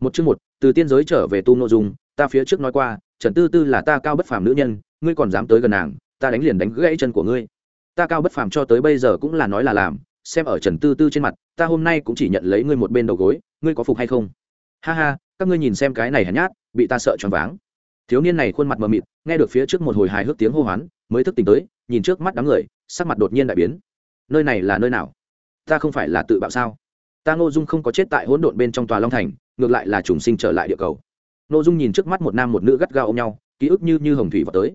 một chương một, từ tiên giới trở về tu nội dung, ta phía trước nói qua, trần tư tư là ta cao bất phàm nữ nhân, ngươi còn dám tới gần nàng, ta đánh liền đánh gãy chân của ngươi. Ta cao bất phàm cho tới bây giờ cũng là nói là làm, xem ở trần tư tư trên mặt, ta hôm nay cũng chỉ nhận lấy ngươi một bên đầu gối, ngươi có phục hay không? Ha ha, các ngươi nhìn xem cái này hèn nhát, bị ta sợ choáng váng. Thiếu niên này khuôn mặt mờ mịt, nghe được phía trước một hồi hài hước tiếng hô hoán, mới thức tỉnh tới, nhìn trước mắt đám người, sắc mặt đột nhiên đại biến. Nơi này là nơi nào? Ta không phải là tự bạo sao? Ta ngô dung không có chết tại hỗn độn bên trong tòa long thành ngược lại là trùng sinh trở lại địa cầu. Ngô dung nhìn trước mắt một nam một nữ gắt gao ôm nhau, ký ức như như hồng thủy vào tới.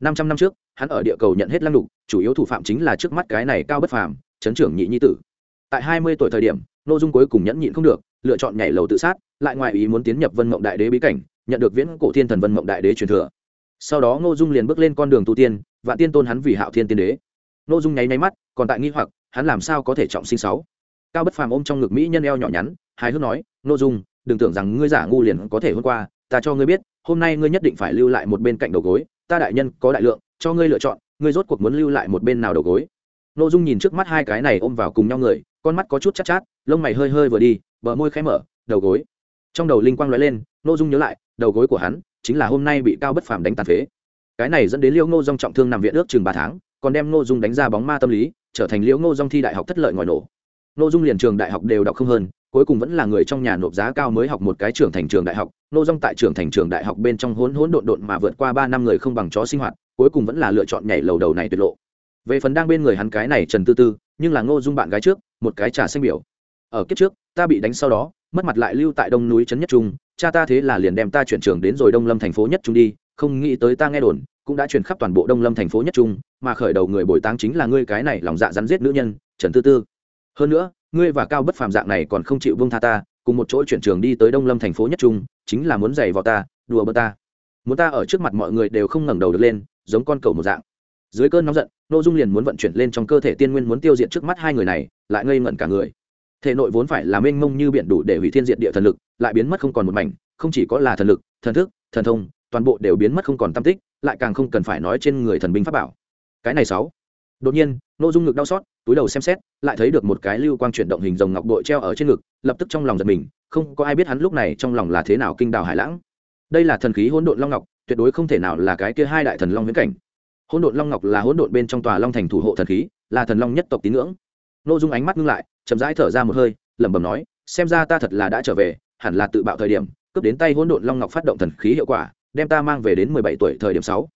Năm trăm năm trước, hắn ở địa cầu nhận hết lăng đục chủ yếu thủ phạm chính là trước mắt cái này cao bất phàm, chấn trưởng nhị nhi tử. Tại hai mươi tuổi thời điểm ngô dung cuối cùng nhẫn nhịn không được, lựa chọn nhảy lầu tự sát, lại ngoài ý muốn tiến nhập vân mộng đại đế bí cảnh, nhận được viễn cổ thiên thần vân mộng đại đế truyền thừa. Sau đó ngô dung liền bước lên con đường tu tiên và tiên tôn hắn vì hạo thiên tiên đế. Ngô dung nháy nháy mắt, còn tại nghi hoặc, hắn làm sao có thể trọng sinh sáu? Cao bất phàm ôm trong ngực mỹ nhân eo nhỏ nhắn, hài hước nói ngô dung đừng tưởng rằng ngươi giả ngu liền có thể hôm qua, ta cho ngươi biết, hôm nay ngươi nhất định phải lưu lại một bên cạnh đầu gối, ta đại nhân có đại lượng, cho ngươi lựa chọn, ngươi rốt cuộc muốn lưu lại một bên nào đầu gối. Ngô dung nhìn trước mắt hai cái này ôm vào cùng nhau người, con mắt có chút chát chát, lông mày hơi hơi vừa đi, bờ môi khẽ mở, đầu gối. Trong đầu linh quang nói lên ngô dung nhớ lại, đầu gối của hắn chính là hôm nay bị cao bất phàm đánh tàn phế. Cái này dẫn đến liễu ngô dong trọng thương nằm viện ước chừng ba tháng, còn đem ngô dung đánh ra bóng ma tâm lý, trở thành liễu ngô dong thi đại học thất lợi ngoài nổ. Ngô dung liền trường đại học đều đọc không hơn cuối cùng vẫn là người trong nhà nộp giá cao mới học một cái trường thành trường đại học ngô dung tại trường thành trường đại học bên trong hỗn hỗn độn độn mà vượt qua ba năm người không bằng chó sinh hoạt, cuối cùng vẫn là lựa chọn nhảy lầu đầu này tuyệt lộ. Về phần đang bên người hắn cái này trần tư tư, nhưng là ngô dung bạn gái trước, một cái trà xanh biểu. Ở kiếp trước, ta bị đánh sau đó, mất mặt lại lưu tại đông núi trấn nhất trung, cha ta thế là liền đem ta chuyển trường đến rồi đông lâm thành phố nhất trung đi, không nghĩ tới ta nghe đồn, cũng đã truyền khắp toàn bộ đông lâm thành phố nhất trung, mà khởi đầu người bồi táng chính là ngươi cái này lòng dạ rắn giết nữ nhân, trần tư tư. Hơn nữa ngươi và cao bất phàm dạng này còn không chịu vương tha ta, cùng một chỗ chuyển trường đi tới đông lâm thành phố nhất trung, chính là muốn giày vào ta, đùa bơ ta. Muốn ta ở trước mặt mọi người đều không ngẩng đầu được lên, giống con cầu một dạng. Dưới cơn nóng giận nội dung liền muốn vận chuyển lên trong cơ thể tiên nguyên muốn tiêu diệt trước mắt hai người này, lại ngây ngẩn cả người. Thể nội vốn phải là mênh mông như biển đủ để hủy thiên diệt địa thần lực, lại biến mất không còn một mảnh, không chỉ có là thần lực, thần thức, thần thông, toàn bộ đều biến mất không còn tam tích, lại càng không cần phải nói trên người thần binh pháp bảo. Cái này sáu đột nhiên nội dung ngực đau xót, túi đầu xem xét, lại thấy được một cái lưu quang chuyển động hình rồng ngọc bội treo ở trên ngực, lập tức trong lòng giật mình, không có ai biết hắn lúc này trong lòng là thế nào kinh đào hải lãng. Đây là thần khí hỗn độn long ngọc, tuyệt đối không thể nào là cái kia hai đại thần long viễn cảnh. Hỗn độn long ngọc là hỗn độn bên trong tòa long thành thủ hộ thần khí, là thần long nhất tộc tín ngưỡng. Nội dung ánh mắt ngưng lại, chậm rãi thở ra một hơi, lẩm bẩm nói, xem ra ta thật là đã trở về, hẳn là tự bạo thời điểm, cướp đến tay hỗn độn long ngọc phát động thần khí hiệu quả, đem ta mang về đến mười bảy tuổi thời điểm sáu.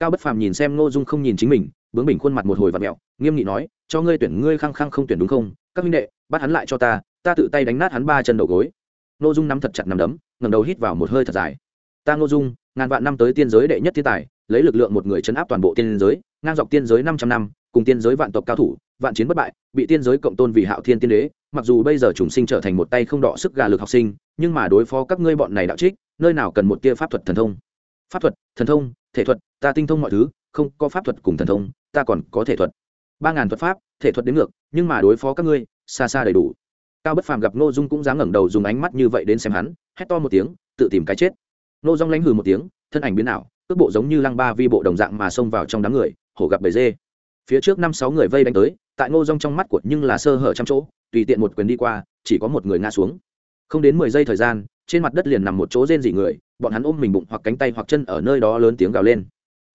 Cao bất phàm nhìn xem nội dung không nhìn chính mình bướng bình khuôn mặt một hồi vặn mẹo, nghiêm nghị nói, cho ngươi tuyển ngươi khăng khăng không tuyển đúng không? Các huynh đệ, bắt hắn lại cho ta ta tự tay đánh nát hắn ba chân đầu gối. Ngô dung nắm thật chặt nằm đấm ngầm đầu hít vào một hơi thật dài. Ta ngô dung, ngàn vạn năm tới tiên giới đệ nhất thiên tài, lấy lực lượng một người chấn áp toàn bộ tiên giới, ngang dọc tiên giới năm trăm năm, cùng tiên giới vạn tộc cao thủ, vạn chiến bất bại, bị tiên giới cộng tôn vì hạo thiên tiên đế, mặc dù bây giờ chúng sinh trở thành một tay không đọ sức gà lực học sinh, nhưng mà đối phó các ngươi bọn này đạo trích, nơi nào cần một tia pháp thuật thần thông? Pháp thuật, thần thông, thể thuật, ta tinh thông mọi thứ không có pháp thuật cùng thần thông, ta còn có thể thuật. Ba ngàn thuật pháp, thể thuật đến ngược, nhưng mà đối phó các ngươi, xa xa đầy đủ. Cao bất phàm gặp ngô dung cũng dám ngẩng đầu dùng ánh mắt như vậy đến xem hắn, hét to một tiếng, tự tìm cái chết. Ngô dung lánh hừ một tiếng, thân ảnh biến ảo, cước bộ giống như lăng ba vi bộ đồng dạng mà xông vào trong đám người, hổ gặp bầy dê. Phía trước năm sáu người vây đánh tới, tại ngô dung trong mắt của nhưng là sơ hở trăm chỗ, tùy tiện một quyền đi qua, chỉ có một người ngã xuống. Không đến mười giây thời gian, trên mặt đất liền nằm một chỗ rên dị người, bọn hắn ôm mình bụng hoặc cánh tay hoặc chân ở nơi đó lớn tiếng gào lên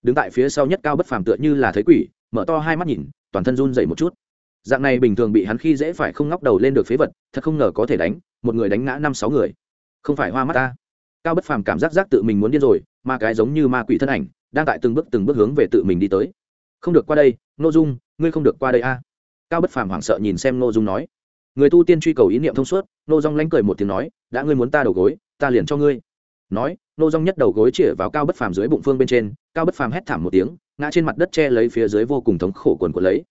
đứng tại phía sau nhất cao bất phàm tựa như là thấy quỷ, mở to hai mắt nhìn, toàn thân run dậy một chút. Dạng này bình thường bị hắn khi dễ phải không ngóc đầu lên được phế vật, thật không ngờ có thể đánh, một người đánh ngã năm sáu người. Không phải hoa mắt ta. Cao bất phàm cảm giác giác tự mình muốn điên rồi, mà cái giống như ma quỷ thân ảnh, đang tại từng bước từng bước hướng về tự mình đi tới. Không được qua đây n ô dung, ngươi không được qua đây a. Cao bất phàm hoảng sợ nhìn xem n ô dung nói. Người tu tiên truy cầu ý niệm thông suốt nô dung lánh cười một tiếng nói, đã ngươi muốn ta đầu gối, ta liền cho ngươi. Nói nô dung nhất đầu gối chĩa vào cao bất phàm dưới bụng phương bên trên, cao bất phàm hét thảm một tiếng, ngã trên mặt đất che lấy phía dưới vô cùng thống khổ quần của lấy.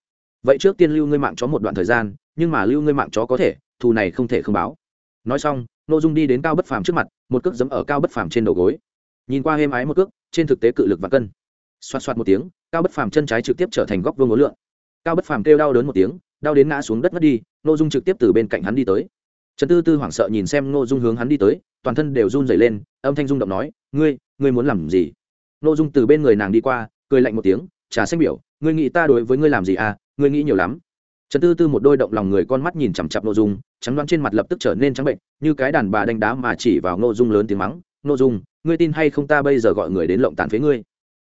Vậy trước tiên lưu ngươi mạng chó một đoạn thời gian, nhưng mà lưu ngươi mạng chó có thể, thù này không thể không báo. Nói xong, nô dung đi đến cao bất phàm trước mặt, một cước giấm ở cao bất phàm trên đầu gối. Nhìn qua êm ái một cước, trên thực tế cự lực và cân. Xoạt xoạt một tiếng, cao bất phàm chân trái trực tiếp trở thành góc vương ngố lượn. Cao bất phàm kêu đau đớn một tiếng, đau đến ngã xuống đất ngất đi, nô dung trực tiếp từ bên cạnh hắn đi tới trần tư tư hoảng sợ nhìn xem nô dung hướng hắn đi tới, toàn thân đều run rẩy lên, âm thanh rung động nói, ngươi ngươi muốn làm gì? Nô dung từ bên người nàng đi qua, cười lạnh một tiếng, trà xanh biểu, ngươi nghĩ ta đối với ngươi làm gì à? Ngươi nghĩ nhiều lắm. Trần tư tư một đôi động lòng người con mắt nhìn chằm chặp nội dung, trắng đoán trên mặt lập tức trở nên trắng bệnh, như cái đàn bà đánh đá mà chỉ vào nội dung lớn tiếng mắng nội dung, ngươi tin hay không ta bây giờ gọi người đến lộng tàn phế ngươi?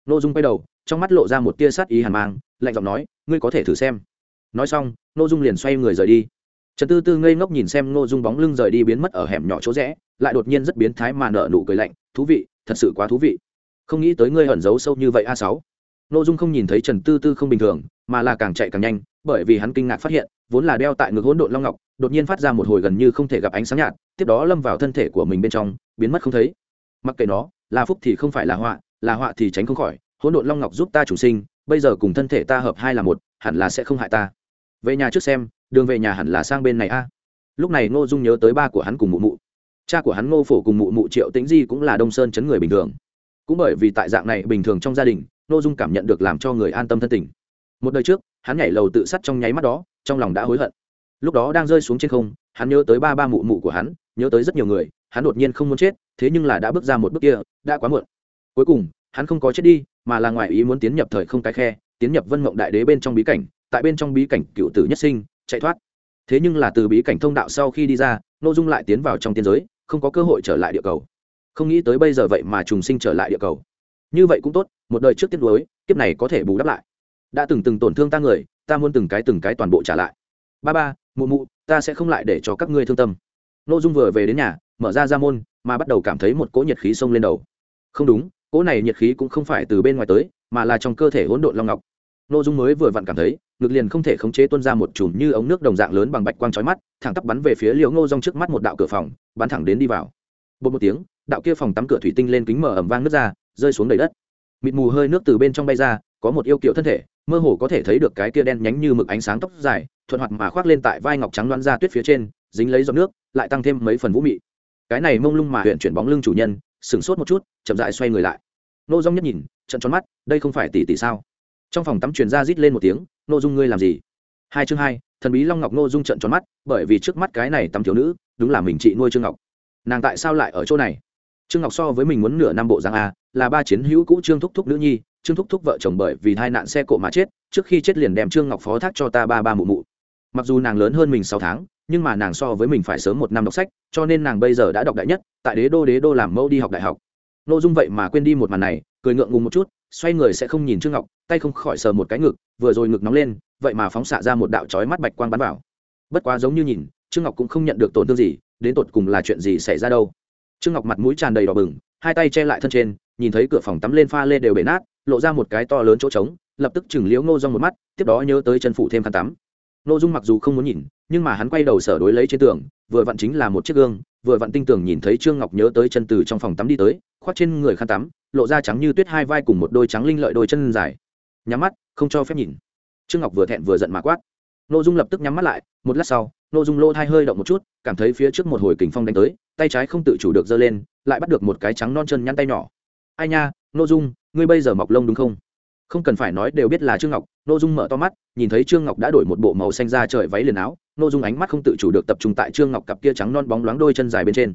Nội dung quay đầu, trong mắt lộ ra một tia sát ý hàn mang, lạnh giọng nói, ngươi có thể thử xem. Nói xong nội dung liền xoay người rời đi trần tư tư ngây ngốc nhìn xem ngô dung bóng lưng rời đi biến mất ở hẻm nhỏ chỗ rẽ, lại đột nhiên rất biến thái mà nở nụ cười lạnh, thú vị, thật sự quá thú vị. Không nghĩ tới ngươi ẩn giấu sâu như vậy a sáu. Nội dung không nhìn thấy trần tư tư không bình thường, mà là càng chạy càng nhanh, bởi vì hắn kinh ngạc phát hiện, vốn là đeo tại ngực hỗn độn long ngọc, đột nhiên phát ra một hồi gần như không thể gặp ánh sáng nhạt, tiếp đó lâm vào thân thể của mình bên trong, biến mất không thấy. Mặc kệ nó là phúc thì không phải là họa là họa thì tránh không khỏi, hỗn độn long ngọc giúp ta chủ sinh, bây giờ cùng thân thể ta hợp hai là một, hẳn là sẽ không hại ta. Về nhà trước xem đường về nhà hẳn là sang bên này a. Lúc này ngô dung nhớ tới ba của hắn cùng mụ mụ. Cha của hắn ngô phổ cùng mụ mụ triệu tĩnh di cũng là đông sơn chấn người bình thường. Cũng bởi vì tại dạng này bình thường trong gia đình, ngô dung cảm nhận được làm cho người an tâm thân tình. Một đời trước, hắn nhảy lầu tự sát trong nháy mắt đó, trong lòng đã hối hận. Lúc đó đang rơi xuống trên không, hắn nhớ tới ba ba mụ mụ của hắn, nhớ tới rất nhiều người, hắn đột nhiên không muốn chết, thế nhưng là đã bước ra một bước kia, đã quá muộn. Cuối cùng, hắn không có chết đi, mà là ngoại ý muốn tiến nhập thời không cái khe, tiến nhập vân mộng đại đế bên trong bí cảnh, tại bên trong bí cảnh cựu tử nhất sinh chạy thoát. Thế nhưng là từ bí cảnh thông đạo sau khi đi ra nội dung lại tiến vào trong tiên giới, không có cơ hội trở lại địa cầu. Không nghĩ tới bây giờ vậy mà trùng sinh trở lại địa cầu. Như vậy cũng tốt, một đời trước tiết đối, kiếp này có thể bù đắp lại. Đã từng từng tổn thương ta người, ta muốn từng cái từng cái toàn bộ trả lại. Ba ba, mụ mụ, ta sẽ không lại để cho các ngươi thương tâm. Nội dung vừa về đến nhà, mở ra ra môn, mà bắt đầu cảm thấy một cỗ nhiệt khí xông lên đầu. Không đúng, cỗ này nhiệt khí cũng không phải từ bên ngoài tới, mà là trong cơ thể hỗn độn long ngọc. Nội dung mới vừa vặn cảm thấy ngực liền không thể khống chế tuôn ra một chùm như ống nước đồng dạng lớn bằng bạch quang chói mắt, thẳng tắp bắn về phía liễu ngô Dung trước mắt một đạo cửa phòng, bắn thẳng đến đi vào. Bột một tiếng, đạo kia phòng tắm cửa thủy tinh lên kính mở ầm vang nước ra, rơi xuống đầy đất. Mịt mù hơi nước từ bên trong bay ra, có một yêu kiều thân thể, mơ hồ có thể thấy được cái kia đen nhánh như mực ánh sáng tóc dài, thuận hoạt mà khoác lên tại vai ngọc trắng đoán ra tuyết phía trên, dính lấy giọt nước, lại tăng thêm mấy phần vũ mị. Cái này mông lung mà huyện chuyển bóng lưng chủ nhân sững sốt một chút, chậm rãi xoay người lại. Nô dung nhất nhìn trợn tròn mắt, đây không phải tỷ tỷ sao? Trong phòng tắm truyền ra rít lên một tiếng nô dung ngươi làm gì? Hai chương hai, thần bí long ngọc nô dung trận tròn mắt, bởi vì trước mắt cái này tắm thiếu nữ, đúng là mình chị nuôi trương ngọc. Nàng tại sao lại ở chỗ này? Trương ngọc so với mình muốn nửa năm bộ giang a, là ba chiến hữu cũ trương thúc thúc nữ nhi, trương thúc thúc vợ chồng bởi vì hai nạn xe cộ mà chết, trước khi chết liền đem trương ngọc phó thác cho ta ba ba mụ mụ. Mặc dù nàng lớn hơn mình sáu tháng, nhưng mà nàng so với mình phải sớm một năm đọc sách, cho nên nàng bây giờ đã đọc đại nhất, tại đế đô đế đô làm mẫu đi học đại học. Nội dung vậy mà quên đi một màn này, cười ngượng ngùng một chút xoay người sẽ không nhìn trương ngọc, tay không khỏi sờ một cái ngực, vừa rồi ngực nóng lên, vậy mà phóng xạ ra một đạo trói mắt bạch quang bắn vào. Bất quá giống như nhìn, trương ngọc cũng không nhận được tổn thương gì, đến tột cùng là chuyện gì xảy ra đâu. Trương ngọc mặt mũi tràn đầy đỏ bừng, hai tay che lại thân trên, nhìn thấy cửa phòng tắm lên pha lê đều bể nát, lộ ra một cái to lớn chỗ trống, lập tức chừng liếu ngô rong một mắt, tiếp đó nhớ tới chân phủ thêm khăn tắm. Nội dung mặc dù không muốn nhìn, nhưng mà hắn quay đầu sở đối lấy trên tường, vừa vặn chính là một chiếc gương, vừa vặn tinh tường nhìn thấy trương ngọc nhớ tới chân từ trong phòng tắm đi tới, khoác trên người khăn tắm lộ ra trắng như tuyết hai vai cùng một đôi trắng linh lợi đôi chân dài. Nhắm mắt, không cho phép nhìn. Trương ngọc vừa thẹn vừa giận mà quát. Nội dung lập tức nhắm mắt lại, một lát sau nội dung lô thai hơi động một chút, cảm thấy phía trước một hồi kình phong đánh tới, tay trái không tự chủ được giơ lên, lại bắt được một cái trắng non chân nhăn tay nhỏ. Ai nha nội dung, ngươi bây giờ mọc lông đúng không? Không cần phải nói đều biết là trương ngọc. N ô dung mở to mắt, nhìn thấy trương ngọc đã đổi một bộ màu xanh ra trời váy liền áo n ô dung ánh mắt không tự chủ được tập trung tại trương ngọc cặp kia trắng non bóng loáng đôi chân dài bên trên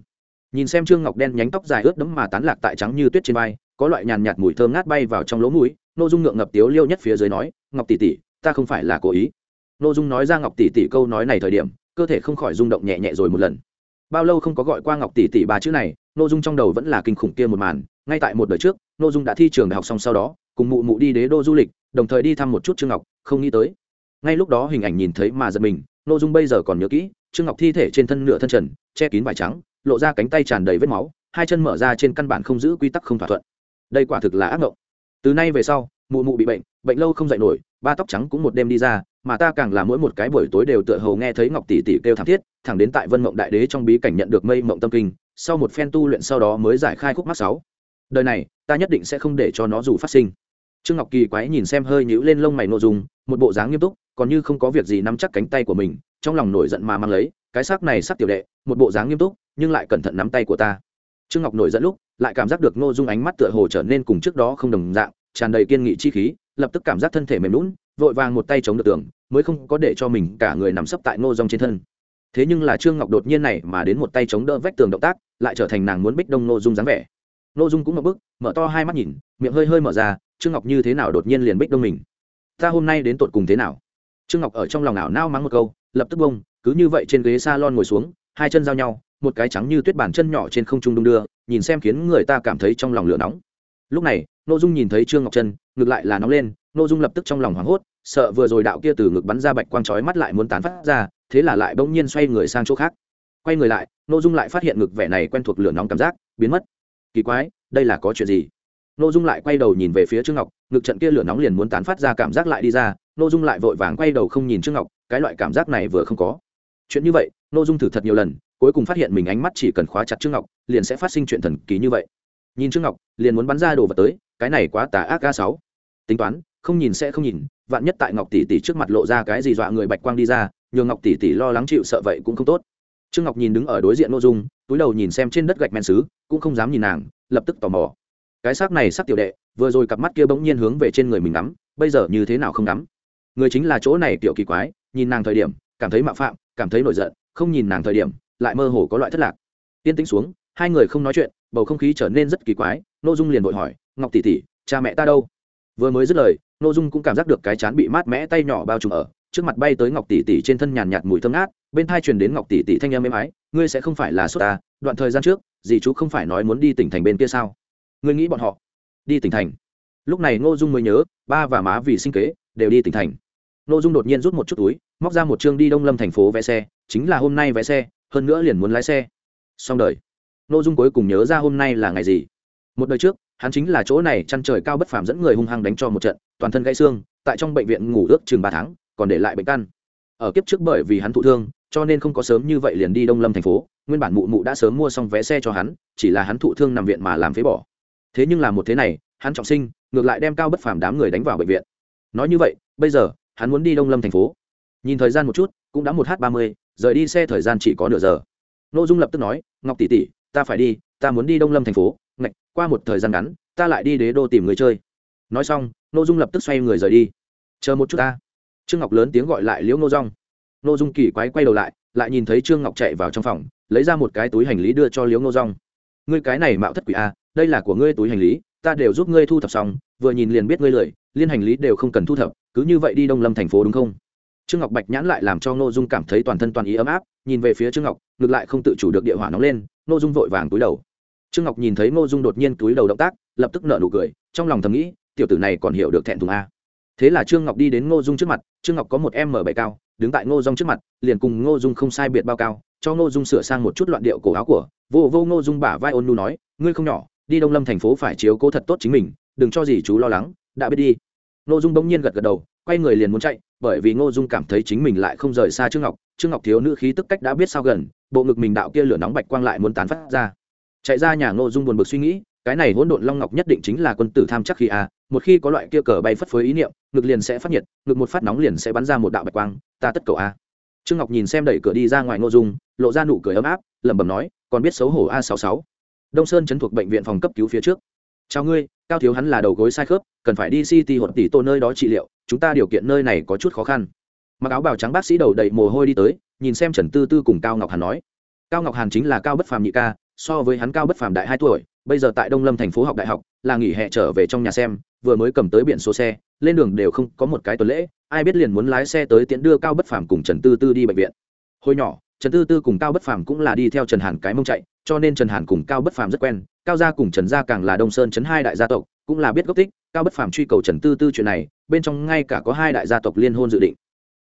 nhìn xem trương ngọc đen nhánh tóc dài ướt đẫm mà tán lạc tại trắng như tuyết trên vai, có loại nhàn nhạt mùi thơm ngát bay vào trong lỗ mũi n ô dung ngượng ngập tiếu liêu nhất phía dưới nói, ngọc tỷ tỷ, ta không phải là cố ý. N ô dung nói ra ngọc tỷ tỷ câu nói này thời điểm, cơ thể không khỏi rung động nhẹ nhẹ rồi một lần. Bao lâu không có gọi qua ngọc tỷ tỷ ba chữ này n ô dung trong đầu vẫn là kinh khủng kia một màn. Ngay tại một đời trước n ô dung đã thi trường đại học xong sau đó, cùng mụ mụ đi đế đô du lịch, đồng thời đi thăm một chút trương ngọc, không nghĩ tới. Ngay lúc đó hình ảnh nhìn thấy mà giật mình, nô dung bây giờ còn nhớ kỹ, trương ngọc thi thể trên thân nửa thân trần, che kín vải trắng lộ ra cánh tay tràn đầy vết máu, hai chân mở ra trên căn bản không giữ quy tắc không thỏa thuận. Đây quả thực là ác mộng từ nay về sau, mụ mụ bị bệnh bệnh lâu không dậy nổi, ba tóc trắng cũng một đêm đi ra, mà ta càng là mỗi một cái buổi tối đều tựa hầu nghe thấy ngọc tỷ tỷ kêu thảm thiết, thẳng đến tại vân mộng đại đế trong bí cảnh nhận được mây mộng tâm kinh, sau một phen tu luyện sau đó mới giải khai khúc mắc sáu. Đời này, ta nhất định sẽ không để cho nó dù phát sinh. Trương ngọc kỳ quái nhìn xem hơi nhíu lên lông mày nội dung, một bộ dáng nghiêm túc, còn như không có việc gì nắm chắc cánh tay của mình, trong lòng nổi giận mà mang lấy cái xác này sắc tiểu đệ, một bộ dáng nghiêm túc, nhưng lại cẩn thận nắm tay của ta. Trương ngọc nổi giận lúc, lại cảm giác được ngô dung ánh mắt tựa hồ trở nên cùng trước đó không đồng dạng, tràn đầy kiên nghị chi khí, lập tức cảm giác thân thể mềm lún vội vàng một tay chống được tường, mới không có để cho mình cả người nằm sấp tại nô Dung trên thân. Thế nhưng là trương ngọc đột nhiên này mà đến một tay chống đỡ vách tường động tác, lại trở thành nàng muốn bích đông nô dung dáng vẻ. Nô dung cũng một bức, mở to hai mắt nhìn, miệng hơi hơi mở ra, trương ngọc như thế nào đột nhiên liền bích đông mình? Ta hôm nay đến tột cùng thế nào? Trương ngọc ở trong lòng ảo nao mắng một câu, lập tức bông cứ như vậy trên ghế salon ngồi xuống, hai chân giao nhau, một cái trắng như tuyết bàn chân nhỏ trên không trung đung đưa, nhìn xem khiến người ta cảm thấy trong lòng lửa nóng. Lúc này nô dung nhìn thấy trương ngọc chân ngược lại là nóng lên nô dung lập tức trong lòng hoảng hốt, sợ vừa rồi đạo kia từ ngực bắn ra bạch quang chói mắt lại muốn tán phát ra, thế là lại bỗng nhiên xoay người sang chỗ khác. Quay người lại nô dung lại phát hiện ngực vẻ này quen thuộc lửa nóng cảm giác, biến mất. Kỳ quái, đây là có chuyện gì? Nô dung lại quay đầu nhìn về phía trương ngọc, ngực trận kia lửa nóng liền muốn tán phát ra cảm giác lại đi ra nô dung lại vội vàng quay đầu không nhìn trương ngọc, cái loại cảm giác này vừa không có chuyện như vậy nội dung thử thật nhiều lần, cuối cùng phát hiện mình ánh mắt chỉ cần khóa chặt trương ngọc, liền sẽ phát sinh chuyện thần kỳ như vậy. Nhìn trương ngọc, liền muốn bắn ra đồ vật tới, cái này quá tà ác ga sáu. Tính toán, không nhìn sẽ không nhìn, vạn nhất tại ngọc tỷ tỷ trước mặt lộ ra cái gì dọa người bạch quang đi ra, nhường ngọc tỷ tỷ lo lắng chịu sợ vậy cũng không tốt. Trương ngọc nhìn đứng ở đối diện nội dung, túi đầu nhìn xem trên đất gạch men xứ, cũng không dám nhìn nàng, lập tức tò mò. Cái xác này sắc tiểu đệ, vừa rồi cặp mắt kia bỗng nhiên hướng về trên người mình ngắm, bây giờ như thế nào không ngắm? Người chính là chỗ này tiểu kỳ quái, nhìn nàng thời điểm cảm thấy mạo phạm, cảm thấy nổi giận, không nhìn nàng thời điểm, lại mơ hồ có loại thất lạc. Tiên tĩnh xuống, hai người không nói chuyện, bầu không khí trở nên rất kỳ quái n ô dung liền vội hỏi, ngọc tỷ tỷ, cha mẹ ta đâu? Vừa mới dứt lời n ô dung cũng cảm giác được cái chán bị mát mẽ tay nhỏ bao trùm ở, trước mặt bay tới ngọc tỷ tỷ trên thân nhàn nhạt mùi thơm ngát, bên thai truyền đến ngọc tỷ tỷ thanh âm êm ái, ngươi sẽ không phải là sốt ta, đoạn thời gian trước, dì chú không phải nói muốn đi tỉnh thành bên kia sao? Ngươi nghĩ bọn họ đi tỉnh thành? Lúc này ngô dung mới nhớ, ba và má vì sinh kế, đều đi tỉnh thành. Ngô dung đột nhiên rút một chút túi móc ra một chương đi đông lâm thành phố vẽ xe, chính là hôm nay vẽ xe, hơn nữa liền muốn lái xe. Xong đời. Ngô dung cuối cùng nhớ ra hôm nay là ngày gì. Một đời trước, hắn chính là chỗ này chăn trời cao bất phàm dẫn người hung hăng đánh cho một trận, toàn thân gãy xương, tại trong bệnh viện ngủ ước chừng ba tháng, còn để lại bệnh căn. Ở kiếp trước bởi vì hắn thụ thương, cho nên không có sớm như vậy liền đi đông lâm thành phố, nguyên bản mụ mụ đã sớm mua xong vé xe cho hắn, chỉ là hắn thụ thương nằm viện mà làm phế bỏ. Thế nhưng là một thế này, hắn trọng sinh, ngược lại đem cao bất phàm đám người đánh vào bệnh viện. Nói như vậy, bây giờ, hắn muốn đi đông lâm thành phố nhìn thời gian một chút, cũng đã một h ba mươi, rời đi xe thời gian chỉ có nửa giờ. N ô dung lập tức nói, ngọc tỷ tỷ, ta phải đi, ta muốn đi đông lâm thành phố, ngạch, qua một thời gian ngắn, ta lại đi đế đô tìm người chơi. Nói xong n ô dung lập tức xoay người rời đi. Chờ một chút ta. Trương ngọc lớn tiếng gọi lại liễu Nô rong Nô dung kỳ quái quay đầu lại lại nhìn thấy trương ngọc chạy vào trong phòng, lấy ra một cái túi hành lý đưa cho liễu Nô rong ngươi cái này mạo thất quỷ a, đây là của ngươi túi hành lý, ta đều giúp ngươi thu thập xong, vừa nhìn liền biết ngươi lười, liên hành lý đều không cần thu thập, cứ như vậy đi đông lâm thành phố đúng không? Trương ngọc bạch nhãn lại làm cho ngô dung cảm thấy toàn thân toàn ý ấm áp, nhìn về phía trương ngọc, ngược lại không tự chủ được địa hỏa nóng lên, ngô dung vội vàng túi đầu. Trương ngọc nhìn thấy ngô dung đột nhiên túi đầu động tác, lập tức nở nụ cười, trong lòng thầm nghĩ, tiểu tử này còn hiểu được thẹn thùng a. Thế là trương ngọc đi đến ngô dung trước mặt, trương ngọc có một m bảy cao, đứng tại ngô dung trước mặt, liền cùng ngô dung không sai biệt bao cao, cho ngô dung sửa sang một chút loạn điệu cổ áo của, vô vô ngô dung bả vai ôn nu nói, ngươi không nhỏ, đi đông lâm thành phố phải chiếu cố thật tốt chính mình, đừng cho gì chú lo lắng, đã biết đi. Ngô dung bỗng nhiên gật gật đầu, quay người liền muốn chạy bởi vì ngô dung cảm thấy chính mình lại không rời xa trương ngọc trương ngọc thiếu nữ khí tức cách đã biết sao gần, bộ ngực mình đạo kia lửa nóng bạch quang lại muốn tán phát ra. Chạy ra nhà ngô dung buồn bực suy nghĩ, cái này hỗn độn long ngọc nhất định chính là quân tử tham chắc khi a, một khi có loại kia cờ bay phất phới ý niệm, ngực liền sẽ phát nhiệt, ngực một phát nóng liền sẽ bắn ra một đạo bạch quang, ta tất cầu a. Trương ngọc nhìn xem đẩy cửa đi ra ngoài ngô dung, lộ ra nụ cười ấm áp, lẩm bẩm nói, còn biết xấu hổ a sáu sáu. Đông sơn chấn thuộc bệnh viện phòng cấp cứu phía trước. Chào ngươi, cao thiếu hắn là đầu gối sai khớp, cần phải đi city hoặc tỷ tô nơi đó trị liệu chúng ta điều kiện nơi này có chút khó khăn. Mặc áo bào trắng bác sĩ đầu đầy mồ hôi đi tới, nhìn xem trần tư tư cùng cao ngọc hàn nói. Cao ngọc hàn chính là cao bất phàm nhị ca, so với hắn cao bất phàm đại hai tuổi, bây giờ tại đông lâm thành phố học đại học, là nghỉ hè trở về trong nhà xem, vừa mới cầm tới biển số xe, lên đường đều không có một cái tuần lễ, ai biết liền muốn lái xe tới tiễn đưa cao bất phàm cùng trần tư tư đi bệnh viện. Hồi nhỏ, trần tư tư cùng cao bất phàm cũng là đi theo trần hàn cái mông chạy, cho nên trần hàn cùng cao bất phàm rất quen, cao gia cùng trần gia càng là đông sơn trấn hai đại gia tộc, cũng là biết gốc tích, cao bất phàm truy cầu trần tư tư chuyện này bên trong ngay cả có hai đại gia tộc liên hôn dự định.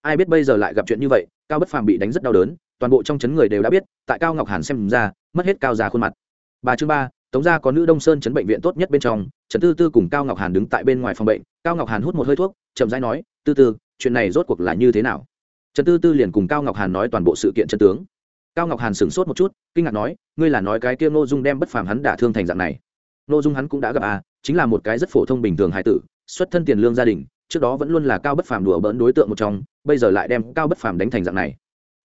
Ai biết bây giờ lại gặp chuyện như vậy, cao bất phàm bị đánh rất đau đớn, toàn bộ trong chấn người đều đã biết, tại cao ngọc hàn xem ra, mất hết cao già khuôn mặt. Bà chương ba, tống gia có nữ đông sơn chấn bệnh viện tốt nhất bên trong, trần tư tư cùng cao ngọc hàn đứng tại bên ngoài phòng bệnh, cao ngọc hàn hút một hơi thuốc, chậm rãi nói, tư tư, chuyện này rốt cuộc là như thế nào? Trần tư tư liền cùng cao ngọc hàn nói toàn bộ sự kiện chân tướng. Cao ngọc hàn sửng sốt một chút, kinh ngạc nói, ngươi là nói cái kia ngô dung đem bất phàm hắn đả thương thành dạng này? Ngô dung hắn cũng đã gặp à chính là một cái rất phổ thông bình thường hải tử, xuất thân tiền lương gia đình trước đó vẫn luôn là cao bất phàm đùa bỡn đối tượng một trong, bây giờ lại đem cao bất phàm đánh thành dạng này.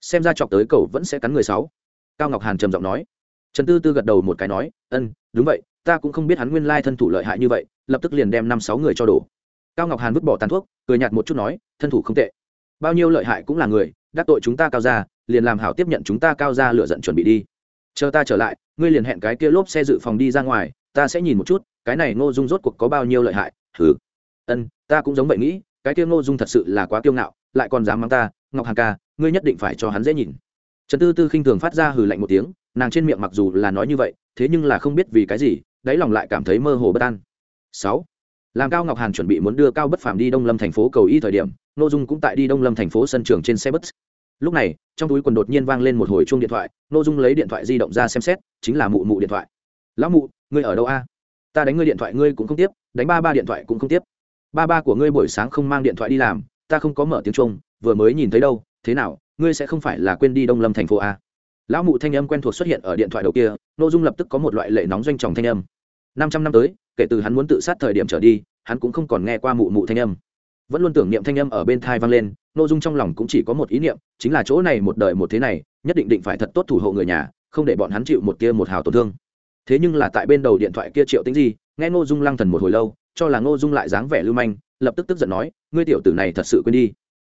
Xem ra chọc tới cầu vẫn sẽ cắn người sáu. Cao ngọc hàn trầm giọng nói. Trần tư tư gật đầu một cái nói, ân, đúng vậy, ta cũng không biết hắn nguyên lai thân thủ lợi hại như vậy, lập tức liền đem năm sáu người cho đổ. Cao ngọc hàn vứt bỏ tàn thuốc, cười nhạt một chút nói, thân thủ không tệ. Bao nhiêu lợi hại cũng là người, đắc tội chúng ta cao ra liền làm hảo tiếp nhận chúng ta cao ra lựa giận chuẩn bị đi. Chờ ta trở lại, ngươi liền hẹn cái kia lốp xe dự phòng đi ra ngoài, ta sẽ nhìn một chút, cái này ngô dung rốt cuộc có bao nhiêu lợi hại. Thử ân, ta cũng giống vậy nghĩ, cái Tiêu ngô dung thật sự là quá kiêu ngạo, lại còn dám mắng ta, ngọc hàn ca, ngươi nhất định phải cho hắn dễ nhìn. Trần tư tư khinh thường phát ra hừ lạnh một tiếng, nàng trên miệng mặc dù là nói như vậy, thế nhưng là không biết vì cái gì, đáy lòng lại cảm thấy mơ hồ bất an. Sáu, làm cao ngọc hàn chuẩn bị muốn đưa cao bất phàm đi đông lâm thành phố cầu y thời điểm, Ngô dung cũng tại đi đông lâm thành phố sân trường trên xe bus. Lúc này, trong túi quần đột nhiên vang lên một hồi chuông điện thoại, Ngô dung lấy điện thoại di động ra xem xét, chính là mụ mụ điện thoại. Lão mụ, ngươi ở đâu a? Ta đánh ngươi điện thoại ngươi cũng không tiếp, đánh ba ba điện thoại cũng không tiếp ba ba của ngươi buổi sáng không mang điện thoại đi làm, ta không có mở tiếng trung vừa mới nhìn thấy đâu, thế nào, ngươi sẽ không phải là quên đi đông lâm thành phố a? Lão mụ thanh âm quen thuộc xuất hiện ở điện thoại đầu kia, nội dung lập tức có một loại lệ nóng doanh tròng thanh âm. Năm trăm năm tới, kể từ hắn muốn tự sát thời điểm trở đi, hắn cũng không còn nghe qua mụ mụ thanh âm. Vẫn luôn tưởng niệm thanh âm ở bên thai vang lên, nội dung trong lòng cũng chỉ có một ý niệm, chính là chỗ này một đời một thế này, nhất định định phải thật tốt thủ hộ người nhà, không để bọn hắn chịu một tia một hào tổn thương. Thế nhưng là tại bên đầu điện thoại kia triệu tính gì nghe ngô dung lăng thần một hồi lâu cho là ngô dung lại dáng vẻ lưu manh, lập tức tức giận nói, ngươi tiểu tử này thật sự quên đi.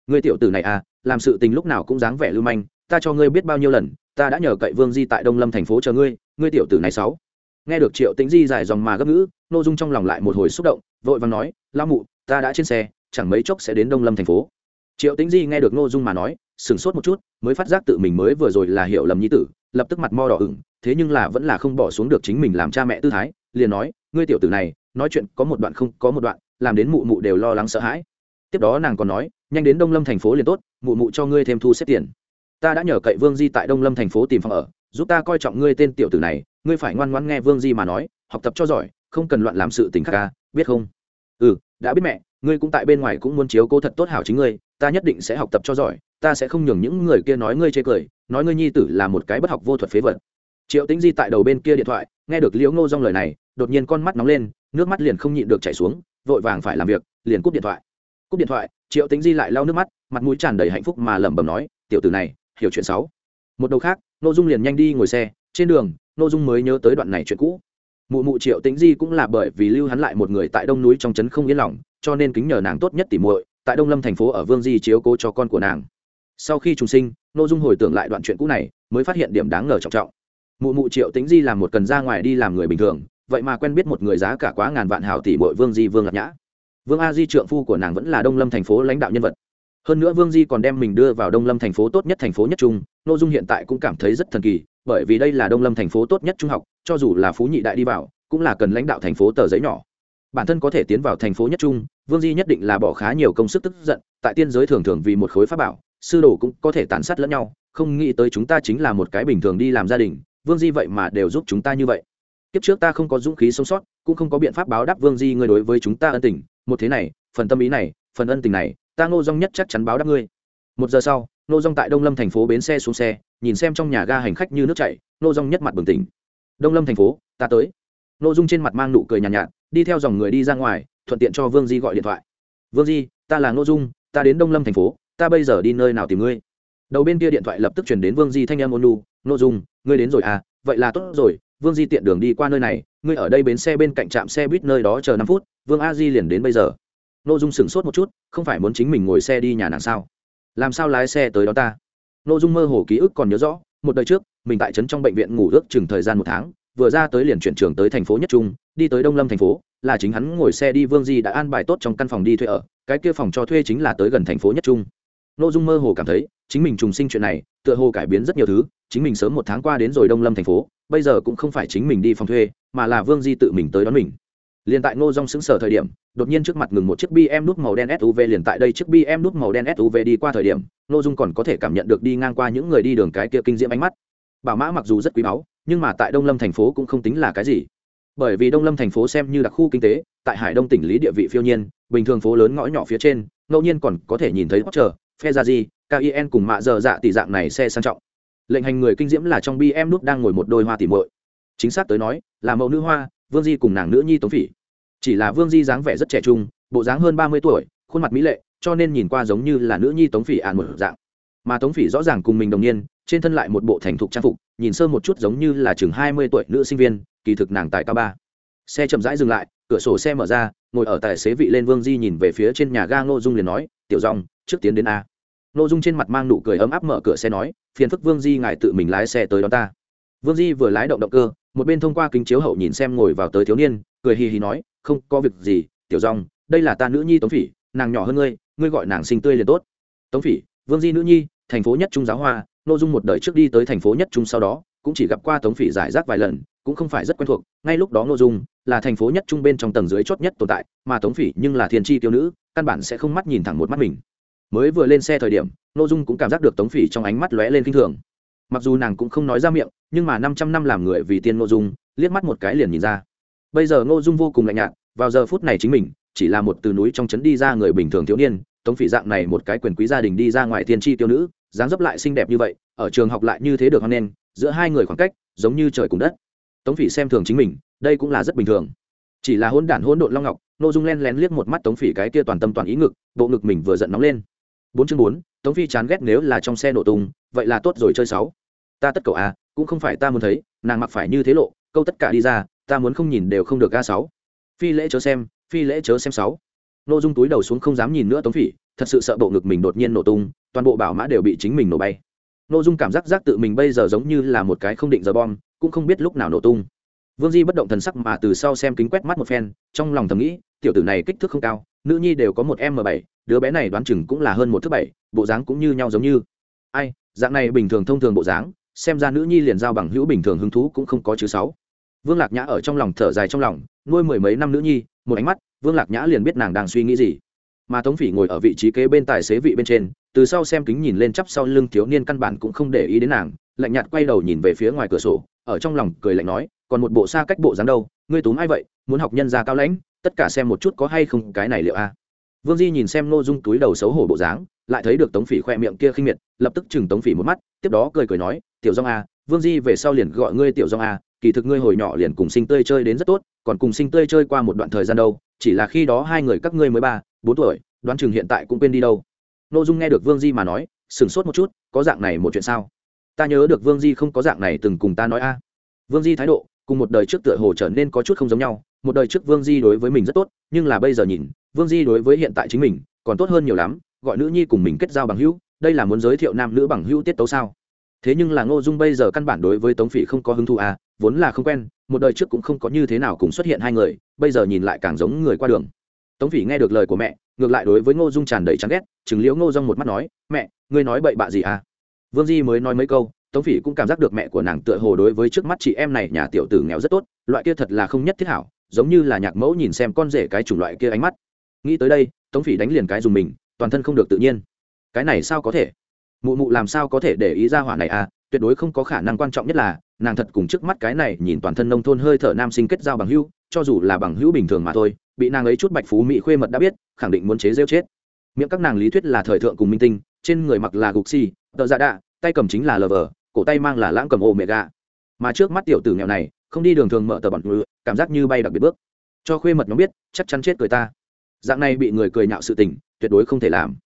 Ngươi tiểu tử này à làm sự tình lúc nào cũng dáng vẻ lưu manh, ta cho ngươi biết bao nhiêu lần, ta đã nhờ cậy vương di tại đông lâm thành phố chờ ngươi ngươi tiểu tử này sáu nghe được triệu tĩnh di dài dòng mà gấp ngữ, Ngô dung trong lòng lại một hồi xúc động, vội vàng nói lao mụ, ta đã trên xe, chẳng mấy chốc sẽ đến đông lâm thành phố. Triệu tĩnh di nghe được Ngô dung mà nói, sửng sốt một chút, mới phát giác tự mình mới vừa rồi là hiểu lầm nhi tử, lập tức mặt mo đỏ ửng, thế nhưng là vẫn là không bỏ xuống được chính mình làm cha mẹ tư thái, liền nói, ngươi tiểu tử này nói chuyện có một đoạn không có một đoạn, làm đến mụ mụ đều lo lắng sợ hãi. Tiếp đó nàng còn nói, nhanh đến đông lâm thành phố liền tốt, mụ mụ cho ngươi thêm thu xếp tiền. Ta đã nhờ cậy vương di tại đông lâm thành phố tìm phòng ở, giúp ta coi trọng ngươi tên tiểu tử này, ngươi phải ngoan ngoãn nghe vương di mà nói, học tập cho giỏi, không cần loạn làm sự tình khác ca biết không? Ừ đã biết mẹ, ngươi cũng tại bên ngoài cũng muốn chiếu cố thật tốt hảo chính ngươi, ta nhất định sẽ học tập cho giỏi, ta sẽ không nhường những người kia nói ngươi chê cười, nói ngươi nhi tử là một cái bất học vô thuật phế vật. Triệu tĩnh di tại đầu bên kia điện thoại, nghe được liễu ngô dong lời này, đột nhiên con mắt nóng lên nước mắt liền không nhịn được chảy xuống, vội vàng phải làm việc, liền cúp điện thoại. Cúp điện thoại, triệu tính di lại lau nước mắt, mặt mũi tràn đầy hạnh phúc mà lẩm bẩm nói, tiểu tử này, hiểu chuyện sáu một đầu khác nội dung liền nhanh đi ngồi xe, trên đường nội dung mới nhớ tới đoạn này chuyện cũ. Mụ mụ triệu tính di cũng là bởi vì lưu hắn lại một người tại đông núi trong trấn không yên lòng, cho nên kính nhờ nàng tốt nhất tỉ muội, tại đông lâm thành phố ở vương di chiếu cố cho con của nàng. Sau khi trùng sinh nội dung hồi tưởng lại đoạn chuyện cũ này, mới phát hiện điểm đáng ngờ trọng trọng. Mụ mụ triệu tính di làm một cần ra ngoài đi làm người bình thường vậy mà quen biết một người giá cả quá ngàn vạn hảo tỷ muội vương di, vương lạc nhã. Vương a di trượng phu của nàng vẫn là đông lâm thành phố lãnh đạo nhân vật. Hơn nữa vương di còn đem mình đưa vào đông lâm thành phố tốt nhất thành phố nhất trung, nội dung hiện tại cũng cảm thấy rất thần kỳ, bởi vì đây là đông lâm thành phố tốt nhất trung học, cho dù là phú nhị đại đi vào, cũng là cần lãnh đạo thành phố tờ giấy nhỏ. Bản thân có thể tiến vào thành phố nhất trung, vương di nhất định là bỏ khá nhiều công sức tức giận, tại tiên giới thường thường vì một khối pháp bảo, sư đồ cũng có thể tàn sát lẫn nhau, không nghĩ tới chúng ta chính là một cái bình thường đi làm gia đình, vương di vậy mà đều giúp chúng ta như vậy kiếp trước ta không có dũng khí sống sót cũng không có biện pháp báo đáp vương di ngươi đối với chúng ta ân tình. Một thế này phần tâm ý này phần ân tình này ta ngô dong nhất chắc chắn báo đáp ngươi. Một giờ sau ngô dong tại đông lâm thành phố bến xe xuống xe nhìn xem trong nhà ga hành khách như nước chảy ngô dong nhất mặt bừng tỉnh. Đông lâm thành phố ta tới. Ngô dung trên mặt mang nụ cười nhàn nhạt, nhạt đi theo dòng người đi ra ngoài thuận tiện cho vương di gọi điện thoại. Vương di ta là ngô dung ta đến đông lâm thành phố ta bây giờ đi nơi nào tìm ngươi? Đầu bên kia điện thoại lập tức chuyển đến vương di thanh em ôn lu ngô dung ngươi đến rồi à? Vậy là tốt rồi vương di tiện đường đi qua nơi này, ngươi ở đây bến xe bên cạnh trạm xe buýt nơi đó chờ năm phút, vương a di liền đến bây giờ. N ô dung sửng sốt một chút, không phải muốn chính mình ngồi xe đi nhà nàng sao? Làm sao lái xe tới đó ta? N ô dung mơ hồ ký ức còn nhớ rõ, một đời trước, mình tại trấn trong bệnh viện ngủ ước chừng thời gian một tháng, vừa ra tới liền chuyển trường tới thành phố nhất trung, đi tới đông lâm thành phố, là chính hắn ngồi xe đi vương di đã an bài tốt trong căn phòng đi thuê ở, cái kia phòng cho thuê chính là tới gần thành phố nhất trung. N ô dung mơ hồ cảm thấy, chính mình trùng sinh chuyện này, tựa hồ cải biến rất nhiều thứ chính mình sớm một tháng qua đến rồi đông lâm thành phố, bây giờ cũng không phải chính mình đi phòng thuê, mà là vương di tự mình tới đón mình. Liền tại ngô dong xứng sở thời điểm, đột nhiên trước mặt ngừng một chiếc bm nút màu đen suv liền tại đây chiếc bm nút màu đen suv đi qua thời điểm, ngô dung còn có thể cảm nhận được đi ngang qua những người đi đường cái kia kinh diễm ánh mắt. Bảo mã mặc dù rất quý báu, nhưng mà tại đông lâm thành phố cũng không tính là cái gì. Bởi vì đông lâm thành phố xem như đặc khu kinh tế, tại hải đông tỉnh lý địa vị phiêu nhiên, bình thường phố lớn ngõ nhỏ phía trên, ngẫu nhiên còn có thể nhìn thấy hot chờ phe ra di kin cùng mạ giờ dạ tỷ dạng này xe sang trọng lệnh hành người kinh diễm là trong bi em nút đang ngồi một đôi hoa tỉ muội. Chính xác tới nói, là mẫu nữ hoa, vương di cùng nàng nữ nhi tống phỉ. Chỉ là vương di dáng vẻ rất trẻ trung, bộ dáng hơn ba mươi tuổi, khuôn mặt mỹ lệ, cho nên nhìn qua giống như là nữ nhi tống phỉ ạn một dạng. Mà tống phỉ rõ ràng cùng mình đồng niên, trên thân lại một bộ thành thục trang phục, nhìn sơ một chút giống như là chừng hai mươi tuổi nữ sinh viên, kỳ thực nàng tại cao ba. Xe chậm rãi dừng lại, cửa sổ xe mở ra, ngồi ở tài xế vị lên vương di nhìn về phía trên nhà ga ngô dung liền nói, tiểu dòng, trước tiến đến a ngô dung trên mặt mang nụ cười ấm áp mở cửa xe nói, phiền phức vương di ngài tự mình lái xe tới đón ta. Vương di vừa lái động động cơ, một bên thông qua kính chiếu hậu nhìn xem ngồi vào tới thiếu niên, cười hì hì nói, không có việc gì, tiểu dòng, đây là ta nữ nhi tống phỉ, nàng nhỏ hơn ngươi ngươi gọi nàng sinh tươi liền tốt. Tống phỉ, vương di nữ nhi, thành phố nhất trung giáo hoa nội dung một đời trước đi tới thành phố nhất trung sau đó, cũng chỉ gặp qua tống phỉ giải rác vài lần, cũng không phải rất quen thuộc, ngay lúc đó nội dung là thành phố nhất trung bên trong tầng dưới chót nhất tồn tại, mà tống phỉ nhưng là thiên tri tiêu nữ, căn bản sẽ không mắt nhìn thẳng một mắt mình mới vừa lên xe thời điểm nội dung cũng cảm giác được tống phỉ trong ánh mắt lóe lên kinh thường. Mặc dù nàng cũng không nói ra miệng, nhưng mà năm trăm năm làm người vì tiên nội dung, liếc mắt một cái liền nhìn ra. Bây giờ ngô dung vô cùng lạnh nhạt, vào giờ phút này chính mình, chỉ là một từ núi trong trấn đi ra người bình thường thiếu niên, tống phỉ dạng này một cái quyền quý gia đình đi ra ngoài thiên tri tiêu nữ, dáng dấp lại xinh đẹp như vậy, ở trường học lại như thế được hoan nghênh, giữa hai người khoảng cách, giống như trời cùng đất. Tống phỉ xem thường chính mình, đây cũng là rất bình thường. Chỉ là hôn đản hôn độn long ngọc n ô dung len lén liếc một mắt tống phỉ cái kia toàn tâm toàn ý ngực, bộ ngực mình vừa giận nóng lên bốn chương bốn, tống phi chán ghét nếu là trong xe nổ tung, vậy là tốt rồi chơi sáu. Ta tất cậu à cũng không phải ta muốn thấy, nàng mặc phải như thế lộ, câu tất cả đi ra, ta muốn không nhìn đều không được ga sáu. Phi lễ chớ xem, phi lễ chớ xem sáu. N ô dung túi đầu xuống không dám nhìn nữa tống phỉ thật sự sợ bộ ngực mình đột nhiên nổ tung, toàn bộ bảo mã đều bị chính mình nổ bay. N ô dung cảm giác giác tự mình bây giờ giống như là một cái không định giờ bom, cũng không biết lúc nào nổ tung. Vương di bất động thần sắc mà từ sau xem kính quét mắt một phen, trong lòng thầm nghĩ, tiểu tử này kích thước không cao nữ nhi đều có một m bảy, đứa bé này đoán chừng cũng là hơn một thứ bảy, bộ dáng cũng như nhau giống như. Ai, dạng này bình thường thông thường bộ dáng, xem ra nữ nhi liền giao bằng hữu bình thường hứng thú cũng không có chứ sáu. Vương lạc nhã ở trong lòng thở dài trong lòng, nuôi mười mấy năm nữ nhi, một ánh mắt, vương lạc nhã liền biết nàng đang suy nghĩ gì. Mà tống phỉ ngồi ở vị trí kế bên tài xế vị bên trên, từ sau xem kính nhìn lên chắp sau lưng thiếu niên căn bản cũng không để ý đến nàng, lạnh nhạt quay đầu nhìn về phía ngoài cửa sổ, ở trong lòng cười lạnh nói, còn một bộ xa cách bộ dáng đâu, ngươi túm ai vậy, muốn học nhân gia cao lãnh? Tất cả xem một chút có hay không cái này liệu a. Vương di nhìn xem nô dung túi đầu xấu hổ bộ dáng, lại thấy được tống phỉ khoe miệng kia khinh miệt, lập tức chừng tống phỉ một mắt, tiếp đó cười cười nói, tiểu dong a, vương di về sau liền gọi ngươi tiểu dong a, kỳ thực ngươi hồi nhỏ liền cùng sinh tươi chơi đến rất tốt, còn cùng sinh tươi chơi qua một đoạn thời gian đâu, chỉ là khi đó hai người các ngươi mới ba, bốn tuổi, đoán chừng hiện tại cũng quên đi đâu. Nội dung nghe được vương di mà nói, sửng sốt một chút, có dạng này một chuyện sao? Ta nhớ được vương di không có dạng này từng cùng ta nói a. Vương di thái độ, cùng một đời trước tựa hồ trở nên có chút không giống nhau một đời trước vương di đối với mình rất tốt, nhưng là bây giờ nhìn, vương di đối với hiện tại chính mình còn tốt hơn nhiều lắm, gọi nữ nhi cùng mình kết giao bằng hữu, đây là muốn giới thiệu nam nữ bằng hữu tiết tấu sao? Thế nhưng là ngô dung bây giờ căn bản đối với tống phỉ không có hứng thú à vốn là không quen, một đời trước cũng không có như thế nào cùng xuất hiện hai người, bây giờ nhìn lại càng giống người qua đường. Tống phỉ nghe được lời của mẹ, ngược lại đối với ngô dung tràn đầy chán ghét chừng liễu ngô dung một mắt nói, mẹ, ngươi nói bậy bạ gì à? Vương di mới nói mấy câu, tống phỉ cũng cảm giác được mẹ của nàng tựa hồ đối với trước mắt chị em này nhà tiểu tử nghèo rất tốt, loại kia thật là không nhất thiết hảo giống như là nhạc mẫu nhìn xem con rể cái chủng loại kia ánh mắt. Nghĩ tới đây, tống phỉ đánh liền cái dùng mình, toàn thân không được tự nhiên. Cái này sao có thể? Mụ mụ làm sao có thể để ý ra hỏa này à? Tuyệt đối không có khả năng quan trọng nhất là, nàng thật cùng trước mắt cái này nhìn toàn thân nông thôn hơi thở nam sinh kết giao bằng hữu, cho dù là bằng hữu bình thường mà thôi, bị nàng ấy chút bạch phú mỹ khuê mật đã biết, khẳng định muốn chế rêu chết. Miệng các nàng lý thuyết là thời thượng cùng minh tinh, trên người mặc là gục xì, tợ dạ đạ, tay cầm chính là lờ vờ, cổ tay mang là lãng cầm ô mẹ gà. Mà trước mắt tiểu tử nghèo này không đi đường thường mở tờ bọn ngự cảm giác như bay đặc biệt bước. Cho khuê mật nhóm biết, chắc chắn chết cười ta. Dạng này bị người cười nhạo sự tình, tuyệt đối không thể làm.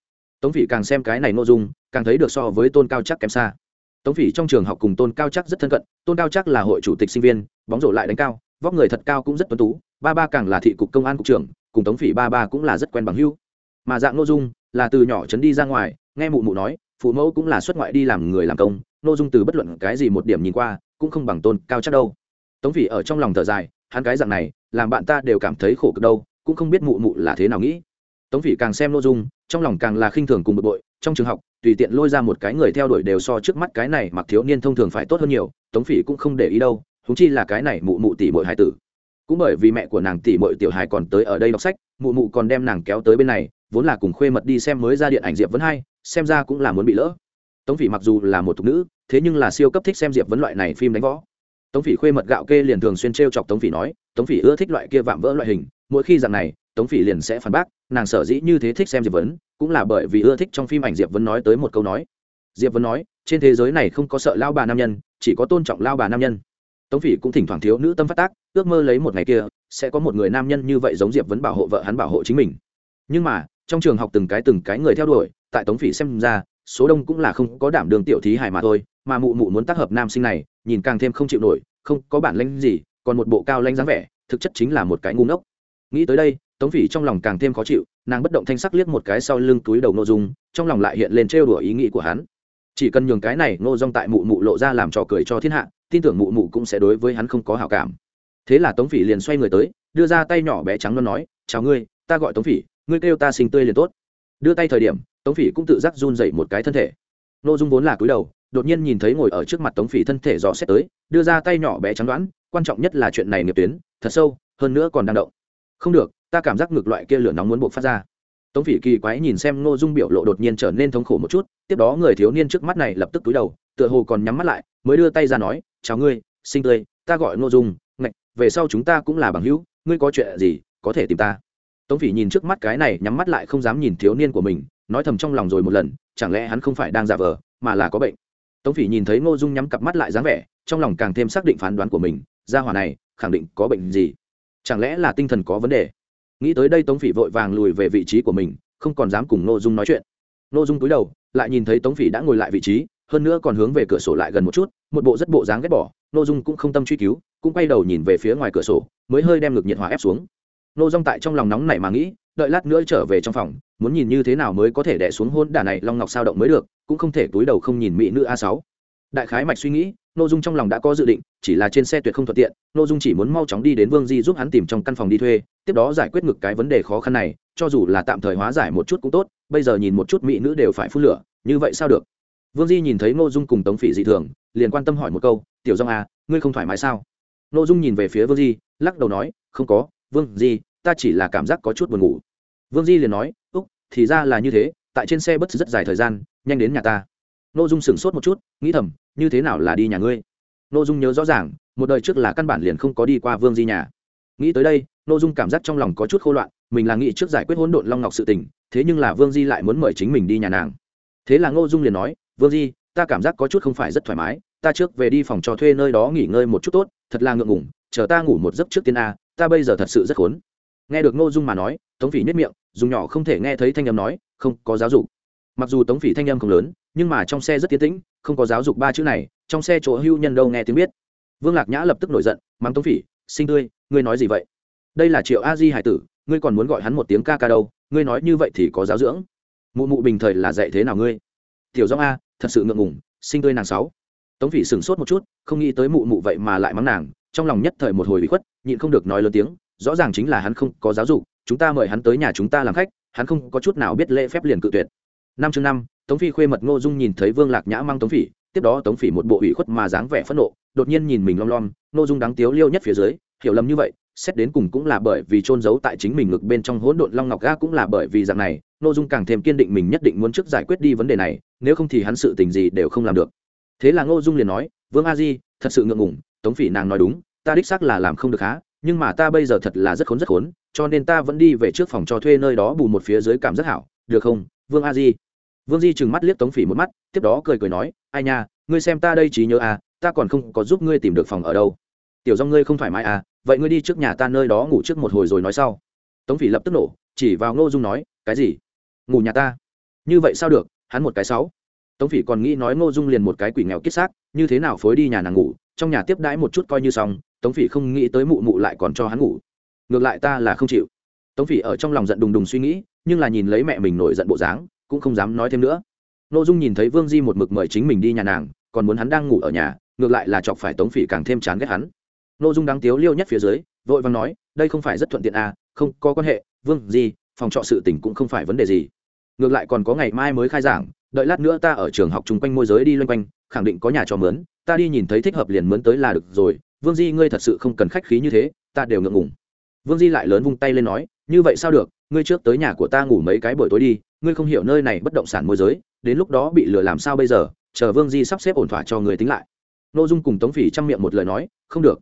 Tống phỉ càng xem cái này nội dung, càng thấy được so với tôn cao chắc kém xa. Tống phỉ trong trường học cùng tôn cao chắc rất thân cận, tôn cao chắc là hội chủ tịch sinh viên, bóng rổ lại đánh cao, vóc người thật cao cũng rất tuấn tú, ba ba càng là thị cục công an cục trưởng, cùng tống phỉ ba ba cũng là rất quen bằng hưu mà dạng nội dung, là từ nhỏ trấn đi ra ngoài, nghe mụ mụ nói, phụ mẫu cũng là xuất ngoại đi làm người làm công, nội dung từ bất luận cái gì một điểm nhìn qua, cũng không bằng tôn cao chắc đâu tống phỉ ở trong lòng thở dài, hắn cái dạng này, làm bạn ta đều cảm thấy khổ cực đâu, cũng không biết mụ mụ là thế nào nghĩ. Tống phỉ càng xem nội dung, trong lòng càng là khinh thường cùng bực bội, trong trường học, tùy tiện lôi ra một cái người theo đuổi đều so trước mắt cái này mặc thiếu niên thông thường phải tốt hơn nhiều, tống phỉ cũng không để ý đâu húng chi là cái này mụ mụ tỷ mội hải tử. Cũng bởi vì mẹ của nàng tỷ mội tiểu hài còn tới ở đây đọc sách, mụ mụ còn đem nàng kéo tới bên này, vốn là cùng khuê mật đi xem mới ra điện ảnh diệp vấn hai, xem ra cũng là muốn bị lỡ. Tống phỉ mặc dù là một thục nữ, thế nhưng là siêu cấp thích xem diệp vấn loại này phim đánh võ tống phỉ khuê mật gạo kê liền thường xuyên t r e o chọc tống phỉ nói, tống phỉ ưa thích loại kia vạm vỡ loại hình, mỗi khi dạng này, tống phỉ liền sẽ phản bác, nàng sở dĩ như thế thích xem diệp vấn, cũng là bởi vì ưa thích trong phim ảnh diệp vấn nói tới một câu nói. Diệp vấn nói, trên thế giới này không có sợ lao bà nam nhân, chỉ có tôn trọng lao bà nam nhân. Tống phỉ cũng thỉnh thoảng thiếu nữ tâm phát tác, ước mơ lấy một ngày kia, sẽ có một người nam nhân như vậy giống diệp vấn bảo hộ vợ hắn bảo hộ chính mình. Nhưng mà, trong trường học từng cái từng cái người theo đuổi, tại tống phỉ xem ra số đông cũng là không có đảm đường tiểu thí hài mà thôi, mà mụ mụ muốn tác hợp nam sinh này, nhìn càng thêm không chịu nổi, không có bản lanh gì, còn một bộ cao lãnh dáng vẻ, thực chất chính là một cái ngu ngốc. Nghĩ tới đây, tống phỉ trong lòng càng thêm khó chịu, nàng bất động thanh sắc liếc một cái sau lưng túi đầu nội dung, trong lòng lại hiện lên trêu đùa ý nghĩ của hắn. Chỉ cần nhường cái này ngô dong tại mụ mụ lộ ra làm trò cười cho thiên hạ, tin tưởng mụ mụ cũng sẽ đối với hắn không có hảo cảm. Thế là tống phỉ liền xoay người tới, đưa ra tay nhỏ bé trắng nó nói, chào ngươi, ta gọi tống phỉ, ngươi kêu ta sinh tươi liền tốt. Đưa tay thời điểm tống phỉ cũng tự giác run dậy một cái thân thể. N ô dung vốn là cúi đầu, đột nhiên nhìn thấy ngồi ở trước mặt tống phỉ thân thể dò xét tới, đưa ra tay nhỏ bé chắn đoán, quan trọng nhất là chuyện này nghiệp tuyến, thật sâu, hơn nữa còn đang động. Không được, ta cảm giác ngược loại kia lửa nóng muốn buộc phát ra. Tống phỉ kỳ quái nhìn xem n ô dung biểu lộ đột nhiên trở nên thống khổ một chút, tiếp đó người thiếu niên trước mắt này lập tức túi đầu, tựa hồ còn nhắm mắt lại, mới đưa tay ra nói, chào ngươi sinh tươi, ta gọi n ô dung, ngạch, về sau chúng ta cũng là bằng hữu, ngươi có chuyện gì, có thể tìm ta. Tống phỉ nhìn trước mắt cái này, nhắm mắt lại không dám nhìn thiếu niên của mình nói thầm trong lòng rồi một lần, chẳng lẽ hắn không phải đang giả vờ, mà là có bệnh? Tống phỉ nhìn thấy ngô dung nhắm cặp mắt lại dáng vẻ, trong lòng càng thêm xác định phán đoán của mình, gia hỏa này, khẳng định có bệnh gì? Chẳng lẽ là tinh thần có vấn đề? Nghĩ tới đây tống phỉ vội vàng lùi về vị trí của mình, không còn dám cùng ngô dung nói chuyện. Ngô dung cúi đầu, lại nhìn thấy tống phỉ đã ngồi lại vị trí, hơn nữa còn hướng về cửa sổ lại gần một chút, một bộ rất bộ dáng ghét bỏ. Ngô dung cũng không tâm truy cứu, cũng quay đầu nhìn về phía ngoài cửa sổ, mới hơi đem ngực nhiệt hòa ép xuống. Ngô dung tại trong lòng nóng này mà nghĩ đợi lát nữa trở về trong phòng, muốn nhìn như thế nào mới có thể đẻ xuống hôn đả này long ngọc sao động mới được, cũng không thể túi đầu không nhìn mỹ nữ a sáu. Đại khái mạch suy nghĩ nội dung trong lòng đã có dự định, chỉ là trên xe tuyệt không thuận tiện nội dung chỉ muốn mau chóng đi đến vương di giúp hắn tìm trong căn phòng đi thuê, tiếp đó giải quyết ngực cái vấn đề khó khăn này, cho dù là tạm thời hóa giải một chút cũng tốt, bây giờ nhìn một chút mỹ nữ đều phải phun lửa, như vậy sao được? Vương di nhìn thấy nội dung cùng tống phỉ dị thường, liền quan tâm hỏi một câu, tiểu dông à ngươi không thoải mái sao? Nội dung nhìn về phía vương di, lắc đầu nói, không có, vương di ta chỉ là cảm giác có chút buồn ngủ. Vương di liền nói, úc, thì ra là như thế, tại trên xe bất rất dài thời gian, nhanh đến nhà ta. N ô dung sửng sốt một chút, nghĩ thầm, như thế nào là đi nhà ngươi? N ô dung nhớ rõ ràng, một đời trước là căn bản liền không có đi qua vương di nhà. Nghĩ tới đây n ô dung cảm giác trong lòng có chút khô loạn, mình là nghĩ trước giải quyết hỗn độn long ngọc sự tình, thế nhưng là vương di lại muốn mời chính mình đi nhà nàng. Thế là n ô dung liền nói, vương di, ta cảm giác có chút không phải rất thoải mái, ta trước về đi phòng trò thuê nơi đó nghỉ ngơi một chút tốt, thật là ngượng ngủng chờ ta ngủ một giấc trước tiên a, ta bây giờ thật sự rất khốn nghe được ngô dung mà nói, tống phỉ nhất miệng, dùng nhỏ không thể nghe thấy thanh âm nói, không, có giáo dục. Mặc dù tống phỉ thanh âm không lớn, nhưng mà trong xe rất tiến tĩnh, không có giáo dục ba chữ này, trong xe chỗ hưu nhân đâu nghe tiếng biết. Vương lạc nhã lập tức nổi giận, mắng tống phỉ, sinh tươi, ngươi nói gì vậy? Đây là triệu a di hải tử, ngươi còn muốn gọi hắn một tiếng ca ca đâu, ngươi nói như vậy thì có giáo dưỡng. Mụ mụ bình thời là dạy thế nào ngươi? Tiểu giọng a, thật sự ngượng ngùng, sinh tươi nàng sáu. Tống phỉ sửng sốt một chút, không nghĩ tới mụ mụ vậy mà lại mắng nàng, trong lòng nhất thời một hồi bị khuất, nhịn không được nói lớn tiếng rõ ràng chính là hắn không có giáo dục, chúng ta mời hắn tới nhà chúng ta làm khách, hắn không có chút nào biết lễ phép liền cự tuyệt. Năm chương năm, tống phi khuê mật ngô dung nhìn thấy vương lạc nhã mang tống phỉ, tiếp đó tống phỉ một bộ ủy khuất mà dáng vẻ phẫn nộ, đột nhiên nhìn mình lom lom, ngô dung đáng tiếu liêu nhất phía dưới, hiểu lầm như vậy, xét đến cùng cũng là bởi vì trôn giấu tại chính mình ngực bên trong hỗn độn long ngọc ga cũng là bởi vì dạng này, ngô dung càng thêm kiên định mình nhất định muốn trước giải quyết đi vấn đề này, nếu không thì hắn sự tình gì đều không làm được. Thế là ngô dung liền nói, vương a di, thật sự ngượng ngùng, tống phỉ nàng nói đúng, ta đích xác là làm không được há nhưng mà ta bây giờ thật là rất khốn rất khốn, cho nên ta vẫn đi về trước phòng cho thuê nơi đó bù một phía dưới cảm rất hảo. Được không, vương a di? Vương di trừng mắt liếc tống phỉ một mắt, tiếp đó cười cười nói, ai nha, ngươi xem ta đây trí nhớ à ta còn không có giúp ngươi tìm được phòng ở đâu. Tiểu do ngươi không thoải mái à vậy ngươi đi trước nhà ta nơi đó ngủ trước một hồi rồi nói sau. Tống phỉ lập tức nổ, chỉ vào ngô dung nói, cái gì? Ngủ nhà ta? Như vậy sao được, hắn một cái sáu. Tống phỉ còn nghĩ nói ngô dung liền một cái quỷ nghèo kiết xác, như thế nào phối đi nhà nàng ngủ, trong nhà tiếp đãi một chút coi như xong tống phỉ không nghĩ tới mụ mụ lại còn cho hắn ngủ. Ngược lại ta là không chịu. Tống phỉ ở trong lòng giận đùng đùng suy nghĩ, nhưng là nhìn lấy mẹ mình nổi giận bộ dáng, cũng không dám nói thêm nữa. N ô dung nhìn thấy vương di một mực mời chính mình đi nhà nàng, còn muốn hắn đang ngủ ở nhà, ngược lại là chọc phải tống phỉ càng thêm chán ghét hắn. N ô dung đáng tiếu liêu nhất phía dưới, vội vàng nói, đây không phải rất thuận tiện à không, có quan hệ, vương di, phòng trọ sự tỉnh cũng không phải vấn đề gì. Ngược lại còn có ngày mai mới khai giảng, đợi lát nữa ta ở trường học chung quanh môi giới đi loanh quanh, khẳng định có nhà cho mướn, ta đi nhìn thấy thích hợp liền mướn tới là được rồi vương di, ngươi thật sự không cần khách khí như thế, ta đều ngượng ngùng. Vương di lại lớn vung tay lên nói, như vậy sao được, ngươi trước tới nhà của ta ngủ mấy cái buổi tối đi, ngươi không hiểu nơi này bất động sản môi giới, đến lúc đó bị lừa làm sao bây giờ, chờ vương di sắp xếp ổn thỏa cho người tính lại. N ô dung cùng tống phỉ chăm miệng một lời nói, không được.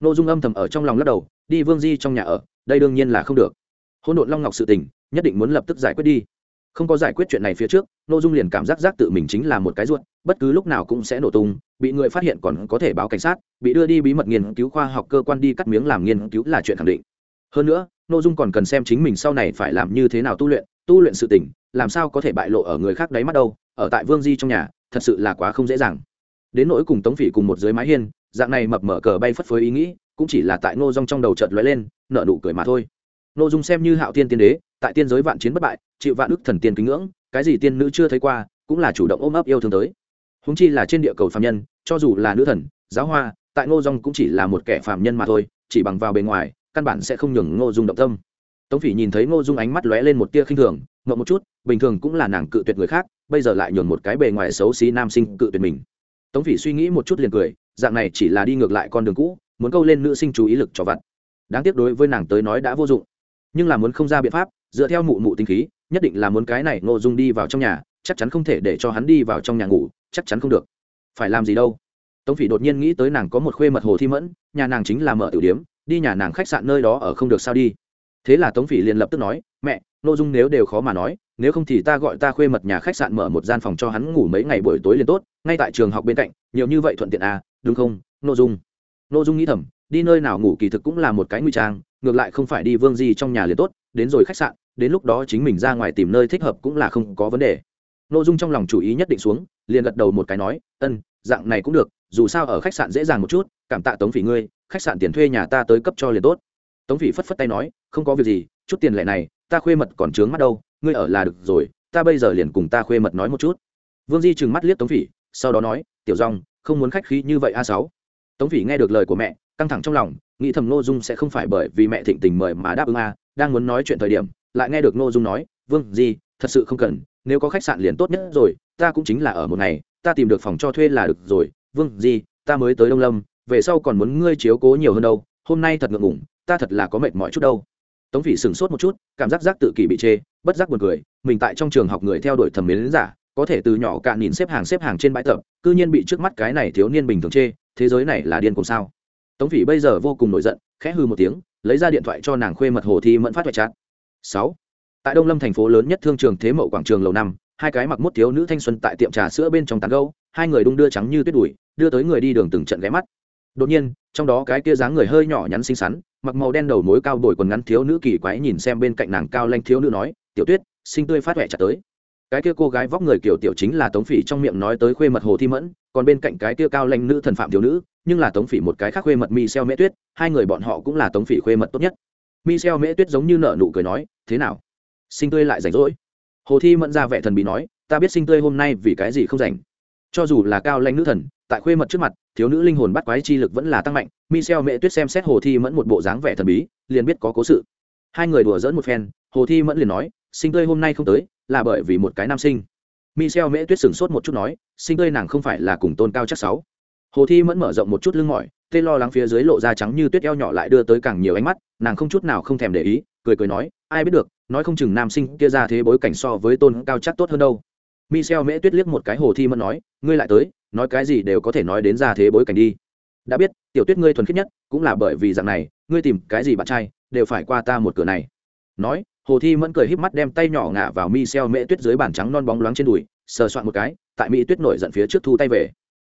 N ô dung âm thầm ở trong lòng lắc đầu, đi vương di trong nhà ở, đây đương nhiên là không được. Hôn độn long ngọc sự tình, nhất định muốn lập tức giải quyết đi không có giải quyết chuyện này phía trước nội dung liền cảm giác giác tự mình chính là một cái ruột, bất cứ lúc nào cũng sẽ nổ tung, bị người phát hiện còn có thể báo cảnh sát, bị đưa đi bí mật nghiên cứu khoa học cơ quan đi cắt miếng làm nghiên cứu là chuyện khẳng định. Hơn nữa nội dung còn cần xem chính mình sau này phải làm như thế nào tu luyện tu luyện sự tỉnh làm sao có thể bại lộ ở người khác đáy mắt đâu, ở tại vương di trong nhà, thật sự là quá không dễ dàng. Đến nỗi cùng tống phỉ cùng một dưới mái hiên, dạng này mập mở cờ bay phất phới ý nghĩ, cũng chỉ là tại ngô dung trong đầu chợt lóe lên nợ nụ cười mà thôi ngô dung xem như hạo tiên tiên đế, tại tiên giới vạn chiến bất bại, chịu vạn ức thần tiên kính ngưỡng, cái gì tiên nữ chưa thấy qua, cũng là chủ động ôm ấp yêu thương tới. Húng chi là trên địa cầu phạm nhân, cho dù là nữ thần, giáo hoa, tại ngô dung cũng chỉ là một kẻ phạm nhân mà thôi, chỉ bằng vào bề ngoài, căn bản sẽ không nhường ngô dung động tâm. Tống phỉ nhìn thấy ngô dung ánh mắt lóe lên một tia khinh thường, ngậm một chút, bình thường cũng là nàng cự tuyệt người khác, bây giờ lại nhường một cái bề ngoài xấu xí nam sinh cự tuyệt mình. Tống phỉ suy nghĩ một chút liền cười, dạng này chỉ là đi ngược lại con đường cũ, muốn câu lên nữ sinh chú ý lực cho vặt đáng tiếc đối với nàng tới nói đã vô dụng nhưng là muốn không ra biện pháp, dựa theo mụ mụ tinh khí, nhất định là muốn cái này ngô dung đi vào trong nhà, chắc chắn không thể để cho hắn đi vào trong nhà ngủ, chắc chắn không được. Phải làm gì đâu? Tống phỉ đột nhiên nghĩ tới nàng có một khuê mật hồ thi mẫn, nhà nàng chính là mở tiểu điếm, đi nhà nàng khách sạn nơi đó ở không được sao đi. Thế là tống phỉ liền lập tức nói, mẹ nội dung nếu đều khó mà nói, nếu không thì ta gọi ta khuê mật nhà khách sạn mở một gian phòng cho hắn ngủ mấy ngày buổi tối liền tốt, ngay tại trường học bên cạnh, nhiều như vậy thuận tiện à đúng không nội dung? Nội dung nghĩ thầm, đi nơi nào ngủ kỳ thực cũng là một cái nguy trang ngược lại không phải đi vương di trong nhà liền tốt, đến rồi khách sạn, đến lúc đó chính mình ra ngoài tìm nơi thích hợp cũng là không có vấn đề. Nội dung trong lòng chủ ý nhất định xuống, liền gật đầu một cái nói, ân, dạng này cũng được, dù sao ở khách sạn dễ dàng một chút, cảm tạ tống phỉ ngươi, khách sạn tiền thuê nhà ta tới cấp cho liền tốt. Tống phỉ phất phất tay nói, không có việc gì, chút tiền lệ này, ta khuê mật còn trướng mắt đâu, ngươi ở là được rồi, ta bây giờ liền cùng ta khuê mật nói một chút. Vương di trừng mắt liếc tống phỉ, sau đó nói, tiểu rong không muốn khách khí như vậy a sáu. Tống phỉ nghe được lời của mẹ căng thẳng trong lòng nghĩ thầm nô dung sẽ không phải bởi vì mẹ thịnh tình mời mà đáp ứng a đang muốn nói chuyện thời điểm lại nghe được nô dung nói vương gì, thật sự không cần nếu có khách sạn liền tốt nhất rồi ta cũng chính là ở một ngày ta tìm được phòng cho thuê là được rồi vương gì, ta mới tới đông lâm về sau còn muốn ngươi chiếu cố nhiều hơn đâu hôm nay thật ngượng ngủng ta thật là có mệt mỏi chút đâu. Tống phỉ sửng sốt một chút cảm giác giác tự kỷ bị chê bất giác buồn cười mình tại trong trường học người theo đuổi thẩm mến giả có thể từ nhỏ cạn nhìn xếp hàng xếp hàng trên bãi tập cư nhiên bị trước mắt cái này thiếu niên bình thường chê thế giới này là điên cùng sao? Tống phỉ bây giờ vô cùng nổi giận, khẽ hư một tiếng, lấy ra điện thoại cho nàng khuê mật hồ thi mẫn phát thoại chát sáu. Tại đông lâm thành phố lớn nhất thương trường thế mậu quảng trường lầu năm, hai cái mặc mốt thiếu nữ thanh xuân tại tiệm trà sữa bên trong tán gâu hai người đung đưa trắng như tuyết đùi, đưa tới người đi đường từng trận ghé mắt. Đột nhiên, trong đó cái kia dáng người hơi nhỏ nhắn xinh xắn, mặc màu đen đầu mối cao đổi quần ngắn thiếu nữ kỳ quái nhìn xem bên cạnh nàng cao lanh thiếu nữ nói, tiểu tuyết sinh tươi phát huệ chặt tới cái kia cô gái vóc người kiểu tiểu chính là tống phỉ trong miệng nói tới khuê mật hồ thi mẫn, còn bên cạnh cái kia cao lanh nữ thần phạm thiếu nữ, nhưng là tống phỉ một cái khác khuê mật mi xeo mễ tuyết, hai người bọn họ cũng là tống phỉ khuê mật tốt nhất. Mi xeo mễ tuyết giống như nở nụ cười nói, thế nào? Sinh tươi lại rảnh rỗi? Hồ thi mẫn ra vẻ thần bị nói, ta biết sinh tươi hôm nay vì cái gì không rảnh. Cho dù là cao lanh nữ thần, tại khuê mật trước mặt, thiếu nữ linh hồn bắt quái chi lực vẫn là tăng mạnh. Mi xeo mễ tuyết xem xét hồ thi mẫn một bộ dáng vẻ thần bí, liền biết có cố sự. Hai người đùa dỡn một phen, hồ thi mẫn liền nói sinh tươi hôm nay không tới, là bởi vì một cái nam sinh. Michel Mễ tuyết sửng sốt một chút nói, sinh tươi nàng không phải là cùng tôn cao chắc sáu. Hồ thi mẫn mở rộng một chút lưng mỏi, tê lo lắng phía dưới lộ da trắng như tuyết eo nhỏ lại đưa tới càng nhiều ánh mắt, nàng không chút nào không thèm để ý, cười cười nói, ai biết được, nói không chừng nam sinh kia ra thế bối cảnh so với tôn cao chắc tốt hơn đâu. Michel mễ tuyết liếc một cái hồ thi mẫn nói, ngươi lại tới, nói cái gì đều có thể nói đến ra thế bối cảnh đi. Đã biết, tiểu tuyết ngươi thuần khiết nhất, cũng là bởi vì dạng này, ngươi tìm cái gì bạn trai, đều phải qua ta một cửa này. Nói hồ thi mẫn cười híp mắt đem tay nhỏ ngả vào mi xeo mễ tuyết dưới bàn trắng non bóng loáng trên đùi, sờ soạn một cái, tại mỹ tuyết nổi giận phía trước thu tay về.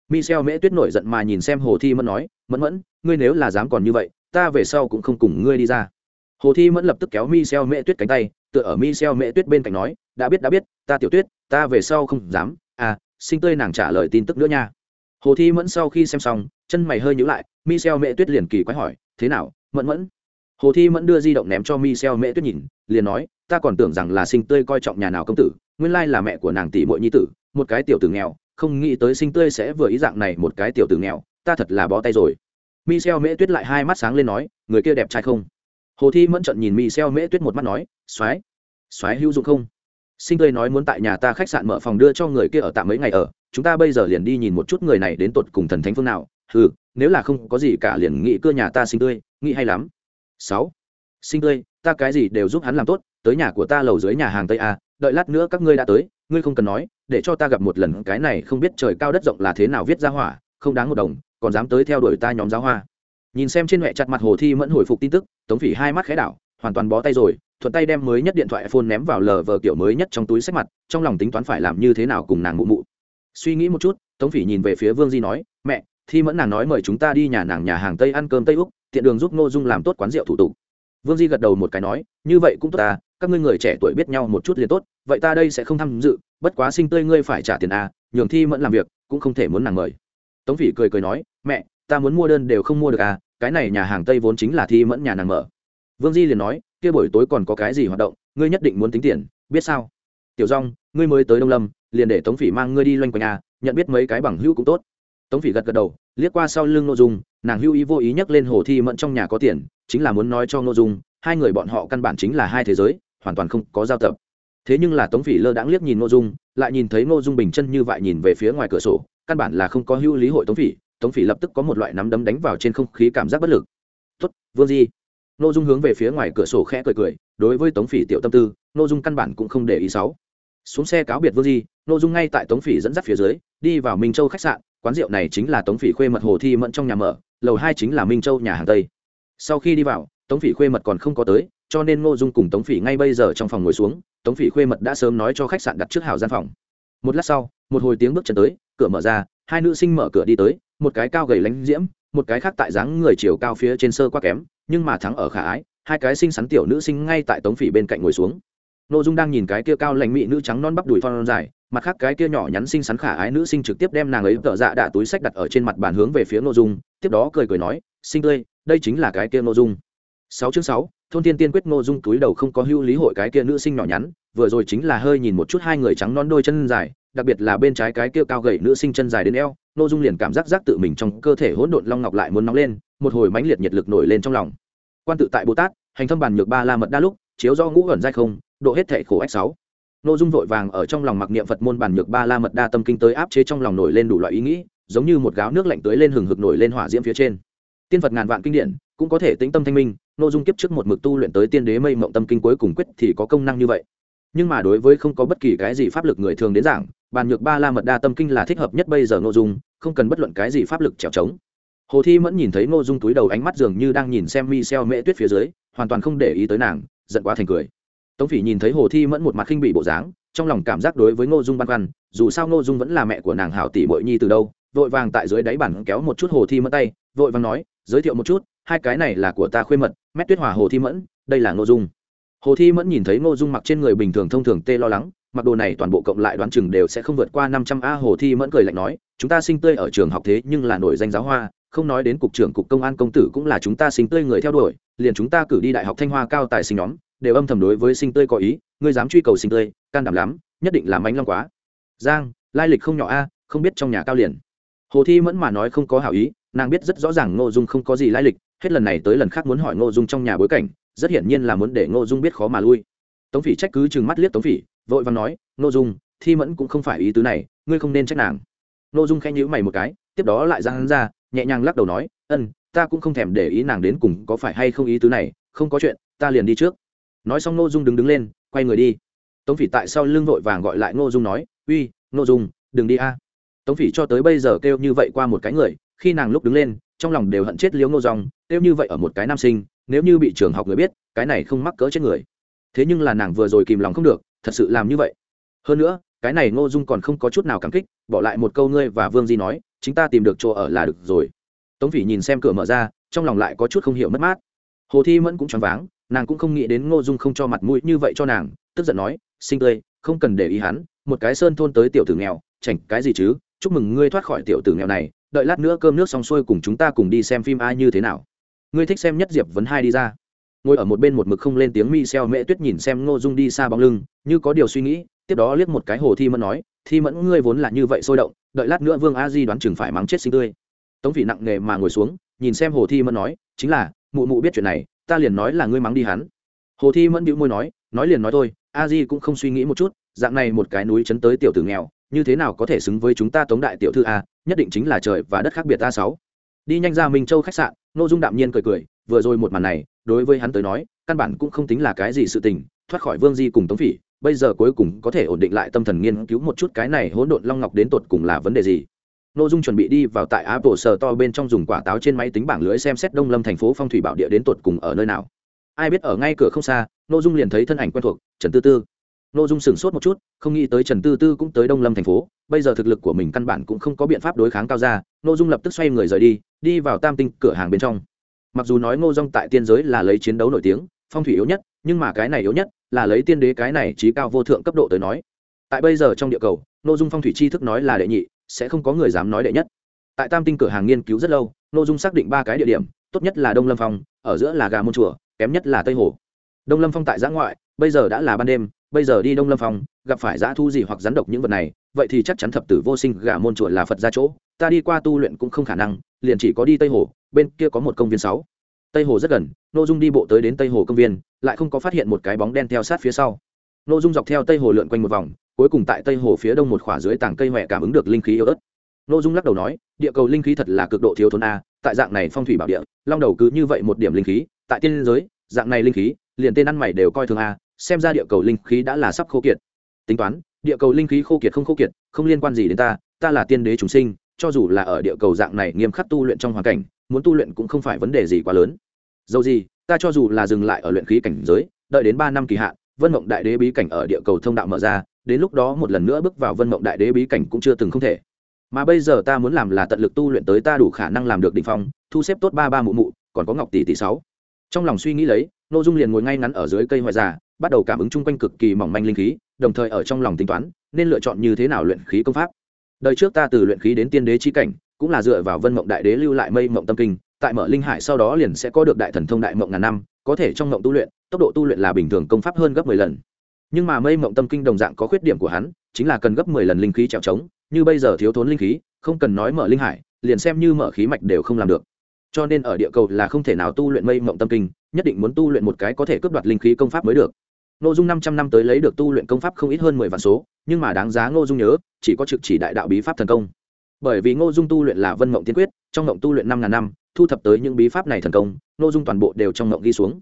Mi xeo mễ tuyết nổi giận mà nhìn xem hồ thi mẫn nói, mẫn mẫn, ngươi nếu là dám còn như vậy, ta về sau cũng không cùng ngươi đi ra. Hồ thi mẫn lập tức kéo mi xeo mễ tuyết cánh tay, tựa ở mi xeo mễ tuyết bên cạnh nói, đã biết đã biết, ta tiểu tuyết, ta về sau không dám. À sinh tươi nàng trả lời tin tức nữa nha. Hồ thi mẫn sau khi xem xong, chân mày hơi nhữ lại, mi xeo mễ tuyết liền kỳ quái hỏi, thế nào, mẫn mẫn hồ thi mẫn đưa di động ném cho Michel mễ tuyết nhìn, liền nói, ta còn tưởng rằng là sinh tươi coi trọng nhà nào công tử, nguyên lai là mẹ của nàng tỷ muội nhi tử, một cái tiểu tử nghèo, không nghĩ tới sinh tươi sẽ vừa ý dạng này một cái tiểu tử nghèo, ta thật là bó tay rồi. Michel mễ tuyết lại hai mắt sáng lên nói, người kia đẹp trai không? Hồ thi mẫn trận nhìn Michel mễ tuyết một mắt nói, soái soái hữu dụng không? Sinh tươi nói muốn tại nhà ta khách sạn mở phòng đưa cho người kia ở tạm mấy ngày ở, chúng ta bây giờ liền đi nhìn một chút người này đến tột cùng thần thánh phương nào. Ừ nếu là không có gì cả liền nghĩ cưa nhà ta sinh tươi, nghĩ hay lắm sáu. Sinh tươi ta cái gì đều giúp hắn làm tốt, tới nhà của ta lầu dưới nhà hàng tây a, đợi lát nữa các ngươi đã tới, ngươi không cần nói, để cho ta gặp một lần, cái này không biết trời cao đất rộng là thế nào viết ra hỏa, không đáng một đồng, còn dám tới theo đuổi ta nhóm giáo hoa. Nhìn xem trên mẹ chặt mặt hồ thi mẫn hồi phục tin tức, tống phỉ hai mắt khẽ đảo, hoàn toàn bó tay rồi, thuận tay đem mới nhất điện thoại iphone ném vào lờ vờ kiểu mới nhất trong túi sách mặt, trong lòng tính toán phải làm như thế nào cùng nàng mụ mụ. Suy nghĩ một chút, tống phỉ nhìn về phía vương di nói, mẹ, thi mẫn nàng nói mời chúng ta đi nhà nàng nhà hàng tây ăn cơm tây úc tiện đường giúp ngô dung làm tốt quán rượu thủ tục. Vương di gật đầu một cái nói, như vậy cũng tốt ta, các ngươi người trẻ tuổi biết nhau một chút liền tốt, vậy ta đây sẽ không tham dự, bất quá sinh tươi ngươi phải trả tiền à nhường thi mẫn làm việc, cũng không thể muốn nàng mời. Tống phỉ cười cười nói, mẹ, ta muốn mua đơn đều không mua được à cái này nhà hàng tây vốn chính là thi mẫn nhà nàng mở. Vương di liền nói, kia buổi tối còn có cái gì hoạt động, ngươi nhất định muốn tính tiền, biết sao? Tiểu rong ngươi mới tới đông lâm, liền để tống phỉ mang ngươi đi loanh quanh nhà nhận biết mấy cái bằng hữu cũng tốt. Tống phỉ gật gật đầu, liếc qua sau lưng nội dung nàng hưu ý vô ý nhắc lên hồ thi mẫn trong nhà có tiền, chính là muốn nói cho nội dung, hai người bọn họ căn bản chính là hai thế giới, hoàn toàn không có giao tập. Thế nhưng là tống phỉ lơ đãng liếc nhìn ngô dung, lại nhìn thấy ngô dung bình chân như vậy nhìn về phía ngoài cửa sổ, căn bản là không có hưu lý hội tống phỉ tống phỉ lập tức có một loại nắm đấm đánh vào trên không khí cảm giác bất lực. Tuất vương di. Ngô dung hướng về phía ngoài cửa sổ khẽ cười cười, đối với tống phỉ tiểu tâm tư, ngô dung căn bản cũng không để ý sáu xuống xe cáo biệt vương di, ngô dung ngay tại tống phỉ dẫn dắt phía dưới, đi vào minh châu khách sạn, quán rượu này chính là tống phỉ khuê mật hồ thi mẫn trong nhà mở lầu hai chính là minh châu nhà hàng tây. Sau khi đi vào, tống phỉ khuê mật còn không có tới, cho nên ngô dung cùng tống phỉ ngay bây giờ trong phòng ngồi xuống, tống phỉ khuê mật đã sớm nói cho khách sạn đặt trước hào gian phòng. Một lát sau, một hồi tiếng bước chân tới, cửa mở ra, hai nữ sinh mở cửa đi tới, một cái cao gầy lánh diễm, một cái khác tại dáng người chiều cao phía trên sơ quá kém, nhưng mà thắng ở khả ái, hai cái xinh xắn tiểu nữ sinh ngay tại tống phỉ bên cạnh ngồi xuống. N ô dung đang nhìn cái kia cao lành mị nữ trắng non bắp đùi thon dài mặt khác cái kia nhỏ nhắn xinh xắn khả ái nữ sinh trực tiếp đem nàng ấy tợ dạ đạ túi sách đặt ở trên mặt bàn hướng về phía nội dung, tiếp đó cười cười nói sinh tươi, đây chính là cái kia nội dung. Sáu chương sáu, thôn thiên tiên quyết nội dung túi đầu không có hưu lý hội cái kia nữ sinh nhỏ nhắn, vừa rồi chính là hơi nhìn một chút hai người trắng non đôi chân dài, đặc biệt là bên trái cái kia cao gậy nữ sinh chân dài đến eo nội dung liền cảm giác giác tự mình trong cơ thể hỗn độn long ngọc lại muốn nóng lên, một hồi mãnh liệt nhiệt lực nổi lên trong lòng. Quan tự tại bồ tát, hành thâm bàn nhược ba la mật đa lúc, chiếu do ngũ ẩn dai không, độ hết thể khổ ách sáu nội dung vội vàng ở trong lòng mặc niệm phật môn bản nhược ba la mật đa tâm kinh tới áp chế trong lòng nổi lên đủ loại ý nghĩ, giống như một gáo nước lạnh tưới lên hừng hực nổi lên hỏa diễm phía trên. Tiên phật ngàn vạn kinh điển, cũng có thể tĩnh tâm thanh minh nội dung kiếp trước một mực tu luyện tới tiên đế mây mộng tâm kinh cuối cùng quyết thì có công năng như vậy. Nhưng mà đối với không có bất kỳ cái gì pháp lực người thường đến giảng bàn nhược ba la mật đa tâm kinh là thích hợp nhất bây giờ nội dung, không cần bất luận cái gì pháp lực trèo trống. Hồ thi mẫn nhìn thấy ngô dung túi đầu ánh mắt dường như đang nhìn xem mi xeo mễ tuyết phía dưới, hoàn toàn không để ý tới nàng, giận quá thành cười tống phỉ nhìn thấy hồ thi mẫn một mặt khinh bị bộ dáng, trong lòng cảm giác đối với ngô dung băn khoăn, dù sao ngô dung vẫn là mẹ của nàng hảo tỷ bội nhi từ đâu, vội vàng tại dưới đáy bản kéo một chút hồ thi mẫn tay, vội vàng nói, giới thiệu một chút, hai cái này là của ta khuê mật, mét tuyết hòa, hồ thi mẫn, đây là ngô dung. Hồ thi mẫn nhìn thấy ngô dung mặc trên người bình thường thông thường tê lo lắng, mặc đồ này toàn bộ cộng lại đoán chừng đều sẽ không vượt qua năm trăm a, hồ thi mẫn cười lạnh nói, chúng ta sinh tươi ở trường học thế nhưng là nổi danh giáo hoa, không nói đến cục trưởng, cục công an công tử cũng là chúng ta sinh tươi người theo đuổi, liền chúng ta cử đi đại học thanh hoa cao tài sinh nhóm đều âm thầm đối với sinh tươi có ý, ngươi dám truy cầu sinh tươi, can đảm lắm, nhất định làm ánh long quá. Giang, lai lịch không nhỏ a, không biết trong nhà cao liền. Hồ thi mẫn mà nói không có hảo ý, nàng biết rất rõ ràng ngô dung không có gì lai lịch, hết lần này tới lần khác muốn hỏi ngô dung trong nhà bối cảnh, rất hiển nhiên là muốn để ngô dung biết khó mà lui. Tống phỉ trách cứ chừng mắt liếc tống phỉ, vội và nói, ngô dung, thi mẫn cũng không phải ý tứ này, ngươi không nên trách nàng. Ngô dung khẽ nhíu mày một cái, tiếp đó lại ra hắn ra, nhẹ nhàng lắc đầu nói, ân, ta cũng không thèm để ý nàng đến cùng có phải hay không ý tứ này, không có chuyện, ta liền đi trước nói xong ngô dung đứng đứng lên, quay người đi. Tống phỉ tại sau lưng vội vàng gọi lại ngô dung nói, uy, ngô dung, đừng đi a. Tống phỉ cho tới bây giờ kêu như vậy qua một cái người, khi nàng lúc đứng lên, trong lòng đều hận chết liếu ngô dòng kêu như vậy ở một cái nam sinh, nếu như bị trường học người biết, cái này không mắc cỡ chết người. Thế nhưng là nàng vừa rồi kìm lòng không được, thật sự làm như vậy. Hơn nữa, cái này ngô dung còn không có chút nào cảm kích, bỏ lại một câu ngươi và vương di nói chúng ta tìm được chỗ ở là được rồi. Tống phỉ nhìn xem cửa mở ra, trong lòng lại có chút không hiểu mất mát. Hồ thi mẫn cũng choáng váng nàng cũng không nghĩ đến ngô dung không cho mặt mũi như vậy cho nàng, tức giận nói sinh tươi, không cần để ý hắn, một cái sơn thôn tới tiểu tử nghèo, chảnh cái gì chứ? Chúc mừng ngươi thoát khỏi tiểu tử nghèo này, đợi lát nữa cơm nước xong xuôi cùng chúng ta cùng đi xem phim ai như thế nào. Ngươi thích xem nhất diệp vấn hai đi ra. Ngồi ở một bên một mực không lên tiếng mi xeo mễ tuyết nhìn xem ngô dung đi xa bóng lưng, như có điều suy nghĩ, tiếp đó liếc một cái hồ thi mẫn nói, thi mẫn, ngươi vốn là như vậy sôi động, đợi lát nữa vương a di đoán chừng phải mắng chết sinh tươi. Tống vị nặng nề mà ngồi xuống, nhìn xem hồ thi mẫn nói, chính là, mụ mụ biết chuyện này ta liền nói là ngươi mắng đi hắn. Hồ thi mẫn bĩu môi nói nói liền nói thôi, a di cũng không suy nghĩ một chút, dạng này một cái núi chấn tới tiểu tử nghèo, như thế nào có thể xứng với chúng ta tống đại tiểu thư a, nhất định chính là trời và đất khác biệt a sáu. Đi nhanh ra minh châu khách sạn nội dung đạm nhiên cười cười, vừa rồi một màn này, đối với hắn tới nói, căn bản cũng không tính là cái gì sự tình, thoát khỏi vương di cùng tống phỉ, bây giờ cuối cùng có thể ổn định lại tâm thần nghiên cứu một chút cái này hỗn độn long ngọc đến tột cùng là vấn đề gì nội dung chuẩn bị đi vào tại apple sờ to bên trong dùng quả táo trên máy tính bảng lưới xem xét đông lâm thành phố phong thủy bảo địa đến tột cùng ở nơi nào. Ai biết ở ngay cửa không xa, nội dung liền thấy thân ảnh quen thuộc, trần tư tư. Nội dung sửng sốt một chút, không nghĩ tới trần tư tư cũng tới đông lâm thành phố, bây giờ thực lực của mình căn bản cũng không có biện pháp đối kháng cao ra nội dung lập tức xoay người rời đi đi vào tam tinh cửa hàng bên trong. Mặc dù nói ngô dung tại tiên giới là lấy chiến đấu nổi tiếng, phong thủy yếu nhất, nhưng mà cái này yếu nhất là lấy tiên đế cái này trí cao vô thượng cấp độ tới nói. Tại bây giờ trong địa cầu nội dung phong thủy tri thức nói là đệ nhị sẽ không có người dám nói đệ nhất. Tại tam tinh cửa hàng nghiên cứu rất lâu Nô dung xác định ba cái địa điểm, tốt nhất là đông lâm phong, ở giữa là gà môn chùa, kém nhất là tây hồ. Đông lâm phong tại giã ngoại, bây giờ đã là ban đêm, bây giờ đi đông lâm phong, gặp phải giã thu gì hoặc rắn độc những vật này, vậy thì chắc chắn thập tử vô sinh gà môn chùa là phật ra chỗ. Ta đi qua tu luyện cũng không khả năng, liền chỉ có đi tây hồ, bên kia có một công viên sáu. Tây hồ rất gần Nô dung đi bộ tới đến tây hồ công viên, lại không có phát hiện một cái bóng đen theo sát phía sau nội dung dọc theo tây hồ lượn quanh một vòng, cuối cùng tại tây hồ phía đông một khỏa dưới tảng cây huệ cảm ứng được linh khí yếu ớt. Nội dung lắc đầu nói, địa cầu linh khí thật là cực độ thiếu thốn a, tại dạng này phong thủy bảo địa, long đầu cứ như vậy một điểm linh khí, tại tiên giới, dạng này linh khí, liền tên ăn mày đều coi thường a, xem ra địa cầu linh khí đã là sắp khô kiệt. Tính toán, địa cầu linh khí khô kiệt không khô kiệt, không liên quan gì đến ta ta là tiên đế chúng sinh, cho dù là ở địa cầu dạng này nghiêm khắc tu luyện trong hoàn cảnh, muốn tu luyện cũng không phải vấn đề gì quá lớn. Dầu gì, ta cho dù là dừng lại ở luyện khí cảnh giới, đợi đến ba năm kỳ hạn vân mộng đại đế bí cảnh ở địa cầu thông đạo mở ra, đến lúc đó một lần nữa bước vào vân mộng đại đế bí cảnh cũng chưa từng không thể. Mà bây giờ ta muốn làm là tận lực tu luyện tới ta đủ khả năng làm được đ ỉ n h phong, thu xếp tốt ba ba mụ mụ, còn có ngọc tỷ tỷ sáu. Trong lòng suy nghĩ lấy n ô dung liền ngồi ngay ngắn ở dưới cây hoại già, bắt đầu cảm ứng chung quanh cực kỳ mỏng manh linh khí, đồng thời ở trong lòng tính toán, nên lựa chọn như thế nào luyện khí công pháp. Đời trước ta từ luyện khí đến tiên đế chi cảnh, cũng là dựa vào vân mộng đại đế lưu lại mây mộng tâm kinh, tại mở linh hải sau đó liền sẽ có được đại thần thông đại mộng ngàn năm, có thể trong mộng tu luyện tốc độ tu luyện là bình thường công pháp hơn gấp mười lần nhưng mà mây mộng tâm kinh đồng dạng có khuyết điểm của hắn chính là cần gấp mười lần linh khí trèo trống như bây giờ thiếu thốn linh khí không cần nói mở linh hải liền xem như mở khí mạch đều không làm được cho nên ở địa cầu là không thể nào tu luyện mây mộng tâm kinh nhất định muốn tu luyện một cái có thể cướp đoạt linh khí công pháp mới được Ngô Dung năm trăm năm tới lấy được tu luyện công pháp không ít hơn mười vạn số, nhưng mà đáng giá Ngô Dung nhớ, chỉ có trực chỉ đại đạo bí pháp thần công. Bởi vì Ngô Dung tu luyện là Vân Mộng Tiên Quyết, trong mộng tu luyện năm ngàn năm, thu thập tới những bí pháp này thần công, Ngô Dung toàn bộ đều trong mộng ghi xuống.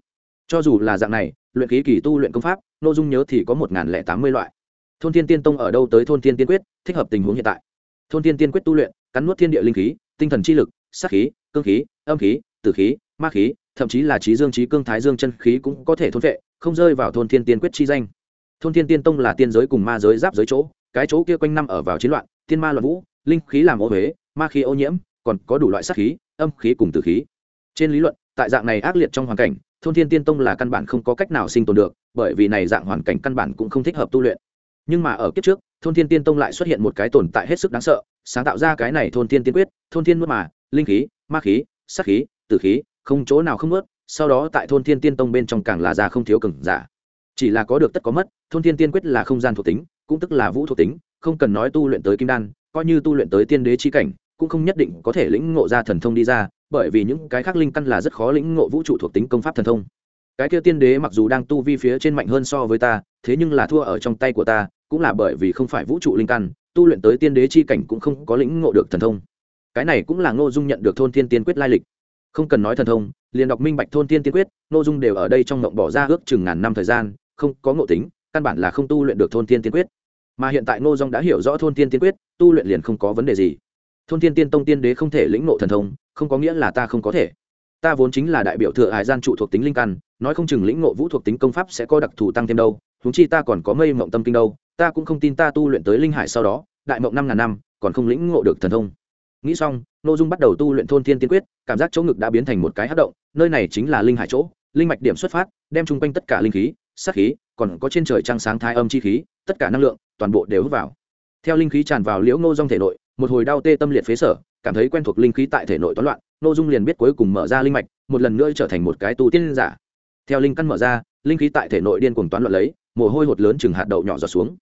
Cho dù là dạng này, luyện khí kỳ tu luyện công pháp, Ngô Dung nhớ thì có một lẻ tám mươi loại. Thôn Thiên Tiên Tông ở đâu tới Thôn Thiên Tiên Quyết, thích hợp tình huống hiện tại. Thôn Thiên tiên quyết tu luyện cắn nuốt thiên địa linh khí tinh thần chi lực sát khí cương khí âm khí tử khí ma khí thậm chí là trí dương trí cương thái dương chân khí cũng có thể thôn vệ không rơi vào thôn thiên tiên quyết chi danh. Thôn thiên tiên tông là tiên giới cùng ma giới giáp giới chỗ cái chỗ kia quanh năm ở vào chiến loạn tiên ma loạn vũ linh khí làm ô huế ma khí ô nhiễm còn có đủ loại sát khí âm khí cùng tử khí. Trên lý luận tại dạng này ác liệt trong hoàn cảnh thôn thiên tiên tông là căn bản không có cách nào sinh tồn được, bởi vì này dạng hoàn cảnh căn bản cũng không thích hợp tu luyện. Nhưng mà ở kiếp trước, thôn thiên tiên tông lại xuất hiện một cái tồn tại hết sức đáng sợ, sáng tạo ra cái này thôn thiên tiên quyết, thôn thiên nuốt mà, linh khí, ma khí sắc khí, tử khí, không chỗ nào không nuốt sau đó tại thôn thiên tiên tông bên trong càng là già không thiếu cừng giả. Chỉ là có được tất có mất, thôn thiên tiên quyết là không gian thuộc tính, cũng tức là vũ thuộc tính, không cần nói tu luyện tới kim đan, coi như tu luyện tới tiên đế chi cảnh, cũng không nhất định có thể lĩnh ngộ ra thần thông đi ra bởi vì những cái khác linh căn là rất khó lĩnh ngộ vũ trụ thuộc tính công pháp thần thông. Cái kia tiên đế mặc dù đang tu vi phía trên mạnh hơn so với ta, thế nhưng là thua ở trong tay của ta, cũng là bởi vì không phải vũ trụ linh căn, tu luyện tới tiên đế chi cảnh cũng không có lĩnh ngộ được thần thông. Cái này cũng là ngô dung nhận được thôn thiên tiên quyết lai lịch. Không cần nói thần thông, liền đọc minh bạch thôn thiên tiên quyết, ngô dung đều ở đây trong ngộng bỏ ra ước chừng ngàn năm thời gian, không có ngộ tính, căn bản là không tu luyện được thôn thiên tiên quyết. Mà hiện tại ngô dung đã hiểu rõ thôn thiên tiên quyết, tu luyện liền không có vấn đề gì thôn thiên tiên tông tiên đế không thể lĩnh ngộ thần thông, không có nghĩa là ta không có thể. Ta vốn chính là đại biểu thừa hải gian trụ thuộc tính linh căn, nói không chừng lĩnh ngộ vũ thuộc tính công pháp sẽ có đặc thù tăng thêm đâu húng chi ta còn có mây mộng tâm kinh đâu, ta cũng không tin ta tu luyện tới linh hải sau đó, đại mộng năm ngàn năm, còn không lĩnh ngộ được thần thông. Nghĩ xong nội dung bắt đầu tu luyện thôn thiên tiên quyết, cảm giác chỗ ngực đã biến thành một cái hát động, nơi này chính là linh hải chỗ, linh mạch điểm xuất phát, đem chung quanh tất cả linh khí, sát khí, còn có trên trời trăng sáng thái âm chi khí, tất cả năng lượng, toàn bộ đều hút vào. Theo linh khí tràn vào liễu ngô dong thể nội một hồi đau tê tâm liệt phế sở, cảm thấy quen thuộc linh khí tại thể nội toán loạn, Ngô dung liền biết cuối cùng mở ra linh mạch, một lần nữa trở thành một cái tu tiên giả. Theo linh căn mở ra, linh khí tại thể nội điên cuồng toán loạn lấy, mồ hôi hột lớn chừng hạt đậu nhỏ giọt xuống.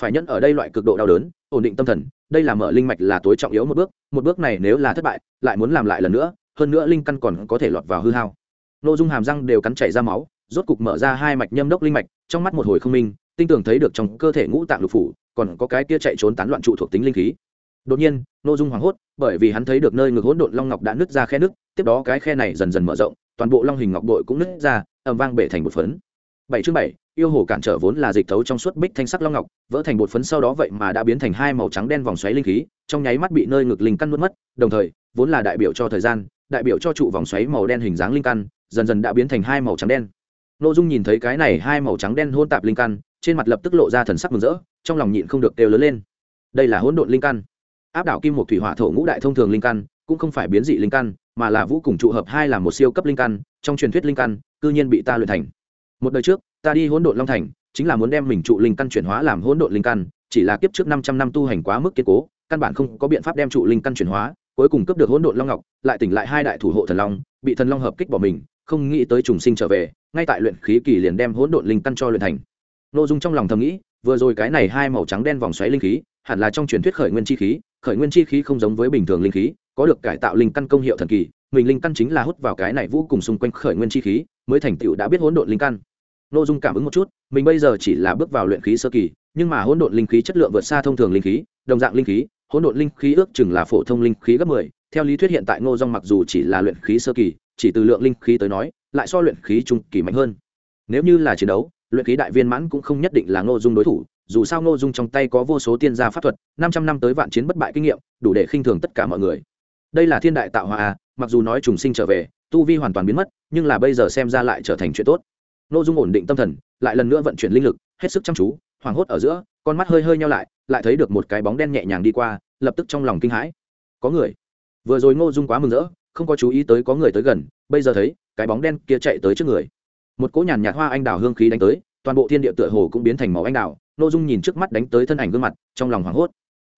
Phải nhận ở đây loại cực độ đau đớn, ổn định tâm thần, đây là mở linh mạch là tối trọng yếu một bước một bước này nếu là thất bại, lại muốn làm lại lần nữa, hơn nữa linh căn còn có thể lọt vào hư hao. Nội dung hàm răng đều cắn chảy ra máu, rốt cục mở ra hai mạch nhâm đốc linh mạch, trong mắt một hồi không minh tinh tưởng thấy được trong cơ thể ngũ tạng lục phủ, còn có cái kia chạy trốn tán loạn trụ thuộc tính linh khí đột nhiên nội dung hoảng hốt, bởi vì hắn thấy được nơi ngực hỗn độn long ngọc đã nứt ra khe nứt, tiếp đó cái khe này dần dần mở rộng, toàn bộ long hình ngọc bội cũng nứt ra, ầm vang bể thành một phấn. Bảy chương bảy, yêu hồ cản trở vốn là dịch thấu trong suốt bích thanh sắc long ngọc, vỡ thành bột phấn sau đó vậy mà đã biến thành hai màu trắng đen vòng xoáy linh khí, trong nháy mắt bị nơi ngực linh căn nuốt mất, đồng thời, vốn là đại biểu cho thời gian, đại biểu cho trụ vòng xoáy màu đen hình dáng linh căn, dần dần đã biến thành hai màu trắng đen. N ô dung nhìn thấy cái này hai màu trắng đen hôn tạp linh căn, trên mặt lập tức lộ ra thần sắc mừng rỡ, trong lòng nhịn không được đều lớn lên. Đây là hỗn độn linh căn áp đảo kim một thủy hỏa thổ ngũ đại thông thường linh căn, cũng không phải biến dị linh căn, mà là vũ cùng trụ hợp hai là một siêu cấp linh căn, trong truyền thuyết linh căn, cư nhiên bị ta luyện thành. Một đời trước, ta đi hỗn độn long thành, chính là muốn đem mình trụ linh căn chuyển hóa làm hỗn độn linh căn, chỉ là kiếp trước năm trăm năm tu hành quá mức kiên cố, căn bản không có biện pháp đem trụ linh căn chuyển hóa, cuối cùng cấp được hỗn độn long ngọc, lại tỉnh lại hai đại thủ hộ thần long, bị thần long hợp kích bỏ mình, không nghĩ tới trùng sinh trở về, ngay tại luyện khí kỳ liền đem hỗn độn linh căn cho luyện thành. Nội dung trong lòng thầm nghĩ, vừa rồi cái này hai màu trắng đen vòng xoáy linh khí, hẳn là trong truyền thuyết khởi nguyên chi khí khởi nguyên chi khí không giống với bình thường linh khí, có được cải tạo linh căn công hiệu thần kỳ, mình linh căn chính là hút vào cái này vũ cùng xung quanh khởi nguyên chi khí, mới thành tựu đã biết hỗn độn linh căn. Nội dung cảm ứng một chút, mình bây giờ chỉ là bước vào luyện khí sơ kỳ, nhưng mà hỗn độn linh khí chất lượng vượt xa thông thường linh khí, đồng dạng linh khí, hỗn độn linh khí ước chừng là phổ thông linh khí gấp mười. Theo lý thuyết hiện tại ngô dung mặc dù chỉ là luyện khí sơ kỳ, chỉ từ lượng linh khí tới nói, lại so luyện khí trung kỳ mạnh hơn. Nếu như là chiến đấu, luyện khí đại viên mãn cũng không nhất định là ngô dung đối thủ dù sao ngô dung trong tay có vô số tiên gia pháp thuật, năm trăm năm tới vạn chiến bất bại kinh nghiệm, đủ để khinh thường tất cả mọi người. Đây là thiên đại tạo hóa à, mặc dù nói trùng sinh trở về, tu vi hoàn toàn biến mất, nhưng là bây giờ xem ra lại trở thành chuyện tốt. Ngô dung ổn định tâm thần, lại lần nữa vận chuyển linh lực, hết sức chăm chú, hoảng hốt ở giữa, con mắt hơi hơi nheo lại lại thấy được một cái bóng đen nhẹ nhàng đi qua, lập tức trong lòng kinh hãi. Có người. Vừa rồi ngô dung quá mừng rỡ, không có chú ý tới có người tới gần, bây giờ thấy, cái bóng đen kia chạy tới trước người. Một cỗ nhàn nhạt hoa anh đào hương khí đánh tới, toàn bộ thiên địa tựa hồ cũng biến thành màu anh đào ngô dung nhìn trước mắt đánh tới thân ảnh gương mặt, trong lòng hoảng hốt.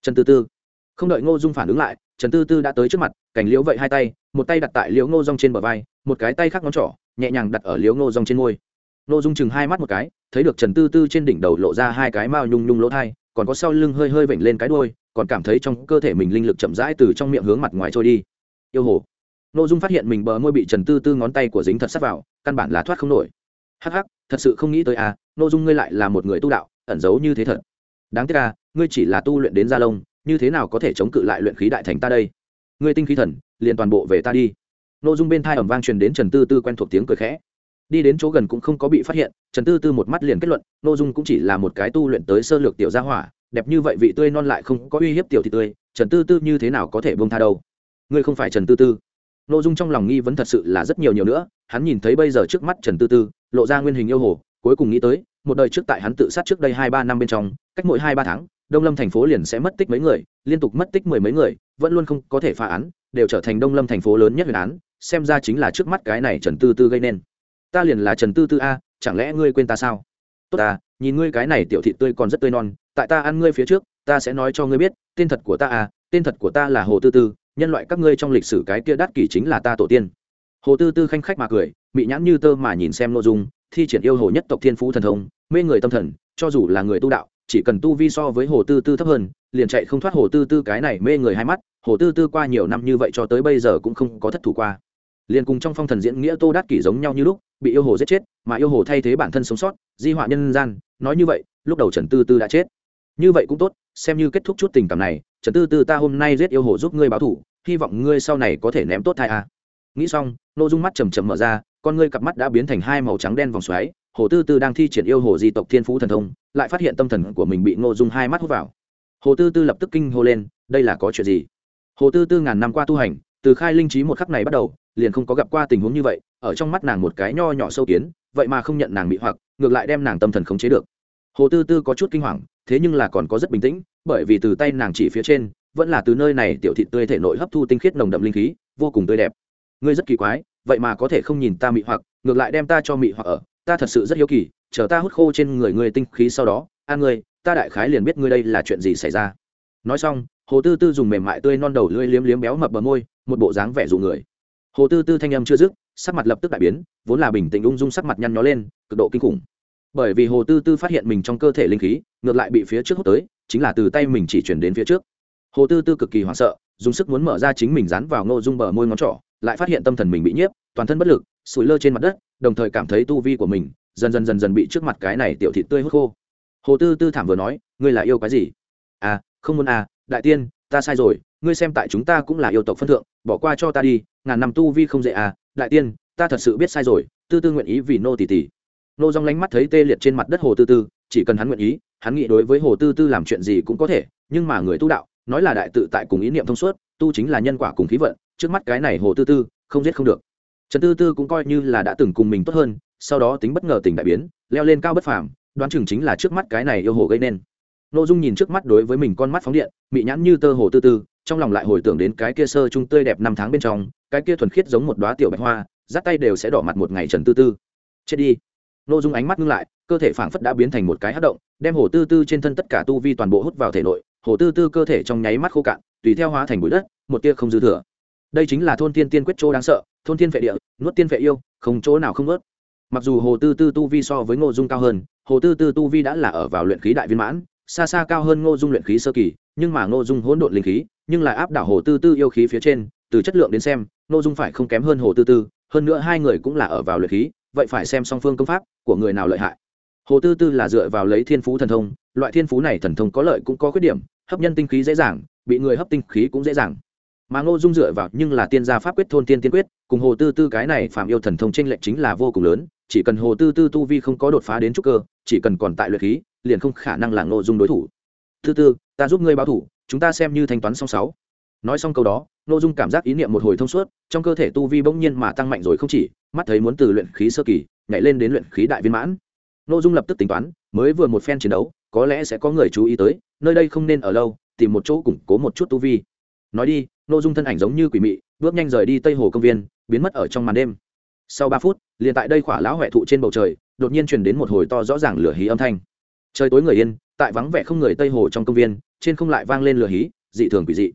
Trần tư tư. Không đợi ngô dung phản ứng lại, trần tư tư đã tới trước mặt cảnh liễu vậy hai tay, một tay đặt tại liễu ngô rong trên bờ vai, một cái tay khác ngón trỏ, nhẹ nhàng đặt ở liễu ngô rong trên môi. Ngô dung chừng hai mắt một cái, thấy được trần tư tư trên đỉnh đầu lộ ra hai cái mao nhung nhung lỗ thai, còn có sau lưng hơi hơi vểnh lên cái đôi còn cảm thấy trong cơ thể mình linh lực chậm rãi từ trong miệng hướng mặt ngoài trôi đi. Yêu hồ. Nội dung phát hiện mình bờ môi bị trần tư tư ngón tay của dính thật sắt vào, căn bản là thoát không nổi. Hắc hắc, thật sự không nghĩ tới à nội dung ngươi lại là một người tu đạo ẩn giấu như thế thật. Đáng tiếc à ngươi chỉ là tu luyện đến gia lông, như thế nào có thể chống cự lại luyện khí đại thành ta đây? Ngươi tinh khí thần, liền toàn bộ về ta đi. Nội dung bên thai ẩm vang truyền đến trần tư tư quen thuộc tiếng cười khẽ. Đi đến chỗ gần cũng không có bị phát hiện, trần tư tư một mắt liền kết luận nội dung cũng chỉ là một cái tu luyện tới sơ lược tiểu gia hỏa, đẹp như vậy vị tươi non lại không có uy hiếp tiểu thị tươi, trần tư tư như thế nào có thể bông tha đâu? Ngươi không phải trần tư tư. Nội dung trong lòng nghi vấn thật sự là rất nhiều nhiều nữa, hắn nhìn thấy bây giờ trước mắt trần tư tư, lộ ra nguyên hình yêu hồ, cuối cùng nghĩ tới một đời trước tại hắn tự sát trước đây hai ba năm bên trong, cách mỗi hai ba tháng, đông lâm thành phố liền sẽ mất tích mấy người, liên tục mất tích mười mấy người, vẫn luôn không có thể phá án, đều trở thành đông lâm thành phố lớn nhất huyền án, xem ra chính là trước mắt cái này trần tư tư gây nên. Ta liền là trần tư tư a, chẳng lẽ ngươi quên ta sao? Tốt ta, nhìn ngươi cái này tiểu thị tươi còn rất tươi non, tại ta ăn ngươi phía trước, ta sẽ nói cho ngươi biết, tên thật của ta à tên thật của ta là hồ tư tư, nhân loại các ngươi trong lịch sử cái kia đắt kỷ chính là ta tổ tiên. Hồ tư tư khanh khách mà cười bị nhãn như tơ mà nhìn xem nội dung thi triển yêu hồ nhất tộc thiên phú thần thông, mê người tâm thần, cho dù là người tu đạo, chỉ cần tu vi so với hồ tư tư thấp hơn, liền chạy không thoát hồ tư tư cái này mê người hai mắt, hồ tư tư qua nhiều năm như vậy cho tới bây giờ cũng không có thất thủ qua liền cùng trong phong thần diễn nghĩa tô đát kỷ giống nhau như lúc, bị yêu hồ giết chết, mà yêu hồ thay thế bản thân sống sót, di họa nhân gian, nói như vậy, lúc đầu trần tư tư đã chết như vậy cũng tốt, xem như kết thúc chút tình cảm này, trần tư tư ta hôm nay giết yêu hồ giúp ngươi báo thủ, hy vọng ngươi sau này có thể ném tốt thai a à. nghĩ xong nội dung mắt chầm chầm mở ra con ngươi cặp mắt đã biến thành hai màu trắng đen vòng xoáy, hồ tư tư đang thi triển yêu hồ di tộc thiên phú thần thông, lại phát hiện tâm thần của mình bị ngô dung hai mắt hút vào. Hồ tư tư lập tức kinh hô lên, đây là có chuyện gì? Hồ tư tư ngàn năm qua tu hành, từ khai linh trí một khắc này bắt đầu, liền không có gặp qua tình huống như vậy, ở trong mắt nàng một cái nho nhỏ sâu kiến, vậy mà không nhận nàng bị hoặc, ngược lại đem nàng tâm thần khống chế được. Hồ tư tư có chút kinh hoàng, thế nhưng là còn có rất bình tĩnh, bởi vì từ tay nàng chỉ phía trên, vẫn là từ nơi này tiểu thị tươi thể nội hấp thu tinh khiết nồng đậm linh khí, vô cùng tươi đẹp. Ngươi rất kỳ quái vậy mà có thể không nhìn ta mị hoặc, ngược lại đem ta cho mị hoặc ở, ta thật sự rất hiếu kỳ, chờ ta hút khô trên người ngươi tinh khí sau đó an ngươi, ta đại khái liền biết ngươi đây là chuyện gì xảy ra. Nói xong, hồ tư tư dùng mềm mại tươi non đầu lưỡi liếm liếm béo mập bờ môi, một bộ dáng vẻ dụ người. Hồ tư tư thanh âm chưa dứt, sắc mặt lập tức đại biến, vốn là bình tĩnh ung dung sắc mặt nhăn nhó lên, cực độ kinh khủng. Bởi vì hồ tư tư phát hiện mình trong cơ thể linh khí, ngược lại bị phía trước hút tới, chính là từ tay mình chỉ chuyển đến phía trước. Hồ tư tư cực kỳ hoảng sợ, dùng sức muốn mở ra chính mình dán vào ngô dung bờ môi ngón trỏ lại phát hiện tâm thần mình bị nhiếp, toàn thân bất lực, sủi lơ trên mặt đất, đồng thời cảm thấy tu vi của mình dần dần dần dần bị trước mặt cái này tiểu thị tươi hút khô. Hồ tư tư thảm vừa nói, ngươi là yêu cái gì? À không muốn à đại tiên, ta sai rồi, ngươi xem tại chúng ta cũng là yêu tộc phân thượng, bỏ qua cho ta đi, ngàn năm tu vi không dễ à đại tiên, ta thật sự biết sai rồi, tư tư nguyện ý vì nô tỷ tỷ nô dong lánh mắt thấy tê liệt trên mặt đất hồ tư tư, chỉ cần hắn nguyện ý, hắn nghĩ đối với hồ tư tư làm chuyện gì cũng có thể, nhưng mà người tu đạo, nói là đại tự tại cùng ý niệm thông suốt, tu chính là nhân quả cùng khí vận trước mắt cái này hồ tư tư, không giết không được. Trần tư tư cũng coi như là đã từng cùng mình tốt hơn, sau đó tính bất ngờ tình đại biến, leo lên cao bất phàm, đoán chừng chính là trước mắt cái này yêu hồ gây nên. N ô dung nhìn trước mắt đối với mình con mắt phóng điện bị nhãn như tơ hồ tư tư, trong lòng lại hồi tưởng đến cái kia sơ chung tươi đẹp năm tháng bên trong, cái kia thuần khiết giống một đoá tiểu bạch hoa dắt tay đều sẽ đỏ mặt một ngày trần tư tư. Chết đi. N ô dung ánh mắt ngưng lại, cơ thể phảng phất đã biến thành một cái hát động, đem hồ tư tư trên thân tất cả tu vi toàn bộ hút vào thể nội, hồ tư tư cơ thể trong nháy mắt khô cạn, tùy theo hóa thành bụi đất, một tia không dư thừa đây chính là thôn tiên tiên quyết chỗ đáng sợ, thôn tiên vệ địa, nuốt tiên vệ yêu, không chỗ nào không ớt mặc dù hồ tư tư tu vi so với ngô dung cao hơn, hồ tư tư tu vi đã là ở vào luyện khí đại viên mãn, xa xa cao hơn ngô dung luyện khí sơ kỳ, nhưng mà ngô dung hỗn độn linh khí, nhưng lại áp đảo hồ tư tư yêu khí phía trên, từ chất lượng đến xem, Ngô dung phải không kém hơn hồ tư tư, hơn nữa hai người cũng là ở vào luyện khí, vậy phải xem song phương công pháp của người nào lợi hại. Hồ tư tư là dựa vào lấy thiên phú thần thông, loại thiên phú này thần thông có lợi cũng có khuyết điểm, hấp nhân tinh khí dễ dàng, bị người hấp tinh khí cũng dễ dàng mà ngô dung dựa vào nhưng là tiên gia pháp quyết thôn tiên tiên quyết, cùng hồ tư tư cái này phạm yêu thần thông tranh lệch chính là vô cùng lớn, chỉ cần hồ tư tư tu vi không có đột phá đến trúc cơ, chỉ cần còn tại luyện khí, liền không khả năng là ngô dung đối thủ. Tư tư, ta giúp ngươi báo thủ, chúng ta xem như thanh toán song sáu. Nói xong câu đó, ngô dung cảm giác ý niệm một hồi thông suốt, trong cơ thể tu vi bỗng nhiên mà tăng mạnh rồi không chỉ, mắt thấy muốn từ luyện khí sơ kỳ, nhảy lên đến luyện khí đại viên mãn. Ngô dung lập tức tính toán, mới vừa một phen chiến đấu, có lẽ sẽ có người chú ý tới, nơi đây không nên ở lâu, tìm một chỗ củng cố một chút tu vi. Nói đi nội dung thân ảnh giống như quỷ mị, bước nhanh rời đi tây hồ công viên, biến mất ở trong màn đêm. Sau ba phút, liền tại đây khỏa lão huệ thụ trên bầu trời, đột nhiên truyền đến một hồi to rõ ràng lửa hí âm thanh. Trời tối người yên, tại vắng vẻ không người tây hồ trong công viên, trên không lại vang lên lửa hí, dị thường quỷ dị.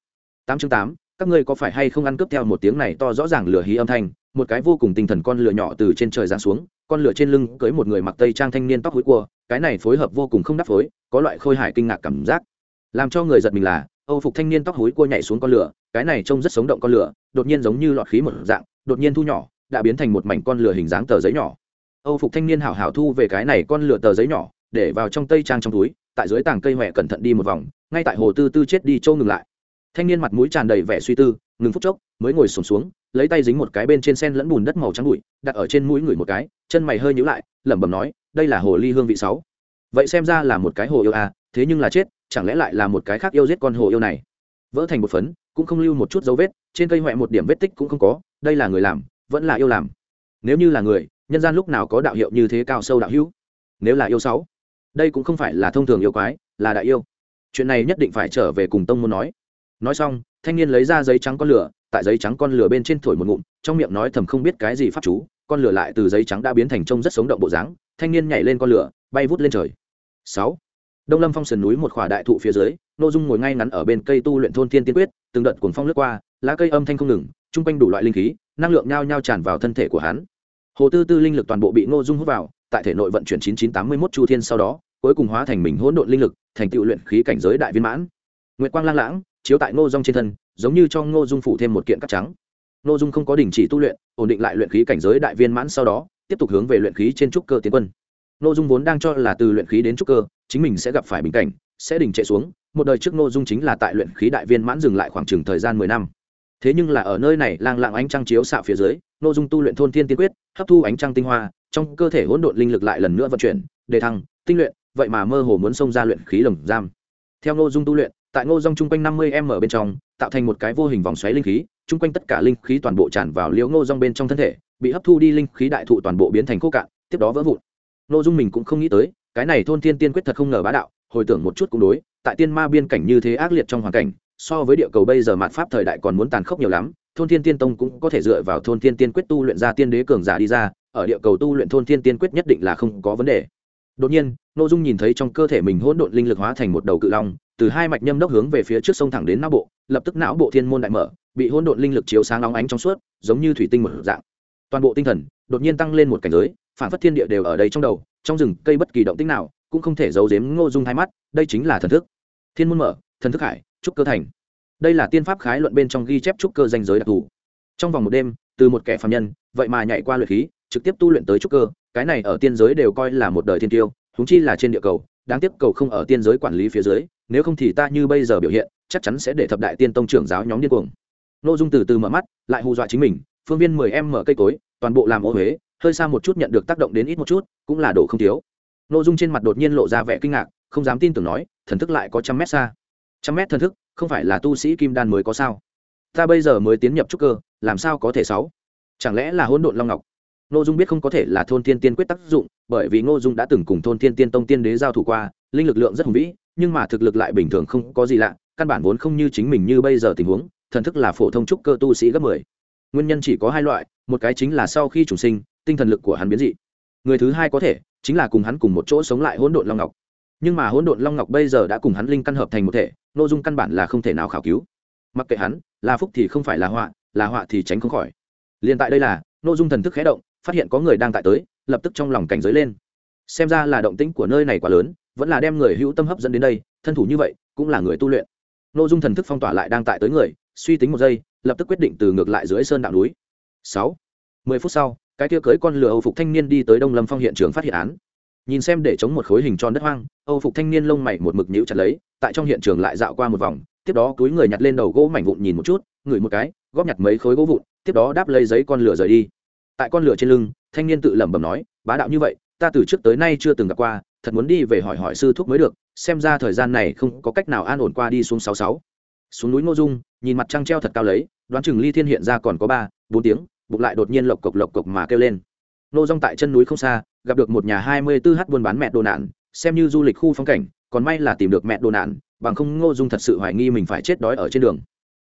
Tám chương tám, các ngươi có phải hay không ăn cướp theo một tiếng này to rõ ràng lửa hí âm thanh? Một cái vô cùng tinh thần con lửa nhỏ từ trên trời giáng xuống, con lửa trên lưng cưới một người mặc tây trang thanh niên tóc hối cua, cái này phối hợp vô cùng không đắp phối, có loại khôi hài kinh ngạc cảm giác. Làm cho người giật mình là âu phục thanh niên tóc hối cua nhảy xuống con lửa cái này trông rất sống động con lửa đột nhiên giống như lọt khí một dạng đột nhiên thu nhỏ đã biến thành một mảnh con lửa hình dáng tờ giấy nhỏ. Âu phục thanh niên hảo hảo thu về cái này con lửa tờ giấy nhỏ để vào trong tây trang trong túi tại dưới tảng cây huệ cẩn thận đi một vòng ngay tại hồ tư tư chết đi trâu ngừng lại. Thanh niên mặt mũi tràn đầy vẻ suy tư ngừng phút chốc mới ngồi sổm xuống, xuống lấy tay dính một cái bên trên sen lẫn bùn đất màu trắng bụi đặt ở trên mũi người một cái chân mày hơi nhíu lại lẩm bẩm nói đây là hồ ly hương vị sáu. Vậy xem ra là một cái hồ yêu à thế nhưng là chết, chẳng lẽ lại là một cái khác yêu giết con hồ yêu này? Vỡ thành một phấn, cũng không lưu một chút dấu vết, trên cây huệ một điểm vết tích cũng không có, đây là người làm, vẫn là yêu làm. Nếu như là người, nhân gian lúc nào có đạo hiệu như thế cao sâu đạo hữu? Nếu là yêu sáu, đây cũng không phải là thông thường yêu quái, là đại yêu. Chuyện này nhất định phải trở về cùng tông muốn nói. Nói xong, thanh niên lấy ra giấy trắng con lửa, tại giấy trắng con lửa bên trên thổi một ngụm, trong miệng nói thầm không biết cái gì pháp chú, con lửa lại từ giấy trắng đã biến thành trông rất sống động bộ dáng, thanh niên nhảy lên con lửa, bay vút lên trời. Sáu đông lâm phong sườn núi một khỏa đại thụ phía dưới n ô dung ngồi ngay ngắn ở bên cây tu luyện thôn thiên tiên quyết, từng đợt cuồng phong lướt qua, lá cây âm thanh không ngừng, chung quanh đủ loại linh khí, năng lượng nhao nhao tràn vào thân thể của hắn. Hồ tư tư linh lực toàn bộ bị n ô dung hút vào, tại thể nội vận chuyển chín chín tám mươi mốt chu thiên sau đó, cuối cùng hóa thành mình hỗn độn linh lực, thành tựu luyện khí cảnh giới đại viên mãn. Nguyệt quang lang lãng, chiếu tại ngô dung trên thân, giống như cho ngô dung phủ thêm một kiện cắt trắng. Ngô dung không có đình chỉ tu luyện, ổn định lại luyện khí cảnh giới đại viên mãn sau đó, tiếp tục hướng về luyện khí trên trúc cơ tiến quân. Nô dung vốn đang cho là từ luyện khí đến trúc cơ, chính mình sẽ gặp phải bình cảnh, sẽ đình trệ xuống. Một đời trước Nô dung chính là tại luyện khí đại viên mãn dừng lại khoảng chừng thời gian mười năm. Thế nhưng là ở nơi này, lang lạng ánh trăng chiếu xạ phía dưới Nô dung tu luyện thôn thiên tiên quyết, hấp thu ánh trăng tinh hoa, trong cơ thể hỗn độn linh lực lại lần nữa vận chuyển, đề thăng, tinh luyện, vậy mà mơ hồ muốn xông ra luyện khí lồng giam. Theo Nô dung tu luyện, tại ngô dung chung quanh năm mươi m bên trong, tạo thành một cái vô hình vòng xoáy linh khí, chung quanh tất cả linh khí toàn bộ tràn vào liễu ngô dung bên trong thân thể, bị hấp thu đi linh khí đại thụ toàn bộ biến thành khô cạn, tiếp đó vỡ vụn. Nội dung mình cũng không nghĩ tới, cái này thôn thiên tiên quyết thật không ngờ bá đạo, hồi tưởng một chút cũng đối, tại tiên ma biên cảnh như thế ác liệt trong hoàn cảnh, so với địa cầu bây giờ mạt pháp thời đại còn muốn tàn khốc nhiều lắm, thôn thiên tiên tông cũng có thể dựa vào thôn thiên tiên quyết tu luyện ra tiên đế cường giả đi ra, ở địa cầu tu luyện thôn thiên tiên quyết nhất định là không có vấn đề. Đột nhiên n ô dung nhìn thấy trong cơ thể mình hỗn độn linh lực hóa thành một đầu cự long, từ hai mạch nhâm đốc hướng về phía trước sông thẳng đến não bộ, lập tức não bộ thiên môn đại mở, bị hỗn độn linh lực chiếu sáng óng ánh trong suốt, giống như thủy tinh một dạng. Toàn bộ tinh thần đột nhiên tăng lên một cảnh giới phản phất thiên địa đều ở đây trong đầu, trong rừng cây bất kỳ động tích nào cũng không thể giấu giếm ngô dung hai mắt, đây chính là thần thức. Thiên môn mở, thần thức hải, trúc cơ thành. Đây là tiên pháp khái luận bên trong ghi chép trúc cơ danh giới đặc thù. Trong vòng một đêm, từ một kẻ phạm nhân, vậy mà nhảy qua luyện khí, trực tiếp tu luyện tới trúc cơ, cái này ở tiên giới đều coi là một đời thiên tiêu húng chi là trên địa cầu, đáng tiếc cầu không ở tiên giới quản lý phía dưới, nếu không thì ta như bây giờ biểu hiện, chắc chắn sẽ để thập đại tiên tông trưởng giáo nhóm điên cuồng. Nội dung từ từ mở mắt, lại hù dọa chính mình, phương viên mười em mở cây cối, toàn bộ làm ô huế hơi xa một chút nhận được tác động đến ít một chút cũng là đổ không thiếu. Nội dung trên mặt đột nhiên lộ ra vẻ kinh ngạc không dám tin tưởng nói thần thức lại có trăm mét xa. Trăm mét thần thức không phải là tu sĩ kim đan mới có sao? Ta bây giờ mới tiến nhập trúc cơ làm sao có thể sáu? Chẳng lẽ là hỗn độn long ngọc? Ngô Dung biết không có thể là thôn thiên tiên quyết tác dụng, bởi vì Ngô Dung đã từng cùng thôn thiên tiên tông tiên đế giao thủ qua, linh lực lượng rất hùng vĩ, nhưng mà thực lực lại bình thường không có gì lạ, căn bản vốn không như chính mình như bây giờ tình huống, thần thức là phổ thông trúc cơ tu sĩ gấp 10. Nguyên nhân chỉ có hai loại, một cái chính là sau khi chủ sinh, tinh thần lực của hắn biến dị. Người thứ hai có thể chính là cùng hắn cùng một chỗ sống lại hỗn độn long ngọc. Nhưng mà hỗn độn long ngọc bây giờ đã cùng hắn linh căn hợp thành một thể, nội Dung căn bản là không thể nào khảo cứu. Mặc kệ hắn, là phúc thì không phải là họa, là họa thì tránh không khỏi. Liên tại đây là, nội Dung thần thức khẽ động, phát hiện có người đang tại tới lập tức trong lòng cảnh giới lên xem ra là động tĩnh của nơi này quá lớn vẫn là đem người hữu tâm hấp dẫn đến đây thân thủ như vậy cũng là người tu luyện nội dung thần thức phong tỏa lại đang tại tới người suy tính một giây lập tức quyết định từ ngược lại dưới sơn đạo núi sáu mười phút sau cái kia cưới con lừa âu phục thanh niên đi tới đông lâm phong hiện trường phát hiện án. Nhìn xem để chống một khối hình tròn đất hoang, âu phục thanh niên lông mày một mực nhíu chặt lấy, tại trong hiện trường lại dạo qua một vòng, tiếp đó túi người nhặt lên đầu gỗ mảnh vụn nhìn một chút, ngửi một cái, góp nhặt mấy khối gỗ vụn, tiếp đó đáp lấy giấy con lửa rời đi. Tại con lửa trên lưng, thanh niên tự lẩm bẩm nói, bá đạo như vậy, ta từ trước tới nay chưa từng gặp qua, thật muốn đi về hỏi hỏi sư thúc mới được, xem ra thời gian này không có cách nào an ổn qua đi xuống sáu sáu. Xuống núi ngô dung, nhìn mặt trăng treo thật cao lấy, đoán chừng ly thiên hiện ra còn có ba, bốn tiếng bụng lại đột nhiên lộc cộc lộc cộc mà kêu lên. Nô rong tại chân núi không xa, gặp được một nhà hai mươi 24h buôn bán mẹ đồ nạn, xem như du lịch khu phong cảnh, còn may là tìm được mẹ đồ nạn, bằng không ngô dung thật sự hoài nghi mình phải chết đói ở trên đường.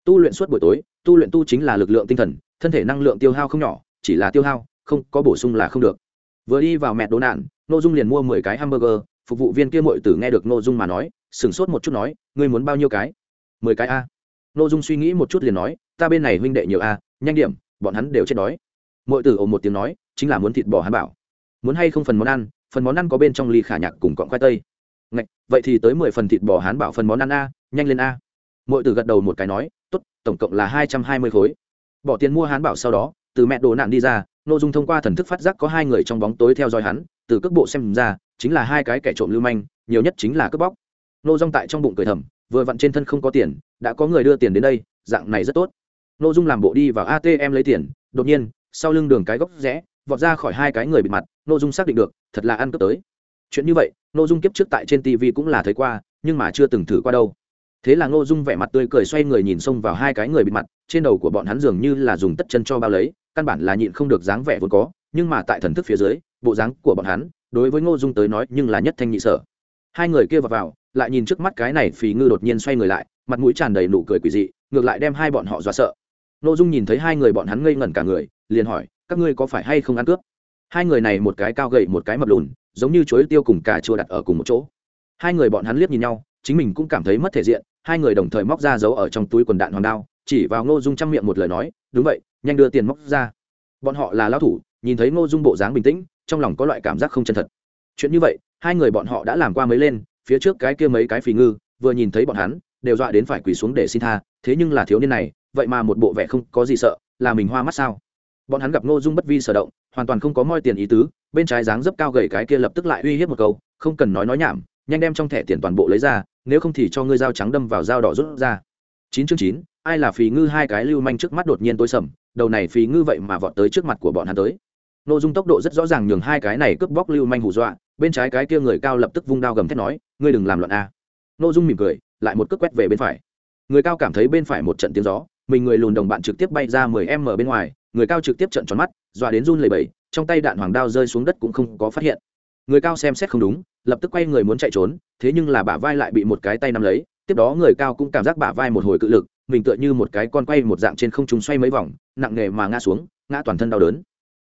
Tu luyện suốt buổi tối, tu luyện tu chính là lực lượng tinh thần, thân thể năng lượng tiêu hao không nhỏ, chỉ là tiêu hao, không có bổ sung là không được. Vừa đi vào mẹ đồ nạn, ngô dung liền mua mười cái hamburger, phục vụ viên kia mội tử nghe được ngô dung mà nói, sửng sốt một chút nói, ngươi muốn bao nhiêu cái? Mười cái a. Ngô dung suy nghĩ một chút liền nói, ta bên này huynh đệ nhiều a, nhanh điểm bọn hắn đều chết đói. Mội tử ồ một tiếng nói chính là muốn thịt bò hắn bảo. Muốn hay không phần món ăn phần món ăn có bên trong ly khả nhạc cùng cọng khoai tây. Ngạch, vậy thì tới mười phần thịt bò hán bảo phần món ăn a nhanh lên a. Mỗi từ gật đầu một cái nói t ố t tổng cộng là hai trăm hai mươi khối. Bỏ tiền mua hán bảo sau đó từ mẹ đồ nạn đi ra nội dung thông qua thần thức phát giác có hai người trong bóng tối theo dõi hắn từ cước bộ xem ra chính là hai cái kẻ trộm lưu manh nhiều nhất chính là cướp bóc. Nô dung tại trong bụng cười thầm vừa vặn trên thân không có tiền đã có người đưa tiền đến đây dạng này rất tốt nô dung làm bộ đi vào atm lấy tiền đột nhiên sau lưng đường cái góc rẽ vọt ra khỏi hai cái người bị mặt Nô dung xác định được thật là ăn cướp tới. Chuyện như vậy Nô dung kiếp trước tại trên tv cũng là thấy qua nhưng mà chưa từng thử qua đâu. Thế là Nô dung vẻ mặt tươi cười xoay người nhìn xông vào hai cái người bị mặt trên đầu của bọn hắn dường như là dùng tất chân cho bao lấy căn bản là nhịn không được dáng vẻ vốn có nhưng mà tại thần thức phía dưới bộ dáng của bọn hắn đối với ngô dung tới nói nhưng là nhất thanh nhị sở. Hai người kia vào, vào lại nhìn trước mắt cái này phì ngư đột nhiên xoay người lại mặt mũi tràn đầy nụ cười quỷ dị ngược lại đem hai bọn họ dọa sợ. Nô dung nhìn thấy hai người bọn hắn ngây ngẩn cả người, liền hỏi, các ngươi có phải hay không ăn cướp? Hai người này một cái cao gậy một cái mập lùn, giống như chuối tiêu cùng cà chua đặt ở cùng một chỗ. Hai người bọn hắn liếc nhìn nhau, chính mình cũng cảm thấy mất thể diện, hai người đồng thời móc ra giấu ở trong túi quần đạn hoàng đao, chỉ vào ngô dung chăm miệng một lời nói, đúng vậy, nhanh đưa tiền móc ra. Bọn họ là lao thủ, nhìn thấy ngô dung bộ dáng bình tĩnh, trong lòng có loại cảm giác không chân thật. Chuyện như vậy, hai người bọn họ đã làm qua mấy lên, phía trước cái kia mấy cái phì ngư, vừa nhìn thấy bọn hắn, đều dọa đến phải quỳ xuống để xin tha, thế nhưng là thiếu niên này vậy mà một bộ vẻ không có gì sợ, là mình hoa mắt sao? Bọn hắn gặp ngô dung bất vi sở động, hoàn toàn không có moi tiền ý tứ, bên trái dáng dấp cao gầy cái kia lập tức lại uy hiếp một câu, không cần nói nói nhảm, nhanh đem trong thẻ tiền toàn bộ lấy ra, nếu không thì cho ngươi dao trắng đâm vào dao đỏ rút ra. Chín chương chín, ai là phí ngư hai cái lưu manh trước mắt đột nhiên tối sầm, đầu này phí ngư vậy mà vọt tới trước mặt của bọn hắn tới. Nội dung tốc độ rất rõ ràng nhường hai cái này cướp bóc lưu manh hù dọa, bên trái cái kia người cao lập tức vung đao gầm thét nói, ngươi đừng làm loạn a. Nội dung mỉm cười, lại một cước quét về bên phải. Người cao cảm thấy bên phải một trận tiếng gió mình người lùn đồng bạn trực tiếp bay ra mười m bên ngoài, người cao trực tiếp trận tròn mắt, dọa đến run lẩy bẩy, trong tay đạn hoàng đao rơi xuống đất cũng không có phát hiện. Người cao xem xét không đúng, lập tức quay người muốn chạy trốn, thế nhưng là bả vai lại bị một cái tay nắm lấy, tiếp đó người cao cũng cảm giác bả vai một hồi cự lực, mình tựa như một cái con quay một dạng trên không trung xoay mấy vòng, nặng nề mà ngã xuống, ngã toàn thân đau đớn.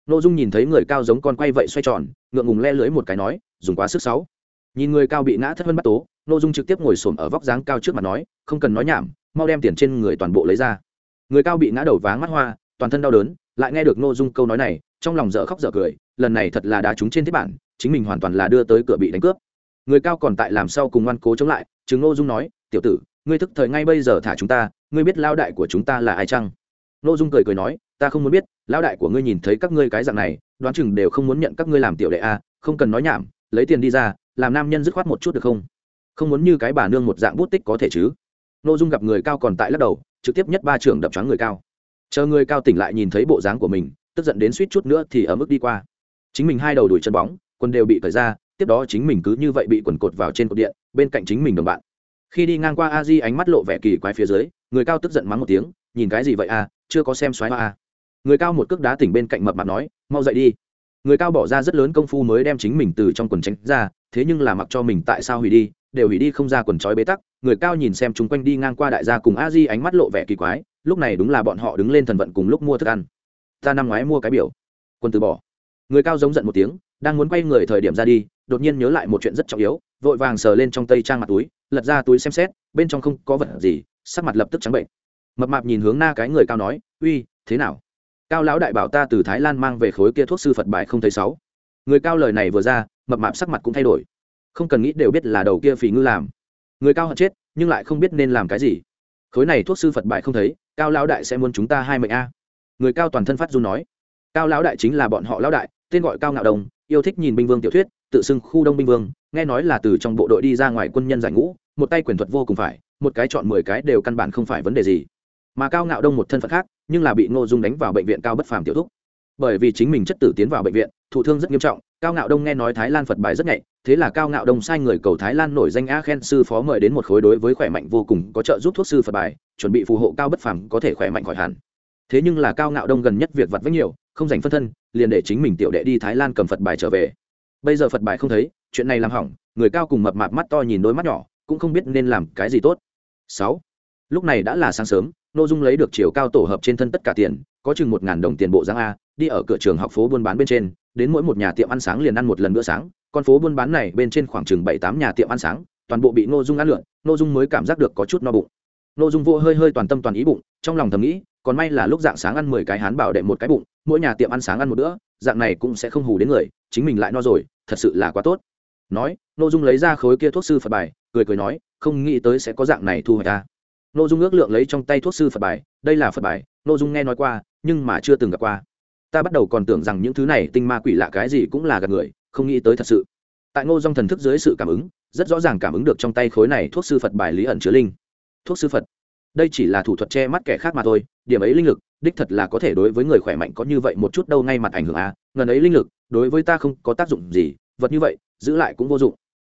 Nội dung nhìn thấy người cao giống con quay vậy xoay tròn, ngượng ngùng le lưới một cái nói, dùng quá sức sáu. Nhìn người cao bị ngã thất vân bắt tố nội dung trực tiếp ngồi xổm ở vóc dáng cao trước mặt nói, không cần nói nhảm, mau đem tiền trên người toàn bộ lấy ra người cao bị ngã đầu váng mắt hoa, toàn thân đau đớn, lại nghe được nội dung câu nói này, trong lòng dở khóc dở cười, lần này thật là đá trúng trên thiết bản, chính mình hoàn toàn là đưa tới cửa bị đánh cướp. Người cao còn tại làm sau cùng ngoan cố chống lại chứng nội dung nói, tiểu tử, ngươi thức thời ngay bây giờ thả chúng ta, ngươi biết lao đại của chúng ta là ai chăng? Nội dung cười cười nói, ta không muốn biết lao đại của ngươi nhìn thấy các ngươi cái dạng này, đoán chừng đều không muốn nhận các ngươi làm tiểu đệ a, không cần nói nhảm, lấy tiền đi ra, làm nam nhân dứt khoát một chút được không? Không muốn như cái bà nương một dạng bút tích có thể chứ? Nội dung gặp người cao còn tại lắc đầu trực tiếp nhất ba trưởng đập choáng người cao. Chờ người cao tỉnh lại nhìn thấy bộ dáng của mình, tức giận đến suýt chút nữa thì ở mức đi qua. Chính mình hai đầu đuổi chân bóng, quần đều bị cởi ra, tiếp đó chính mình cứ như vậy bị quần cột vào trên cột điện, bên cạnh chính mình đồng bạn. Khi đi ngang qua a di ánh mắt lộ vẻ kỳ quái phía dưới, người cao tức giận mắng một tiếng, nhìn cái gì vậy a chưa có xem xoáy hoa a người cao một cước đá tỉnh bên cạnh mập mặt nói, mau dậy đi. Người cao bỏ ra rất lớn công phu mới đem chính mình từ trong quần tránh ra, thế nhưng là mặc cho mình tại sao hủy đi đều hủy đi không ra quần trói bế tắc, người cao nhìn xem chúng quanh đi ngang qua đại gia cùng a di ánh mắt lộ vẻ kỳ quái, lúc này đúng là bọn họ đứng lên thần vận cùng lúc mua thức ăn. Ta năm ngoái mua cái biểu, quân từ bỏ. Người cao giống giận một tiếng, đang muốn quay người thời điểm ra đi, đột nhiên nhớ lại một chuyện rất trọng yếu, vội vàng sờ lên trong tay trang mặt túi, lật ra túi xem xét, bên trong không có vật gì, sắc mặt lập tức trắng bệnh. Mập mạp nhìn hướng na cái người cao nói, uy, thế nào? Cao lão đại bảo ta từ thái lan mang về khối kia thuốc sư phật bài không thấy sáu. Người cao lời này vừa ra, mập mạp sắc mặt cũng thay đổi không cần nghĩ đều biết là đầu kia phì ngư làm. Người cao hận chết, nhưng lại không biết nên làm cái gì. Khối này thuốc sư phật bại không thấy, cao lão đại sẽ muốn chúng ta hai mệnh a. Người cao toàn thân phát du nói. Cao lão đại chính là bọn họ lão đại, tên gọi cao ngạo đông yêu thích nhìn binh vương tiểu thuyết, tự xưng khu đông binh vương, nghe nói là từ trong bộ đội đi ra ngoài quân nhân giải ngũ, một tay quyền thuật vô cùng phải, một cái chọn mười cái đều căn bản không phải vấn đề gì. Mà cao ngạo đông một thân phận khác, nhưng là bị ngô dung đánh vào bệnh viện cao bất phàm tiểu thúc. Bởi vì chính mình chất tử tiến vào bệnh viện, thụ thương rất nghiêm trọng, cao ngạo đông nghe nói thái lan phật bài rất nhạy thế là cao ngạo đông sai người cầu thái lan nổi danh a khen sư phó mời đến một khối đối với khỏe mạnh vô cùng, có trợ giúp thuốc sư phật bài, chuẩn bị phù hộ cao bất phàm có thể khỏe mạnh khỏi hẳn. Thế nhưng là cao ngạo đông gần nhất việc vặt với nhiều, không dành phân thân, liền để chính mình tiểu đệ đi thái lan cầm phật bài trở về. Bây giờ phật bài không thấy, chuyện này làm hỏng, người cao cùng mập mạp mắt to nhìn đôi mắt nhỏ, cũng không biết nên làm cái gì tốt. Sáu. Lúc này đã là sáng sớm n ô dung lấy được chiều cao tổ hợp trên thân tất cả tiền, có chừng một ngàn đồng tiền bộ giang a, đi ở cửa trường học phố buôn bán bên trên, đến mỗi một nhà tiệm ăn sáng liền ăn một lần bữa sáng con phố buôn bán này bên trên khoảng chừng bảy tám nhà tiệm ăn sáng, toàn bộ bị n ô dung ăn lượn n ô dung mới cảm giác được có chút no bụng. N ô dung vô hơi hơi toàn tâm toàn ý bụng, trong lòng thầm nghĩ, còn may là lúc dạng sáng ăn mười cái hán bảo đệ một cái bụng, mỗi nhà tiệm ăn sáng ăn một bữa, dạng này cũng sẽ không hù đến người, chính mình lại no rồi, thật sự là quá tốt. Nói n ô dung lấy ra khối kia thuốc sư phật bài, cười cười nói, không nghĩ tới sẽ có dạng này thu hoạch à. ta n ô dung ước lượng lấy trong tay thuốc sư phật bài, đây là phật bài n ô dung nghe nói qua, nhưng mà chưa từng gặp qua. Ta bắt đầu còn tưởng rằng những thứ này tinh ma quỷ lạ cái gì cũng là gặp người không nghĩ tới thật sự. Tại ngô dong thần thức dưới sự cảm ứng, rất rõ ràng cảm ứng được trong tay khối này thuốc sư phật bài lý ẩn chứa linh. Thuốc sư phật? Đây chỉ là thủ thuật che mắt kẻ khác mà thôi, điểm ấy linh lực, đích thật là có thể đối với người khỏe mạnh có như vậy một chút đâu ngay mặt ảnh hưởng à? Ngần ấy linh lực, đối với ta không có tác dụng gì, vật như vậy, giữ lại cũng vô dụng.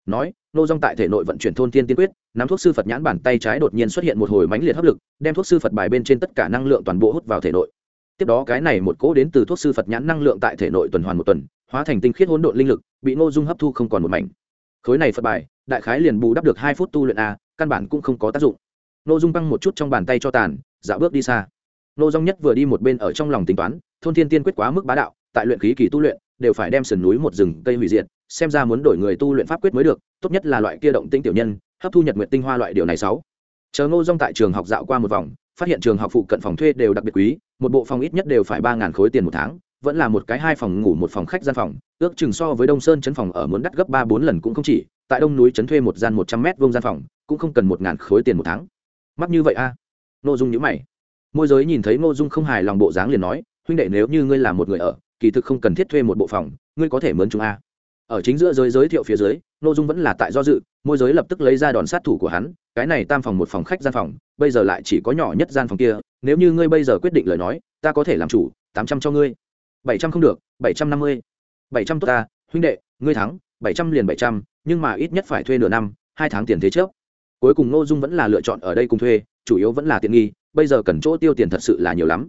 Nói nô dong tại thể nội vận chuyển thôn tiên tiên quyết, nắm thuốc sư phật nhãn bàn tay trái đột nhiên xuất hiện một hồi mãnh liệt hấp lực, đem thuốc sư phật bài bên trên tất cả năng lượng toàn bộ hút vào thể nội tiếp đó cái này một cỗ đến từ thuốc sư phật nhãn năng lượng tại thể nội tuần hoàn một tuần, hóa thành tinh khiết hỗn độn linh lực, bị ngô dung hấp thu không còn một mảnh. Khối này phật bài, đại khái liền bù đắp được hai phút tu luyện a, căn bản cũng không có tác dụng. Ngô dung băng một chút trong bàn tay cho tàn dạo bước đi xa. Ngô dung nhất vừa đi một bên ở trong lòng tính toán, thôn thiên tiên quyết quá mức bá đạo, tại luyện khí kỳ tu luyện, đều phải đem sườn núi một rừng cây hủy diệt, xem ra muốn đổi người tu luyện pháp quyết mới được, tốt nhất là loại kia động tinh tiểu nhân, hấp thu nhật nguyện tinh hoa loại điều này sáu. Chờ ngô dung tại trường học dạo qua một vòng, phát hiện trường học phụ cận phòng thuê đều đặc biệt quý một bộ phòng ít nhất đều phải ba ngàn khối tiền một tháng, vẫn là một cái hai phòng ngủ một phòng khách gian phòng, ước chừng so với đông sơn chấn phòng ở muốn đắt gấp ba bốn lần cũng không chỉ, tại đông núi chấn thuê một gian một trăm mét vuông gian phòng, cũng không cần một ngàn khối tiền một tháng. Mắc như vậy a? À? nội dung nhữ mày. Môi giới nhìn thấy ngô dung không hài lòng bộ dáng liền nói, huynh đệ, nếu như ngươi là một người ở, kỳ thực không cần thiết thuê một bộ phòng, ngươi có thể mướn chúng a. Ở chính giữa giới giới thiệu phía dưới, ngô dung vẫn là tại do dự, môi giới lập tức lấy ra đòn sát thủ của hắn, cái này tam phòng một phòng khách gian phòng bây giờ lại chỉ có nhỏ nhất gian phòng kia, nếu như ngươi bây giờ quyết định lời nói, ta có thể làm chủ, tám trăm cho ngươi. Bảy trăm không được, bảy trăm năm mươi. Bảy trăm tốt ta, huynh đệ, ngươi thắng, bảy trăm liền bảy trăm, nhưng mà ít nhất phải thuê nửa năm, hai tháng tiền thế trước. Cuối cùng ngô dung vẫn là lựa chọn ở đây cùng thuê, chủ yếu vẫn là tiện nghi, bây giờ cần chỗ tiêu tiền thật sự là nhiều lắm.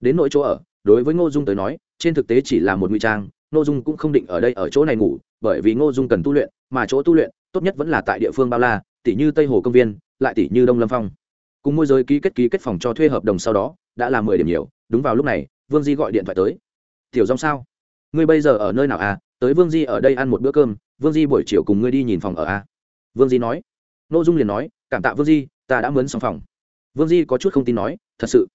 Đến nỗi chỗ ở, đối với ngô dung tới nói, trên thực tế chỉ là một ngụy trang, ngô dung cũng không định ở đây ở chỗ này ngủ, bởi vì ngô dung cần tu luyện, mà chỗ tu luyện tốt nhất vẫn là tại địa phương bao la tỷ như tây hồ công viên, lại tỷ như đông lâm phong cùng môi giới ký kết ký kết phòng cho thuê hợp đồng sau đó, đã là mười điểm nhiều. Đúng vào lúc này, vương di gọi điện thoại tới. Tiểu dòng sao? Ngươi bây giờ ở nơi nào à? Tới vương di ở đây ăn một bữa cơm, vương di buổi chiều cùng ngươi đi nhìn phòng ở à? Vương di nói. N ô dung liền nói. Cảm tạ vương di, ta đã mướn xong phòng. Vương di có chút không tin nói. Thật sự?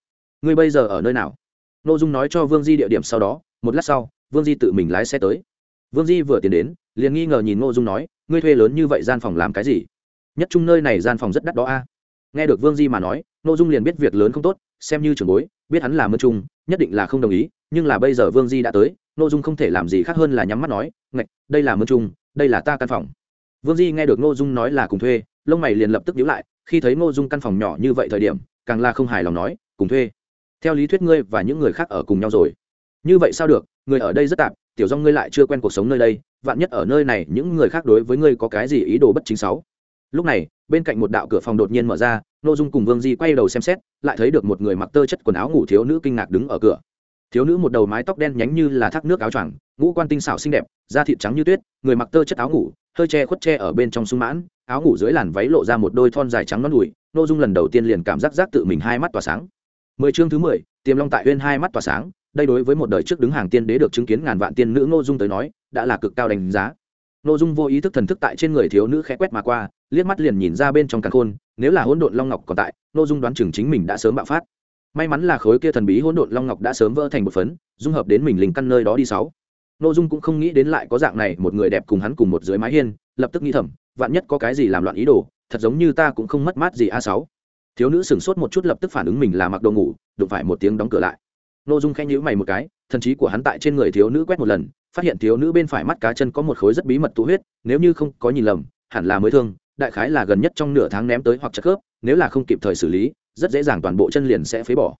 Ngươi bây giờ ở nơi nào? N ô dung nói cho vương di địa điểm sau đó. Một lát sau, vương di tự mình lái xe tới. Vương di vừa tiến đến, liền nghi ngờ nhìn n ô dung nói. Ngươi thuê lớn như vậy gian phòng làm cái gì? Nhất trung nơi này gian phòng rất đắt đó a nghe được vương di mà nói n ô dung liền biết việc lớn không tốt, xem như trường bối, biết hắn là mơ trung, nhất định là không đồng ý, nhưng là bây giờ vương di đã tới n ô dung không thể làm gì khác hơn là nhắm mắt nói, ngạch, đây là mơ trung, đây là ta căn phòng. Vương di nghe được n ô dung nói là cùng thuê, lông mày liền lập tức nhíu lại, khi thấy n ô dung căn phòng nhỏ như vậy thời điểm, càng là không hài lòng nói, cùng thuê. Theo lý thuyết ngươi và những người khác ở cùng nhau rồi. Như vậy sao được? Người ở đây rất tạp, tiểu do ngươi lại chưa quen cuộc sống nơi đây, vạn nhất ở nơi này những người khác đối với ngươi có cái gì ý đồ bất chính sáu? Lúc này, bên cạnh một đạo cửa phòng đột nhiên mở ra n ô dung cùng vương di quay đầu xem xét, lại thấy được một người mặc tơ chất quần áo ngủ thiếu nữ kinh ngạc đứng ở cửa. Thiếu nữ một đầu mái tóc đen nhánh như là thác nước áo choàng, ngũ quan tinh xảo xinh đẹp, da thịt trắng như tuyết, người mặc tơ chất áo ngủ, hơi che khuất che ở bên trong sung mãn, áo ngủ dưới làn váy lộ ra một đôi thon dài trắng non đùi n ô dung lần đầu tiên liền cảm giác giác tự mình hai mắt tỏa sáng. Mười chương thứ mười, tiềm long tại huyên hai mắt tỏa sáng, đây đối với một đời trước đứng hàng tiên đế được chứng kiến ngàn vạn tiên nữ n ô dung tới nói, đã là cực cao đánh giá. N ô dung vô ý thức thần thức tại trên người thiếu nữ khẽ quét mà qua liếc mắt liền nhìn ra bên trong căn khôn, nếu là hỗn độn long ngọc còn tại nội dung đoán chừng chính mình đã sớm bạo phát. May mắn là khối kia thần bí hỗn độn long ngọc đã sớm vỡ thành một phấn, dung hợp đến mình linh căn nơi đó đi sáu. Nội dung cũng không nghĩ đến lại có dạng này, một người đẹp cùng hắn cùng một dưới mái hiên, lập tức nghĩ thầm, vạn nhất có cái gì làm loạn ý đồ, thật giống như ta cũng không mất mát gì a sáu. Thiếu nữ sửng sốt một chút lập tức phản ứng mình là mặc đồ ngủ, đụng phải một tiếng đóng cửa lại. Nội dung khen nhữ mày một cái, thần trí của hắn tại trên người thiếu nữ quét một lần, phát hiện thiếu nữ bên phải mắt cá chân có một khối rất bí mật tụ huyết, nếu như không có nhìn lầm, hẳn là mới thương đại khái là gần nhất trong nửa tháng ném tới hoặc chất khớp, nếu là không kịp thời xử lý, rất dễ dàng toàn bộ chân liền sẽ phế bỏ.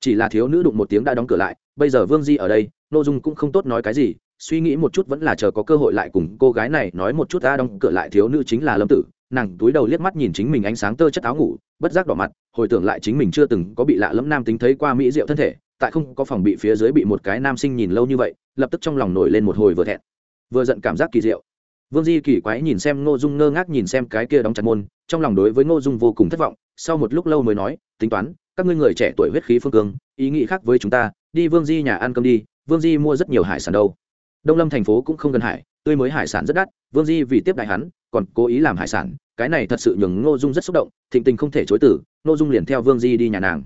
Chỉ là thiếu nữ đụng một tiếng đã đóng cửa lại, bây giờ vương di ở đây nội dung cũng không tốt nói cái gì, suy nghĩ một chút vẫn là chờ có cơ hội lại cùng cô gái này nói một chút ta đóng cửa lại thiếu nữ chính là lâm tử. Nàng túi đầu liếc mắt nhìn chính mình ánh sáng tơ chất áo ngủ, bất giác đỏ mặt, hồi tưởng lại chính mình chưa từng có bị lạ lẫm nam tính thấy qua mỹ diệu thân thể, tại không có phòng bị phía dưới bị một cái nam sinh nhìn lâu như vậy, lập tức trong lòng nổi lên một hồi vừa thẹn. Vừa giận cảm giác kỳ diệu vương di kỳ quái nhìn xem ngô dung ngơ ngác nhìn xem cái kia đóng chặt môn, trong lòng đối với ngô dung vô cùng thất vọng, sau một lúc lâu mới nói, tính toán, các ngươi người trẻ tuổi huyết khí phương cương ý nghĩ khác với chúng ta, đi vương di nhà ăn cơm đi, vương di mua rất nhiều hải sản đâu. Đông lâm thành phố cũng không gần hải, tươi mới hải sản rất đắt, vương di vì tiếp đại hắn, còn cố ý làm hải sản, cái này thật sự nhường ngô dung rất xúc động, thịnh tình không thể chối tử ngô dung liền theo vương di đi nhà nàng.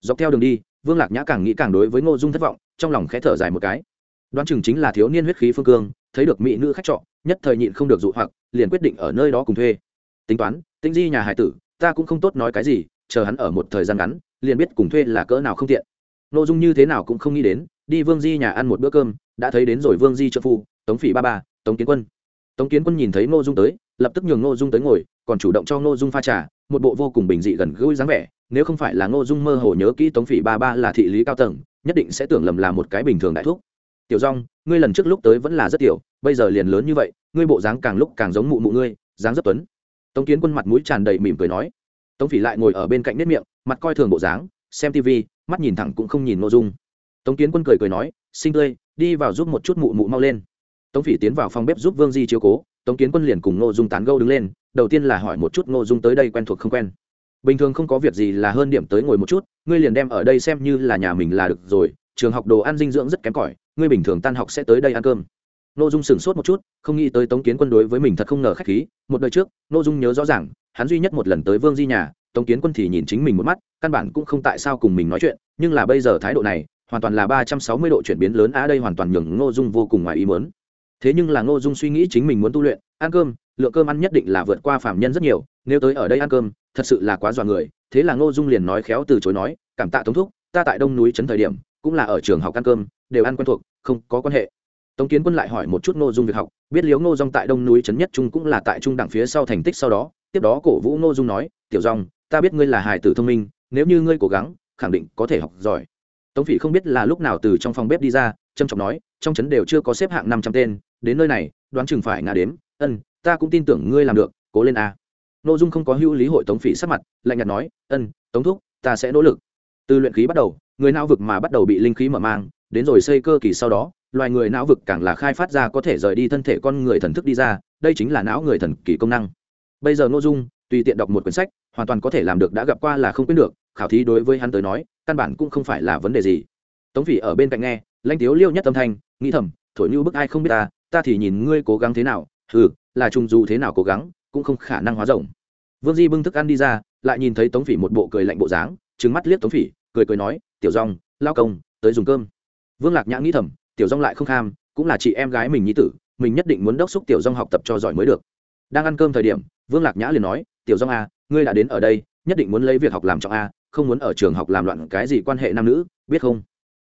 Dọc theo đường đi, vương lạc nhã càng nghĩ càng đối với ngô dung thất vọng, trong lòng khẽ thở dài một cái. Đoán chừng chính là thiếu niên huyết khí phương cương thấy được mỹ nữ khách trọ nhất thời nhịn không được dụ hoặc, liền quyết định ở nơi đó cùng thuê. Tính toán, tĩnh di nhà hải tử, ta cũng không tốt nói cái gì, chờ hắn ở một thời gian ngắn, liền biết cùng thuê là cỡ nào không tiện. Nội dung như thế nào cũng không nghĩ đến, đi vương di nhà ăn một bữa cơm, đã thấy đến rồi vương di trợ phu, tống phỉ ba ba, tống kiến quân. Tống kiến quân nhìn thấy Nô dung tới, lập tức nhường Nô dung tới ngồi, còn chủ động cho Nô dung pha trà, một bộ vô cùng bình dị gần gũi dáng vẻ, nếu không phải là Nô dung mơ hồ nhớ kỹ tống phỉ ba ba là thị lý cao tầng, nhất định sẽ tưởng lầm là một cái bình thường đại thúc. Tiểu rong ngươi lần trước lúc tới vẫn là rất tiểu, bây giờ liền lớn như vậy, ngươi bộ dáng càng lúc càng giống mụ mụ ngươi, dáng rất tuấn. Tống kiến quân mặt mũi tràn đầy mỉm cười nói. Tống phỉ lại ngồi ở bên cạnh nếp miệng, mặt coi thường bộ dáng, xem tv mắt nhìn thẳng cũng không nhìn nội dung. Tống kiến quân cười cười nói sinh tươi, đi vào giúp một chút mụ mụ mau lên. Tống phỉ tiến vào phòng bếp giúp vương di chiếu cố, tống kiến quân liền cùng ngô dung tán gâu đứng lên, đầu tiên là hỏi một chút ngô dung tới đây quen thuộc không quen. Bình thường không có việc gì là hơn điểm tới ngồi một chút, ngươi liền đem ở đây xem như là nhà mình là được rồi, trường học đồ ăn dinh dưỡng rất kém cỏi ngươi bình thường tan học sẽ tới đây ăn cơm. Ngô dung sửng sốt một chút, không nghĩ tới tống kiến quân đối với mình thật không ngờ khách khí. Một đời trước, Ngô dung nhớ rõ ràng, hắn duy nhất một lần tới vương di nhà, tống kiến quân thì nhìn chính mình một mắt, căn bản cũng không tại sao cùng mình nói chuyện, nhưng là bây giờ thái độ này, hoàn toàn là ba trăm sáu mươi độ chuyển biến lớn á, đây hoàn toàn nhường ngô dung vô cùng ngoài ý muốn. Thế nhưng là ngô dung suy nghĩ chính mình muốn tu luyện, ăn cơm, lượng cơm ăn nhất định là vượt qua phạm nhân rất nhiều, nếu tới ở đây ăn cơm, thật sự là quá dọa người. Thế là ngô dung liền nói khéo từ chối nói, cảm tạ tống thúc, ta tại đông núi trấn thời điểm, cũng là ở trường học ăn cơm đều ăn quen thuộc, không có quan hệ. Tống kiến quân lại hỏi một chút ngô dung việc học, biết liếu ngô dung tại đông núi trấn nhất trung cũng là tại trung đẳng phía sau thành tích sau đó, tiếp đó cổ vũ ngô dung nói, tiểu dòng ta biết ngươi là hài tử thông minh, nếu như ngươi cố gắng, khẳng định có thể học giỏi. Tống phỉ không biết là lúc nào từ trong phòng bếp đi ra trâm trọng nói, trong trấn đều chưa có xếp hạng năm trăm tên, đến nơi này, đoán chừng phải ngã đếm. Ân, ta cũng tin tưởng ngươi làm được, cố lên a. Nội dung không có hữu lý hội tống phỉ sắc mặt, lạnh nhạt nói, ân, tống thúc, ta sẽ nỗ lực. Từ luyện khí bắt đầu, người nao vực mà bắt đầu bị linh khí mở mang đến rồi xây cơ kỳ sau đó, loài người não vực càng là khai phát ra có thể rời đi thân thể con người thần thức đi ra, đây chính là não người thần kỳ công năng. Bây giờ nội dung, tùy tiện đọc một quyển sách, hoàn toàn có thể làm được đã gặp qua là không quyết được, khảo thí đối với hắn tới nói, căn bản cũng không phải là vấn đề gì. Tống phỉ ở bên cạnh nghe lanh tiếu liêu nhất âm thanh, nghĩ thầm, thổi như bức ai không biết ta ta thì nhìn ngươi cố gắng thế nào ừ là trùng dù thế nào cố gắng, cũng không khả năng hóa rộng. Vương di bưng thức ăn đi ra, lại nhìn thấy tống phỉ một bộ cười lạnh bộ dáng trứng mắt liếc tống phỉ, cười cười nói, tiểu rong lao công, tới dùng cơm vương lạc nhã nghĩ thầm, tiểu dông lại không kham, cũng là chị em gái mình nhi tử, mình nhất định muốn đốc xúc tiểu dông học tập cho giỏi mới được. Đang ăn cơm thời điểm, vương lạc nhã liền nói, tiểu dông a ngươi đã đến ở đây, nhất định muốn lấy việc học làm trọng a, không muốn ở trường học làm loạn cái gì quan hệ nam nữ, biết không?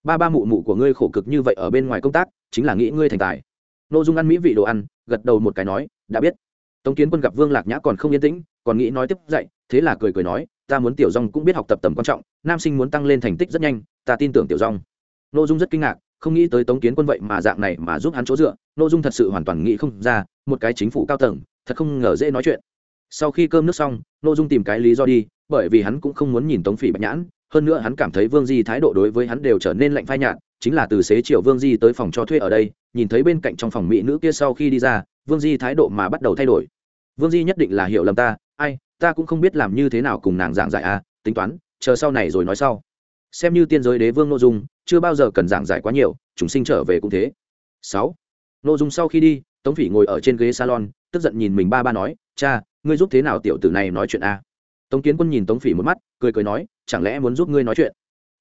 Ba ba mụ mụ của ngươi khổ cực như vậy ở bên ngoài công tác, chính là nghĩ ngươi thành tài. N ô dung ăn mỹ vị đồ ăn, gật đầu một cái nói, đã biết. Tống kiến quân gặp vương lạc nhã còn không yên tĩnh, còn nghĩ nói tiếp dậy thế là cười cười nói, ta muốn tiểu dong cũng biết học tập tầm quan trọng, nam sinh muốn tăng lên thành tích rất nhanh, ta tin tưởng tiểu dong Nô dung rất kinh ngạc, không nghĩ tới tống kiến quân vậy mà dạng này mà giúp hắn chỗ dựa. Nô dung thật sự hoàn toàn nghĩ không ra, một cái chính phủ cao tầng, thật không ngờ dễ nói chuyện. Sau khi cơm nước xong, nô dung tìm cái lý do đi, bởi vì hắn cũng không muốn nhìn tống phỉ bạch nhãn. Hơn nữa hắn cảm thấy vương di thái độ đối với hắn đều trở nên lạnh phai nhạt, chính là từ xế chiều vương di tới phòng cho thuê ở đây, nhìn thấy bên cạnh trong phòng mỹ nữ kia sau khi đi ra, vương di thái độ mà bắt đầu thay đổi. Vương di nhất định là hiểu lầm ta, ai, ta cũng không biết làm như thế nào cùng nàng giảng giải à tính toán, chờ sau này rồi nói sau xem như tiên giới đế vương n ô dung, chưa bao giờ cần giảng giải quá nhiều, chúng sinh trở về cũng thế. Sáu n ô dung sau khi đi, tống phỉ ngồi ở trên ghế salon, tức giận nhìn mình ba ba nói, cha, ngươi giúp thế nào tiểu tử này nói chuyện à? tống kiến quân nhìn tống phỉ một mắt, cười cười nói, chẳng lẽ muốn giúp ngươi nói chuyện?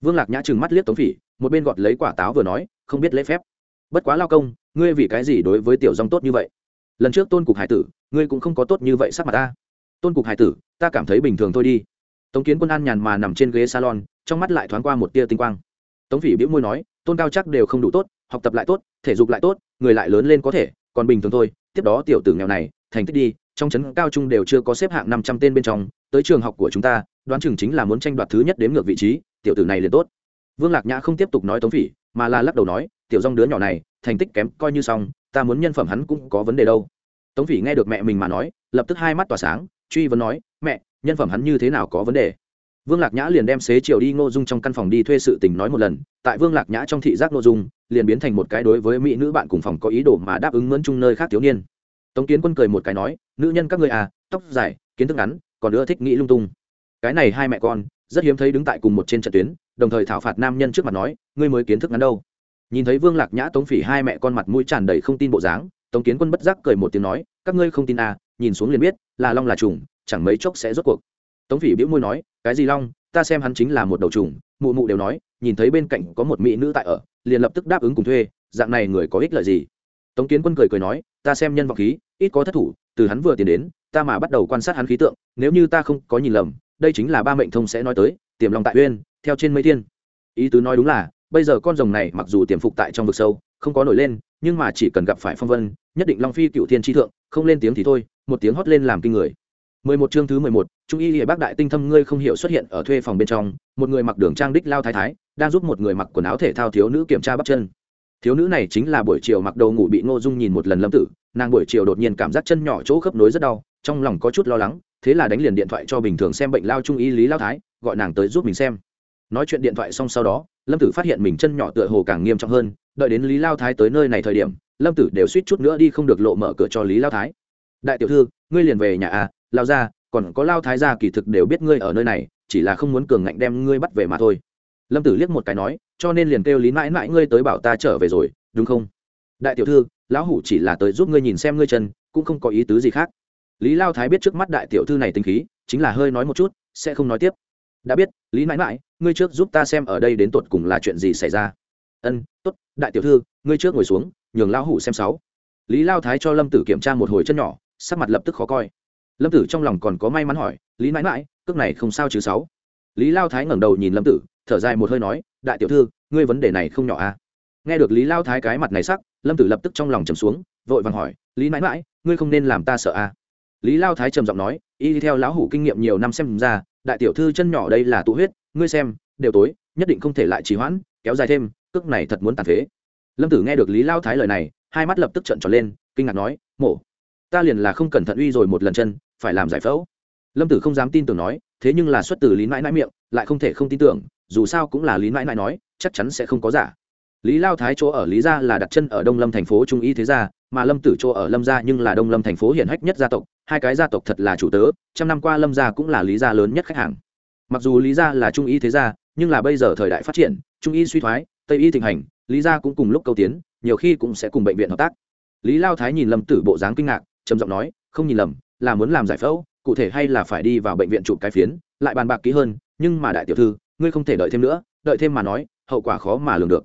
Vương lạc nhã trừng mắt liếc tống phỉ, một bên gọt lấy quả táo vừa nói, không biết lễ phép. Bất quá lao công, ngươi vì cái gì đối với tiểu dòng tốt như vậy? Lần trước tôn cục hải tử, ngươi cũng không có tốt như vậy sắc mặt ta. Tôn cục hải tử, ta cảm thấy bình thường thôi đi tống kiến quân an nhàn mà nằm trên ghế salon, trong mắt lại thoáng qua một tia tinh quang. Tống phỉ biễu môi nói, tôn cao chắc đều không đủ tốt, học tập lại tốt, thể dục lại tốt, người lại lớn lên có thể, còn bình thường thôi, tiếp đó tiểu tử nghèo này, thành tích đi, trong trấn cao trung đều chưa có xếp hạng năm trăm tên bên trong, tới trường học của chúng ta, đoán chừng chính là muốn tranh đoạt thứ nhất đến ngược vị trí, tiểu tử này liền tốt. Vương lạc nhã không tiếp tục nói tống phỉ, mà là lắc đầu nói, tiểu dong đứa nhỏ này, thành tích kém coi như xong, ta muốn nhân phẩm hắn cũng có vấn đề đâu. Tống phỉ nghe được mẹ mình mà nói, lập tức hai mắt tỏa sáng, truy vấn nói, mẹ nhân phẩm hắn như thế nào có vấn đề. Vương lạc nhã liền đem xế chiều đi ngô dung trong căn phòng đi thuê sự tình nói một lần, tại vương lạc nhã trong thị giác ngô dung, liền biến thành một cái đối với mỹ nữ bạn cùng phòng có ý đồ mà đáp ứng mướn chung nơi khác thiếu niên. Tống kiến quân cười một cái nói, nữ nhân các người à tóc dài, kiến thức ngắn, còn nữa thích nghĩ lung tung. Cái này hai mẹ con, rất hiếm thấy đứng tại cùng một trên trận tuyến, đồng thời thảo phạt nam nhân trước mặt nói, ngươi mới kiến thức ngắn đâu. Nhìn thấy vương lạc nhã tống phỉ hai mẹ con mặt mũi tràn đầy không tin bộ dáng, tống kiến quân bất giác cười một tiếng nói, các ngươi không tin à nhìn xuống liền biết, là long là trùng chẳng mấy chốc sẽ rốt cuộc. Tống phỉ biễu môi nói, cái gì long? Ta xem hắn chính là một đầu trùng. Mụ mụ đều nói, nhìn thấy bên cạnh có một mỹ nữ tại ở, liền lập tức đáp ứng cùng thuê, dạng này người có ích lợi gì? Tống kiến quân cười cười nói, ta xem nhân vọng khí, ít có thất thủ, từ hắn vừa tiến đến, ta mà bắt đầu quan sát hắn khí tượng, nếu như ta không có nhìn lầm, đây chính là ba mệnh thông sẽ nói tới, tiềm lòng tại uyên, theo trên mấy thiên. Ý tứ nói đúng là, bây giờ con rồng này mặc dù tiềm phục tại trong vực sâu, không có nổi lên, nhưng mà chỉ cần gặp phải phong vân, nhất định long phi cựu thiên tri thượng, không lên tiếng thì thôi, một tiếng hót lên làm kinh người mười một chương thứ mười một, trung y hiệp bác đại tinh thâm, ngươi không hiểu xuất hiện ở thuê phòng bên trong, một người mặc đường trang đích lao thái thái, đang giúp một người mặc quần áo thể thao thiếu nữ kiểm tra bắp chân. Thiếu nữ này chính là buổi chiều mặc đầu ngủ bị ngô dung nhìn một lần lâm tử, nàng buổi chiều đột nhiên cảm giác chân nhỏ chỗ khớp nối rất đau, trong lòng có chút lo lắng, thế là đánh liền điện thoại cho bình thường xem bệnh lao trung y lý lao thái, gọi nàng tới giúp mình xem. Nói chuyện điện thoại xong sau đó, lâm tử phát hiện mình chân nhỏ tựa hồ càng nghiêm trọng hơn, đợi đến lý lao thái tới nơi này thời điểm, lâm tử đều suýt chút nữa đi không được lộ mở cửa cho lý lao thái. Đại tiểu thư, ngươi liền về nhà à lao ra, còn có lao thái gia kỳ thực đều biết ngươi ở nơi này, chỉ là không muốn cường ngạnh đem ngươi bắt về mà thôi. Lâm tử liếc một cái nói, cho nên liền kêu lý mãi mãi ngươi tới bảo ta trở về rồi, đúng không? Đại tiểu thư, lão hủ chỉ là tới giúp ngươi nhìn xem ngươi chân, cũng không có ý tứ gì khác. Lý lao thái biết trước mắt đại tiểu thư này tính khí, chính là hơi nói một chút, sẽ không nói tiếp. Đã biết, lý mãi mãi, ngươi trước giúp ta xem ở đây đến tột cùng là chuyện gì xảy ra. Ân t ố t đại tiểu thư, ngươi trước ngồi xuống, nhường lão hủ xem sáu. Lý lao thái cho lâm tử kiểm tra một hồi chân nhỏ, sắc mặt lập tức khó coi lâm tử trong lòng còn có may mắn hỏi, lý mãi mãi, cước này không sao chứ sáu? Lý lao thái ngẩng đầu nhìn lâm tử, thở dài một hơi nói, đại tiểu thư, ngươi vấn đề này không nhỏ à? Nghe được lý lao thái cái mặt này sắc, lâm tử lập tức trong lòng trầm xuống, vội vàng hỏi, lý mãi mãi, ngươi không nên làm ta sợ à? Lý lao thái trầm giọng nói, y theo lão hủ kinh nghiệm nhiều năm xem ra, đại tiểu thư chân nhỏ đây là tụ huyết, ngươi xem, đều tối, nhất định không thể lại trì hoãn, kéo dài thêm, cước này thật muốn tàn phế. Lâm tử nghe được lý lao thái lời này, hai mắt lập tức trận tròn lên, kinh ngạc nói, mổ, ta liền là không cẩn thận uy rồi một lần chân phải làm giải phẫu. Lâm tử không dám tin tưởng nói, thế nhưng là xuất từ lý mãi mãi miệng, lại không thể không tin tưởng, dù sao cũng là lý mãi mãi nói, chắc chắn sẽ không có giả. Lý lao thái chỗ ở lý gia là đặt chân ở đông lâm thành phố trung y thế gia, mà lâm tử chỗ ở lâm gia nhưng là đông lâm thành phố hiển hách nhất gia tộc, hai cái gia tộc thật là chủ tớ, trăm năm qua lâm gia cũng là lý gia lớn nhất khách hàng. Mặc dù lý gia là trung y thế gia, nhưng là bây giờ thời đại phát triển, trung y suy thoái, tây y thịnh hành, lý gia cũng cùng lúc câu tiến, nhiều khi cũng sẽ cùng bệnh viện hợp tác. Lý lao thái nhìn lâm tử bộ dáng kinh ngạc, trầm giọng nói, không nhìn lầm là muốn làm giải phẫu, cụ thể hay là phải đi vào bệnh viện chụp cái phiến, lại bàn bạc kỹ hơn, nhưng mà đại tiểu thư, ngươi không thể đợi thêm nữa, đợi thêm mà nói, hậu quả khó mà lường được.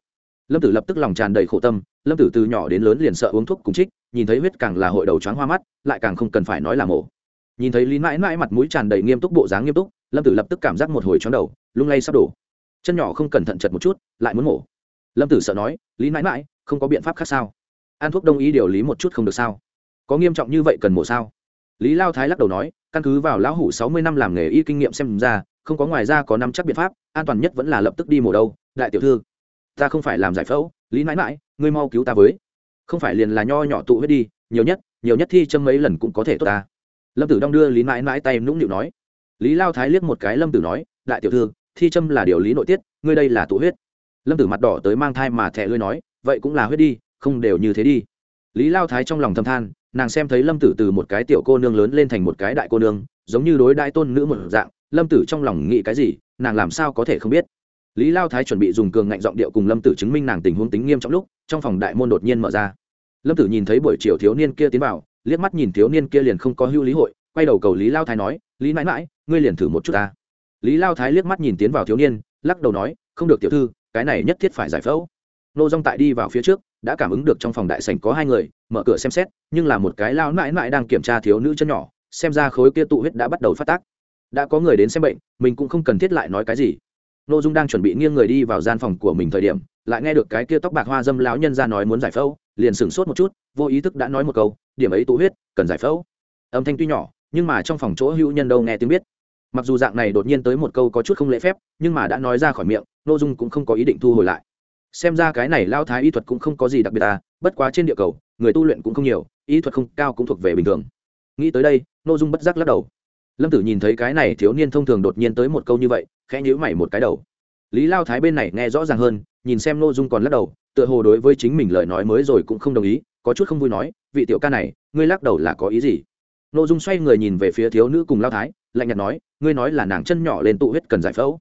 Lâm tử lập tức lòng tràn đầy khổ tâm, lâm tử từ nhỏ đến lớn liền sợ uống thuốc cùng trích nhìn thấy huyết càng là hội đầu choáng hoa mắt, lại càng không cần phải nói là mổ. Nhìn thấy lý mãi mãi mặt mũi tràn đầy nghiêm túc bộ dáng nghiêm túc, lâm tử lập tức cảm giác một hồi choáng đầu, lung lay sắp đổ. Chân nhỏ không cẩn thận chật một chút, lại muốn mổ. Lâm tử sợ nói, lý mãi mãi, không có biện pháp khác sao? Ăn thuốc đông y điều lý một chút không được sao? Có nghiêm trọng như vậy cần mổ sao? Lý lao thái lắc đầu nói, căn cứ vào lão hủ sáu mươi năm làm nghề y kinh nghiệm xem ra, không có ngoài ra có năm chắc biện pháp, an toàn nhất vẫn là lập tức đi mổ đâu, đại tiểu thư. Ta không phải làm giải phẫu, lý mãi mãi, ngươi mau cứu ta với. Không phải liền là nho nhỏ tụ huyết đi, nhiều nhất nhiều nhất thi châm mấy lần cũng có thể tốt ta. Lâm tử đong đưa lý mãi mãi tay nũng nịu nói. Lý lao thái liếc một cái lâm tử nói, đại tiểu thư, thi châm là điều lý nội tiết, ngươi đây là tụ huyết. Lâm tử mặt đỏ tới mang thai mà thẻ lưới nói, vậy cũng là huyết đi, không đều như thế đi. Lý lao thái trong lòng thâm than nàng xem thấy lâm tử từ một cái tiểu cô nương lớn lên thành một cái đại cô nương, giống như đối đại tôn nữ một dạng, lâm tử trong lòng nghĩ cái gì, nàng làm sao có thể không biết. Lý lao thái chuẩn bị dùng cường ngạnh giọng điệu cùng lâm tử chứng minh nàng tình huống tính nghiêm trong lúc, trong phòng đại môn đột nhiên mở ra. Lâm tử nhìn thấy buổi chiều thiếu niên kia tiến vào, liếc mắt nhìn thiếu niên kia liền không có hưu lý hội, quay đầu cầu lý lao thái nói, lý mãi mãi, ngươi liền thử một chút ta. Lý lao thái liếc mắt nhìn tiến vào thiếu niên, lắc đầu nói, không được tiểu thư, cái này nhất thiết phải giải phẫu. Nô dong tại đi vào phía trước đã cảm ứng được trong phòng đại sảnh có hai người, mở cửa xem xét, nhưng là một cái lao nãi nãi đang kiểm tra thiếu nữ chân nhỏ, xem ra khối kia tụ huyết đã bắt đầu phát tác. Đã có người đến xem bệnh, mình cũng không cần thiết lại nói cái gì. Nội dung đang chuẩn bị nghiêng người đi vào gian phòng của mình thời điểm, lại nghe được cái kia tóc bạc hoa dâm lão nhân ra nói muốn giải phẫu, liền sửng sốt một chút, vô ý thức đã nói một câu, điểm ấy tụ huyết, cần giải phẫu. Âm thanh tuy nhỏ, nhưng mà trong phòng chỗ hữu nhân đâu nghe tiếng biết. Mặc dù dạng này đột nhiên tới một câu có chút không lễ phép, nhưng mà đã nói ra khỏi miệng n dung cũng không có ý định thu hồi lại xem ra cái này lao thái y thuật cũng không có gì đặc biệt à bất quá trên địa cầu, người tu luyện cũng không nhiều, y thuật không cao cũng thuộc về bình thường. Nghĩ tới đây n ô dung bất giác lắc đầu. Lâm tử nhìn thấy cái này thiếu niên thông thường đột nhiên tới một câu như vậy, khẽ nhữ mày một cái đầu. Lý lao thái bên này nghe rõ ràng hơn, nhìn xem n ô dung còn lắc đầu, tựa hồ đối với chính mình lời nói mới rồi cũng không đồng ý, có chút không vui nói, vị tiểu ca này, ngươi lắc đầu là có ý gì? N ô dung xoay người nhìn về phía thiếu nữ cùng lao thái, lạnh nhạt nói, ngươi nói là nàng chân nhỏ lên tụ huyết cần giải phẫu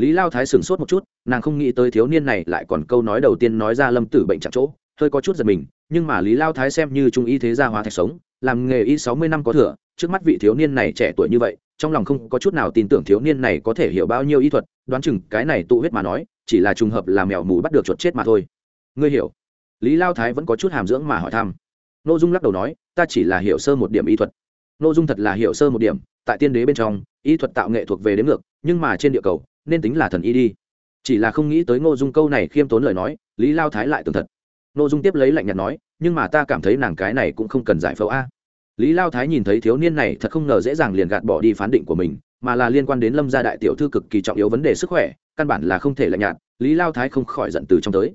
lý lao thái sửng sốt một chút, nàng không nghĩ tới thiếu niên này lại còn câu nói đầu tiên nói ra lâm tử bệnh chặt chỗ, hơi có chút giật mình, nhưng mà lý lao thái xem như trung y thế gia hóa thạch sống, làm nghề y sáu mươi năm có thừa, trước mắt vị thiếu niên này trẻ tuổi như vậy, trong lòng không có chút nào tin tưởng thiếu niên này có thể hiểu bao nhiêu y thuật, đoán chừng cái này tụ huyết mà nói, chỉ là trùng hợp là mèo mù bắt được chuột chết mà thôi. Ngươi hiểu? Lý lao thái vẫn có chút hàm dưỡng mà hỏi thăm. N ô dung lắc đầu nói, ta chỉ là hiểu sơ một điểm y thuật. N ô dung thật là hiểu sơ một điểm, tại tiên đế bên trong, y thuật tạo nghệ thuộc về đến ngược, nhưng mà trên địa cầu nên tính là thần y đi. Chỉ là không nghĩ tới ngô dung câu này khiêm tốn lời nói, lý lao thái lại tường thật. Ngô dung tiếp lấy lạnh nhạt nói, nhưng mà ta cảm thấy nàng cái này cũng không cần giải phẫu a. Lý lao thái nhìn thấy thiếu niên này, thật không ngờ dễ dàng liền gạt bỏ đi phán định của mình, mà là liên quan đến lâm gia đại tiểu thư cực kỳ trọng yếu vấn đề sức khỏe, căn bản là không thể lạnh nhạt, lý lao thái không khỏi giận từ trong tới.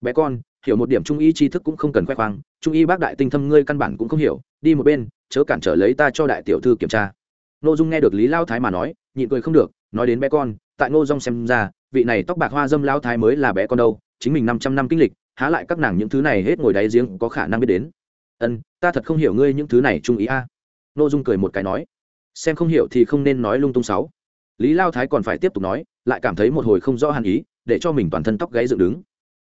Bé con, hiểu một điểm trung y tri thức cũng không cần khoe khoang, trung y bác đại tinh thâm ngươi căn bản cũng không hiểu, đi một bên, chớ cản trở lấy ta cho đại tiểu thư kiểm tra. N ô dung nghe được lý lao thái mà nói, nhịn cười không được nói đến bé con, tại ngô dong xem ra, vị này tóc bạc hoa dâm lao thái mới là bé con đâu, chính mình năm trăm năm kinh lịch, há lại các nàng những thứ này hết ngồi đáy giếng có khả năng biết đến. Ân, ta thật không hiểu ngươi những thứ này trung ý a. À. ngô dung cười một cái nói. Xem không hiểu thì không nên nói lung tung sáu lý lao thái còn phải tiếp tục nói, lại cảm thấy một hồi không rõ hàn ý, để cho mình toàn thân tóc gáy dựng đứng.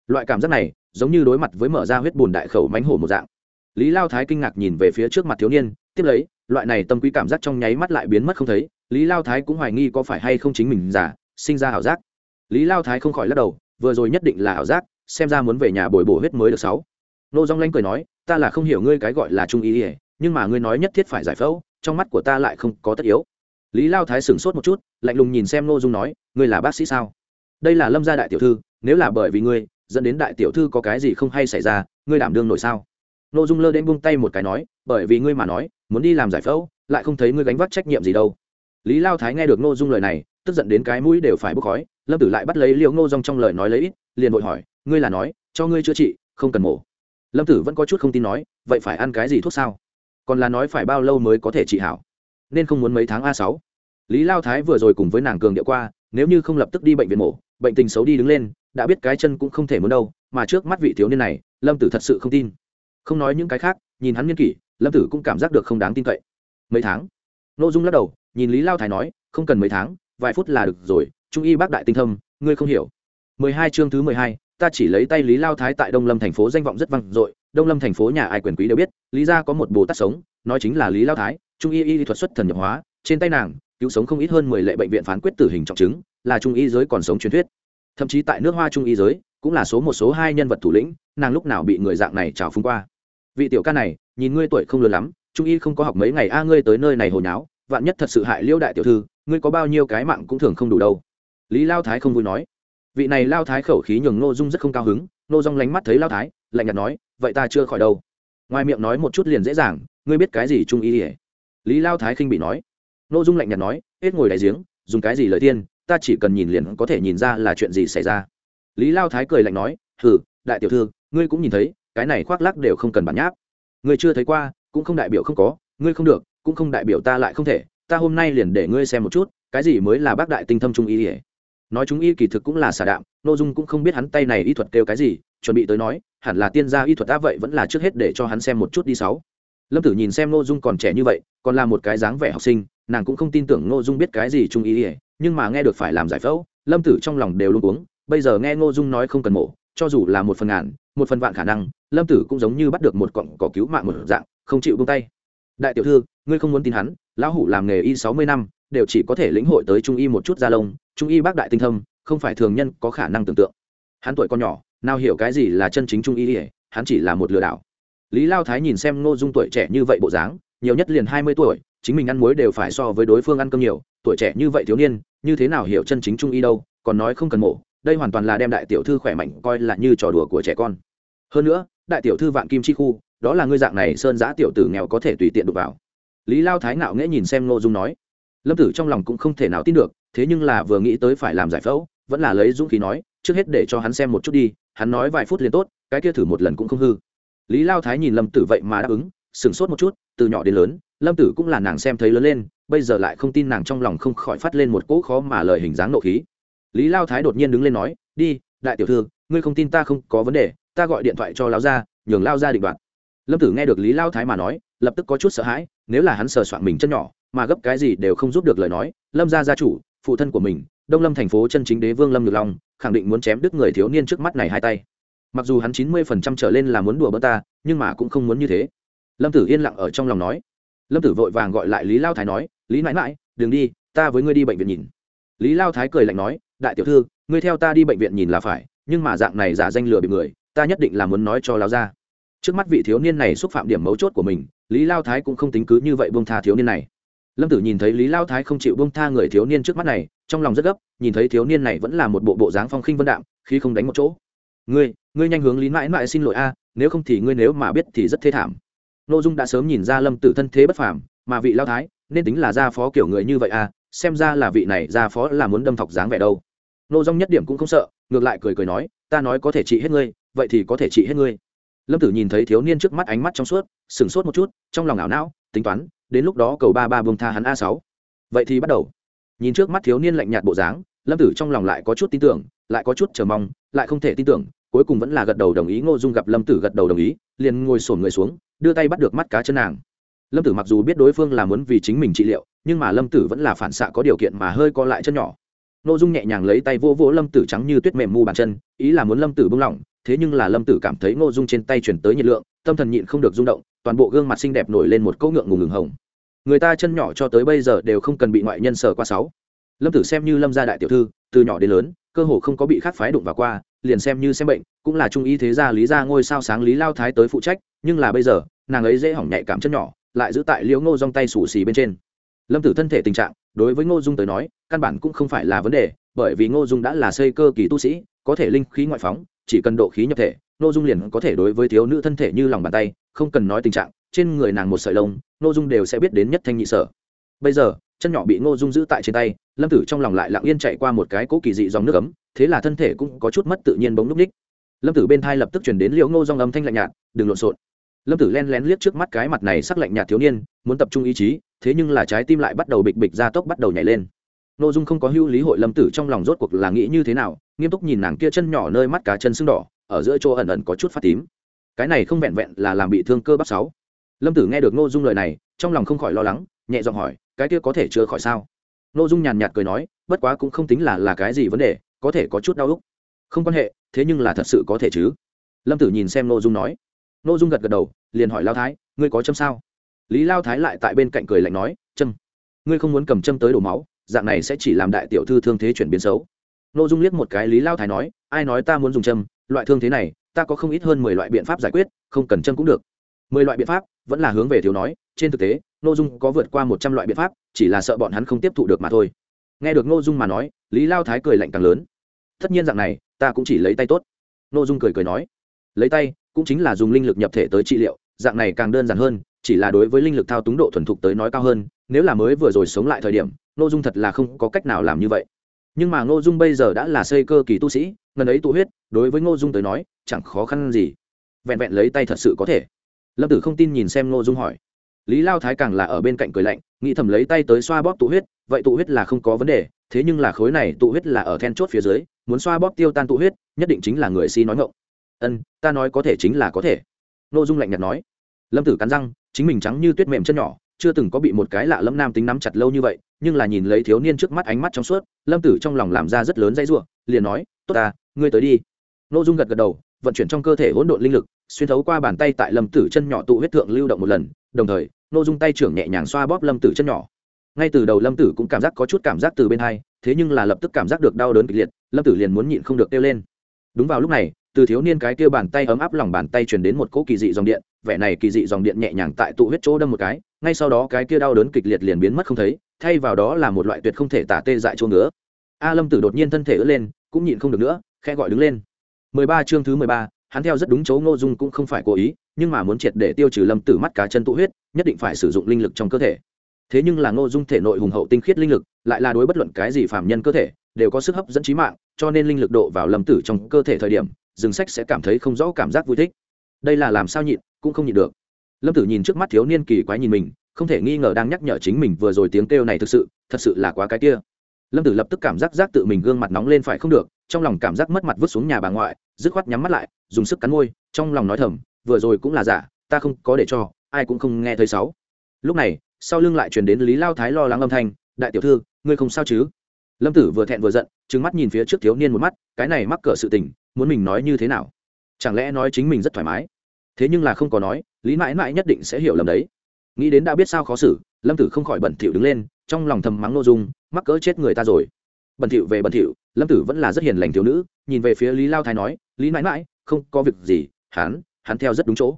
Loại cảm giác này, giống như đối mặt với mở ra huyết bùn đại khẩu mánh hổ một dạng. Lý lao thái kinh ngạc nhìn về phía trước mặt thiếu niên, tiếp lấy, loại này tâm quý cảm giác trong nháy mắt lại biến mất không thấy lý lao thái cũng hoài nghi có phải hay không chính mình giả sinh ra ảo giác. Lý lao thái không khỏi lắc đầu, vừa rồi nhất định là ảo giác, xem ra muốn về nhà bồi bổ huyết mới được sáu. Nô dong lanh cười nói, ta là không hiểu ngươi cái gọi là trung ý ỉa nhưng mà ngươi nói nhất thiết phải giải phẫu, trong mắt của ta lại không có tất yếu. Lý lao thái sửng sốt một chút, lạnh lùng nhìn xem nô dung nói, ngươi là bác sĩ sao? Đây là lâm gia đại tiểu thư, nếu là bởi vì ngươi, dẫn đến đại tiểu thư có cái gì không hay xảy ra, ngươi đảm đương nổi sao? Nô dung lơ đến buông tay một cái nói, bởi vì ngươi mà nói, muốn đi làm giải phẫu, lại không thấy ngươi gánh vác trách nhiệm gì đâu lý lao thái nghe được Ngô dung lời này, tức giận đến cái mũi đều phải bốc khói, lâm tử lại bắt lấy liệu ngô Dung trong lời nói lấy ít, liền vội hỏi, ngươi là nói, cho ngươi chữa trị, không cần mổ. Lâm tử vẫn có chút không tin nói, vậy phải ăn cái gì thuốc sao? Còn là nói phải bao lâu mới có thể trị hảo? Nên không muốn mấy tháng a sáu. Lý lao thái vừa rồi cùng với nàng cường điệu qua, nếu như không lập tức đi bệnh viện mổ, bệnh tình xấu đi đứng lên, đã biết cái chân cũng không thể muốn đâu, mà trước mắt vị thiếu niên này, lâm tử thật sự không tin. Không nói những cái khác, nhìn hắn nghiên kỷ, lâm tử cũng cảm giác được không đáng tin cậy. Mấy tháng? N ô dung lắc đầu nhìn lý lao thái nói, không cần mấy tháng, vài phút là được rồi, trung y bác đại tinh thâm, ngươi không hiểu. Mười hai chương thứ mười hai, ta chỉ lấy tay lý lao thái tại đông lâm thành phố danh vọng rất vang dội, đông lâm thành phố nhà ai quyền quý đều biết, lý gia có một bồ tát sống, nói chính là lý lao thái, trung y y thuật xuất thần nhập hóa, trên tay nàng, cứu sống không ít hơn mười lệ bệnh viện phán quyết tử hình trọng chứng, là trung y giới còn sống truyền thuyết. Thậm chí tại nước hoa trung y giới, cũng là số một số hai nhân vật thủ lĩnh, nàng lúc nào bị người dạng này trào phúng qua. Vị tiểu ca này, nhìn ngươi tuổi không lớn lắm, trung y không có học mấy ngày, a, ngươi tới nơi này hồi nháo vạn nhất thật sự hại liêu đại tiểu thư, ngươi có bao nhiêu cái mạng cũng thường không đủ đâu. Lý lao thái không vui nói. Vị này lao thái khẩu khí nhường nô dung rất không cao hứng nô dung lánh mắt thấy lao thái, lạnh nhạt nói, vậy ta chưa khỏi đâu. Ngoài miệng nói một chút liền dễ dàng, ngươi biết cái gì trung ý ỉa lý lao thái khinh bị nói. Nô dung lạnh nhạt nói, hết ngồi đại giếng, dùng cái gì lời tiên, ta chỉ cần nhìn liền có thể nhìn ra là chuyện gì xảy ra. Lý lao thái cười lạnh nói, hừ, đại tiểu thư, ngươi cũng nhìn thấy, cái này khoác lắc đều không cần bản nháp. Ngươi chưa thấy qua, cũng không đại biểu không có, ngươi không được cũng không đại biểu ta lại không thể, ta hôm nay liền để ngươi xem một chút, cái gì mới là bác đại tinh thâm trung y ỉa nói chúng y kỳ thực cũng là xả đạm nội dung cũng không biết hắn tay này y thuật kêu cái gì, chuẩn bị tới nói, hẳn là tiên gia y thuật đã vậy vẫn là trước hết để cho hắn xem một chút đi sáu. Lâm tử nhìn xem nội dung còn trẻ như vậy, còn là một cái dáng vẻ học sinh, nàng cũng không tin tưởng nội dung biết cái gì trung y ỉa nhưng mà nghe được phải làm giải phẫu, lâm tử trong lòng đều luôn uống bây giờ nghe ngô dung nói không cần mổ, cho dù là một phần ngàn, một phần vạn khả năng, lâm tử cũng giống như bắt được một cọng cỏ cứu mạng một dạng, không chịu buông tay đại tiểu thư, ngươi không muốn tin hắn, lão hủ làm nghề y sáu mươi năm, đều chỉ có thể lĩnh hội tới trung y một chút gia lông, trung y bác đại tinh thâm, không phải thường nhân có khả năng tưởng tượng. Hắn tuổi còn nhỏ, nào hiểu cái gì là chân chính trung y ỉa hắn chỉ là một lừa đảo. Lý lao thái nhìn xem ngô dung tuổi trẻ như vậy bộ dáng, nhiều nhất liền hai mươi tuổi, chính mình ăn muối đều phải so với đối phương ăn cơm nhiều, tuổi trẻ như vậy thiếu niên, như thế nào hiểu chân chính trung y đâu, còn nói không cần mổ, đây hoàn toàn là đem đại tiểu thư khỏe mạnh coi là như trò đùa của trẻ con. Hơn nữa, đại tiểu thư vạn kim chi khu đó là ngươi dạng này sơn giã tiểu tử nghèo có thể tùy tiện đụng vào. Lý lao thái ngạo nghễ nhìn xem ngô dung nói, lâm tử trong lòng cũng không thể nào tin được, thế nhưng là vừa nghĩ tới phải làm giải phẫu, vẫn là lấy dũng khí nói, trước hết để cho hắn xem một chút đi, hắn nói vài phút liền tốt, cái kia thử một lần cũng không hư. Lý lao thái nhìn lâm tử vậy mà đáp ứng, sửng sốt một chút, từ nhỏ đến lớn, lâm tử cũng là nàng xem thấy lớn lên, bây giờ lại không tin nàng trong lòng không khỏi phát lên một cỗ khó mà lời hình dáng nộ khí. Lý lao thái đột nhiên đứng lên nói, đi, đại tiểu thư, ngươi không tin ta không có vấn đề, ta gọi điện thoại cho lao gia, nhường lao ra định đoạt lâm tử nghe được lý lao thái mà nói, lập tức có chút sợ hãi, nếu là hắn sờ soạn mình chân nhỏ, mà gấp cái gì đều không giúp được lời nói, lâm gia gia chủ, phụ thân của mình, đông lâm thành phố chân chính đế vương lâm nhược long, khẳng định muốn chém đứt người thiếu niên trước mắt này hai tay. Mặc dù hắn chín mươi phần trăm trở lên là muốn đùa bỡ ta, nhưng mà cũng không muốn như thế. Lâm tử yên lặng ở trong lòng nói. Lâm tử vội vàng gọi lại lý lao thái nói, lý mãi mãi, đừng đi, ta với ngươi đi bệnh viện nhìn. Lý lao thái cười lạnh nói, đại tiểu thư, ngươi theo ta đi bệnh viện nhìn là phải, nhưng mà dạng này giả danh lừa bị người, ta nhất định là muốn nói cho lao ra trước mắt vị thiếu niên này xúc phạm điểm mấu chốt của mình, lý lao thái cũng không tính cứ như vậy bông tha thiếu niên này. Lâm tử nhìn thấy lý lao thái không chịu bông tha người thiếu niên trước mắt này, trong lòng rất gấp, nhìn thấy thiếu niên này vẫn là một bộ bộ dáng phong khinh vân đạm, khi không đánh một chỗ. Ngươi ngươi nhanh hướng lý mãi mãi xin lỗi a, nếu không thì ngươi nếu mà biết thì rất thê thảm. N ô dung đã sớm nhìn ra lâm tử thân thế bất phàm, mà vị lao thái nên tính là gia phó kiểu người như vậy a, xem ra là vị này gia phó là muốn đâm thọc dáng vẻ đâu. Nô dung nhất điểm cũng không sợ, ngược lại cười cười nói, ta nói có thể trị hết ngươi, vậy thì có thể trị hết ngươi lâm tử nhìn thấy thiếu niên trước mắt ánh mắt trong suốt, sửng sốt một chút, trong lòng ảo não, tính toán, đến lúc đó cầu ba ba bông tha hắn a sáu. Vậy thì bắt đầu. Nhìn trước mắt thiếu niên lạnh nhạt bộ dáng, lâm tử trong lòng lại có chút tin tưởng, lại có chút chờ mong, lại không thể tin tưởng, cuối cùng vẫn là gật đầu đồng ý ngô dung gặp lâm tử gật đầu đồng ý, liền ngồi sổn người xuống, đưa tay bắt được mắt cá chân nàng. Lâm tử mặc dù biết đối phương là muốn vì chính mình trị liệu, nhưng mà lâm tử vẫn là phản xạ có điều kiện mà hơi co lại chân nhỏ. Ngô dung nhẹ nhàng lấy tay vô vỗ lâm tử trắng như tuyết mềm mù bàn chân, ý là muốn lâm tử bung lỏng thế nhưng là lâm tử cảm thấy ngô dung trên tay chuyển tới nhiệt lượng, tâm thần nhịn không được rung động, toàn bộ gương mặt xinh đẹp nổi lên một cỗ ngượng ngùng ngừng hồng. Người ta chân nhỏ cho tới bây giờ đều không cần bị ngoại nhân sờ qua sáu. Lâm tử xem như lâm gia đại tiểu thư, từ nhỏ đến lớn, cơ hồ không có bị khát phái đụng vào qua, liền xem như xem bệnh, cũng là trung y thế gia lý gia ngôi sao sáng lý lao thái tới phụ trách, nhưng là bây giờ, nàng ấy dễ hỏng nhạy cảm chân nhỏ, lại giữ tại liễu ngô dong tay xù xì bên trên. Lâm tử thân thể tình trạng, đối với ngô dung tới nói, căn bản cũng không phải là vấn đề, bởi vì ngô dung đã là xây cơ kỳ tu sĩ, có thể linh khí ngoại phóng chỉ cần độ khí nhập thể, ngô dung liền có thể đối với thiếu nữ thân thể như lòng bàn tay, không cần nói tình trạng, trên người nàng một sợi lông, ngô dung đều sẽ biết đến nhất thanh nhị sở. Bây giờ, chân nhỏ bị ngô dung giữ tại trên tay, lâm tử trong lòng lại lặng yên chạy qua một cái cố kỳ dị dòng nước ấm, thế là thân thể cũng có chút mất tự nhiên bóng núp ních. Lâm tử bên thai lập tức chuyển đến liễu ngô dòng âm thanh lạnh nhạt, đừng lộn xộn. Lâm tử len lén liếc trước mắt cái mặt này sắc lạnh nhạt thiếu niên, muốn tập trung ý chí, thế nhưng là trái tim lại bắt đầu bịch bịch ra tốc bắt đầu nhảy lên n ô dung không có hữu lý hội lâm tử trong lòng rốt cuộc là nghĩ như thế nào, nghiêm túc nhìn nàng kia chân nhỏ nơi mắt cá chân sưng đỏ, ở giữa chỗ ẩn ẩn có chút phát tím. Cái này không vẹn vẹn là làm bị thương cơ bắp sáu. Lâm tử nghe được n ô dung lời này, trong lòng không khỏi lo lắng, nhẹ giọng hỏi, cái kia có thể chữa khỏi sao? N ô dung nhàn nhạt cười nói, bất quá cũng không tính là là cái gì vấn đề, có thể có chút đau úc. Không quan hệ, thế nhưng là thật sự có thể chứ? Lâm tử nhìn xem n ô dung nói. N ô dung gật gật đầu, liền hỏi lao thái, ngươi có châm sao? Lý lao thái lại tại bên cạnh cười lạnh nói, châm. Ngươi không muốn cầm châm tới đổ máu? Dạng này sẽ chỉ làm đại tiểu thư thương thế chuyển biến xấu. N ô dung liếc một cái lý lao thái nói, ai nói ta muốn dùng châm? Loại thương thế này, ta có không ít hơn mười loại biện pháp giải quyết, không cần châm cũng được. Mười loại biện pháp, vẫn là hướng về thiếu nói, trên thực tế n ô dung có vượt qua một trăm loại biện pháp, chỉ là sợ bọn hắn không tiếp thụ được mà thôi. Nghe được n ô dung mà nói, lý lao thái cười lạnh càng lớn. Tất nhiên dạng này, ta cũng chỉ lấy tay tốt. N ô dung cười cười nói, lấy tay, cũng chính là dùng linh lực nhập thể tới trị liệu, dạng này càng đơn giản hơn, chỉ là đối với linh lực thao túng độ thuần thục tới nói cao hơn, nếu là mới vừa rồi sống lại thời điểm ngô dung thật là không có cách nào làm như vậy. Nhưng mà ngô dung bây giờ đã là xây cơ kỳ tu sĩ, ngần ấy tụ huyết, đối với ngô dung tới nói, chẳng khó khăn gì. Vẹn vẹn lấy tay thật sự có thể. Lâm tử không tin nhìn xem ngô dung hỏi. Lý lao thái càng là ở bên cạnh cười lạnh, nghĩ thầm lấy tay tới xoa bóp tụ huyết, vậy tụ huyết là không có vấn đề, thế nhưng là khối này tụ huyết là ở then chốt phía dưới, muốn xoa bóp tiêu tan tụ huyết, nhất định chính là người si nói ngộng ân, ta nói có thể chính là có thể. Nội dung lạnh nhạt nói. Lâm tử cắn răng, chính mình trắng như tuyết mềm chân nhỏ, chưa từng có bị một cái lạ lâm nam tính nắm chặt lâu như vậy nhưng là nhìn lấy thiếu niên trước mắt ánh mắt trong suốt, lâm tử trong lòng làm ra rất lớn dãy ruộng liền nói, tốt ta, ngươi tới đi. Nội dung gật gật đầu, vận chuyển trong cơ thể hỗn độn linh lực, xuyên thấu qua bàn tay tại lâm tử chân nhỏ tụ huyết thượng lưu động một lần, đồng thời, nô dung tay trưởng nhẹ nhàng xoa bóp lâm tử chân nhỏ. Ngay từ đầu lâm tử cũng cảm giác có chút cảm giác từ bên hai, thế nhưng là lập tức cảm giác được đau đớn kịch liệt, lâm tử liền muốn nhịn không được kêu lên. Đúng vào lúc này, từ thiếu niên cái kia bàn tay ấm áp lòng bàn tay truyền đến một cỗ kỳ dị dòng điện, vẻ này kỳ dị dòng điện nhẹ nhàng tại tụ huyết chỗ đâm một cái, ngay sau đó cái kia đau đớn kịch liệt liền biến mất không thấy thay vào đó là một loại tuyệt không thể tả tê dại chỗ ngứa. A lâm tử đột nhiên thân thể ướt lên, cũng nhịn không được nữa khe gọi đứng lên. Mười ba chương thứ mười ba, hắn theo rất đúng chỗ ngô dung cũng không phải cố ý, nhưng mà muốn triệt để tiêu trừ lâm tử mắt cá chân tụ huyết, nhất định phải sử dụng linh lực trong cơ thể. Thế nhưng là ngô dung thể nội hùng hậu tinh khiết linh lực, lại là đối bất luận cái gì phạm nhân cơ thể, đều có sức hấp dẫn trí mạng, cho nên linh lực độ vào lâm tử trong cơ thể thời điểm dừng sách sẽ cảm thấy không rõ cảm giác vui thích. Đây là làm sao nhịn, cũng không nhịn được. Lâm tử nhìn trước mắt thiếu niên kỳ quái nhìn mình không thể nghi ngờ đang nhắc nhở chính mình vừa rồi tiếng kêu này thực sự, thật sự là quá cái kia. Lâm tử lập tức cảm giác giác tự mình gương mặt nóng lên phải không được, trong lòng cảm giác mất mặt vứt xuống nhà bà ngoại, dứt khoát nhắm mắt lại, dùng sức cắn môi, trong lòng nói thầm, vừa rồi cũng là giả, ta không có để cho, ai cũng không nghe thấy sáu. Lúc này, sau lưng lại truyền đến lý lao thái lo lắng âm thanh, đại tiểu thư, ngươi không sao chứ? Lâm tử vừa thẹn vừa giận, trừng mắt nhìn phía trước thiếu niên một mắt, cái này mắc cỡ sự tình, muốn mình nói như thế nào? Chẳng lẽ nói chính mình rất thoải mái? Thế nhưng là không có nói, lý mãi mãi nhất định sẽ hiểu lầm đấy nghĩ đến đã biết sao khó xử, lâm tử không khỏi bẩn thỉu đứng lên, trong lòng thầm mắng n ô dung, mắc cỡ chết người ta rồi. Bẩn thỉu về bẩn thỉu, lâm tử vẫn là rất hiền lành thiếu nữ, nhìn về phía lý lao thái nói, lý mãi mãi, không có việc gì, hắn hắn theo rất đúng chỗ.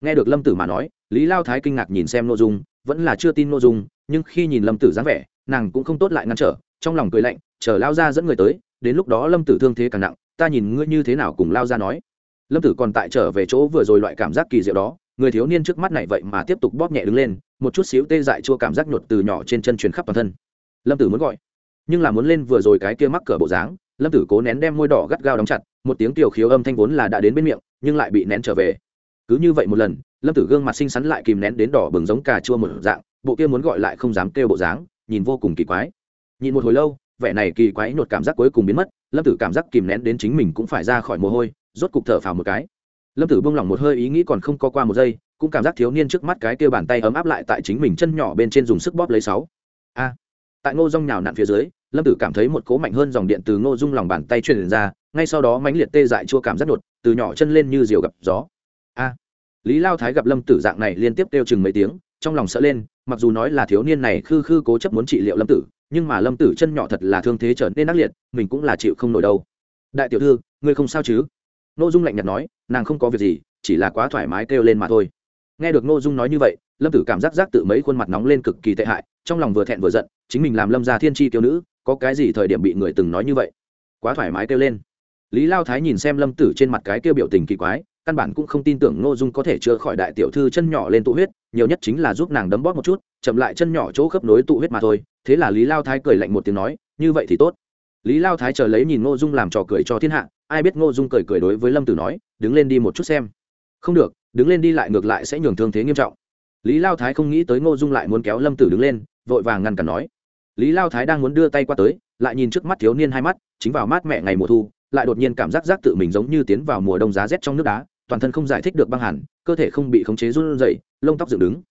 Nghe được lâm tử mà nói, lý lao thái kinh ngạc nhìn xem n ô dung, vẫn là chưa tin n ô dung, nhưng khi nhìn lâm tử dáng vẻ, nàng cũng không tốt lại ngăn trở, trong lòng cười lạnh, chờ lao ra dẫn người tới, đến lúc đó lâm tử thương thế càng nặng, ta nhìn ngươi như thế nào cùng lao ra nói. Lâm tử còn tại trở về chỗ vừa rồi loại cảm giác kỳ diệu đó người thiếu niên trước mắt này vậy mà tiếp tục bóp nhẹ đứng lên, một chút xíu tê dại chua cảm giác nhột từ nhỏ trên chân truyền khắp toàn thân. Lâm tử muốn gọi, nhưng là muốn lên vừa rồi cái kia mắc cỡ bộ dáng, lâm tử cố nén đem môi đỏ gắt gao đóng chặt, một tiếng tiểu khiếu âm thanh vốn là đã đến bên miệng, nhưng lại bị nén trở về. Cứ như vậy một lần, lâm tử gương mặt xinh xắn lại kìm nén đến đỏ bừng giống cà chua một dạng, bộ kia muốn gọi lại không dám kêu bộ dáng, nhìn vô cùng kỳ quái. Nhìn một hồi lâu, vẻ này kỳ quái nhột cảm giác cuối cùng biến mất, lâm tử cảm giác kìm nén đến chính mình cũng phải ra khỏi mồ hôi, rốt cục thở phào một cái lâm tử buông lỏng một hơi ý nghĩ còn không có qua một giây, cũng cảm giác thiếu niên trước mắt cái kia bàn tay ấm áp lại tại chính mình chân nhỏ bên trên dùng sức bóp lấy sáu. A. Tại ngô dung nhào nặn phía dưới, lâm tử cảm thấy một cố mạnh hơn dòng điện từ ngô dung lòng bàn tay truyền ra, ngay sau đó mãnh liệt tê dại chua cảm giác đột, từ nhỏ chân lên như diều gặp gió. A. Lý lao thái gặp lâm tử dạng này liên tiếp kêu chừng mấy tiếng, trong lòng sợ lên, mặc dù nói là thiếu niên này khư khư cố chấp muốn trị liệu lâm tử, nhưng mà lâm tử chân nhỏ thật là thương thế trở nên ác liệt, mình cũng là chịu không nổi đâu. Đại tiểu thư, ngươi không sao chứ? N ô dung lạnh nhạt nói nàng không có việc gì, chỉ là quá thoải mái kêu lên mà thôi. Nghe được n ô dung nói như vậy, lâm tử cảm giác giác tự mấy khuôn mặt nóng lên cực kỳ tệ hại, trong lòng vừa thẹn vừa giận, chính mình làm lâm gia thiên tri kiêu nữ, có cái gì thời điểm bị người từng nói như vậy? Quá thoải mái kêu lên. Lý lao thái nhìn xem lâm tử trên mặt cái kêu biểu tình kỳ quái, căn bản cũng không tin tưởng n ô dung có thể chữa khỏi đại tiểu thư chân nhỏ lên tụ huyết, nhiều nhất chính là giúp nàng đấm bóp một chút, chậm lại chân nhỏ chỗ khớp nối tụ huyết mà thôi. Thế là lý lao thái cười lạnh một tiếng nói, như vậy thì tốt. Lý lao thái chờ lấy nhìn n ô dung làm trò cười cho thiên hạ ai biết ngô dung cười cười đối với lâm tử nói, đứng lên đi một chút xem. Không được, đứng lên đi lại ngược lại sẽ nhường thương thế nghiêm trọng. Lý lao thái không nghĩ tới ngô dung lại muốn kéo lâm tử đứng lên, vội vàng ngăn cản nói. Lý lao thái đang muốn đưa tay qua tới, lại nhìn trước mắt thiếu niên hai mắt, chính vào mát mẹ ngày mùa thu, lại đột nhiên cảm giác giác tự mình giống như tiến vào mùa đông giá rét trong nước đá, toàn thân không giải thích được băng hẳn, cơ thể không bị khống chế run rẩy, lông tóc dựng đứng.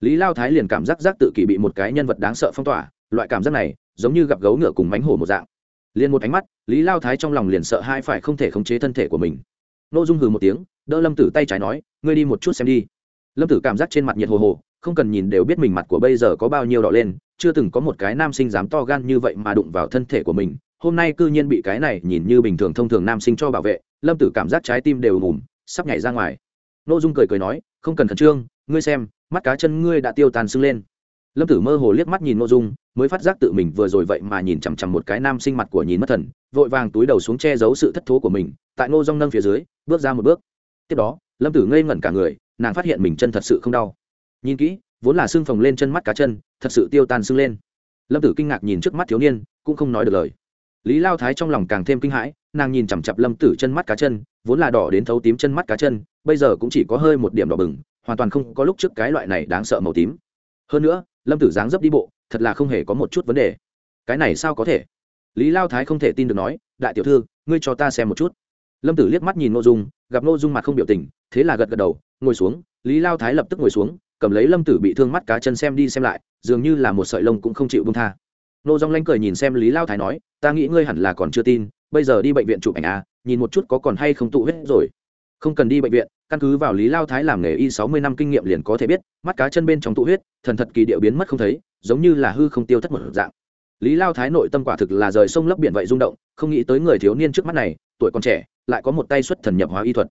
Lý lao thái liền cảm giác giác tự kỷ bị một cái nhân vật đáng sợ phong tỏa, loại cảm giác này giống như gặp gấu ngựa cùng mánh hổ một dạng liền một ánh mắt, lý lao thái trong lòng liền sợ hai phải không thể khống chế thân thể của mình. N ô dung hừ một tiếng, đỡ lâm tử tay trái nói, ngươi đi một chút xem đi. Lâm tử cảm giác trên mặt nhiệt hồ hồ, không cần nhìn đều biết mình mặt của bây giờ có bao nhiêu đỏ lên, chưa từng có một cái nam sinh dám to gan như vậy mà đụng vào thân thể của mình. Hôm nay c ư nhiên bị cái này nhìn như bình thường thông thường nam sinh cho bảo vệ, lâm tử cảm giác trái tim đều ngủm sắp nhảy ra ngoài. N ô dung cười cười nói, không cần khẩn trương, ngươi xem, mắt cá chân ngươi đã tiêu tàn sưng lên lâm tử mơ hồ liếc mắt nhìn n ô dung, mới phát giác tự mình vừa rồi vậy mà nhìn chằm chằm một cái nam sinh mặt của nhìn mất thần, vội vàng túi đầu xuống che giấu sự thất thố của mình, tại ngô rong nâng phía dưới, bước ra một bước. Tiếp đó, lâm tử ngây ngẩn cả người, nàng phát hiện mình chân thật sự không đau. Nhìn kỹ, vốn là xương phồng lên chân mắt cá chân, thật sự tiêu tan xương lên. Lâm tử kinh ngạc nhìn trước mắt thiếu niên, cũng không nói được lời. Lý lao thái trong lòng càng thêm kinh hãi, nàng nhìn chằm chặp lâm tử chân mắt cá chân, vốn là đỏ đến thấu tím chân mắt cá chân, bây giờ cũng chỉ có hơi một điểm đỏ bừng, hoàn toàn không có lúc trước cái loại này đáng sợ màu tím. Hơn nữa lâm tử dáng dấp đi bộ, thật là không hề có một chút vấn đề. Cái này sao có thể? Lý lao thái không thể tin được nói, đại tiểu thư, ngươi cho ta xem một chút. Lâm tử liếc mắt nhìn nội dung, gặp nội dung mặt không biểu tình, thế là gật gật đầu, ngồi xuống. Lý lao thái lập tức ngồi xuống, cầm lấy lâm tử bị thương mắt cá chân xem đi xem lại, dường như là một sợi lông cũng không chịu bông tha. Nô ô dung lanh cười nhìn xem lý lao thái nói, ta nghĩ ngươi hẳn là còn chưa tin, bây giờ đi bệnh viện chụp ảnh à nhìn một chút có còn hay không tụ hết rồi không cần đi bệnh viện, căn cứ vào lý lao thái làm nghề y sáu mươi năm kinh nghiệm liền có thể biết, mắt cá chân bên trong tụ huyết, thần thật kỳ điệu biến mất không thấy, giống như là hư không tiêu thất một dạng. Lý lao thái nội tâm quả thực là rời sông lấp biển vậy rung động, không nghĩ tới người thiếu niên trước mắt này, tuổi còn trẻ, lại có một tay xuất thần nhập hóa y thuật.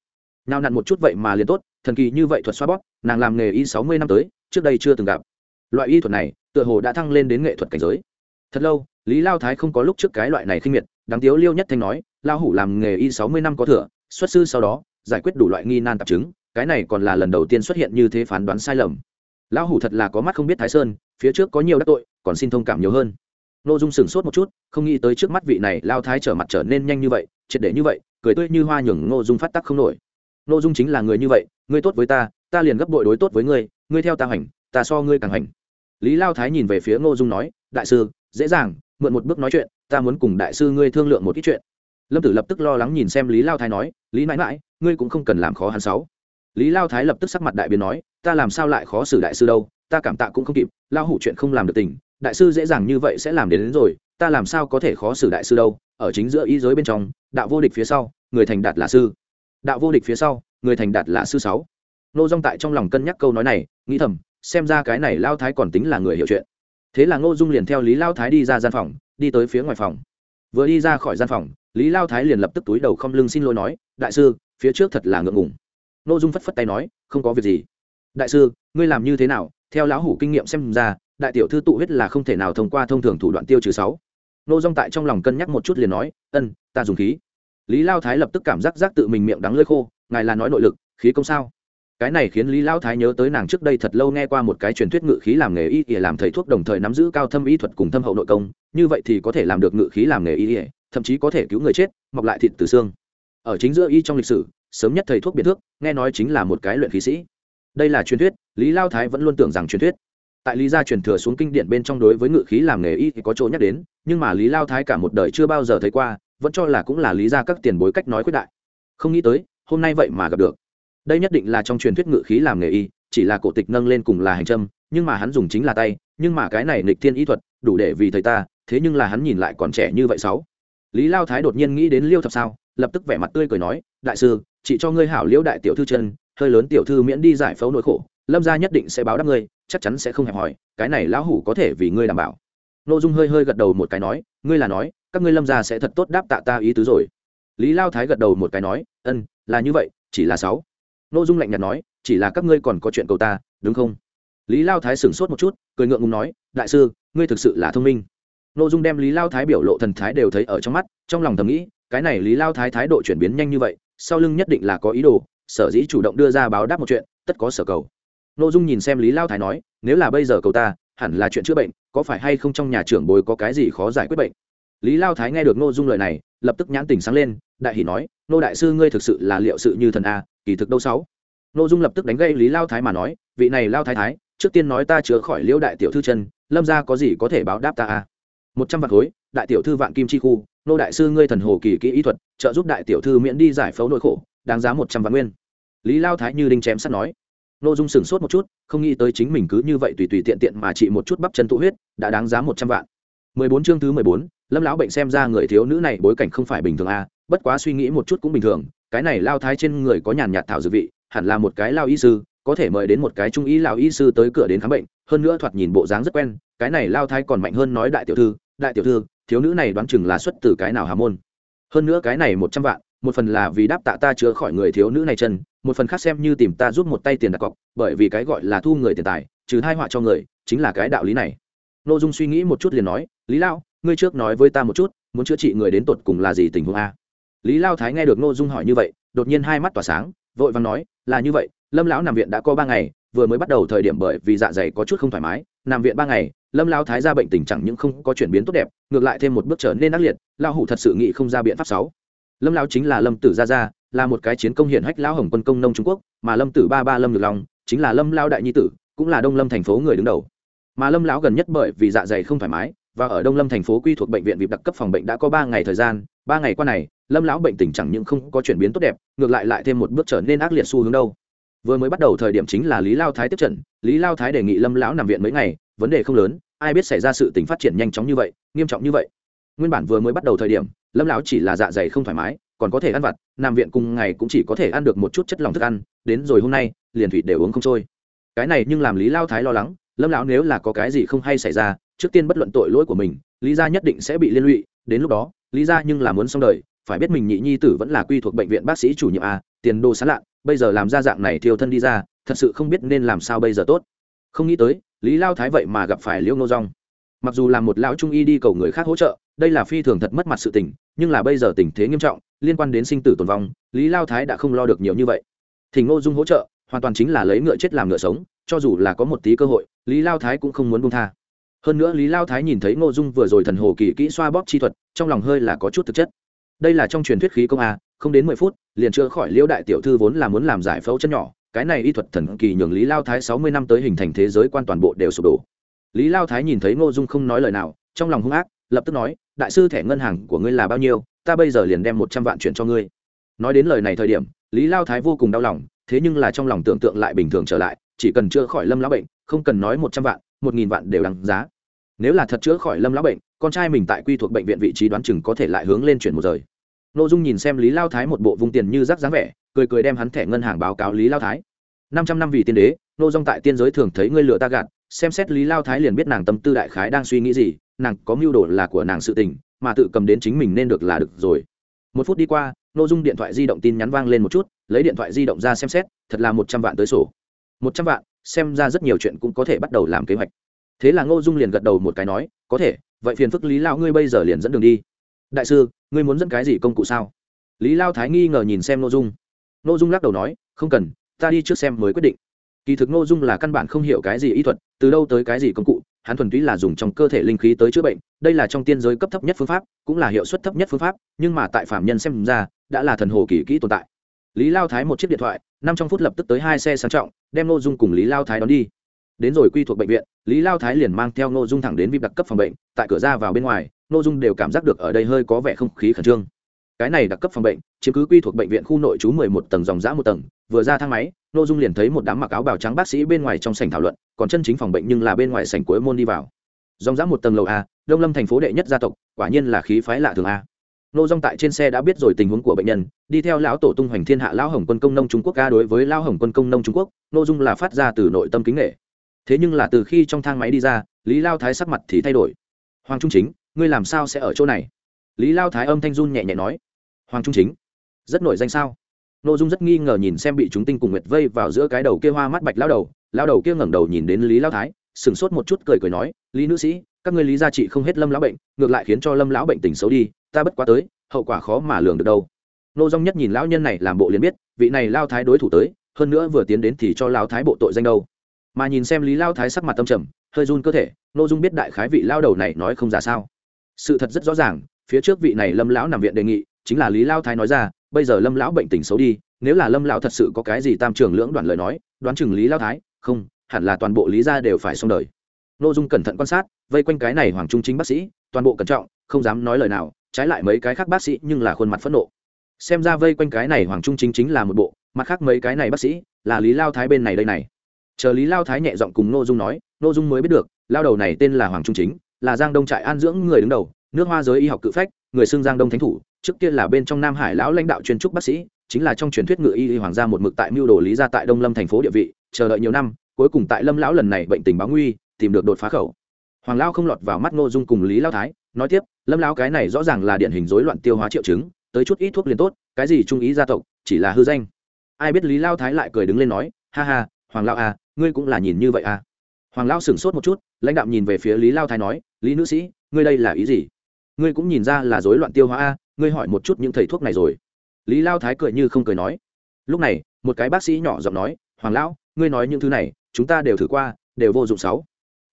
Nào nặn một chút vậy mà liền tốt, thần kỳ như vậy thuật xoa bóp, nàng làm nghề y sáu mươi năm tới, trước đây chưa từng gặp. Loại y thuật này, tựa hồ đã thăng lên đến nghệ thuật cảnh giới. Thật lâu, lý lao thái không có lúc trước cái loại này khinh miệt, đáng tiếu liêu nhất thanh nói lao hủ làm nghề y sáu mươi năm có thừa, xuất sư sau đó giải quyết đủ loại nghi nan tạp chứng, cái này còn là lần đầu tiên xuất hiện như thế phán đoán sai lầm. Lão hủ thật là có mắt không biết thái sơn, phía trước có nhiều đắc tội, còn xin thông cảm nhiều hơn. N ô dung sửng sốt một chút, không nghĩ tới trước mắt vị này lao thái trở mặt trở nên nhanh như vậy, triệt để như vậy, cười tươi như hoa nhường n ô dung phát tắc không nổi. N ô dung chính là người như vậy, ngươi tốt với ta ta liền gấp bội đối tốt với ngươi ngươi theo ta hành, ta so ngươi càng hành. Lý lao thái nhìn về phía n ô dung nói, đại sư, dễ dàng, mượn một bước nói chuyện, ta muốn cùng đại sư ngươi thương lượng một ít chuyện lâm tử lập tức lo lắng nhìn xem lý lao thái nói lý mãi mãi ngươi cũng không cần làm khó hắn sáu. Lý lao thái lập tức sắc mặt đại biến nói ta làm sao lại khó xử đại sư đâu ta cảm tạ cũng không kịp lao hủ chuyện không làm được tình đại sư dễ dàng như vậy sẽ làm đến, đến rồi ta làm sao có thể khó xử đại sư đâu ở chính giữa ý giới bên trong đạo vô địch phía sau người thành đạt là sư. Đạo vô địch phía sau người thành đạt là sư sáu. Nô dung tại trong lòng cân nhắc câu nói này nghĩ thầm xem ra cái này lao thái còn tính là người hiểu chuyện. Thế là ngô dung liền theo lý lao thái đi ra gian phòng đi tới phía ngoài phòng. Vừa đi ra khỏi gian phòng lý lao thái liền lập tức túi đầu không lưng xin lỗi nói, đại sư, phía trước thật là ngượng ngùng. N ô dung phất phất tay nói, không có việc gì. Đại sư, ngươi làm như thế nào? Theo lão hủ kinh nghiệm xem ra, đại tiểu thư tụ huyết là không thể nào thông qua thông thường thủ đoạn tiêu trừ sáu. Nô dung tại trong lòng cân nhắc một chút liền nói, ân, ta dùng khí. Lý lao thái lập tức cảm giác giác tự mình miệng đắng lơi khô, ngài là nói nội lực, khí công sao? Cái này khiến lý lao thái nhớ tới nàng trước đây thật lâu nghe qua một cái truyền thuyết ngự khí làm nghề y ỉa làm thầy thuốc đồng thời nắm giữ cao thâm y thuật cùng thâm hậu nội công, như vậy thì có thể làm được ngự khí làm nghề y ỉa thậm chí có thể cứu người chết, mọc lại thịt từ xương. Ở chính giữa y trong lịch sử, sớm nhất thầy thuốc biệt thước, nghe nói chính là một cái luyện khí sĩ. Đây là truyền thuyết, lý lao thái vẫn luôn tưởng rằng truyền thuyết. Tại lý gia truyền thừa xuống kinh điển bên trong đối với ngự khí làm nghề y thì có chỗ nhắc đến, nhưng mà lý lao thái cả một đời chưa bao giờ thấy qua, vẫn cho là cũng là lý gia các tiền bối cách nói quyết đại. Không nghĩ tới, hôm nay vậy mà gặp được. Đây nhất định là trong truyền thuyết ngự khí làm nghề y, chỉ là cổ tịch nâng lên cùng là hành trâm nhưng mà hắn dùng chính là tay, nhưng mà cái này nịch thiên y thuật, đủ để vì thầy ta, thế nhưng là hắn nhìn lại còn trẻ như vậy sáu lý lao thái đột nhiên nghĩ đến liêu thập sao lập tức vẻ mặt tươi cười nói đại sư chị cho ngươi hảo liễu đại tiểu thư chân hơi lớn tiểu thư miễn đi giải phẫu nỗi khổ lâm gia nhất định sẽ báo đáp ngươi chắc chắn sẽ không hẹp hòi, cái này lão hủ có thể vì ngươi đảm bảo. N ô dung hơi hơi gật đầu một cái nói ngươi là nói các ngươi lâm gia sẽ thật tốt đáp tạ ta ý tứ rồi. Lý lao thái gật đầu một cái nói ân là như vậy chỉ là sáu. N ô dung lạnh nhạt nói chỉ là các ngươi còn có chuyện cầu ta đúng không? Lý lao thái sửng sốt một chút cười ngượng ngùng nói đại sư ngươi thực sự là thông minh n ô dung đem lý lao thái biểu lộ thần thái đều thấy ở trong mắt, trong lòng thầm nghĩ, cái này lý lao thái thái độ chuyển biến nhanh như vậy, sau lưng nhất định là có ý đồ, sở dĩ chủ động đưa ra báo đáp một chuyện, tất có sở cầu. N ô dung nhìn xem lý lao thái nói, nếu là bây giờ cầu ta, hẳn là chuyện chữa bệnh, có phải hay không trong nhà trưởng bồi có cái gì khó giải quyết bệnh? Lý lao thái nghe được n ô dung lời này, lập tức nhãn tình sáng lên, đại hỷ nói nô đại sư ngươi thực sự là liệu sự như thần a, kỳ thực đâu sáu? N ô dung lập tức đánh gây lý lao thái mà nói, vị này lao thái thái, trước tiên nói ta chữa khỏi liễu đại tiểu thư chân, lâm ra có gì có thể báo đáp ta a? Một trăm vạn khối đại tiểu thư vạn kim chi khu nô đại sư ngươi thần hồ kỳ kỹ ý thuật trợ giúp đại tiểu thư miễn đi giải phẫu nỗi khổ đáng giá một trăm vạn nguyên lý lao thái như đinh chém sắt nói Nô Dung sửng sốt một chút, không nghĩ tới chính mình cứ như vậy tùy tùy tiện tiện mà trị một chút bắp chân tụ huyết, đã đáng giá một trăm vạn. Mười bốn chương thứ mười bốn, Lâm lão bệnh xem ra người thiếu nữ này bối cảnh không phải bình thường a, bất quá suy nghĩ một chút cũng bình thường, cái này lao thái trên người có nhàn nhạt thảo dược vị, hẳn là một cái lao y sư, có thể mời đến một cái trung y lão y sư tới cửa đến khám bệnh, hơn nữa thoạt nhìn bộ dáng rất quen, cái này lao thái còn mạnh hơn nói đại tiểu thư, đại tiểu thư, thiếu nữ này đoán chừng là xuất từ cái nào hà môn. Hơn nữa cái này một trăm vạn, một phần là vì đáp tạ ta chữa khỏi người thiếu nữ này chân một phần khác xem như tìm ta giúp một tay tiền đặt cọc bởi vì cái gọi là thu người tiền tài trừ hai họa cho người chính là cái đạo lý này n ô dung suy nghĩ một chút liền nói lý lao ngươi trước nói với ta một chút muốn chữa trị người đến tột cùng là gì tình huống a lý lao thái nghe được n ô dung hỏi như vậy đột nhiên hai mắt tỏa sáng vội vàng nói là như vậy lâm lão nằm viện đã có ba ngày, vừa mới bắt đầu thời điểm bởi vì dạ dày có chút không thoải mái, nằm viện ba ngày, lâm Lão thái ra bệnh tình chẳng những không có chuyển biến tốt đẹp, ngược lại thêm một bước trở nên ác liệt lao hủ thật sự nghĩ không ra biện pháp sáu. Lâm lão chính là lâm tử gia gia, là một cái chiến công hiển hách lão hồng quân công nông trung quốc, mà lâm tử ba ba lâm được long chính là lâm lao đại nhi tử, cũng là đông lâm thành phố người đứng đầu. Mà lâm lão gần nhất bởi vì dạ dày không thoải mái, và ở đông lâm thành phố quy thuộc bệnh viện vịp đặc cấp phòng bệnh đã có ba ngày thời gian, ba ngày qua này, lâm lão bệnh tình chẳng những không có chuyển biến tốt đẹp, ngược lại lại thêm một bước trở nên ác liệt xu hướng đâu vừa mới bắt đầu thời điểm chính là lý lao thái tiếp trận, lý lao thái đề nghị lâm lão nằm viện mấy ngày, vấn đề không lớn, ai biết xảy ra sự tình phát triển nhanh chóng như vậy, nghiêm trọng như vậy. Nguyên bản vừa mới bắt đầu thời điểm, lâm lão chỉ là dạ dày không thoải mái, còn có thể ăn vặt, nằm viện cùng ngày cũng chỉ có thể ăn được một chút chất lỏng thức ăn, đến rồi hôm nay, liền thủy đều uống không trôi. Cái này nhưng làm lý lao thái lo lắng, lâm lão nếu là có cái gì không hay xảy ra, trước tiên bất luận tội lỗi của mình, lý gia nhất định sẽ bị liên lụy, đến lúc đó, lý gia nhưng là muốn xong đời, phải biết mình nhị nhi tử vẫn là quy thuộc bệnh viện bác sĩ chủ nhiệm a, tiền đô sán lạn bây giờ làm ra dạng này thiêu thân đi ra, thật sự không biết nên làm sao bây giờ tốt. Không nghĩ tới, lý lao thái vậy mà gặp phải liễu nô rong mặc dù là một lão trung y đi cầu người khác hỗ trợ, đây là phi thường thật mất mặt sự tình, nhưng là bây giờ tình thế nghiêm trọng, liên quan đến sinh tử tồn vong, lý lao thái đã không lo được nhiều như vậy. Thì ngô dung hỗ trợ, hoàn toàn chính là lấy ngựa chết làm ngựa sống, cho dù là có một tí cơ hội, lý lao thái cũng không muốn buông tha. Hơn nữa lý lao thái nhìn thấy ngô dung vừa rồi thần hồ kỳ kỹ xoa bóp chi thuật, trong lòng hơi là có chút thực chất. Đây là trong truyền thuyết khí công a, không đến mười phút liền chữa khỏi liễu đại tiểu thư vốn là muốn làm giải phẫu chân nhỏ, cái này y thuật thần kỳ nhường lý lao thái sáu mươi năm tới hình thành thế giới quan toàn bộ đều sụp đổ. Lý lao thái nhìn thấy ngô dung không nói lời nào, trong lòng hung ác, lập tức nói, đại sư thẻ ngân hàng của ngươi là bao nhiêu, ta bây giờ liền đem một trăm vạn chuyển cho ngươi. Nói đến lời này thời điểm, lý lao thái vô cùng đau lòng, thế nhưng là trong lòng tưởng tượng lại bình thường trở lại, chỉ cần chữa khỏi lâm lão bệnh, không cần nói một trăm vạn, một nghìn vạn đều đáng giá. Nếu là thật chữa khỏi lâm lão bệnh, con trai mình tại quy thuộc bệnh viện vị trí đoán chừng có thể lại hướng lên chuyển một rời n ô dung nhìn xem lý lao thái một bộ vung tiền như rác dáng vẻ, cười cười đem hắn thẻ ngân hàng báo cáo lý lao thái. Năm trăm năm vì tiên đế, nô dung tại tiên giới thường thấy ngươi lựa ta gạt, xem xét lý lao thái liền biết nàng tâm tư đại khái đang suy nghĩ gì, nàng có mưu đồ là của nàng sự tình, mà tự cầm đến chính mình nên được là được rồi. Một phút đi qua n ô dung điện thoại di động tin nhắn vang lên một chút, lấy điện thoại di động ra xem xét, thật là một trăm vạn tới sổ. Một trăm vạn, xem ra rất nhiều chuyện cũng có thể bắt đầu làm kế hoạch. Thế là ngô dung liền gật đầu một cái nói, có thể, vậy phiền phức lý lao ngươi bây giờ liền dẫn đường đi đại sư, ngươi muốn dẫn cái gì công cụ sao? Lý lao thái nghi ngờ nhìn xem ngô dung. Ngô dung lắc đầu nói, không cần, ta đi trước xem mới quyết định. Kỳ thực ngô dung là căn bản không hiểu cái gì y thuật, từ đâu tới cái gì công cụ, hắn thuần túy là dùng trong cơ thể linh khí tới chữa bệnh, đây là trong tiên giới cấp thấp nhất phương pháp, cũng là hiệu suất thấp nhất phương pháp, nhưng mà tại phạm nhân xem ra, đã là thần hồ kỳ kỹ tồn tại. Lý lao thái một chiếc điện thoại, năm trong phút lập tức tới hai xe sang trọng, đem ngô dung cùng lý lao thái đón đi. Đến rồi quy thuộc bệnh viện, lý lao thái liền mang theo ngô dung thẳng đến vip đặc cấp phòng bệnh, tại cửa ra vào bên ngoài ngô dung đều cảm giác được ở đây hơi có vẻ không khí khẩn trương. Cái này đặc cấp phòng bệnh, chiếm cứ quy thuộc bệnh viện khu nội trú mười một tầng dòng giã một tầng, vừa ra thang máy ngô dung liền thấy một đám mặc áo bào trắng bác sĩ bên ngoài trong sảnh thảo luận, còn chân chính phòng bệnh nhưng là bên ngoài sảnh cuối môn đi vào. Dòng giã một tầng lầu a, đông lâm thành phố đệ nhất gia tộc, quả nhiên là khí phái lạ thường a. Nô dong tại trên xe đã biết rồi tình huống của bệnh nhân, đi theo lão tổ tung hoành thiên hạ lão hồng quân công nông trung quốc ca đối với lão hồng quân công nông trung quốc nô dung là phát ra từ nội tâm kính nghệ thế nhưng là từ khi trong thang máy đi ra, lý lao thái sắc mặt thì thay đổi. Hoàng trung chính ngươi làm sao sẽ ở chỗ này? Lý lao thái âm thanh run nhẹ nhẹ nói. Hoàng trung chính, rất nổi danh sao? N ô dung rất nghi ngờ nhìn xem bị chúng tinh cùng nguyệt vây vào giữa cái đầu kia hoa mắt bạch lao đầu. Lao đầu kia ngẩng đầu nhìn đến lý lao thái, sửng sốt một chút, cười cười nói, lý nữ sĩ, các ngươi lý gia trị không hết lâm lão bệnh, ngược lại khiến cho lâm lão bệnh tình xấu đi, ta bất quá tới, hậu quả khó mà lường được đâu. Nô dung nhất nhìn lão nhân này làm bộ liền biết, vị này lao thái đối thủ tới, hơn nữa vừa tiến đến thì cho lao thái bộ tội danh đâu. Mà nhìn xem lý lao thái sắc mặt tâm trầm, hơi run cơ thể n dung biết đại khái vị lao đầu này nói không giả sao sự thật rất rõ ràng, phía trước vị này lâm lão nằm viện đề nghị, chính là lý lao thái nói ra, bây giờ lâm lão bệnh tình xấu đi, nếu là lâm lão thật sự có cái gì tam trường lưỡng đoạn lời nói, đoán chừng lý lao thái, không, hẳn là toàn bộ lý gia đều phải xong đời. N ô dung cẩn thận quan sát, vây quanh cái này hoàng trung chính bác sĩ, toàn bộ cẩn trọng, không dám nói lời nào, trái lại mấy cái khác bác sĩ nhưng là khuôn mặt phẫn nộ. Xem ra vây quanh cái này hoàng trung chính chính là một bộ, mặt khác mấy cái này bác sĩ, là lý lao thái bên này đây này. Chờ lý lao thái nhẹ giọng cùng n ô dung nói n ô dung mới biết được, lao đầu này tên là hoàng trung chính là giang đông trại an dưỡng người đứng đầu, nước hoa giới y học cự phách, người xưng giang đông thánh thủ, trước kia là bên trong nam hải lão lãnh đạo chuyên trúc bác sĩ, chính là trong truyền thuyết ngự y y hoàng gia một mực tại mưu đồ lý gia tại đông lâm thành phố địa vị, chờ đợi nhiều năm, cuối cùng tại lâm lão lần này bệnh tình báo nguy, tìm được đột phá khẩu. Hoàng lão không lọt vào mắt ngô dung cùng lý lao thái, nói tiếp, lâm lão cái này rõ ràng là điển hình rối loạn tiêu hóa triệu chứng, tới chút ít thuốc liền tốt, cái gì trung ý gia tộc, chỉ là hư danh. Ai biết lý lao thái lại cười đứng lên nói, ha ha, hoàng lão à ngươi cũng là nhìn như vậy à. Hoàng lão sửng sốt một chút, lãnh đạo nhìn về phía lý lao thái nói lý nữ sĩ ngươi đây là ý gì? Ngươi cũng nhìn ra là rối loạn tiêu hóa a à, ngươi hỏi một chút những thầy thuốc này rồi. Lý lao thái cười như không cười nói. Lúc này một cái bác sĩ nhỏ giọng nói hoàng lão ngươi nói những thứ này chúng ta đều thử qua đều vô dụng sáu.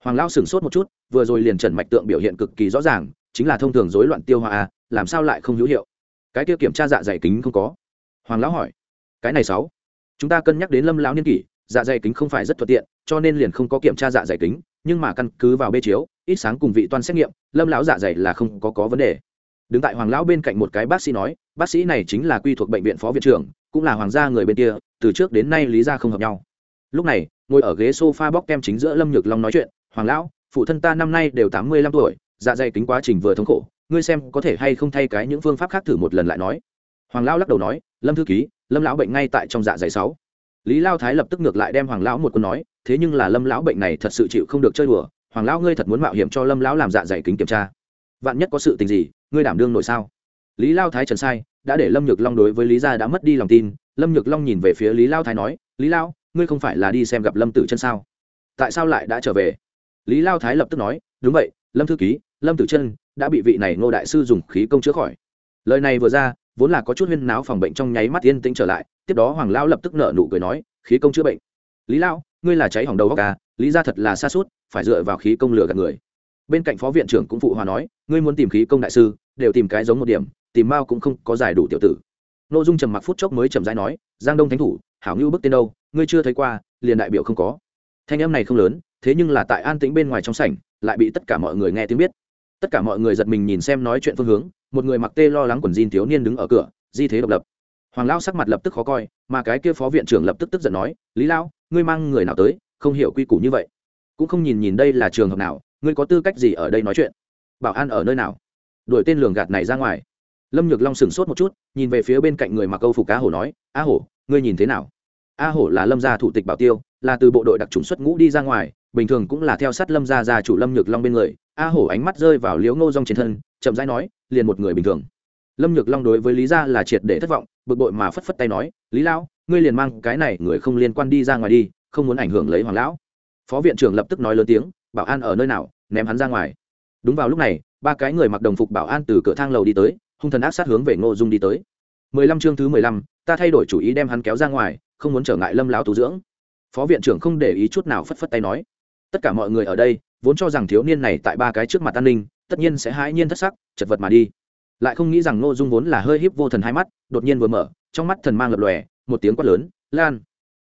Hoàng lão sửng sốt một chút vừa rồi liền trần mạch tượng biểu hiện cực kỳ rõ ràng chính là thông thường rối loạn tiêu hóa a à, làm sao lại không hữu hiệu? Cái kia kiểm tra dạ dày kính không có. Hoàng lão hỏi cái này sáu chúng ta cân nhắc đến lâm lão niên kỷ dạ dày kính không phải rất thuận tiện cho nên liền không có kiểm tra dạ dày kính nhưng mà căn cứ vào bê chiếu ít sáng cùng vị toan xét nghiệm, lâm lão dạ dày là không có có vấn đề. Đứng tại hoàng lão bên cạnh một cái bác sĩ nói, bác sĩ này chính là quy thuộc bệnh viện phó viện trưởng, cũng là hoàng gia người bên kia, từ trước đến nay lý ra không hợp nhau. Lúc này, ngồi ở ghế s o f a bóc kem chính giữa lâm nhược long nói chuyện, hoàng lão, phụ thân ta năm nay đều tám mươi lăm tuổi dạ dày kính quá trình vừa thống khổ, ngươi xem có thể hay không thay cái những phương pháp khác thử một lần lại nói. Hoàng lão lắc đầu nói, lâm thư ký, lâm lão bệnh ngay tại trong dạ dày sáu. Lý lao thái lập tức ngược lại đem hoàng lão một câu nói, thế nhưng là lâm lão bệnh này thật sự chịu không được chơi đùa hoàng lão ngươi thật muốn mạo hiểm cho lâm lão làm dạ dày kính kiểm tra. Vạn nhất có sự tình gì, ngươi đảm đương nổi sao? Lý lao thái trần sai, đã để lâm nhược long đối với lý gia đã mất đi lòng tin. Lâm nhược long nhìn về phía lý lao thái nói, lý lao, ngươi không phải là đi xem gặp lâm tử chân sao? Tại sao lại đã trở về? Lý lao thái lập tức nói, đúng vậy, lâm thư ký, lâm tử chân đã bị vị này ngô đại sư dùng khí công chữa khỏi. Lời này vừa ra, vốn là có chút huyên náo phòng bệnh trong nháy mắt yên tĩnh trở lại. Tiếp đó hoàng lao lập tức nợ nụ cười nói, khí công chữa bệnh? Lý lao, ngươi là cháy hỏng đầu góc ca à? Lý ra thật là xa suốt, phải dựa vào khí công lừa gạt người. Bên cạnh phó viện trưởng cũng phụ hòa nói, ngươi muốn tìm khí công đại sư, đều tìm cái giống một điểm, tìm mao cũng không có giải đủ tiểu tử. Nội dung trầm mặc phút chốc mới trầm rãi nói, giang đông thánh thủ, hảo ngưu bức tên đâu, ngươi chưa thấy qua, liền đại biểu không có. Thanh em này không lớn, thế nhưng là tại an tĩnh bên ngoài trong sảnh, lại bị tất cả mọi người nghe tiếng biết. Tất cả mọi người giật mình nhìn xem nói chuyện phương hướng, một người mặc tê lo lắng quần jean thiếu niên đứng ở cửa, di thế độc lập. Hoàng lao sắc mặt lập tức khó coi, mà cái kia phó viện trưởng lập tức tức giận nói, lý lao ngươi mang người nào tới không hiểu quy củ như vậy. Cũng không nhìn nhìn đây là trường hợp nào, ngươi có tư cách gì ở đây nói chuyện? Bảo an ở nơi nào? Đổi tên lường gạt này ra ngoài. Lâm nhược long sửng sốt một chút, nhìn về phía bên cạnh người mặc câu phục cá hổ nói a hổ, ngươi nhìn thế nào? A hổ là lâm gia thủ tịch bảo tiêu, là từ bộ đội đặc trùng xuất ngũ đi ra ngoài, bình thường cũng là theo sát lâm gia gia chủ lâm nhược long bên người. A hổ ánh mắt rơi vào liếu ngô rong trên thân, chậm rãi nói, liền một người bình thường. Lâm nhược long đối với lý gia là triệt để thất vọng, bực bội mà phất phất tay nói, lý lão, ngươi liền mang cái này người không liên quan đi ra ngoài đi không muốn ảnh hưởng lấy hoàng lão. Phó viện trưởng lập tức nói lớn tiếng, bảo an ở nơi nào, ném hắn ra ngoài. Đúng vào lúc này, ba cái người mặc đồng phục bảo an từ cửa thang lầu đi tới, hung thần ác sát hướng về ngô dung đi tới. Mười lăm chương thứ mười lăm, ta thay đổi chủ ý đem hắn kéo ra ngoài, không muốn trở ngại lâm lão tu dưỡng. Phó viện trưởng không để ý chút nào phất phất tay nói, tất cả mọi người ở đây, vốn cho rằng thiếu niên này tại ba cái trước mặt an ninh, tất nhiên sẽ hãi nhiên thất sắc, chật vật mà đi. Lại không nghĩ rằng ngô dung vốn là hơi híp vô thần hai mắt, đột nhiên vừa mở, trong mắt thần mang lập lòe, một tiếng quát lớn, lan!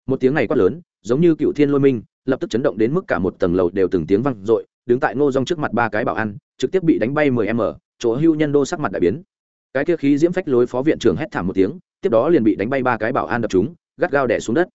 Một tiếng này quát lớn giống như cựu thiên lôi minh, lập tức chấn động đến mức cả một tầng lầu đều từng tiếng vang i đứng tại ngô rong trước mặt ba cái bảo an, trực tiếp bị đánh bay mười m chỗ hưu nhân đô sắc mặt đại biến. Cái kia khí diễm phách lối phó viện trưởng hét thảm một tiếng, tiếp đó liền bị đánh bay ba cái bảo an đập chúng, gắt gao đẻ xuống đất.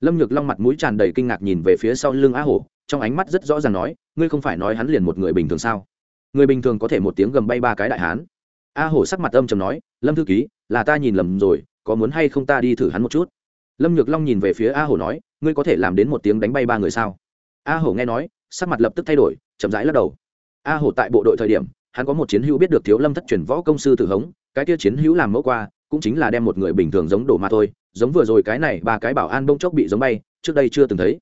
Lâm nhược long mặt mũi tràn đầy kinh ngạc nhìn về phía sau lưng á hổ, trong ánh mắt rất rõ ràng nói, ngươi không phải nói hắn liền một người bình thường sao? Người bình thường có thể một tiếng gầm bay ba cái đại hán. A hổ sắc mặt âm trầm nói, lâm thư ký, là ta nhìn lầm rồi, có muốn hay không ta đi thử hắn một chút? Lâm nhược long nhìn về phía a hổ nói, ngươi có thể làm đến một tiếng đánh bay ba người sao? A hổ nghe nói, sắc mặt lập tức thay đổi, chậm rãi lắc đầu. A hổ tại bộ đội thời điểm, hắn có một chiến hữu biết được thiếu lâm thất truyền võ công sư tử hống, cái kia chiến hữu làm mẫu qua, cũng chính là đem một người bình thường giống đổ mà thôi, giống vừa rồi cái này ba cái bảo an bông chốc bị giống bay, trước đây chưa từng thấy.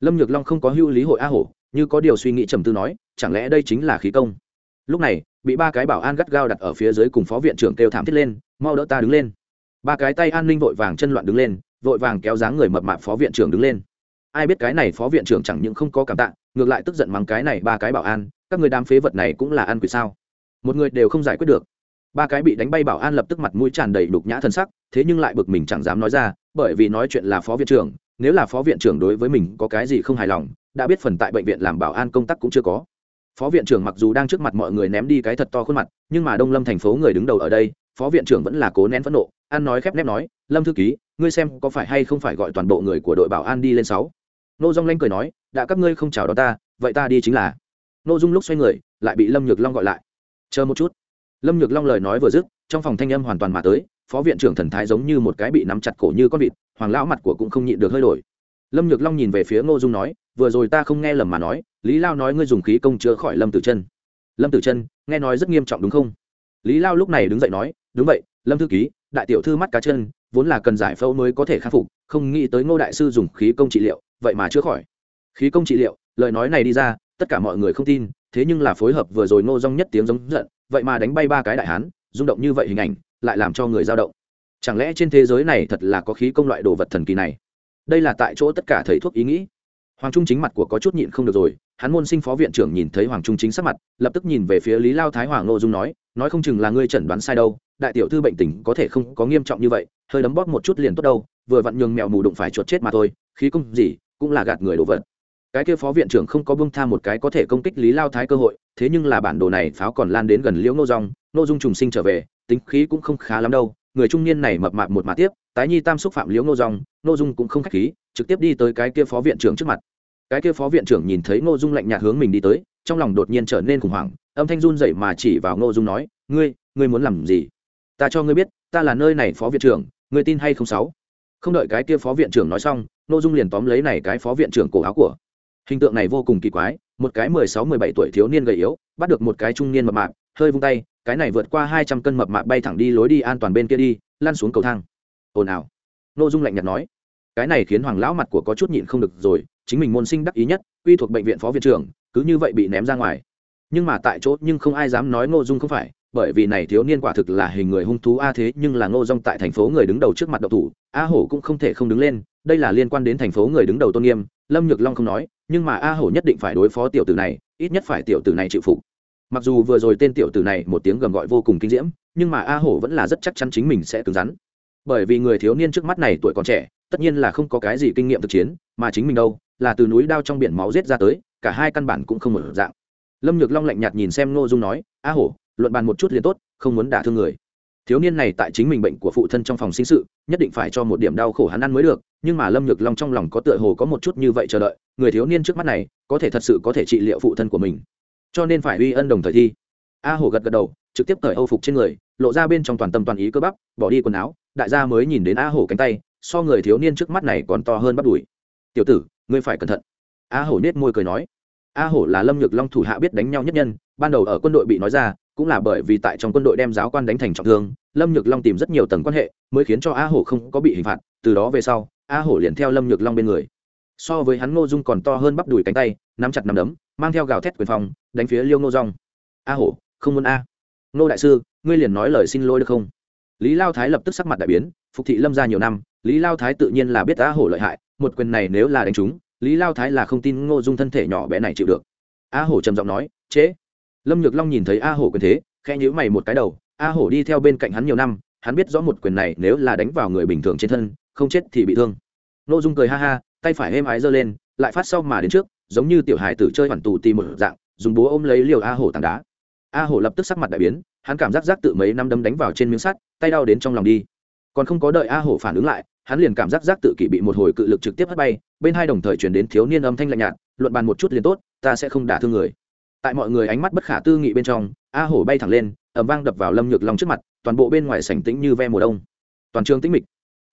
Lâm nhược long không có hữu lý hội a hổ, như có điều suy nghĩ trầm tư nói, chẳng lẽ đây chính là khí công? Lúc này, bị ba cái bảo an gắt gao đặt ở phía dưới cùng phó viện trưởng kêu thảm thiết lên, mau đỡ ta đứng lên. Ba cái tay an ninh vội vàng chân loạn đứng lên vội vàng kéo dáng người mập mạp phó viện trưởng đứng lên. Ai biết cái này phó viện trưởng chẳng những không có cảm tạ, ngược lại tức giận mắng cái này ba cái bảo an, các người đám phế vật này cũng là ăn quỷ sao? Một người đều không giải quyết được. Ba cái bị đánh bay bảo an lập tức mặt mũi tràn đầy đục nhã thân sắc, thế nhưng lại bực mình chẳng dám nói ra, bởi vì nói chuyện là phó viện trưởng, nếu là phó viện trưởng đối với mình có cái gì không hài lòng, đã biết phần tại bệnh viện làm bảo an công tác cũng chưa có. Phó viện trưởng mặc dù đang trước mặt mọi người ném đi cái thật to khuôn mặt, nhưng mà đông lâm thành phố người đứng đầu ở đây, phó viện trưởng vẫn là cố nén phẫn nộ, ăn nói khép nép nói, lâm thư ký ngươi xem có phải hay không phải gọi toàn bộ người của đội bảo an đi lên sáu? Nô dung lanh cười nói, đã các ngươi không chào đón ta, vậy ta đi chính là. Nô dung lúc xoay người, lại bị lâm nhược long gọi lại. Chờ một chút. Lâm nhược long lời nói vừa dứt, trong phòng thanh âm hoàn toàn mà tới, phó viện trưởng thần thái giống như một cái bị nắm chặt cổ như con vịt, hoàng lão mặt của cũng không nhịn được hơi đổi. Lâm nhược long nhìn về phía ngô dung nói, vừa rồi ta không nghe lầm mà nói, lý lao nói ngươi dùng khí công chữa khỏi lâm tử chân. Lâm tử chân, nghe nói rất nghiêm trọng đúng không? Lý lao lúc này đứng dậy nói, đúng vậy, lâm thư ký, đại tiểu thư mắt cá chân vốn là cần giải phẫu mới có thể khắc phục, không nghĩ tới ngô đại sư dùng khí công trị liệu, vậy mà chữa khỏi. Khí công trị liệu, lời nói này đi ra, tất cả mọi người không tin, thế nhưng là phối hợp vừa rồi ngô rong nhất tiếng giống giận, vậy mà đánh bay ba cái đại hán, rung động như vậy hình ảnh, lại làm cho người dao động. Chẳng lẽ trên thế giới này thật là có khí công loại đồ vật thần kỳ này? Đây là tại chỗ tất cả thầy thuốc ý nghĩ. Hoàng trung chính mặt của có chút nhịn không được rồi hắn môn sinh phó viện trưởng nhìn thấy hoàng trung chính sắc mặt, lập tức nhìn về phía lý lao thái hoàng nội dung nói nói không chừng là ngươi chẩn đoán sai đâu, đại tiểu thư bệnh tình có thể không có nghiêm trọng như vậy, hơi đấm bóp một chút liền tốt đâu, vừa vặn nhường mèo mù đụng phải chuột chết mà thôi, khí công gì, cũng là gạt người đồ vật. Cái kia phó viện trưởng không có bông tha một cái có thể công kích lý lao thái cơ hội, thế nhưng là bản đồ này pháo còn lan đến gần liễu nô rong nô dung trùng sinh trở về, tính khí cũng không khá lắm đâu, người trung niên này mập mạp một mà tiếp, tái nhi tam xúc phạm liễu nô rong nô dung cũng không khách khí, trực tiếp đi tới cái kia phó viện trưởng trước mặt cái kia phó viện trưởng nhìn thấy Ngô dung lạnh nhạt hướng mình đi tới, trong lòng đột nhiên trở nên khủng hoảng, âm thanh run dậy mà chỉ vào Ngô dung nói, ngươi ngươi muốn làm gì? Ta cho ngươi biết, ta là nơi này phó viện trưởng, ngươi tin hay không sáu? Không đợi cái kia phó viện trưởng nói xong, Ngô dung liền tóm lấy này cái phó viện trưởng cổ áo của. Hình tượng này vô cùng kỳ quái, một cái mười sáu, mười bảy tuổi thiếu niên gầy yếu, bắt được một cái trung niên mập mạp, hơi vung tay, cái này vượt qua hai trăm cân mập mạp bay thẳng đi lối đi an toàn bên kia đi, lăn xuống cầu thang. Ồn ào. Ngô dung lạnh nhạt nói. Cái này khiến hoàng lão mặt của có chút nhịn không được rồi chính mình môn sinh đắc ý nhất, quy thuộc bệnh viện phó viện trưởng, cứ như vậy bị ném ra ngoài. Nhưng mà tại chỗ nhưng không ai dám nói ngô dung không phải, bởi vì này thiếu niên quả thực là hình người hung thú a, thế nhưng là ngô dung tại thành phố người đứng đầu trước mặt độc thủ, a hổ cũng không thể không đứng lên, đây là liên quan đến thành phố người đứng đầu tôn nghiêm, lâm nhược long không nói, nhưng mà a hổ nhất định phải đối phó tiểu tử này, ít nhất phải tiểu tử này chịu phục. Mặc dù vừa rồi tên tiểu tử này một tiếng gầm gọi vô cùng kinh diễm, nhưng mà a hổ vẫn là rất chắc chắn chính mình sẽ cứng rắn. Bởi vì người thiếu niên trước mắt này tuổi còn trẻ, tất nhiên là không có cái gì kinh nghiệm thực chiến, mà chính mình đâu là từ núi đao trong biển máu giết ra tới, cả hai căn bản cũng không một dạng. Lâm nhược long lạnh nhạt nhìn xem ngô dung nói, a hổ, luận bàn một chút liền tốt, không muốn đả thương người. Thiếu niên này tại chính mình bệnh của phụ thân trong phòng sinh sự, nhất định phải cho một điểm đau khổ hắn ăn mới được, nhưng mà lâm nhược long trong lòng có tựa hồ có một chút như vậy chờ đợi, người thiếu niên trước mắt này, có thể thật sự có thể trị liệu phụ thân của mình. Cho nên phải uy ân đồng thời thi. A hổ gật gật đầu, trực tiếp cởi âu phục trên người, lộ ra bên trong toàn tâm toàn ý cơ bắp, bỏ đi quần áo, đại gia mới nhìn đến a hổ cánh tay, so người thiếu niên trước mắt này còn to hơn bắt đùi. Tiểu tử ngươi phải cẩn thận. A hổ nết môi cười nói. A hổ là lâm nhược long thủ hạ biết đánh nhau nhất nhân, ban đầu ở quân đội bị nói ra, cũng là bởi vì tại trong quân đội đem giáo quan đánh thành trọng thương, lâm nhược long tìm rất nhiều tầng quan hệ, mới khiến cho a hổ không có bị hình phạt. Từ đó về sau, a hổ liền theo lâm nhược long bên người. So với hắn ngô dung còn to hơn bắp đùi cánh tay, nắm chặt nắm đấm, mang theo gào thét quyền phòng đánh phía liêu ngô rong a hổ, không muốn a. Ngô đại sư, ngươi liền nói lời xin lỗi được không? Lý lao thái lập tức sắc mặt đại biến, phục thị lâm ra nhiều năm, lý lao thái tự nhiên là biết a hổ lợi hại một quyền này nếu là đánh trúng, lý lao thái là không tin ngô dung thân thể nhỏ bé này chịu được. A hổ trầm giọng nói, chế. Lâm nhược long nhìn thấy a hổ quyền thế khe nhữ mày một cái đầu. A hổ đi theo bên cạnh hắn nhiều năm, hắn biết rõ một quyền này nếu là đánh vào người bình thường trên thân, không chết thì bị thương. Ngô dung cười ha ha, tay phải êm ái giơ lên, lại phát sau mà đến trước, giống như tiểu hài tử chơi hoàn tù tì một dạng, dùng búa ôm lấy liều a hổ tảng đá. A hổ lập tức sắc mặt đại biến, hắn cảm giác giác tự mấy năm đấm đánh vào trên miếng sắt, tay đau đến trong lòng đi. Còn không có đợi a hổ phản ứng lại hắn liền cảm giác giác tự kỷ bị một hồi cự lực trực tiếp hất bay, bên hai đồng thời chuyển đến thiếu niên âm thanh lạnh nhạt, luận bàn một chút liền tốt, ta sẽ không đả thương người. Tại mọi người ánh mắt bất khả tư nghị bên trong, a hổ bay thẳng lên ẩm vang đập vào lâm nhược long trước mặt, toàn bộ bên ngoài sảnh tĩnh như ve mùa đông. Toàn trường tĩnh mịch.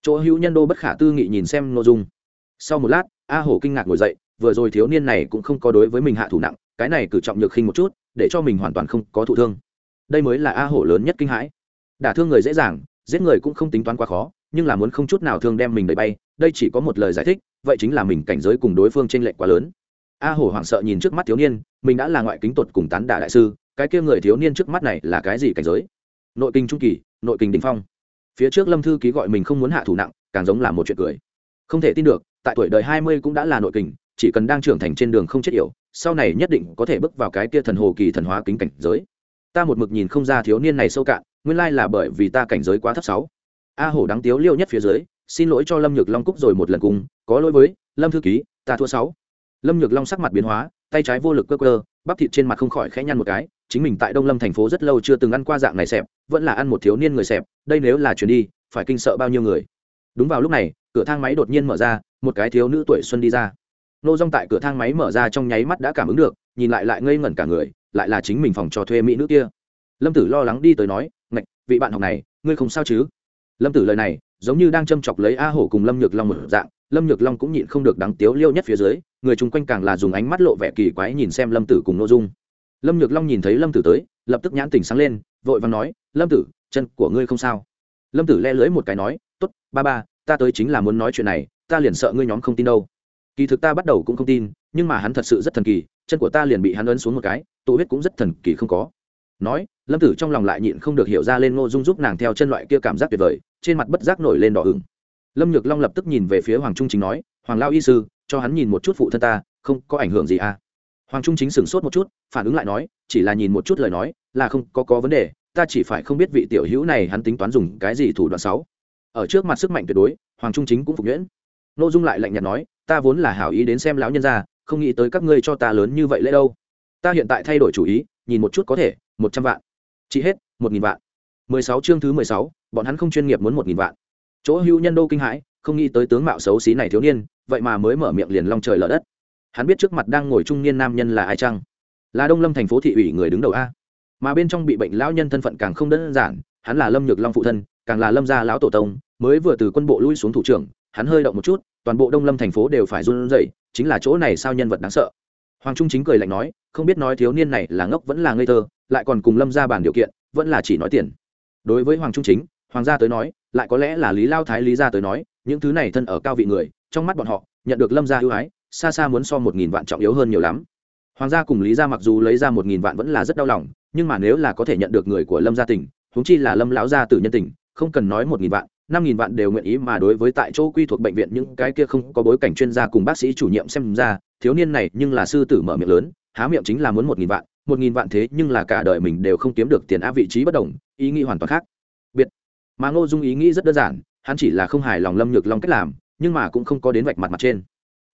Chỗ hữu nhân đô bất khả tư nghị nhìn xem nội dung. Sau một lát, a hổ kinh ngạc ngồi dậy, vừa rồi thiếu niên này cũng không có đối với mình hạ thủ nặng, cái này cử trọng nhược khinh một chút, để cho mình hoàn toàn không có thụ thương. Đây mới là a hổ lớn nhất kinh hãi. Đả thương người dễ dàng, giết người cũng không tính toán quá khó nhưng là muốn không chút nào thương đem mình đẩy bay, đây chỉ có một lời giải thích, vậy chính là mình cảnh giới cùng đối phương t r ê n lệch quá lớn. A hổ hoảng sợ nhìn trước mắt thiếu niên, mình đã là ngoại kính tuột cùng tán đả đại sư, cái kia người thiếu niên trước mắt này là cái gì cảnh giới? Nội kinh trung kỳ, nội kinh đình phong. Phía trước lâm thư ký gọi mình không muốn hạ thủ nặng, càng giống là một chuyện cười. Không thể tin được, tại tuổi đời hai mươi cũng đã là nội kình chỉ cần đang trưởng thành trên đường không chết yểu, sau này nhất định có thể bước vào cái kia thần hồ kỳ thần hóa kính cảnh giới. Ta một mực nhìn không ra thiếu niên này sâu cạn, nguyên lai là bởi vì ta cảnh giới quá thấp sáu a hổ đáng tiếu liêu nhất phía dưới, xin lỗi cho lâm nhược long cúc rồi một lần cùng, có lỗi với, lâm thư ký, ta thua sáu. Lâm nhược long sắc mặt biến hóa, tay trái vô lực cơ cơ bắp thịt trên mặt không khỏi khẽ nhăn một cái, chính mình tại đông lâm thành phố rất lâu chưa từng ăn qua dạng này xẹp, vẫn là ăn một thiếu niên người xẹp, đây nếu là chuyển đi, phải kinh sợ bao nhiêu người. Đúng vào lúc này, cửa thang máy đột nhiên mở ra, một cái thiếu nữ tuổi xuân đi ra. Nô rong tại cửa thang máy mở ra trong nháy mắt đã cảm ứng được, nhìn lại lại ngây ngẩn cả người, lại là chính mình phòng cho thuê mỹ nữ kia. Lâm tử lo lắng đi tới nói, ngạch, vị bạn học này, ngươi không sao chứ? Lâm tử lời này, giống như đang châm chọc lấy a hổ cùng lâm nhược long một dạng, lâm nhược long cũng nhịn không được đáng tiếu liêu nhất phía dưới, người chung quanh càng là dùng ánh mắt lộ vẻ kỳ quái nhìn xem lâm tử cùng nội dung. Lâm nhược long nhìn thấy lâm tử tới, lập tức nhãn tỉnh sáng lên, vội và nói, lâm tử, chân của ngươi không sao? Lâm tử le lưới một cái nói t ố t ba ba, ta tới chính là muốn nói chuyện này, ta liền sợ ngươi nhóm không tin đâu. Kỳ thực ta bắt đầu cũng không tin, nhưng mà hắn thật sự rất thần kỳ, chân của ta liền bị hắn ấn xuống một cái, tụ huyết cũng rất thần kỳ không có. Nói, lâm tử trong lòng lại nhịn không được hiểu ra lên ngô dung giúp nàng theo chân loại kia cảm giác tuyệt vời trên mặt bất giác nổi lên đỏ ửng. Lâm nhược long lập tức nhìn về phía hoàng trung chính nói, hoàng lao y sư, cho hắn nhìn một chút phụ thân ta, không có ảnh hưởng gì à? Hoàng trung chính sửng sốt một chút, phản ứng lại nói, chỉ là nhìn một chút lời nói, là không có có vấn đề, ta chỉ phải không biết vị tiểu hữu này hắn tính toán dùng cái gì thủ đoạn sáu ở trước mặt sức mạnh tuyệt đối, hoàng trung chính cũng phục nhuyễn. N ô dung lại lạnh nhạt nói, ta vốn là hảo ý đến xem lão nhân ra không nghĩ tới các ngươi cho ta lớn như vậy lễ đâu. Ta hiện tại thay đổi chủ ý, nhìn một chút có thể, một trăm vạn. Chỉ hết, một nghìn vạn sáu chương thứ mười sáu, bọn hắn không chuyên nghiệp muốn một nghìn vạn. Chỗ hưu nhân đô kinh hãi, không nghĩ tới tướng mạo xấu xí này thiếu niên, vậy mà mới mở miệng liền long trời lở đất. Hắn biết trước mặt đang ngồi trung niên nam nhân là ai chăng? Là đông lâm thành phố thị ủy người đứng đầu a. Mà bên trong bị bệnh lão nhân thân phận càng không đơn giản, hắn là lâm nhược long phụ thân, càng là lâm gia lão tổ tông, mới vừa từ quân bộ lui xuống thủ trưởng, hắn hơi động một chút, toàn bộ đông lâm thành phố đều phải run rẩy, chính là chỗ này sao nhân vật đáng sợ. Hoàng trung chính cười lạnh nói, không biết nói thiếu niên này là ngốc vẫn là ngây thơ, lại còn cùng lâm gia bàn điều kiện, vẫn là chỉ nói tiền đối với hoàng trung chính, hoàng gia tới nói, lại có lẽ là lý lao thái lý gia tới nói, những thứ này thân ở cao vị người, trong mắt bọn họ, nhận được lâm gia ưu ái, xa xa muốn so một nghìn vạn trọng yếu hơn nhiều lắm. Hoàng gia cùng lý gia mặc dù lấy ra một nghìn vạn vẫn là rất đau lòng, nhưng mà nếu là có thể nhận được người của lâm gia tỉnh húng chi là lâm lão gia tử nhân tỉnh không cần nói một nghìn vạn, năm nghìn vạn đều nguyện ý mà đối với tại chỗ quy thuộc bệnh viện những cái kia không có bối cảnh chuyên gia cùng bác sĩ chủ nhiệm xem ra, thiếu niên này nhưng là sư tử mở miệng lớn, há miệng chính là muốn một nghìn vạn một nghìn vạn thế nhưng là cả đời mình đều không kiếm được tiền á vị trí bất đồng, ý nghĩ hoàn toàn khác. Biệt. Mà ngô dung ý nghĩ rất đơn giản, hắn chỉ là không hài lòng lâm nhược long cách làm, nhưng mà cũng không có đến vạch mặt mặt trên.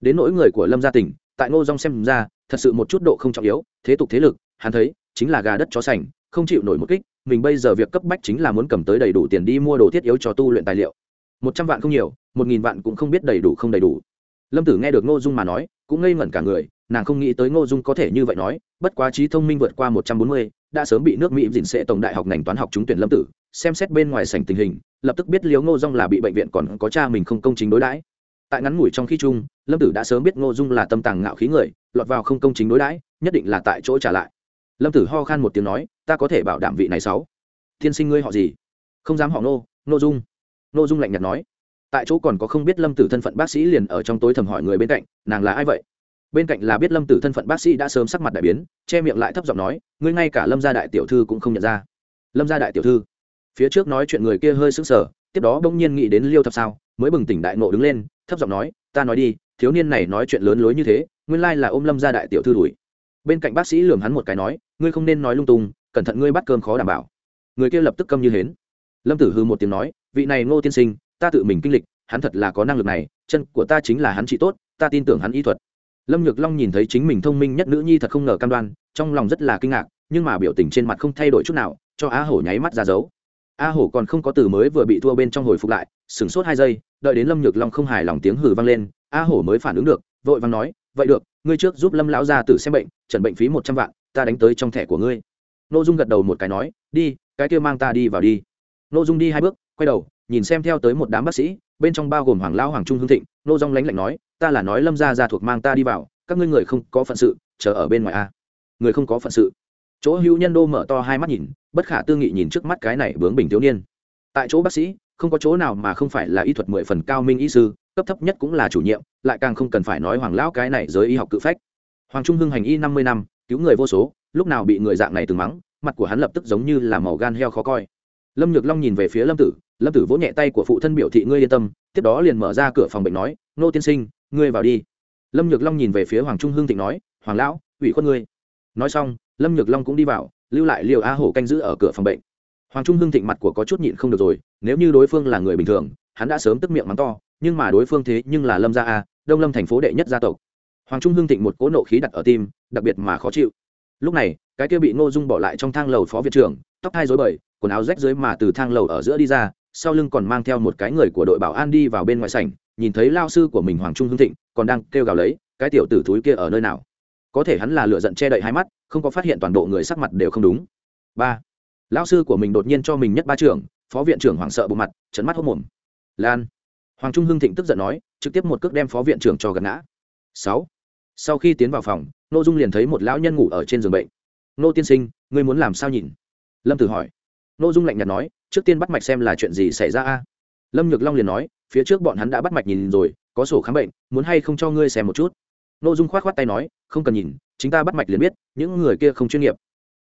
Đến nỗi người của lâm gia tỉnh, tại ngô dung xem ra, thật sự một chút độ không trọng yếu, thế tục thế lực, hắn thấy, chính là gà đất chó sành, không chịu nổi một kích, mình bây giờ việc cấp bách chính là muốn cầm tới đầy đủ tiền đi mua đồ thiết yếu cho tu luyện tài liệu. Một trăm vạn không nhiều, một nghìn vạn cũng không biết đầy đủ không đầy đủ. Lâm tử nghe được ngô dung mà nói, cũng ngây ngẩn cả người nàng không nghĩ tới ngô dung có thể như vậy nói, bất quá trí thông minh vượt qua một trăm bốn mươi, đã sớm bị nước mỹ dình sệ tổng đại học ngành toán học trúng tuyển lâm tử, xem xét bên ngoài sảnh tình hình, lập tức biết liếu ngô dung là bị bệnh viện còn có cha mình không công chính đối đãi. Tại ngắn ngủi trong khi chung, lâm tử đã sớm biết ngô dung là tâm tàng ngạo khí người, lọt vào không công chính đối đãi, nhất định là tại chỗ trả lại. Lâm tử ho khan một tiếng nói, ta có thể bảo đảm vị này sáu. Tiên sinh ngươi họ gì? Không dám họ nô Ngô dung. Ngô dung lạnh nhạt nói. Tại chỗ còn có không biết lâm tử thân phận bác sĩ liền ở trong tối thầm hỏi người bên cạnh, nàng là ai vậy? Bên cạnh là biết lâm tử thân phận bác sĩ đã sớm sắc mặt đại biến, che miệng lại thấp giọng nói, ngươi ngay cả lâm gia đại tiểu thư cũng không nhận ra. Lâm gia đại tiểu thư? Phía trước nói chuyện người kia hơi sững sờ, tiếp đó bỗng nhiên nghĩ đến liêu thập sao, mới bừng tỉnh đại nộ đứng lên, thấp giọng nói, ta nói đi, thiếu niên này nói chuyện lớn lối như thế, nguyên lai là ôm lâm gia đại tiểu thư đuổi. Bên cạnh bác sĩ lườm hắn một cái nói, ngươi không nên nói lung tung, cẩn thận ngươi bắt cơm khó đảm bảo. Người kia lập tức câm như hến. Lâm tử hư một tiếng nói, vị này ngô tiên sinh, ta tự mình kinh lịch, hắn thật là có năng lực này, chân của ta chính là hắn trị tốt, ta tin tưởng hắn y thuật lâm nhược long nhìn thấy chính mình thông minh nhất nữ nhi thật không ngờ cam đoan, trong lòng rất là kinh ngạc, nhưng mà biểu tình trên mặt không thay đổi chút nào, cho a hổ nháy mắt ra dấu. A hổ còn không có từ mới vừa bị thua bên trong hồi phục lại, sửng sốt hai giây, đợi đến lâm nhược long không hài lòng tiếng hử vang lên, a hổ mới phản ứng được, vội vàng nói, vậy được, ngươi trước giúp lâm lão ra tử xem bệnh trần bệnh phí một trăm vạn, ta đánh tới trong thẻ của ngươi. N ô dung gật đầu một cái nói, đi, cái kia mang ta đi vào đi. N ô dung đi hai bước, quay đầu, nhìn xem theo tới một đám bác sĩ bên trong bao gồm hoàng lão hoàng trung hương thịnh, nô dong lánh lạnh nói, ta là nói lâm gia gia thuộc mang ta đi vào, các ngươi người không có phận sự, chờ ở bên ngoài a. Người không có phận sự? Chỗ hữu nhân đô mở to hai mắt nhìn, bất khả tư nghị nhìn trước mắt cái này bướng bình thiếu niên. Tại chỗ bác sĩ, không có chỗ nào mà không phải là y thuật mười phần cao minh y sư, cấp thấp nhất cũng là chủ nhiệm, lại càng không cần phải nói hoàng lão cái này giới y học cự phách. Hoàng trung hưng hành y năm mươi năm, cứu người vô số, lúc nào bị người dạng này từng mắng, mặt của hắn lập tức giống như là màu gan heo khó coi. Lâm nhược long nhìn về phía lâm tử lâm tử vỗ nhẹ tay của phụ thân biểu thị ngươi yên tâm, tiếp đó liền mở ra cửa phòng bệnh nói, nô tiên sinh, ngươi vào đi. Lâm nhược long nhìn về phía hoàng trung hưng thịnh nói, hoàng lão, ủy khuất ngươi. Nói xong, lâm nhược long cũng đi vào, lưu lại liều a hổ canh giữ ở cửa phòng bệnh. Hoàng trung hưng thịnh mặt của có chút nhịn không được rồi, nếu như đối phương là người bình thường, hắn đã sớm tức miệng mắng to, nhưng mà đối phương thế nhưng là lâm gia a, đông lâm thành phố đệ nhất gia tộc. Hoàng trung hưng thịnh một cỗ nộ khí đặt ở tim, đặc biệt mà khó chịu. Lúc này, cái kia bị ngô dung bỏ lại trong thang lầu phó viện trưởng, tóc hai dối bời, quần áo rách dưới mà từ thang lầu ở giữa đi ra sau lưng còn mang theo một cái người của đội bảo an đi vào bên ngoài sảnh, nhìn thấy lao sư của mình hoàng trung hưng thịnh, còn đang kêu gào lấy, cái tiểu tử thúi kia ở nơi nào? Có thể hắn là lựa giận che đậy hai mắt, không có phát hiện toàn bộ người sắc mặt đều không đúng. Ba lão sư của mình đột nhiên cho mình nhất ba trưởng, phó viện trưởng hoảng sợ bộ mặt chấn mắt hốc mồm. Lan, hoàng trung hưng thịnh tức giận nói, trực tiếp một cước đem phó viện trưởng cho gần ngã. Sáu, sau khi tiến vào phòng, Nô dung liền thấy một lão nhân ngủ ở trên giường bệnh. Nô tiên sinh, ngươi muốn làm sao nhìn? Lâm tử hỏi. Nô dung lạnh nhạt nói trước tiên bắt mạch xem là chuyện gì xảy ra a. Lâm nhược long liền nói, phía trước bọn hắn đã bắt mạch nhìn rồi, có sổ khám bệnh, muốn hay không cho ngươi xem một chút. N ô dung k h o á t k h o á t tay nói, không cần nhìn, chính ta bắt mạch liền biết, những người kia không chuyên nghiệp.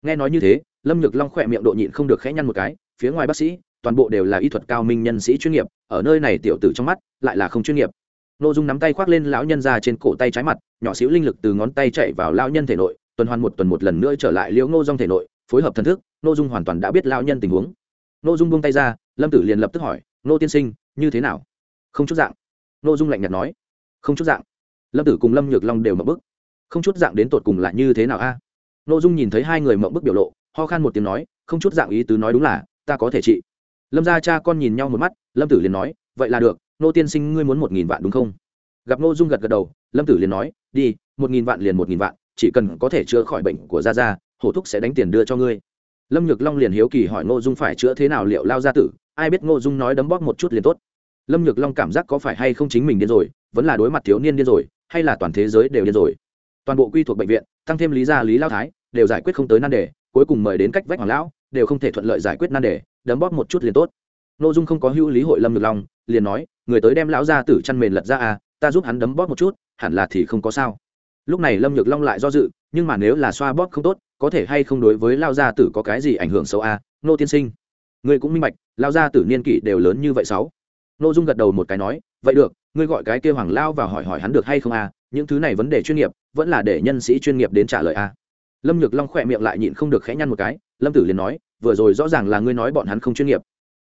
Nghe nói như thế, lâm nhược long khỏe miệng độ nhịn không được khẽ nhăn một cái, phía ngoài bác sĩ, toàn bộ đều là y thuật cao minh nhân sĩ chuyên nghiệp, ở nơi này tiểu tử trong mắt, lại là không chuyên nghiệp. N ô dung nắm tay khoác lên lão nhân ra trên cổ tay trái mặt, nhỏ xíu linh lực từ ngón tay chạy vào lão nhân thể nội, tuần hoàn một tuần một lần nữa trở lại liễu ngô dong thể nội, phối hợp thần thức n dung hoàn toàn đã biết lão nhân tình huống n ô dung buông tay ra, lâm tử liền lập tức hỏi n ô tiên sinh, như thế nào? Không chút dạng. N ô dung lạnh nhạt nói, không chút dạng. Lâm tử cùng lâm nhược long đều mậu bức không chút dạng đến tột cùng là như thế nào a? À? n ô dung nhìn thấy hai người mậu bức biểu lộ, ho khan một tiếng nói, không chút dạng ý tứ nói đúng là, ta có thể trị. Lâm ra cha con nhìn nhau một mắt, lâm tử liền nói, vậy là được nô tiên sinh ngươi muốn một nghìn vạn đúng không? Gặp nô dung gật gật đầu, lâm tử liền nói, đi, một nghìn vạn liền một nghìn vạn, chỉ cần có thể chữa khỏi bệnh của gia gia, hổ thúc sẽ đánh tiền đưa cho ngươi lâm nhược long liền hiếu kỳ hỏi ngô dung phải chữa thế nào liệu lao gia tử, ai biết ngô dung nói đấm bóp một chút liền tốt. Lâm nhược long cảm giác có phải hay không chính mình điên rồi, vẫn là đối mặt thiếu niên điên rồi, hay là toàn thế giới đều điên rồi. Toàn bộ quy thuộc bệnh viện, tăng thêm lý gia, lý lao thái, đều giải quyết không tới nan đề, cuối cùng mời đến cách vách hoàng lão, đều không thể thuận lợi giải quyết nan đề, đấm bóp một chút liền tốt. Nội dung không có hữu lý hội lâm Nhược long, liền nói, người tới đem lão gia tử chăn mền lật ra à ta giúp hắn đấm bóp một chút, hẳn là thì không có sao. Lúc này lâm nhược long lại do dự, nhưng mà nếu là xoa bóp không tốt có thể hay không đối với lao gia tử có cái gì ảnh hưởng xấu à nô tiên sinh. Ngươi cũng minh bạch, lao gia tử niên kỷ đều lớn như vậy sáu. Nô dung gật đầu một cái nói, vậy được, ngươi gọi cái kêu hoàng lao vào hỏi hỏi hắn được hay không à những thứ này vấn đề chuyên nghiệp, vẫn là để nhân sĩ chuyên nghiệp đến trả lời à lâm nhược long khỏe miệng lại nhịn không được khẽ nhăn một cái, lâm tử liền nói, vừa rồi rõ ràng là ngươi nói bọn hắn không chuyên nghiệp.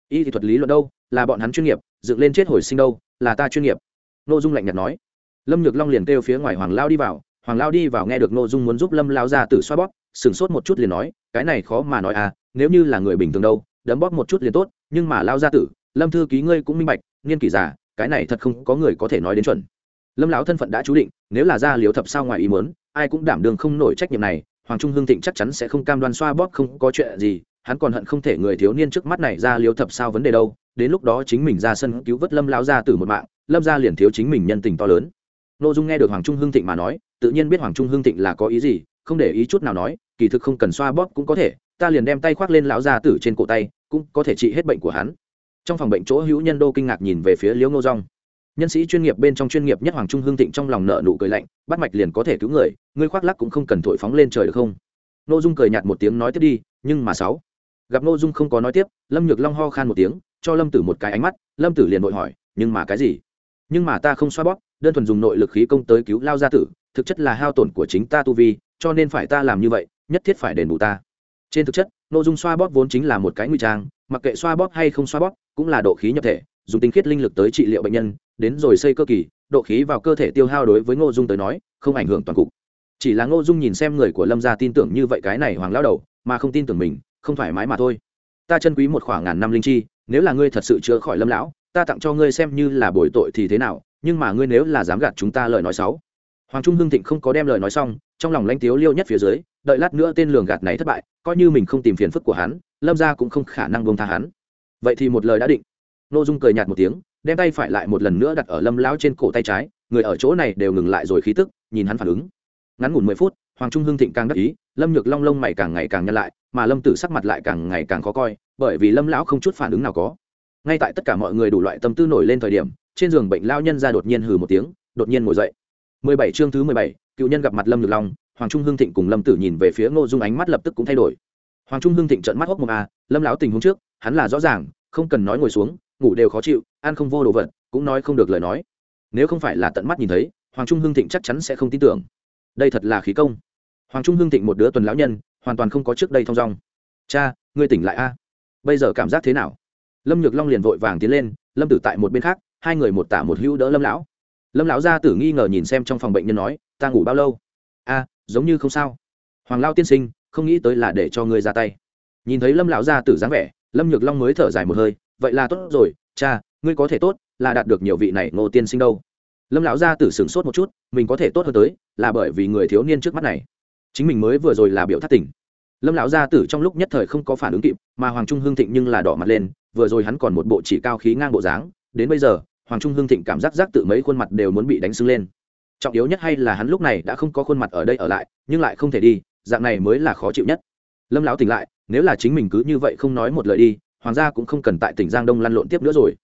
Y thì thuật lý luận đâu, là bọn hắn chuyên nghiệp, dựng lên chết hồi sinh đâu, là ta chuyên nghiệp. Nô dung lạnh nhạt nói. Lâm nhược long liền kêu phía ngoài hoàng lao đi vào, hoàng lao đi vào nghe được nô dung muốn giúp lâm lao ra tử xoa bóp sửng sốt một chút liền nói, cái này khó mà nói à nếu như là người bình thường đâu, đấm bóp một chút liền tốt, nhưng mà lao ra tử, lâm thư ký ngươi cũng minh bạch, niên kỷ già, cái này thật không có người có thể nói đến chuẩn. Lâm lão thân phận đã chú định, nếu là gia liếu thập sao ngoài ý muốn, ai cũng đảm đương không nổi trách nhiệm này, hoàng trung hương thịnh chắc chắn sẽ không cam đoan xoa bóp không có chuyện gì, hắn còn hận không thể người thiếu niên trước mắt này ra liếu thập sao vấn đề đâu, đến lúc đó chính mình ra sân cứu vớt lâm lão gia tử một mạng, lâm gia liền thiếu chính mình nhân tình to lớn. Nội dung nghe được hoàng trung hương thịnh mà nói, tự nhiên biết hoàng trung hương thịnh là có ý gì, không để ý chút nào nói kỳ thực không cần xoa bóp cũng có thể, ta liền đem tay khoác lên lão gia tử trên cổ tay, cũng có thể trị hết bệnh của hắn. Trong phòng bệnh chỗ hữu nhân đô kinh ngạc nhìn về phía liễu ngô rong nhân sĩ chuyên nghiệp bên trong chuyên nghiệp nhất hoàng trung hương thịnh trong lòng nợ nụ cười lạnh, bắt mạch liền có thể cứu người, ngươi khoác lắc cũng không cần thổi phóng lên trời được không? Nô dung cười nhạt một tiếng nói tiếp đi, nhưng mà sáu. Gặp nô dung không có nói tiếp, lâm nhược long ho khan một tiếng, cho lâm tử một cái ánh mắt, lâm tử liền vội hỏi, nhưng mà cái gì? Nhưng mà ta không xoa bóp, đơn thuần dùng nội lực khí công tới cứu lao gia tử, thực chất là hao tổn của chính ta tu vi, cho nên phải ta làm như vậy nhất thiết phải đền bù ta. Trên thực chất, nội dung xoa bóp vốn chính là một cái nguy trang, mặc kệ xoa bóp hay không xoa bóp, cũng là độ khí nhập thể, dùng tinh khiết linh lực tới trị liệu bệnh nhân, đến rồi xây cơ kỳ, độ khí vào cơ thể tiêu hao đối với ngô dung tới nói, không ảnh hưởng toàn cục. Chỉ là ngô dung nhìn xem người của lâm gia tin tưởng như vậy cái này hoàng lao đầu, mà không tin tưởng mình, không thoải mái mà thôi. Ta chân quý một khoảng ngàn năm linh chi, nếu là ngươi thật sự chữa khỏi lâm lão, ta tặng cho ngươi xem như là bồi tội thì thế nào, nhưng mà ngươi nếu là dám gạt chúng ta lời nói xấu. Hoàng trung hưng thịnh không có đem lời nói xong, trong lòng lãnh tiếu liêu nhất phía dưới đợi lát nữa tên lường gạt này thất bại, coi như mình không tìm phiền phức của hắn, lâm gia cũng không khả năng buông tha hắn. Vậy thì một lời đã định. N ô dung cười nhạt một tiếng, đem tay phải lại một lần nữa đặt ở lâm lão trên cổ tay trái, người ở chỗ này đều ngừng lại rồi khí tức, nhìn hắn phản ứng. Ngắn ngủn mười phút, hoàng trung hưng thịnh càng đắc ý, lâm nhược long lông mày càng ngày càng nhăn lại, mà lâm tử sắc mặt lại càng ngày càng khó coi, bởi vì lâm lão không chút phản ứng nào có. Ngay tại tất cả mọi người đủ loại tâm tư nổi lên thời điểm, trên giường bệnh lao nhân ra đột nhiên hừ một tiếng, đột nhiên ngồi dậy. mười bảy chương thứ mười bảy, cựu nhân gặp mặt lâm nhược long hoàng trung hưng thịnh cùng lâm tử nhìn về phía ngô dung ánh mắt lập tức cũng thay đổi. Hoàng trung hưng thịnh trợn mắt hốc một a à, lâm lão tình huống trước, hắn là rõ ràng, không cần nói ngồi xuống, ngủ đều khó chịu, ăn không vô đồ vật, cũng nói không được lời nói. Nếu không phải là tận mắt nhìn thấy, hoàng trung hưng thịnh chắc chắn sẽ không tin tưởng. Đây thật là khí công. Hoàng trung hưng thịnh một đứa tuần lão nhân, hoàn toàn không có trước đây thong dong. Cha, ngươi tỉnh lại a. Bây giờ cảm giác thế nào? Lâm nhược long liền vội vàng tiến lên, lâm tử tại một bên khác, hai người một tả một hữu đỡ lâm lão. Lâm lão gia tử nghi ngờ nhìn xem trong phòng bệnh nhân nói, ta ngủ bao lâu? A giống như không sao. Hoàng lao tiên sinh, không nghĩ tới là để cho ngươi ra tay. Nhìn thấy lâm lão gia tử dáng vẻ, lâm nhược long mới thở dài một hơi, vậy là tốt rồi, cha, ngươi có thể tốt là đạt được nhiều vị này ngô tiên sinh đâu. Lâm lão gia tử sửng sốt một chút, mình có thể tốt hơn tới là bởi vì người thiếu niên trước mắt này. Chính mình mới vừa rồi là biểu thất tỉnh lâm lão gia tử trong lúc nhất thời không có phản ứng kịp, mà hoàng trung hương thịnh nhưng là đỏ mặt lên, vừa rồi hắn còn một bộ chỉ cao khí ngang bộ dáng, đến bây giờ, hoàng trung hương thịnh cảm giác giác tự mấy khuôn mặt đều muốn bị đánh sưng lên trọng yếu nhất hay là hắn lúc này đã không có khuôn mặt ở đây ở lại, nhưng lại không thể đi, dạng này mới là khó chịu nhất. Lâm lão tỉnh lại, nếu là chính mình cứ như vậy không nói một lời đi, hoàng gia cũng không cần tại tỉnh giang đông lăn lộn tiếp nữa rồi.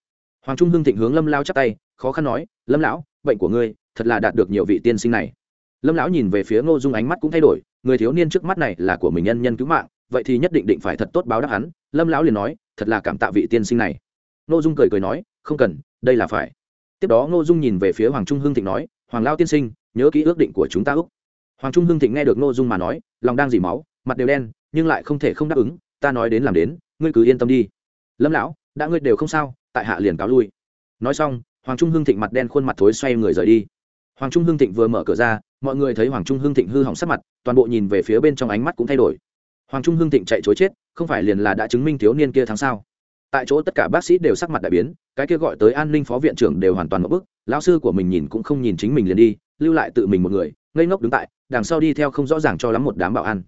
Hoàng trung hưng thịnh hướng lâm lao chắp tay, khó khăn nói, lâm lão, bệnh của ngươi, thật là đạt được nhiều vị tiên sinh này. Lâm lão nhìn về phía ngô dung ánh mắt cũng thay đổi, người thiếu niên trước mắt này là của mình nhân nhân cứu mạng, vậy thì nhất định định phải thật tốt báo đáp hắn. Lâm lão liền nói, thật là cảm tạ vị tiên sinh này. Ngô dung cười cười nói, không cần, đây là phải. Tiếp đó ngô dung nhìn về phía hoàng trung hưng thịnh nói hoàng lao tiên sinh, nhớ kỹ ước định của chúng ta úc hoàng trung hưng thịnh nghe được ngô dung mà nói, lòng đang dỉ máu, mặt đều đen, nhưng lại không thể không đáp ứng, ta nói đến làm đến, ngươi cứ yên tâm đi. Lâm lão, đã ngươi đều không sao, tại hạ liền cáo lui. Nói xong, hoàng trung hưng thịnh mặt đen khuôn mặt thối xoay người rời đi. Hoàng trung hưng thịnh vừa mở cửa ra, mọi người thấy hoàng trung hưng thịnh hư hỏng sắc mặt, toàn bộ nhìn về phía bên trong ánh mắt cũng thay đổi. Hoàng trung hưng thịnh chạy chối chết, không phải liền là đã chứng minh thiếu niên kia tháng sau tại chỗ tất cả bác sĩ đều sắc mặt đại biến, cái kia gọi tới an ninh phó viện trưởng đều hoàn toàn một bức, lão sư của mình nhìn cũng không nhìn chính mình liền đi, lưu lại tự mình một người, ngây ngốc đứng tại, đằng sau đi theo không rõ ràng cho lắm một đám bảo an.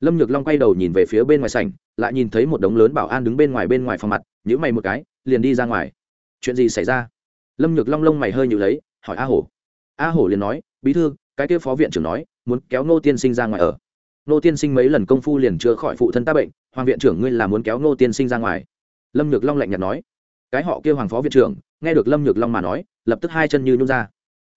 Lâm nhược long quay đầu nhìn về phía bên ngoài sảnh, lại nhìn thấy một đống lớn bảo an đứng bên ngoài bên ngoài phòng mặt nhữ mày một cái, liền đi ra ngoài. Chuyện gì xảy ra? Lâm nhược long lông mày hơi nhự lấy, hỏi a hổ. A hổ liền nói, bí thư, cái kia phó viện trưởng nói, muốn kéo nô tiên sinh ra ngoài ở. Nô tiên sinh mấy lần công phu liền chữa khỏi phụ thân ta bệnh, hoàng viện trưởng ngươi là muốn kéo nô tiên sinh ra ngoài lâm nhược long lạnh nhạt nói. Cái họ kêu hoàng phó viện trưởng, nghe được lâm nhược long mà nói, lập tức hai chân như nhung ra.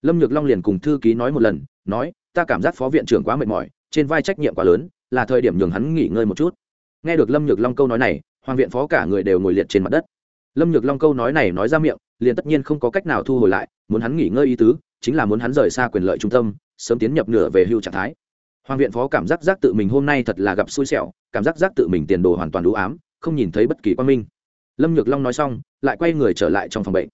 Lâm nhược long liền cùng thư ký nói một lần, nói, ta cảm giác phó viện trưởng quá mệt mỏi, trên vai trách nhiệm quá lớn, là thời điểm nhường hắn nghỉ ngơi một chút. Nghe được lâm nhược long câu nói này, hoàng viện phó cả người đều ngồi liệt trên mặt đất. Lâm nhược long câu nói này nói ra miệng, liền tất nhiên không có cách nào thu hồi lại, muốn hắn nghỉ ngơi ý tứ, chính là muốn hắn rời xa quyền lợi trung tâm, sớm tiến nhập nửa về hưu trạng thái. Hoàng viện phó cảm giác giác tự mình hôm nay thật là gặp xui xẻo, cảm giác giác tự mình tiền đồ hoàn toàn đủ ám, không nhìn thấy bất kỳ quan minh lâm nhược long nói xong, lại quay người trở lại trong phòng bệnh.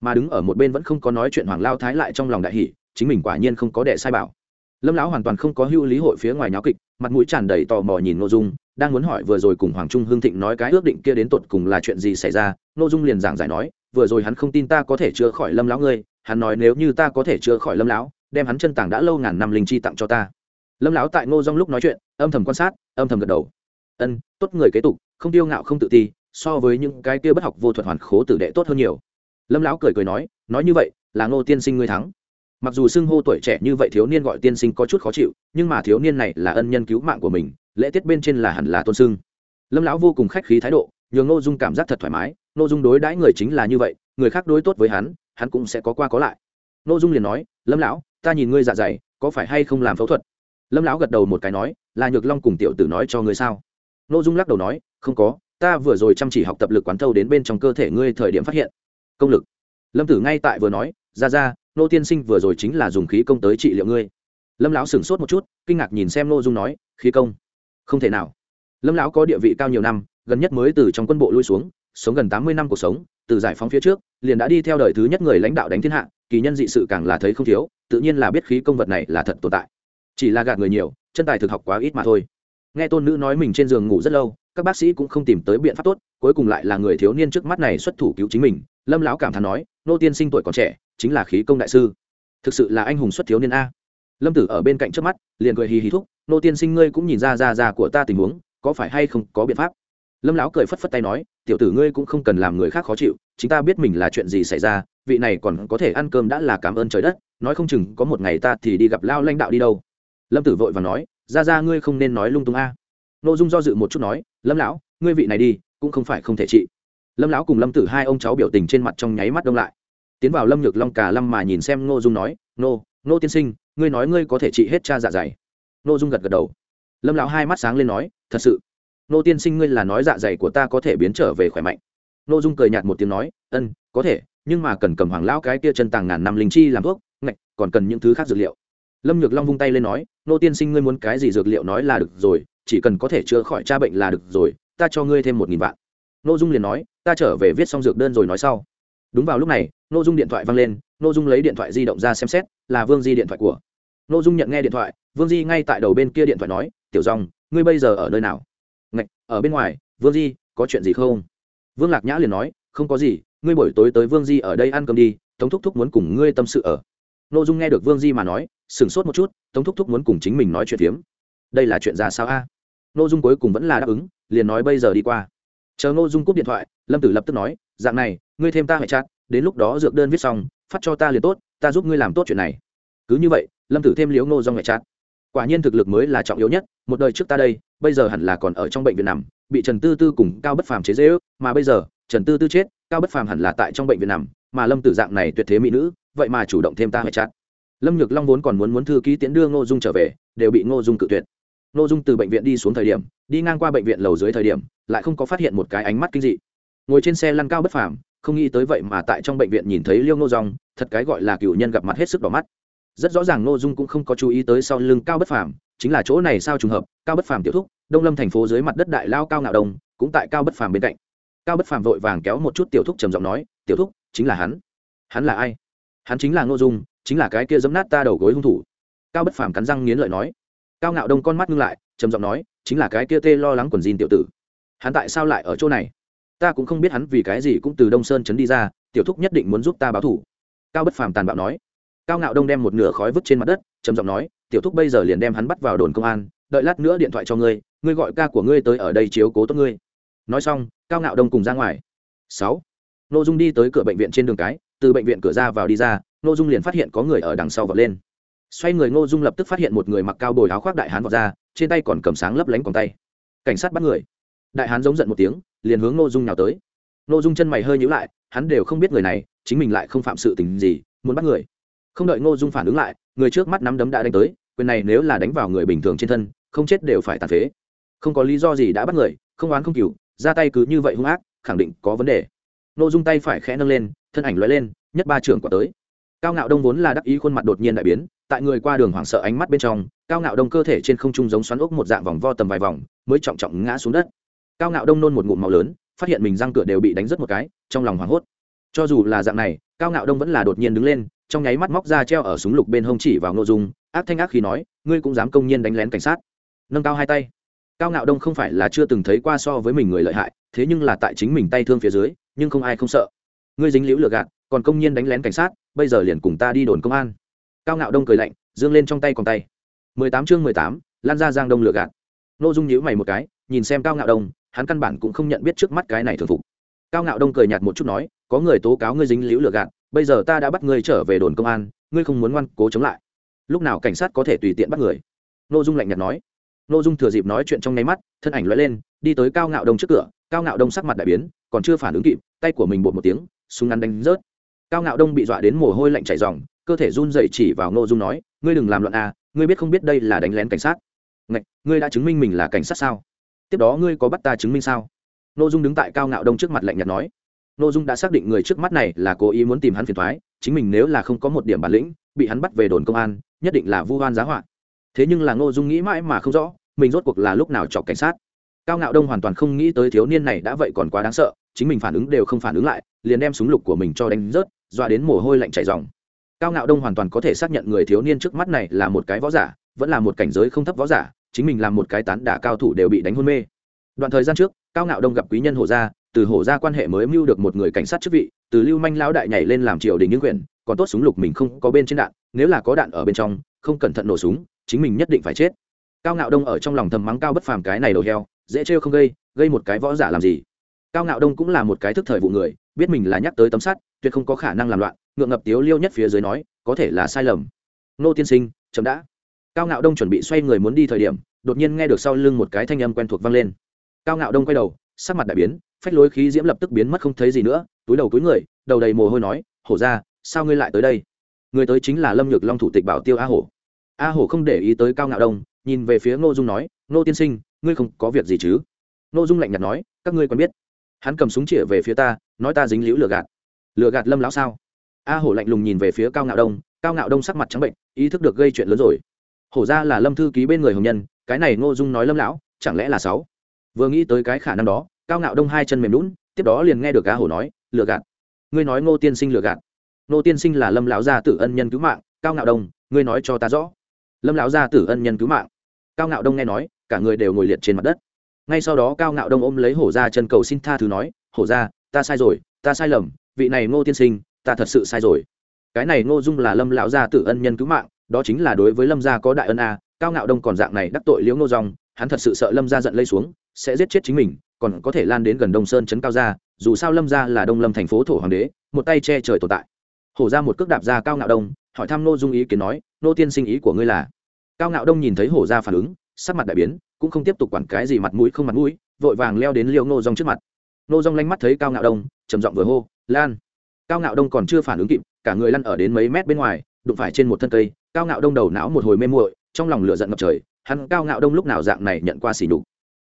Mà đứng ở một bên vẫn không có nói chuyện hoàng lao thái lại trong lòng đại hỷ chính mình quả nhiên không có đệ sai bảo. Lâm lão hoàn toàn không có hưu lý hội phía ngoài nháo kịch, mặt mũi tràn đầy tò mò nhìn nội dung, đang muốn hỏi vừa rồi cùng hoàng trung hương thịnh nói cái ước định kia đến tột cùng là chuyện gì xảy ra nội dung liền giảng giải nói, vừa rồi hắn không tin ta có thể chữa khỏi lâm lão ngươi, hắn nói nếu như ta có thể chữa khỏi lâm lão, đem hắn chân tảng đã lâu ngàn năm linh chi tặng cho ta. Lâm lão tại ngô dong lúc nói chuyện, âm thầm quan sát, âm thầm gật đầu. Ân, tốt người kế tục, không tiêu ngạo không tự ti so với những cái kia bất học vô thuật hoàn khố tử đệ tốt hơn nhiều. Lâm lão cười cười nói nói như vậy, là ngô tiên sinh ngươi thắng. Mặc dù xưng hô tuổi trẻ như vậy thiếu niên gọi tiên sinh có chút khó chịu, nhưng mà thiếu niên này là ân nhân cứu mạng của mình, lễ tiết bên trên là hẳn là tôn sưng lâm lão vô cùng khách khí thái độ, nhường ngô dung cảm giác thật thoải mái, ngô dung đối đãi người chính là như vậy, người khác đối tốt với hắn hắn cũng sẽ có qua có lại. Ngô dung liền nói, lâm lão, ta nhìn ngươi dạ dày, có phải hay không làm phẫu thuật? Lâm lão gật đầu một cái nói, là nhược long cùng tiểu tử nói cho ngươi sao? Ngô dung lắc đầu nói, không có ta vừa rồi chăm chỉ học tập lực quán thâu đến bên trong cơ thể ngươi thời điểm phát hiện. Công lực. Lâm tử ngay tại vừa nói, ra ra, nô tiên sinh vừa rồi chính là dùng khí công tới trị liệu ngươi. Lâm lão sửng sốt một chút, kinh ngạc nhìn xem nô dung nói, khí công? Không thể nào. Lâm lão có địa vị cao nhiều năm, gần nhất mới từ trong quân bộ lui xuống, sống gần tám mươi năm cuộc sống, từ giải phóng phía trước, liền đã đi theo đời thứ nhất người lãnh đạo đánh thiên hạ, kỳ nhân dị sự càng là thấy không thiếu, tự nhiên là biết khí công vật này là thật tồn tại. Chỉ là gạt người nhiều, chân tài thực học quá ít mà thôi. Nghe tôn nữ nói mình trên giường ngủ rất lâu các bác sĩ cũng không tìm tới biện pháp tốt, cuối cùng lại là người thiếu niên trước mắt này xuất thủ cứu chính mình, lâm lão cảm thán nói, nô tiên sinh tuổi còn trẻ, chính là khí công đại sư. Thực sự là anh hùng xuất thiếu niên a. Lâm tử ở bên cạnh trước mắt, liền cười hì hì thúc, nô tiên sinh ngươi cũng nhìn ra ra ra của ta tình huống, có phải hay không có biện pháp? Lâm lão cười phất phất tay nói, tiểu tử ngươi cũng không cần làm người khác khó chịu, chúng ta biết mình là chuyện gì xảy ra, vị này còn có thể ăn cơm đã là cảm ơn trời đất, nói không chừng có một ngày ta thì đi gặp lao lãnh đạo đi đâu. Lâm tử vội và nói, ra ra ngươi không nên nói lung tung a. Nội dung do dự một chút nói lâm lão, ngươi vị này đi, cũng không phải không thể trị. Lâm lão cùng lâm tử hai ông cháu biểu tình trên mặt trong nháy mắt đông lại. Tiến vào lâm nhược long cả lâm mà nhìn xem ngô dung nói nô nô tiên sinh, ngươi nói ngươi có thể trị hết cha dạ dày. Ngô dung gật gật đầu. Lâm lão hai mắt sáng lên nói, thật sự nô tiên sinh ngươi là nói dạ dày của ta có thể biến trở về khỏe mạnh. Ngô dung cười nhạt một tiếng nói, ân, có thể, nhưng mà cần cầm hoàng lão cái kia chân tàng ngàn năm linh chi làm thuốc, ngạch, còn cần những thứ khác dược liệu. Lâm nhược long vung tay lên nói nô tiên sinh ngươi muốn cái gì dược liệu nói là được rồi chỉ cần có thể chữa khỏi cha bệnh là được rồi ta cho ngươi thêm một nghìn vạn. N ô dung liền nói ta trở về viết xong dược đơn rồi nói sau. Đúng vào lúc này n ô dung điện thoại văng lên n ô dung lấy điện thoại di động ra xem xét là vương di điện thoại của. N ô dung nhận nghe điện thoại vương di ngay tại đầu bên kia điện thoại nói tiểu dòng ngươi bây giờ ở nơi nào? Ngạch, ở bên ngoài vương di có chuyện gì không? Vương lạc nhã liền nói không có gì ngươi buổi tối tới vương di ở đây ăn cơm đi tống thúc thúc muốn cùng ngươi tâm sự ở. N ô dung nghe được vương di mà nói sửng sốt một chút tống thúc thúc muốn cùng chính mình nói chuyện phiếm. Đây là chuyện ra sao a? Nội dung cuối cùng vẫn là đáp ứng, liền nói bây giờ đi qua. Chờ nội dung cúp điện thoại, lâm tử lập tức nói, dạng này, ngươi thêm ta hệ chát đến lúc đó dược đơn viết xong, phát cho ta liền tốt, ta giúp ngươi làm tốt chuyện này. Cứ như vậy, lâm tử thêm liếu ngô dong hệ chát quả nhiên thực lực mới là trọng yếu nhất, một đời trước ta đây, bây giờ hẳn là còn ở trong bệnh viện nằm, bị trần tư tư cùng cao bất phàm chế dễ ước mà bây giờ, trần tư tư chết, cao bất phàm hẳn là tại trong bệnh viện nằm, mà lâm tử dạng này tuyệt thế mỹ nữ, vậy mà chủ động thêm ta hệ chát lâm nhược long vốn còn muốn muốn thư ký tiến đưa ngô dung trở về, đều bị ngô dung cự tuyệt nội dung từ bệnh viện đi xuống thời điểm, đi ngang qua bệnh viện lầu dưới thời điểm, lại không có phát hiện một cái ánh mắt kinh dị. Ngồi trên xe lăn cao bất phàm, không nghĩ tới vậy mà tại trong bệnh viện nhìn thấy liêu Nô dòng thật cái gọi là cựu nhân gặp mặt hết sức đỏ mắt. Rất rõ ràng nội dung cũng không có chú ý tới sau lưng cao bất phàm, chính là chỗ này sao trùng hợp, cao bất phàm tiểu thúc, đông lâm thành phố dưới mặt đất đại lao cao ngạo đông cũng tại cao bất phàm bên cạnh. Cao bất phàm vội vàng kéo một chút tiểu thúc trầm giọng nói, tiểu thúc, chính là hắn. Hắn là ai? Hắn chính là ngô dung, chính là cái kia giấm nát ta đầu gối hung thủ. Cao bất phàm cắn răng nghiến lợi nói cao ngạo đông con mắt ngưng lại, trầm giọng nói, chính là cái kia tê lo lắng quần jean tiểu tử. Hắn tại sao lại ở chỗ này? Ta cũng không biết hắn vì cái gì cũng từ đông sơn chấn đi ra, tiểu thúc nhất định muốn giúp ta báo thủ. Cao bất phàm tàn bạo nói. Cao ngạo đông đem một nửa khói vứt trên mặt đất, trầm giọng nói, tiểu thúc bây giờ liền đem hắn bắt vào đồn công an, đợi lát nữa điện thoại cho ngươi ngươi gọi ca của ngươi tới ở đây chiếu cố tốt ngươi. Nói xong, cao ngạo đông cùng ra ngoài. Sáu. N ô dung đi tới cửa bệnh viện trên đường cái, từ bệnh viện cửa ra vào đi ra n ô dung liền phát hiện có người ở đằng sau vọt lên xoay người ngô dung lập tức phát hiện một người mặc cao bồi áo khoác đại hán vọt ra, trên tay còn cầm sáng lấp lánh còn tay. Cảnh sát bắt người. Đại hán giống giận một tiếng, liền hướng ngô dung nào tới. Ngô dung chân mày hơi nhíu lại, hắn đều không biết người này, chính mình lại không phạm sự tình gì, muốn bắt người. Không đợi ngô dung phản ứng lại, người trước mắt nắm đấm đã đánh tới, quyền này nếu là đánh vào người bình thường trên thân, không chết đều phải tàn phế. Không có lý do gì đã bắt người, không oán không cừu, ra tay cứ như vậy hung ác, khẳng định có vấn đề. Nội dung tay phải khẽ nâng lên, thân ảnh lóe lên, nhất ba trưởng quả tới. Cao ngạo đông vốn là đắc ý khuôn mặt đột nhiên đại biến tại người qua đường hoảng sợ ánh mắt bên trong, cao ngạo đông cơ thể trên không trung giống xoắn ốc một dạng vòng vo tầm vài vòng, mới trọng trọng ngã xuống đất. Cao ngạo đông nôn một ngụm màu lớn, phát hiện mình răng cửa đều bị đánh rất một cái, trong lòng hoảng hốt. Cho dù là dạng này, cao ngạo đông vẫn là đột nhiên đứng lên, trong nháy mắt móc ra treo ở súng lục bên hông chỉ vào nội dung, ác thanh ác khi nói, ngươi cũng dám công nhiên đánh lén cảnh sát. Nâng cao hai tay. Cao ngạo đông không phải là chưa từng thấy qua so với mình người lợi hại, thế nhưng là tại chính mình tay thương phía dưới, nhưng không ai không sợ. Ngươi dính liễu lừa gạt, còn công nhiên đánh lén cảnh sát, bây giờ liền cùng ta đi đồn công an cao ngạo đông cười lạnh dương lên trong tay còn tay. Mười tám chương mười tám, lan ra giang đông lừa gạt. N ô dung nhíu mày một cái, nhìn xem cao ngạo đông, hắn căn bản cũng không nhận biết trước mắt cái này thường phục. Cao ngạo đông cười nhạt một chút nói, có người tố cáo ngươi dính liễu lừa gạt, bây giờ ta đã bắt ngươi trở về đồn công an, ngươi không muốn ngoan, cố chống lại. Lúc nào cảnh sát có thể tùy tiện bắt người? N ô dung lạnh nhạt nói. N ô dung thừa dịp nói chuyện trong nháy mắt, thân ảnh l lên, đi tới cao ngạo đông trước cửa. Cao ngạo đông sắc mặt đại biến, còn chưa phản ứng kịp, tay của mình bột một tiếng, súng ngắn đánh rớt. Cao ngạo đông bị dọa đến mồ hôi lạnh chảy dòng cơ thể run dậy chỉ vào ngô dung nói ngươi đừng làm loạn à ngươi biết không biết đây là đánh lén cảnh sát. Ngạch, ngươi đã chứng minh mình là cảnh sát sao? Tiếp đó ngươi có bắt ta chứng minh sao? Ngô dung đứng tại cao ngạo đông trước mặt lạnh nhạt nói. Ngô dung đã xác định người trước mắt này là cố ý muốn tìm hắn phiền thoái chính mình nếu là không có một điểm bản lĩnh bị hắn bắt về đồn công an nhất định là vu hoan giá họa. Thế nhưng là ngô dung nghĩ mãi mà không rõ mình rốt cuộc là lúc nào chọc cảnh sát. Cao ngạo đông hoàn toàn không nghĩ tới thiếu niên này đã vậy còn quá đáng sợ chính mình phản ứng đều không phản ứng lại liền đem súng lục của mình cho đánh rớt dọa đến mồ hôi lạnh chảy dòng cao ngạo đông hoàn toàn có thể xác nhận người thiếu niên trước mắt này là một cái võ giả, vẫn là một cảnh giới không thấp võ giả, chính mình làm một cái tán đả cao thủ đều bị đánh hôn mê. Đoạn thời gian trước, cao ngạo đông gặp quý nhân hổ gia, từ hổ gia quan hệ mới mưu được một người cảnh sát chức vị, từ lưu manh lão đại nhảy lên làm triều đình những quyền, còn tốt súng lục mình không có bên trên đạn, nếu là có đạn ở bên trong, không cẩn thận nổ súng, chính mình nhất định phải chết. Cao ngạo đông ở trong lòng thầm mắng cao bất phàm cái này đầu heo, dễ trêu không gây gây một cái võ giả làm gì? Cao ngạo đông cũng là một cái thức thời vụ người, biết mình là nhắc tới tấm sắt, tuyệt không có khả năng làm loạn ngượng ngập tiếu liêu nhất phía dưới nói, có thể là sai lầm. Nô tiên sinh, chậm đã. Cao ngạo đông chuẩn bị xoay người muốn đi thời điểm, đột nhiên nghe được sau lưng một cái thanh âm quen thuộc vang lên. Cao ngạo đông quay đầu, sắc mặt đại biến, phách lối khí diễm lập tức biến mất không thấy gì nữa, túi đầu túi người, đầu đầy mồ hôi nói, hổ ra, sao ngươi lại tới đây? Người tới chính là lâm nhược long thủ tịch bảo tiêu a hổ. A hổ không để ý tới cao ngạo đông, nhìn về phía ngô dung nói, ngô tiên sinh, ngươi không có việc gì chứ? Ngô dung lạnh nhạt nói, các ngươi còn biết. Hắn cầm súng chĩa về phía ta, nói ta dính liễu lừa gạt. Lừa gạt lâm lão sao? A hổ lạnh lùng nhìn về phía cao ngạo đông, cao ngạo đông sắc mặt trắng bệnh, ý thức được gây chuyện lớn rồi. Hổ ra là lâm thư ký bên người hồng nhân, cái này ngô dung nói lâm lão, chẳng lẽ là sáu? Vừa nghĩ tới cái khả năng đó, cao ngạo đông hai chân mềm lún tiếp đó liền nghe được a hổ nói, lừa gạt. Ngươi nói ngô tiên sinh lừa gạt. Ngô tiên sinh là lâm lão gia tử ân nhân cứu mạng, cao ngạo đông, ngươi nói cho ta rõ. Lâm lão gia tử ân nhân cứu mạng. Cao ngạo đông nghe nói, cả người đều ngồi liệt trên mặt đất. Ngay sau đó cao ngạo đông ôm lấy hổ ra chân cầu xin tha thứ nói, hổ ra, ta sai rồi, ta sai lầm, vị này ngô tiên sinh ta thật sự sai rồi. Cái này ngô dung là lâm lão gia tử ân nhân cứu mạng, đó chính là đối với lâm gia có đại ân a, cao ngạo đông còn dạng này đắc tội liễu ngô dòng hắn thật sự sợ lâm gia giận lây xuống, sẽ giết chết chính mình, còn có thể lan đến gần đông sơn chấn cao gia, dù sao lâm gia là đông lâm thành phố thổ hoàng đế, một tay che trời tồn tại. Hổ ra một cước đạp ra cao ngạo đông, hỏi thăm ngô dung ý kiến nói, ngô tiên sinh ý của ngươi là? Cao ngạo đông nhìn thấy hổ ra phản ứng, sắc mặt đại biến, cũng không tiếp tục quản cái gì mặt mũi không mặt mũi, vội vàng leo đến liêu ngô Dòng trước mặt. Ngô Dòng lanh mắt thấy cao ngạo đông, trầm giọng vừa hô, lan! Cao ngạo đông còn chưa phản ứng kịp, cả người lăn ở đến mấy mét bên ngoài, đụng phải trên một thân cây, cao ngạo đông đầu não một hồi mê muội, trong lòng lửa giận ngập trời, hắn cao ngạo đông lúc nào dạng này nhận qua xỉ đục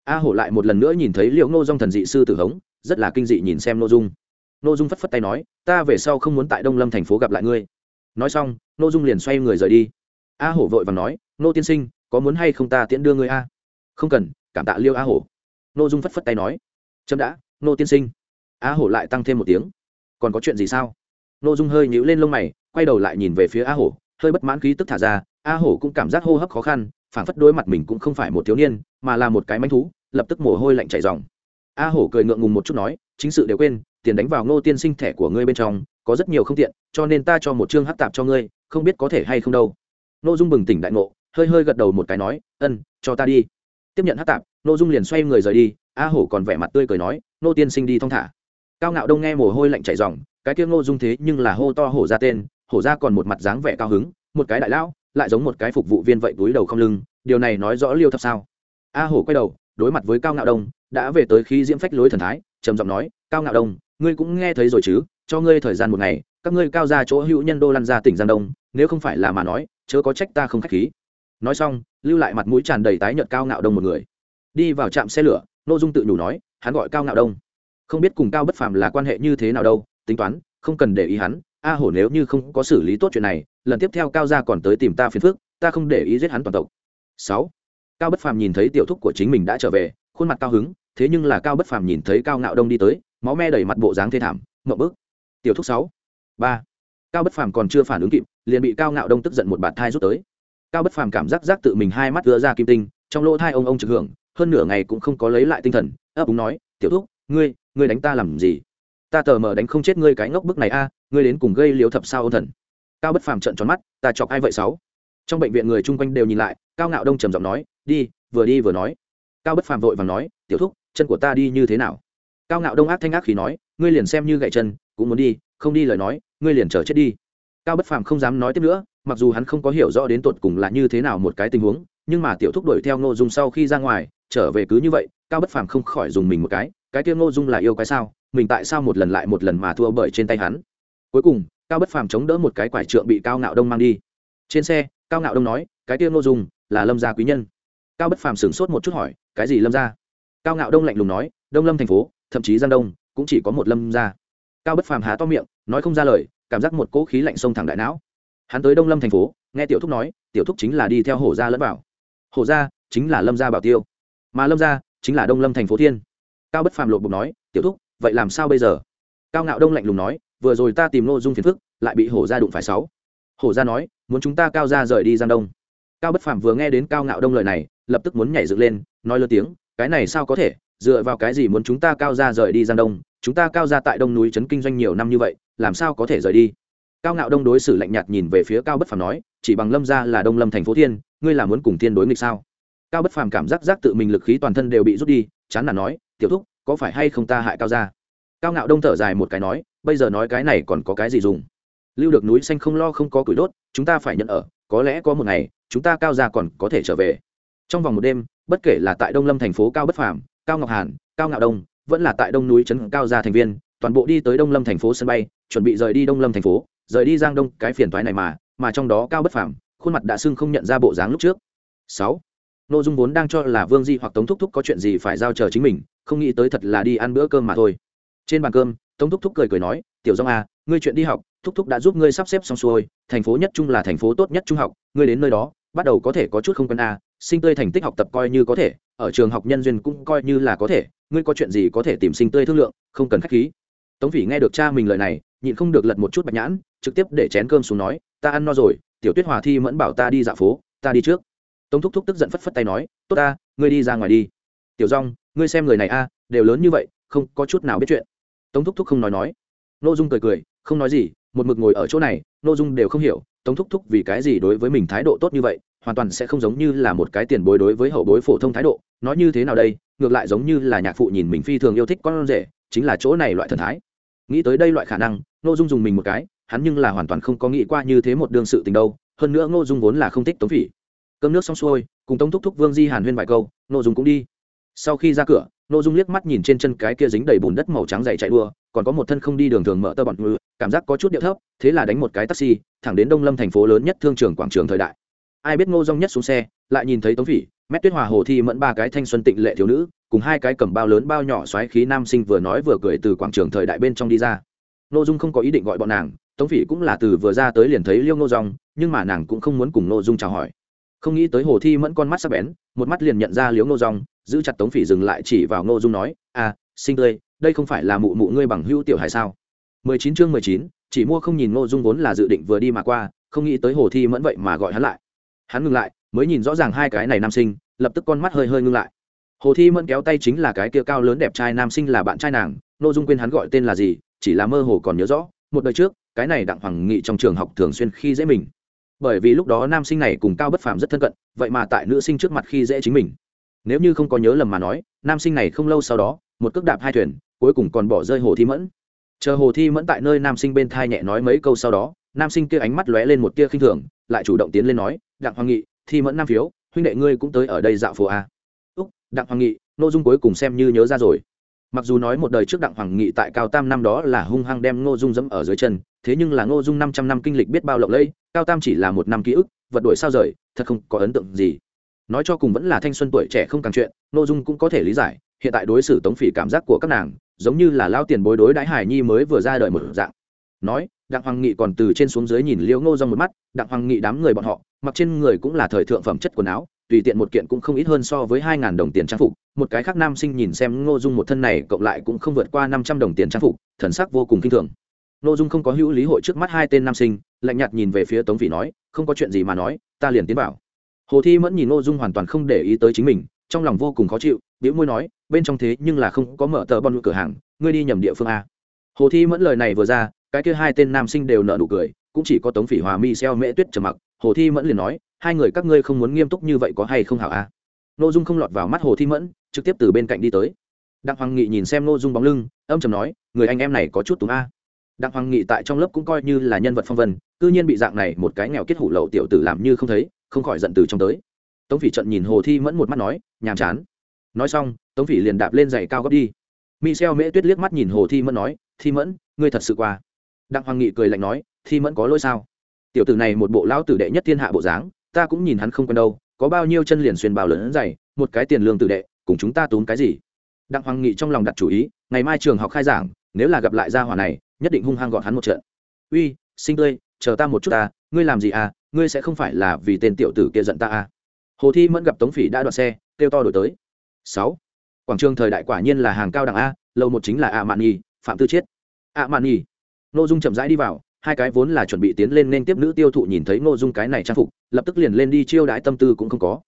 a hổ lại một lần nữa nhìn thấy liệu ngô dung thần dị sư tử hống, rất là kinh dị nhìn xem nội dung. Nội dung phất phất tay nói, ta về sau không muốn tại đông lâm thành phố gặp lại ngươi. Nói xong nội dung liền xoay người rời đi. A hổ vội và nói nô tiên sinh, có muốn hay không ta tiễn đưa ngươi a? Không cần, cảm tạ liêu a hổ. Nô dung phất phất tay nói, chấm đã nô tiên sinh. A hổ lại tăng thêm một tiếng còn có chuyện gì sao? Nô dung hơi nhíu lên lông mày, quay đầu lại nhìn về phía a hổ, hơi bất mãn khí tức thả ra, a hổ cũng cảm giác hô hấp khó khăn, phảng phất đối mặt mình cũng không phải một thiếu niên, mà là một cái manh thú, lập tức mồ hôi lạnh chảy dòng a hổ cười ngượng ngùng một chút nói, chính sự đều quên, tiền đánh vào ngô tiên sinh thẻ của ngươi bên trong, có rất nhiều không tiện, cho nên ta cho một chương hắc tạp cho ngươi, không biết có thể hay không đâu. Nô dung bừng tỉnh đại ngộ, hơi hơi gật đầu một cái nói, ân, cho ta đi. Tiếp nhận hát tạp, Nô dung liền xoay người rời đi, a hổ còn vẻ mặt tươi cười nói, nô tiên sinh đi thong thả cao ngạo đông nghe mồ hôi lạnh chảy dòng cái kia ngô dung thế nhưng là hô to hổ ra tên, hổ ra còn một mặt dáng vẻ cao hứng, một cái đại lão, lại giống một cái phục vụ viên vậy túi đầu không lưng, điều này nói rõ liêu thập sao? A hổ quay đầu, đối mặt với cao ngạo đông, đã về tới khi diễm phách lối thần thái, trầm giọng nói, cao ngạo đông, ngươi cũng nghe thấy rồi chứ, cho ngươi thời gian một ngày, các ngươi cao ra chỗ hữu nhân đô lăn ra tỉnh giang đông, nếu không phải là mà nói, chớ có trách ta không khách khí. Nói xong, lưu lại mặt mũi tràn đầy tái nhợt cao ngạo đông một người. Đi vào trạm xe lửa nội dung tự nhủ nói, hắn gọi cao ngạo đông không biết cùng cao bất phàm là quan hệ như thế nào đâu, tính toán, không cần để ý hắn. A hổ nếu như không có xử lý tốt chuyện này, lần tiếp theo cao gia còn tới tìm ta phiền phức, ta không để ý giết hắn toàn tộc. Sáu. Cao bất phàm nhìn thấy tiểu thúc của chính mình đã trở về, khuôn mặt cao hứng, thế nhưng là cao bất phàm nhìn thấy cao ngạo đông đi tới, máu me đầy mặt bộ dáng thê thảm, ngậm bức. Tiểu thúc sáu. Ba. Cao bất phàm còn chưa phản ứng kịp, liền bị cao ngạo đông tức giận một bạt thai rút tới. Cao bất phàm cảm giác giác tự mình hai mắt đưa ra kim tinh, trong lỗ thai ông ông trực hưởng, hơn nửa ngày cũng không có lấy lại tinh thần, ấp úng nói, tiểu thúc, ngươi ngươi đánh ta làm gì? Ta tờ mờ đánh không chết ngươi cái ngốc bức này a, ngươi đến cùng gây liếu thập sao ôn thần. Cao bất phàm trận tròn mắt, ta chọc ai vậy sáu? Trong bệnh viện người chung quanh đều nhìn lại, cao ngạo đông trầm giọng nói, đi, vừa đi vừa nói. Cao bất phàm vội và nói, tiểu thúc, chân của ta đi như thế nào? Cao ngạo đông ác thanh ác khi nói, ngươi liền xem như gậy chân, cũng muốn đi, không đi lời nói, ngươi liền chờ chết đi. Cao bất phàm không dám nói tiếp nữa, mặc dù hắn không có hiểu rõ đến tột cùng là như thế nào một cái tình huống, nhưng mà tiểu thúc đuổi theo ngô dung sau khi ra ngoài, trở về cứ như vậy cao bất phàm không khỏi dùng mình một cái cái kia ngô dung là yêu cái sao? Mình tại sao một lần lại một lần mà thua bởi trên tay hắn? Cuối cùng, cao bất phàm chống đỡ một cái quải trượng bị cao ngạo đông mang đi. Trên xe, cao ngạo đông nói, cái kia ngô dung là lâm gia quý nhân. Cao bất phàm sửng sốt một chút hỏi, cái gì lâm gia? Cao ngạo đông lạnh lùng nói, đông lâm thành phố, thậm chí giang đông, cũng chỉ có một lâm gia. Cao bất phàm há to miệng, nói không ra lời, cảm giác một cỗ khí lạnh sông thẳng đại não. Hắn tới đông lâm thành phố, nghe tiểu thúc nói, tiểu thúc chính là đi theo hổ gia lẫn vào. Hổ gia chính là lâm gia bảo tiêu. Mà lâm gia chính là đông lâm thành phố thiên. Cao bất phàm lộ bụng nói, tiểu thúc, vậy làm sao bây giờ? Cao ngạo đông lạnh lùng nói, vừa rồi ta tìm nội dung phiền phức, lại bị hổ gia đụng phải sáu. Hổ gia nói, muốn chúng ta cao ra rời đi giang đông. Cao bất phàm vừa nghe đến cao ngạo đông lời này, lập tức muốn nhảy dựng lên, nói lớn tiếng, cái này sao có thể, dựa vào cái gì muốn chúng ta cao ra rời đi giang đông? Chúng ta cao ra tại đông núi trấn kinh doanh nhiều năm như vậy, làm sao có thể rời đi? Cao ngạo đông đối xử lạnh nhạt nhìn về phía cao bất phàm nói, chỉ bằng lâm ra là đông lâm thành phố thiên, ngươi là muốn cùng thiên đối nghịch sao? Cao bất phàm cảm giác giác tự mình lực khí toàn thân đều bị rút đi, chán là nói, tiểu thúc, có phải hay không ta hại cao ra cao ngạo đông thở dài một cái nói, bây giờ nói cái này còn có cái gì dùng? Lưu được núi xanh không lo không có củi đốt, chúng ta phải nhận ở, có lẽ có một ngày, chúng ta cao ra còn có thể trở về. Trong vòng một đêm, bất kể là tại đông lâm thành phố cao bất phàm, cao ngọc hàn, cao ngạo đông, vẫn là tại đông núi trấn cao gia thành viên, toàn bộ đi tới đông lâm thành phố sân bay, chuẩn bị rời đi đông lâm thành phố, rời đi giang đông, cái phiền toái này mà mà trong đó cao bất phàm, khuôn mặt đã sưng không nhận ra bộ dáng lúc trước. Sáu nội dung vốn đang cho là vương di hoặc tống thúc thúc có chuyện gì phải giao chờ chính mình, không nghĩ tới thật là đi ăn bữa cơm mà thôi trên bàn cơm, tống thúc thúc cười cười nói, tiểu dông à ngươi chuyện đi học, thúc thúc đã giúp ngươi sắp xếp xong xuôi, thành phố nhất trung là thành phố tốt nhất trung học, ngươi đến nơi đó, bắt đầu có thể có chút không quen à. sinh tươi thành tích học tập coi như có thể, ở trường học nhân duyên cũng coi như là có thể, ngươi có chuyện gì có thể tìm sinh tươi thương lượng, không cần khách khí tống phỉ nghe được cha mình lời này, nhịn không được lật một chút bạch nhãn, trực tiếp để chén cơm xuống nói, ta ăn no rồi, tiểu tuyết hòa thi mẫn bảo ta đi dạo phố, ta đi trước tống thúc thúc tức giận phất phất tay nói, tốt ta, ngươi đi ra ngoài đi. Tiểu rong ngươi xem người này a, đều lớn như vậy, không có chút nào biết chuyện. Tống thúc thúc không nói nói. N ô dung cười cười, không nói gì, một mực ngồi ở chỗ này n ô dung đều không hiểu, tống thúc thúc vì cái gì đối với mình thái độ tốt như vậy, hoàn toàn sẽ không giống như là một cái tiền bối đối với hậu bối phổ thông thái độ, nói như thế nào đây, ngược lại giống như là nhạc phụ nhìn mình phi thường yêu thích con rể, chính là chỗ này loại thần thái. Nghĩ tới đây loại khả năng n ô dung dùng mình một cái, hắn nhưng là hoàn toàn không có nghĩ qua như thế một đương sự tình đâu, hơn nữa ngô dung vốn là không thích tống phỉ cơm nước xong xuôi, cùng tống thúc thúc, vương di hàn huyên vài câu n ô dung cũng đi. Sau khi ra cửa n ô dung liếc mắt nhìn trên chân cái kia dính đầy bùn đất màu trắng dày chạy đua, còn có một thân không đi đường thường mở tơ bọn ngự cảm giác có chút điệu thấp, thế là đánh một cái taxi, thẳng đến đông lâm thành phố lớn nhất thương trường quảng trường thời đại. Ai biết ngô dong nhất xuống xe, lại nhìn thấy tống phỉ, mét tuyết hòa hồ thi mẫn ba cái thanh xuân tịnh lệ thiếu nữ, cùng hai cái cầm bao lớn bao nhỏ xoáy khí nam sinh vừa nói vừa cười từ quảng trường thời đại bên trong đi ra. Ngô dung không có ý định gọi bọn nàng, tống phỉ cũng là từ vừa ra tới liền thấy liêu ngô dong nhưng mà nàng cũng không muốn cùng ngô dung chào hỏi không nghĩ tới hồ thi mẫn con mắt sắp bén, một mắt liền nhận ra liếu ngô dong giữ chặt tống phỉ dừng lại chỉ vào ngô dung nói à sinh tươi, đây không phải là mụ mụ ngươi bằng hữu tiểu hải sao? Mười chín chương mười chín, chỉ mua không nhìn ngô dung vốn là dự định vừa đi mà qua, không nghĩ tới hồ thi mẫn vậy mà gọi hắn lại. Hắn ngừng lại, mới nhìn rõ ràng hai cái này nam sinh, lập tức con mắt hơi hơi ngưng lại. Hồ thi mẫn kéo tay chính là cái kia cao lớn đẹp trai nam sinh là bạn trai nàng nội dung quên hắn gọi tên là gì, chỉ là mơ hồ còn nhớ rõ, một đời trước, cái này đặng hoàng nghị trong trường học thường xuyên khi dễ mình bởi vì lúc đó nam sinh này cùng cao bất phàm rất thân cận, vậy mà tại nữ sinh trước mặt khi dễ chính mình. Nếu như không có nhớ lầm mà nói, nam sinh này không lâu sau đó, một cước đạp hai thuyền, cuối cùng còn bỏ rơi hồ thi mẫn. Chờ hồ thi mẫn tại nơi nam sinh bên thai nhẹ nói mấy câu sau đó, nam sinh kia ánh mắt lóe lên một tia khinh thường, lại chủ động tiến lên nói, đặng hoàng nghị, thi mẫn nam phiếu, huynh đệ ngươi cũng tới ở đây dạo phố a. Úc, đặng hoàng nghị, nội dung cuối cùng xem như nhớ ra rồi mặc dù nói một đời trước đặng hoàng nghị tại cao tam năm đó là hung hăng đem ngô dung dẫm ở dưới chân, thế nhưng là ngô dung năm trăm năm kinh lịch biết bao lộng lẫy, cao tam chỉ là một năm ký ức, vật đổi sao rời, thật không có ấn tượng gì. Nói cho cùng vẫn là thanh xuân tuổi trẻ không càng chuyện, ngô dung cũng có thể lý giải, hiện tại đối xử tống phỉ cảm giác của các nàng, giống như là lao tiền bối đối đãi hải nhi mới vừa ra đời một dạng. Nói, đặng hoàng nghị còn từ trên xuống dưới nhìn liễu ngô dung một mắt, đặng hoàng nghị đám người bọn họ, mặc trên người cũng là thời thượng phẩm chất quần áo tùy tiện một kiện cũng không ít hơn so với hai ngàn đồng tiền trang phục. Một cái khác nam sinh nhìn xem ngô dung một thân này cộng lại cũng không vượt qua năm trăm đồng tiền trang phục, thần sắc vô cùng kinh thường. Ngô dung không có hữu lý hội trước mắt hai tên nam sinh, lạnh nhạt nhìn về phía tống phỉ nói, không có chuyện gì mà nói, ta liền tiến vào. Hồ thi mẫn nhìn ngô dung hoàn toàn không để ý tới chính mình, trong lòng vô cùng khó chịu biểu môi nói, bên trong thế nhưng là không có mở tờ bon cửa hàng, ngươi đi nhầm địa phương a. Hồ thi mẫn lời này vừa ra, cái kia hai tên nam sinh đều nợ nụ cười, cũng chỉ có tống phỉ hòa mi xeo mễ tuyết trầm mặc. Hồ thi mẫn liền nói hai người các ngươi không muốn nghiêm túc như vậy có hay không hảo a? À? nội dung không lọt vào mắt hồ thi mẫn, trực tiếp từ bên cạnh đi tới. Đặng hoàng nghị nhìn xem nội dung bóng lưng, âm chầm nói, người anh em này có chút túng a. Đặng hoàng nghị tại trong lớp cũng coi như là nhân vật phong vân, cư nhiên bị dạng này một cái nghèo kết hủ lậu tiểu tử làm như không thấy, không khỏi giận từ trong tới. Tống phỉ trận nhìn hồ thi mẫn một mắt nói, nhàm chán. Nói xong, tống phỉ liền đạp lên giày cao gấp đi. Michel mễ tuyết liếc mắt nhìn hồ thi mẫn nói, thi mẫn, ngươi thật sự qua. Đặng hoàng nghị cười lạnh nói, thi mẫn có lỗi sao? Tiểu tử này một bộ lão tử đệ nhất thiên hạ bộ dáng ta cũng nhìn hắn không quen đâu, có bao nhiêu chân liền xuyên bào lớn dày, một cái tiền lương tử đệ, cùng chúng ta tốn cái gì? Đặng hoàng nghị trong lòng đặt chủ ý, ngày mai trường học khai giảng, nếu là gặp lại gia hỏa này, nhất định hung hăng gọn hắn một trận. Uy sinh tươi, chờ ta một chút ta, ngươi làm gì à ngươi sẽ không phải là vì tên tiểu tử kia giận ta à? Hồ thi mẫn gặp tống phỉ đã đoạt xe, kêu to đổi tới. Sáu, quảng trường thời đại quả nhiên là hàng cao đẳng a, lâu một chính là a mạn nhi, phạm tư chiết. A mạn nhi. N ô dung chậm rãi đi vào hai cái vốn là chuẩn bị tiến lên nên tiếp nữ tiêu thụ nhìn thấy Ngô dung cái này trang phục, lập tức liền lên đi chiêu đãi tâm tư cũng không có.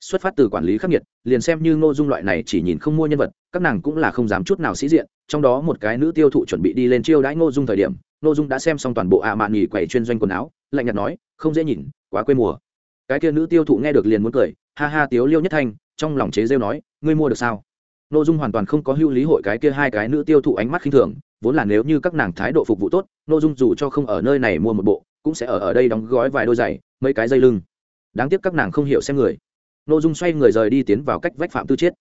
Xuất phát từ quản lý khắc nghiệt, liền xem như Ngô dung loại này chỉ nhìn không mua nhân vật, các nàng cũng là không dám chút nào sĩ diện, trong đó một cái nữ tiêu thụ chuẩn bị đi lên chiêu đãi Ngô dung thời điểm, Ngô dung đã xem xong toàn bộ a mạn nghỉ quầy chuyên doanh quần áo, lạnh nhạt nói, không dễ nhìn, quá quê mùa. Cái kia nữ tiêu thụ nghe được liền muốn cười, ha ha, tiếu liêu nhất thanh, trong lòng chế rêu nói, ngươi mua được sao? N ô dung hoàn toàn không có hữu lý hội cái kia hai cái nữ tiêu thụ ánh mắt khinh thường, vốn là nếu như các nàng thái độ phục vụ tốt n ô dung dù cho không ở nơi này mua một bộ, cũng sẽ ở ở đây đóng gói vài đôi giày, mấy cái dây lưng. Đáng tiếc các nàng không hiểu xem người. N ô dung xoay người rời đi tiến vào cách vách phạm tư chiết.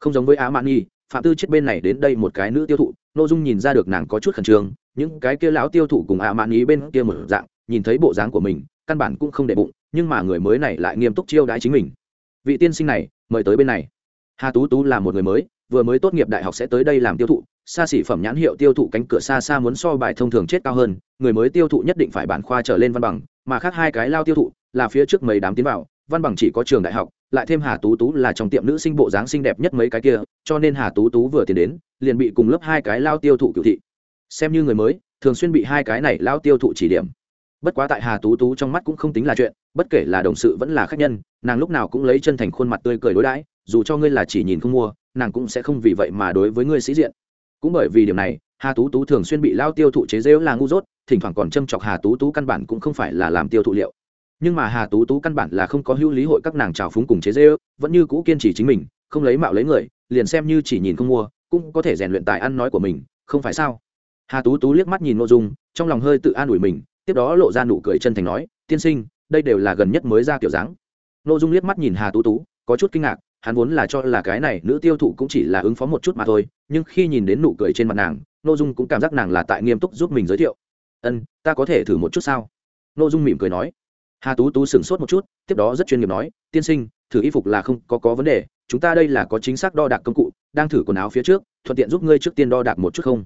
Không giống với á mạn nhi, phạm tư chiết bên này đến đây một cái nữ tiêu thụ n ô dung nhìn ra được nàng có chút khẩn trương, những cái kia lão tiêu thụ cùng á mạn nhi bên kia một dạng, nhìn thấy bộ dáng của mình, căn bản cũng không để bụng, nhưng mà người mới này lại nghiêm túc chiêu đãi chính mình. Vị tiên sinh này, mời tới bên này hà tú tú là một người mới, vừa mới tốt nghiệp đại học sẽ tới đây làm tiêu thụ, xa xỉ phẩm nhãn hiệu tiêu thụ cánh cửa xa xa muốn so bài thông thường chết cao hơn, người mới tiêu thụ nhất định phải bản khoa trở lên văn bằng, mà khác hai cái lao tiêu thụ là phía trước mấy đám tiến vào, văn bằng chỉ có trường đại học, lại thêm hà tú tú là trong tiệm nữ sinh bộ dáng xinh đẹp nhất mấy cái kia, cho nên hà tú tú vừa tiến đến, liền bị cùng lớp hai cái lao tiêu thụ cựu thị. Xem như người mới, thường xuyên bị hai cái này lao tiêu thụ chỉ điểm. Bất quá tại hà tú tú trong mắt cũng không tính là chuyện bất kể là đồng sự vẫn là khách nhân, nàng lúc nào cũng lấy chân thành khuôn mặt tươi cười đối đãi, dù cho ngươi là chỉ nhìn không mua, nàng cũng sẽ không vì vậy mà đối với ngươi sĩ diện. Cũng bởi vì điểm này, hà tú tú thường xuyên bị lao tiêu thụ chế rễu là ngu dốt, thỉnh thoảng còn châm chọc hà tú tú căn bản cũng không phải là làm tiêu thụ liệu. Nhưng mà hà tú tú căn bản là không có hữu lý hội các nàng trào phúng cùng chế rễu vẫn như cũ kiên trì chính mình, không lấy mạo lấy người, liền xem như chỉ nhìn không mua, cũng có thể rèn luyện tài ăn nói của mình, không phải sao? Hà tú tú liếc mắt nhìn nội dung, trong lòng hơi tự an ủi mình, tiếp đó lộ ra nụ cười chân thành nói, tiên sinh đây đều là gần nhất mới ra kiểu dáng. Nội dung liếc mắt nhìn hà tú tú, có chút kinh ngạc, hắn vốn là cho là cái này nữ tiêu thụ cũng chỉ là ứng phó một chút mà thôi, nhưng khi nhìn đến nụ cười trên mặt nàng nội dung cũng cảm giác nàng là tại nghiêm túc giúp mình giới thiệu. Ân, ta có thể thử một chút sao? Nội dung mỉm cười nói. Hà tú tú sửng sốt một chút, tiếp đó rất chuyên nghiệp nói, tiên sinh, thử y phục là không có có vấn đề, chúng ta đây là có chính xác đo đạc công cụ, đang thử quần áo phía trước, thuận tiện giúp ngươi trước tiên đo đạc một chút không?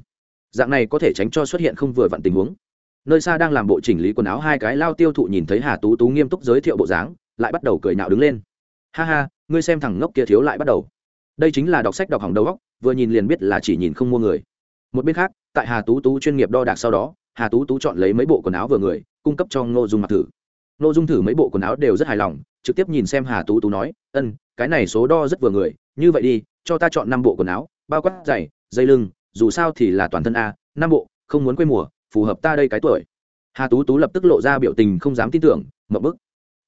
Dạng này có thể tránh cho xuất hiện không vừa vặn tình huống nơi xa đang làm bộ chỉnh lý quần áo hai cái lao tiêu thụ nhìn thấy hà tú tú nghiêm túc giới thiệu bộ dáng, lại bắt đầu cười nhạo đứng lên. Ha ha, ngươi xem thằng ngốc kia thiếu lại bắt đầu. Đây chính là đọc sách đọc hỏng đầu góc vừa nhìn liền biết là chỉ nhìn không mua người. Một bên khác, tại hà tú tú chuyên nghiệp đo đạc sau đó, hà tú tú chọn lấy mấy bộ quần áo vừa người, cung cấp cho ngô dung mặc thử. Ngô dung thử mấy bộ quần áo đều rất hài lòng, trực tiếp nhìn xem hà tú tú nói, ân, cái này số đo rất vừa người, như vậy đi, cho ta chọn năm bộ quần áo, bao quát giày, dây lưng, dù sao thì là toàn thân a, năm bộ, không muốn quê mùa phù hợp ta đây cái tuổi. Hà tú tú lập tức lộ ra biểu tình không dám tin tưởng, mậu bức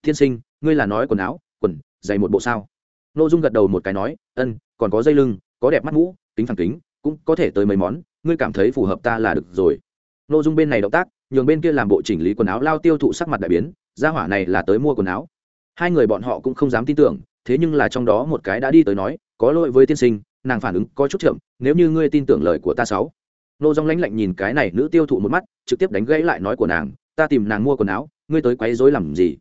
Thiên sinh, ngươi là nói quần áo, quần dày một bộ sao? N ô dung gật đầu một cái nói, ân, còn có dây lưng, có đẹp mắt mũ, kính phản kính, cũng có thể tới mấy món, ngươi cảm thấy phù hợp ta là được rồi. N ô dung bên này động tác, nhường bên kia làm bộ chỉnh lý quần áo lao tiêu thụ sắc mặt đại biến, gia hỏa này là tới mua quần áo. Hai người bọn họ cũng không dám tin tưởng, thế nhưng là trong đó một cái đã đi tới nói, có lỗi với tiên sinh, nàng phản ứng có chút chậm, nếu như ngươi tin tưởng lời của ta sáu nô dòng lãnh lạnh nhìn cái này nữ tiêu thụ một mắt, trực tiếp đánh gãy lại nói của nàng, ta tìm nàng mua quần áo, ngươi tới quấy rối làm gì?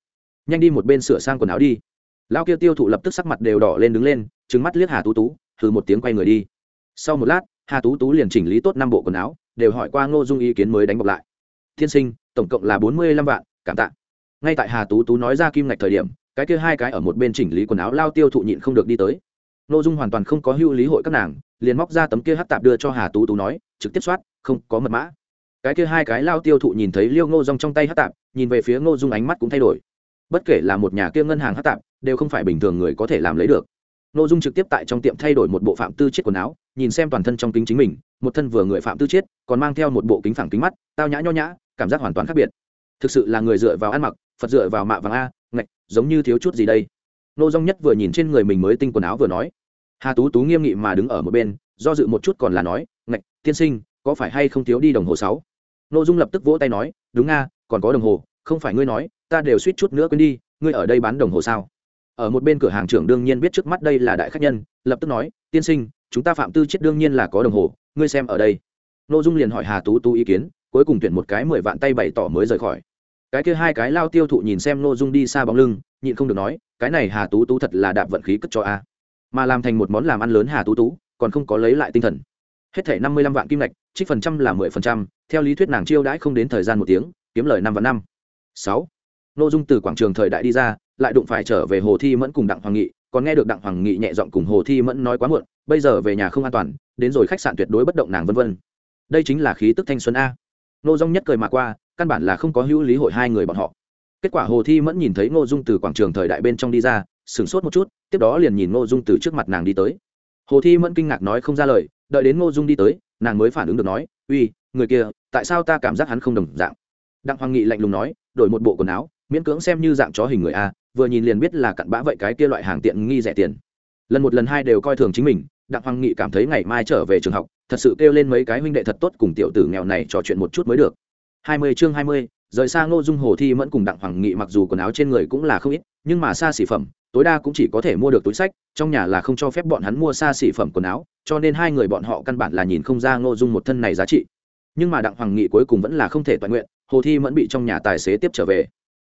Nhanh đi một bên sửa sang quần áo đi. Lao kia tiêu thụ lập tức sắc mặt đều đỏ lên đứng lên trứng mắt liếc hà tú tú thử một tiếng quay người đi. Sau một lát, hà tú tú liền chỉnh lý tốt năm bộ quần áo, đều hỏi qua ngô dung ý kiến mới đánh bọc lại. Thiên sinh, tổng cộng là bốn mươi lăm vạn, cảm tạ. Ngay tại hà tú tú nói ra kim ngạch thời điểm, cái kia hai cái ở một bên chỉnh lý quần áo lao tiêu thụ nhịn không được đi tới. Nội dung hoàn toàn không có hưu lý hội các nàng liền móc ra tấm kia hắc tạp đưa cho hà tú tú nói, trực tiếp soát, không có mật mã. Cái kia hai cái lao tiêu thụ nhìn thấy liêu ngô rong trong tay hắc tạp, nhìn về phía ngô dung ánh mắt cũng thay đổi. Bất kể là một nhà kia ngân hàng hắc tạp, đều không phải bình thường người có thể làm lấy được. Ngô dung trực tiếp tại trong tiệm thay đổi một bộ phạm tư chiết quần áo, nhìn xem toàn thân trong kính chính mình, một thân vừa người phạm tư chiết, còn mang theo một bộ kính phẳng kính mắt, tao nhã nho nhã, cảm giác hoàn toàn khác biệt. Thực sự là người dựa vào ăn mặc, phật dựa vào mạ vàng a, ngạch, giống như thiếu chút gì đây. Nô dung nhất vừa nhìn trên người mình mới tinh quần áo vừa nói hà tú tú nghiêm nghị mà đứng ở một bên, do dự một chút còn là nói, ngạch, tiên sinh, có phải hay không thiếu đi đồng hồ sáu? Nô dung lập tức vỗ tay nói, đúng nga, còn có đồng hồ, không phải ngươi nói, ta đều suýt chút nữa quên đi, ngươi ở đây bán đồng hồ sao? Ở một bên cửa hàng trưởng đương nhiên biết trước mắt đây là đại khách nhân, lập tức nói, tiên sinh, chúng ta phạm tư chết đương nhiên là có đồng hồ, ngươi xem ở đây. Nô dung liền hỏi hà tú tú ý kiến, cuối cùng tuyển một cái mười vạn tay bày tỏ mới rời khỏi. Cái kia hai cái lao tiêu thụ nhìn xem nô dung đi xa bóng lưng, nhịn không được nói, cái này hà tú tú thật là đạp vận khí cất cho a mà làm thành một món làm ăn lớn hà tú tú, còn không có lấy lại tinh thần. Hết thể năm mươi lăm vạn kim lệch trích phần trăm là mười phần trăm, theo lý thuyết nàng chiêu đãi không đến thời gian một tiếng, kiếm lời năm vạn năm. Sáu. Nội dung từ quảng trường thời đại đi ra, lại đụng phải trở về hồ thi mẫn cùng đặng hoàng nghị, còn nghe được đặng hoàng nghị nhẹ giọng cùng hồ thi mẫn nói quá muộn, bây giờ về nhà không an toàn, đến rồi khách sạn tuyệt đối bất động nàng vân vân. Đây chính là khí tức thanh xuân a. Nô dung nhất cười mà qua, căn bản là không có hữu lý hội hai người bọn họ. Kết quả hồ thi mẫn nhìn thấy ngô dung từ quảng trường thời đại bên trong đi ra sửng sốt một chút, tiếp đó liền nhìn ngô dung từ trước mặt nàng đi tới. Hồ thi mẫn kinh ngạc nói không ra lời, đợi đến ngô dung đi tới, nàng mới phản ứng được nói, uy, người kia, tại sao ta cảm giác hắn không đồng dạng? Đặng hoàng nghị lạnh lùng nói, đổi một bộ quần áo, miễn cưỡng xem như dạng chó hình người a, vừa nhìn liền biết là cặn bã vậy cái kia loại hàng tiện nghi rẻ tiền. Lần một lần hai đều coi thường chính mình, đặng hoàng nghị cảm thấy ngày mai trở về trường học, thật sự kêu lên mấy cái huynh đệ thật tốt cùng tiểu tử nghèo này trò chuyện một chút mới được. Hai mươi chương hai mươi, rời xa ngô dung, hồ thi mẫn cùng đặng hoàng nghị mặc dù quần áo trên người cũng là không ít, nhưng mà xa xỉ phẩm tối đa cũng chỉ có thể mua được túi sách, trong nhà là không cho phép bọn hắn mua xa xỉ phẩm quần áo, cho nên hai người bọn họ căn bản là nhìn không ra ngô dung một thân này giá trị. Nhưng mà đặng hoàng nghị cuối cùng vẫn là không thể toàn nguyện, hồ thi mẫn bị trong nhà tài xế tiếp trở về.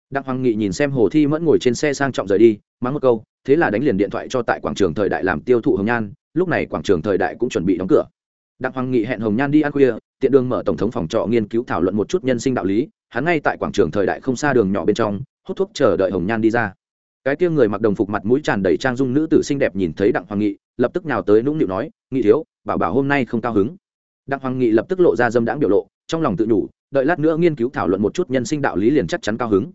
Đặng hoàng nghị nhìn xem hồ thi mẫn ngồi trên xe sang trọng rời đi, mắng một câu, thế là đánh liền điện thoại cho tại quảng trường thời đại làm tiêu thụ hồng nhan, lúc này quảng trường thời đại cũng chuẩn bị đóng cửa. Đặng hoàng nghị hẹn hồng nhan đi ăn khuya, tiện đường mở tổng thống phòng trọ nghiên cứu thảo luận một chút nhân sinh đạo lý, hắn ngay tại quảng trường thời đại không xa đường nhỏ bên trong, hút thuốc chờ đợi hồng nhan đi ra cái kia người mặc đồng phục mặt mũi tràn đầy trang dung nữ tử xinh đẹp nhìn thấy đặng hoàng nghị, lập tức nào tới nũng nịu nói, nghị thiếu, bảo bảo hôm nay không cao hứng. Đặng hoàng nghị lập tức lộ ra dâm đãng biểu lộ, trong lòng tự nhủ, đợi lát nữa nghiên cứu thảo luận một chút nhân sinh đạo lý liền chắc chắn cao hứng.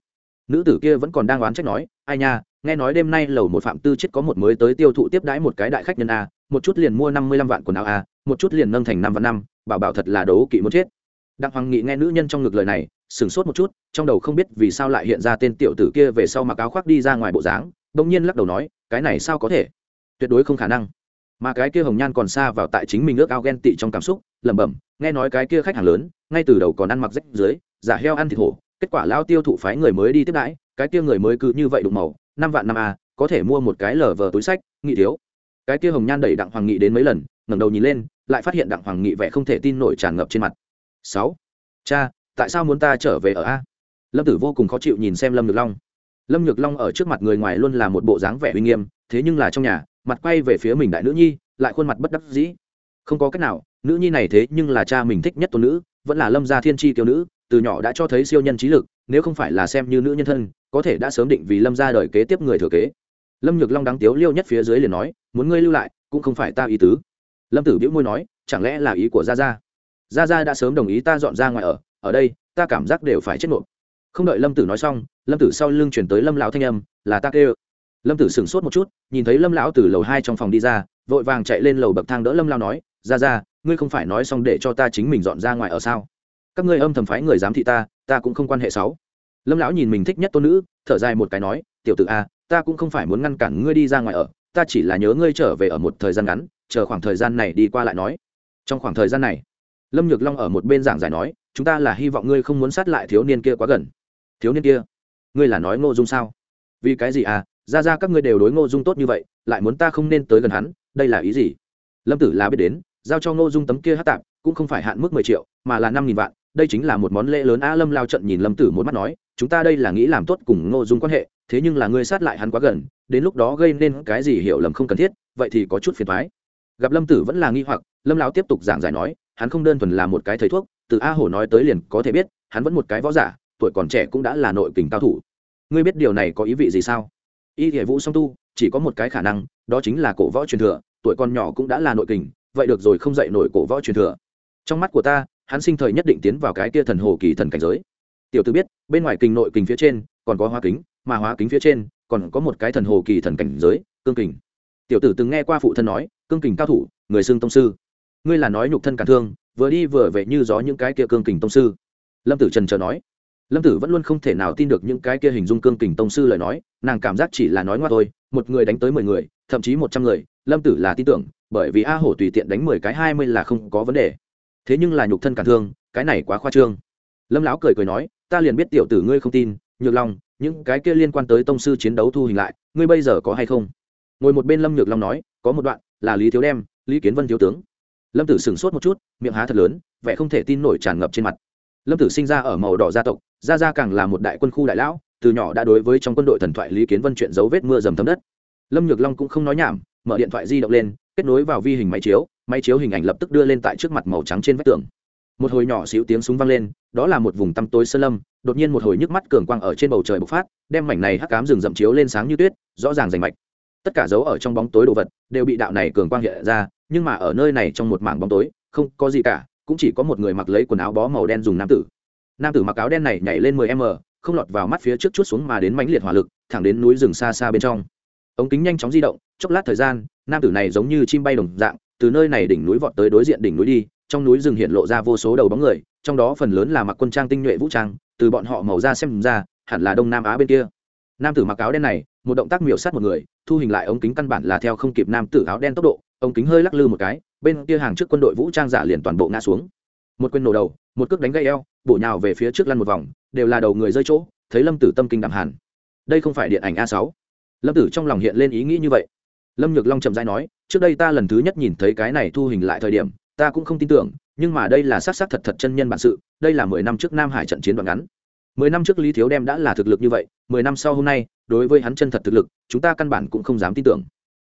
Nữ tử kia vẫn còn đang oán trách nói, ai nha, nghe nói đêm nay lầu một phạm tư chết có một mới tới tiêu thụ tiếp đãi một cái đại khách nhân a, một chút liền mua năm mươi lăm vạn quần áo a, một chút liền nâng thành năm vạn năm, bảo bảo thật là đấu kỵ muốn chết đặng hoàng nghị nghe nữ nhân trong ngực lời này, sửng sốt một chút, trong đầu không biết vì sao lại hiện ra tên tiểu tử kia về sau mặc áo khoác đi ra ngoài bộ dáng, bỗng nhiên lắc đầu nói, cái này sao có thể? Tuyệt đối không khả năng. Mà cái kia hồng nhan còn xa vào tại chính mình ước ao ghen tị trong cảm xúc, lẩm bẩm, nghe nói cái kia khách hàng lớn, ngay từ đầu còn ăn mặc rách dưới, giả heo ăn thịt hổ, kết quả lao tiêu thụ phái người mới đi tiếp đãi, cái kia người mới cứ như vậy đụng màu, năm vạn năm a, có thể mua một cái lờ vờ túi sách, nghị thiếu. Cái kia hồng nhan đẩy đặng hoàng nghị đến mấy lần, ngẩng đầu nhìn lên, lại phát hiện đặng hoàng nghị vẻ không thể tin nổi tràn ngập trên mặt sáu. Cha, tại sao muốn ta trở về ở a? Lâm tử vô cùng khó chịu nhìn xem lâm nhược long. Lâm nhược long ở trước mặt người ngoài luôn là một bộ dáng vẻ uy nghiêm, thế nhưng là trong nhà, mặt quay về phía mình đại nữ nhi, lại khuôn mặt bất đắc dĩ. Không có cách nào, nữ nhi này thế nhưng là cha mình thích nhất tôn nữ, vẫn là lâm gia thiên tri kiều nữ, từ nhỏ đã cho thấy siêu nhân trí lực, nếu không phải là xem như nữ nhân thân, có thể đã sớm định vì lâm gia đời kế tiếp người thừa kế. Lâm nhược long đáng tiếu liêu nhất phía dưới liền nói, muốn ngươi lưu lại, cũng không phải ta ý tứ. Lâm tử biễu môi nói, chẳng lẽ là ý của gia gia? Gia gia đã sớm đồng ý ta dọn ra ngoài ở ở đây, ta cảm giác đều phải chết nộp không đợi lâm tử nói xong, lâm tử sau lưng chuyển tới lâm lão thanh âm, là ta kêu. Lâm tử sửng sốt một chút, nhìn thấy lâm lão từ lầu hai trong phòng đi ra, vội vàng chạy lên lầu bậc thang đỡ lâm lao nói ra ra ngươi không phải nói xong để cho ta chính mình dọn ra ngoài ở sao? Các ngươi âm thầm phái người giám thị ta ta cũng không quan hệ sáu. Lâm lão nhìn mình thích nhất tôn nữ, thở dài một cái nói, tiểu tử a, ta cũng không phải muốn ngăn cản ngươi đi ra ngoài ở, ta chỉ là nhớ ngươi trở về ở một thời gian ngắn, chờ khoảng thời gian này đi qua lại nói. Trong khoảng thời gian này lâm nhược long ở một bên giảng giải nói, chúng ta là hy vọng ngươi không muốn sát lại thiếu niên kia quá gần. Thiếu niên kia? Ngươi là nói ngô dung sao? Vì cái gì à? Ra ra các ngươi đều đối ngô dung tốt như vậy, lại muốn ta không nên tới gần hắn, đây là ý gì? Lâm tử là biết đến, giao cho ngô dung tấm kia hát tạp, cũng không phải hạn mức mười triệu, mà là năm nghìn vạn, đây chính là một món lễ lớn. A lâm lao trận nhìn lâm tử một mắt nói, chúng ta đây là nghĩ làm tốt cùng ngô dung quan hệ, thế nhưng là ngươi sát lại hắn quá gần, đến lúc đó gây nên cái gì hiểu lầm không cần thiết, vậy thì có chút phiền thoái gặp lâm tử vẫn là nghi hoặc, lâm lão tiếp tục giảng giải nói hắn không đơn thuần là một cái thầy thuốc, từ a hổ nói tới liền có thể biết, hắn vẫn một cái võ giả, tuổi còn trẻ cũng đã là nội kình cao thủ. Ngươi biết điều này có ý vị gì sao? Y thể vũ song tu, chỉ có một cái khả năng, đó chính là cổ võ truyền thừa, tuổi còn nhỏ cũng đã là nội kình, vậy được rồi không dạy nổi cổ võ truyền thừa. Trong mắt của ta, hắn sinh thời nhất định tiến vào cái kia thần hồ kỳ thần cảnh giới. Tiểu tư biết, bên ngoài kình nội kình phía trên, còn có hóa kính, mà hóa kính phía trên, còn có một cái thần hồ kỳ thần cảnh giới, cương kình. Tiểu tử từng nghe qua phụ thân nói, cương kình cao thủ, người xưng tông sư ngươi là nói nhục thân cản thương, vừa đi vừa về như gió những cái kia cương kình tông sư. Lâm tử trần chờ nói. Lâm tử vẫn luôn không thể nào tin được những cái kia hình dung cương kình tông sư lời nói, nàng cảm giác chỉ là nói ngoa thôi, một người đánh tới mười người, thậm chí một trăm người, lâm tử là tin tưởng, bởi vì a hổ tùy tiện đánh mười cái hai mươi là không có vấn đề. Thế nhưng là nhục thân cản thương, cái này quá khoa trương. Lâm lão cười cười nói, ta liền biết tiểu tử ngươi không tin, nhược long, những cái kia liên quan tới tông sư chiến đấu thu hình lại, ngươi bây giờ có hay không? Ngồi một bên lâm nhược long nói, có một đoạn, là lý thiếu đem, lý kiến vân thiếu tướng lâm tử sửng sốt một chút, miệng há thật lớn, vẻ không thể tin nổi tràn ngập trên mặt. Lâm tử sinh ra ở màu đỏ gia tộc, gia gia càng là một đại quân khu đại lão, từ nhỏ đã đối với trong quân đội thần thoại lý kiến vân chuyện dấu vết mưa dầm thấm đất. Lâm nhược long cũng không nói nhảm, mở điện thoại di động lên, kết nối vào vi hình máy chiếu máy chiếu hình ảnh lập tức đưa lên tại trước mặt màu trắng trên vách tường. Một hồi nhỏ xíu tiếng súng vang lên, đó là một vùng tăm tối sơn lâm, đột nhiên một hồi nhức mắt cường quang ở trên bầu trời bộc phát, đem mảnh này hắc cám rừng rậm chiếu lên sáng như tuyết, rõ ràng rành mạch. Tất cả dấu ở trong bóng tối đồ vật đều bị đạo này cường quang hiện ra nhưng mà ở nơi này trong một mảng bóng tối, không có gì cả, cũng chỉ có một người mặc lấy quần áo bó màu đen dùng nam tử. Nam tử mặc áo đen này nhảy lên 10 m, không lọt vào mắt phía trước chút xuống mà đến mãnh liệt hỏa lực, thẳng đến núi rừng xa xa bên trong. Ống kính nhanh chóng di động, chốc lát thời gian, nam tử này giống như chim bay đồng dạng, từ nơi này đỉnh núi vọt tới đối diện đỉnh núi đi, trong núi rừng hiện lộ ra vô số đầu bóng người, trong đó phần lớn là mặc quân trang tinh nhuệ vũ trang, từ bọn họ màu ra xem ra, hẳn là đông nam á bên kia nam tử mặc áo đen này, một động tác miểu sát một người, thu hình lại ống kính căn bản là theo không kịp nam tử áo đen tốc độ, ống kính hơi lắc lư một cái, bên kia hàng trước quân đội vũ trang giả liền toàn bộ ngã xuống. Một quên nổ đầu, một cước đánh gây eo, bổ nhào về phía trước lăn một vòng, đều là đầu người rơi chỗ, thấy lâm tử tâm kinh đạm hẳn. Đây không phải điện ảnh a sáu. Lâm tử trong lòng hiện lên ý nghĩ như vậy. Lâm nhược long chậm dãi nói, trước đây ta lần thứ nhất nhìn thấy cái này thu hình lại thời điểm, ta cũng không tin tưởng, nhưng mà đây là xác xác thật thật chân nhân bản sự, đây là mười năm trước nam hải trận chiến đoạn ngắn mười năm trước lý thiếu đem đã là thực lực như vậy, mười năm sau hôm nay, đối với hắn chân thật thực lực, chúng ta căn bản cũng không dám tin tưởng.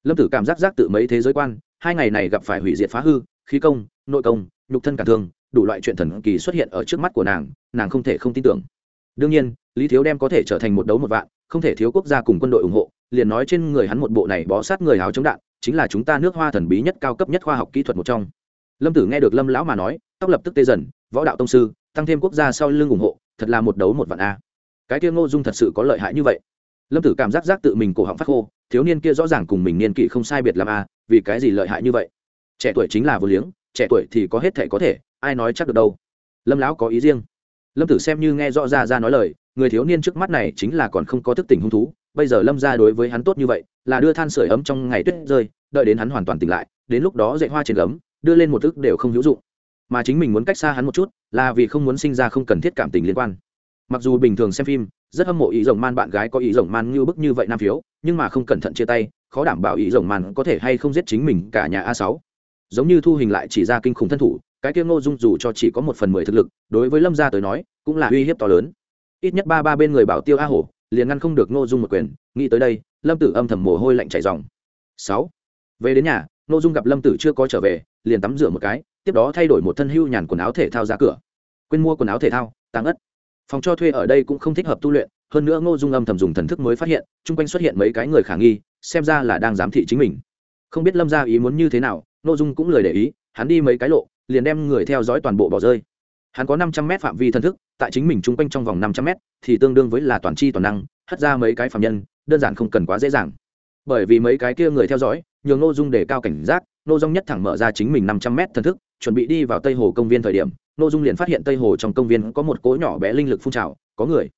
Lâm tử cảm giác giác tự mấy thế giới quan, hai ngày này gặp phải hủy diệt phá hư, khí công, nội công, nhục thân cả thương, đủ loại chuyện thần kỳ xuất hiện ở trước mắt của nàng nàng không thể không tin tưởng. Đương nhiên, lý thiếu đem có thể trở thành một đấu một vạn, không thể thiếu quốc gia cùng quân đội ủng hộ, liền nói trên người hắn một bộ này bó sát người háo chống đạn, chính là chúng ta nước hoa thần bí nhất cao cấp nhất khoa học kỹ thuật một trong. Lâm tử nghe được lâm lão mà nói, tóc lập tức tê dần, võ đạo tông sư, tăng thêm quốc gia sau lưng ủng hộ thật là một đấu một vạn a. Cái kia ngô dung thật sự có lợi hại như vậy. Lâm tử cảm giác giác tự mình cổ họng phát khô, thiếu niên kia rõ ràng cùng mình niên kỷ không sai biệt làm a, vì cái gì lợi hại như vậy? Trẻ tuổi chính là vô liếng, trẻ tuổi thì có hết thể có thể, ai nói chắc được đâu. Lâm lão có ý riêng. Lâm tử xem như nghe rõ ra ra nói lời, người thiếu niên trước mắt này chính là còn không có thức tỉnh hung thú, bây giờ lâm ra đối với hắn tốt như vậy, là đưa than sửa ấm trong ngày tuyết rơi, đợi đến hắn hoàn toàn tỉnh lại, đến lúc đó dạy hoa trên gấm, đưa lên một thức đều không hữu dụng mà chính mình muốn cách xa hắn một chút là vì không muốn sinh ra không cần thiết cảm tình liên quan. Mặc dù bình thường xem phim, rất hâm mộ ý rồng man bạn gái có ý rồng man như bức như vậy nam phiếu, nhưng mà không cẩn thận chia tay, khó đảm bảo ý rồng man có thể hay không giết chính mình cả nhà a sáu. Giống như thu hình lại chỉ ra kinh khủng thân thủ, cái kia ngô dung dù cho chỉ có một phần mười thực lực, đối với lâm gia tới nói, cũng là uy hiếp to lớn. Ít nhất ba ba bên người bảo tiêu a hổ, liền ngăn không được ngô dung một quyền, nghĩ tới đây, lâm tử âm thầm mồ hôi lạnh chảy dòng. Sáu. Về đến nhà, ngô dung gặp lâm tử chưa có trở về, liền tắm rửa một cái tiếp đó thay đổi một thân hưu nhàn quần áo thể thao ra cửa. Quên mua quần áo thể thao tăng ất. Phòng cho thuê ở đây cũng không thích hợp tu luyện, hơn nữa ngô dung âm thầm dùng thần thức mới phát hiện, chung quanh xuất hiện mấy cái người khả nghi, xem ra là đang giám thị chính mình. Không biết lâm gia ý muốn như thế nào, ngô dung cũng lời để ý, hắn đi mấy cái lộ, liền đem người theo dõi toàn bộ bỏ rơi. Hắn có năm trăm mét phạm vi thần thức, tại chính mình chung quanh trong vòng năm trăm mét, thì tương đương với là toàn c h i toàn năng, hất ra mấy cái phạm nhân, đơn giản không cần quá dễ dàng. Bởi vì mấy cái kia người theo dõi, nhường ngô dung để cao cảnh giác, ngô dung nhất thẳng mở ra chính mình năm trăm mét thần thức chuẩn bị đi vào tây hồ công viên thời điểm, ngô dung liền phát hiện tây hồ trong công viên có một cỗ nhỏ bé linh lực phun trào, có người.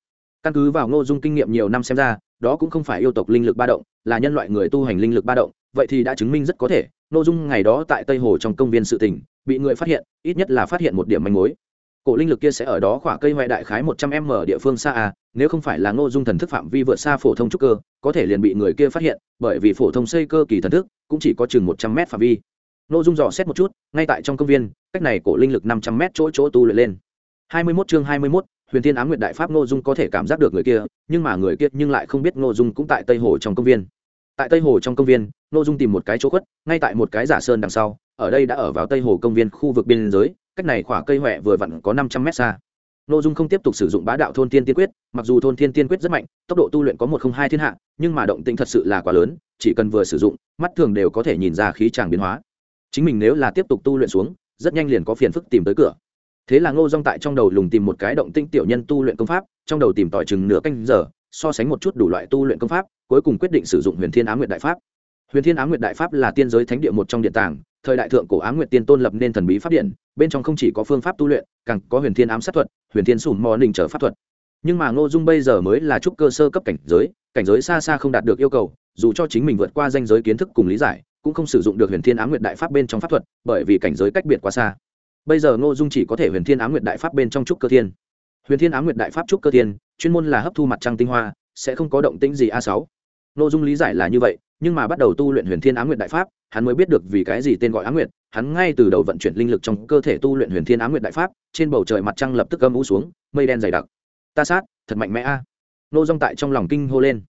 Căn cứ vào ngô dung kinh nghiệm nhiều năm xem ra, đó cũng không phải yêu tộc linh lực ba động, là nhân loại người tu hành linh lực ba động, vậy thì đã chứng minh rất có thể, ngô dung ngày đó tại tây hồ trong công viên sự tình, bị người phát hiện, ít nhất là phát hiện một điểm manh mối. Cổ linh lực kia sẽ ở đó khỏa cây ngoại đại khái một trăm m địa phương xa à nếu không phải là ngô dung thần thức phạm vi vượt xa phổ thông trúc cơ, có thể liền bị người kia phát hiện, bởi vì phổ thông xây cơ kỳ thần thức cũng chỉ có chừng một trăm m phạm vi. Nô dung dò xét một chút ngay tại trong công viên cách này cổ linh lực năm trăm mét chỗ chỗ tu luyện lên. hai mươi 21 chương hai mươi 21, huyền thiên ám nguyệt đại pháp Nô dung có thể cảm giác được người kia nhưng mà người kia nhưng lại không biết Nô dung cũng tại tây hồ trong công viên. Tại tây hồ trong công viên Nô dung tìm một cái chỗ khuất ngay tại một cái giả sơn đằng sau ở đây đã ở vào tây hồ công viên khu vực biên giới cách này khoảng cây huệ vừa vặn có năm trăm mét xa. Nô Dung không tiếp tục sử dụng bá đạo thôn thiên tiên quyết, mặc dù thôn thiên tiên quyết rất mạnh, tốc độ tu luyện có một không hai thiên hạ, nhưng mà động tĩnh thật sự là quá lớn, chỉ cần vừa sử dụng, mắt thường đều có thể nhìn ra khí tràng biến hóa. Chính mình nếu là tiếp tục tu luyện xuống, rất nhanh liền có phiền phức tìm tới cửa. Thế là ngô dong tại trong đầu lùng tìm một cái động tinh tiểu nhân tu luyện công pháp trong đầu tìm tỏi chừng nửa canh giờ so sánh một chút đủ loại tu luyện công pháp cuối cùng quyết định sử dụng huyền thiên á nguyệt đại pháp. Huyền thiên á nguyệt đại pháp là tiên giới thánh địa một trong điện tàng thời đại thượng cổ á nguyệt tiên tôn lập nên thần bí pháp điện bên trong không chỉ có phương pháp tu luyện càng có huyền thiên ám sát thuật huyền thiên sùn mò ninh trở pháp thuật. Nhưng mà ngô dung bây giờ mới là trúc cơ sơ cấp cảnh giới cảnh giới xa xa không đạt được yêu cầu dù cho chính mình vượt qua danh giới kiến thức cùng lý giải cũng không sử dụng được huyền thiên á nguyệt đại pháp bên trong pháp thuật, bởi vì cảnh giới cách biệt quá xa. Bây giờ ngô dung chỉ có thể huyền thiên á nguyệt đại pháp bên trong trúc cơ thiên. Huyền thiên á nguyệt đại pháp trúc cơ thiên, chuyên môn là hấp thu mặt trăng tinh hoa, sẽ không có động tĩnh gì a sáu. Ngô dung lý giải là như vậy, nhưng mà bắt đầu tu luyện huyền thiên á nguyệt đại pháp, hắn mới biết được vì cái gì tên gọi á nguyệt, hắn ngay từ đầu vận chuyển linh lực trong cơ thể tu luyện huyền thiên á nguyệt đại pháp, trên bầu trời mặt trăng lập tức âm u xuống, mây đen dày đặc. Ta sát, thật mạnh mẽ a. À. nô dung tại trong lòng kinh hô lên.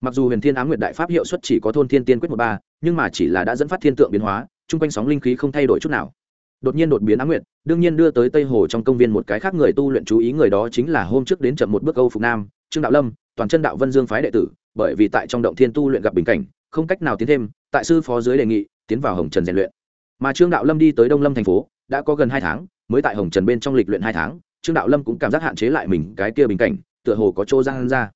Mặc dù huyền thiên á nguyệt đại pháp hiệu suất chỉ có thôn thiên tiên quyết một ba nhưng mà chỉ là đã dẫn phát thiên tượng biến hóa, chung quanh sóng linh khí không thay đổi chút nào. Đột nhiên đột biến á nguyệt, đương nhiên đưa tới tây hồ trong công viên một cái khác người tu luyện chú ý người đó chính là hôm trước đến chậm một bước âu phục nam, trương đạo lâm, toàn chân đạo vân dương phái đệ tử, bởi vì tại trong động thiên tu luyện gặp bình cảnh, không cách nào tiến thêm, tại sư phó dưới đề nghị, tiến vào hồng trần rèn luyện. Mà trương đạo lâm đi tới đông lâm thành phố, đã có gần hai tháng, mới tại hồng trần bên trong lịch luyện hai tháng, trương đạo lâm cũng cảm giác hạn chế lại mình cái kia bình cảnh, tựa hồ có chỗ giang ra.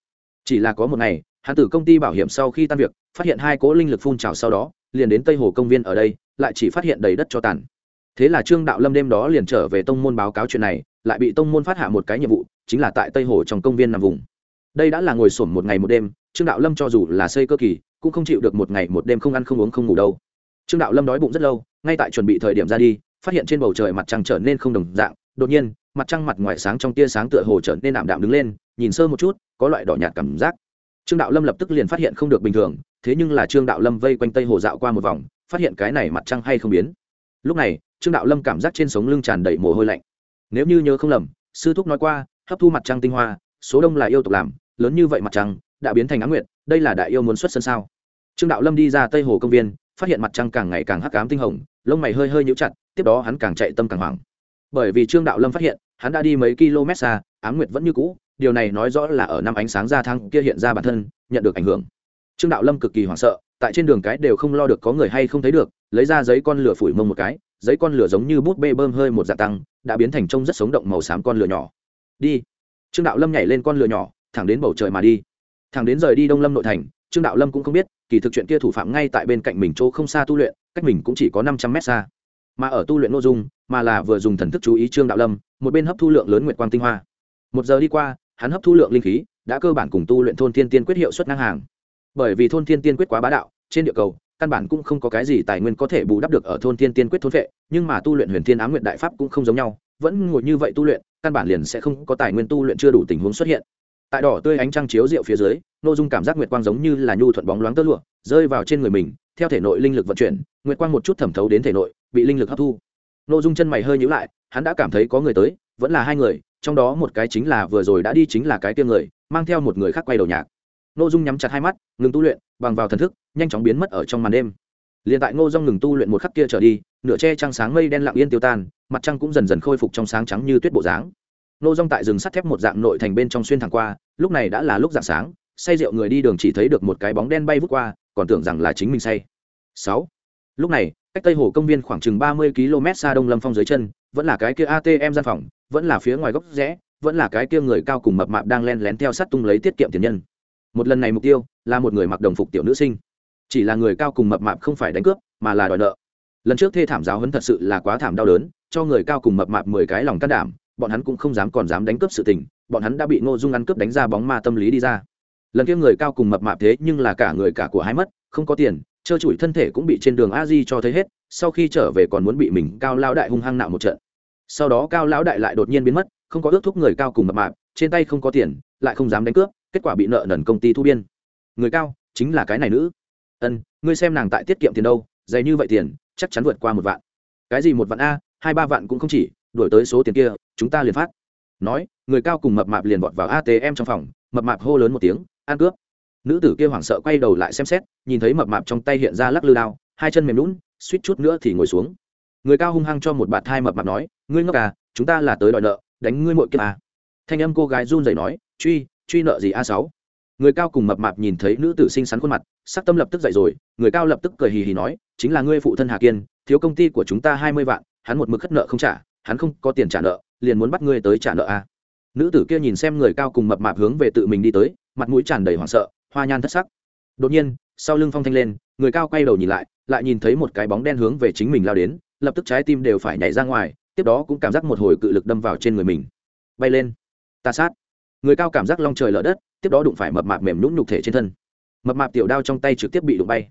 Chỉ là có một ngày hắn từ công ty bảo hiểm sau khi tan việc, phát hiện hai cỗ linh lực phun trào sau đó, liền đến tây hồ công viên ở đây, lại chỉ phát hiện đầy đất cho tàn. Thế là trương đạo lâm đêm đó liền trở về tông môn báo cáo chuyện này, lại bị tông môn phát hạ một cái nhiệm vụ, chính là tại tây hồ trong công viên nằm vùng. Đây đã là ngồi sổm một ngày một đêm, trương đạo lâm cho dù là xây cơ kỳ, cũng không chịu được một ngày một đêm không ăn không uống không ngủ đâu. Trương đạo lâm đói bụng rất lâu, ngay tại chuẩn bị thời điểm ra đi, phát hiện trên bầu trời mặt trăng trở nên không đồng dạng, đột nhiên, mặt trăng mặt ngoài sáng trong tia sáng tựa hồ trở nên ảm đạm đứng lên, nhìn sơ một chút, có loại đỏ nhạt cảm giác trương đạo lâm lập tức liền phát hiện không được bình thường, thế nhưng là trương đạo lâm vây quanh tây hồ dạo qua một vòng, phát hiện cái này mặt trăng hay không biến. Lúc này, trương đạo lâm cảm giác trên sống lưng tràn đầy mồ hôi lạnh. Nếu như nhớ không lầm, sư thúc nói qua, hấp thu mặt trăng tinh hoa, số đông là yêu tục làm, lớn như vậy mặt trăng, đã biến thành á nguyện đây là đại yêu muốn xuất sân sao? Trương đạo lâm đi ra tây hồ công viên, phát hiện mặt trăng càng ngày càng hắc ám tinh hồng, lông mày hơi hơi nhũ chặt, tiếp đó hắn càng chạy tâm càng hoảng. Bởi vì trương đạo lâm phát hiện, hắn đã đi mấy km xa á nguyệt vẫn như cũ điều này nói rõ là ở năm ánh sáng ra thăng kia hiện ra bản thân, nhận được ảnh hưởng. Trương đạo lâm cực kỳ hoảng sợ, tại trên đường cái đều không lo được có người hay không thấy được, lấy ra giấy con lửa phủi mông một cái, giấy con lửa giống như bút bê bơm hơi một dạng tăng, đã biến thành trông rất sống động màu xám con lửa nhỏ. Đi. Trương đạo lâm nhảy lên con lửa nhỏ, thẳng đến bầu trời mà đi. Thẳng đến rời đi đông lâm nội thành, trương đạo lâm cũng không biết, kỳ thực chuyện kia thủ phạm ngay tại bên cạnh mình chỗ không xa tu luyện, cách mình cũng chỉ có năm trăm mét xa. Mà ở tu luyện nội dung, mà là vừa dùng thần thức chú ý trương đạo lâm, một bên hấp thu lượng lớn nguyệt quang tinh hoa. Một giờ đi qua hắn hấp thu lượng linh khí, đã cơ bản cùng tu luyện thôn thiên tiên quyết hiệu suất ngang hàng. Bởi vì thôn thiên tiên quyết quá bá đạo, trên địa cầu, căn bản cũng không có cái gì tài nguyên có thể bù đắp được ở thôn thiên tiên quyết thôn vệ, nhưng mà tu luyện huyền thiên á nguyện đại pháp cũng không giống nhau, vẫn ngồi như vậy tu luyện, căn bản liền sẽ không có tài nguyên tu luyện chưa đủ tình huống xuất hiện. Tại đỏ tươi ánh trăng chiếu rượu phía dưới nội dung cảm giác nguyệt quang giống như là nhu thuận bóng loáng tơ lụa, rơi vào trên người mình, theo thể nội linh lực vận chuyển, nguyệt quang một chút thẩm thấu đến thể nội, bị linh lực hấp thu. Nội dung chân mày hơi nhíu lại, hắn đã cảm thấy có người tới, vẫn là hai người trong đó một cái chính là vừa rồi đã đi chính là cái tiêm người, mang theo một người khác quay đầu nhạc. Nội dung nhắm chặt hai mắt, ngừng tu luyện, bằng vào thần thức, nhanh chóng biến mất ở trong màn đêm. Liền tại ngô dung ngừng tu luyện một khắc kia trở đi, nửa che trăng sáng mây đen lặng yên tiêu tan, mặt trăng cũng dần dần khôi phục trong sáng trắng như tuyết bộ dáng. Ngô dung tại rừng sắt thép một dạng nội thành bên trong xuyên thẳng qua, lúc này đã là lúc dạng sáng, say rượu người đi đường chỉ thấy được một cái bóng đen bay vút qua, còn tưởng rằng là chính mình say. Sáu. Lúc này cách tây hồ công viên khoảng chừng ba mươi km xa đông lâm phong dưới chân, vẫn là cái kia atm gian phòng, vẫn là phía ngoài góc rẽ, vẫn là cái kia người cao cùng mập mạp đang len lén theo sát tung lấy tiết kiệm tiền nhân. Một lần này mục tiêu là một người mặc đồng phục tiểu nữ sinh. Chỉ là người cao cùng mập mạp không phải đánh cướp, mà là đòi nợ. Lần trước thê thảm giáo hấn thật sự là quá thảm đau đớn, cho người cao cùng mập mạp mười cái lòng can đảm, bọn hắn cũng không dám còn dám đánh cướp sự tình, bọn hắn đã bị ngô dung ăn cướp đánh ra bóng ma tâm lý đi ra. Lần kia người cao cùng mập mạp thế nhưng là cả người cả của hai mất, không có tiền trơ trụi thân thể cũng bị trên đường a di cho thấy hết, sau khi trở về còn muốn bị mình cao lao đại hung hăng nạo một trận. Sau đó cao lão đại lại đột nhiên biến mất, không có ước thúc người cao cùng mập mạp, trên tay không có tiền, lại không dám đánh cướp, kết quả bị nợ nần công ty thu biên. Người cao chính là cái này nữ. Ân, ngươi xem nàng tại tiết kiệm tiền đâu, dày như vậy tiền, chắc chắn vượt qua một vạn. Cái gì một vạn a, hai ba vạn cũng không chỉ đổi tới số tiền kia, chúng ta liền phát. Nói, người cao cùng mập mạp liền vọt vào atm trong phòng, mập mạp hô lớn một tiếng, ăn cướp nữ tử kia hoảng sợ quay đầu lại xem xét, nhìn thấy mập mạp trong tay hiện ra lắc lư đao, hai chân mềm lún suýt chút nữa thì ngồi xuống. Người cao hung hăng cho một bạt thai mập mạp nói, ngươi ngốc à chúng ta là tới đòi nợ, đánh ngươi mội kia à. Thanh âm cô gái run rẩy nói, truy truy nợ gì a sáu? Người cao cùng mập mạp nhìn thấy nữ tử xinh xắn khuôn mặt, sắc tâm lập tức dậy rồi, người cao lập tức cười hì hì nói, chính là ngươi phụ thân hà kiên, thiếu công ty của chúng ta hai mươi vạn, hắn một mực khất nợ không trả, hắn không có tiền trả nợ, liền muốn bắt ngươi tới trả nợ a nữ tử kia nhìn xem người cao cùng mập mạp hướng về tự mình đi tới, mặt mũi tràn đầy hoảng sợ hoa nhan thất sắc. Đột nhiên, sau lưng phong thanh lên, người cao quay đầu nhìn lại lại nhìn thấy một cái bóng đen hướng về chính mình lao đến, lập tức trái tim đều phải nhảy ra ngoài, tiếp đó cũng cảm giác một hồi cự lực đâm vào trên người mình. Bay lên. Ta sát. Người cao cảm giác long trời lở đất, tiếp đó đụng phải mập mạp mềm nhũng nhục thể trên thân. Mập mạp tiểu đao trong tay trực tiếp bị đụng bay.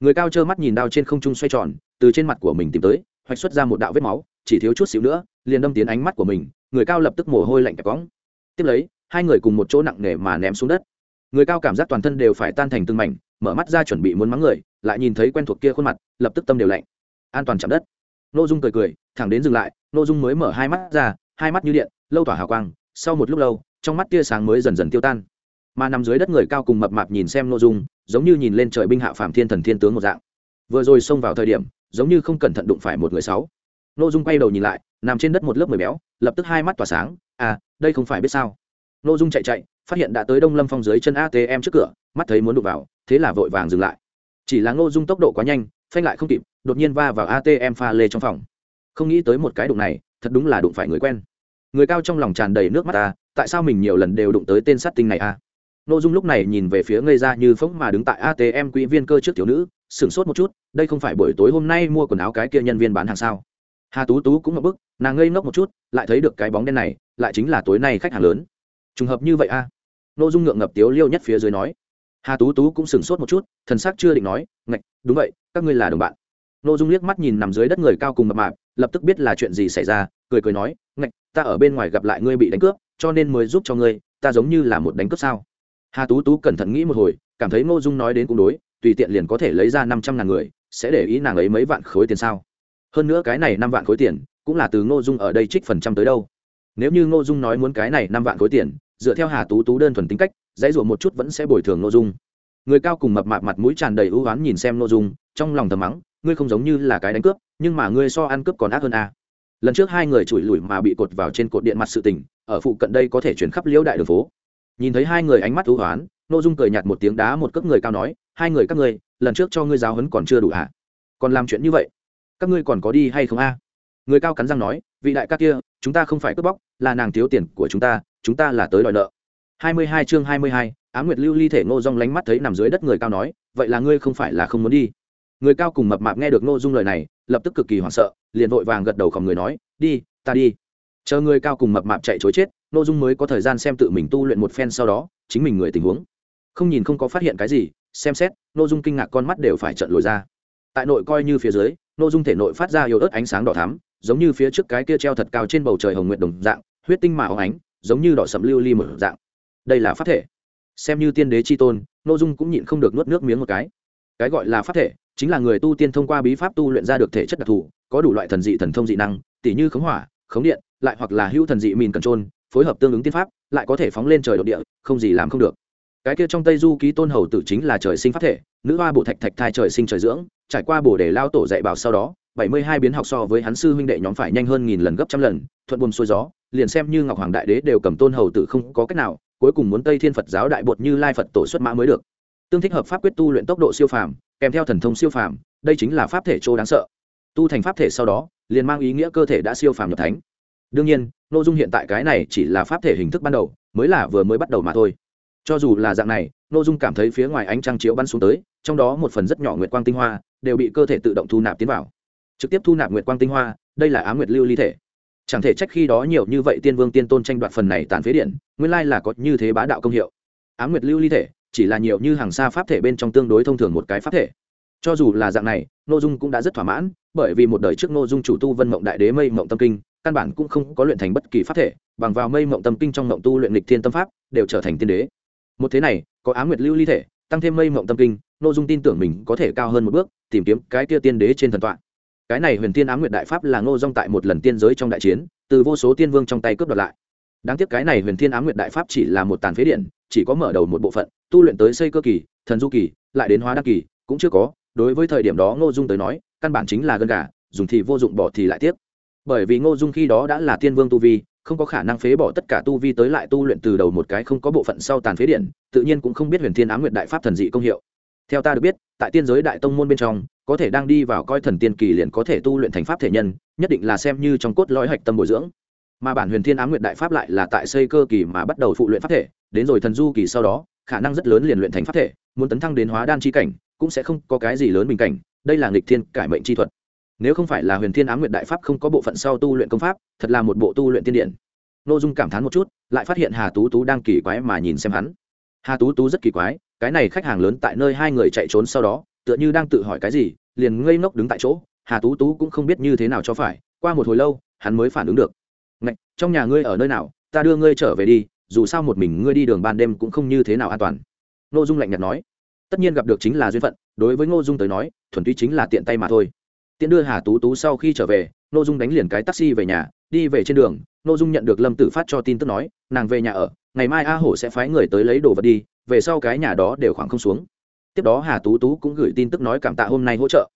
Người cao trơ mắt nhìn đao trên không trung xoay tròn, từ trên mặt của mình tìm tới, hoạch xuất ra một đạo vết máu, chỉ thiếu chút xíu nữa, liền đâm tiến ánh mắt của mình, người cao lập tức mồ hôi lạnh cả cóng tiếp lấy, hai người cùng một chỗ nặng nề mà ném xuống đất người cao cảm giác toàn thân đều phải tan thành từng mảnh, mở mắt ra chuẩn bị muốn mắng người, lại nhìn thấy quen thuộc kia khuôn mặt, lập tức tâm đều lạnh. An toàn chạm đất. N ô dung cười cười, thẳng đến dừng lại n ô dung mới mở hai mắt ra, hai mắt như điện, lâu tỏa hào quang, sau một lúc lâu, trong mắt tia sáng mới dần dần tiêu tan. Mà nằm dưới đất người cao cùng mập mạp nhìn xem n ô dung, giống như nhìn lên trời binh hạ phạm thiên thần thiên tướng một dạng. Vừa rồi xông vào thời điểm, giống như không cẩn thận đụng phải một người sáu. N ô dung quay đầu nhìn lại, nằm trên đất một lớp mười béo, lập tức hai mắt tỏa sáng à đây không phải biết sao. N ô dung chạy chạy phát hiện đã tới đông lâm phong dưới chân atm trước cửa, mắt thấy muốn đụng vào, thế là vội vàng dừng lại. Chỉ là ngô dung tốc độ quá nhanh, phanh lại không kịp, đột nhiên va vào atm pha lê trong phòng. Không nghĩ tới một cái đụng này, thật đúng là đụng phải người quen. Người cao trong lòng tràn đầy nước mắt ta tại sao mình nhiều lần đều đụng tới tên sát tinh này a à? nội dung lúc này nhìn về phía ngây ra như phóng mà đứng tại atm quỹ viên cơ trước tiểu nữ, sửng sốt một chút, đây không phải buổi tối hôm nay mua quần áo cái kia nhân viên bán hàng sao? Hà tú tú cũng ngập bức, nàng ngây ngốc một chút, lại thấy được cái bóng đen này, lại chính là tối nay khách hàng lớn. Trùng hợp như vậy a à? Nội dung ngượng ngập tiếu liêu nhất phía dưới nói. Hà tú tú cũng sửng sốt một chút, thần sắc chưa định nói, ngạch, đúng vậy, các ngươi là đồng bạn. Nội dung liếc mắt nhìn nằm dưới đất người cao cùng mập mạp, lập tức biết là chuyện gì xảy ra, cười cười nói, ngạch, ta ở bên ngoài gặp lại ngươi bị đánh cướp, cho nên mới giúp cho ngươi, ta giống như là một đánh cướp sao? Hà tú tú cẩn thận nghĩ một hồi, cảm thấy nội dung nói đến cũng đối, tùy tiện liền có thể lấy ra năm trăm ngàn người, sẽ để ý nàng ấy mấy vạn khối tiền sao? Hơn nữa cái này năm vạn khối tiền, cũng là từ ngô dung ở đây trích phần trăm tới đâu. Nếu như ngô dung nói muốn cái này năm vạn khối tiền dựa theo hà tú tú đơn thuần tính cách, dãy rủa một chút vẫn sẽ bồi thường ngô dung. Người cao cùng mập mạp mặt mũi tràn đầy ưu oán nhìn xem ngô dung, trong lòng thầm mắng, ngươi không giống như là cái đánh cướp, nhưng mà ngươi so ăn cướp còn ác hơn à lần trước hai người chùi lủi mà bị cột vào trên cột điện mặt sự tình, ở phụ cận đây có thể chuyển khắp liễu đại đường phố. Nhìn thấy hai người ánh mắt ưu hoán nội dung cười nhạt một tiếng đá một cước người cao nói, hai người các ngươi, lần trước cho ngươi giáo hấn còn chưa đủ à? còn làm chuyện như vậy, các ngươi còn có đi hay không a? Người cao cắn răng nói, vị đại ca kia, chúng ta không phải cướp bóc, là nàng thiếu tiền của chúng ta chúng ta là tới đòi nợ. Hai mươi hai chương hai mươi hai, á nguyệt lưu ly thể ngô rong lánh mắt thấy nằm dưới đất người cao nói, vậy là ngươi không phải là không muốn đi. Người cao cùng mập mạp nghe được ngô dung lời này, lập tức cực kỳ hoảng sợ, liền vội vàng gật đầu khom người nói, đi, ta đi. Chờ người cao cùng mập mạp chạy chối chết, ngô dung mới có thời gian xem tự mình tu luyện một phen sau đó, chính mình người tình huống. Không nhìn không có phát hiện cái gì, xem xét, ngô dung kinh ngạc con mắt đều phải trận lồi ra. Tại nội coi như phía dưới, ngô dung thể nội phát ra yếu ớt ánh sáng đỏ thắm, giống như phía trước cái kia treo thật cao trên bầu trời hồng nguyện đồng dạng, huyết tinh mà óng ánh giống như đỏ sầm lưu ly một dạng. Đây là pháp thể. Xem như tiên đế chi tôn, ngô dung cũng nhịn không được nuốt nước miếng một cái. Cái gọi là pháp thể, chính là người tu tiên thông qua bí pháp tu luyện ra được thể chất đặc thù, có đủ loại thần dị thần thông dị năng, tỉ như khống hỏa, khống điện, lại hoặc là hữu thần dị mìn cần trôn phối hợp tương ứng tiên pháp, lại có thể phóng lên trời đ địa, không gì làm không được. Cái kia trong tây du ký tôn hầu tử chính là trời sinh pháp thể, nữ hoa bộ thạch thạch thai trời sinh trời dưỡng, trải qua bổ để lao tổ dạy bảo sau đó bảy mươi hai biến học so với hắn sư huynh đệ nhóm phải nhanh hơn nghìn lần gấp trăm lần, thuận buồm xuôi gió, liền xem như ngọc hoàng đại đế đều cầm tôn hầu tử không có cách nào, cuối cùng muốn tây thiên phật giáo đại bột như lai phật tổ xuất mã mới được. Tương thích hợp pháp quyết tu luyện tốc độ siêu phàm, kèm theo thần thông siêu phàm, đây chính là pháp thể chỗ đáng sợ. Tu thành pháp thể sau đó, liền mang ý nghĩa cơ thể đã siêu phàm nhập thánh. Đương nhiên n ô dung hiện tại cái này chỉ là pháp thể hình thức ban đầu, mới là vừa mới bắt đầu mà thôi. Cho dù là dạng này n ô dung cảm thấy phía ngoài ánh trăng chiếu bắn xuống tới, trong đó một phần rất nhỏ nguyệt quang tinh hoa, đều bị cơ thể tự động thu nạp tiến vào trực tiếp thu nạp nguyệt quang tinh hoa, đây là á nguyệt lưu ly thể. Chẳng thể trách khi đó nhiều như vậy tiên vương tiên tôn tranh đoạt phần này tàn phế điện, nguyên lai là có như thế bá đạo công hiệu. Á nguyệt lưu ly thể, chỉ là nhiều như hàng xa pháp thể bên trong tương đối thông thường một cái pháp thể. Cho dù là dạng này nội dung cũng đã rất thỏa mãn, bởi vì một đời trước nội dung chủ tu vân mộng đại đế mây mộng tâm kinh, căn bản cũng không có luyện thành bất kỳ pháp thể, bằng vào mây mộng tâm kinh trong mộng tu luyện lịch thiên tâm pháp, đều trở thành tiên đế. Một thế này, có á nguyệt lưu ly thể, tăng thêm mây mộng tâm kinh nội dung tin tưởng mình có thể cao hơn một bước, tìm kiếm cái kia tiên đế trên thần tọa cái này huyền tiên á m nguyệt đại pháp là ngô dong tại một lần tiên giới trong đại chiến, từ vô số tiên vương trong tay cướp đoạt lại. Đáng tiếc cái này huyền thiên á m nguyệt đại pháp chỉ là một tàn phế điện, chỉ có mở đầu một bộ phận, tu luyện tới xây cơ kỳ, thần du kỳ, lại đến hóa đăng kỳ, cũng chưa có. Đối với thời điểm đó ngô dung tới nói, căn bản chính là gân gà, dùng thì vô dụng bỏ thì lại tiếp bởi vì ngô dung khi đó đã là tiên vương tu vi, không có khả năng phế bỏ tất cả tu vi tới lại tu luyện từ đầu một cái không có bộ phận sau tàn phế điện, tự nhiên cũng không biết huyền thiên á m nguyệt đại pháp thần dị công hiệu. Theo ta được biết, tại tiên giới đại tông môn bên trong có thể đang đi vào coi thần tiên kỳ liền có thể tu luyện thành pháp thể nhân, nhất định là xem như trong cốt lõi hạch tâm bồi dưỡng. Mà bản huyền thiên á m nguyện đại pháp lại là tại xây cơ kỳ mà bắt đầu phụ luyện pháp thể, đến rồi thần du kỳ sau đó, khả năng rất lớn liền luyện thành pháp thể, muốn tấn thăng đến hóa đan chi cảnh, cũng sẽ không có cái gì lớn bình cảnh, đây là nghịch thiên cải mệnh chi thuật. Nếu không phải là huyền thiên á m nguyện đại pháp không có bộ phận sau tu luyện công pháp, thật là một bộ tu luyện tiên điện n ô dung cảm thán một chút, lại phát hiện hà tú tú đang kỳ quái mà nhìn xem hắn. Hà tú tú rất kỳ quái, cái này khách hàng lớn tại nơi hai người chạy trốn sau đó tựa như đang tự hỏi cái gì liền ngây ngốc đứng tại chỗ hà tú tú cũng không biết như thế nào cho phải qua một hồi lâu hắn mới phản ứng được. Ngạch, trong nhà ngươi ở nơi nào? Ta đưa ngươi trở về đi dù sao một mình ngươi đi đường ban đêm cũng không như thế nào an toàn. N ô dung lạnh nhạt nói. Tất nhiên gặp được chính là duyên phận đối với ngô dung tới nói thuần túy chính là tiện tay mà thôi. Tiễn đưa hà tú tú sau khi trở về n ô dung đánh liền cái taxi về nhà đi về trên đường n ô dung nhận được lâm tử phát cho tin tức nói nàng về nhà ở ngày mai a hổ sẽ phái người tới lấy đồ vật đi về sau cái nhà đó đều khoảng không xuống tiếp đó hà tú tú cũng gửi tin tức nói cảm tạ hôm nay hỗ trợ.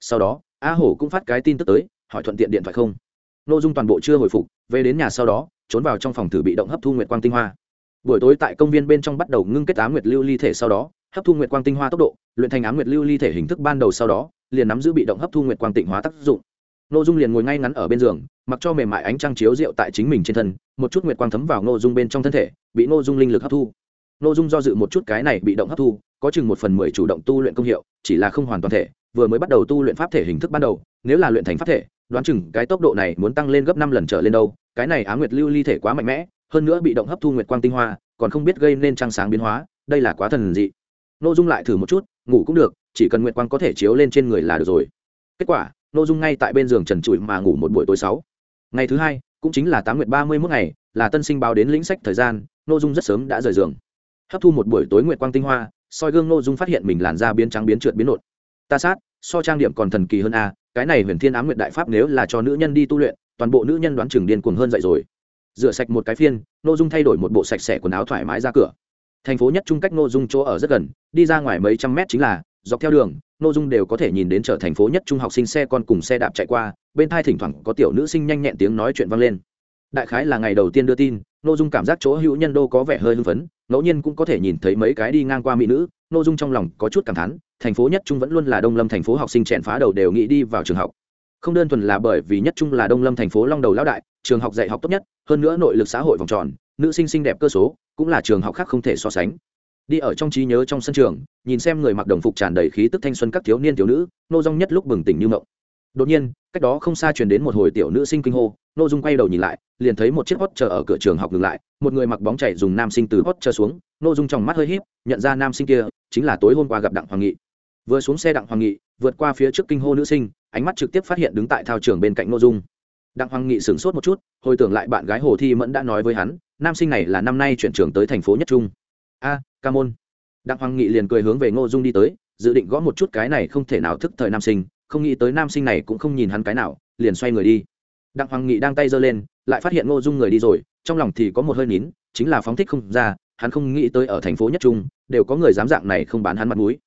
Sau đó, a hổ cũng phát cái tin tức tới, hỏi thuận tiện điện thoại không? N ô dung toàn bộ chưa hồi phục, về đến nhà sau đó, trốn vào trong phòng thử bị động hấp thu nguyệt quang tinh hoa. Buổi tối tại công viên bên trong bắt đầu ngưng kết á nguyệt lưu ly thể sau đó, hấp thu nguyệt quang tinh hoa tốc độ, luyện thành á nguyệt lưu ly thể hình thức ban đầu sau đó, liền nắm giữ bị động hấp thu nguyệt quang tịnh hóa tác dụng. N ô dung liền ngồi ngay ngắn ở bên giường, mặc cho mềm mại ánh trăng chiếu rượu tại chính mình trên thân, một chút nguyệt quang thấm vào n dung bên trong thân thể, bị n dung linh lực hấp thu. N dung do dự một chút cái này bị động hấp thu có chừng một phần mười chủ động tu luyện công hiệu, chỉ là không hoàn toàn thể, vừa mới bắt đầu tu luyện pháp thể hình thức ban đầu, nếu là luyện thành pháp thể, đoán chừng cái tốc độ này muốn tăng lên gấp năm lần trở lên đâu, cái này á nguyệt lưu ly thể quá mạnh mẽ, hơn nữa bị động hấp thu nguyệt quang tinh hoa, còn không biết gây nên trăng sáng biến hóa, đây là quá thần dị. N ô dung lại thử một chút, ngủ cũng được, chỉ cần nguyệt quang có thể chiếu lên trên người là được rồi. Kết quả n ô dung ngay tại bên giường trần trụi mà ngủ một buổi tối sáu. Ngày thứ hai, cũng chính là tám nguyệt ba mươi mốt ngày, là tân sinh báo đến lĩnh sách thời gian n ô dung rất sớm đã rời giường. Hấp thu một buổi tối nguyệt quang tinh hoa soi gương Nô dung phát hiện mình làn da biến trắng biến trượt biến nột ta sát, so trang điểm còn thần kỳ hơn a, cái này huyền thiên ám nguyện đại pháp nếu là cho nữ nhân đi tu luyện, toàn bộ nữ nhân đoán chừng điên cuồng hơn dậy rồi. Rửa sạch một cái phiên Nô dung thay đổi một bộ sạch sẽ quần áo thoải mái ra cửa. Thành phố nhất trung cách Nô dung chỗ ở rất gần, đi ra ngoài mấy trăm mét chính là dọc theo đường Nô dung đều có thể nhìn đến chợ thành phố nhất trung học sinh xe con cùng xe đạp chạy qua, bên thai thỉnh thoảng có tiểu nữ sinh nhanh nhẹn tiếng nói chuyện vang lên. Đại khái là ngày đầu tiên đưa tin Nô dung cảm giác chỗ hữu nhân đô có vẻ hơi hưng phấn ngẫu nhiên cũng có thể nhìn thấy mấy cái đi ngang qua mỹ nữ nội dung trong lòng có chút cảm thán, thành phố nhất trung vẫn luôn là đông lâm thành phố học sinh chèn phá đầu đều nghĩ đi vào trường học. Không đơn thuần là bởi vì nhất trung là đông lâm thành phố long đầu lão đại, trường học dạy học tốt nhất, hơn nữa nội lực xã hội vòng tròn, nữ sinh xinh đẹp cơ số, cũng là trường học khác không thể so sánh. Đi ở trong trí nhớ trong sân trường, nhìn xem người mặc đồng phục tràn đầy khí tức thanh xuân các thiếu niên thiếu nữ, nô dung nhất lúc bừng tỉnh như mộng. Đột nhiên, cách đó không xa truyền đến một hồi tiểu nữ sinh kinh hô, nô dung quay đầu nhìn lại liền thấy một chiếc hot chờ ở cửa trường học ngừng lại, một người mặc bóng chảy dùng nam sinh từ hot chờ xuống nô dung trong mắt hơi híp, nhận ra nam sinh kia chính là tối hôm qua gặp đặng hoàng nghị. Vừa xuống xe đặng hoàng nghị, vượt qua phía trước kinh hô nữ sinh, ánh mắt trực tiếp phát hiện đứng tại thao trường bên cạnh nô dung. Đặng hoàng nghị sửng sốt một chút, hồi tưởng lại bạn gái hồ thi mẫn đã nói với hắn, nam sinh này là năm nay chuyển trường tới thành phố nhất trung. A, ca môn. Đặng hoàng nghị liền cười hướng về ngô dung đi tới, dự định gõ một chút cái này không thể nào thức thời nam sinh, không nghĩ tới nam sinh này cũng không nhìn hắn cái nào, liền xoay người đi. Đặng hoàng nghị đang tay giơ lên lại phát hiện ngô dung người đi rồi, trong lòng thì có một hơi nín, chính là phóng thích không ra, hắn không nghĩ tới ở thành phố nhất trung, đều có người dám dạng này không bán hắn mặt mũi.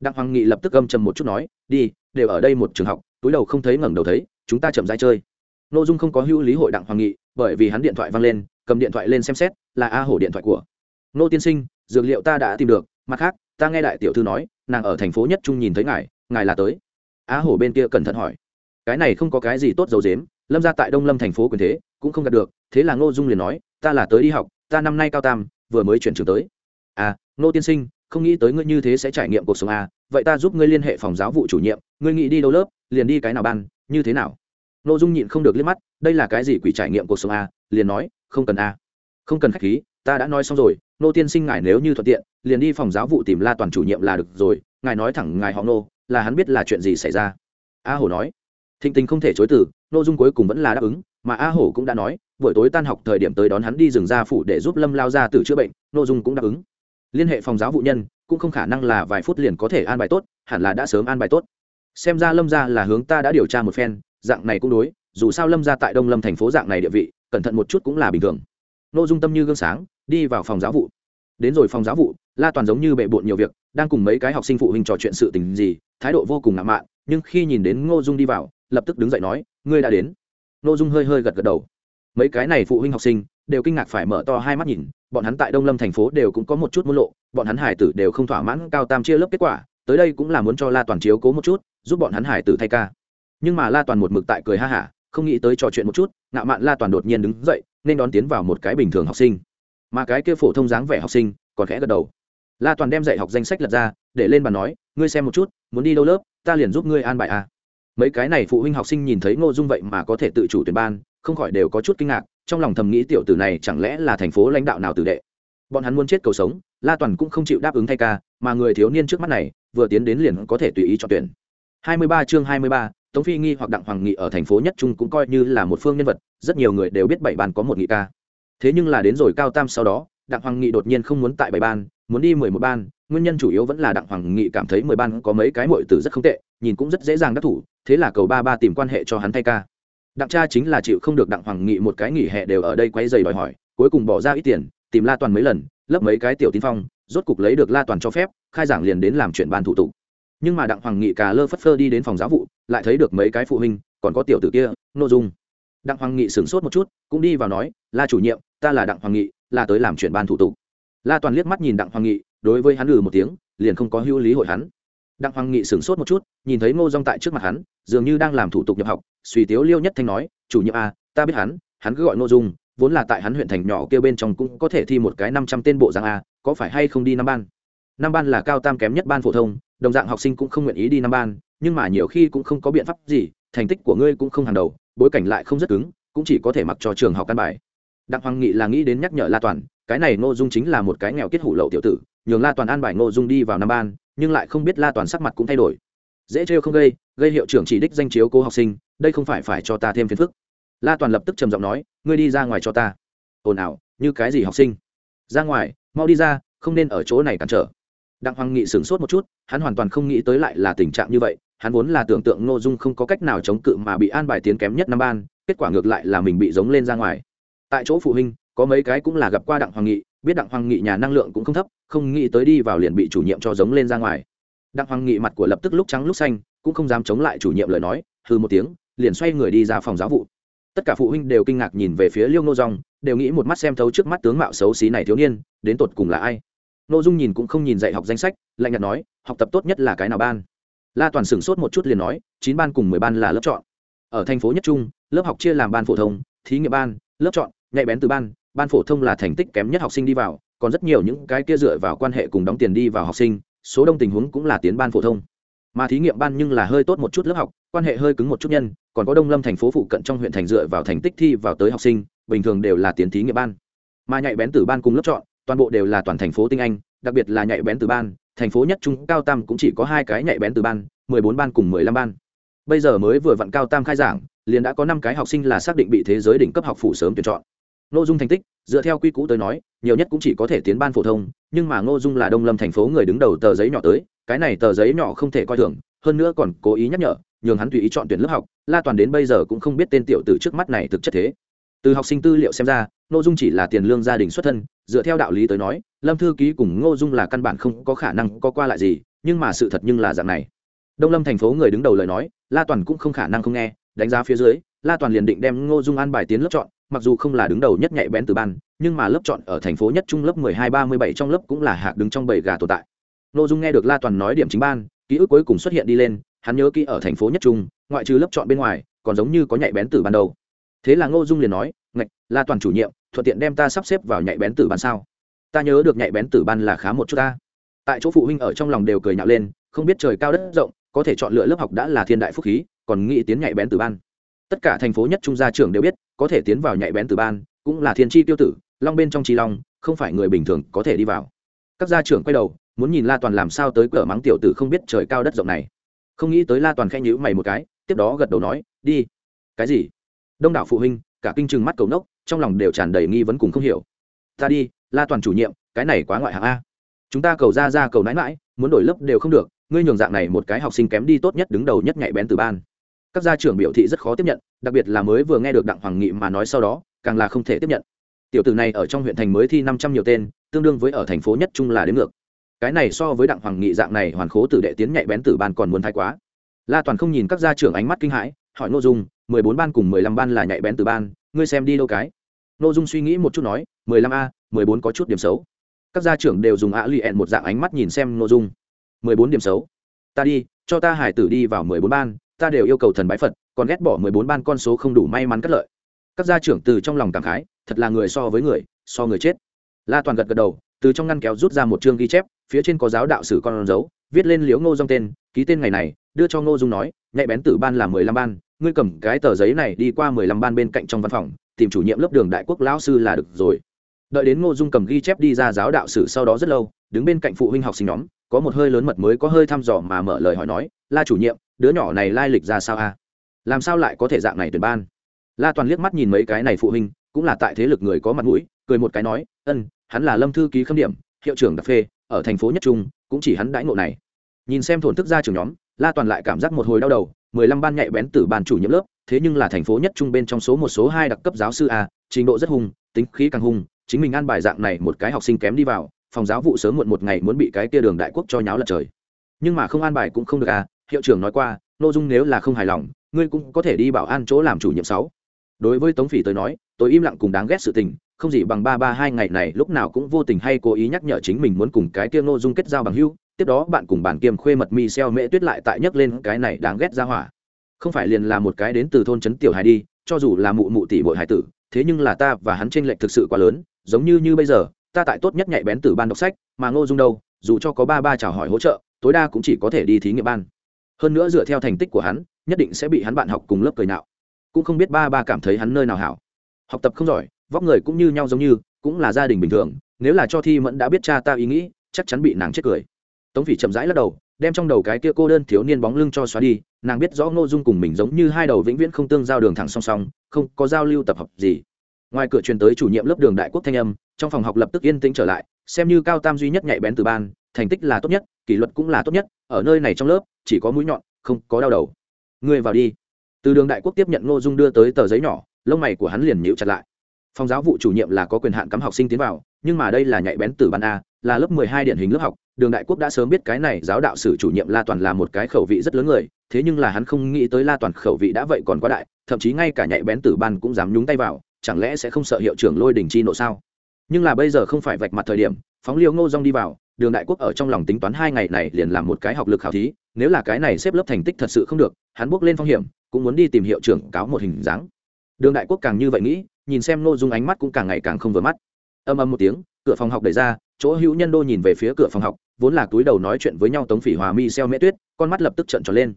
Đặng hoàng nghị lập tức âm trầm một chút nói, đi, đều ở đây một trường học, túi đầu không thấy ngẩng đầu thấy, chúng ta chậm rãi chơi. Nội dung không có hữu lý hội đặng hoàng nghị, bởi vì hắn điện thoại văng lên, cầm điện thoại lên xem xét, là a hổ điện thoại của. Nô tiên sinh, dược liệu ta đã tìm được, mặt khác, ta nghe đại tiểu thư nói, nàng ở thành phố nhất trung nhìn thấy ngài ngài là tới. A hổ bên kia cẩn thận hỏi. Cái này không có cái gì tốt dầu dếm lâm ra tại đông lâm thành phố quyền thế, cũng không gặp được, thế là ngô dung liền nói, ta là tới đi học, ta năm nay cao tam, vừa mới chuyển trường tới. À ngô tiên sinh, không nghĩ tới ngươi như thế sẽ trải nghiệm cuộc sống à vậy ta giúp ngươi liên hệ phòng giáo vụ chủ nhiệm, ngươi nghĩ đi đâu lớp, liền đi cái nào ban, như thế nào? Ngô dung nhịn không được liếc mắt, đây là cái gì quỷ trải nghiệm cuộc sống à? liền nói, không cần à. Không cần khách khí, ta đã nói xong rồi nô tiên sinh ngài nếu như thuận tiện, liền đi phòng giáo vụ tìm la toàn chủ nhiệm là được rồi, ngài nói thẳng ngài họ nô là hắn biết là chuyện gì xảy ra. A hồ nói. Thịnh tình không thể chối từ nội dung cuối cùng vẫn là đáp ứng, mà a hổ cũng đã nói, buổi tối tan học thời điểm tới đón hắn đi rừng ra phủ để giúp lâm lao ra từ chữa bệnh nội dung cũng đáp ứng. Liên hệ phòng giáo vụ nhân, cũng không khả năng là vài phút liền có thể an bài tốt, hẳn là đã sớm an bài tốt. Xem ra lâm gia là hướng ta đã điều tra một phen, dạng này cũng đối, dù sao lâm gia tại đông lâm thành phố dạng này địa vị, cẩn thận một chút cũng là bình thường. Nội dung tâm như gương sáng, đi vào phòng giáo vụ. Đến rồi phòng giáo vụ, la toàn giống như bệ bộn nhiều việc, đang cùng mấy cái học sinh phụ huynh trò chuyện sự tình gì, thái độ vô cùng ngạo mạn, nhưng khi nhìn đến ngô dung đi vào lập tức đứng dậy nói, ngươi đã đến. Ngô dung hơi hơi gật gật đầu. Mấy cái này phụ huynh học sinh đều kinh ngạc phải mở to hai mắt nhìn, bọn hắn tại đông lâm thành phố đều cũng có một chút muốn lộ, bọn hắn hải tử đều không thỏa mãn cao tam chia lớp kết quả, tới đây cũng là muốn cho la toàn chiếu cố một chút, giúp bọn hắn hải tử thay ca. Nhưng mà la toàn một mực tại cười ha hả, không nghĩ tới trò chuyện một chút, ngạo mạn la toàn đột nhiên đứng dậy, nên đón tiến vào một cái bình thường học sinh. Mà cái kia phổ thông dáng vẻ học sinh còn khẽ gật đầu. La toàn đem dạy học danh sách lật ra, để lên bàn nói, ngươi xem một chút, muốn đi đâu lớp, ta liền giúp ngươi an bài à mấy cái này phụ huynh học sinh nhìn thấy ngô dung vậy mà có thể tự chủ tuyển ban không khỏi đều có chút kinh ngạc trong lòng thầm nghĩ tiểu tử này chẳng lẽ là thành phố lãnh đạo nào tử đệ bọn hắn muốn chết cầu sống la toàn cũng không chịu đáp ứng thay ca mà người thiếu niên trước mắt này vừa tiến đến liền có thể tùy ý chọn tuyển 23 chương 23, Tống Phi Nghi hoặc Đặng Hoàng Nghị ở thành phố nhất trung cũng coi như là một phương nhân vật, rất nhiều người đều biết bảy ban có một nghị ca. Thế nhưng là đến rồi cao tam sau đó, Đặng Hoàng Nghị đột nhiên không muốn tại bảy ban, muốn đi mười một ban, nguyên nhân chủ yếu vẫn là Đặng Hoàng Nghị cảm thấy mười ban có mấy cái muội tử rất không tệ, nhìn cũng rất dễ dàng đắc thủ, thế là cầu ba ba tìm quan hệ cho hắn thay ca. Đặng cha chính là chịu không được Đặng Hoàng Nghị một cái nghỉ hè đều ở đây quấy giày đòi hỏi, cuối cùng bỏ ra ít tiền, tìm La Toàn mấy lần, lấp mấy cái tiểu tin phong, rốt cục lấy được La Toàn cho phép, khai giảng liền đến làm chuyện ban thủ tục. Nhưng mà đặng hoàng nghị cà lơ phất phơ đi đến phòng giáo vụ lại thấy được mấy cái phụ huynh còn có tiểu tử kia nội dung. Đặng hoàng nghị sửng sốt một chút cũng đi vào nói la chủ nhiệm ta là đặng hoàng nghị là tới làm chuyện ban thủ tục. La toàn liếc mắt nhìn đặng hoàng nghị đối với hắn lừ một tiếng liền không có hữu lý hội hắn đặng hoàng nghị sửng sốt một chút nhìn thấy ngô dong tại trước mặt hắn dường như đang làm thủ tục nhập học suy tiếu liêu nhất thanh nói chủ nhiệm a à, ta biết hắn hắn cứ gọi ngô dung vốn là tại hắn huyện thành nhỏ kia bên trong cũng có thể thi một cái năm trăm tên bộ giang a có phải hay không đi năm ban? Năm ban là cao tam kém nhất ban phổ thông đồng dạng học sinh cũng không nguyện ý đi năm ban nhưng mà nhiều khi cũng không có biện pháp gì thành tích của ngươi cũng không hàng đầu bối cảnh lại không rất cứng cũng chỉ có thể mặc cho trường học căn bài. Đặng hoàng nghị là nghĩ đến nhắc nhở la toàn cái này ngô dung chính là một cái nghèo kết hủ lậu tiểu tử nhường la toàn an bài ngô dung đi vào năm ban nhưng lại không biết la toàn sắc mặt cũng thay đổi. Dễ trêu không gây gây hiệu trưởng chỉ đích danh chiếu cố học sinh, đây không phải phải cho ta thêm phiền phức. La toàn lập tức trầm giọng nói, ngươi đi ra ngoài cho ta. Ồn ào, như cái gì học sinh? Ra ngoài, mau đi ra, không nên ở chỗ này cản trở. Đặng hoàng nghị sửng sốt một chút, hắn hoàn toàn không nghĩ tới lại là tình trạng như vậy, hắn vốn là tưởng tượng ngô dung không có cách nào chống cự mà bị an bài tiến kém nhất năm ban, kết quả ngược lại là mình bị giống lên ra ngoài. Tại chỗ phụ huynh, có mấy cái cũng là gặp qua đặng hoàng nghị biết đặng hoàng nghị nhà năng lượng cũng không thấp, không nghĩ tới đi vào liền bị chủ nhiệm cho giống lên ra ngoài. Đặng hoàng nghị mặt của lập tức lúc trắng lúc xanh, cũng không dám chống lại chủ nhiệm lời nói hư một tiếng, liền xoay người đi ra phòng giáo vụ. Tất cả phụ huynh đều kinh ngạc nhìn về phía liêu nô dòng đều nghĩ một mắt xem thấu trước mắt tướng mạo xấu xí này thiếu niên, đến tột cùng là ai. Nội dung nhìn cũng không nhìn dạy học danh sách, lạnh nhạt nói, học tập tốt nhất là cái nào ban? La toàn sửng sốt một chút liền nói, chín ban cùng mười ban là lớp chọn. Ở thành phố nhất trung, lớp học chia làm ban phổ thông, thí nghiệm ban, lớp chọn, nhạy bén từ ban ban phổ thông là thành tích kém nhất học sinh đi vào, còn rất nhiều những cái kia dựa vào quan hệ cùng đóng tiền đi vào học sinh, số đông tình huống cũng là tiến ban phổ thông. Mà thí nghiệm ban nhưng là hơi tốt một chút lớp học, quan hệ hơi cứng một chút nhân, còn có đông lâm thành phố phụ cận trong huyện thành dựa vào thành tích thi vào tới học sinh, bình thường đều là tiến thí nghiệm ban. Mà nhạy bén từ ban cùng lớp chọn, toàn bộ đều là toàn thành phố tinh anh, đặc biệt là nhạy bén từ ban, thành phố nhất trung cao tam cũng chỉ có hai cái nhạy bén từ ban, mười bốn ban cùng mười lăm ban. Bây giờ mới vừa vặn cao tam khai giảng, liền đã có năm cái học sinh là xác định bị thế giới đỉnh cấp học phủ sớm tuyển chọn nội dung thành tích, dựa theo quy cũ tới nói, nhiều nhất cũng chỉ có thể tiến ban phổ thông, nhưng mà ngô dung là đông lâm thành phố người đứng đầu tờ giấy nhỏ tới, cái này tờ giấy nhỏ không thể coi thường, hơn nữa còn cố ý nhắc nhở, nhường hắn tùy ý chọn tuyển lớp học, la toàn đến bây giờ cũng không biết tên tiểu từ trước mắt này thực chất thế. Từ học sinh tư liệu xem ra nội dung chỉ là tiền lương gia đình xuất thân, dựa theo đạo lý tới nói, lâm thư ký cùng ngô dung là căn bản không có khả năng có qua lại gì, nhưng mà sự thật nhưng là dạng này. Đông lâm thành phố người đứng đầu lời nói, la toàn cũng không khả năng không nghe, đánh giá phía dưới, la toàn liền định đem ngô dung an bài tiến lớp chọn mặc dù không là đứng đầu nhất nhạy bén từ ban, nhưng mà lớp chọn ở thành phố nhất trung lớp mười hai, ba mươi bảy trong lớp cũng là hạc đứng trong bảy gà tồn tại. Ngô dung nghe được la toàn nói điểm chính ban, ký ức cuối cùng xuất hiện đi lên, hắn nhớ kỹ ở thành phố nhất trung, ngoại trừ lớp chọn bên ngoài, còn giống như có nhạy bén từ ban đầu thế là ngô dung liền nói, ngạch, la toàn chủ nhiệm, thuận tiện đem ta sắp xếp vào nhạy bén tử ban sao? Ta nhớ được nhạy bén tử ban là khá một chút ta. Tại chỗ phụ huynh ở trong lòng đều cười nhạo lên, không biết trời cao đất rộng, có thể chọn lựa lớp học đã là thiên đại phúc khí, còn nghĩ tiến nhạy bén tử ban. Tất cả thành phố nhất trung gia trưởng đều biết có thể tiến vào nhạy bén từ ban, cũng là thiên tri tiêu tử, long bên trong tri long, không phải người bình thường có thể đi vào. Các gia trưởng quay đầu, muốn nhìn la toàn làm sao tới cửa mắng tiểu tử không biết trời cao đất rộng này. Không nghĩ tới la toàn khẽ nhữ mày một cái, tiếp đó gật đầu nói, đi. Cái gì? Đông đảo phụ huynh, cả kinh trừng mắt cầu nốc, trong lòng đều tràn đầy nghi vấn cùng không hiểu. Ta đi, la toàn chủ nhiệm, cái này quá ngoại hạng a. Chúng ta cầu ra ra cầu nãi mãi muốn đổi lớp đều không được, ngươi nhường dạng này một cái học sinh kém đi tốt nhất đứng đầu nhất nhạy bén từ ban các gia trưởng biểu thị rất khó tiếp nhận, đặc biệt là mới vừa nghe được đặng hoàng nghị mà nói sau đó, càng là không thể tiếp nhận. Tiểu tử này ở trong huyện thành mới thi năm trăm nhiều tên, tương đương với ở thành phố nhất trung là đến ngược. Cái này so với đặng hoàng nghị dạng này hoàn khố tử đệ tiến nhạy bén tử ban còn muốn thái quá. La toàn không nhìn các gia trưởng ánh mắt kinh hãi, hỏi nội dung, mười bốn ban cùng mười lăm ban là nhạy bén tử ban, ngươi xem đi đâu cái? Nội dung suy nghĩ một chút nói, mười lăm a, mười bốn có chút điểm xấu. Các gia trưởng đều dùng ạ lì ẹn một dạng ánh mắt nhìn xem nội dung. mười bốn điểm xấu. Ta đi, cho ta hải tử đi vào mười bốn ban ta đều yêu cầu thần bái phật, còn ghét bỏ mười bốn ban con số không đủ may mắn cất lợi. Các gia trưởng từ trong lòng cảm khái, thật là người so với người, so người chết. La toàn gật gật đầu, từ trong ngăn kéo rút ra một chương ghi chép, phía trên có giáo đạo sử con dấu, viết lên liếu ngô dong tên, ký tên ngày này, đưa cho ngô dung nói, nhạy bén tử ban là mười lăm ban, ngươi cầm cái tờ giấy này đi qua mười lăm ban bên cạnh trong văn phòng, tìm chủ nhiệm lớp đường đại quốc lão sư là được rồi. Đợi đến ngô dung cầm ghi chép đi ra giáo đạo sử sau đó rất lâu, đứng bên cạnh phụ huynh học sinh nhóm, có một hơi lớn mật mới có hơi thăm dò mà mở lời hỏi nói, la chủ nhiệm đứa nhỏ này lai lịch ra sao a? Làm sao lại có thể dạng này tuyển ban? La toàn liếc mắt nhìn mấy cái này phụ huynh, cũng là tại thế lực người có mặt mũi, cười một cái nói, ân, hắn là lâm thư ký khâm điểm, hiệu trưởng đặc phê, ở thành phố nhất trung, cũng chỉ hắn đãi ngộ này. Nhìn xem thổn thức ra trường nhóm, la toàn lại cảm giác một hồi đau đầu, mười lăm ban nhạy bén từ ban chủ nhiệm lớp, thế nhưng là thành phố nhất trung bên trong số một, số hai đặc cấp giáo sư a, trình độ rất hung tính khí càng hung chính mình ăn bài dạng này một cái học sinh kém đi vào, phòng giáo vụ sớm muộn một ngày muốn bị cái kia đường đại quốc cho nháo lật trời. Nhưng mà không an bài cũng không được à hiệu trưởng nói qua nội dung nếu là không hài lòng, ngươi cũng có thể đi bảo an chỗ làm chủ nhiệm sáu. Đối với tống phỉ tới nói, tôi im lặng cùng đáng ghét sự tình, không gì bằng ba ba hai ngày này lúc nào cũng vô tình hay cố ý nhắc nhở chính mình muốn cùng cái kia nội dung kết giao bằng hưu tiếp đó bạn cùng bản kiêm khuê mật mi xeo mễ tuyết lại tại nhấc lên cái này đáng ghét ra hỏa. Không phải liền là một cái đến từ thôn trấn tiểu hài đi, cho dù là mụ mụ tỷ bội hải tử, thế nhưng là ta và hắn tranh lệch thực sự quá lớn, giống như như bây giờ, ta tại tốt nhất nhạy bén từ ban đọc sách, mà ngô dung đâu, dù cho có ba ba chào hỏi hỗ trợ, tối đa cũng chỉ có thể đi thí nghiệm ban hơn nữa dựa theo thành tích của hắn, nhất định sẽ bị hắn bạn học cùng lớp cười nạo. Cũng không biết ba ba cảm thấy hắn nơi nào hảo. Học tập không giỏi, vóc người cũng như nhau giống như, cũng là gia đình bình thường, nếu là cho thi mẫn đã biết cha ta ý nghĩ, chắc chắn bị nàng chết cười. Tống phỉ chậm rãi lắc đầu, đem trong đầu cái kia cô đơn thiếu niên bóng lưng cho xóa đi, nàng biết rõ ngô dung cùng mình giống như hai đầu vĩnh viễn không tương giao đường thẳng song song, không có giao lưu tập hợp gì. Ngoài cửa truyền tới chủ nhiệm lớp đường đại quốc thanh âm, trong phòng học lập tức yên tĩnh trở lại, xem như cao tam duy nhất nhạy bén từ ban thành tích là tốt nhất, kỷ luật cũng là tốt nhất, ở nơi này trong lớp, chỉ có mũi nhọn, không có đau đầu. Người vào đi. Từ đường đại quốc tiếp nhận ngô dung đưa tới tờ giấy nhỏ, lông mày của hắn liền nhíu chặt lại. Phòng giáo vụ chủ nhiệm là có quyền hạn cấm học sinh tiến vào, nhưng mà đây là nhạy bén từ ban a, là lớp mười hai điển hình lớp học. Đường đại quốc đã sớm biết cái này giáo đạo sử chủ nhiệm la toàn là một cái khẩu vị rất lớn người, thế nhưng là hắn không nghĩ tới la toàn khẩu vị đã vậy còn quá đại, thậm chí ngay cả nhạy bén tử ban cũng dám nhúng tay vào, chẳng lẽ sẽ không sợ hiệu trưởng lôi đình chi nộ sao? Nhưng là bây giờ không phải vạch mặt thời điểm, phóng liêu ngô rong đi vào đường đại quốc ở trong lòng tính toán hai ngày này liền làm một cái học lực khảo thí, nếu là cái này xếp lớp thành tích thật sự không được, hắn bước lên phong hiểm, cũng muốn đi tìm hiệu trưởng cáo một hình dáng. Đường đại quốc càng như vậy nghĩ, nhìn xem nội dung ánh mắt cũng càng ngày càng không vừa mắt. Âm âm một tiếng, cửa phòng học đẩy ra, chỗ hữu nhân đô nhìn về phía cửa phòng học, vốn là túi đầu nói chuyện với nhau tống phỉ hòa mi xeo mễ tuyết, con mắt lập tức trận tròn lên.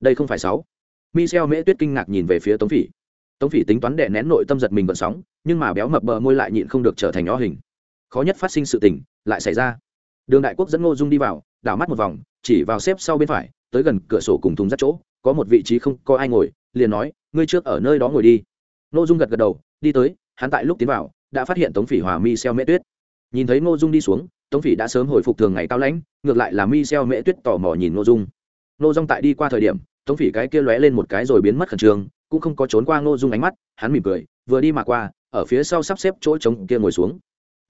Đây không phải sáu. Mi xeo mễ tuyết kinh ngạc nhìn về phía tống phỉ. Tống phỉ tính toán đệ nén nội tâm giật mình vận sóng, nhưng mà béo mập bờ môi lại nhịn không được trở thành nhỏ hình. Khó nhất phát sinh sự tình, lại xảy ra đường đại quốc dẫn ngô dung đi vào, đảo mắt một vòng, chỉ vào xếp sau bên phải, tới gần cửa sổ cùng thùng rắt chỗ, có một vị trí không có ai ngồi, liền nói, ngươi trước ở nơi đó ngồi đi. Ngô dung gật gật đầu, đi tới, hắn tại lúc tiến vào, đã phát hiện tống phỉ hòa mi xeo mễ tuyết. Nhìn thấy ngô dung đi xuống, tống phỉ đã sớm hồi phục thường ngày cao lãnh, ngược lại là mi xeo mễ tuyết tò mò nhìn ngô dung. Ngô dung tại đi qua thời điểm, tống phỉ cái kia lóe lên một cái rồi biến mất khẩn trương, cũng không có trốn qua ngô dung ánh mắt, hắn mỉm cười, vừa đi mà qua, ở phía sau sắp xếp chỗ trống kia ngồi xuống.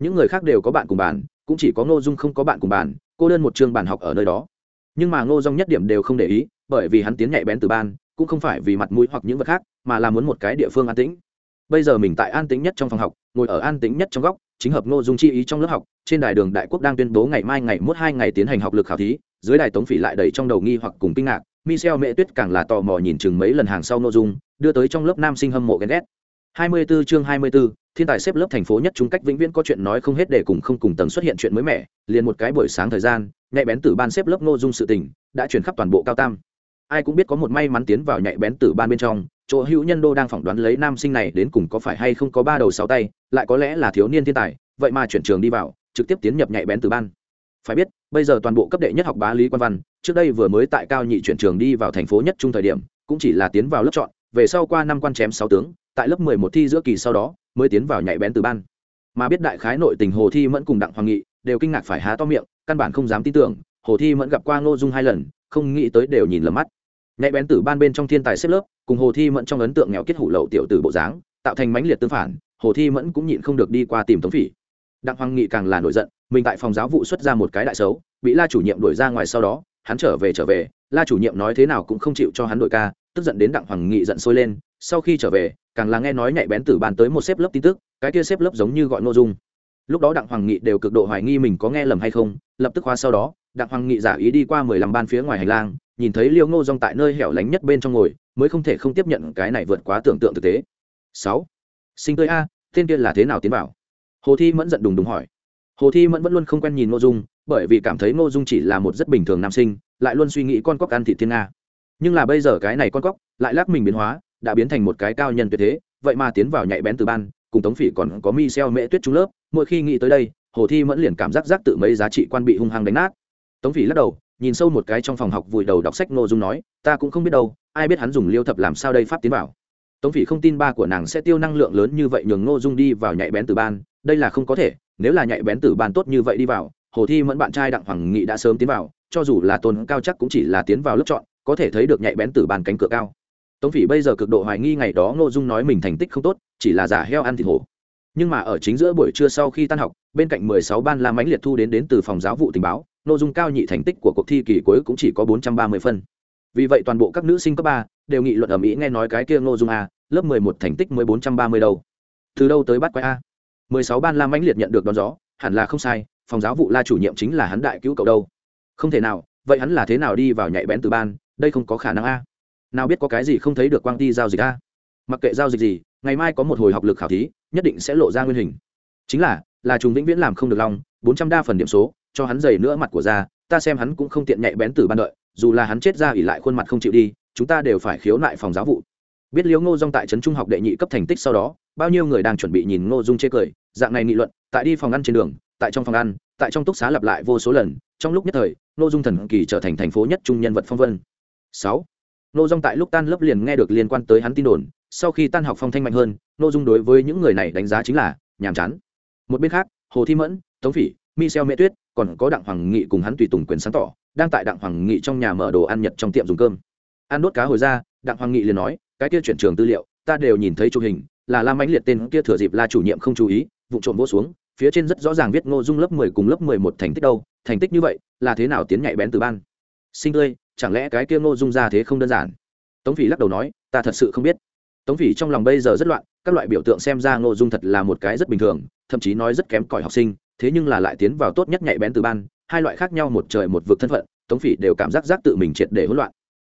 Những người khác đều có bạn cùng bàn cũng chỉ có ngô dung không có bạn cùng bàn, cô đơn một chương bàn học ở nơi đó. Nhưng mà ngô dung nhất điểm đều không để ý, bởi vì hắn tiến nhạy bén từ ban, cũng không phải vì mặt mũi hoặc những vật khác, mà là muốn một cái địa phương an tĩnh. Bây giờ mình tại an tĩnh nhất trong phòng học, ngồi ở an tĩnh nhất trong góc, chính hợp ngô dung chi ý trong lớp học, trên đài đường đại quốc đang tuyên bố ngày mai ngày mốt hai ngày tiến hành học lực khảo thí, dưới đài tống phỉ lại đầy trong đầu nghi hoặc cùng kinh ngạc, michel mẹ tuyết càng là tò mò nhìn chừng mấy lần hàng sau ngô dung, đưa tới trong lớp nam sinh hâm mộ ghen ghét. 24 chương 24, thiên tài xếp lớp thành phố nhất trung cách vĩnh viễn có chuyện nói không hết để cùng không cùng tầng xuất hiện chuyện mới mẻ liền một cái buổi sáng thời gian nhạy bén tử ban xếp lớp nô dung sự tình đã chuyển khắp toàn bộ cao tam. Ai cũng biết có một may mắn tiến vào nhạy bén tử ban bên trong chỗ hữu nhân đô đang phỏng đoán lấy nam sinh này đến cùng có phải hay không có ba đầu sáu tay lại có lẽ là thiếu niên thiên tài vậy mà chuyển trường đi vào trực tiếp tiến nhập nhạy bén tử ban. Phải biết bây giờ toàn bộ cấp đệ nhất học bá lý quan văn trước đây vừa mới tại cao nhị chuyển trường đi vào thành phố nhất trung thời điểm cũng chỉ là tiến vào lớp chọn về sau qua năm quan chém sáu tướng tại lớp mười một thi giữa kỳ sau đó, mới tiến vào nhạy bén từ ban. Mà biết đại khái nội tình hồ thi mẫn cùng đặng hoàng nghị, đều kinh ngạc phải há to miệng, căn bản không dám tin tưởng, hồ thi mẫn gặp qua ngô dung hai lần, không nghĩ tới đều nhìn lầm mắt. Nhạy bén tử ban bên trong thiên tài xếp lớp, cùng hồ thi mẫn trong ấn tượng nghèo kết hủ lậu tiểu tử bộ dáng, tạo thành mãnh liệt tương phản, hồ thi mẫn cũng nhịn không được đi qua tìm tống phỉ. Đặng hoàng nghị càng là nổi giận, mình tại phòng giáo vụ xuất ra một cái đại xấu, bị la chủ nhiệm đuổi ra ngoài sau đó, hắn trở về trở về, la chủ nhiệm nói thế nào cũng không chịu cho hắn đội ca, tức giận đến đặng hoàng nghị giận sôi lên, sau khi trở về càng là nghe nói nhạy bén tử bàn tới một xếp lớp tin tức, cái kia xếp lớp giống như gọi nội dung. Lúc đó đặng hoàng nghị đều cực độ hoài nghi mình có nghe lầm hay không, lập tức khóa sau đó, đặng hoàng nghị giả ý đi qua mười lăm ban phía ngoài hành lang, nhìn thấy liêu ngô dong tại nơi hẻo lánh nhất bên trong ngồi, mới không thể không tiếp nhận cái này vượt quá tưởng tượng thực tế. Sáu. Sinh tươi a, tên kia là thế nào tiến vào? Hồ thi mẫn giận đùng đùng hỏi. Hồ thi mẫn vẫn luôn không quen nhìn ngô dung, bởi vì cảm thấy ngô dung chỉ là một rất bình thường nam sinh, lại luôn suy nghĩ con cóc ăn thị thiên nga. Nhưng là bây giờ cái này con cóc, lại lắc mình biến hóa đã biến thành một cái cao nhân tuyệt thế, vậy mà tiến vào nhạy bén từ ban, cùng tống phỉ còn có mi xeo mễ tuyết trung lớp, mỗi khi nghĩ tới đây, hồ thi mẫn liền cảm giác giác tự mấy giá trị quan bị hung hăng đánh nát. Tống phỉ lắc đầu, nhìn sâu một cái trong phòng học vùi đầu đọc sách nội dung nói, ta cũng không biết đâu, ai biết hắn dùng liêu thập làm sao đây pháp tiến vào. Tống phỉ không tin ba của nàng sẽ tiêu năng lượng lớn như vậy nhường ngô dung đi vào nhạy bén từ ban, đây là không có thể, nếu là nhạy bén từ ban tốt như vậy đi vào, hồ thi mẫn bạn trai đặng hoàng nghị đã sớm tiến vào, cho dù là tôn cao chắc cũng chỉ là tiến vào lớp chọn, có thể thấy được nhạy bén từ ban cánh cửa cao tống phỉ bây giờ cực độ hoài nghi ngày đó ngô dung nói mình thành tích không tốt, chỉ là giả heo ăn thịt hổ. Nhưng mà ở chính giữa buổi trưa sau khi tan học, bên cạnh mười sáu ban la mãnh liệt thu đến đến từ phòng giáo vụ tình báo nội dung cao nhị thành tích của cuộc thi kỳ cuối cũng chỉ có bốn trăm ba mươi phân. Vì vậy toàn bộ các nữ sinh cấp ba đều nghị luận ở mỹ nghe nói cái kia ngô dung a, lớp mười một thành tích mới bốn trăm ba mươi đâu. Từ đâu tới bắt quái a? mười sáu ban la mãnh liệt nhận được đón gió, hẳn là không sai, phòng giáo vụ la chủ nhiệm chính là hắn đại cứu cậu đâu. Không thể nào, vậy hắn là thế nào đi vào nhạy bén từ ban, đây không có khả năng a nào biết có cái gì không thấy được quang ti giao dịch a? Mặc kệ giao dịch gì, ngày mai có một hồi học lực khảo thí, nhất định sẽ lộ ra nguyên hình. Chính là là chúng vĩnh viễn làm không được long, bốn trăm đa phần điểm số, cho hắn dày nữa mặt của ra ta xem hắn cũng không tiện nhạy bén từ ban đợi, dù là hắn chết ra ỉ lại khuôn mặt không chịu đi, chúng ta đều phải khiếu nại phòng giáo vụ. Biết liếu ngô dung tại trấn trung học đệ nhị cấp thành tích sau đó, bao nhiêu người đang chuẩn bị nhìn ngô dung chê cười, dạng này nghị luận, tại đi phòng ăn trên đường, tại trong phòng ăn, tại trong túc xá lặp lại vô số lần, trong lúc nhất thời, ngô dung thần kỳ trở thành thành phố nhất trung nhân vật phong vân. Sáu. Nô dung tại lúc tan lớp liền nghe được liên quan tới hắn tin đồn, sau khi tan học phong thanh mạnh hơn, Nô dung đối với những người này đánh giá chính là nhàm chán. Một bên khác, hồ thi mẫn, tống phỉ, michel mễ tuyết, còn có đặng hoàng nghị cùng hắn tùy tùng quyền sáng tỏ, đang tại đặng hoàng nghị trong nhà mở đồ ăn nhật trong tiệm dùng cơm. Ăn đốt cá hồi ra, đặng hoàng nghị liền nói, cái kia chuyển trường tư liệu, ta đều nhìn thấy chụp hình, là lam ánh liệt tên kia thừa dịp la chủ nhiệm không chú ý, vụ trộm vỗ xuống, phía trên rất rõ ràng viết ngô dung lớp mười cùng lớp mười một thành tích đâu, thành tích như vậy, là thế nào tiến nhạy bén từ ban. Sinh tươi chẳng lẽ cái kia ngô dung ra thế không đơn giản? Tống phỉ lắc đầu nói, ta thật sự không biết. Tống phỉ trong lòng bây giờ rất loạn, các loại biểu tượng xem ra ngô dung thật là một cái rất bình thường, thậm chí nói rất kém cỏi học sinh, thế nhưng là lại tiến vào tốt nhất nhạy bén từ ban, hai loại khác nhau một trời một vực thân phận, tống phỉ đều cảm giác giác tự mình triệt để hỗn loạn.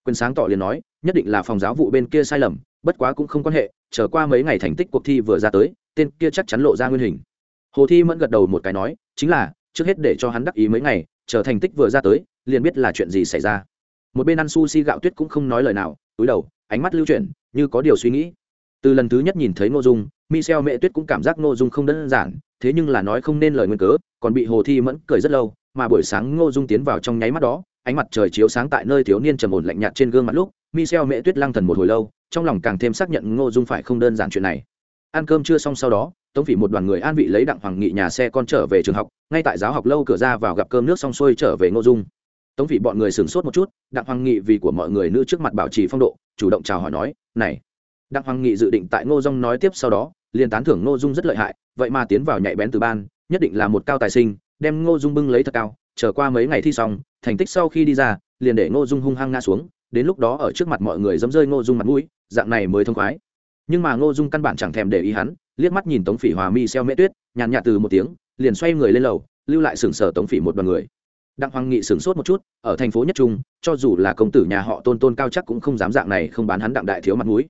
Quyền sáng tỏ liền nói, nhất định là phòng giáo vụ bên kia sai lầm, bất quá cũng không quan hệ trở qua mấy ngày thành tích cuộc thi vừa ra tới, tên kia chắc chắn lộ ra nguyên hình. Hồ thi mẫn gật đầu một cái nói, chính là, trước hết để cho hắn đắc ý mấy ngày, chờ thành tích vừa ra tới, liền biết là chuyện gì xảy ra một bên ăn sushi gạo tuyết cũng không nói lời nào, túi đầu, ánh mắt lưu chuyển, như có điều suy nghĩ. Từ lần thứ nhất nhìn thấy ngô dung, michel mẹ tuyết cũng cảm giác ngô dung không đơn giản, thế nhưng là nói không nên lời nguyên cớ, còn bị hồ thi mẫn cười rất lâu, mà buổi sáng ngô dung tiến vào trong nháy mắt đó, ánh mặt trời chiếu sáng tại nơi thiếu niên trầm ổn lạnh nhạt trên gương mặt lúc, michel mẹ tuyết lăng thần một hồi lâu, trong lòng càng thêm xác nhận ngô dung phải không đơn giản chuyện này. Ăn cơm chưa xong sau đó, tống phỉ một đoàn người an vị lấy đặng hoàng nghị nhà xe con trở về trường học, ngay tại giáo học lâu cửa ra vào gặp cơm nước xong xuôi trở về ngô dung tống phỉ bọn người sửng sốt một chút, đặng hoàng nghị vì của mọi người nữ trước mặt bảo trì phong độ, chủ động chào hỏi nói, này. Đặng hoàng nghị dự định tại ngô dung nói tiếp sau đó, liền tán thưởng ngô dung rất lợi hại, vậy mà tiến vào nhạy bén từ ban, nhất định là một cao tài sinh, đem ngô dung bưng lấy thật cao trở qua mấy ngày thi xong, thành tích sau khi đi ra, liền để ngô dung hung hăng ngã xuống, đến lúc đó ở trước mặt mọi người dẫm rơi ngô dung mặt mũi, dạng này mới thông khoái. Nhưng mà ngô dung căn bản chẳng thèm để ý hắn, liếc mắt nhìn tống phỉ hòa mi xeo mễ tuyết, nhàn nhạt từ một tiếng, liền xoay người lên lầu, lưu lại sừng sờ tống phỉ một đoàn người đặng hoàng nghị sửng sốt một chút, ở thành phố nhất trung, cho dù là công tử nhà họ tôn tôn cao chắc cũng không dám dạng này không bán hắn đặng đại thiếu mặt mũi.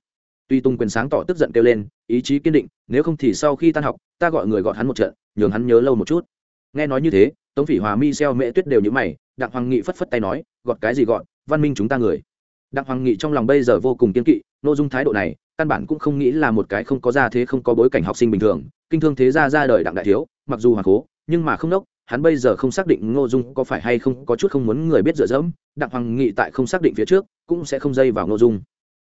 Tuy tung quyền sáng tỏ tức giận kêu lên, ý chí kiên định, nếu không thì sau khi tan học, ta gọi người gọi hắn một trận, nhường hắn nhớ lâu một chút. Nghe nói như thế, tống phỉ hòa mi xeo mễ tuyết đều như mày, đặng hoàng nghị phất phất tay nói, gọt cái gì gọn văn minh chúng ta người. Đặng hoàng nghị trong lòng bây giờ vô cùng kiên kỵ n ô dung thái độ này, căn bản cũng không nghĩ là một cái không có gia thế không có bối cảnh học sinh bình thường, kinh thương thế ra ra đời đặng đại thiếu, mặc dù hoàng cố, nhưng mà không nốc hắn bây giờ không xác định ngô dung có phải hay không, có chút không muốn người biết dựa dẫm, đặng hoàng nghị tại không xác định phía trước, cũng sẽ không dây vào ngô dung.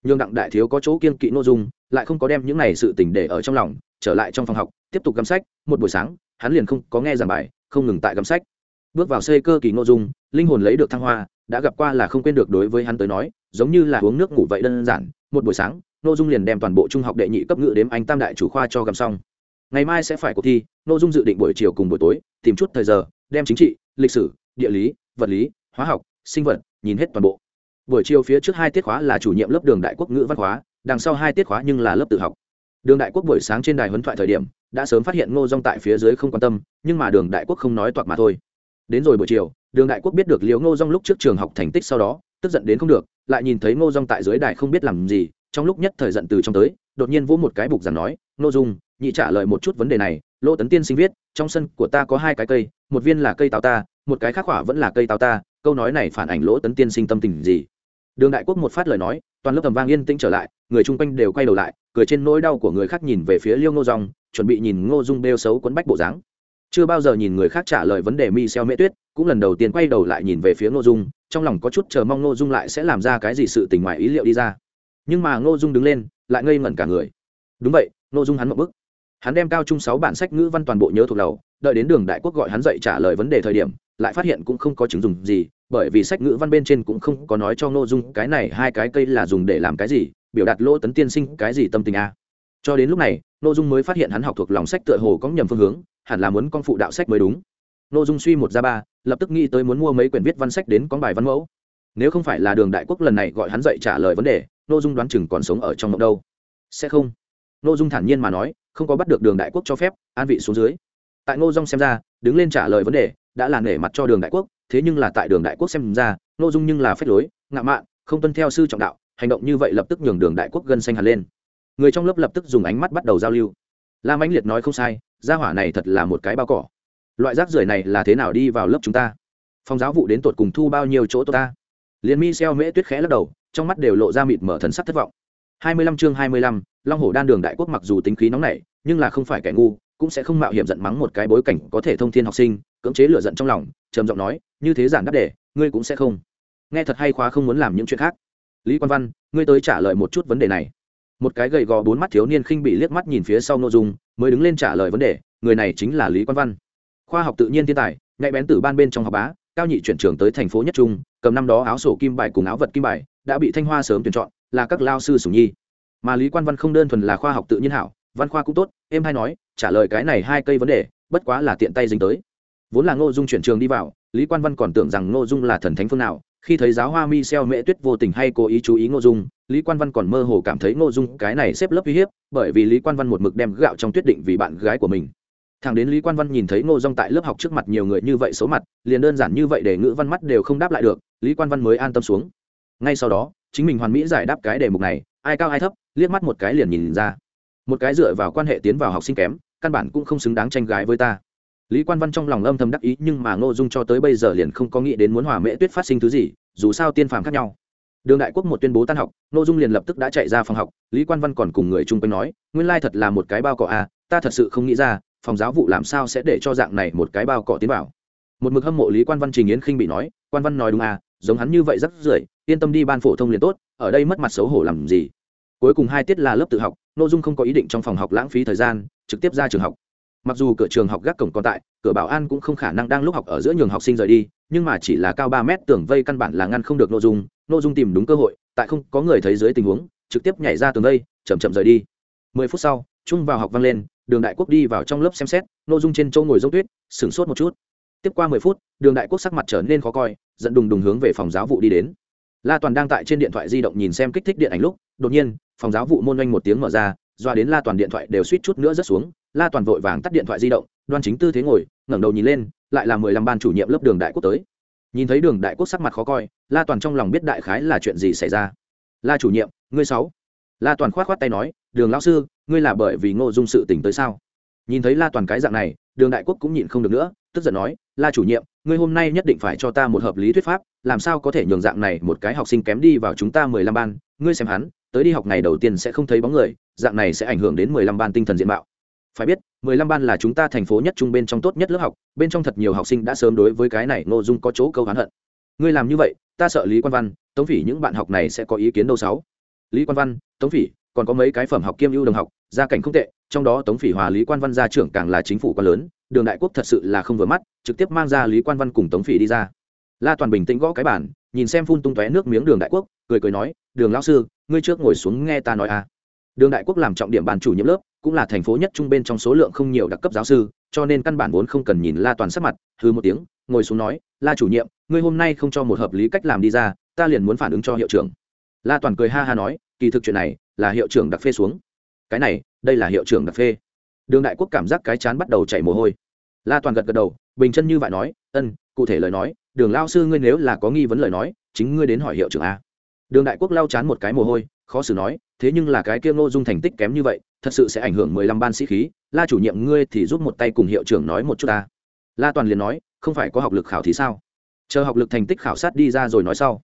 Nhưng đặng đại thiếu có chỗ kiên kỵ ngô dung, lại không có đem những này sự tình để ở trong lòng, trở lại trong phòng học, tiếp tục gắm sách, một buổi sáng, hắn liền không có nghe giảng bài, không ngừng tại gắm sách. Bước vào xây cơ kỳ ngô dung, linh hồn lấy được thăng hoa, đã gặp qua là không quên được đối với hắn tới nói, giống như là uống nước ngủ vậy đơn giản, một buổi sáng, Ngô dung liền đem toàn bộ trung học đệ nhị cấp ngữ đếm anh tam đại chủ khoa cho găm xong ngày mai sẽ phải cuộc thi, nội dung dự định buổi chiều cùng buổi tối, tìm chút thời giờ, đem chính trị, lịch sử, địa lý, vật lý, hóa học, sinh vật nhìn hết toàn bộ. Buổi chiều phía trước hai tiết khóa là chủ nhiệm lớp đường đại quốc ngữ văn hóa đằng sau hai tiết khóa nhưng là lớp tự học. Đường đại quốc buổi sáng trên đài huấn thoại thời điểm, đã sớm phát hiện ngô dong tại phía dưới không quan tâm, nhưng mà đường đại quốc không nói toạc mà thôi. Đến rồi buổi chiều, đường đại quốc biết được liều ngô dong lúc trước trường học thành tích sau đó, tức giận đến không được, lại nhìn thấy ngô dong tại dưới đài không biết làm gì, trong lúc nhất thời giận từ trong tới, đột nhiên vỗ một cái bục giảng nói, ngô dung nhị trả lời một chút vấn đề này, lô tấn tiên sinh viết, trong sân của ta có hai cái cây, một viên là cây táo ta, một cái khác hỏa vẫn là cây táo ta, câu nói này phản ảnh lỗ tấn tiên sinh tâm tình gì? Đường đại quốc một phát lời nói, toàn lớp tầm vang yên tĩnh trở lại, người chung quanh đều quay đầu lại, cười trên nỗi đau của người khác nhìn về phía liêu ngô dòng, chuẩn bị nhìn ngô dung bêu xấu quấn bách bộ dáng. Chưa bao giờ nhìn người khác trả lời vấn đề mi xeo mễ tuyết, cũng lần đầu tiên quay đầu lại nhìn về phía ngô dung, trong lòng có chút chờ mong ngô dung lại sẽ làm ra cái gì sự tình ngoài ý liệu đi ra. Nhưng mà ngô dung đứng lên, lại ngây ngẩn cả người. Đúng vậy, ngô dung hắn một bức hắn đem cao trung sáu bản sách ngữ văn toàn bộ nhớ thuộc lầu, đợi đến đường đại quốc gọi hắn dậy trả lời vấn đề thời điểm, lại phát hiện cũng không có chứng dùng gì, bởi vì sách ngữ văn bên trên cũng không có nói cho ngô dung cái này hai cái cây là dùng để làm cái gì, biểu đạt lỗ tấn tiên sinh cái gì tâm tình a. Cho đến lúc này, ngô dung mới phát hiện hắn học thuộc lòng sách tựa hồ có nhầm phương hướng, hẳn là muốn con phụ đạo sách mới đúng. Ngô dung suy một ra ba, lập tức nghĩ tới muốn mua mấy quyển viết văn sách đến con bài văn mẫu. Nếu không phải là đường đại quốc lần này gọi hắn dậy trả lời vấn đề, ngô dung đoán chừng còn sống ở trong mộng đâu. Sẽ không. Ngô dung thản nhiên mà nói không có bắt được đường đại quốc cho phép, an vị xuống dưới. Tại ngô dung xem ra, đứng lên trả lời vấn đề, đã là nể mặt cho đường đại quốc, thế nhưng là tại đường đại quốc xem ra, ngô dung nhưng là phép lối, ngạo mạn, không tuân theo sư trọng đạo, hành động như vậy lập tức nhường đường đại quốc gân xanh hẳn lên. Người trong lớp lập tức dùng ánh mắt bắt đầu giao lưu. Lam ánh liệt nói không sai, gia hỏa này thật là một cái bao cỏ. Loại rác rưởi này là thế nào đi vào lớp chúng ta? Phòng giáo vụ đến tột cùng thu bao nhiêu chỗ tôi ta? Liền mi xeo mễ tuyết khẽ lắc đầu, trong mắt đều lộ ra mịt mở thần sắc thất vọng hai mươi lăm chương hai mươi lăm, long hổ đan đường đại quốc mặc dù tính khí nóng nảy, nhưng là không phải kẻ ngu, cũng sẽ không mạo hiểm giận mắng một cái bối cảnh có thể thông thiên học sinh, cưỡng chế lựa giận trong lòng, trầm giọng nói, như thế giản đáp đề, ngươi cũng sẽ không. Nghe thật hay khóa không muốn làm những chuyện khác. Lý quan văn, ngươi tới trả lời một chút vấn đề này. Một cái gầy gò bốn mắt thiếu niên khinh bị liếc mắt nhìn phía sau Ngô dung, mới đứng lên trả lời vấn đề, người này chính là lý quan văn. Khoa học tự nhiên thiên tài, nhạy bén từ ban bên trong học bá, cao nhị chuyển trường tới thành phố nhất trung, cầm năm đó áo sổ kim bài cùng áo vật kim bài, đã bị thanh hoa sớm tuyển chọn là các lao sư sủng nhi. Mà lý quan văn không đơn thuần là khoa học tự nhiên hảo, văn khoa cũng tốt, em hay nói, trả lời cái này hai cây vấn đề, bất quá là tiện tay dính tới. Vốn là ngô dung chuyển trường đi vào, lý quan văn còn tưởng rằng ngô dung là thần thánh phương nào, khi thấy giáo hoa mi xeo mễ tuyết vô tình hay cố ý chú ý ngô dung, lý quan văn còn mơ hồ cảm thấy ngô dung cái này xếp lớp uy hiếp, bởi vì lý quan văn một mực đem gạo trong tuyết định vì bạn gái của mình. Thằng đến lý quan văn nhìn thấy ngô dung tại lớp học trước mặt nhiều người như vậy xấu mặt, liền đơn giản như vậy để ngữ văn mắt đều không đáp lại được, lý quan văn mới an tâm xuống. Ngay sau đó chính mình hoàn mỹ giải đáp cái đề mục này, ai cao ai thấp, liếc mắt một cái liền nhìn ra. Một cái dựa vào quan hệ tiến vào học sinh kém, căn bản cũng không xứng đáng tranh gái với ta. Lý quan văn trong lòng âm thầm đắc ý, nhưng mà ngô dung cho tới bây giờ liền không có nghĩ đến muốn hòa mễ tuyết phát sinh thứ gì, dù sao tiên phàm khác nhau. Đường đại quốc một tuyên bố tan học, ngô dung liền lập tức đã chạy ra phòng học, lý quan văn còn cùng người chung quanh nói, nguyên lai thật là một cái bao cỏ à ta thật sự không nghĩ ra, phòng giáo vụ làm sao sẽ để cho dạng này một cái bao cỏ tiến vào. Một mực hâm mộ lý quan văn trình yến khinh bị nói, quan văn nói đúng à giống hắn như vậy rất rưởi, yên tâm đi ban phổ thông liền tốt, ở đây mất mặt xấu hổ làm gì. Cuối cùng hai tiết là lớp tự học, nội dung không có ý định trong phòng học lãng phí thời gian, trực tiếp ra trường học. Mặc dù cửa trường học gác cổng còn tại, cửa bảo an cũng không khả năng đang lúc học ở giữa nhường học sinh rời đi, nhưng mà chỉ là cao ba mét tường vây căn bản là ngăn không được nội dung nội dung tìm đúng cơ hội, tại không có người thấy dưới tình huống, trực tiếp nhảy ra tường vây, chậm chậm rời đi. Mười phút sau trung vào học vang lên, đường đại quốc đi vào trong lớp xem xét, nội dung trên châu ngồi giống tuyết, sửng sốt một chút. Tiếp qua mười phút, đường đại quốc sắc mặt trở nên khó coi dẫn đùng đùng hướng về phòng giáo vụ đi đến. La toàn đang tại trên điện thoại di động nhìn xem kích thích điện ảnh lúc, đột nhiên, phòng giáo vụ môn oanh một tiếng mở ra, doa đến la toàn điện thoại đều suýt chút nữa rớt xuống. La toàn vội vàng tắt điện thoại di động, đoan chính tư thế ngồi, ngẩng đầu nhìn lên, lại là mười lăm ban chủ nhiệm lớp đường đại quốc tới. Nhìn thấy đường đại quốc sắc mặt khó coi, la toàn trong lòng biết đại khái là chuyện gì xảy ra. La chủ nhiệm, ngươi sáu. La toàn khoát khoát tay nói, đường lão sư, ngươi là bởi vì ngô dung sự tình tới sao? Nhìn thấy la toàn cái dạng này, đường đại quốc cũng nhịn không được nữa, tức giận nói, la chủ nhiệm ngươi hôm nay nhất định phải cho ta một hợp lý thuyết pháp, làm sao có thể nhường dạng này một cái học sinh kém đi vào chúng ta mười lăm ban, ngươi xem hắn, tới đi học ngày đầu tiên sẽ không thấy bóng người, dạng này sẽ ảnh hưởng đến mười lăm ban tinh thần diện mạo. Phải biết, mười lăm ban là chúng ta thành phố nhất trung bên trong tốt nhất lớp học, bên trong thật nhiều học sinh đã sớm đối với cái này nội dung có chỗ câu hán hận. Ngươi làm như vậy, ta sợ lý quan văn, tống phỉ những bạn học này sẽ có ý kiến đâu sáu. Lý quan văn, tống phỉ, còn có mấy cái phẩm học kiêm ưu đồng học, gia cảnh không tệ, trong đó tống phỉ hòa lý quan văn gia trưởng càng là chính phủ quá lớn đường đại quốc thật sự là không vừa mắt, trực tiếp mang ra lý quan văn cùng tống phỉ đi ra. La toàn bình tĩnh gõ cái bản nhìn xem phun tung tóe nước miếng đường đại quốc, cười cười nói, đường lao sư, ngươi trước ngồi xuống nghe ta nói à. Đường đại quốc làm trọng điểm bàn chủ nhiệm lớp, cũng là thành phố nhất trung bên trong số lượng không nhiều đặc cấp giáo sư, cho nên căn bản vốn không cần nhìn la toàn sắc mặt hư một tiếng, ngồi xuống nói, la chủ nhiệm, ngươi hôm nay không cho một hợp lý cách làm đi ra, ta liền muốn phản ứng cho hiệu trưởng. La toàn cười ha ha nói, kỳ thực chuyện này là hiệu trưởng đặc phê xuống. Cái này, đây là hiệu trưởng đặc phê đường đại quốc cảm giác cái chán bắt đầu chảy mồ hôi. La toàn gật gật đầu, bình chân như vậy nói, ân, cụ thể lời nói, đường lao sư ngươi nếu là có nghi vấn lời nói, chính ngươi đến hỏi hiệu trưởng a. Đường đại quốc lao chán một cái mồ hôi, khó xử nói, thế nhưng là cái kia ngô dung thành tích kém như vậy, thật sự sẽ ảnh hưởng mười lăm ban sĩ khí, la chủ nhiệm ngươi thì giúp một tay cùng hiệu trưởng nói một chút ta. La toàn liền nói, không phải có học lực khảo thí sao? Chờ học lực thành tích khảo sát đi ra rồi nói sau.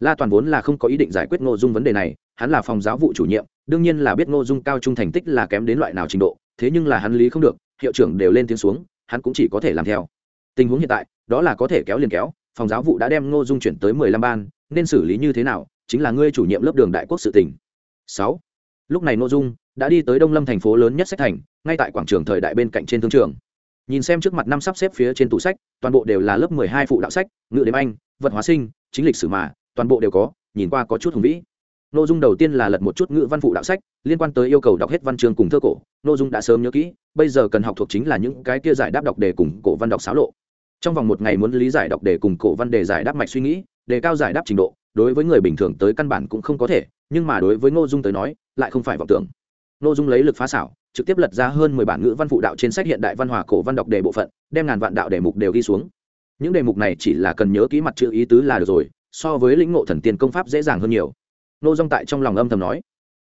La toàn vốn là không có ý định giải quyết ngô dung vấn đề này, hắn là phòng giáo vụ chủ nhiệm, đương nhiên là biết ngô dung cao trung thành tích là kém đến loại nào trình độ thế nhưng là hắn lý không được, hiệu trưởng đều lên tiếng xuống, hắn cũng chỉ có thể làm theo. Tình huống hiện tại, đó là có thể kéo liền kéo, phòng giáo vụ đã đem ngô dung chuyển tới mười lăm ban, nên xử lý như thế nào, chính là ngươi chủ nhiệm lớp đường đại quốc sự tỉnh sáu. Lúc này ngô dung đã đi tới đông lâm thành phố lớn nhất sách thành, ngay tại quảng trường thời đại bên cạnh trên thương trường. Nhìn xem trước mặt năm sắp xếp phía trên tủ sách, toàn bộ đều là lớp mười hai phụ đạo sách ngự đếm anh, vật hóa sinh, chính lịch sử mà, toàn bộ đều có, nhìn qua có chút hùng vĩ nội dung đầu tiên là lật một chút ngữ văn phụ đạo sách, liên quan tới yêu cầu đọc hết văn chương cùng thơ cổ. Nội dung đã sớm nhớ kỹ, bây giờ cần học thuộc chính là những cái kia giải đáp đọc đề cùng cổ văn đọc xáo lộ. Trong vòng một ngày muốn lý giải đọc đề cùng cổ văn đề giải đáp mạch suy nghĩ, đề cao giải đáp trình độ, đối với người bình thường tới căn bản cũng không có thể, nhưng mà đối với ngô dung tới nói, lại không phải vọng tưởng. Ngô dung lấy lực phá xảo, trực tiếp lật ra hơn mười bản ngữ văn phụ đạo trên sách hiện đại văn hóa cổ văn đọc đề bộ phận, đem ngàn vạn đạo đề mục đều ghi xuống. Những đề mục này chỉ là cần nhớ kỹ mặt chữ ý tứ là được rồi, so với lĩnh ngộ thần tiên công pháp dễ dàng hơn nhiều nô dung tại trong lòng âm thầm nói.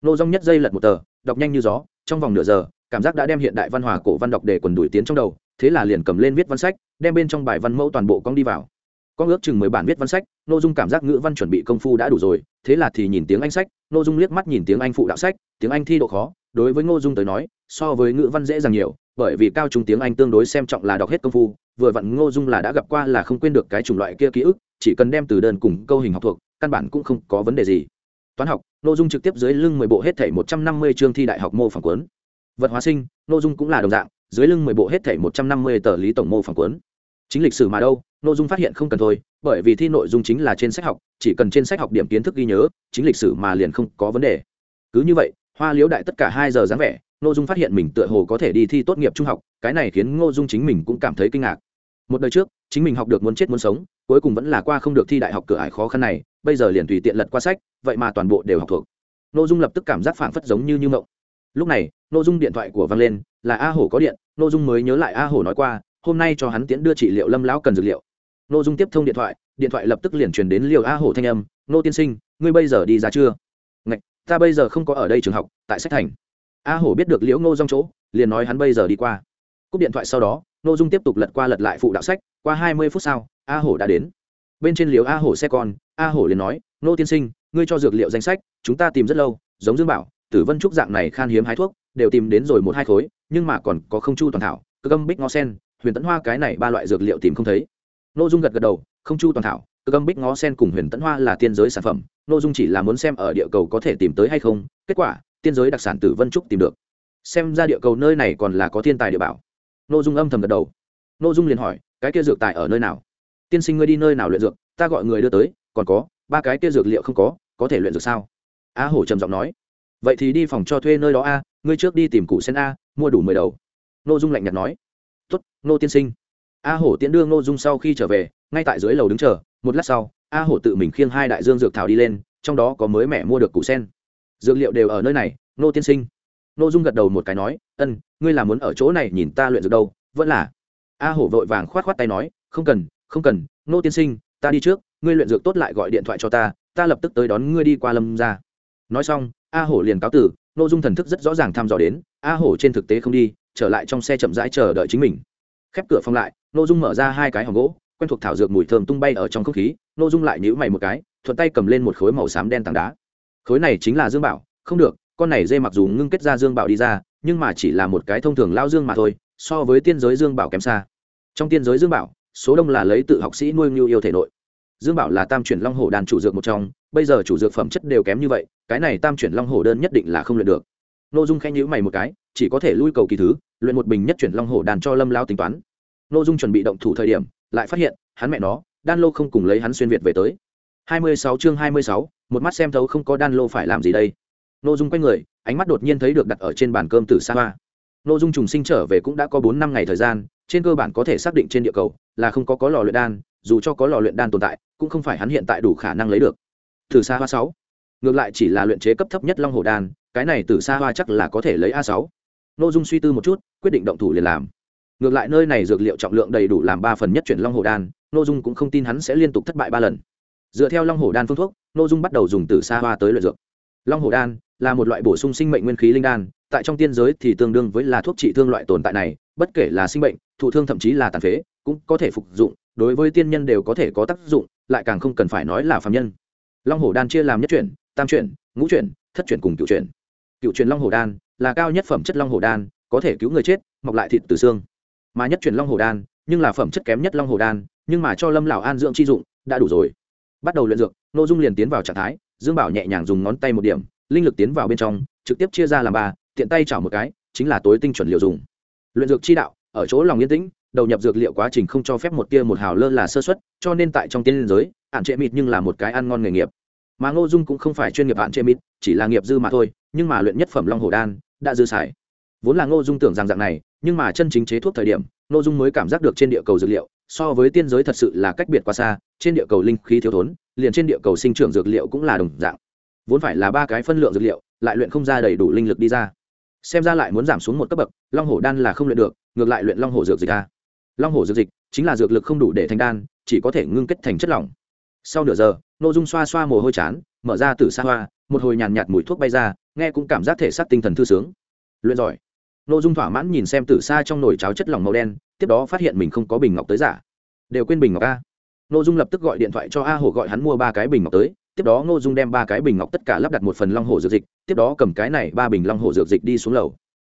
Nô dung nhất dây lật một tờ, đọc nhanh như gió, trong vòng nửa giờ, cảm giác đã đem hiện đại văn hóa cổ văn đọc để quần đuổi tiến trong đầu, thế là liền cầm lên viết văn sách, đem bên trong bài văn mẫu toàn bộ cong đi vào. Con ước chừng mười bản viết văn sách, nô dung cảm giác ngữ văn chuẩn bị công phu đã đủ rồi, thế là thì nhìn tiếng anh sách, nô dung liếc mắt nhìn tiếng anh phụ đạo sách, tiếng anh thi độ khó, đối với ngô dung tới nói, so với ngữ văn dễ dàng nhiều, bởi vì cao trung tiếng anh tương đối xem trọng là đọc hết công phu, vừa vặn ngô dung là đã gặp qua là không quên được cái chủng loại kia ký ức, chỉ cần đem từ đơn cùng câu hình học thuộc, căn bản cũng không có vấn đề gì toán học nội dung trực tiếp dưới lưng mười bộ hết thảy một trăm năm mươi chương thi đại học mô phỏng cuốn. Vật hóa sinh nội dung cũng là đồng dạng, dưới lưng mười bộ hết thảy một trăm năm mươi tờ lý tổng mô phỏng cuốn. Chính lịch sử mà đâu nội dung phát hiện không cần thôi, bởi vì thi nội dung chính là trên sách học, chỉ cần trên sách học điểm kiến thức ghi nhớ, chính lịch sử mà liền không có vấn đề. Cứ như vậy, hoa liễu đại tất cả hai giờ dáng vẻ nội dung phát hiện mình tựa hồ có thể đi thi tốt nghiệp trung học, cái này khiến ngô dung chính mình cũng cảm thấy kinh ngạc. Một đời trước, chính mình học được muốn chết muốn sống, cuối cùng vẫn là qua không được thi đại học cửa ải khó khăn này bây giờ liền tùy tiện lật qua sách, vậy mà toàn bộ đều học thuộc. N ô dung lập tức cảm giác phảng phất giống như như mộng. Lúc này n ô dung điện thoại của văng lên, là a hổ có điện n ô dung mới nhớ lại a hổ nói qua, hôm nay cho hắn tiễn đưa trị liệu lâm lão cần dược liệu. N ô dung tiếp thông điện thoại điện thoại lập tức liền truyền đến liều a hổ thanh âm, nô tiên sinh, ngươi bây giờ đi ra chưa? Ngạch, ta bây giờ không có ở đây trường học, tại sách thành. A hổ biết được liễu ngô dong chỗ, liền nói hắn bây giờ đi qua. Cúp điện thoại sau đó n ô dung tiếp tục lật qua lật lại phụ đạo sách, qua hai mươi phút sau, a hổ đã đến. Bên trên liều a hổ xe con a hổ liền nói, nô tiên sinh, ngươi cho dược liệu danh sách, chúng ta tìm rất lâu, giống dương bảo, tử vân trúc dạng này khan hiếm hái thuốc, đều tìm đến rồi một hai khối, nhưng mà còn có không chu toàn thảo, cơ âm bích ngó sen, huyền tẫn hoa cái này ba loại dược liệu tìm không thấy. N dung gật gật đầu, không chu toàn thảo, cơ âm bích ngó sen cùng huyền tẫn hoa là tiên giới sản phẩm n dung chỉ là muốn xem ở địa cầu có thể tìm tới hay không, kết quả, tiên giới đặc sản tử vân trúc tìm được. Xem ra địa cầu nơi này còn là có thiên tài địa bảo. N dung âm thầm gật đầu. N dung liền hỏi, cái kia dược tài ở nơi nào? Tiên sinh ngươi đi nơi nào luyện dược, ta gọi người đưa tới còn có, ba cái kia dược liệu không có có thể luyện dược sao? A hổ trầm giọng nói. Vậy thì đi phòng cho thuê nơi đó a, ngươi trước đi tìm cụ sen a, mua đủ mười đầu. N dung lạnh nhạt nói. Tuất nô tiên sinh. A hổ tiễn đưa ngô dung sau khi trở về, ngay tại dưới lầu đứng chờ, một lát sau, a hổ tự mình khiêng hai đại dương dược thảo đi lên, trong đó có mới mẹ mua được củ sen. Dược liệu đều ở nơi này nô tiên sinh. Nô dung gật đầu một cái nói, ân, ngươi là muốn ở chỗ này nhìn ta luyện dược đâu, vẫn là? A hổ vội vàng khoát khoát tay nói, không cần không cần nô tiên sinh, ta đi trước ngươi luyện dược tốt lại gọi điện thoại cho ta ta lập tức tới đón ngươi đi qua lâm ra nói xong, a hổ liền cáo tử n ô dung thần thức rất rõ ràng thăm dò đến, a hổ trên thực tế không đi, trở lại trong xe chậm rãi chờ đợi chính mình. Khép cửa phòng lại n ô dung mở ra hai cái hòm gỗ, quen thuộc thảo dược mùi thơm tung bay ở trong không khí n ô dung lại nhữ mày một cái, thuận tay cầm lên một khối màu xám đen tảng đá. Khối này chính là dương bảo, không được, con này dê mặc dù ngưng kết ra dương bảo đi ra, nhưng mà chỉ là một cái thông thường lao dương mà thôi, so với tiên giới dương bảo kém xa. Trong tiên giới dương bảo, số đông là lấy tự học sĩ nuôi ngưu yêu thể nội dương bảo là tam chuyển long hổ đàn chủ dược một trong, bây giờ chủ dược phẩm chất đều kém như vậy, cái này tam chuyển long hổ đơn nhất định là không luyện được. N ô dung khen nhữ mày một cái, chỉ có thể lui cầu kỳ thứ, luyện một bình nhất chuyển long hổ đàn cho lâm lao tính toán. N ô dung chuẩn bị động thủ thời điểm, lại phát hiện, hắn mẹ nó, đan lô không cùng lấy hắn xuyên việt về tới. Hai mươi sáu chương hai mươi sáu, một mắt xem thấu không có đan lô phải làm gì đây. N ô dung quay người, ánh mắt đột nhiên thấy được đặt ở trên bàn cơm từ xa hoa. N dung trùng sinh trở về cũng đã có bốn năm ngày thời gian, trên cơ bản có thể xác định trên địa cầu là không có có lò luyện đan, dù cho có lò luyện đan tồn tại cũng không phải hắn hiện tại đủ khả năng lấy được. Từ xa hoa sáu. Ngược lại chỉ là luyện chế cấp thấp nhất long hồ đan, cái này từ xa hoa chắc là có thể lấy a sáu. N ô dung suy tư một chút, quyết định động thủ liền làm. Ngược lại nơi này dược liệu trọng lượng đầy đủ làm ba phần nhất chuyển long hồ đan n ô dung cũng không tin hắn sẽ liên tục thất bại ba lần. Dựa theo long hồ đan phương thuốc n ô dung bắt đầu dùng từ xa hoa tới luyện dược. Long hồ đan là một loại bổ sung sinh mệnh nguyên khí linh đan, tại trong tiên giới thì tương đương với là thuốc trị thương loại tồn tại này, bất kể là sinh bệnh, thụ thương thậm chí là tàn phế, cũng có thể phục dụng, đối với tiên nhân đều có thể có tác dụng lại càng không cần phải nói là phạm nhân. Long hồ đan chia làm nhất chuyển, tam chuyển, ngũ chuyển, thất chuyển cùng cựu chuyển. Cựu chuyển long hồ đan là cao nhất phẩm chất long hồ đan, có thể cứu người chết, mọc lại thịt từ xương. Mà nhất chuyển long hồ đan, nhưng là phẩm chất kém nhất long hồ đan, nhưng mà cho lâm lão an dưỡng chi dụng, đã đủ rồi. Bắt đầu luyện dược nội dung liền tiến vào trạng thái, dương bảo nhẹ nhàng dùng ngón tay một điểm, linh lực tiến vào bên trong, trực tiếp chia ra làm ba, tiện tay chảo một cái, chính là tối tinh chuẩn liệu dùng. Luyện dược chi đạo, ở chỗ lòng yên tĩnh đầu nhập dược liệu quá trình không cho phép một tia một hào lơ là sơ xuất cho nên tại trong tiên liên giới, hạn trệ mịt nhưng là một cái ăn ngon nghề nghiệp. Mà ngô dung cũng không phải chuyên nghiệp hạn trệ mịt, chỉ là nghiệp dư mà thôi, nhưng mà luyện nhất phẩm long hồ đan, đã dư xài. Vốn là ngô dung tưởng rằng dạng này, nhưng mà chân chính chế thuốc thời điểm, ngô dung mới cảm giác được trên địa cầu dược liệu, so với tiên giới thật sự là cách biệt quá xa, trên địa cầu linh khí thiếu thốn, liền trên địa cầu sinh trưởng dược liệu cũng là đồng dạng. Vốn phải là ba cái phân lượng dược liệu, lại luyện không ra đầy đủ linh lực đi ra. Xem ra lại muốn giảm xuống một cấp bậc, long hổ đan là không luyện được, ngược lại luyện long hổ dược dịch ra long hổ dược dịch chính là dược lực không đủ để thành đan, chỉ có thể ngưng kết thành chất lỏng. Sau nửa giờ nội dung xoa xoa mồ hôi chán, mở ra từ xa hoa, một hồi nhàn nhạt mùi thuốc bay ra, nghe cũng cảm giác thể xác tinh thần thư sướng. Luyện giỏi. Nội dung thỏa mãn nhìn xem từ xa trong nồi cháo chất lỏng màu đen, tiếp đó phát hiện mình không có bình ngọc tới giả. Đều quên bình ngọc a. Nội dung lập tức gọi điện thoại cho a hổ gọi hắn mua ba cái bình ngọc tới, tiếp đó ngô dung đem ba cái bình ngọc tất cả lắp đặt một phần long hồ dược dịch, tiếp đó cầm cái này ba bình long hồ dược dịch đi xuống lầu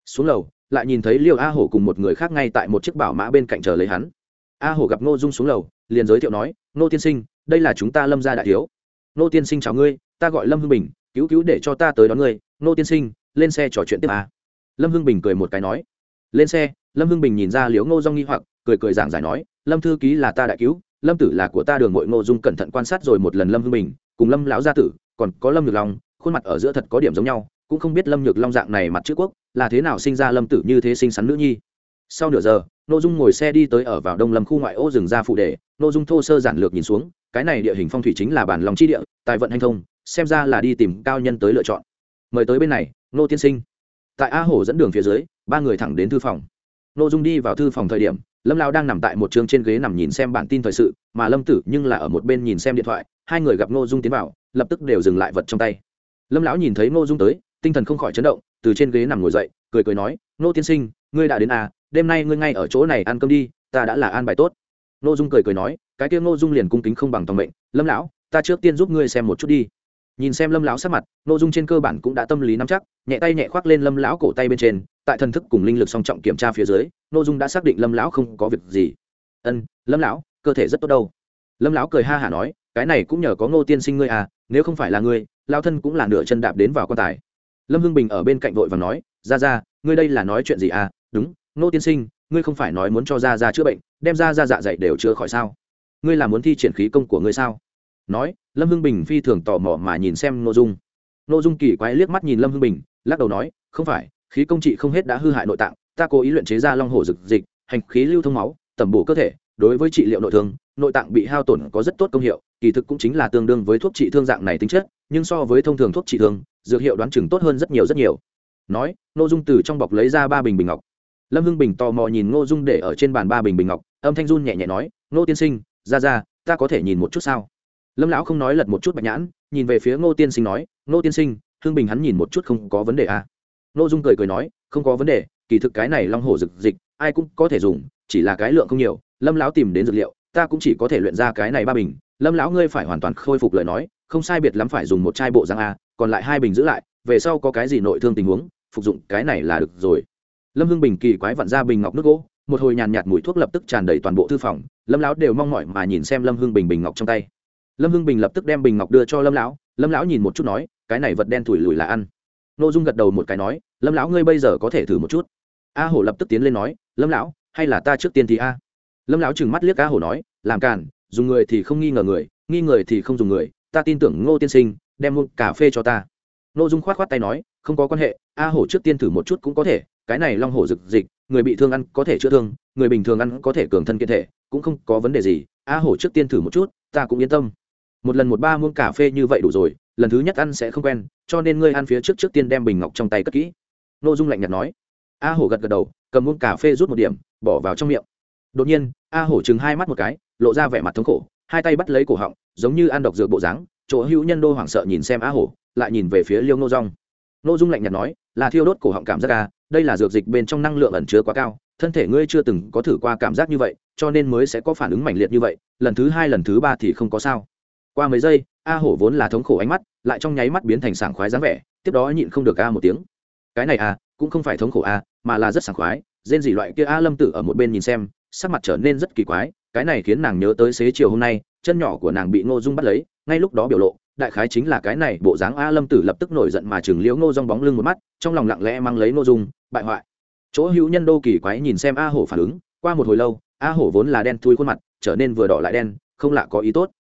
xuống lầu, lại nhìn thấy liêu a hổ cùng một người khác ngay tại một chiếc bảo mã bên cạnh chờ lấy hắn. A hổ gặp ngô dung xuống lầu, liền giới thiệu nói, ngô tiên sinh, đây là chúng ta lâm gia đại thiếu. Ngô tiên sinh chào ngươi, ta gọi lâm hưng bình, cứu cứu để cho ta tới đón ngươi. Ngô tiên sinh, lên xe trò chuyện tiếp a lâm hưng bình cười một cái nói. Lên xe, lâm hưng bình nhìn ra liếu ngô do nghi hoặc, cười cười giảng giải nói, lâm thư ký là ta đại cứu, lâm tử là của ta đường mội ngô dung cẩn thận quan sát rồi một lần lâm hưng bình, cùng lâm lão gia tử, còn có lâm nhược long, khuôn mặt ở giữa thật có điểm giống nhau, cũng không biết lâm nhược long dạng này mặt chữ quốc là thế nào sinh ra lâm tử như thế sinh sắn nữ nhi? Sau nửa giờ n ô dung ngồi xe đi tới ở vào đông lâm khu ngoại ô rừng ra phụ đề. N ô dung thô sơ giản lược nhìn xuống, cái này địa hình phong thủy chính là bản lòng chi địa, tài vận hành thông, xem ra là đi tìm cao nhân tới lựa chọn. Mời tới bên này, nô tiên sinh. Tại a hổ dẫn đường phía dưới, ba người thẳng đến thư phòng. N ô dung đi vào thư phòng thời điểm, lâm lao đang nằm tại một trường trên ghế nằm nhìn xem bản tin thời sự, mà lâm tử nhưng là ở một bên nhìn xem điện thoại, hai người gặp ngô dung tiến vào, lập tức đều dừng lại vật trong tay. Lâm lão nhìn thấy ngô dung tới, tinh thần không khỏi chấn động từ trên ghế nằm ngồi dậy, cười cười nói, nô tiên sinh, ngươi đã đến à đêm nay ngươi ngay ở chỗ này ăn cơm đi, ta đã là an bài tốt. Nô dung cười cười nói, cái kia nô dung liền cung kính không bằng tòng mệnh, lâm lão, ta trước tiên giúp ngươi xem một chút đi. Nhìn xem lâm lão sắc mặt, nô dung trên cơ bản cũng đã tâm lý nắm chắc, nhẹ tay nhẹ khoác lên lâm lão cổ tay bên trên, tại thần thức cùng linh lực song trọng kiểm tra phía dưới, nô dung đã xác định lâm lão không có việc gì. Ân, lâm lão, cơ thể rất tốt đâu. Lâm lão cười ha hả nói, cái này cũng nhờ có ngô tiên sinh ngươi à nếu không phải là ngươi lao thân cũng là nửa chân đạp đến vào quan tài lâm hưng bình ở bên cạnh vội và nói ra ra ngươi đây là nói chuyện gì à? Đúng, Nô tiên sinh, ngươi không phải nói muốn cho ra ra chữa bệnh, đem ra ra dạ dày đều chữa khỏi sao? Ngươi là muốn thi triển khí công của ngươi sao? Nói, lâm hưng bình phi thường tò mò mà nhìn xem nội dung. Nội dung kỳ quái liếc mắt nhìn lâm hưng bình, lắc đầu nói, không phải, khí công trị không hết đã hư hại nội tạng, ta cố ý luyện chế ra long hổ dực dịch, hành khí lưu thông máu, tẩm bổ cơ thể, đối với trị liệu nội thương, nội tạng bị hao tổn có rất tốt công hiệu, kỳ thực cũng chính là tương đương với thuốc trị thương dạng này tính chất, nhưng so với thông thường thuốc trị thương dược hiệu đoán chừng tốt hơn rất nhiều rất nhiều. Nói, ngô dung từ trong bọc lấy ra ba bình bình ngọc. Lâm hưng bình tò mò nhìn ngô dung để ở trên bàn ba bình bình ngọc, âm thanh run nhẹ nhẹ nói, ngô tiên sinh, ra ra, ta có thể nhìn một chút sao? Lâm lão không nói lật một chút bạch nhãn, nhìn về phía ngô tiên sinh nói, ngô tiên sinh, hưng bình hắn nhìn một chút không có vấn đề à. ngô dung cười cười nói, không có vấn đề, kỳ thực cái này long hổ dực dịch, ai cũng có thể dùng, chỉ là cái lượng không nhiều, lâm lão tìm đến dược liệu, ta cũng chỉ có thể luyện ra cái này ba bình. Lâm lão ngươi phải hoàn toàn khôi phục lời nói, không sai biệt lắm phải dùng một chai bộ răng a còn lại hai bình giữ lại, về sau có cái gì nội thương tình huống, phục dụng cái này là được rồi. Lâm hưng bình kỳ quái vặn ra bình ngọc nước gỗ, một hồi nhàn nhạt mùi thuốc lập tức tràn đầy toàn bộ thư phòng, lâm lão đều mong mỏi mà nhìn xem lâm hưng bình bình ngọc trong tay. Lâm hưng bình lập tức đem bình ngọc đưa cho lâm lão lâm lão nhìn một chút nói, cái này vật đen thủi lùi là ăn. N ô dung gật đầu một cái nói, lâm lão ngươi bây giờ có thể thử một chút. A hổ lập tức tiến lên nói, lâm lão, hay là ta trước tiên thì a? Lâm lão trừng mắt liếc a hổ nói, làm càn, dùng người thì không nghi ngờ người, nghi người thì không dùng người, ta tin tưởng ngô tiên sinh đem muôn cà phê cho ta. Ngô dung khoát khoát tay nói, không có quan hệ, a hổ trước tiên thử một chút cũng có thể, cái này long hổ rực dịch người bị thương ăn có thể chữa thương, người bình thường ăn có thể cường thân kiện thể, cũng không có vấn đề gì, a hổ trước tiên thử một chút, ta cũng yên tâm. Một lần một ba muôn cà phê như vậy đủ rồi, lần thứ nhất ăn sẽ không quen, cho nên ngươi ăn phía trước trước tiên đem bình ngọc trong tay cất kỹ. N ô dung lạnh nhạt nói. A hổ gật gật đầu, cầm muôn cà phê rút một điểm, bỏ vào trong miệng. Đột nhiên, a hổ chừng hai mắt một cái, lộ ra vẻ mặt thống khổ, hai tay bắt lấy cổ họng, giống như ăn độc dược bộ dáng chỗ hữu nhân đô hoảng sợ nhìn xem Á hổ, lại nhìn về phía liêu nô rong n ô dung lạnh nhạt nói, là thiêu đốt cổ họng cảm giác ca đây là dược dịch bên trong năng lượng ẩn chứa quá cao, thân thể ngươi chưa từng có thử qua cảm giác như vậy, cho nên mới sẽ có phản ứng mạnh liệt như vậy, lần thứ hai, lần thứ ba thì không có sao. Qua mấy giây a hổ vốn là thống khổ ánh mắt, lại trong nháy mắt biến thành sảng khoái dáng vẻ, tiếp đó nhịn không được a một tiếng. Cái này a cũng không phải thống khổ a mà là rất sảng khoái, rên dị loại kia a lâm tử ở một bên nhìn xem, sắc mặt trở nên rất kỳ quái, cái này khiến nàng nhớ tới xế chiều hôm nay, chân nhỏ của nàng bị ngô dung bắt lấy ngay lúc đó biểu lộ, đại khái chính là cái này, bộ dáng a lâm tử lập tức nổi giận mà chừng liễu ngô dong bóng lưng một mắt, trong lòng lặng lẽ mang lấy ngô dung, bại hoại. Chỗ hữu nhân đô kỳ quái nhìn xem a hổ phản ứng, qua một hồi lâu, a hổ vốn là đen thui khuôn mặt, trở nên vừa đỏ lại đen, không lạ có ý tốt.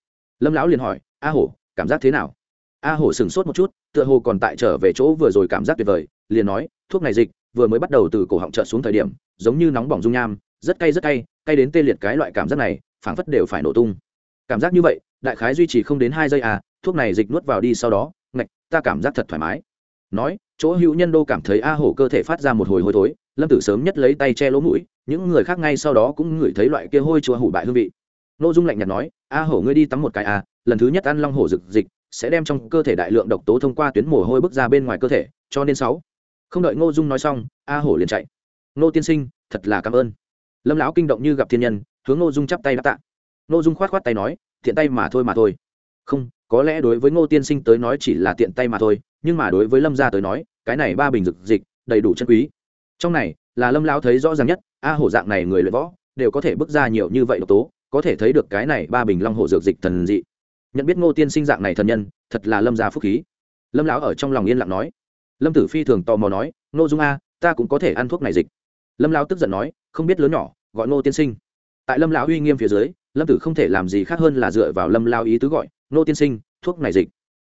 Lâm lão liền hỏi, a hổ, cảm giác thế nào? A hổ sửng sốt một chút, tựa hồ còn tại trở về chỗ vừa rồi cảm giác tuyệt vời, liền nói, thuốc này dịch, vừa mới bắt đầu từ cổ họng trợ xuống thời điểm, giống như nóng bỏng dung nham, rất cay rất cay cay đến tê liệt cái loại cảm giác này, phảng phất đều phải nổ tung. Cảm giác như vậy đại khái duy trì không đến hai giây à thuốc này dịch nuốt vào đi sau đó, ngạch, ta cảm giác thật thoải mái. Nói, chỗ hữu nhân đô cảm thấy a hổ cơ thể phát ra một hồi hôi thối, lâm tử sớm nhất lấy tay che lỗ mũi, những người khác ngay sau đó cũng ngửi thấy loại kia hôi chùa hủ bại hương vị. N ô dung lạnh nhạt nói, a hổ ngươi đi tắm một cái à lần thứ nhất ăn long hổ rực dịch sẽ đem trong cơ thể đại lượng độc tố thông qua tuyến mồ hôi bước ra bên ngoài cơ thể, cho nên sáu. Không đợi ngô dung nói xong, a hổ liền chạy. Ngô tiên sinh, thật là cảm ơn. Lâm lão kinh động như gặp thiên nhân, hướng ngô dung chắp tay đáp tạ. Ngô dung khoát khoát tay nói tiện tay mà thôi mà thôi. Không, có lẽ đối với ngô tiên sinh tới nói chỉ là tiện tay mà thôi, nhưng mà đối với lâm gia tới nói, cái này ba bình dược dịch, đầy đủ chân quý. Trong này, là lâm lão thấy rõ ràng nhất, a hổ dạng này người luyện võ, đều có thể bước ra nhiều như vậy độc tố, có thể thấy được cái này ba bình long hổ dược dịch thần dị. Nhận biết ngô tiên sinh dạng này thần nhân, thật là lâm gia phúc khí. Lâm lão ở trong lòng yên lặng nói. Lâm tử phi thường tò mò nói, ngô dung a, ta cũng có thể ăn thuốc này dịch. Lâm lão tức giận nói, không biết lớn nhỏ, gọi ngô tiên sinh. Tại lâm lão uy nghiêm phía dưới lâm tử không thể làm gì khác hơn là dựa vào lâm lao ý tứ gọi Nô tiên sinh thuốc này dịch.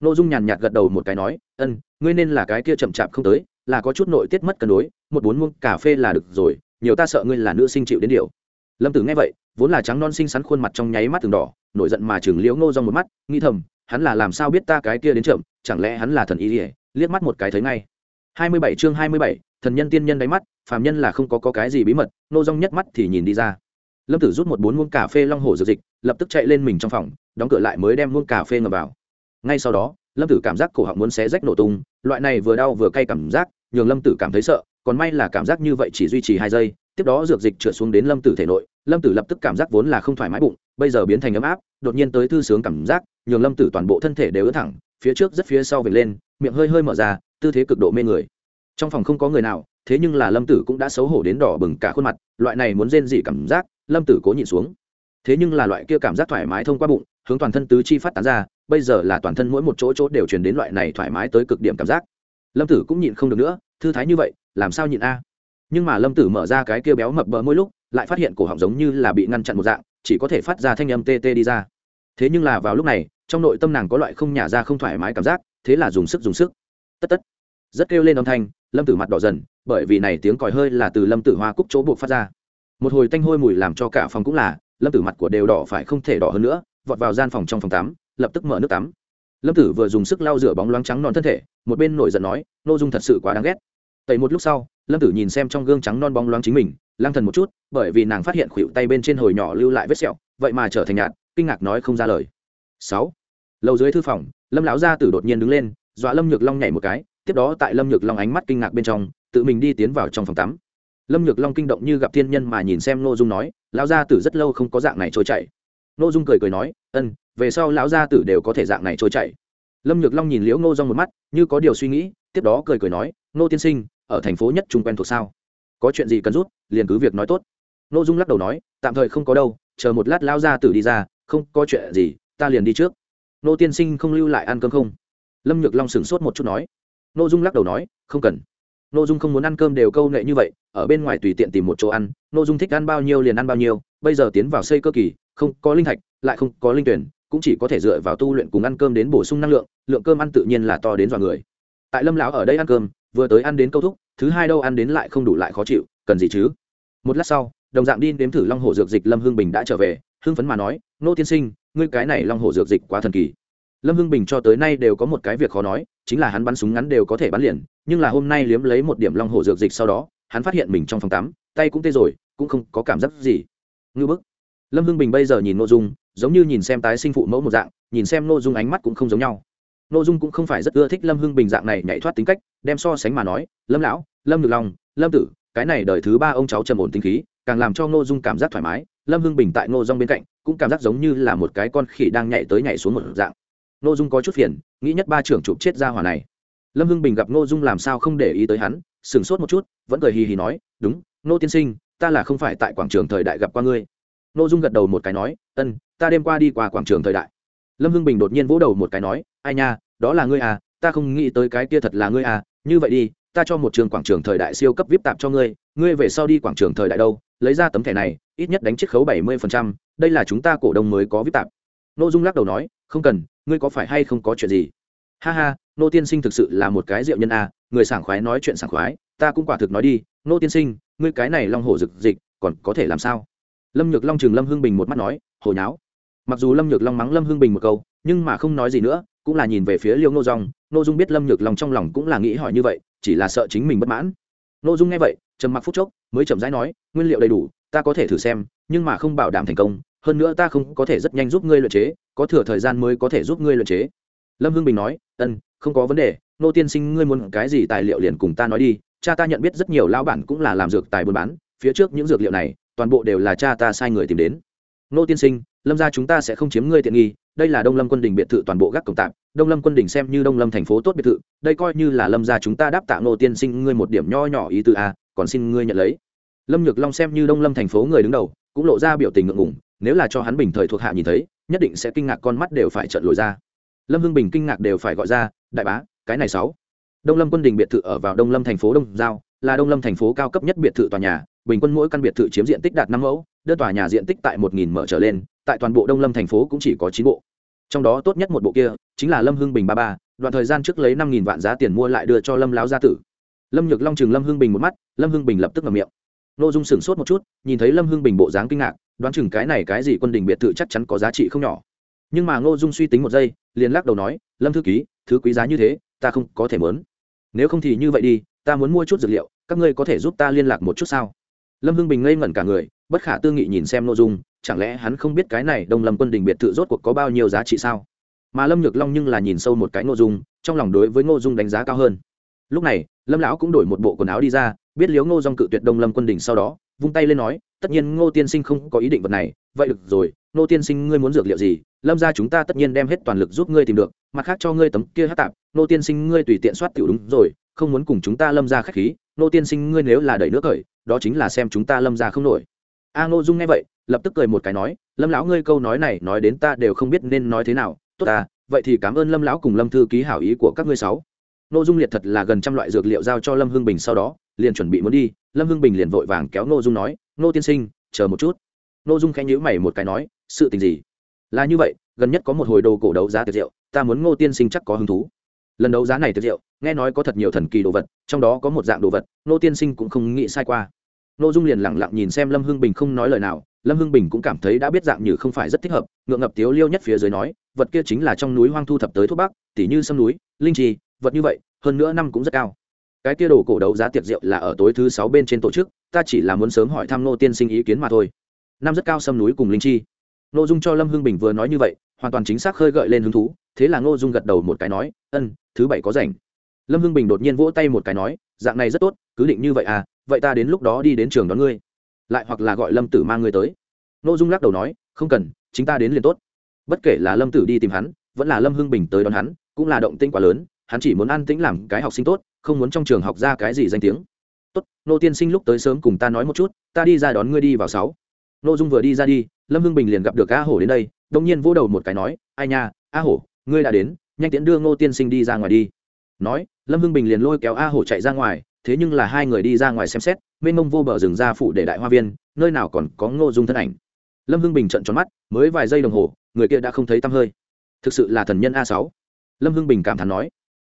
Ngô dung nhàn nhạt gật đầu một cái nói ân ngươi nên là cái kia chậm chạp không tới là có chút nội tiết mất cân đối một bốn muông cà phê là được rồi nhiều ta sợ ngươi là nữ sinh chịu đến điều. Lâm tử nghe vậy vốn là trắng non xinh xắn khuôn mặt trong nháy mắt từng đỏ nổi giận mà chừng liễu ngô rong một mắt nghi thầm hắn là làm sao biết ta cái kia đến chậm chẳng lẽ hắn là thần ý ỉa liếc mắt một cái thấy ngay. Hai mươi bảy chương hai mươi bảy thần nhân tiên nhân đáy mắt phàm nhân là không có, có cái gì bí mật nô rong nhất mắt thì nhìn đi ra lâm tử rút một bốn muông cà phê long hồ dược dịch, lập tức chạy lên mình trong phòng, đóng cửa lại mới đem muông cà phê ngầm vào. Ngay sau đó, lâm tử cảm giác cổ họng muốn xé rách nổ tung, loại này vừa đau vừa cay cảm giác, nhường lâm tử cảm thấy sợ, còn may là cảm giác như vậy chỉ duy trì hai giây, tiếp đó dược dịch trượt xuống đến lâm tử thể nội, lâm tử lập tức cảm giác vốn là không thoải mái bụng, bây giờ biến thành ấm áp, đột nhiên tới thư sướng cảm giác, nhường lâm tử toàn bộ thân thể đều ướt thẳng, phía trước rất phía sau về lên, miệng hơi hơi mở ra, tư thế cực độ mê người. Trong phòng không có người nào thế nhưng là lâm tử cũng đã xấu hổ đến đỏ bừng cả khuôn mặt, loại này muốn rên dị cảm giác, lâm tử cố nhịn xuống. Thế nhưng là loại kia cảm giác thoải mái thông qua bụng, hướng toàn thân tứ chi phát tán ra, bây giờ là toàn thân mỗi một chỗ chỗ đều truyền đến loại này thoải mái tới cực điểm cảm giác. Lâm tử cũng nhịn không được nữa, thư thái như vậy, làm sao nhịn a? Nhưng mà lâm tử mở ra cái kia béo mập bờ mỗi lúc, lại phát hiện cổ họng giống như là bị ngăn chặn một dạng, chỉ có thể phát ra thanh âm tê tê đi ra. Thế nhưng là vào lúc này, trong nội tâm nàng có loại không nhả ra không thoải mái cảm giác, thế là dùng sức dùng sức. Tất tất. Rất kêu lên âm thanh, lâm tử mặt đỏ dần bởi vì này tiếng còi hơi là từ lâm tử hoa cúc chỗ buộc phát ra. Một hồi tanh hôi mùi làm cho cả phòng cũng là, lâm tử mặt của đều đỏ phải không thể đỏ hơn nữa, vọt vào gian phòng trong phòng tắm, lập tức mở nước tắm. Lâm tử vừa dùng sức lau rửa bóng loáng trắng non thân thể, một bên nổi giận nói n ô dung thật sự quá đáng ghét. Tẩy một lúc sau, lâm tử nhìn xem trong gương trắng non bóng loáng chính mình lang thần một chút, bởi vì nàng phát hiện khuỵu tay bên trên hồi nhỏ lưu lại vết sẹo, vậy mà trở thành nhạt, kinh ngạc nói không ra lời. Sáu lầu dưới thư phòng, lâm lão gia tử đột nhiên đứng lên, dọa lâm nhược long nhảy một cái tiếp đó tại lâm nhược long ánh mắt kinh ngạc bên trong, tự mình đi tiến vào trong phòng tắm. Lâm nhược long kinh động như gặp thiên nhân mà nhìn xem nội dung nói, lão gia tử rất lâu không có dạng này trôi chảy. Nội dung cười cười nói ân về sau lão gia tử đều có thể dạng này trôi chảy. Lâm nhược long nhìn liễu ngô rong một mắt, như có điều suy nghĩ, tiếp đó cười cười nói, ngô tiên sinh, ở thành phố nhất trung quen thuộc sao? Có chuyện gì cần rút, liền cứ việc nói tốt. Nội dung lắc đầu nói, tạm thời không có đâu, chờ một lát lão gia tử đi ra, không có chuyện gì, ta liền đi trước. Nô tiên sinh không lưu lại ăn cơm không? Lâm nhược long sửng sốt một chút nói. Nô dung lắc đầu nói, không cần. Nô dung không muốn ăn cơm đều câu nệ như vậy, ở bên ngoài tùy tiện tìm một chỗ ăn. Nô dung thích ăn bao nhiêu liền ăn bao nhiêu, bây giờ tiến vào xây cơ kỳ, không có linh thạch, lại không có linh tuyển, cũng chỉ có thể dựa vào tu luyện cùng ăn cơm đến bổ sung năng lượng lượng cơm ăn tự nhiên là to đến dọa người. Tại lâm lão ở đây ăn cơm, vừa tới ăn đến câu thúc, thứ hai đâu ăn đến lại không đủ lại khó chịu, cần gì chứ? Một lát sau, đồng dạng đi nếm thử long hồ dược dịch lâm hương bình đã trở về, hưng phấn mà nói, nô tiên sinh, ngươi cái này long hồ dược dịch quá thần kỳ lâm hưng bình cho tới nay đều có một cái việc khó nói, chính là hắn bắn súng ngắn đều có thể bắn liền, nhưng là hôm nay liếm lấy một điểm long hồ dược dịch sau đó, hắn phát hiện mình trong phòng tắm, tay cũng tê rồi, cũng không có cảm giác gì. Ngư bức. Lâm hưng bình bây giờ nhìn nội dung, giống như nhìn xem tái sinh phụ mẫu một dạng, nhìn xem nội dung ánh mắt cũng không giống nhau. Nội dung cũng không phải rất ưa thích lâm hưng bình dạng này nhảy thoát tính cách, đem so sánh mà nói, lâm lão, lâm ngược long, lâm tử, cái này đời thứ ba ông cháu trầm ổn tinh khí, càng làm cho ngô dung cảm giác thoải mái. Lâm hưng bình tại ngô dung bên cạnh, cũng cảm giác giống như là một cái con khỉ đang nhảy tới nhảy xuống một dạng ngô dung có chút phiền, nghĩ nhất ba trưởng chụp chết ra hỏa này. Lâm hưng bình gặp ngô dung làm sao không để ý tới hắn, sửng sốt một chút, vẫn cười hì hì nói, đúng, ngô tiên sinh, ta là không phải tại quảng trường thời đại gặp qua ngươi. Ngô dung gật đầu một cái nói, ân, ta đêm qua đi qua quảng trường thời đại. Lâm hưng bình đột nhiên vỗ đầu một cái nói, ai nha, đó là ngươi à ta không nghĩ tới cái kia thật là ngươi à như vậy đi, ta cho một trường quảng trường thời đại siêu cấp vip tạp cho ngươi ngươi về sau đi quảng trường thời đại đâu, lấy ra tấm thẻ này, ít nhất đánh chiết khấu bảy mươi phần trăm, đây là chúng ta cổ đông mới có vip tạp. N dung lắc đầu nói, không cần ngươi có phải hay không có chuyện gì? Ha ha nô tiên sinh thực sự là một cái rượu nhân a à, người sảng khoái nói chuyện sảng khoái ta cũng quả thực nói đi nô tiên sinh ngươi cái này long hổ rực dịch còn có thể làm sao? Lâm nhược long chừng lâm hưng bình một mắt nói hồi nháo. Mặc dù lâm nhược long mắng lâm hưng bình một câu nhưng mà không nói gì nữa cũng là nhìn về phía liêu Nô dong Nô dung biết lâm nhược long trong lòng cũng là nghĩ hỏi như vậy chỉ là sợ chính mình bất mãn. Nô dung nghe vậy trầm mặc phút chốc mới chậm rãi nói nguyên liệu đầy đủ ta có thể thử xem nhưng mà không bảo đảm thành công hơn nữa ta không có thể rất nhanh giúp ngươi luyện chế, có thừa thời gian mới có thể giúp ngươi luyện chế. Lâm hưng bình nói, ân, không có vấn đề, nô tiên sinh ngươi muốn cái gì tài liệu liền cùng ta nói đi, cha ta nhận biết rất nhiều lão bản cũng là làm dược tài buôn bán, phía trước những dược liệu này, toàn bộ đều là cha ta sai người tìm đến. Nô tiên sinh, lâm ra chúng ta sẽ không chiếm ngươi tiện nghi, đây là đông lâm quân đình biệt thự toàn bộ gác cổng tạm, đông lâm quân đình xem như đông lâm thành phố tốt biệt thự, đây coi như là lâm ra chúng ta đáp tạ nô tiên sinh ngươi một điểm nho nhỏ ý tư a à, còn xin ngươi nhận lấy. Lâm nhược long xem như đông lâm thành phố người đứng đầu, cũng lộ ra biểu tình ngượng ngùng nếu là cho hắn bình thời thuộc hạ nhìn thấy, nhất định sẽ kinh ngạc con mắt đều phải trợn lồi ra. Lâm hưng bình kinh ngạc đều phải gọi ra, đại bá, cái này sáu. Đông lâm quân đình biệt thự ở vào đông lâm thành phố đông giao, là đông lâm thành phố cao cấp nhất biệt thự tòa nhà, bình quân mỗi căn biệt thự chiếm diện tích đạt năm mẫu, đơn tòa nhà diện tích tại một nghìn mở trở lên, tại toàn bộ đông lâm thành phố cũng chỉ có chín bộ. Trong đó tốt nhất một bộ kia, chính là lâm hưng bình ba ba, đoạn thời gian trước lấy năm nghìn vạn giá tiền mua lại đưa cho lâm láo gia tử. Lâm nhược long chừng lâm hưng bình một mắt, lâm hưng bình lập tức ngậm miệng n ô dung sửng sốt một chút, nhìn thấy lâm hưng bình bộ dáng kinh ngạc, đoán chừng cái này cái gì quân đình biệt thự chắc chắn có giá trị không nhỏ. Nhưng mà ngô dung suy tính một giây, liền lắc đầu nói, lâm thư ký, thứ quý giá như thế, ta không có thể mớn nếu không thì như vậy đi, ta muốn mua chút dược liệu, các ngươi có thể giúp ta liên lạc một chút sao? Lâm hưng bình ngây ngẩn cả người, bất khả tư nghị nhìn xem nội dung, chẳng lẽ hắn không biết cái này đông lâm quân đình biệt thự rốt cuộc có bao nhiêu giá trị sao? Mà lâm nhược long nhưng là nhìn sâu một cái nội dung, trong lòng đối với ngô dung đánh giá cao hơn. Lúc này, lâm lão cũng đổi một bộ quần áo đi ra biết liếu ngô dòng cự tuyệt đông lâm quân đình sau đó, vung tay lên nói, tất nhiên ngô tiên sinh không có ý định vật này, vậy được rồi, ngô tiên sinh ngươi muốn dược liệu gì? Lâm ra chúng ta tất nhiên đem hết toàn lực giúp ngươi tìm được, mặt khác cho ngươi tấm kia hát tạp, ngô tiên sinh ngươi tùy tiện soát tiểu đúng rồi, không muốn cùng chúng ta lâm ra khách khí, ngô tiên sinh ngươi nếu là đẩy nước khởi đó chính là xem chúng ta lâm ra không nổi. A ngô dung nghe vậy, lập tức cười một cái nói, lâm lão ngươi câu nói này nói đến ta đều không biết nên nói thế nào, tốt ta, vậy thì cảm ơn lâm lão cùng lâm thư ký hảo ý của các ngươi sáu. Ngô dung liệt thật là gần trăm loại dược liệu giao cho lâm hưng bình sau đó, liền chuẩn bị muốn đi. Lâm hưng bình liền vội vàng kéo Ngô dung nói, Ngô tiên sinh, chờ một chút. Ngô dung khẽ nhíu mày một cái nói, sự tình gì? Là như vậy, gần nhất có một hồi đồ cổ đấu giá tiệc rượu, ta muốn ngô tiên sinh chắc có hứng thú. Lần đấu giá này tiệc rượu, nghe nói có thật nhiều thần kỳ đồ vật, trong đó có một dạng đồ vật, ngô tiên sinh cũng không nghĩ sai qua. Ngô dung liền lẳng lặng nhìn xem lâm hưng bình không nói lời nào, lâm hưng bình cũng cảm thấy đã biết dạng như không phải rất thích hợp, ngượng ngập tiếu liêu nhất phía dưới nói, vật kia chính là trong núi hoang thu thập tới thuốc bắc, tỉ như sâm núi, linh trì vật như vậy hơn nữa năm cũng rất cao cái kia đồ cổ đấu giá tiệc rượu là ở tối thứ sáu bên trên tổ chức ta chỉ là muốn sớm hỏi thăm nô tiên sinh ý kiến mà thôi năm rất cao sâm núi cùng linh chi nô Dung cho Lâm Hưng Bình vừa nói như vậy, hoàn toàn chính xác khơi gợi lên hứng thú, thế là Ngô Dung gật đầu một cái nói, "Ân, thứ bảy có rảnh." Lâm Hưng Bình đột nhiên vỗ tay một cái nói, "Dạng này rất tốt, cứ định như vậy à, vậy ta đến lúc đó đi đến trường đón ngươi." Lại hoặc là gọi Lâm Tử mang ngươi tới. Ngô Dung lắc đầu nói, "Không cần, chính ta đến liền tốt." Bất kể là Lâm Tử đi tìm hắn, vẫn là Lâm Hưng Bình tới đón hắn, cũng là động tĩnh quá lớn, hắn chỉ muốn an tĩnh làm cái học sinh tốt, không muốn trong trường học ra cái gì danh tiếng. "Tốt, Nô tiên sinh lúc tới sớm cùng ta nói một chút, ta đi ra đón ngươi đi vào sáu." Nô Dung vừa đi ra đi, lâm hưng bình liền gặp được a hổ đến đây đông nhiên vỗ đầu một cái nói ai nha a hổ ngươi đã đến nhanh tiễn đưa ngô tiên sinh đi ra ngoài đi nói lâm hưng bình liền lôi kéo a hổ chạy ra ngoài thế nhưng là hai người đi ra ngoài xem xét mênh mông vô bờ rừng ra phụ để đại hoa viên nơi nào còn có ngô dung thân ảnh lâm hưng bình trận tròn mắt mới vài giây đồng hồ người kia đã không thấy tăm hơi thực sự là thần nhân a sáu lâm hưng bình cảm thán nói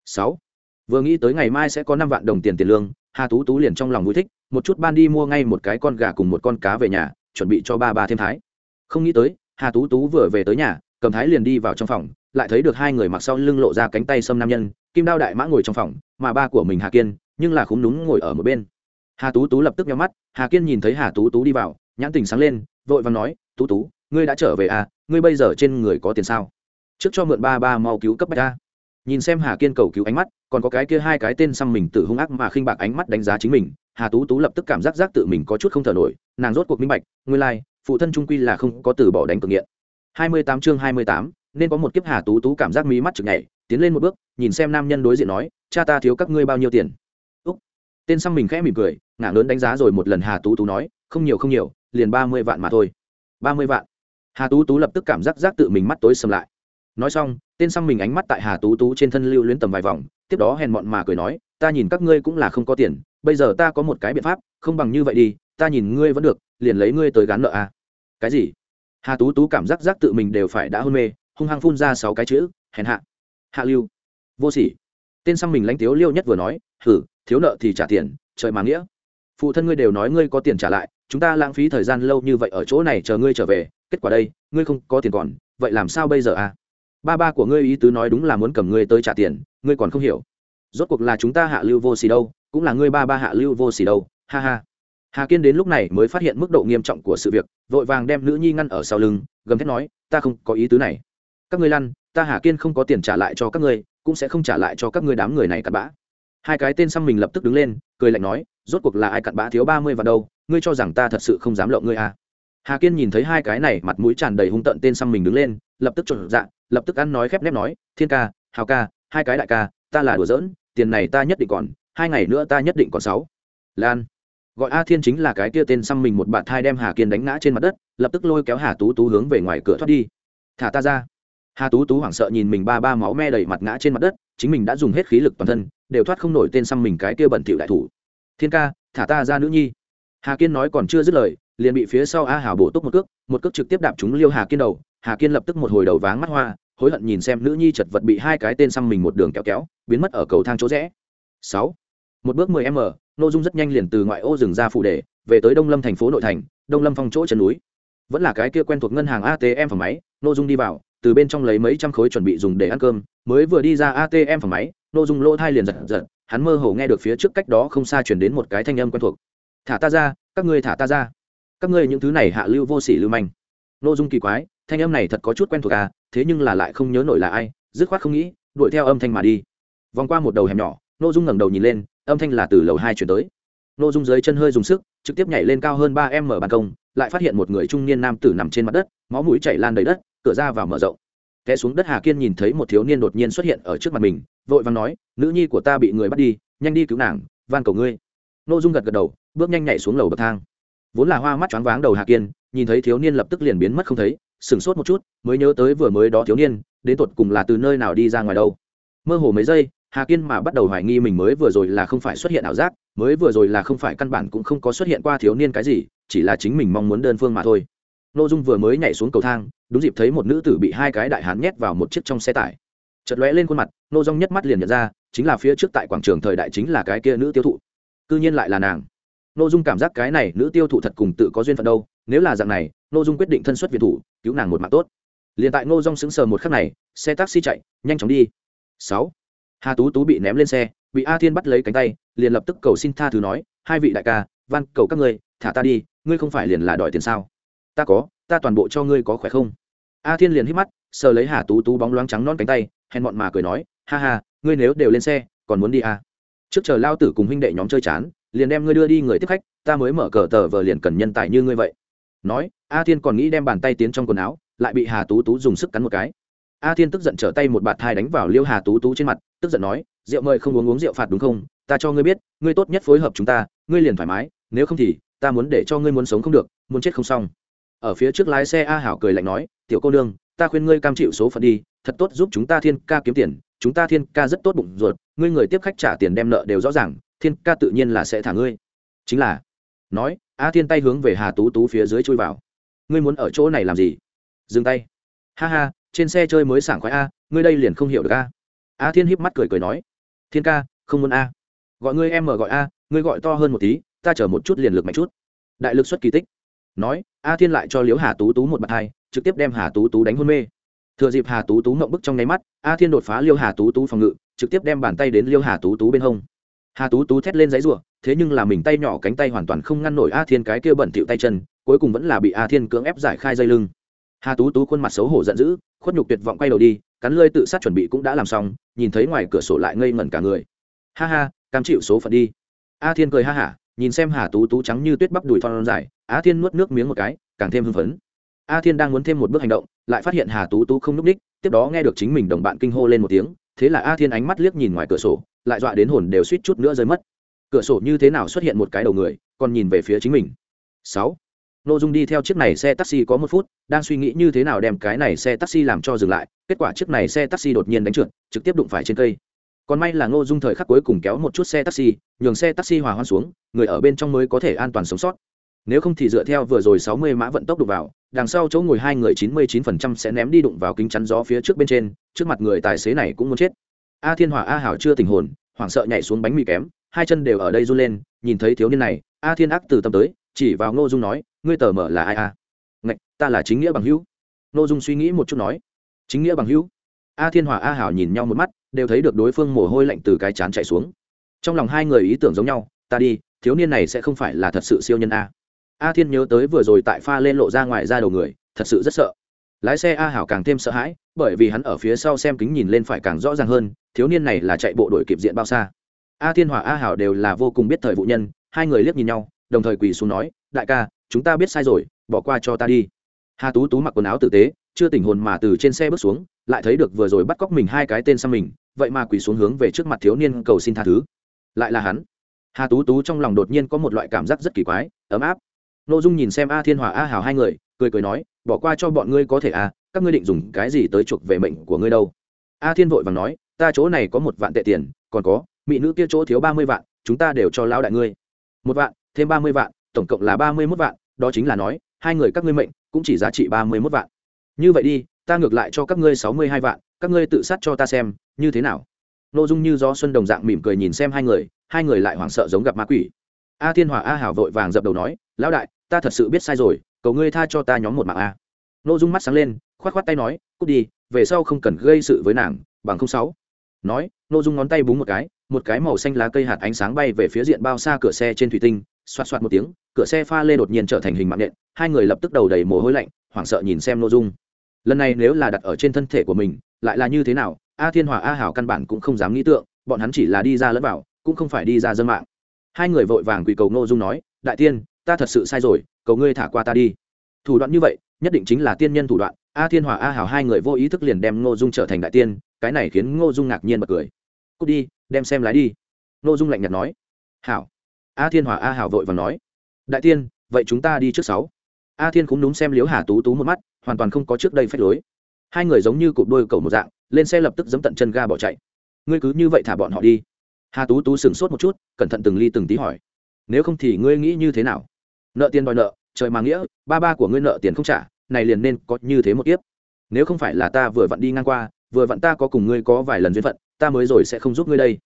sáu. Vừa nghĩ tới ngày mai sẽ có năm vạn đồng tiền tiền lương, hà tú tú liền trong lòng vui thích, một chút ban đi mua ngay một cái con gà cùng một con cá về nhà, chuẩn bị cho ba ba thêm thái. Không nghĩ tới, hà tú tú vừa về tới nhà, cầm thái liền đi vào trong phòng, lại thấy được hai người mặc sau lưng lộ ra cánh tay xâm nam nhân, kim đao đại mã ngồi trong phòng, mà ba của mình hà kiên, nhưng là khúng đúng ngồi ở một bên. Hà tú tú lập tức nhắm mắt, hà kiên nhìn thấy hà tú tú đi vào, nhãn tình sáng lên, vội vàng nói, tú tú, ngươi đã trở về à ngươi bây giờ trên người có tiền sao? Trước cho mượn ba ba mau cứu cấp bách ta nhìn xem hà kiên cầu cứu ánh mắt còn có cái kia hai cái tên xăm mình tự hung ác mà khinh bạc ánh mắt đánh giá chính mình hà tú tú lập tức cảm giác giác tự mình có chút không thở nổi nàng rốt cuộc minh bạch nguyên lai、like, phụ thân trung quy là không có từ bỏ đánh cực nghiện. Hai mươi tám chương hai mươi tám nên có một kiếp hà tú tú cảm giác mí mắt chực nhảy tiến lên một bước nhìn xem nam nhân đối diện nói cha ta thiếu các ngươi bao nhiêu tiền? Úc. Tên xăm mình khẽ mỉm cười ngả lớn đánh giá rồi một lần hà tú tú nói không nhiều không nhiều liền ba mươi vạn mà thôi. ba mươi vạn. Hà tú tú lập tức cảm giác giác tự mình mắt tối sầm lại nói xong, tên xăm mình ánh mắt tại hà tú tú trên thân lưu luyến tầm vài vòng, tiếp đó hèn mọn mà cười nói, ta nhìn các ngươi cũng là không có tiền, bây giờ ta có một cái biện pháp, không bằng như vậy đi, ta nhìn ngươi vẫn được, liền lấy ngươi tới gán nợ à. cái gì? Hà tú tú cảm giác giác tự mình đều phải đã hôn mê, hung hăng phun ra sáu cái chữ, hèn hạ hạ lưu, vô sỉ. Tên xăm mình lãnh tiếu liêu nhất vừa nói, hử, thiếu nợ thì trả tiền, trời mà nghĩa. Phụ thân ngươi đều nói ngươi có tiền trả lại, chúng ta lãng phí thời gian lâu như vậy ở chỗ này chờ ngươi trở về, kết quả đây, ngươi không có tiền còn, vậy làm sao bây giờ à? Ba ba của ngươi ý tứ nói đúng là muốn cầm ngươi tới trả tiền, ngươi còn không hiểu. Rốt cuộc là chúng ta hạ lưu vô xì đâu, cũng là ngươi ba ba hạ lưu vô xì đâu, ha ha. Hà kiên đến lúc này mới phát hiện mức độ nghiêm trọng của sự việc, vội vàng đem nữ nhi ngăn ở sau lưng, gầm thét nói, ta không có ý tứ này. Các ngươi lăn, ta hà kiên không có tiền trả lại cho các ngươi, cũng sẽ không trả lại cho các ngươi đám người này cặn bã. Hai cái tên xăm mình lập tức đứng lên, cười lạnh nói, rốt cuộc là ai cặn bã thiếu ba mươi vào đâu, ngươi cho rằng ta thật sự không dám lộng ngươi à? Hà kiên nhìn thấy hai cái này, mặt mũi tràn đầy hung tợn tên xăm mình đứng lên, lập tức trộn dạ lập tức ăn nói khép nép nói, thiên ca, hào ca, hai cái đại ca, ta là đùa giỡn, tiền này ta nhất định còn, hai ngày nữa ta nhất định còn sáu. Lan, gọi a thiên chính là cái kia tên xăm mình một bạn thai đem hà kiên đánh ngã trên mặt đất, lập tức lôi kéo hà tú tú hướng về ngoài cửa thoát đi. Thả ta ra. Hà tú tú hoảng sợ nhìn mình ba ba máu me đầy mặt ngã trên mặt đất, chính mình đã dùng hết khí lực toàn thân, đều thoát không nổi tên xăm mình cái kia bẩn thỉu đại thủ. Thiên ca, thả ta ra nữ nhi. Hà kiên nói còn chưa dứt lời liền bị phía sau a hảo bổ túc một cước một cước trực tiếp đạp trúng liêu hà kiên đầu. Hà kiên lập tức một hồi đầu váng mắt hoa, hối hận nhìn xem nữ nhi chật vật bị hai cái tên xăm mình một đường kéo kéo, biến mất ở cầu thang chỗ rẽ. Sáu. Một bước mười m nội dung rất nhanh liền từ ngoại ô rừng ra phụ đề, về tới đông lâm thành phố nội thành, đông lâm phong chỗ chân núi. Vẫn là cái kia quen thuộc ngân hàng atm phòng máy nội dung đi vào, từ bên trong lấy mấy trăm khối chuẩn bị dùng để ăn cơm, mới vừa đi ra atm phòng máy nội dung lỗ thai liền giật giật, hắn mơ hồ nghe được phía trước cách đó không xa chuyển đến một cái thanh âm quen thuộc. Thả ta ra, các ngươi thả ta ra các ngươi những thứ này hạ lưu vô sỉ lưu manh. Nội dung kỳ quái, thanh âm này thật có chút quen thuộc à thế nhưng là lại không nhớ nổi là ai, dứt khoát không nghĩ, đuổi theo âm thanh mà đi. Vòng qua một đầu hẻm nhỏ nội dung ngẩng đầu nhìn lên, âm thanh là từ lầu hai chuyển tới. Nội dung dưới chân hơi dùng sức, trực tiếp nhảy lên cao hơn ba em mở ban công, lại phát hiện một người trung niên nam tử nằm trên mặt đất, máu mũi chảy lan đầy đất, cửa ra vào mở rộng. Té xuống đất hà kiên nhìn thấy một thiếu niên đột nhiên xuất hiện ở trước mặt mình, vội vàng nói, nữ nhi của ta bị người bắt đi, nhanh đi cứu nàng, van cầu ngươi. Nội dung gật gật đầu, bước nhanh nhảy xuống lầu bậc thang vốn là hoa mắt choáng váng đầu hà kiên, nhìn thấy thiếu niên lập tức liền biến mất không thấy, sửng sốt một chút, mới nhớ tới vừa mới đó thiếu niên, đến tột cùng là từ nơi nào đi ra ngoài đâu. Mơ hồ mấy giây hà kiên mà bắt đầu hoài nghi mình mới vừa rồi là không phải xuất hiện ảo giác, mới vừa rồi là không phải căn bản cũng không có xuất hiện qua thiếu niên cái gì, chỉ là chính mình mong muốn đơn phương mà thôi. N ô dung vừa mới nhảy xuống cầu thang, đúng dịp thấy một nữ tử bị hai cái đại hán nhét vào một chiếc trong xe tải. Chật lóe lên khuôn mặt, nô dung nhất mắt liền nhận ra, chính là phía trước tại quảng trường thời đại chính là cái kia nữ tiêu thụ. C ư nhiên lại là nàng n ô dung cảm giác cái này nữ tiêu thụ thật cùng tự có duyên phận đâu, nếu là dạng này n ô dung quyết định thân xuất việt thủ, cứu nàng một mạng tốt. Liền tại ngô dung sững sờ một khắc này, xe taxi chạy, nhanh chóng đi. Sáu. Hà tú tú bị ném lên xe, bị a thiên bắt lấy cánh tay, liền lập tức cầu xin tha thứ nói, hai vị đại ca, van, cầu các ngươi, thả ta đi, ngươi không phải liền là đòi tiền sao? Ta có, ta toàn bộ cho ngươi có khỏe không? A thiên liền hít mắt, sờ lấy hà tú tú bóng loáng trắng non cánh tay, hèn mọn mà cười nói, ha ha, ngươi nếu đều lên xe, còn muốn đi à. trước chờ lao tử cùng huynh đệ nhóm chơi chán liền đem ngươi đưa đi người tiếp khách, ta mới mở cờ tờ vờ liền cần nhân tài như ngươi vậy. Nói, a thiên còn nghĩ đem bàn tay tiến trong quần áo, lại bị hà tú tú dùng sức cắn một cái. A thiên tức giận trở tay một bạt thai đánh vào liêu hà tú tú trên mặt, tức giận nói, rượu mời không uống uống rượu phạt đúng không? Ta cho ngươi biết, ngươi tốt nhất phối hợp chúng ta, ngươi liền thoải mái, nếu không thì, ta muốn để cho ngươi muốn sống không được, muốn chết không xong. Ở phía trước lái xe a hảo cười lạnh nói, tiểu cô nương, ta khuyên ngươi cam chịu số phận đi, thật tốt giúp chúng ta thiên ca kiếm tiền, chúng ta thiên ca rất tốt bụng ruột, ngươi người tiếp khách trả tiền đem nợ đều rõ ràng thiên ca tự nhiên là sẽ thả ngươi. Chính là, nói, a thiên tay hướng về hà tú tú phía dưới chui vào. Ngươi muốn ở chỗ này làm gì? Dừng tay. Ha ha, trên xe chơi mới sảng khoái a, ngươi đây liền không hiểu được a. A thiên híp mắt cười cười nói. Thiên ca, không muốn a. Gọi ngươi em mở gọi a, ngươi gọi to hơn một tí, ta chở một chút liền lực mạnh chút. Đại lực xuất kỳ tích. Nói, a thiên lại cho liếu hà tú tú một bạt hai, trực tiếp đem hà tú tú đánh hôn mê. Thừa dịp hà tú tú mộng bức trong nháy mắt, a thiên đột phá liêu hà tú tú phòng ngự, trực tiếp đem bàn tay đến liêu hà tú tú bên hông hà tú tú thét lên giấy ruộng thế nhưng là mình tay nhỏ cánh tay hoàn toàn không ngăn nổi a thiên cái kia bẩn thịu tay chân, cuối cùng vẫn là bị a thiên cưỡng ép giải khai dây lưng. Hà tú tú khuôn mặt xấu hổ giận dữ, khuất nhục tuyệt vọng quay đầu đi, cắn lơi tự sát chuẩn bị cũng đã làm xong, nhìn thấy ngoài cửa sổ lại ngây ngẩn cả người. Ha ha, cam chịu số phận đi. A thiên cười ha hả, nhìn xem hà tú tú trắng như tuyết bắp đùi thon dài, a thiên nuốt nước miếng một cái, càng thêm hưng phấn. A thiên đang muốn thêm một bước hành động, lại phát hiện hà tú tú không n ú c ních tiếp đó nghe được chính mình đồng bạn kinh hô lên một tiếng, thế là a thiên ánh mắt liếc nhìn ngoài cửa sổ lại dọa đến hồn đều suýt chút nữa rơi mất. Cửa sổ như thế nào xuất hiện một cái đầu người, còn nhìn về phía chính mình. Sáu. N ô dung đi theo chiếc này xe taxi có một phút, đang suy nghĩ như thế nào đem cái này xe taxi làm cho dừng lại, kết quả chiếc này xe taxi đột nhiên đánh trượt, trực tiếp đụng phải trên cây. Còn may là ngô dung thời khắc cuối cùng kéo một chút xe taxi, nhường xe taxi hòa hoan xuống, người ở bên trong mới có thể an toàn sống sót. Nếu không thì dựa theo vừa rồi sáu mươi mã vận tốc đụng vào, đằng sau chỗ ngồi hai người chín mươi chín phần trăm sẽ ném đi đụng vào kính chắn gió phía trước bên trên, trước mặt người tài xế này cũng muốn chết a thiên hòa a hảo chưa tình hồn, hoảng sợ nhảy xuống bánh mì kém, hai chân đều ở đây run lên, nhìn thấy thiếu niên này, a thiên ác từ tâm tới, chỉ vào ngô dung nói, ngươi tờ mở là ai a? Ngạch, ta là chính nghĩa bằng hữu. Ngô dung suy nghĩ một chút nói, chính nghĩa bằng hữu? A thiên hòa a hảo nhìn nhau một mắt, đều thấy được đối phương mồ hôi lạnh từ cái chán chạy xuống. Trong lòng hai người ý tưởng giống nhau, ta đi, thiếu niên này sẽ không phải là thật sự siêu nhân a. A thiên nhớ tới vừa rồi tại pha lên lộ ra ngoài ra đầu người, thật sự rất sợ lái xe a hảo càng thêm sợ hãi, bởi vì hắn ở phía sau xem kính nhìn lên phải càng rõ ràng hơn, thiếu niên này là chạy bộ đội kịp diện bao xa. A thiên hòa a hảo đều là vô cùng biết thời vụ nhân, hai người liếc nhìn nhau, đồng thời quỳ xuống nói, đại ca, chúng ta biết sai rồi, bỏ qua cho ta đi. Hà tú tú mặc quần áo tử tế, chưa tỉnh hồn mà từ trên xe bước xuống, lại thấy được vừa rồi bắt cóc mình hai cái tên sang mình, vậy mà quỳ xuống hướng về trước mặt thiếu niên cầu xin tha thứ. Lại là hắn. Hà tú tú trong lòng đột nhiên có một loại cảm giác rất kỳ quái, ấm áp. N ô dung nhìn xem a thiên hòa a Hảo hai người cười cười nói, bỏ qua cho bọn ngươi có thể à các ngươi định dùng cái gì tới chuộc về mệnh của ngươi đâu? A thiên vội vàng nói, ta chỗ này có một vạn tệ tiền, còn có, mỹ nữ kia chỗ thiếu ba mươi vạn, chúng ta đều cho lão đại ngươi. Một vạn, thêm ba mươi vạn, tổng cộng là ba mươi mốt vạn, đó chính là nói, hai người các ngươi mệnh cũng chỉ giá trị ba mươi mốt vạn. Như vậy đi, ta ngược lại cho các ngươi sáu mươi hai vạn, các ngươi tự sát cho ta xem, như thế nào? N ô dung như do xuân đồng dạng mỉm cười nhìn xem hai người hai người lại hoảng sợ giống gặp ma quỷ. A thiên hòa a hảo vội vàng dập đầu nói, lão đại, ta thật sự biết sai rồi cầu ngươi tha cho ta nhóm một mạng a. N ô dung mắt sáng lên k h o á t k h o á t tay nói, cút đi, về sau không cần gây sự với nàng, bằng không sáu. Nói n ô dung ngón tay búng một cái một cái màu xanh lá cây hạt ánh sáng bay về phía diện bao xa cửa xe trên thủy tinh, xoạt xoạt một tiếng, cửa xe pha lê đột nhiên trở thành hình mạng nện, hai người lập tức đầu đầy mồ hôi lạnh, hoảng sợ nhìn xem n ô dung. Lần này nếu là đặt ở trên thân thể của mình, lại là như thế nào, a thiên hòa a hảo căn bản cũng không dám nghĩ tượng, bọn hắn chỉ là đi ra lẫn vào, cũng không phải đi ra dân mạng. Hai người vội vàng quỳ cầu ngô dung nói, đại tiên, ta thật sự sai rồi cầu ngươi thả qua ta đi. Thủ đoạn như vậy, nhất định chính là tiên nhân thủ đoạn. A thiên hòa a hảo hai người vô ý thức liền đem ngô dung trở thành đại tiên, cái này khiến ngô dung ngạc nhiên bật cười. Cút đi, đem xem lái đi. Ngô dung lạnh nhạt nói. Hảo. A thiên hòa a hảo vội và nói. Đại tiên, vậy chúng ta đi trước sáu. A thiên cũng đúng xem liếu hà tú tú một mắt, hoàn toàn không có trước đây phép lối. Hai người giống như cụp đôi cầu một dạng, lên xe lập tức giấm tận chân ga bỏ chạy. Ngươi cứ như vậy thả bọn họ đi. Hà tú tú sửng sốt một chút, cẩn thận từng ly từng tí hỏi. Nếu không thì ngươi nghĩ như thế nào? Nợ tiền đòi nợ, trời mà nghĩa, ba ba của ngươi nợ tiền không trả, này liền nên có như thế một kiếp. Nếu không phải là ta vừa vặn đi ngang qua, vừa vặn ta có cùng ngươi có vài lần duyên phận, ta mới rồi sẽ không giúp ngươi đây.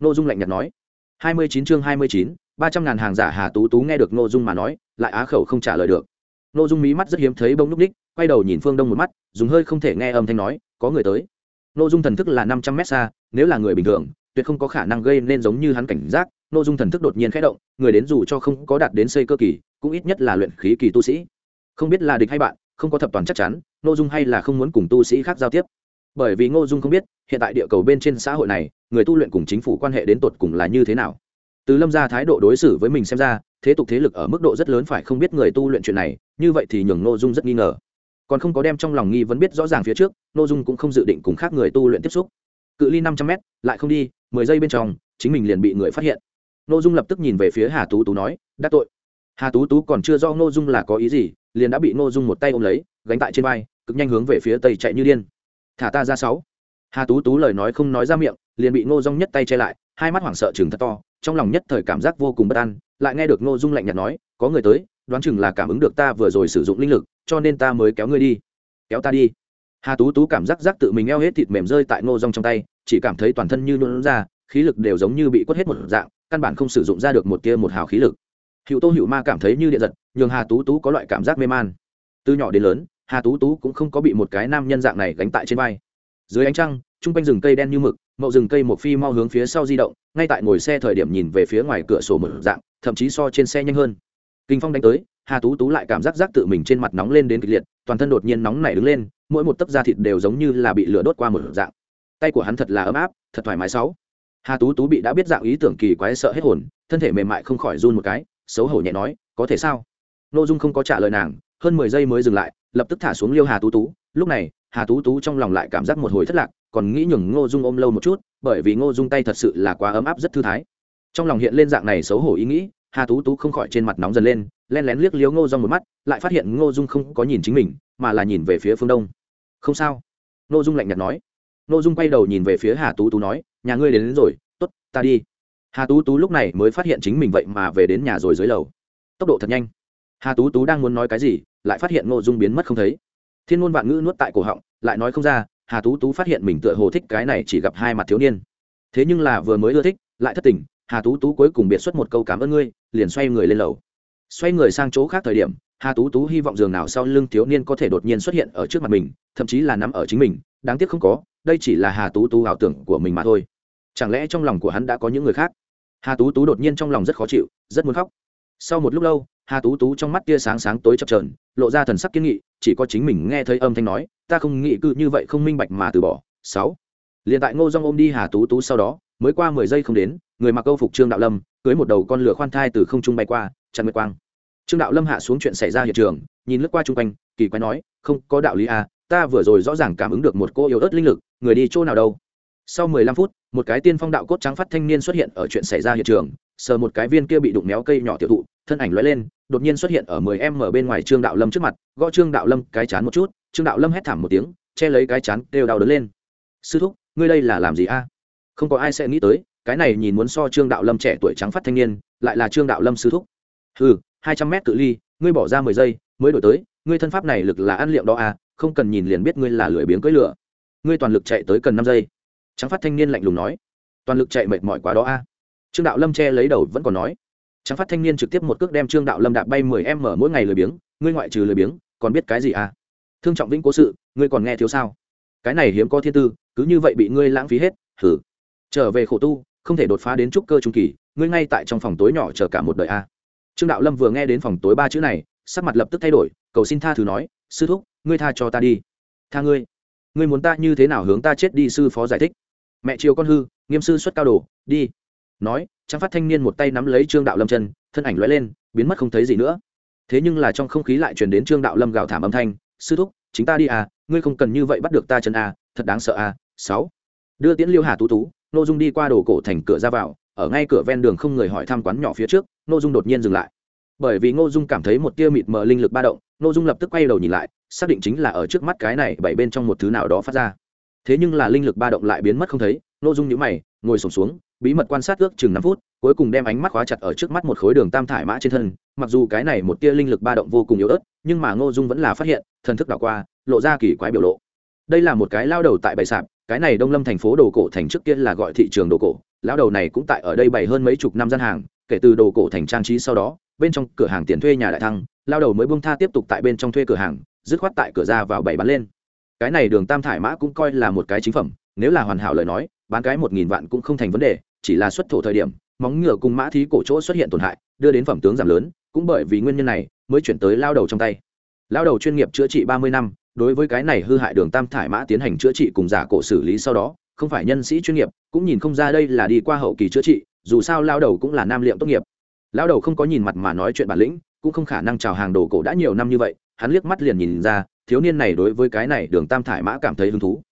Nội dung lạnh nhạt nói. Hai mươi chín chương hai mươi chín, ba trăm ngàn hàng giả hà tú tú nghe được nội dung mà nói, lại á khẩu không trả lời được. Nội dung mí mắt rất hiếm thấy bông núp ních, quay đầu nhìn phương đông một mắt, dùng hơi không thể nghe âm thanh nói, có người tới. Nội dung thần thức là năm trăm mét xa, nếu là người bình thường, tuyệt không có khả năng gây nên giống như hắn cảnh giác. Nội dung thần thức đột nhiên khẽ động, người đến dù cho không có đạt đến xây cơ kỳ cũng ít nhất là luyện khí kỳ tu sĩ. Không biết là địch hay bạn, không có thập toàn chắc chắn nội dung hay là không muốn cùng tu sĩ khác giao tiếp. Bởi vì ngô dung không biết, hiện tại địa cầu bên trên xã hội này, người tu luyện cùng chính phủ quan hệ đến tột cùng là như thế nào. Từ lâm ra thái độ đối xử với mình xem ra, thế tục thế lực ở mức độ rất lớn phải không biết người tu luyện chuyện này, như vậy thì nhường ngô dung rất nghi ngờ. Còn không có đem trong lòng nghi vấn biết rõ ràng phía trước, ngô dung cũng không dự định cùng khác người tu luyện tiếp xúc. Cự ly năm trăm mét, lại không đi, mười giây bên trong, chính mình liền bị người phát hiện. Ngô dung lập tức nhìn về phía hà tú tú nói đắc tội hà tú tú còn chưa do ngô dung là có ý gì, liền đã bị ngô dung một tay ôm lấy, gánh tại trên vai, cực nhanh hướng về phía tây chạy như điên. Thả ta ra sáu. Hà tú tú lời nói không nói ra miệng, liền bị ngô dung nhất tay che lại, hai mắt hoảng sợ chừng thật to, trong lòng nhất thời cảm giác vô cùng bất an, lại nghe được ngô dung lạnh nhạt nói, có người tới, đoán chừng là cảm ứng được ta vừa rồi sử dụng linh lực, cho nên ta mới kéo ngươi đi. Kéo ta đi? Hà tú tú cảm giác giác tự mình eo hết thịt mềm rơi tại ngô rong trong tay, chỉ cảm thấy toàn thân như luôn ra, khí lực đều giống như bị quất hết một dạng, căn bản không sử dụng ra được một tia một hào khí lực hữu tô hữu ma cảm thấy như điện giật, nhường hà tú tú có loại cảm giác mê man. Từ nhỏ đến lớn, hà tú tú cũng không có bị một cái nam nhân dạng này gánh tại trên vai. Dưới ánh trăng chung quanh rừng cây đen như mực, mậu rừng cây một phi mau hướng phía sau di động, ngay tại ngồi xe thời điểm nhìn về phía ngoài cửa sổ mở dạng, thậm chí so trên xe nhanh hơn. Kinh phong đánh tới, hà tú tú lại cảm giác rác tự mình trên mặt nóng lên đến kịch liệt, toàn thân đột nhiên nóng nảy đứng lên, mỗi một tấc da thịt đều giống như là bị lửa đốt qua một dạng. Tay của hắn thật là ấm áp, thật thoải mái sáu. Hà tú tú bị đã biết dạng ý tưởng kỳ quái sợ hết hồn, thân thể mềm mại không khỏi run một cái xấu hổ nhẹ nói có thể sao? N ô dung không có trả lời nàng hơn mười giây mới dừng lại lập tức thả xuống liêu hà tú tú. Lúc này hà tú tú trong lòng lại cảm giác một hồi thất lạc còn nghĩ nhường ngô dung ôm lâu một chút bởi vì ngô dung tay thật sự là quá ấm áp rất thư thái. Trong lòng hiện lên dạng này xấu hổ ý nghĩ hà tú tú không khỏi trên mặt nóng dần lên len lén liếc liếu ngô dung một mắt lại phát hiện ngô dung không có nhìn chính mình mà là nhìn về phía phương đông. Không sao. Ngô dung lạnh nhạt nói. Ngô dung quay đầu nhìn về phía hà tú tú nói nhà ngươi đến, đến rồi t ố t ta đi hà tú tú lúc này mới phát hiện chính mình vậy mà về đến nhà rồi dưới lầu tốc độ thật nhanh hà tú tú đang muốn nói cái gì lại phát hiện ngô dung biến mất không thấy thiên ngôn vạn ngữ nuốt tại cổ họng lại nói không ra hà tú tú phát hiện mình tựa hồ thích cái này chỉ gặp hai mặt thiếu niên thế nhưng là vừa mới ưa thích lại thất tình hà tú tú cuối cùng biệt xuất một câu cảm ơn ngươi liền xoay người lên lầu xoay người sang chỗ khác thời điểm hà tú tú hy vọng giường nào sau lưng thiếu niên có thể đột nhiên xuất hiện ở trước mặt mình thậm chí là nằm ở chính mình đáng tiếc không có đây chỉ là hà tú tú ảo tưởng của mình mà thôi chẳng lẽ trong lòng của hắn đã có những người khác? Hà tú tú đột nhiên trong lòng rất khó chịu, rất muốn khóc. Sau một lúc lâu, hà tú tú trong mắt tia sáng sáng tối chập trờn lộ ra thần sắc kiến nghị, chỉ có chính mình nghe thấy âm thanh nói, ta không nghĩ cự như vậy không minh bạch mà từ bỏ. Sáu. Liền tại ngô dong ôm đi hà tú tú sau đó, mới qua mười giây không đến, người mặc câu phục trương đạo lâm, cưới một đầu con lửa khoan thai từ không trung bay qua, chặn nguyệt quang. Trương đạo lâm hạ xuống chuyện xảy ra hiện trường, nhìn lướt qua chung quanh, kỳ quái nói, không có đạo lý à ta vừa rồi rõ ràng cảm ứng được một cô yếu ớt linh lực, người đi chỗ nào đâu? Sau mười lăm phút, một cái tiên phong đạo cốt trắng phát thanh niên xuất hiện ở chuyện xảy ra hiện trường. Sờ một cái viên kia bị đụng méo cây nhỏ tiểu thụ, thân ảnh lóe lên, đột nhiên xuất hiện ở mười em ở bên ngoài trương đạo lâm trước mặt, gõ trương đạo lâm cái chán một chút. Trương đạo lâm hét thảm một tiếng, che lấy cái chán, đều đau đớn lên. Sư thúc, ngươi đây là làm gì a? Không có ai sẽ nghĩ tới, cái này nhìn muốn so trương đạo lâm trẻ tuổi trắng phát thanh niên, lại là trương đạo lâm sư thúc. Ừ hai trăm mét cự ly, ngươi bỏ ra mười giây, mới đổi tới, ngươi thân pháp này lực là ăn liệu đó à không cần nhìn liền biết ngươi là lười biếng cưỡi lửa. Ngươi toàn lực chạy tới cần năm giây trắng phát thanh niên lạnh lùng nói, toàn lực chạy mệt mỏi quá đó a. Trương đạo lâm che lấy đầu vẫn còn nói, trắng phát thanh niên trực tiếp một cước đem trương đạo lâm đạp bay mười em mở mỗi ngày lười biếng, ngươi ngoại trừ lười biếng, còn biết cái gì à? Thương trọng vĩnh cố sự, ngươi còn nghe thiếu sao? Cái này hiếm có thiên tư, cứ như vậy bị ngươi lãng phí hết hử trở về khổ tu, không thể đột phá đến trúc cơ trung kỳ, ngươi ngay tại trong phòng tối nhỏ chờ cả một đời a. Trương đạo lâm vừa nghe đến phòng tối ba chữ này, sắc mặt lập tức thay đổi, cầu xin tha thứ nói, sư thúc, ngươi tha cho ta đi. Tha ngươi? Ngươi muốn ta như thế nào hướng ta chết đi, sư phó giải thích? Mẹ chiều con hư, nghiêm sư xuất cao đồ, đi. Nói trang phát thanh niên một tay nắm lấy trương đạo lâm chân, thân ảnh lóe lên, biến mất không thấy gì nữa. Thế nhưng là trong không khí lại truyền đến trương đạo lâm gào thảm âm thanh, sư thúc, chính ta đi à ngươi không cần như vậy bắt được ta chân à thật đáng sợ à sáu. Đưa tiễn liêu hà tú tú nội dung đi qua đồ cổ thành cửa ra vào, ở ngay cửa ven đường không người hỏi thăm quán nhỏ phía trước nội dung đột nhiên dừng lại. Bởi vì ngô dung cảm thấy một tia mịt mờ linh lực ba động ngô dung lập tức quay đầu nhìn lại, xác định chính là ở trước mắt cái này bảy bên trong một thứ nào đó phát ra thế nhưng là linh lực ba động lại biến mất không thấy ngô dung nhíu mày, ngồi sổm xuống, bí mật quan sát ước chừng năm phút, cuối cùng đem ánh mắt khóa chặt ở trước mắt một khối đường tam thải mã trên thân. Mặc dù cái này một tia linh lực ba động vô cùng yếu ớt, nhưng mà ngô dung vẫn là phát hiện, thần thức đảo qua, lộ ra kỳ quái biểu lộ. Đây là một cái lao đầu tại bày sạp, cái này đông lâm thành phố đồ cổ thành trước kia là gọi thị trường đồ cổ, lão đầu này cũng tại ở đây bày hơn mấy chục năm gian hàng, kể từ đồ cổ thành trang trí sau đó, bên trong cửa hàng tiền thuê nhà đại thăng, lao đầu mới buông tha tiếp tục tại bên trong thuê cửa hàng, dứt khoát tại cửa ra vào bày bán lên cái này đường tam thải mã cũng coi là một cái chính phẩm, nếu là hoàn hảo lời nói, bán cái một nghìn vạn cũng không thành vấn đề, chỉ là xuất thổ thời điểm, móng ngựa cùng mã thí cổ chỗ xuất hiện tổn hại, đưa đến phẩm tướng giảm lớn, cũng bởi vì nguyên nhân này, mới chuyển tới lao đầu trong tay. Lao đầu chuyên nghiệp chữa trị ba mươi năm, đối với cái này hư hại đường tam thải mã tiến hành chữa trị cùng giả cổ xử lý sau đó, không phải nhân sĩ chuyên nghiệp, cũng nhìn không ra đây là đi qua hậu kỳ chữa trị, dù sao lao đầu cũng là nam liệm tốt nghiệp. Lao đầu không có nhìn mặt mà nói chuyện bản lĩnh, cũng không khả năng chào hàng đồ cổ đã nhiều năm như vậy, hắn liếc mắt liền nhìn ra thiếu niên này đối với cái này đường tam thải mã cảm thấy hứng thú.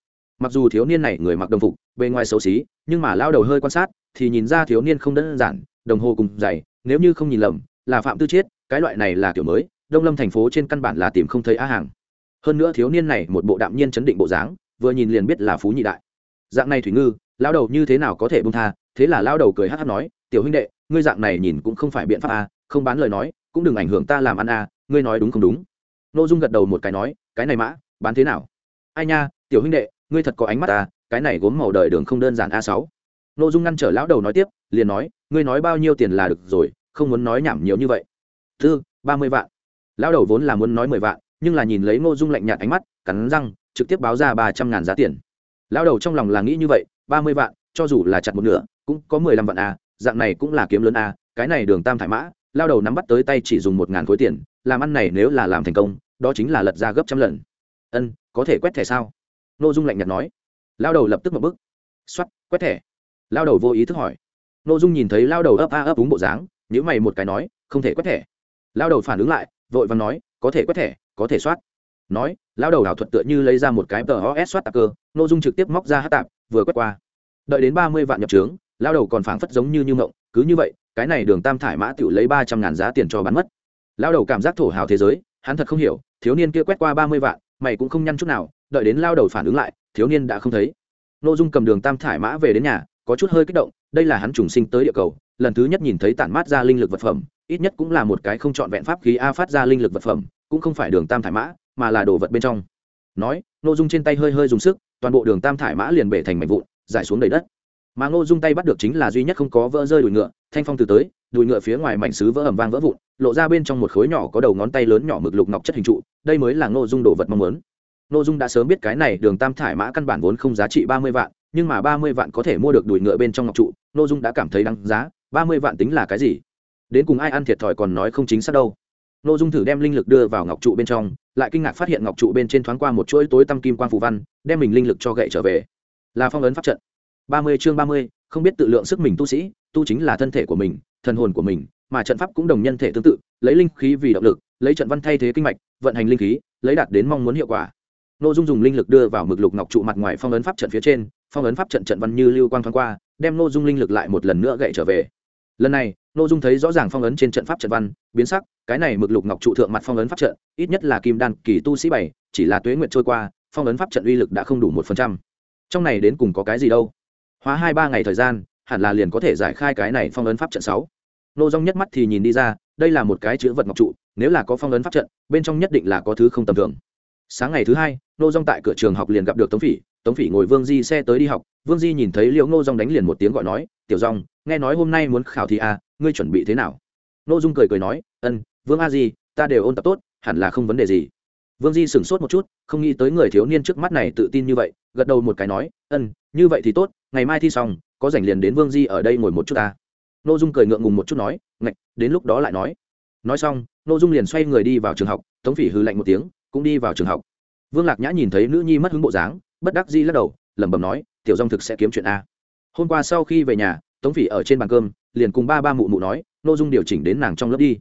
Mặc dù thiếu niên này người mặc đồng phục, bề ngoài xấu xí, nhưng mà lao đầu hơi quan sát, thì nhìn ra thiếu niên không đơn giản, đồng hồ cùng dày nếu như không nhìn lầm, là phạm tư chiết, cái loại này là kiểu mới, đông lâm thành phố trên căn bản là tìm không thấy á hàng. Hơn nữa thiếu niên này một bộ đạm nhiên chấn định bộ dáng, vừa nhìn liền biết là phú nhị đại. Dạng này thủy ngư, lao đầu như thế nào có thể bông tha, thế là lao đầu cười hát hát nói, tiểu huynh đệ, ngươi dạng này nhìn cũng không phải biện pháp à không bán lời nói, cũng đừng ảnh hưởng ta làm ăn à ngươi nói đúng không đúng. Nô dung gật đầu một cái nói cái này mã, bán thế nào? Ai nha, tiểu huynh đệ, ngươi thật có ánh mắt à cái này gốm màu đời đường không đơn giản a sáu. Nô dung ngăn trở lão đầu nói tiếp, liền nói, ngươi nói bao nhiêu tiền là được rồi, không muốn nói nhảm nhiều như vậy. Thư, ba mươi vạn. Lão đầu vốn là muốn nói mười vạn, nhưng là nhìn lấy ngô dung lạnh nhạt ánh mắt, cắn răng, trực tiếp báo ra ba trăm ngàn giá tiền. Lão đầu trong lòng là nghĩ như vậy, ba mươi vạn, cho dù là chặt một nửa, cũng có mười lăm vạn a, dạng này cũng là kiếm lớn a, cái này đường tam thải mã lao đầu nắm bắt tới tay chỉ dùng một ngàn khối tiền, làm ăn này nếu là làm thành công đó chính là lật ra gấp trăm lần. Ân, có thể quét thẻ sao? N ô dung lạnh nhạt nói. Lao đầu lập tức một bức. X o á t quét thẻ. Lao đầu vô ý thức hỏi. N ô dung nhìn thấy lao đầu ấp a ấp úng bộ dáng nhữ mày một cái nói, không thể quét thẻ. Lao đầu phản ứng lại, vội và nói, có thể quét thẻ, có thể soát. Nói, lao đầu đảo thuật tựa như lấy ra một cái tờ os soát tạp cơ n ô dung trực tiếp móc ra hát tạp, vừa quét qua. Đợi đến ba mươi vạn nhập trướng, lao đầu còn phảng phất giống như như ngộng cứ như vậy, cái này đường tam thải mã tự lấy ba trăm ngàn giá tiền cho bán mất. Lao đầu cảm giác thổ hào thế giới, hắn thật không hiểu thiếu niên kia quét qua ba mươi vạn, mày cũng không nhăn chút nào, đợi đến lao đầu phản ứng lại, thiếu niên đã không thấy. N ô dung cầm đường tam thải mã về đến nhà, có chút hơi kích động, đây là hắn trùng sinh tới địa cầu, lần thứ nhất nhìn thấy tản mát ra linh lực vật phẩm, ít nhất cũng là một cái không trọn vẹn pháp khí a phát ra linh lực vật phẩm, cũng không phải đường tam thải mã, mà là đồ vật bên trong. Nói n ô dung trên tay hơi hơi dùng sức, toàn bộ đường tam thải mã liền bể thành mảnh vụn giải xuống đầy đất. Mà ngô dung tay bắt được chính là duy nhất không có vỡ rơi đùi ngựa, thanh phong từ tới, đùi ngựa phía ngoài mảnh xứ vỡ ẩm vang vỡ vụn lộ ra bên trong một khối nhỏ có đầu ngón tay lớn nhỏ mực lục ngọc chất hình trụ, đây mới là ngô dung đồ vật mong muốn. Ngô dung đã sớm biết cái này đường tam thải mã căn bản vốn không giá trị ba mươi vạn, nhưng mà ba mươi vạn có thể mua được đùi ngựa bên trong ngọc trụ, ngô dung đã cảm thấy đáng giá, ba mươi vạn tính là cái gì? Đến cùng ai ăn thiệt thòi còn nói không chính xác đâu. Ngô dung thử đem linh lực đưa vào ngọc trụ bên trong, lại kinh ngạc phát hiện ngọc trụ bên trên thoáng qua một chuỗi tối tăm kim quang phù văn, đem mình linh lực cho gậy trở về. Là phong ấn pháp trận. ba mươi chương ba mươi, không biết tự lượng sức mình tu sĩ, tu chính là thân thể của mình thần hồn của mình, mà trận pháp cũng đồng nhân thể tương tự, lấy linh khí vì động lực, lấy trận văn thay thế kinh mạch, vận hành linh khí, lấy đạt đến mong muốn hiệu quả. Nội dung dùng linh lực đưa vào mực lục ngọc trụ mặt ngoài phong ấn pháp trận phía trên, phong ấn pháp trận trận văn như lưu quang thoáng qua, đem nội dung linh lực lại một lần nữa gậy trở về. Lần này nội dung thấy rõ ràng phong ấn trên trận pháp trận văn, biến sắc, cái này mực lục ngọc trụ thượng mặt phong ấn pháp trận, ít nhất là kim đan kỳ tu sĩ bảy, chỉ là tuế nguyện trôi qua, phong ấn pháp trận uy lực đã không đủ một phần trăm. Trong này đến cùng có cái gì đâu? Hóa hai ba ngày thời gian, hẳn là liền có thể giải khai cái này phong ấn pháp trận sáu nô dong nhất mắt thì nhìn đi ra đây là một cái chữ vật ngọc trụ nếu là có phong ấn pháp trận bên trong nhất định là có thứ không tầm thường. Sáng ngày thứ hai nô dong tại cửa trường học liền gặp được tống phỉ. Tống phỉ ngồi vương di xe tới đi học. Vương di nhìn thấy liệu nô dong đánh liền một tiếng gọi nói tiểu dong nghe nói hôm nay muốn khảo thi à, ngươi chuẩn bị thế nào? Nô dung cười cười nói ân vương a di ta đều ôn tập tốt hẳn là không vấn đề gì. Vương di sửng sốt một chút không nghĩ tới người thiếu niên trước mắt này tự tin như vậy gật đầu một cái nói ân như vậy thì tốt ngày mai thi xong có rảnh liền đến vương di ở đây ngồi một chút ta n ô dung cười ngượng ngùng một chút nói, ngạch, đến lúc đó lại nói. Nói xong n ô dung liền xoay người đi vào trường học, tống phỉ hư lạnh một tiếng, cũng đi vào trường học. Vương lạc nhã nhìn thấy nữ nhi mất hứng bộ dáng, bất đắc di lắc đầu, lẩm bẩm nói, tiểu dong thực sẽ kiếm chuyện a. Hôm qua sau khi về nhà, tống phỉ ở trên bàn cơm, liền cùng ba ba mụ mụ nói n ô dung điều chỉnh đến nàng trong lớp đi.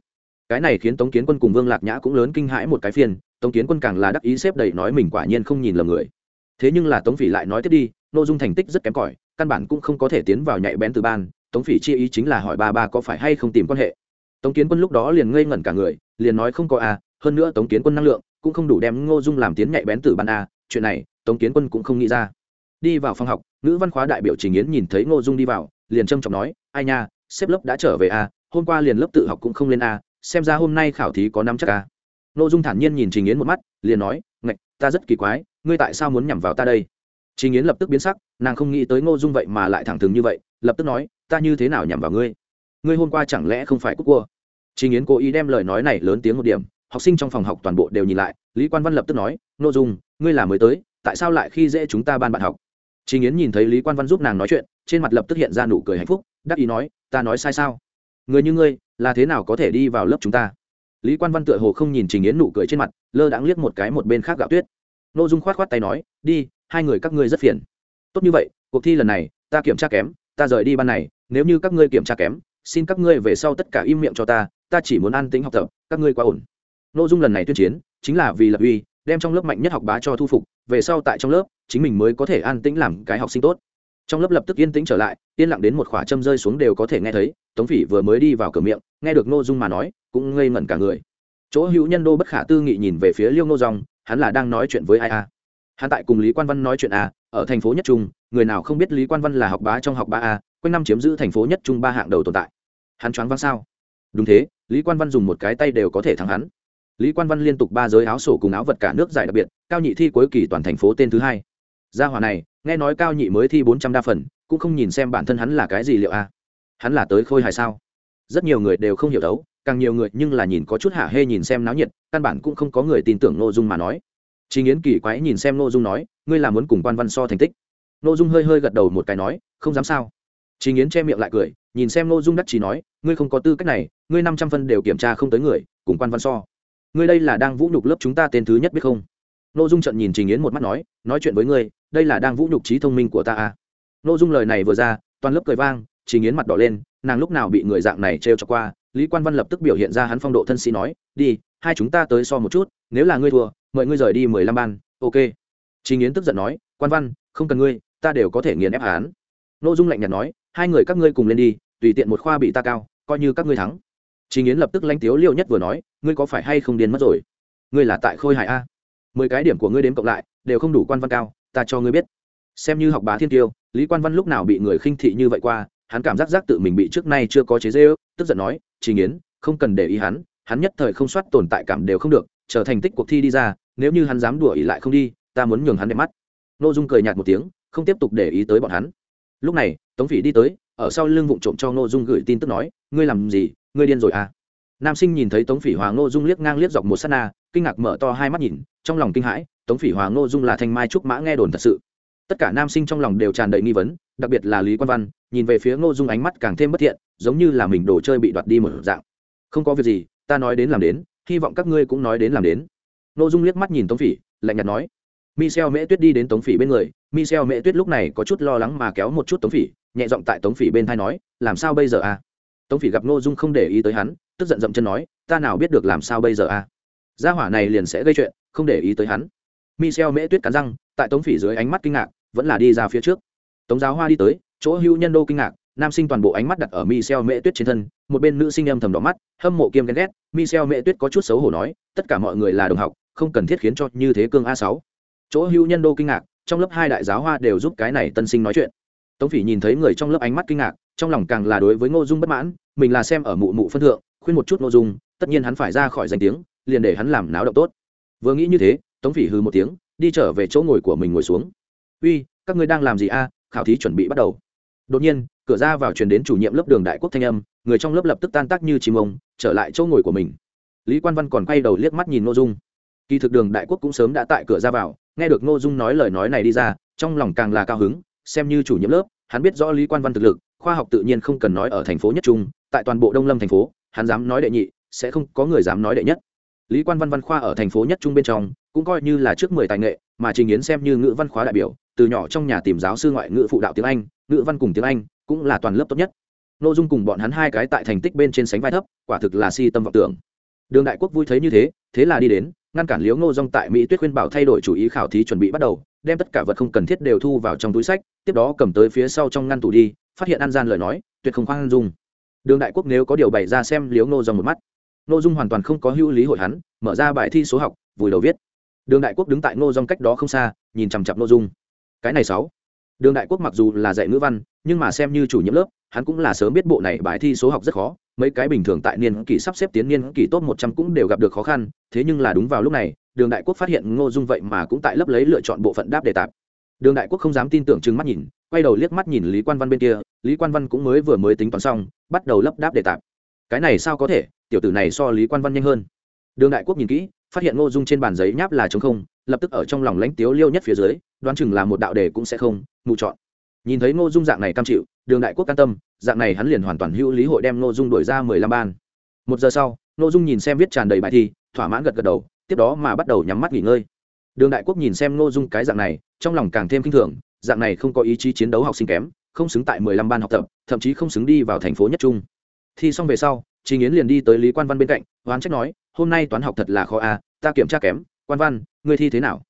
Cái này khiến tống kiến quân cùng vương lạc nhã cũng lớn kinh hãi một cái phiên tống kiến quân càng là đắc ý xếp đầy nói mình quả nhiên không nhìn lầm người. Thế nhưng là tống phỉ lại nói tiếp đi n ô dung thành tích rất kém cỏi, căn bản cũng không có thể tiến vào nhạy bén từ ban tống phỉ chi ý chính là hỏi ba ba có phải hay không tìm quan hệ. Tống kiến quân lúc đó liền ngây ngẩn cả người liền nói không có a hơn nữa tống kiến quân năng lượng cũng không đủ đem ngô dung làm tiến nhạy bén từ ban a chuyện này tống kiến quân cũng không nghĩ ra. Đi vào phòng học nữ văn khóa đại biểu trình yến nhìn thấy ngô dung đi vào liền trâm trọng nói ai nha xếp lớp đã trở về a hôm qua liền lớp tự học cũng không lên a xem ra hôm nay khảo thí có năm chắc a ngô dung thản nhiên nhìn trình yến một mắt liền nói ngạch ta rất kỳ quái ngươi tại sao muốn nhằm vào ta đây? Trình Yến lập tức biến sắc, nàng không nghĩ tới Ngô Dung vậy mà lại thẳng thừng như vậy, lập tức nói, ta như thế nào nhằm vào ngươi? Ngươi hôm qua chẳng lẽ không phải cúc cua? Trình Yến cố ý đem lời nói này lớn tiếng một điểm, học sinh trong phòng học toàn bộ đều nhìn lại, Lý Quan Văn lập tức nói, Nô Dung, ngươi là mới tới, tại sao lại khi dễ chúng ta ban bạn học? Trình Yến nhìn thấy Lý Quan Văn giúp nàng nói chuyện, trên mặt lập tức hiện ra nụ cười hạnh phúc, đắc ý nói, ta nói sai sao? Người như ngươi, là thế nào có thể đi vào lớp chúng ta? Lý Quan Văn tựa hồ không nhìn Trình Yến nụ cười trên mặt, lơ đãng liếc một cái một bên khác gạo tuyết. Nô Dung khoát khoát tay nói, đi, hai người các ngươi rất phiền tốt như vậy cuộc thi lần này ta kiểm tra kém ta rời đi ban này, nếu như các ngươi kiểm tra kém, xin các ngươi về sau tất cả im miệng cho ta ta chỉ muốn an tính học tập, các ngươi quá ổn. Nội dung lần này tuyên chiến, chính là vì lập uy, đem trong lớp mạnh nhất học bá cho thu phục, về sau tại trong lớp, chính mình mới có thể an tĩnh làm cái học sinh tốt. Trong lớp lập tức yên tĩnh trở lại, yên lặng đến một khỏa châm rơi xuống đều có thể nghe thấy, tống phỉ vừa mới đi vào cửa miệng, nghe được nội dung mà nói, cũng ngây ngẩn cả người. Chỗ hữu nhân đô bất khả tư nghị nhìn về phía liêu Nô dòng hắn là đang nói chuyện với ai a hắn tại cùng lý quan văn nói chuyện à? ở thành phố nhất trung, người nào không biết lý quan văn là học bá trong học ba a, quanh năm chiếm giữ thành phố nhất trung ba hạng đầu tồn tại. Hắn choáng văn sao? Đúng thế, lý quan văn dùng một cái tay đều có thể thắng hắn. Lý quan văn liên tục ba giới áo sổ cùng áo vật cả nước giải đặc biệt, cao nhị thi cuối kỳ toàn thành phố tên thứ hai. Gia hòa này, nghe nói cao nhị mới thi bốn trăm đa phần, cũng không nhìn xem bản thân hắn là cái gì liệu a. Hắn là tới khôi hài sao? Rất nhiều người đều không hiểu đấu, càng nhiều người nhưng là nhìn có chút hạ hê nhìn xem náo nhiệt, căn bản cũng không có người tin tưởng nội dung mà nói. Trình Nghiến kỳ quái nhìn xem Nội Dung nói, ngươi là muốn cùng Quan Văn so thành tích. Nội Dung hơi hơi gật đầu một cái nói, không dám sao. Trình Nghiến che miệng lại cười, nhìn xem Nội Dung đắc chí nói, ngươi không có tư cách này, ngươi năm trăm phân đều kiểm tra không tới người, cùng Quan Văn so. Ngươi đây là đang vũ nhục lớp chúng ta tên thứ nhất biết không? Nội Dung trận nhìn Trình Nghiến một mắt nói, nói chuyện với ngươi, đây là đang vũ nhục trí thông minh của ta à? Nội Dung lời này vừa ra, toàn lớp cười vang, Trình Nghiến mặt đỏ lên, nàng lúc nào bị người dạng này trêu cho qua, Lý Quan Văn lập tức biểu hiện ra hắn phong độ thân sĩ nói, đi, hai chúng ta tới so một chút, nếu là ngươi thua, mời ngươi rời đi mười lăm ban ok Trình Yến tức giận nói, "Quan Văn, không cần ngươi, ta đều có thể nghiền ép hắn." Nô Dung lạnh nhạt nói, "Hai người các ngươi cùng lên đi, tùy tiện một khoa bị ta cao, coi như các ngươi thắng." Trình Yến lập tức lãnh tiếu Liêu Nhất vừa nói, "Ngươi có phải hay không điên mất rồi? Ngươi là tại Khôi Hải a? Mười cái điểm của ngươi đếm cộng lại, đều không đủ Quan Văn cao, ta cho ngươi biết." Xem như học bá thiên tiêu, Lý Quan Văn lúc nào bị người khinh thị như vậy qua, hắn cảm giác giác tự mình bị trước nay chưa có chế giễu, tức giận nói, "Trình Nghiến, không cần để ý hắn, hắn nhất thời không soát tồn tại cảm đều không được, chờ thành tích cuộc thi đi ra, nếu như hắn dám đùa ỉ lại không đi, ta muốn nhường hắn đẹp mắt. N ô dung cười nhạt một tiếng, không tiếp tục để ý tới bọn hắn. Lúc này, tống phỉ đi tới, ở sau lưng vụng trộm cho n ô dung gửi tin tức nói, ngươi làm gì? Ngươi điên rồi à? Nam sinh nhìn thấy tống phỉ hòa n ô dung liếc ngang liếc dọc một s á t na, kinh ngạc mở to hai mắt nhìn, trong lòng kinh hãi, tống phỉ hòa n ô dung là thanh mai trúc mã nghe đồn thật sự. Tất cả nam sinh trong lòng đều tràn đầy nghi vấn, đặc biệt là lý quan văn, nhìn về phía ngô dung ánh mắt càng thêm bất thiện, giống như là mình đồ chơi bị đoạt đi một dạng. Không có việc gì, ta nói đến làm đến, hy vọng các ngươi cũng nói đến làm đến. Nô Dung liếc mắt nhìn Tống Phỉ, lạnh nhạt nói. Michel Mễ Tuyết đi đến Tống Phỉ bên người, Michel Mễ Tuyết lúc này có chút lo lắng mà kéo một chút Tống Phỉ, nhẹ giọng tại Tống Phỉ bên tai nói, làm sao bây giờ? À? Tống Phỉ gặp Nô Dung không để ý tới hắn, tức giận dậm chân nói, ta nào biết được làm sao bây giờ? À? Gia hỏa này liền sẽ gây chuyện, không để ý tới hắn. Michel Mễ Tuyết cắn răng, tại Tống Phỉ dưới ánh mắt kinh ngạc, vẫn là đi ra phía trước. Tống Giáo Hoa đi tới, chỗ Hưu Nhân Đô kinh ngạc, nam sinh toàn bộ ánh mắt đặt ở Michel Mễ Tuyết trên thân, một bên nữ sinh em thầm đỏ mắt, hâm mộ kiêm ghen ghét, Michel Mễ Tuyết có chút xấu hổ nói, tất cả mọi người là đồng học, không cần thiết khiến cho như thế cương a sáu. Chỗ hữu nhân đô kinh ngạc, trong lớp hai đại giáo hoa đều giúp cái này tân sinh nói chuyện. Tống phỉ nhìn thấy người trong lớp ánh mắt kinh ngạc, trong lòng càng là đối với ngô dung bất mãn, mình là xem ở mụ mụ phân thượng, khuyên một chút ngô dung, tất nhiên hắn phải ra khỏi danh tiếng, liền để hắn làm náo động tốt. Vừa nghĩ như thế, tống phỉ hư một tiếng, đi trở về chỗ ngồi của mình ngồi xuống. Uy, các ngươi đang làm gì a? Khảo thí chuẩn bị bắt đầu. Đột nhiên, cửa ra vào truyền đến chủ nhiệm lớp đường đại quốc thanh âm, người trong lớp lập tức tan tác như chim ông, trở lại chỗ ngồi của mình. Lý quan văn còn quay đầu liếc mắt nhìn ngô dung kỳ thực đường đại quốc cũng sớm đã tại cửa ra vào, nghe được ngô dung nói lời nói này đi ra, trong lòng càng là cao hứng, xem như chủ nhiệm lớp, hắn biết rõ lý quan văn thực lực, khoa học tự nhiên không cần nói ở thành phố nhất trung, tại toàn bộ đông lâm thành phố, hắn dám nói đệ nhị, sẽ không có người dám nói đệ nhất. Lý quan văn văn khoa ở thành phố nhất trung bên trong, cũng coi như là trước mười tài nghệ, mà trình yến xem như ngữ văn khóa đại biểu, từ nhỏ trong nhà tìm giáo sư ngoại ngữ phụ đạo tiếng anh, ngữ văn cùng tiếng anh, cũng là toàn lớp tốt nhất. Nội dung cùng bọn hắn hai cái tại thành tích bên trên sánh vai thấp, quả thực là si tâm vọng tưởng. Đường đại quốc vui thấy như thế thế là đi đến ngăn cản liếu ngô dong tại mỹ tuyết khuyên bảo thay đổi chủ ý khảo thí chuẩn bị bắt đầu, đem tất cả vật không cần thiết đều thu vào trong túi sách, tiếp đó cầm tới phía sau trong ngăn tủ đi, phát hiện An gian lời nói, tuyệt không khoan dung. Đường đại quốc nếu có điều bày ra xem liếu ngô dong một mắt. Ngô dung hoàn toàn không có hữu lý hội hắn, mở ra bài thi số học, vùi đầu viết. Đường đại quốc đứng tại ngô dong cách đó không xa, nhìn chằm chặp ngô dung. Cái này sáu. Đường đại quốc mặc dù là dạy ngữ văn, nhưng mà xem như chủ nhiệm lớp hắn cũng là sớm biết bộ này bài thi số học rất khó, mấy cái bình thường tại niên kỳ sắp xếp tiến niên kỳ tốt một trăm cũng đều gặp được khó khăn, thế nhưng là đúng vào lúc này, đường đại quốc phát hiện ngô dung vậy mà cũng tại lấp lấy lựa chọn bộ phận đáp đề tạp. Đường đại quốc không dám tin tưởng chừng mắt nhìn, quay đầu liếc mắt nhìn lý quan văn bên kia, lý quan văn cũng mới vừa mới tính toán xong, bắt đầu lấp đáp đề tạp. Cái này sao có thể, tiểu tử này so lý quan văn nhanh hơn. Đường đại quốc nhìn kỹ, phát hiện ngô dung trên bàn giấy nháp là chống không, lập tức ở trong lòng lãnh tiếu liêu nhất phía dưới, đoán chừng là một đạo đề cũng sẽ không, mù chọn nhìn thấy ngô dung dạng này cam chịu đường đại quốc can tâm dạng này hắn liền hoàn toàn hữu lý hội đem ngô dung đổi ra mười lăm ban. Một giờ sau ngô dung nhìn xem viết tràn đầy bài thi thỏa mãn gật gật đầu tiếp đó mà bắt đầu nhắm mắt nghỉ ngơi. Đường đại quốc nhìn xem ngô dung cái dạng này trong lòng càng thêm k i n h thường dạng này không có ý chí chiến đấu học sinh kém không xứng tại mười lăm ban học tập thậm chí không xứng đi vào thành phố nhất trung. Thi xong về sau Trình Yến liền đi tới Lý Quan Văn bên cạnh, oán trách nói, "Hôm nay toán học thật là khó a, à, ta kiểm tra kém, Quan Văn, ngươi thi thế nào?"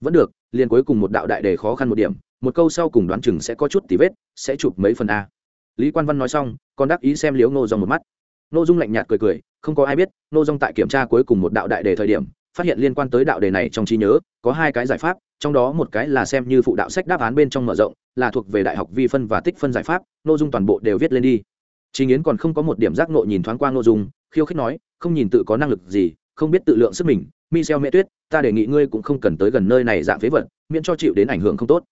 "Vẫn được, liền cuối cùng một đạo đại đề khó khăn một điểm, một câu sau cùng đoán chừng sẽ có chút tí vết sẽ chụp mấy phần a. Lý quan văn nói xong còn đắc ý xem liếu ngô dòng một mắt. Ngô dung lạnh nhạt cười cười không có ai biết ngô dung tại kiểm tra cuối cùng một đạo đại đề thời điểm phát hiện liên quan tới đạo đề này trong trí nhớ có hai cái giải pháp trong đó một cái là xem như phụ đạo sách đáp án bên trong mở rộng là thuộc về đại học vi phân và tích phân giải pháp ngô dung toàn bộ đều viết lên đi. Trình nghiến còn không có một điểm giác ngộ nhìn thoáng qua Ngô Dung, khiêu khích nói, không nhìn tự có năng lực gì, không biết tự lượng sức mình, Michel Mẹ Tuyết, ta đề nghị ngươi cũng không cần tới gần nơi này dạng phế vật, miễn cho chịu đến ảnh hưởng không tốt.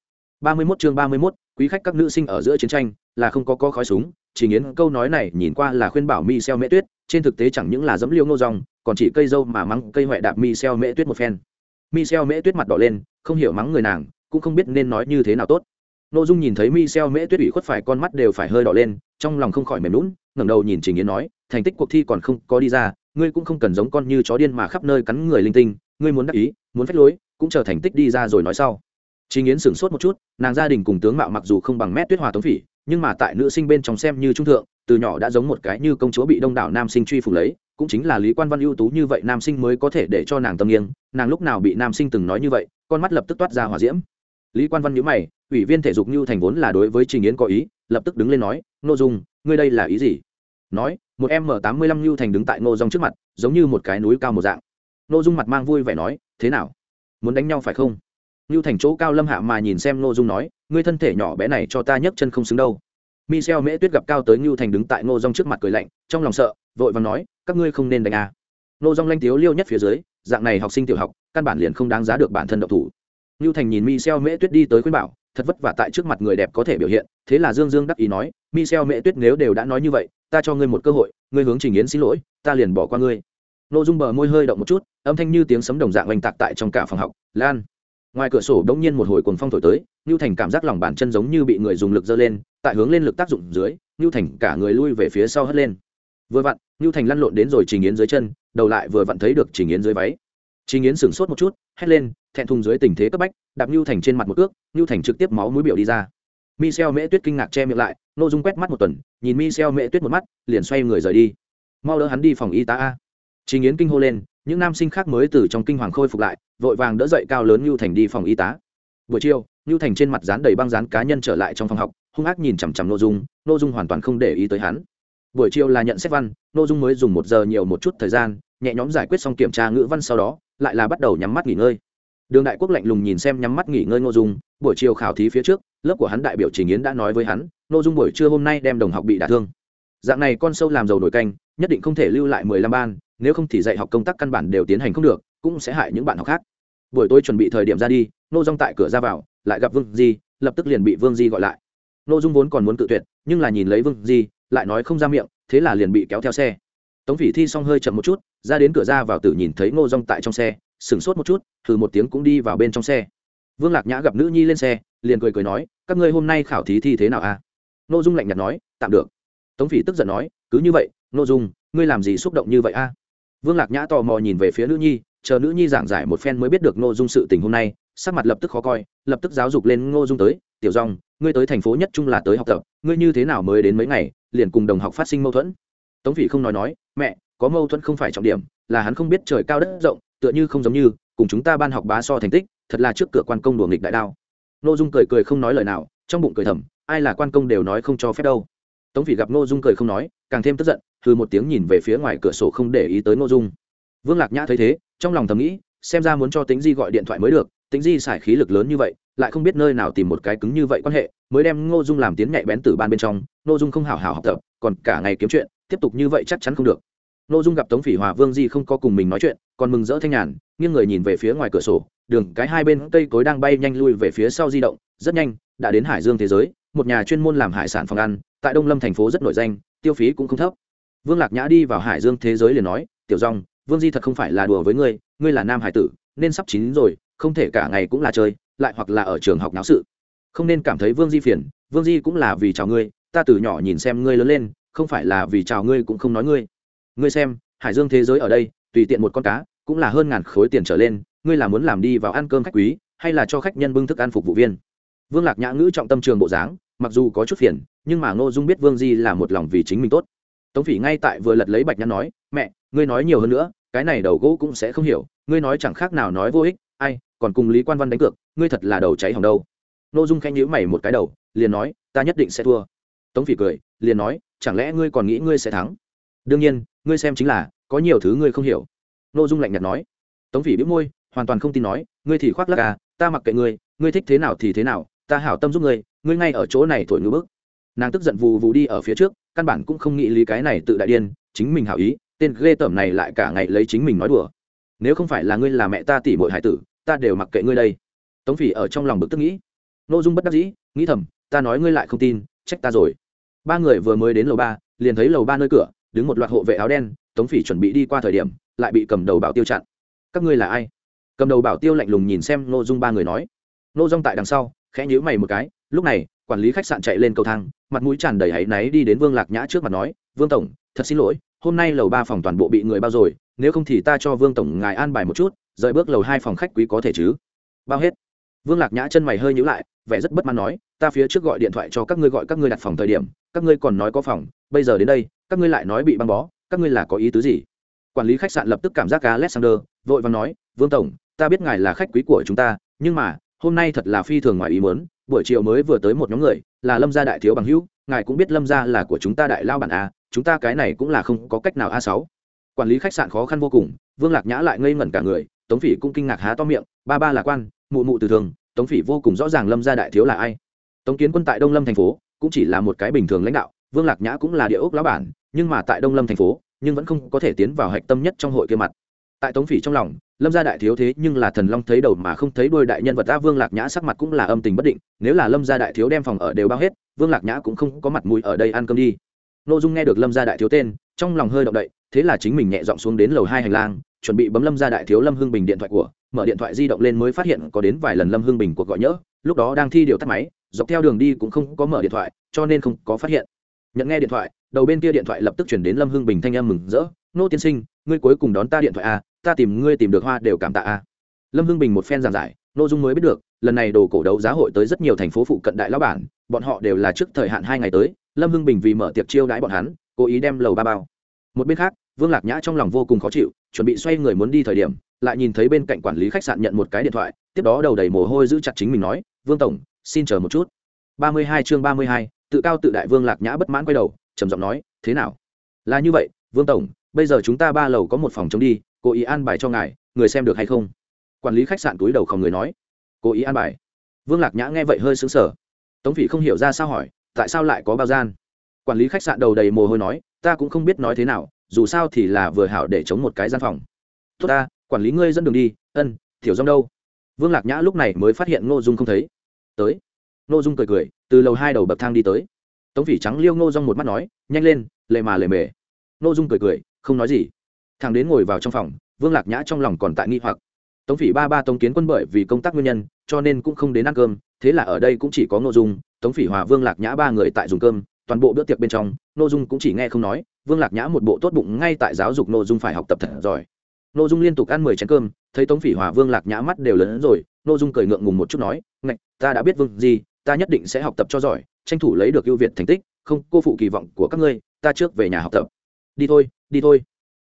31 chương 31, quý khách các nữ sinh ở giữa chiến tranh, là không có có khói súng, Trình Yến câu nói này nhìn qua là khuyên bảo Michel Mễ Tuyết, trên thực tế chẳng những là dẫm liêu Ngô Dung, còn chỉ cây dâu mà mắng cây hoại đạp Michel Mễ Tuyết một phen. Michel Mễ Tuyết mặt đỏ lên, không hiểu mắng người nàng, cũng không biết nên nói như thế nào tốt. Nô Dung nhìn thấy Michel Mễ Tuyết ủy khuất phải con mắt đều phải hơi đỏ lên, trong lòng không khỏi mềm nhũn, ngẩng đầu nhìn Trình Yến nói, thành tích cuộc thi còn không có đi ra, ngươi cũng không cần giống con như chó điên mà khắp nơi cắn người linh tinh, ngươi muốn đắc ý, muốn phách lối, cũng chờ thành tích đi ra rồi nói sau. Trình Yến sửng sốt một chút, nàng gia đình cùng tướng mạo mặc dù không bằng Mét Tuyết Hòa Tống Phỉ, nhưng mà tại nữ sinh bên trong xem như trung thượng, từ nhỏ đã giống một cái như công chúa bị đông đảo nam sinh truy phủng lấy, cũng chính là Lý Quan Văn ưu tú như vậy nam sinh mới có thể để cho nàng tâm nghiêng, nàng lúc nào bị nam sinh từng nói như vậy, con mắt lập tức toát ra hỏa diễm. Lý Quan Văn nhíu mày, ủy viên thể dục Nưu Thành vốn là đối với Trình Yến có ý, lập tức đứng lên nói, "Ngô Dung, ngươi đây là ý gì?" Nói, một em m tám mươi lăm Nưu Thành đứng tại Ngô Dung trước mặt, giống như một cái núi cao một dạng. Ngô Dung mặt mang vui vẻ nói, "Thế nào? Muốn đánh nhau phải không?" Nưu Thành chỗ cao lâm hạ mà nhìn xem Ngô Dung nói, "Ngươi thân thể nhỏ bé này cho ta nhấc chân không xứng đâu." Michel Mễ Tuyết gặp cao tới Nưu Thành đứng tại Ngô Dung trước mặt cười lạnh, trong lòng sợ, vội vàng nói, "Các ngươi không nên đánh à?" Ngô Dung lanh tiếu liêu nhất phía dưới, dạng này học sinh tiểu học, căn bản liền không đáng giá được bản thân động thủ. Nưu Thành nhìn Michel Mễ Tuyết đi tới khuyên bảo, thật vất vả tại trước mặt người đẹp có thể biểu hiện, thế là Dương Dương đắc ý nói, "Michel Mễ Tuyết nếu đều đã nói như vậy, ta cho ngươi một cơ hội, ngươi hướng Trình Yến xin lỗi, ta liền bỏ qua ngươi." Ngô Dung bờ môi hơi động một chút, âm thanh như tiếng sấm đồng dạng oanh tạc tại trong cả phòng học, "Lan!" Ngoài cửa sổ đông nhiên một hồi cuồng phong thổi tới ngưu thành cảm giác lòng bàn chân giống như bị người dùng lực giơ lên, tại hướng lên lực tác dụng dưới ngưu thành cả người lui về phía sau hất lên. Vừa vặn ngưu thành lăn lộn đến rồi trình yến dưới chân, đầu lại vừa vặn thấy được trình yến dưới váy. Trình yến sửng sốt một chút, hét lên, thẹn thùng dưới tình thế cấp bách, đạp ngưu thành trên mặt một ước ngưu thành trực tiếp máu mũi biểu đi ra. Michel mễ tuyết kinh ngạc che miệng lại nội dung quét mắt một tuần, nhìn michel mễ tuyết một mắt, liền xoay người rời đi. Mau đỡ hắn đi phòng y tá a. Trình yến kinh hô lên, những nam sinh khác mới từ trong kinh hoàng khôi phục lại vội vàng đỡ dậy cao lớn Nưu Thành đi phòng y tá. Buổi chiều, Nưu Thành trên mặt dán đầy băng dán cá nhân trở lại trong phòng học, hung ác nhìn chằm chằm Nô Dung, Nô Dung hoàn toàn không để ý tới hắn. Buổi chiều là nhận xét văn, Nô Dung mới dùng một giờ nhiều một chút thời gian, nhẹ nhõm giải quyết xong kiểm tra ngữ văn sau đó, lại là bắt đầu nhắm mắt nghỉ ngơi. Đường Đại Quốc lạnh lùng nhìn xem nhắm mắt nghỉ ngơi Nô Dung, buổi chiều khảo thí phía trước, lớp của hắn đại biểu Trình Yến đã nói với hắn, Nô Dung buổi trưa hôm nay đem đồng học bị đả thương. Dạng này con sâu làm dầu nổi canh, nhất định không thể lưu lại mười lăm ban, nếu không thì dạy học công tác căn bản đều tiến hành không được, cũng sẽ hại những bạn học khác buổi tối chuẩn bị thời điểm ra đi nô dung tại cửa ra vào, lại gặp vương di, lập tức liền bị vương di gọi lại. Nô dung vốn còn muốn cự tuyệt, nhưng là nhìn lấy vương di, lại nói không ra miệng, thế là liền bị kéo theo xe. Tống phỉ thi xong hơi chậm một chút, ra đến cửa ra vào tử nhìn thấy ngô dung tại trong xe, sửng sốt một chút thử một tiếng cũng đi vào bên trong xe. Vương lạc nhã gặp nữ nhi lên xe, liền cười cười nói, các ngươi hôm nay khảo thí thi thế nào a? À? nô dung lạnh nhạt nói, tạm được. Tống phỉ tức giận nói, cứ như vậy nô dung, ngươi làm gì xúc động như vậy a? Vương lạc nhã tò mò nhìn về phía nữ nhi chờ nữ nhi giảng giải một phen mới biết được ngô dung sự tình hôm nay, sắc mặt lập tức khó coi, lập tức giáo dục lên ngô dung tới, tiểu dòng ngươi tới thành phố nhất trung là tới học tập, ngươi như thế nào mới đến mấy ngày, liền cùng đồng học phát sinh mâu thuẫn? Tống phỉ không nói nói, mẹ, có mâu thuẫn không phải trọng điểm, là hắn không biết trời cao đất rộng, tựa như không giống như, cùng chúng ta ban học bá so thành tích, thật là trước cửa quan công đùa nghịch đại đao. Ngô dung cười cười không nói lời nào, trong bụng cười thầm, ai là quan công đều nói không cho phép đâu. Tống phỉ gặp ngô dung cười không nói, càng thêm tức giận thư một tiếng nhìn về phía ngoài cửa sổ không để ý tới ngô dung vương lạc nhã thấy thế, trong lòng thầm nghĩ, xem ra muốn cho tính di gọi điện thoại mới được tính di xài khí lực lớn như vậy, lại không biết nơi nào tìm một cái cứng như vậy quan hệ, mới đem ngô dung làm tiến nhạy bén từ ban bên trong, ngô dung không hào hào học tập, còn cả ngày kiếm chuyện, tiếp tục như vậy chắc chắn không được. Ngô dung gặp tống phỉ hòa vương di không có cùng mình nói chuyện, còn mừng rỡ thanh nhàn, nghiêng người nhìn về phía ngoài cửa sổ, đường cái hai bên cây cối đang bay nhanh lui về phía sau di động, rất nhanh, đã đến hải dương thế giới, một nhà chuyên môn làm hải sản phòng ăn, tại đông lâm thành phố rất nổi danh, tiêu phí cũng không thấp. Vương lạc nhã đi vào hải dương thế giới liền nói, tiểu dòng vương di thật không phải là đùa với ngươi ngươi là nam hải tử, nên sắp chín rồi, không thể cả ngày cũng là chơi, lại hoặc là ở trường học náo sự. Không nên cảm thấy vương di phiền, vương di cũng là vì chào ngươi, ta từ nhỏ nhìn xem ngươi lớn lên, không phải là vì chào ngươi cũng không nói ngươi. Ngươi xem, hải dương thế giới ở đây, tùy tiện một con cá, cũng là hơn ngàn khối tiền trở lên, ngươi là muốn làm đi vào ăn cơm khách quý, hay là cho khách nhân bưng thức ăn phục vụ viên? Vương lạc nhã ngữ trọng tâm trường bộ dáng, mặc dù có chút phiền, nhưng mà ngô dung biết vương di là một lòng vì chính mình tốt. Tống phỉ ngay tại vừa lật lấy bạch nhã nói ngươi nói nhiều hơn nữa, cái này đầu gỗ cũng sẽ không hiểu, ngươi nói chẳng khác nào nói vô ích, ai, còn cùng lý quan văn đánh cược, ngươi thật là đầu cháy hỏng đâu. N ô dung khanh nhữ mày một cái đầu, liền nói, ta nhất định sẽ thua. Tống phỉ cười, liền nói, chẳng lẽ ngươi còn nghĩ ngươi sẽ thắng? Đương nhiên, ngươi xem chính là, có nhiều thứ ngươi không hiểu. N ô dung lạnh nhạt nói. Tống phỉ biết môi, hoàn toàn không tin nói, ngươi thì khoác lắc à ta mặc kệ ngươi ngươi thích thế nào thì thế nào, ta hảo tâm giúp ngươi ngươi ngay ở chỗ này thổi ngữ bức. Nàng tức giận vù vù đi ở phía trước, căn bản cũng không nghĩ lý cái này tự đại điên, chính mình hảo ý tên ghê tởm này lại cả ngày lấy chính mình nói đùa. Nếu không phải là ngươi là mẹ ta tỷ bội hải tử, ta đều mặc kệ ngươi đây. Tống phỉ ở trong lòng bực tức nghĩ. N ô dung bất đắc dĩ, nghĩ thầm, ta nói ngươi lại không tin, trách ta rồi. Ba người vừa mới đến lầu ba, liền thấy lầu ba nơi cửa, đứng một loạt hộ vệ áo đen, tống phỉ chuẩn bị đi qua thời điểm, lại bị cầm đầu bảo tiêu chặn. Các ngươi là ai? Cầm đầu bảo tiêu lạnh lùng nhìn xem n ô dung ba người nói. N ô dung tại đằng sau, khẽ nhíu mày một cái, lúc này, quản lý khách sạn chạy lên cầu thang, mặt mũi tràn đầy áy náy đi đến vương lạc nhã trước mặt nói, vương tổng, thật xin lỗi hôm nay lầu ba phòng toàn bộ bị người bao rồi, nếu không thì ta cho vương tổng ngài an bài một chút, rời bước lầu hai phòng khách quý có thể chứ? Bao hết. Vương lạc nhã chân mày hơi nhữ lại, vẻ rất bất mãn nói, ta phía trước gọi điện thoại cho các ngươi gọi các ngươi đặt phòng thời điểm, các ngươi còn nói có phòng, bây giờ đến đây, các ngươi lại nói bị băng bó, các ngươi là có ý tứ gì? Quản lý khách sạn lập tức cảm giác cá alexander, vội và nói, vương tổng, ta biết ngài là khách quý của chúng ta, nhưng mà, hôm nay thật là phi thường ngoài ý muốn, buổi chiều mới vừa tới một nhóm người, là lâm gia đại thiếu bằng hữu ngài cũng biết lâm gia là của chúng ta đại lao bản a, chúng ta cái này cũng là không có cách nào a sáu. Quản lý khách sạn khó khăn vô cùng, vương lạc nhã lại ngây ngẩn cả người, tống phỉ cũng kinh ngạc há to miệng, ba ba là quan, mụ mụ từ thường, tống phỉ vô cùng rõ ràng lâm gia đại thiếu là ai. Tống kiến quân tại đông lâm thành phố, cũng chỉ là một cái bình thường lãnh đạo, vương lạc nhã cũng là địa ốc lão bản, nhưng mà tại đông lâm thành phố, nhưng vẫn không có thể tiến vào hạch tâm nhất trong hội kia mặt. Tại tống phỉ trong lòng, lâm gia đại thiếu thế nhưng là thần long thấy đầu mà không thấy đôi đại nhân vật ta vương lạc nhã sắc mặt cũng là âm tình bất định, nếu là lâm gia đại thiếu đem phòng ở đều bao hết vương lạc nhã cũng không có mặt mũi ở đây ăn cơm đi n ô dung nghe được lâm gia đại thiếu tên trong lòng hơi động đậy thế là chính mình nhẹ dọn xuống đến lầu hai hành lang chuẩn bị bấm lâm gia đại thiếu lâm hưng bình điện thoại của mở điện thoại di động lên mới phát hiện có đến vài lần lâm hưng bình cuộc gọi nhỡ lúc đó đang thi điều tắt máy dọc theo đường đi cũng không có mở điện thoại cho nên không có phát hiện nhận nghe điện thoại đầu bên kia điện thoại lập tức chuyển đến lâm hưng bình thanh em mừng rỡ nô tiên sinh ngươi cuối cùng đón ta điện thoại a à, ta tìm ngươi tìm được hoa đều cảm tạ a à. lâm hưng bình một phen giảng giải nội dung mới biết được lần này đồ cổ đấu giá hội tới rất nhiều thành phố phụ cận đại lão bản bọn họ đều là trước thời hạn hai ngày tới, lâm hưng bình vì mở tiệc chiêu đãi bọn hắn, cố ý đem lầu ba bao. Một bên khác, vương lạc nhã trong lòng vô cùng khó chịu, chuẩn bị xoay người muốn đi thời điểm, lại nhìn thấy bên cạnh quản lý khách sạn nhận một cái điện thoại, tiếp đó đầu đầy mồ hôi giữ chặt chính mình nói, vương tổng, xin chờ một chút. Ba mươi hai chương ba mươi hai, tự cao tự đại vương lạc nhã bất mãn quay đầu, trầm giọng nói, thế nào? Là như vậy, vương tổng, bây giờ chúng ta ba lầu có một phòng chống đi, cố ý an bài cho ngài, người xem được hay không? Quản lý khách sạn túi đầu không người nói, cố ý an bài. Vương lạc nhã nghe vậy hơi xứng sở tống phỉ không hiểu ra sao hỏi, tại sao lại có bao gian? Quản lý khách sạn đầu đầy mồ hôi nói, ta cũng không biết nói thế nào, dù sao thì là vừa hảo để chống một cái gian phòng. Tốt ta, quản lý ngươi dẫn đường đi, ân thiểu dông đâu? Vương lạc nhã lúc này mới phát hiện ngô dung không thấy. Tới. Ngô dung cười cười, từ lầu hai đầu bậc thang đi tới. Tống phỉ trắng liêu ngô dung một mắt nói, nhanh lên lệ mà lệ mề. Ngô dung cười cười, không nói gì. Thằng đến ngồi vào trong phòng, vương lạc nhã trong lòng còn tại nghi hoặc. Tống phỉ ba ba tống kiến quân bởi vì công tác nguyên nhân, cho nên cũng không đến ăn cơm thế là ở đây cũng chỉ có nội dung, tống phỉ hòa, vương lạc nhã ba người tại dùng cơm, toàn bộ bữa tiệc bên trong nội dung cũng chỉ nghe không nói, vương lạc nhã một bộ tốt bụng ngay tại giáo dục nội dung phải học tập thật giỏi. Nội dung liên tục ăn mười chén cơm, thấy tống phỉ hòa, vương lạc nhã mắt đều lớn hơn rồi nội dung cười ngượng ngùng một chút nói, ngạch, ta đã biết vương gì ta nhất định sẽ học tập cho giỏi, tranh thủ lấy được ưu việt thành tích, không, cô phụ kỳ vọng của các ngươi, ta trước về nhà học tập. Đi thôi đi thôi.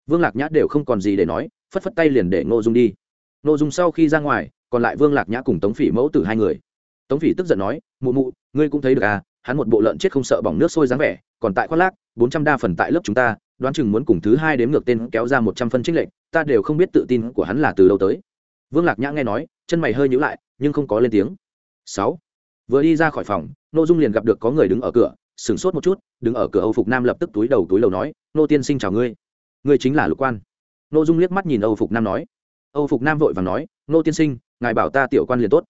Vương lạc nhã đều không còn gì để nói, phất phất tay liền để nội dung đi. Nội dung sau khi ra ngoài, còn lại vương lạc nhã cùng tống phỉ mẫu tử hai người tống phỉ tức giận nói, mụ mụ, ngươi cũng thấy được à hắn một bộ lợn chết không sợ bỏng nước sôi dáng vẻ, còn tại khoác lác, bốn trăm đa phần tại lớp chúng ta, đoán chừng muốn cùng thứ hai đếm ngược tên kéo ra một trăm phân trích lệnh ta đều không biết tự tin của hắn là từ đâu tới. Vương lạc nhã nghe nói, chân mày hơi nhữ lại, nhưng không có lên tiếng. Sáu. Vừa đi ra khỏi phòng, nô dung liền gặp được có người đứng ở cửa, sửng sốt một chút, đứng ở cửa âu phục nam lập tức túi đầu túi lầu nói, nô tiên sinh chào ngươi. Ngươi chính là lục quan. Nô dung liếc mắt nhìn âu phục nam nói. Âu phục nam vội và nói, nô tiên sinh, ngài bảo ta tiểu quan liền tốt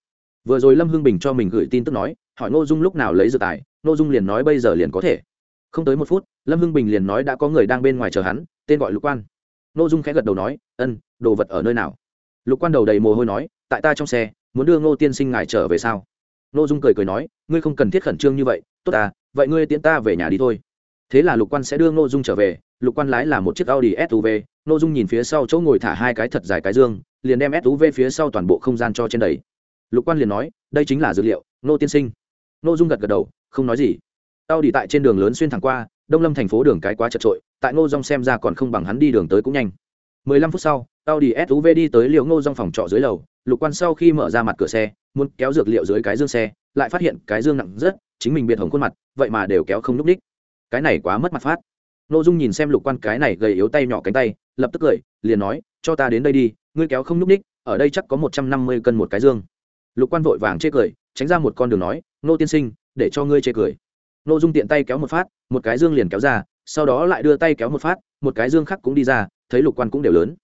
vừa rồi lâm hưng bình cho mình gửi tin tức nói, hỏi ngô dung lúc nào lấy dự tài, ngô dung liền nói bây giờ liền có thể. Không tới một phút, lâm hưng bình liền nói đã có người đang bên ngoài chờ hắn, tên gọi lục quan. Ngô dung khẽ gật đầu nói, ân, đồ vật ở nơi nào? Lục quan đầu đầy mồ hôi nói, tại ta trong xe, muốn đưa ngô tiên sinh ngài trở về sao? Ngô dung cười cười nói, ngươi không cần thiết khẩn trương như vậy, tốt à vậy ngươi tiễn ta về nhà đi thôi. Thế là lục quan sẽ đưa ngô dung trở về, lục quan lái là một chiếc audi suv ngô dung nhìn phía sau chỗ ngồi thả hai cái thật dài cái dương, liền đem suv phía sau toàn bộ không gian cho trên đầy lục quan liền nói, đây chính là dược liệu, ngô tiên sinh. Ngô dung gật gật đầu, không nói gì. Tao đi tại trên đường lớn xuyên thẳng qua, đông lâm thành phố đường cái quá chật trội, tại ngô dung xem ra còn không bằng hắn đi đường tới cũng nhanh. Mười lăm phút sau, tao audi suv đi tới liệu ngô dung phòng trọ dưới lầu. Lục quan sau khi mở ra mặt cửa xe, muốn kéo dược liệu dưới cái dương xe, lại phát hiện cái dương nặng rất, chính mình biệt hồng khuôn mặt, vậy mà đều kéo không n ú c ních. Cái này quá mất mặt phát. Ngô dung nhìn xem lục quan cái này gầy yếu tay nhỏ cánh tay, lập tức cười, liền nói, cho ta đến đây đi, ngươi kéo không n ú c ních, ở đây chắc có một trăm năm mươi cân một cái dương lục quan vội vàng chê cười, tránh ra một con đường nói, nô tiên sinh, để cho ngươi chê cười. Nô dung tiện tay kéo một phát, một cái dương liền kéo ra, sau đó lại đưa tay kéo một phát, một cái dương khác cũng đi ra, thấy lục quan cũng đều lớn.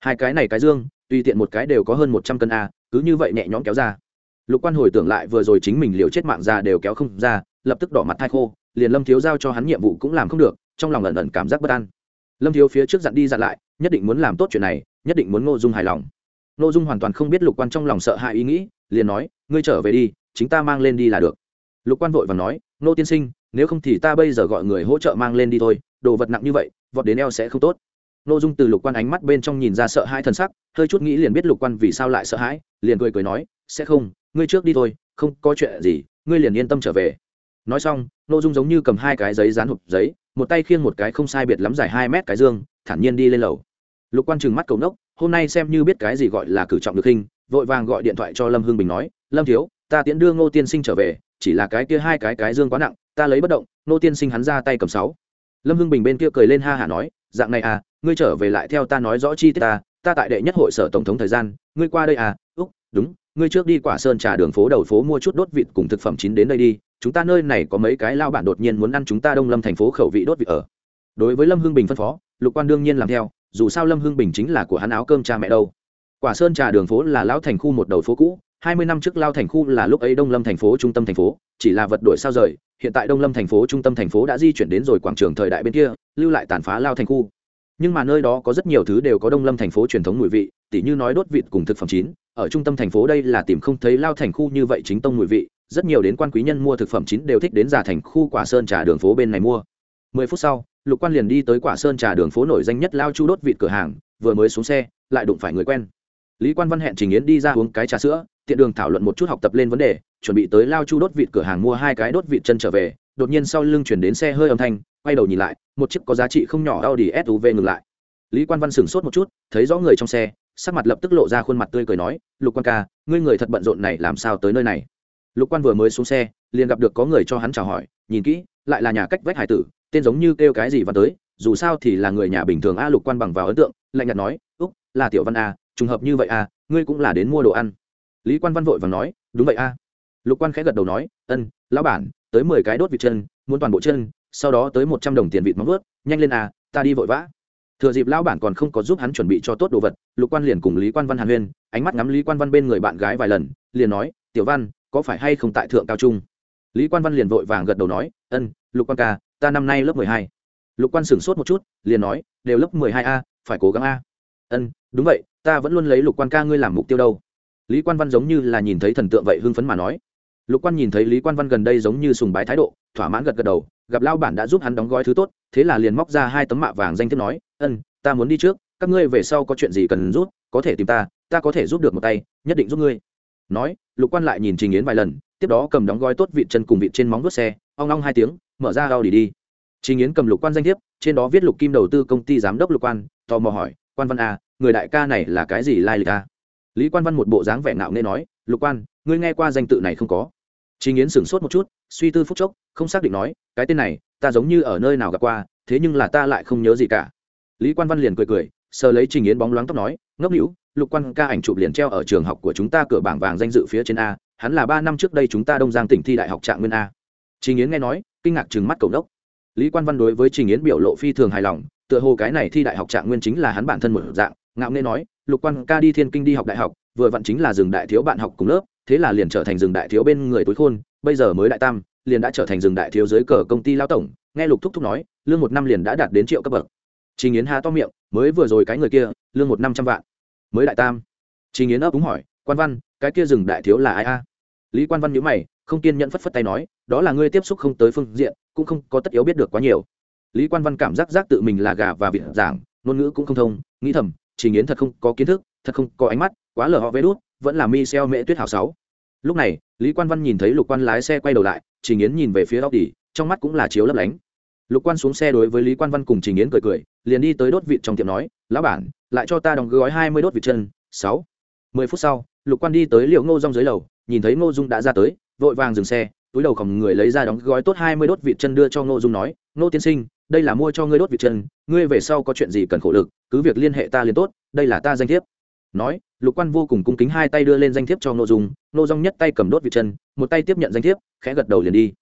Hai cái này cái dương, tùy tiện một cái đều có hơn một trăm cân a, cứ như vậy nhẹ nhõm kéo ra. Lục quan hồi tưởng lại vừa rồi chính mình liều chết mạng ra đều kéo không ra, lập tức đỏ mặt thai khô, liền lâm thiếu giao cho hắn nhiệm vụ cũng làm không được, trong lòng ẩn ẩn cảm giác bất an. Lâm thiếu phía trước dặn đi dặn lại, nhất định muốn làm tốt chuyện này, nhất định muốn ngô dung hài lòng ngô dung hoàn toàn không biết lục quan trong lòng sợ hãi ý nghĩ, liền nói, ngươi trở về đi, chính ta mang lên đi là được. Lục quan vội và nói, nô tiên sinh, nếu không thì ta bây giờ gọi người hỗ trợ mang lên đi thôi, đồ vật nặng như vậy, vọt đến eo sẽ không tốt. Nô dung từ lục quan ánh mắt bên trong nhìn ra sợ hãi thần sắc, hơi chút nghĩ liền biết lục quan vì sao lại sợ hãi, liền cười cười nói, sẽ không, ngươi trước đi thôi, không có chuyện gì, ngươi liền yên tâm trở về. Nói xong, nô dung giống như cầm hai cái giấy dán hộp giấy, một tay khiêng một cái không sai biệt lắm dài hai mét cái dương, thản nhiên đi lên lầu. Lục quan trừng mắt cầu nốc hôm nay xem như biết cái gì gọi là cử trọng được hình, vội vàng gọi điện thoại cho lâm Hưng bình nói, lâm thiếu, ta tiễn đưa ngô tiên sinh trở về, chỉ là cái kia hai cái cái dương quá nặng, ta lấy bất động, ngô tiên sinh hắn ra tay cầm sáu. Lâm hưng bình bên kia cười lên ha hả nói, dạng này à ngươi trở về lại theo ta nói rõ chi tiết ta ta tại đệ nhất hội sở tổng thống thời gian, ngươi qua đây à úc, đúng, ngươi trước đi quả sơn trà đường phố đầu phố mua chút đốt vịt cùng thực phẩm chín đến đây đi, chúng ta nơi này có mấy cái lao bản đột nhiên muốn ăn chúng ta đông lâm thành phố khẩu vị đốt vịt ở. Đối với lâm hưng bình phân phó, lục quan đương nhiên làm theo dù sao lâm Hương bình chính là của hắn áo cơm cha mẹ đâu. Quả sơn trà đường phố là lão thành khu một đầu phố cũ, hai mươi năm trước lao thành khu là lúc ấy đông lâm thành phố trung tâm thành phố, chỉ là vật đổi sao rời, hiện tại đông lâm thành phố trung tâm thành phố đã di chuyển đến rồi quảng trường thời đại bên kia, lưu lại tàn phá lao thành khu. Nhưng mà nơi đó có rất nhiều thứ đều có đông lâm thành phố truyền thống mùi vị, tỉ như nói đốt vịt cùng thực phẩm chín, ở trung tâm thành phố đây là tìm không thấy lao thành khu như vậy chính tông mùi vị, rất nhiều đến quan quý nhân mua thực phẩm chín đều thích đến già thành khu quả sơn trà đường phố bên này mua mười phút sau, lục quan liền đi tới quả sơn trà đường phố nổi danh nhất lao chu đốt vịt cửa hàng, vừa mới xuống xe, lại đụng phải người quen. Lý quan văn hẹn trình yến đi ra uống cái trà sữa, tiện đường thảo luận một chút học tập lên vấn đề, chuẩn bị tới lao chu đốt vịt cửa hàng mua hai cái đốt vịt chân trở về, đột nhiên sau lưng chuyển đến xe hơi âm thanh, quay đầu nhìn lại, một chiếc có giá trị không nhỏ audi suv ngừng lại. Lý quan văn sửng sốt một chút, thấy rõ người trong xe, sắc mặt lập tức lộ ra khuôn mặt tươi cười nói, lục quan ca, ngươi người thật bận rộn này làm sao tới nơi này? Lục quan vừa mới xuống xe, liền gặp được có người cho hắn chào hỏi, nhìn kỹ, lại là nhà cách vách hải tử tên giống như kêu cái gì văn tới, dù sao thì là người nhà bình thường a lục quan bằng vào ấn tượng, lạnh nhạt nói, úc, là tiểu văn a, trùng hợp như vậy a, ngươi cũng là đến mua đồ ăn. Lý quan văn vội và nói, đúng vậy a. Lục quan khẽ gật đầu nói, ân, lão bản, tới mười cái đốt vịt chân, muốn toàn bộ chân, sau đó tới một trăm đồng tiền vịt móng vớt nhanh lên a, ta đi vội vã. Thừa dịp lão bản còn không có giúp hắn chuẩn bị cho tốt đồ vật, lục quan liền cùng lý quan văn hàn huyên, ánh mắt ngắm lý quan văn bên người bạn gái vài lần, liền nói, tiểu văn, có phải hay không tại thượng cao trung? Lý quan văn liền vội vàng gật đầu nói, ân, lục quan ca ta năm nay lớp mười hai. Lục quan sửng sốt một chút, liền nói, đều lớp mười hai a, phải cố gắng a. Ân, đúng vậy, ta vẫn luôn lấy lục quan ca ngươi làm mục tiêu đâu. Lý quan văn giống như là nhìn thấy thần tượng vậy hưng phấn mà nói. Lục quan nhìn thấy lý quan văn gần đây giống như sùng bái thái độ, thỏa mãn gật gật đầu, gặp lao bản đã giúp hắn đóng gói thứ tốt, thế là liền móc ra hai tấm mạ vàng danh thiếp nói, ân, ta muốn đi trước, các ngươi về sau có chuyện gì cần rút có thể tìm ta ta có thể giúp được một tay, nhất định giúp ngươi. Nói, lục quan lại nhìn trình yến vài lần, tiếp đó cầm đóng gói tốt vịt chân cùng vịt trên móng vuốt xe ong ong hai tiếng, mở ra đau đi. Đi trình yến cầm lục quan danh thiếp, trên đó viết lục kim đầu tư công ty giám đốc lục quan, tò mò hỏi, quan văn a, người đại ca này là cái gì lai lịch a? Lý quan văn một bộ dáng vẻ ngạo nghe nói, lục quan, ngươi nghe qua danh tự này không có? Trình yến sửng sốt một chút, suy tư phút chốc, không xác định nói, cái tên này, ta giống như ở nơi nào gặp qua, thế nhưng là ta lại không nhớ gì cả. Lý quan văn liền cười cười, sờ lấy trình yến bóng loáng tóc nói, ngốc hữu lục quan ca ảnh chụp liền treo ở trường học của chúng ta cửa bảng vàng danh dự phía trên a, hắn là ba năm trước đây chúng ta đông giang tỉnh thi đại học trạng nguyên a trình yến nghe nói, kinh ngạc chừng mắt cầu đốc. Lý quan văn đối với trình yến biểu lộ phi thường hài lòng, tựa hồ cái này thi đại học trạng nguyên chính là hắn bản thân một dạng, ngạo nghê nói, lục quan ca đi thiên kinh đi học đại học, vừa vặn chính là rừng đại thiếu bạn học cùng lớp, thế là liền trở thành rừng đại thiếu bên người tối khôn, bây giờ mới đại tam, liền đã trở thành rừng đại thiếu dưới cờ công ty lao tổng. Nghe lục thúc thúc nói, lương một năm liền đã đạt đến triệu cấp bậc. Trình yến há to miệng, mới vừa rồi cái người kia, lương một năm trăm vạn. Mới đại tam. Trình yến ấp úng hỏi, quan văn, cái kia rừng đại thiếu là ai a? Lý quan văn nhữ mày không kiên nhẫn phất phất tay nói, đó là ngươi tiếp xúc không tới phương diện, cũng không có tất yếu biết được quá nhiều. Lý quan văn cảm giác giác tự mình là gà và vịt giảng, ngôn ngữ cũng không thông, nghĩ thầm trình yến thật không có kiến thức, thật không có ánh mắt, quá lờ họ vé đút, vẫn là mi xeo mễ tuyết hảo sáu. Lúc này, lý quan văn nhìn thấy lục quan lái xe quay đầu lại trình yến nhìn về phía góc đỉ trong mắt cũng là chiếu lấp lánh. Lục quan xuống xe đối với lý quan văn cùng trình yến cười cười, liền đi tới đốt vịt trong tiệm nói, lão bản, lại cho ta đóng gói hai mươi đốt vịt chân, sáu. Mười phút sau, lục quan đi tới liệu ngô rong dưới lầu, nhìn thấy ngô dung đã ra tới vội vàng dừng xe, túi đầu khổng người lấy ra đóng gói tốt hai mươi đốt vịt chân đưa cho ngô dung nói, ngô tiên sinh, đây là mua cho ngươi đốt vịt chân, ngươi về sau có chuyện gì cần khổ lực, cứ việc liên hệ ta liền tốt, đây là ta danh thiếp. Nói, lục quan vô cùng cung kính hai tay đưa lên danh thiếp cho ngô dung ngô dung nhất tay cầm đốt vịt chân, một tay tiếp nhận danh thiếp, khẽ gật đầu liền đi.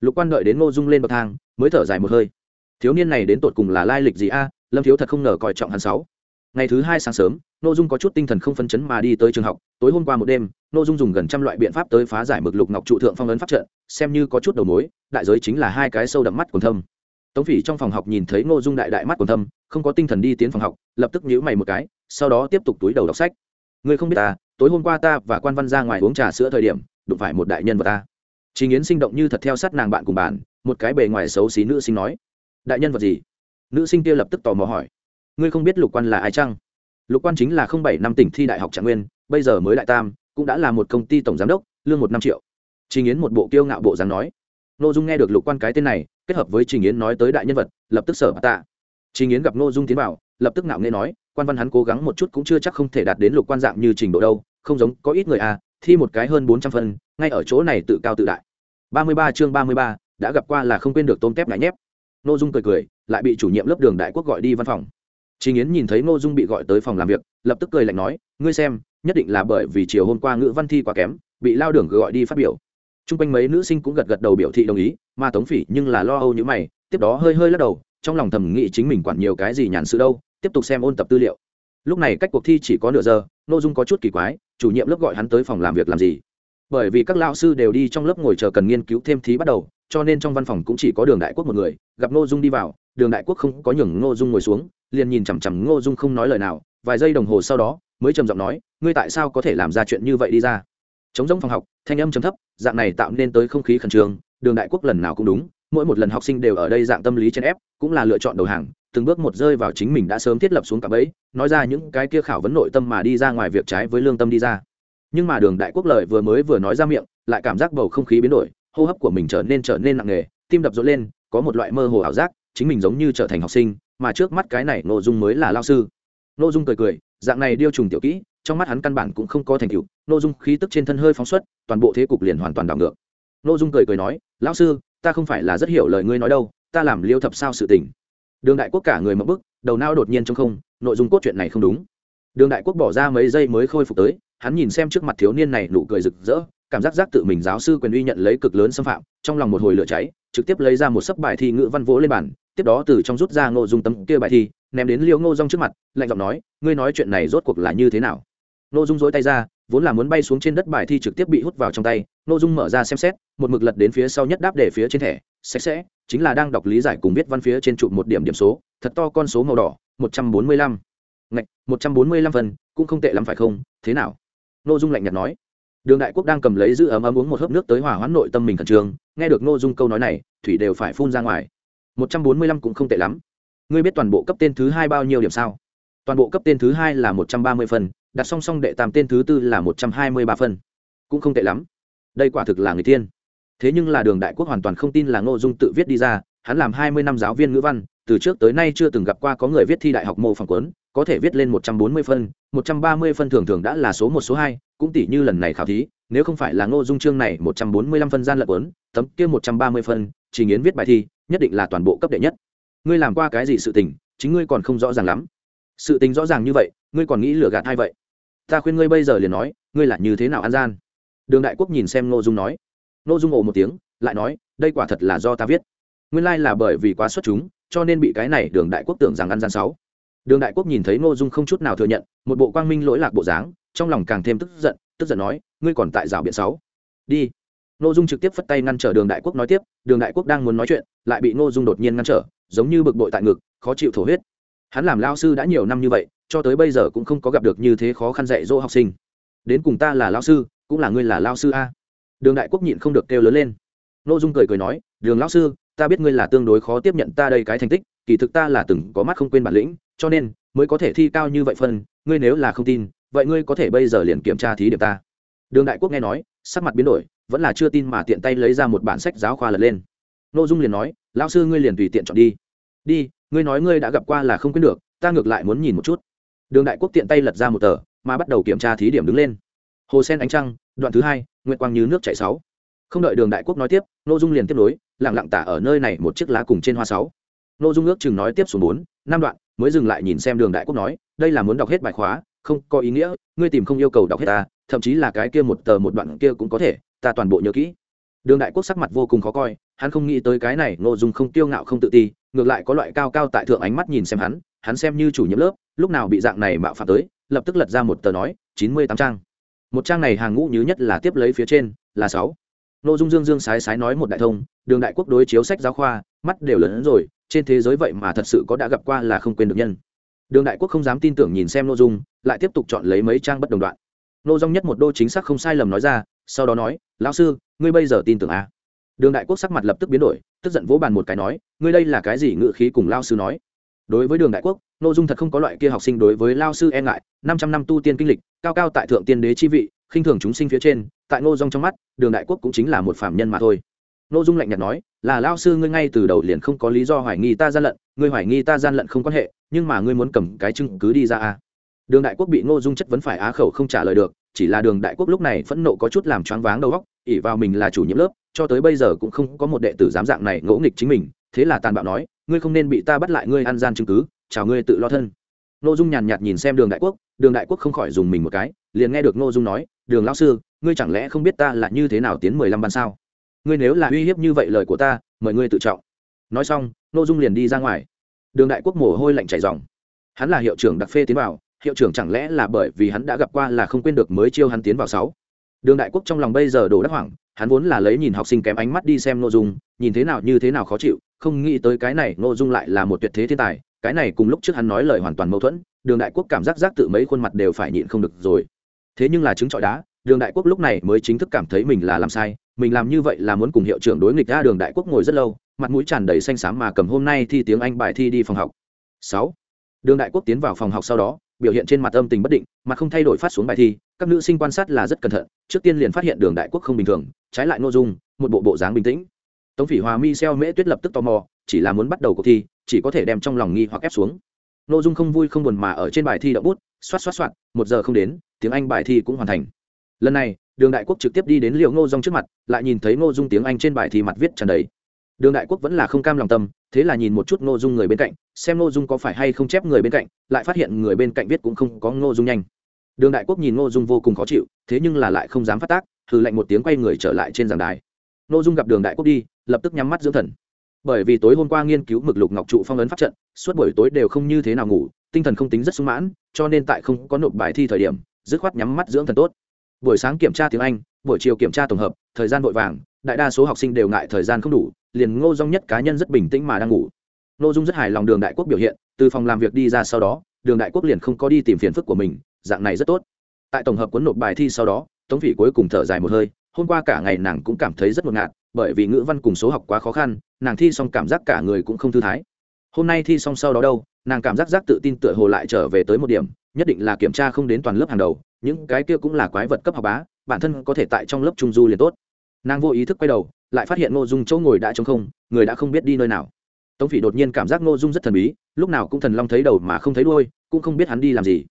Lục quan đợi đến ngô dung lên bậc thang, mới thở dài một hơi. Thiếu niên này đến tột cùng là lai lịch gì a? Lâm thiếu thật không ngờ coi trọng hắn sáu ngày thứ hai sáng sớm nội dung có chút tinh thần không phân chấn mà đi tới trường học. Tối hôm qua một đêm nội dung dùng gần trăm loại biện pháp tới phá giải mực lục ngọc trụ thượng phong ấn pháp trận xem như có chút đầu mối đại giới chính là hai cái sâu đậm mắt quần thâm. Tống phỉ trong phòng học nhìn thấy nội dung đại đại mắt quần thâm không có tinh thần đi tiến phòng học lập tức nhíu mày một cái sau đó tiếp tục túi đầu đọc sách. Người không biết ta tối hôm qua ta và quan văn ra ngoài uống trà sữa thời điểm đụng phải một đại nhân vật ta. Trình Yến sinh động như thật theo sát nàng bạn cùng bàn, một cái bề ngoài xấu xí nữ sinh nói: "Đại nhân vật gì?" Nữ sinh kia lập tức tò mò hỏi: "Ngươi không biết Lục Quan là ai chăng?" Lục Quan chính là không bảy năm tỉnh thi đại học Trạng Nguyên, bây giờ mới đại tam, cũng đã là một công ty tổng giám đốc, lương một năm triệu. Trình Yến một bộ kiêu ngạo bộ dáng nói: Nô Dung nghe được Lục Quan cái tên này, kết hợp với Trình Yến nói tới đại nhân vật, lập tức sở tạ. Trình Yến gặp Nô Dung tiến vào, lập tức ngạo nghễ nói: "Quan văn hắn cố gắng một chút cũng chưa chắc không thể đạt đến Lục Quan dạng như trình độ đâu, không giống có ít người à, thi một cái hơn bốn trăm phân, ngay ở chỗ này tự cao tự đại." ba mươi ba chương ba mươi ba đã gặp qua là không quên được tôm tép ngại nhép n ô dung cười cười lại bị chủ nhiệm lớp đường đại quốc gọi đi văn phòng Trình Yến nhìn thấy Ngô dung bị gọi tới phòng làm việc, lập tức cười lạnh nói, ngươi xem, nhất định là bởi vì chiều hôm qua ngữ văn thi quá kém, bị lao đường gọi đi phát biểu. T r u n g quanh mấy nữ sinh cũng gật gật đầu biểu thị đồng ý, mà tống phỉ nhưng là lo âu như mày, tiếp đó hơi hơi lắc đầu, trong lòng thầm nghĩ chính mình quản nhiều cái gì nhàn sự đâu, tiếp tục xem ôn tập tư liệu. Lúc này cách cuộc thi chỉ có nửa giờ n ô dung có chút kỳ quái, chủ nhiệm lớp gọi hắn tới phòng làm việc làm gì? Bởi vì các lao sư đều đi trong lớp ngồi chờ cần nghiên cứu thêm thí bắt đầu, cho nên trong văn phòng cũng chỉ có đường đại quốc một người, gặp ngô dung đi vào, đường đại quốc không có nhường ngô dung ngồi xuống liền nhìn chằm chằm ngô dung không nói lời nào, vài giây đồng hồ sau đó, mới trầm giọng nói, ngươi tại sao có thể làm ra chuyện như vậy đi ra? Chống giống phòng học, thanh âm chấm thấp, dạng này tạo nên tới không khí khẩn trương, đường đại quốc lần nào cũng đúng, mỗi một lần học sinh đều ở đây dạng tâm lý chen ép, cũng là lựa chọn đầu hàng, từng bước một rơi vào chính mình đã sớm thiết lập xuống cả bẫy, nói ra những cái kia khảo vấn nội tâm mà đi ra ngoài việc trái với lương tâm đi ra. Nhưng mà đường đại quốc lời vừa mới vừa nói ra miệng, lại cảm giác bầu không khí biến đổi, hô hấp của mình trở nên trở nên nặng nề, tim đập rộn lên, có một loại mơ hồ ảo giác, chính mình giống như trở thành học sinh mà trước mắt cái này nội dung mới là lao sư. Nội dung cười cười, dạng này điêu trùng tiểu kỹ, trong mắt hắn căn bản cũng không có thành tựu nội dung khí tức trên thân hơi phóng xuất, toàn bộ thế cục liền hoàn toàn đảo ngược. Nội dung cười cười nói, lão sư, ta không phải là rất hiểu lời ngươi nói đâu, ta làm liêu thập sao sự tình. Đường đại quốc cả người mập bức, đầu não đột nhiên trong không, nội dung cốt truyện này không đúng. Đường đại quốc bỏ ra mấy giây mới khôi phục tới, hắn nhìn xem trước mặt thiếu niên này nụ cười rực rỡ, cảm giác giác tự mình giáo sư quyền uy nhận lấy cực lớn xâm phạm, trong lòng một hồi lửa cháy, trực tiếp lấy ra một sấp bài thi ngữ văn vỗ lên bàn tiếp đó từ trong rút ra ngô dung tấm kia bài thi, ném đến liêu ngô dung trước mặt, lạnh giọng nói, ngươi nói chuyện này rốt cuộc là như thế nào? Ngô dung dối tay ra, vốn là muốn bay xuống trên đất bài thi trực tiếp bị hút vào trong tay, ngô dung mở ra xem xét, một mực lật đến phía sau nhất đáp để phía trên thẻ, sạch sẽ, chính là đang đọc lý giải cùng viết văn phía trên trụ một điểm điểm số, thật to con số màu đỏ, một trăm bốn mươi lăm. Ngạch, một trăm bốn mươi lăm phần, cũng không tệ lắm phải không? Thế nào? Ngô dung lạnh nhạt nói. Đường đại quốc đang cầm lấy giữ ấm ấm uống một hớp nước tới hỏa hoãn nội tâm mình khẩn trương, nghe được Ngô dung câu nói này, thủy đều phải phun ra ngoài một trăm bốn mươi lăm cũng không tệ lắm. Ngươi biết toàn bộ cấp tên thứ hai bao nhiêu điểm sao? Toàn bộ cấp tên thứ hai là một trăm ba mươi phần, đặt song song đệ tam tên thứ tư là một trăm hai mươi ba phần, cũng không tệ lắm. Đây quả thực là người tiên. Thế nhưng là đường đại quốc hoàn toàn không tin là ngô dung tự viết đi ra hắn làm hai mươi năm giáo viên ngữ văn từ trước tới nay chưa từng gặp qua có người viết thi đại học mô phỏng quấn có thể viết lên một trăm bốn mươi phân một trăm ba mươi phân thường thường đã là số một số hai cũng tỷ như lần này khảo thí nếu không phải là ngô dung chương này một trăm bốn mươi lăm phân gian lận quấn tấm kia một trăm ba mươi phân chỉ nghiến viết bài thi nhất định là toàn bộ cấp đệ nhất. Ngươi làm qua cái gì sự tình, chính ngươi còn không rõ ràng lắm. Sự tình rõ ràng như vậy, ngươi còn nghĩ lừa gạt hay vậy? Ta khuyên ngươi bây giờ liền nói, ngươi là như thế nào ăn gian? Đường đại quốc nhìn xem ngô dung nói. Ngô dung ồ một tiếng, lại nói, đây quả thật là do ta viết. Nguyên lai là bởi vì quá xuất chúng, cho nên bị cái này đường đại quốc tưởng rằng ăn gian sáu. Đường đại quốc nhìn thấy ngô dung không chút nào thừa nhận, một bộ quang minh lỗi lạc bộ dáng, trong lòng càng thêm tức giận tức giận nói, ngươi còn tại rào biện sáu. Đi ngô dung trực tiếp phất tay ngăn trở đường đại quốc nói tiếp, đường đại quốc đang muốn nói chuyện, lại bị ngô dung đột nhiên ngăn trở, giống như bực bội tại ngực, khó chịu thổ huyết. Hắn làm lão sư đã nhiều năm như vậy, cho tới bây giờ cũng không có gặp được như thế khó khăn dạy dỗ học sinh. Đến cùng ta là lão sư, cũng là ngươi là lão sư a. Đường đại quốc nhịn không được kêu lớn lên. Ngô dung cười cười nói, đường lão sư, ta biết ngươi là tương đối khó tiếp nhận ta đây cái thành tích, kỳ thực ta là từng có mắt không quên bản lĩnh, cho nên mới có thể thi cao như vậy phân, ngươi nếu là không tin, vậy ngươi có thể bây giờ liền kiểm tra thí điểm ta. Đường đại quốc nghe nói, sắc mặt biến đổi vẫn là chưa tin mà tiện tay lấy ra một bản sách giáo khoa lật lên. N ô dung liền nói, lão sư ngươi liền tùy tiện chọn đi. Đi, ngươi nói ngươi đã gặp qua là không quyết được, ta ngược lại muốn nhìn một chút. Đường đại quốc tiện tay lật ra một tờ, mà bắt đầu kiểm tra thí điểm đứng lên. Hồ sen ánh trăng, đoạn thứ hai nguyện quang như nước chảy sáu. Không đợi đường đại quốc nói tiếp n ô dung liền tiếp nối lẳng lặng tả ở nơi này một chiếc lá cùng trên hoa sáu. N ô dung ước chừng nói tiếp xuống bốn, năm đoạn, mới dừng lại nhìn xem đường đại quốc nói, đây là muốn đọc hết bài khóa, không có ý nghĩa, ngươi tìm không yêu cầu đọc hết ta, thậm chí là cái kia một tờ một đoạn kia cũng có thể ta toàn bộ nhớ kỹ. Đường đại quốc sắc mặt vô cùng khó coi, hắn không nghĩ tới cái này, ngô dung không tiêu ngạo không tự ti, ngược lại có loại cao cao tại thượng ánh mắt nhìn xem hắn hắn xem như chủ nhiệm lớp, lúc nào bị dạng này mạo phạm tới, lập tức lật ra một tờ nói, chín mươi tám trang. Một trang này hàng ngũ nhứ nhất là tiếp lấy phía trên, là sáu. Nội dung dương dương sái sái nói một đại thông, đường đại quốc đối chiếu sách giáo khoa, mắt đều lớn rồi, trên thế giới vậy mà thật sự có đã gặp qua là không quên được nhân. Đường đại quốc không dám tin tưởng nhìn xem nội dung, lại tiếp tục chọn lấy mấy trang bất đồng đoạn. Nô dung nhất một đô chính xác không sai lầm nói ra sau đó nói, lão sư, ngươi bây giờ tin tưởng à? đường đại quốc sắc mặt lập tức biến đổi, tức giận vỗ bàn một cái nói, ngươi đây là cái gì ngự khí cùng lao sư nói? Đối với đường đại quốc, nội dung thật không có loại kia học sinh đối với lao sư e ngại, năm trăm năm tu tiên kinh lịch, cao cao tại thượng tiên đế chi vị, khinh thường chúng sinh phía trên, tại ngô dung trong mắt, đường đại quốc cũng chính là một phạm nhân mà thôi. Nội dung lạnh nhạt nói, là lao sư ngươi ngay từ đầu liền không có lý do hoài nghi ta gian lận, ngươi hoài nghi ta gian lận không quan hệ, nhưng mà ngươi muốn cầm cái chứng cứ đi ra à? Đường đại quốc bị ngô dung chất vấn phải á khẩu không trả lời được, chỉ là đường đại quốc lúc này phẫn nộ có chút làm choáng váng đầu óc ỉ vào mình là chủ nhiệm lớp, cho tới bây giờ cũng không có một đệ tử dám dạng này ngỗ nghịch chính mình, thế là tàn bạo nói, ngươi không nên bị ta bắt lại ngươi ăn gian chứng cứ, chào ngươi tự lo thân. Ngô dung nhàn nhạt nhìn xem đường đại quốc, đường đại quốc không khỏi dùng mình một cái, liền nghe được Ngô dung nói, đường lão sư, ngươi chẳng lẽ không biết ta là như thế nào tiến mười lăm ban sao? Ngươi nếu là uy hiếp như vậy lời của ta, mời ngươi tự trọng. Nói xong, Ngô dung liền đi ra ngoài. Đường đại quốc mồ hôi lạnh chảy dòng hắn là hiệu trưởng đặc phê tiến vào hiệu trưởng chẳng lẽ là bởi vì hắn đã gặp qua là không quên được mới chiêu hắn tiến vào sáu. Đường đại quốc trong lòng bây giờ đổ đắc hoảng, hắn vốn là lấy nhìn học sinh kém ánh mắt đi xem nội dung, nhìn thế nào như thế nào khó chịu, không nghĩ tới cái này nội dung lại là một tuyệt thế thiên tài, cái này cùng lúc trước hắn nói lời hoàn toàn mâu thuẫn, đường đại quốc cảm giác giác tự mấy khuôn mặt đều phải nhịn không được rồi. Thế nhưng là chứng trọi đá, đường đại quốc lúc này mới chính thức cảm thấy mình là làm sai, mình làm như vậy là muốn cùng hiệu trưởng đối nghịch ra đường đại quốc ngồi rất lâu, mặt mũi tràn đầy xanh xám mà cầm hôm nay thi tiếng anh bài thi đi phòng học. Sáu. Đường đại quốc tiến vào phòng học sau đó biểu hiện trên mặt âm tình bất định, mà không thay đổi phát xuống bài thi, các nữ sinh quan sát là rất cẩn thận, trước tiên liền phát hiện đường đại quốc không bình thường, trái lại nội dung, một bộ bộ dáng bình tĩnh. Tống phỉ hòa mi xeo mễ tuyết lập tức tò mò, chỉ là muốn bắt đầu cuộc thi, chỉ có thể đem trong lòng nghi hoặc ép xuống. Nội dung không vui không buồn mà ở trên bài thi đậu bút, xoát xoát xoát, một giờ không đến, tiếng anh bài thi cũng hoàn thành. Lần này, đường đại quốc trực tiếp đi đến liệu ngô dung trước mặt, lại nhìn thấy ngô dung tiếng anh trên bài thi mặt viết tràn đầy đường đại quốc vẫn là không cam lòng tâm, thế là nhìn một chút ngô dung người bên cạnh, xem ngô dung có phải hay không chép người bên cạnh, lại phát hiện người bên cạnh viết cũng không có ngô dung nhanh. Đường đại quốc nhìn ngô dung vô cùng khó chịu, thế nhưng là lại không dám phát tác, thử lạnh một tiếng quay người trở lại trên giảng đài. Ngô dung gặp đường đại quốc đi, lập tức nhắm mắt dưỡng thần. Bởi vì tối hôm qua nghiên cứu mực lục ngọc trụ phong ấn pháp trận, suốt buổi tối đều không như thế nào ngủ, tinh thần không tính rất sung mãn, cho nên tại không có nộp bài thi thời điểm, dứt khoát nhắm mắt dưỡng thần tốt. Buổi sáng kiểm tra tiếng anh, buổi chiều kiểm tra tổng hợp, thời gian vội vàng đại đa số học sinh đều ngại thời gian không đủ, liền ngô dung nhất cá nhân rất bình tĩnh mà đang ngủ. Ngô dung rất hài lòng đường đại quốc biểu hiện, từ phòng làm việc đi ra sau đó, đường đại quốc liền không có đi tìm phiền phức của mình, dạng này rất tốt. Tại tổng hợp cuốn nộp bài thi sau đó, tống phỉ cuối cùng thở dài một hơi, hôm qua cả ngày nàng cũng cảm thấy rất ngột ngạt, bởi vì ngữ văn cùng số học quá khó khăn, nàng thi xong cảm giác cả người cũng không thư thái. Hôm nay thi xong sau đó đâu, nàng cảm giác giác tự tin tựa hồ lại trở về tới một điểm, nhất định là kiểm tra không đến toàn lớp hàng đầu, những cái kia cũng là quái vật cấp học bá, bản thân có thể tại trong lớp trung du liền tốt nàng vô ý thức quay đầu, lại phát hiện ngô dung chỗ ngồi đã t không, người đã không biết đi nơi nào. Tống phỉ đột nhiên cảm giác ngô dung rất thần bí, lúc nào cũng thần long thấy đầu mà không thấy đuôi, cũng không biết hắn đi làm gì.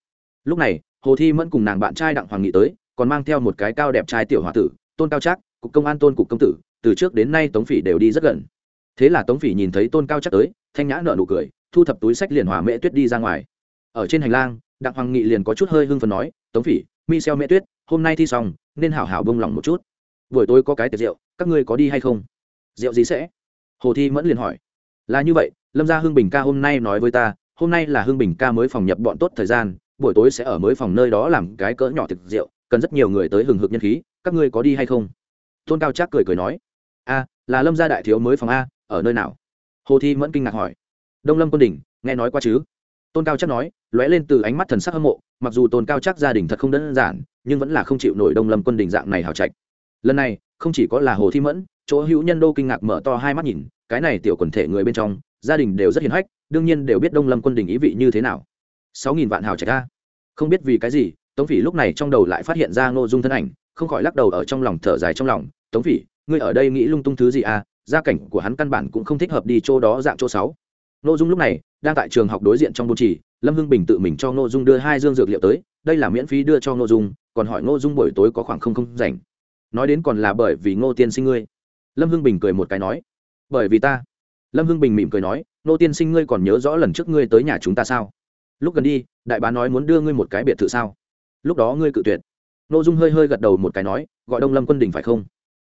Lúc này, hồ thi mẫn cùng nàng bạn trai đặng hoàng nghị tới, còn mang theo một cái cao đẹp trai tiểu h tử, tôn cao trác, cục công an tôn cục công tử, từ trước đến nay tống phỉ đều đi rất gần. Thế là tống phỉ nhìn thấy tôn cao chắc tới, thanh nhã nợ nụ cười, thu thập túi sách liền hòa mễ tuyết đi ra ngoài. Ở trên hành lang, đặng hoàng nghị liền có chút hơi hưng phần nói, tống phỉ, mi xeo mễ tuyết, hôm nay thi xong, nên hảo hảo bông lòng một chút buổi tối có cái tiệc rượu, các ngươi có đi hay không? Rượu gì sẽ? Hồ thi mẫn liền hỏi. Là như vậy, lâm gia Hương bình ca hôm nay nói với ta, hôm nay là Hương bình ca mới phòng nhập bọn tốt thời gian, buổi tối sẽ ở mới phòng nơi đó làm cái cỡ nhỏ thực rượu, cần rất nhiều người tới hừng hực nhân khí, các ngươi có đi hay không? Tôn cao trác cười cười nói. A, là lâm gia đại thiếu mới phòng a, ở nơi nào? Hồ thi mẫn kinh ngạc hỏi. Đông lâm quân đình nghe nói qua chứ? Tôn cao chắc nói, lóe lên từ ánh mắt thần sắc hâm mộ, mặc dù tôn cao chắc gia đình thật không đơn giản, nhưng vẫn là không chịu nổi đông lâm quân đình dạng này hào trạch lần này, không chỉ có là hồ thi mẫn, chỗ hữu nhân đô kinh ngạc mở to hai mắt nhìn, cái này tiểu quần thể người bên trong, gia đình đều rất hiền hách, đương nhiên đều biết đông lâm quân đình ý vị như thế nào. Sáu nghìn vạn hào trạch a. Không biết vì cái gì, tống phỉ lúc này trong đầu lại phát hiện ra ngô dung thân ảnh, không khỏi lắc đầu ở trong lòng thở dài trong lòng. Tống phỉ, ngươi ở đây nghĩ lung tung thứ gì à? Gia cảnh của hắn căn bản cũng không thích hợp đi chỗ đó dạng chỗ sáu. Ngô dung lúc này đang tại trường học đối diện trong bôn trì, lâm hưng bình tự mình cho ngô dung đưa hai dương dược liệu tới, đây là miễn phí đưa cho ngô dung, còn hỏi ngô dung buổi tối có khoảng không không rảnh nói đến còn là bởi vì ngô tiên sinh ngươi. Lâm hưng bình cười một cái nói, bởi vì ta. Lâm hưng bình mỉm cười nói, ngô tiên sinh ngươi còn nhớ rõ lần trước ngươi tới nhà chúng ta sao? Lúc gần đi, đại bá nói muốn đưa ngươi một cái biệt thự sao? Lúc đó ngươi cự tuyệt. Ngô dung hơi hơi gật đầu một cái nói, gọi đông lâm quân đình phải không?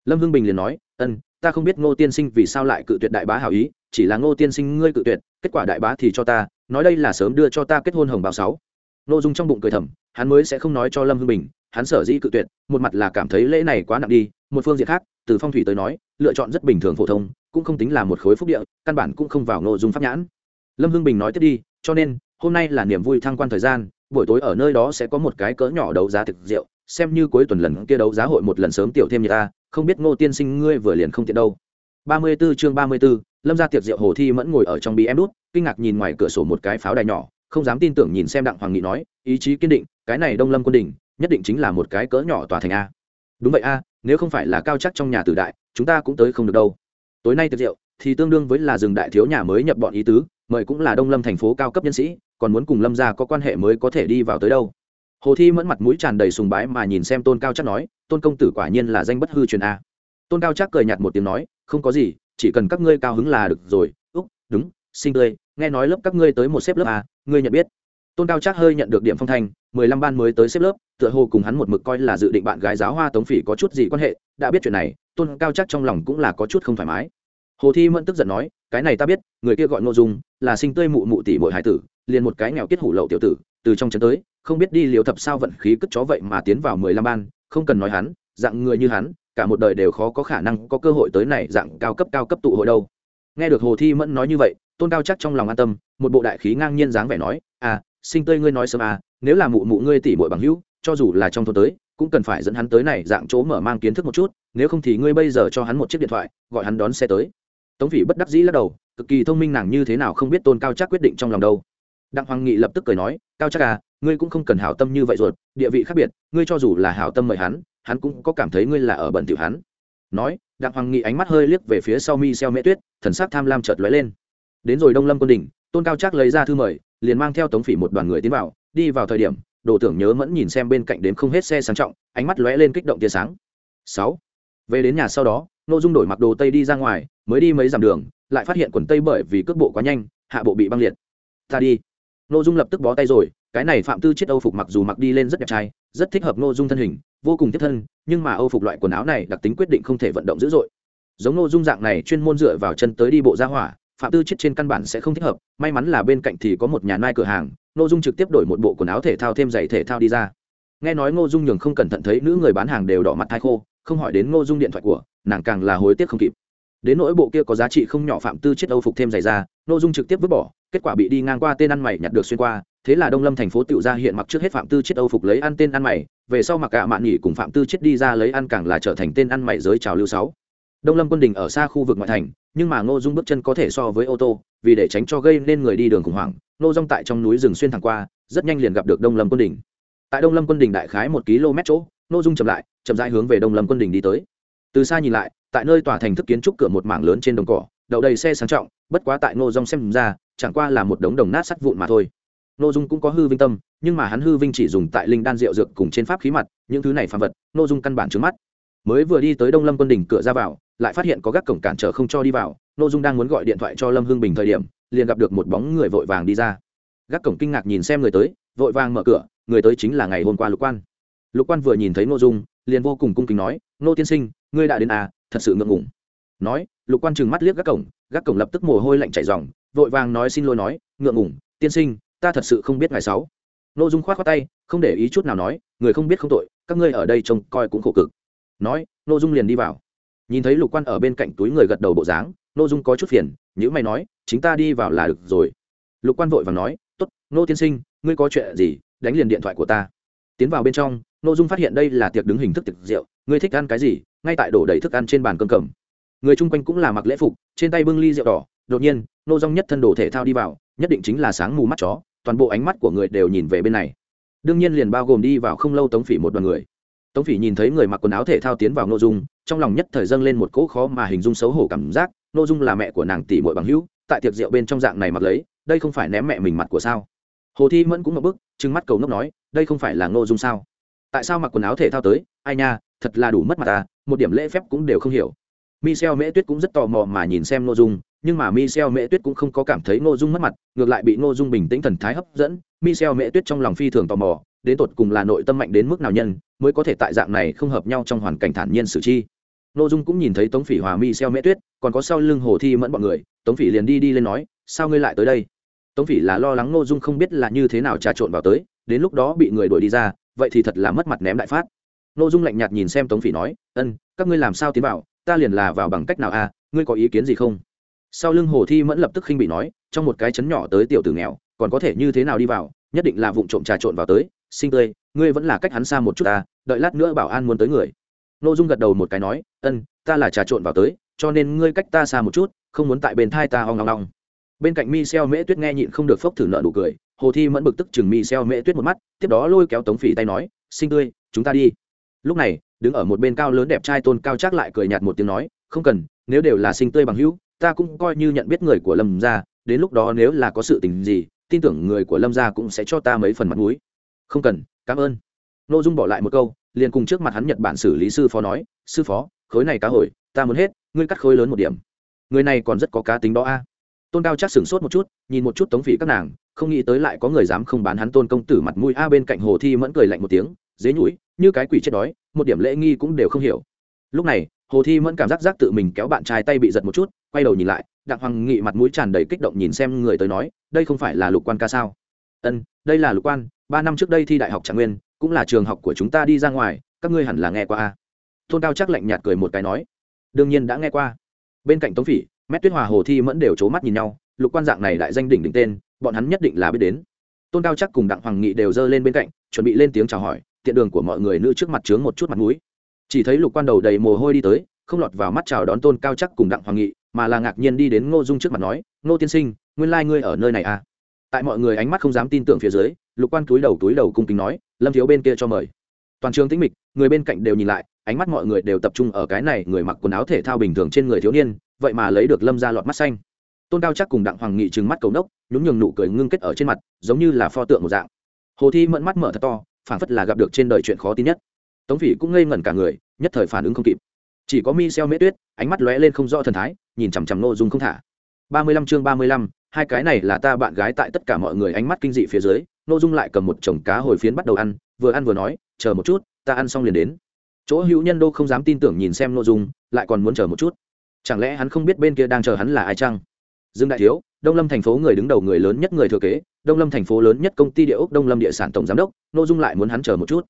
Lâm hưng bình liền nói, ân, ta không biết ngô tiên sinh vì sao lại cự tuyệt đại bá hảo ý, chỉ là ngô tiên sinh ngươi cự tuyệt, kết quả đại bá thì cho ta, nói đây là sớm đưa cho ta kết hôn hồng báo sáu. Ngô dung trong bụng cười thầm, hắn mới sẽ không nói cho lâm hưng bình hắn sở dĩ cự tuyệt một mặt là cảm thấy lễ này quá nặng đi một phương diện khác từ phong thủy tới nói lựa chọn rất bình thường phổ thông cũng không tính là một khối phúc địa căn bản cũng không vào nội dung pháp nhãn. Lâm hưng bình nói tiếp đi cho nên hôm nay là niềm vui thăng quan thời gian buổi tối ở nơi đó sẽ có một cái cỡ nhỏ đấu giá thực rượu xem như cuối tuần lần kia đấu giá hội một lần sớm tiểu thêm như ta không biết ngô tiên sinh ngươi vừa liền không tiện đâu. Ba mươi 34 chương ba mươi 34, lâm ra tiệc rượu hồ thi mẫn ngồi ở trong bí em đút kinh ngạc nhìn ngoài cửa sổ một cái pháo đài nhỏ không dám tin tưởng nhìn xem đặng hoàng nghị nói ý chí kiên định cái này đông lâm quân đỉnh nhất định chính là một cái cỡ nhỏ tòa thành a. Đúng vậy a, nếu không phải là cao chắc trong nhà tử đại, chúng ta cũng tới không được đâu. Tối nay tiệc rượu thì tương đương với là rừng đại thiếu nhà mới nhập bọn ý tứ, mời cũng là đông lâm thành phố cao cấp nhân sĩ, còn muốn cùng lâm gia có quan hệ mới có thể đi vào tới đâu. Hồ thi mẫn mặt mũi tràn đầy sùng bái mà nhìn xem tôn cao chắc nói, tôn công tử quả nhiên là danh bất hư truyền a. Tôn cao chắc cười nhạt một tiếng nói, không có gì, chỉ cần các ngươi cao hứng là được rồi. Úc, đúng sinh tươi nghe nói lớp các ngươi tới một xếp lớp a, ngươi nhận biết tôn cao chắc hơi nhận được điểm phong thanh, mười lăm ban mới tới xếp lớp, tựa hồ cùng hắn một mực coi là dự định bạn gái giáo hoa tống phỉ có chút gì quan hệ, đã biết chuyện này, tôn cao chắc trong lòng cũng là có chút không thoải mái. Hồ thi mẫn tức giận nói, cái này ta biết, người kia gọi ngô dung, là sinh tươi mụ mụ tỷ bội hải tử, liền một cái nghèo kết hủ lậu tiểu tử, từ trong trấn tới, không biết đi liều thập sao vận khí cất chó vậy mà tiến vào mười lăm ban, không cần nói hắn, dạng người như hắn, cả một đời đều khó có khả năng có cơ hội tới này dạng cao cấp cao cấp tụ hội đâu. Nghe được hồ thi mẫn nói như vậy, tôn cao chắc trong lòng an tâm, một bộ đại khí ngang nhiên dáng vẻ nói à sinh tươi ngươi nói sớm à nếu là mụ mụ ngươi tỷ mội bằng hữu, cho dù là trong thôn tới, cũng cần phải dẫn hắn tới này dạng chỗ mở mang kiến thức một chút, nếu không thì ngươi bây giờ cho hắn một chiếc điện thoại, gọi hắn đón xe tới. Tống phỉ bất đắc dĩ lắc đầu, cực kỳ thông minh nàng như thế nào không biết tôn cao chắc quyết định trong lòng đâu. Đặng hoàng nghị lập tức cười nói, cao chắc à ngươi cũng không cần hảo tâm như vậy ruột, địa vị khác biệt, ngươi cho dù là hảo tâm mời hắn hắn cũng có cảm thấy ngươi là ở bận tiểu hắn. Nói, đặng hoàng nghị ánh mắt hơi liếc về phía sau mi xeo mễ tuyết, thần sắc tham lam chợt lóe lên. Đến rồi đông lâm quân đỉnh tôn cao chắc lấy ra thư mời, liền mang theo tống phỉ một đoàn người tiến vào, đi vào thời điểm, đồ tưởng nhớ mẫn nhìn xem bên cạnh đến không hết xe sang trọng, ánh mắt lóe lên kích động tia sáng. Sáu. Về đến nhà sau đó nội dung đổi mặc đồ tây đi ra ngoài, mới đi mấy dặm đường, lại phát hiện quần tây bởi vì cước bộ quá nhanh, hạ bộ bị băng liệt. Ta đi. Nội dung lập tức bó tay rồi, cái này phạm tư chiết âu phục mặc dù mặc đi lên rất đẹp trai, rất thích hợp nội dung thân hình, vô cùng tiếp thân, nhưng mà âu phục loại quần áo này đặc tính quyết định không thể vận động dữ dội. Giống nội dung dạng này chuyên môn dựa vào chân tới đi bộ ra hỏa phạm tư chiết trên căn bản sẽ không thích hợp, may mắn là bên cạnh thì có một nhà nai cửa hàng nội dung trực tiếp đổi một bộ quần áo thể thao thêm giày thể thao đi ra. Nghe nói ngô dung nhường không cẩn thận thấy nữ người bán hàng đều đỏ mặt thai khô, không hỏi đến ngô dung điện thoại của, nàng càng là hối tiếc không kịp. Đến nỗi bộ kia có giá trị không nhỏ phạm tư chết âu phục thêm giày ra nội dung trực tiếp vứt bỏ, kết quả bị đi ngang qua tên ăn mày nhặt được xuyên qua, thế là đông lâm thành phố tự ra hiện mặc trước hết phạm tư chết âu phục lấy ăn tên ăn mày, về sau mặc cả mạn nghỉ cùng phạm tư chết đi ra lấy ăn càng là trở thành tên ăn mày giới trào lưu sáu. Đông lâm quân đình ở xa khu vực ngoại thành nhưng mà ngô dung bước chân có thể so với ô tô, vì để tránh cho gây nên người đi đường khủng hoảng, ngô dung tại trong núi rừng xuyên thẳng qua, rất nhanh liền gặp được đông lâm quân đình tại đông lâm quân đình đại khái một km chỗ, ngô dung chậm lại, chậm rãi hướng về đông lâm quân đình đi tới. Từ xa nhìn lại, tại nơi tòa thành thức kiến trúc cửa một mảng lớn trên đồng cỏ, đậu đầy xe sang trọng, bất quá tại ngô dung xem ra, chẳng qua là một đống đồng nát sắt vụn mà thôi. Ngô dung cũng có hư vinh tâm, nhưng mà hắn hư vinh chỉ dùng tại linh đan rượu dược cùng trên pháp khí mặt, những thứ này phàm vật, ngô dung căn bản trước mắt mới vừa đi tới đông lâm quân đỉnh cửa ra vào, lại phát hiện có gác cổng cản trở không cho đi vào nội dung đang muốn gọi điện thoại cho lâm hương bình thời điểm, liền gặp được một bóng người vội vàng đi ra. Gác cổng kinh ngạc nhìn xem người tới, vội vàng mở cửa, người tới chính là ngày hôm qua lục quan. Lục quan vừa nhìn thấy nội dung, liền vô cùng cung kính nói, Nô tiên sinh, ngươi đã đến à thật sự ngượng ngùng. Nói, lục quan trừng mắt liếc gác cổng gác cổng lập tức mồ hôi lạnh chảy dòng vội vàng nói xin lỗi nói, ngượng ngùng, tiên sinh, ta thật sự không biết ngày sáu. Nội dung khoát khoát tay, không để ý chút nào nói, người không biết không tội, các ngươi ở đây trông coi cũng khổ cực nói nội dung liền đi vào. Nhìn thấy lục quan ở bên cạnh túi người gật đầu bộ dáng nội dung có chút phiền nhữ mày nói, chính ta đi vào là được rồi. Lục quan vội và nói, tốt, nô tiên sinh, ngươi có chuyện gì, đánh liền điện thoại của ta. Tiến vào bên trong nội dung phát hiện đây là tiệc đứng hình thức tiệc rượu, ngươi thích ăn cái gì? Ngay tại đổ đầy thức ăn trên bàn cơm cầm. Người chung quanh cũng là mặc lễ phục, trên tay bưng ly rượu đỏ, đột nhiên, nô dong nhất thân đồ thể thao đi vào, nhất định chính là sáng mù mắt chó, toàn bộ ánh mắt của người đều nhìn về bên này. Đương nhiên liền bao gồm đi vào không lâu tống phỉ một đoàn người tống phỉ nhìn thấy người mặc quần áo thể thao tiến vào nội dung trong lòng nhất thời dâng lên một cỗ khó mà hình dung xấu hổ cảm giác nội dung là mẹ của nàng tỷ muội bằng hữu tại tiệc rượu bên trong dạng này mặc lấy đây không phải ném mẹ mình mặt của sao? Hồ thi mẫn cũng một bức trừng mắt cầu nốc nói đây không phải là nội dung sao? Tại sao mặc quần áo thể thao tới? Ai nha thật là đủ mất mặt ta một điểm lễ phép cũng đều không hiểu. Michel Mễ Tuyết cũng rất tò mò mà nhìn xem Ngô Dung, nhưng mà Michel Mễ Tuyết cũng không có cảm thấy Ngô Dung mất mặt, ngược lại bị Ngô Dung bình tĩnh thần thái hấp dẫn. Michel Mễ Tuyết trong lòng phi thường tò mò, đến tột cùng là nội tâm mạnh đến mức nào nhân, mới có thể tại dạng này không hợp nhau trong hoàn cảnh thản nhiên xử chi. nội dung cũng nhìn thấy tống phỉ hòa mi xeo mễ tuyết còn có sau lưng hồ thi mẫn bọn người tống phỉ liền đi đi lên nói sao ngươi lại tới đây? Tống phỉ là lo lắng nội dung không biết là như thế nào trà trộn vào tới đến lúc đó bị người đuổi đi ra vậy thì thật là mất mặt ném đại phát. Nội dung lạnh nhạt nhìn xem tống phỉ nói ân các ngươi làm sao tiến vào? Ta liền là vào bằng cách nào a à, ngươi có ý kiến gì không? Sau lưng hồ thi mẫn lập tức khinh bị nói trong một cái chấn nhỏ tới tiểu tử nghèo còn có thể như thế nào đi vào? Nhất định là vụ trộm trà trộn vào tới, sinh tươi, ngươi vẫn là cách hắn xa một chút ta, đợi lát nữa bảo an muốn tới người. N ô dung gật đầu một cái nói, ân, ta là trà trộn vào tới, cho nên ngươi cách ta xa một chút, không muốn tại bên thai ta hoang long ngong bên cạnh mi xeo mễ tuyết nghe nhịn không được phốc thử nợ nụ cười, hồ thi mẫn bực tức chừng mi xeo mễ tuyết một mắt, tiếp đó lôi kéo tống phỉ tay nói, sinh tươi, chúng ta đi. Lúc này, đứng ở một bên cao lớn đẹp trai tôn cao trác lại cười nhạt một tiếng nói, không cần, nếu đều là sinh tươi bằng hữu, ta cũng coi như nhận biết người của lâm gia, đến lúc đó nếu là có sự tình gì tin tưởng người của lâm gia cũng sẽ cho ta mấy phần mặt mũi. Không cần, cảm ơn. Nội dung bỏ lại một câu, liền cùng trước mặt hắn nhật bản xử lý sư phó nói, sư phó, khối này cá hồi, ta muốn hết, ngươi cắt khối lớn một điểm. Người này còn rất có cá tính đó a. Tôn cao chắc sửng sốt một chút, nhìn một chút tống phỉ các nàng, không nghĩ tới lại có người dám không bán hắn tôn công tử mặt mũi. A bên cạnh hồ thi mẫn cười lạnh một tiếng, dế nhũi như cái quỷ chết đói, một điểm lễ nghi cũng đều không hiểu. Lúc này, hồ thi mẫn cảm giác giác tự mình kéo bạn trai tay bị giật một chút, quay đầu nhìn lại đặng hoàng nghị mặt mũi tràn đầy kích động nhìn xem người tới nói, đây không phải là lục quan ca sao? Ân, đây là lục quan, ba năm trước đây thi đại học trạng nguyên, cũng là trường học của chúng ta đi ra ngoài, các ngươi hẳn là nghe qua a. Tôn cao chắc lạnh nhạt cười một cái nói, đương nhiên đã nghe qua. Bên cạnh tống phỉ, mét tuyết hòa, hồ thi mẫn đều c mắt nhìn nhau, lục quan dạng này đại danh đỉnh đỉnh tên, bọn hắn nhất định là biết đến. Tôn cao chắc cùng đặng hoàng nghị đều giơ lên bên cạnh, chuẩn bị lên tiếng chào hỏi, tiện đường của mọi người nữ trước mặt trướng một chút mặt mũi. Chỉ thấy lục quan đầu đầy mồ hôi đi tới, không lọt vào mắt chào đón tôn cao chắc cùng đặng hoàng nghị mà là ngạc nhiên đi đến ngô dung trước mặt nói, ngô tiên sinh, nguyên lai、like、ngươi ở nơi này à? Tại mọi người ánh mắt không dám tin tưởng phía dưới, lục quan túi đầu túi đầu cung kính nói, lâm thiếu bên kia cho mời. Toàn trường tĩnh mịch, người bên cạnh đều nhìn lại, ánh mắt mọi người đều tập trung ở cái này người mặc quần áo thể thao bình thường trên người thiếu niên, vậy mà lấy được lâm ra lọt mắt xanh. Tôn cao chắc cùng đặng hoàng nghị trừng mắt cầu nốc, nhún nhường nụ cười ngưng kết ở trên mặt, giống như là pho tượng một dạng. Hồ thi mẫn mắt mở thật to phản phất là gặp được trên đời chuyện khó tin nhất. Tống phỉ cũng ngây ngẩn cả người, nhất thời phản ứng không kịp chỉ có mi xeo mễ tuyết, ánh mắt lóe lên không rõ thần thái, nhìn chằm chằm nội dung không thả. Ba mươi lăm chương ba mươi lăm, hai cái này là ta bạn gái tại tất cả mọi người ánh mắt kinh dị phía dưới nội dung lại cầm một chồng cá hồi phiến bắt đầu ăn, vừa ăn vừa nói, chờ một chút, ta ăn xong liền đến. Chỗ hữu nhân đô không dám tin tưởng nhìn xem nội dung, lại còn muốn chờ một chút. Chẳng lẽ hắn không biết bên kia đang chờ hắn là ai chăng? Dương đại thiếu, đông lâm thành phố người đứng đầu người lớn nhất người thừa kế, đông lâm thành phố lớn nhất công ty địa ốc, đông lâm địa sản tổng giám đốc nội dung lại muốn hắn chờ một chút.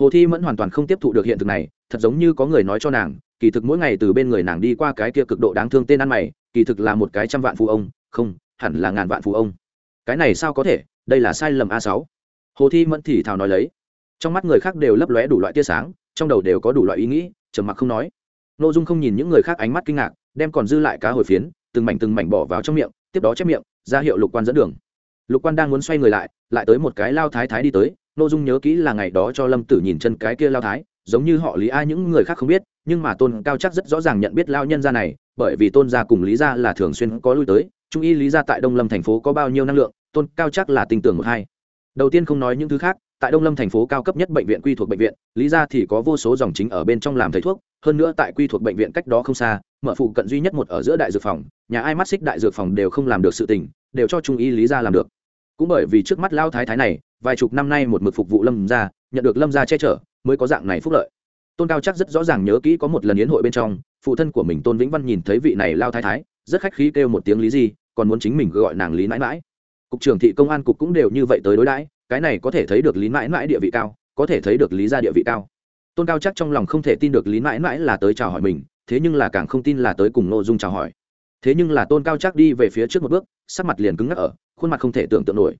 Hồ thi mẫn hoàn toàn không tiếp thụ được hiện thực này, thật giống như có người nói cho nàng kỳ thực mỗi ngày từ bên người nàng đi qua cái kia cực độ đáng thương tên ăn mày, kỳ thực là một cái trăm vạn phụ ông, không, hẳn là ngàn vạn phụ ông. Cái này sao có thể? Đây là sai lầm a sáu. Hồ thi mẫn thì thào nói lấy. Trong mắt người khác đều lấp lóe đủ loại tia sáng, trong đầu đều có đủ loại ý nghĩ, trầm mặc không nói. Nội dung không nhìn những người khác ánh mắt kinh ngạc, đem còn dư lại cá hồi phiến, từng mảnh từng mảnh bỏ vào trong miệng, tiếp đó chép miệng, ra hiệu lục quan dẫn đường. Lục quan đang muốn xoay người lại lại tới một cái lao thái thái đi tới nội dung nhớ kỹ là ngày đó cho lâm tử nhìn chân cái kia lao thái giống như họ lý ai những người khác không biết, nhưng mà tôn cao chắc rất rõ ràng nhận biết lao nhân gia này, bởi vì tôn gia cùng lý gia là thường xuyên có lui tới, trung y lý gia tại đông lâm thành phố có bao nhiêu năng lượng, tôn cao chắc là tin tưởng một hai. Đầu tiên không nói những thứ khác, tại đông lâm thành phố cao cấp nhất bệnh viện quy thuộc bệnh viện, lý gia thì có vô số dòng chính ở bên trong làm thầy thuốc, hơn nữa tại quy thuộc bệnh viện cách đó không xa, mở phụ cận duy nhất một ở giữa đại dược phòng, nhà ai mắt xích đại dược phòng đều không làm được sự tình, đều cho trung y lý gia làm được. Cũng bởi vì trước mắt lao thái thái này, vài chục năm nay một mực phục vụ lâm gia, nhận được lâm gia che chở mới có dạng này phúc lợi. Tôn cao chắc rất rõ ràng nhớ kỹ có một lần yến hội bên trong phụ thân của mình tôn vĩnh văn nhìn thấy vị này lao thái thái rất khách khí kêu một tiếng lý gì còn muốn chính mình gọi nàng lý mãi mãi. Cục trưởng thị công an cục cũng đều như vậy tới đối đãi cái này có thể thấy được lý mãi mãi địa vị cao có thể thấy được lý gia địa vị cao. Tôn cao chắc trong lòng không thể tin được lý mãi mãi là tới chào hỏi mình thế nhưng là càng không tin là tới cùng nội dung chào hỏi. Thế nhưng là tôn cao chắc đi về phía trước một bước sắc mặt liền cứng ngắc ở khuôn mặt không thể tưởng tượng nổi.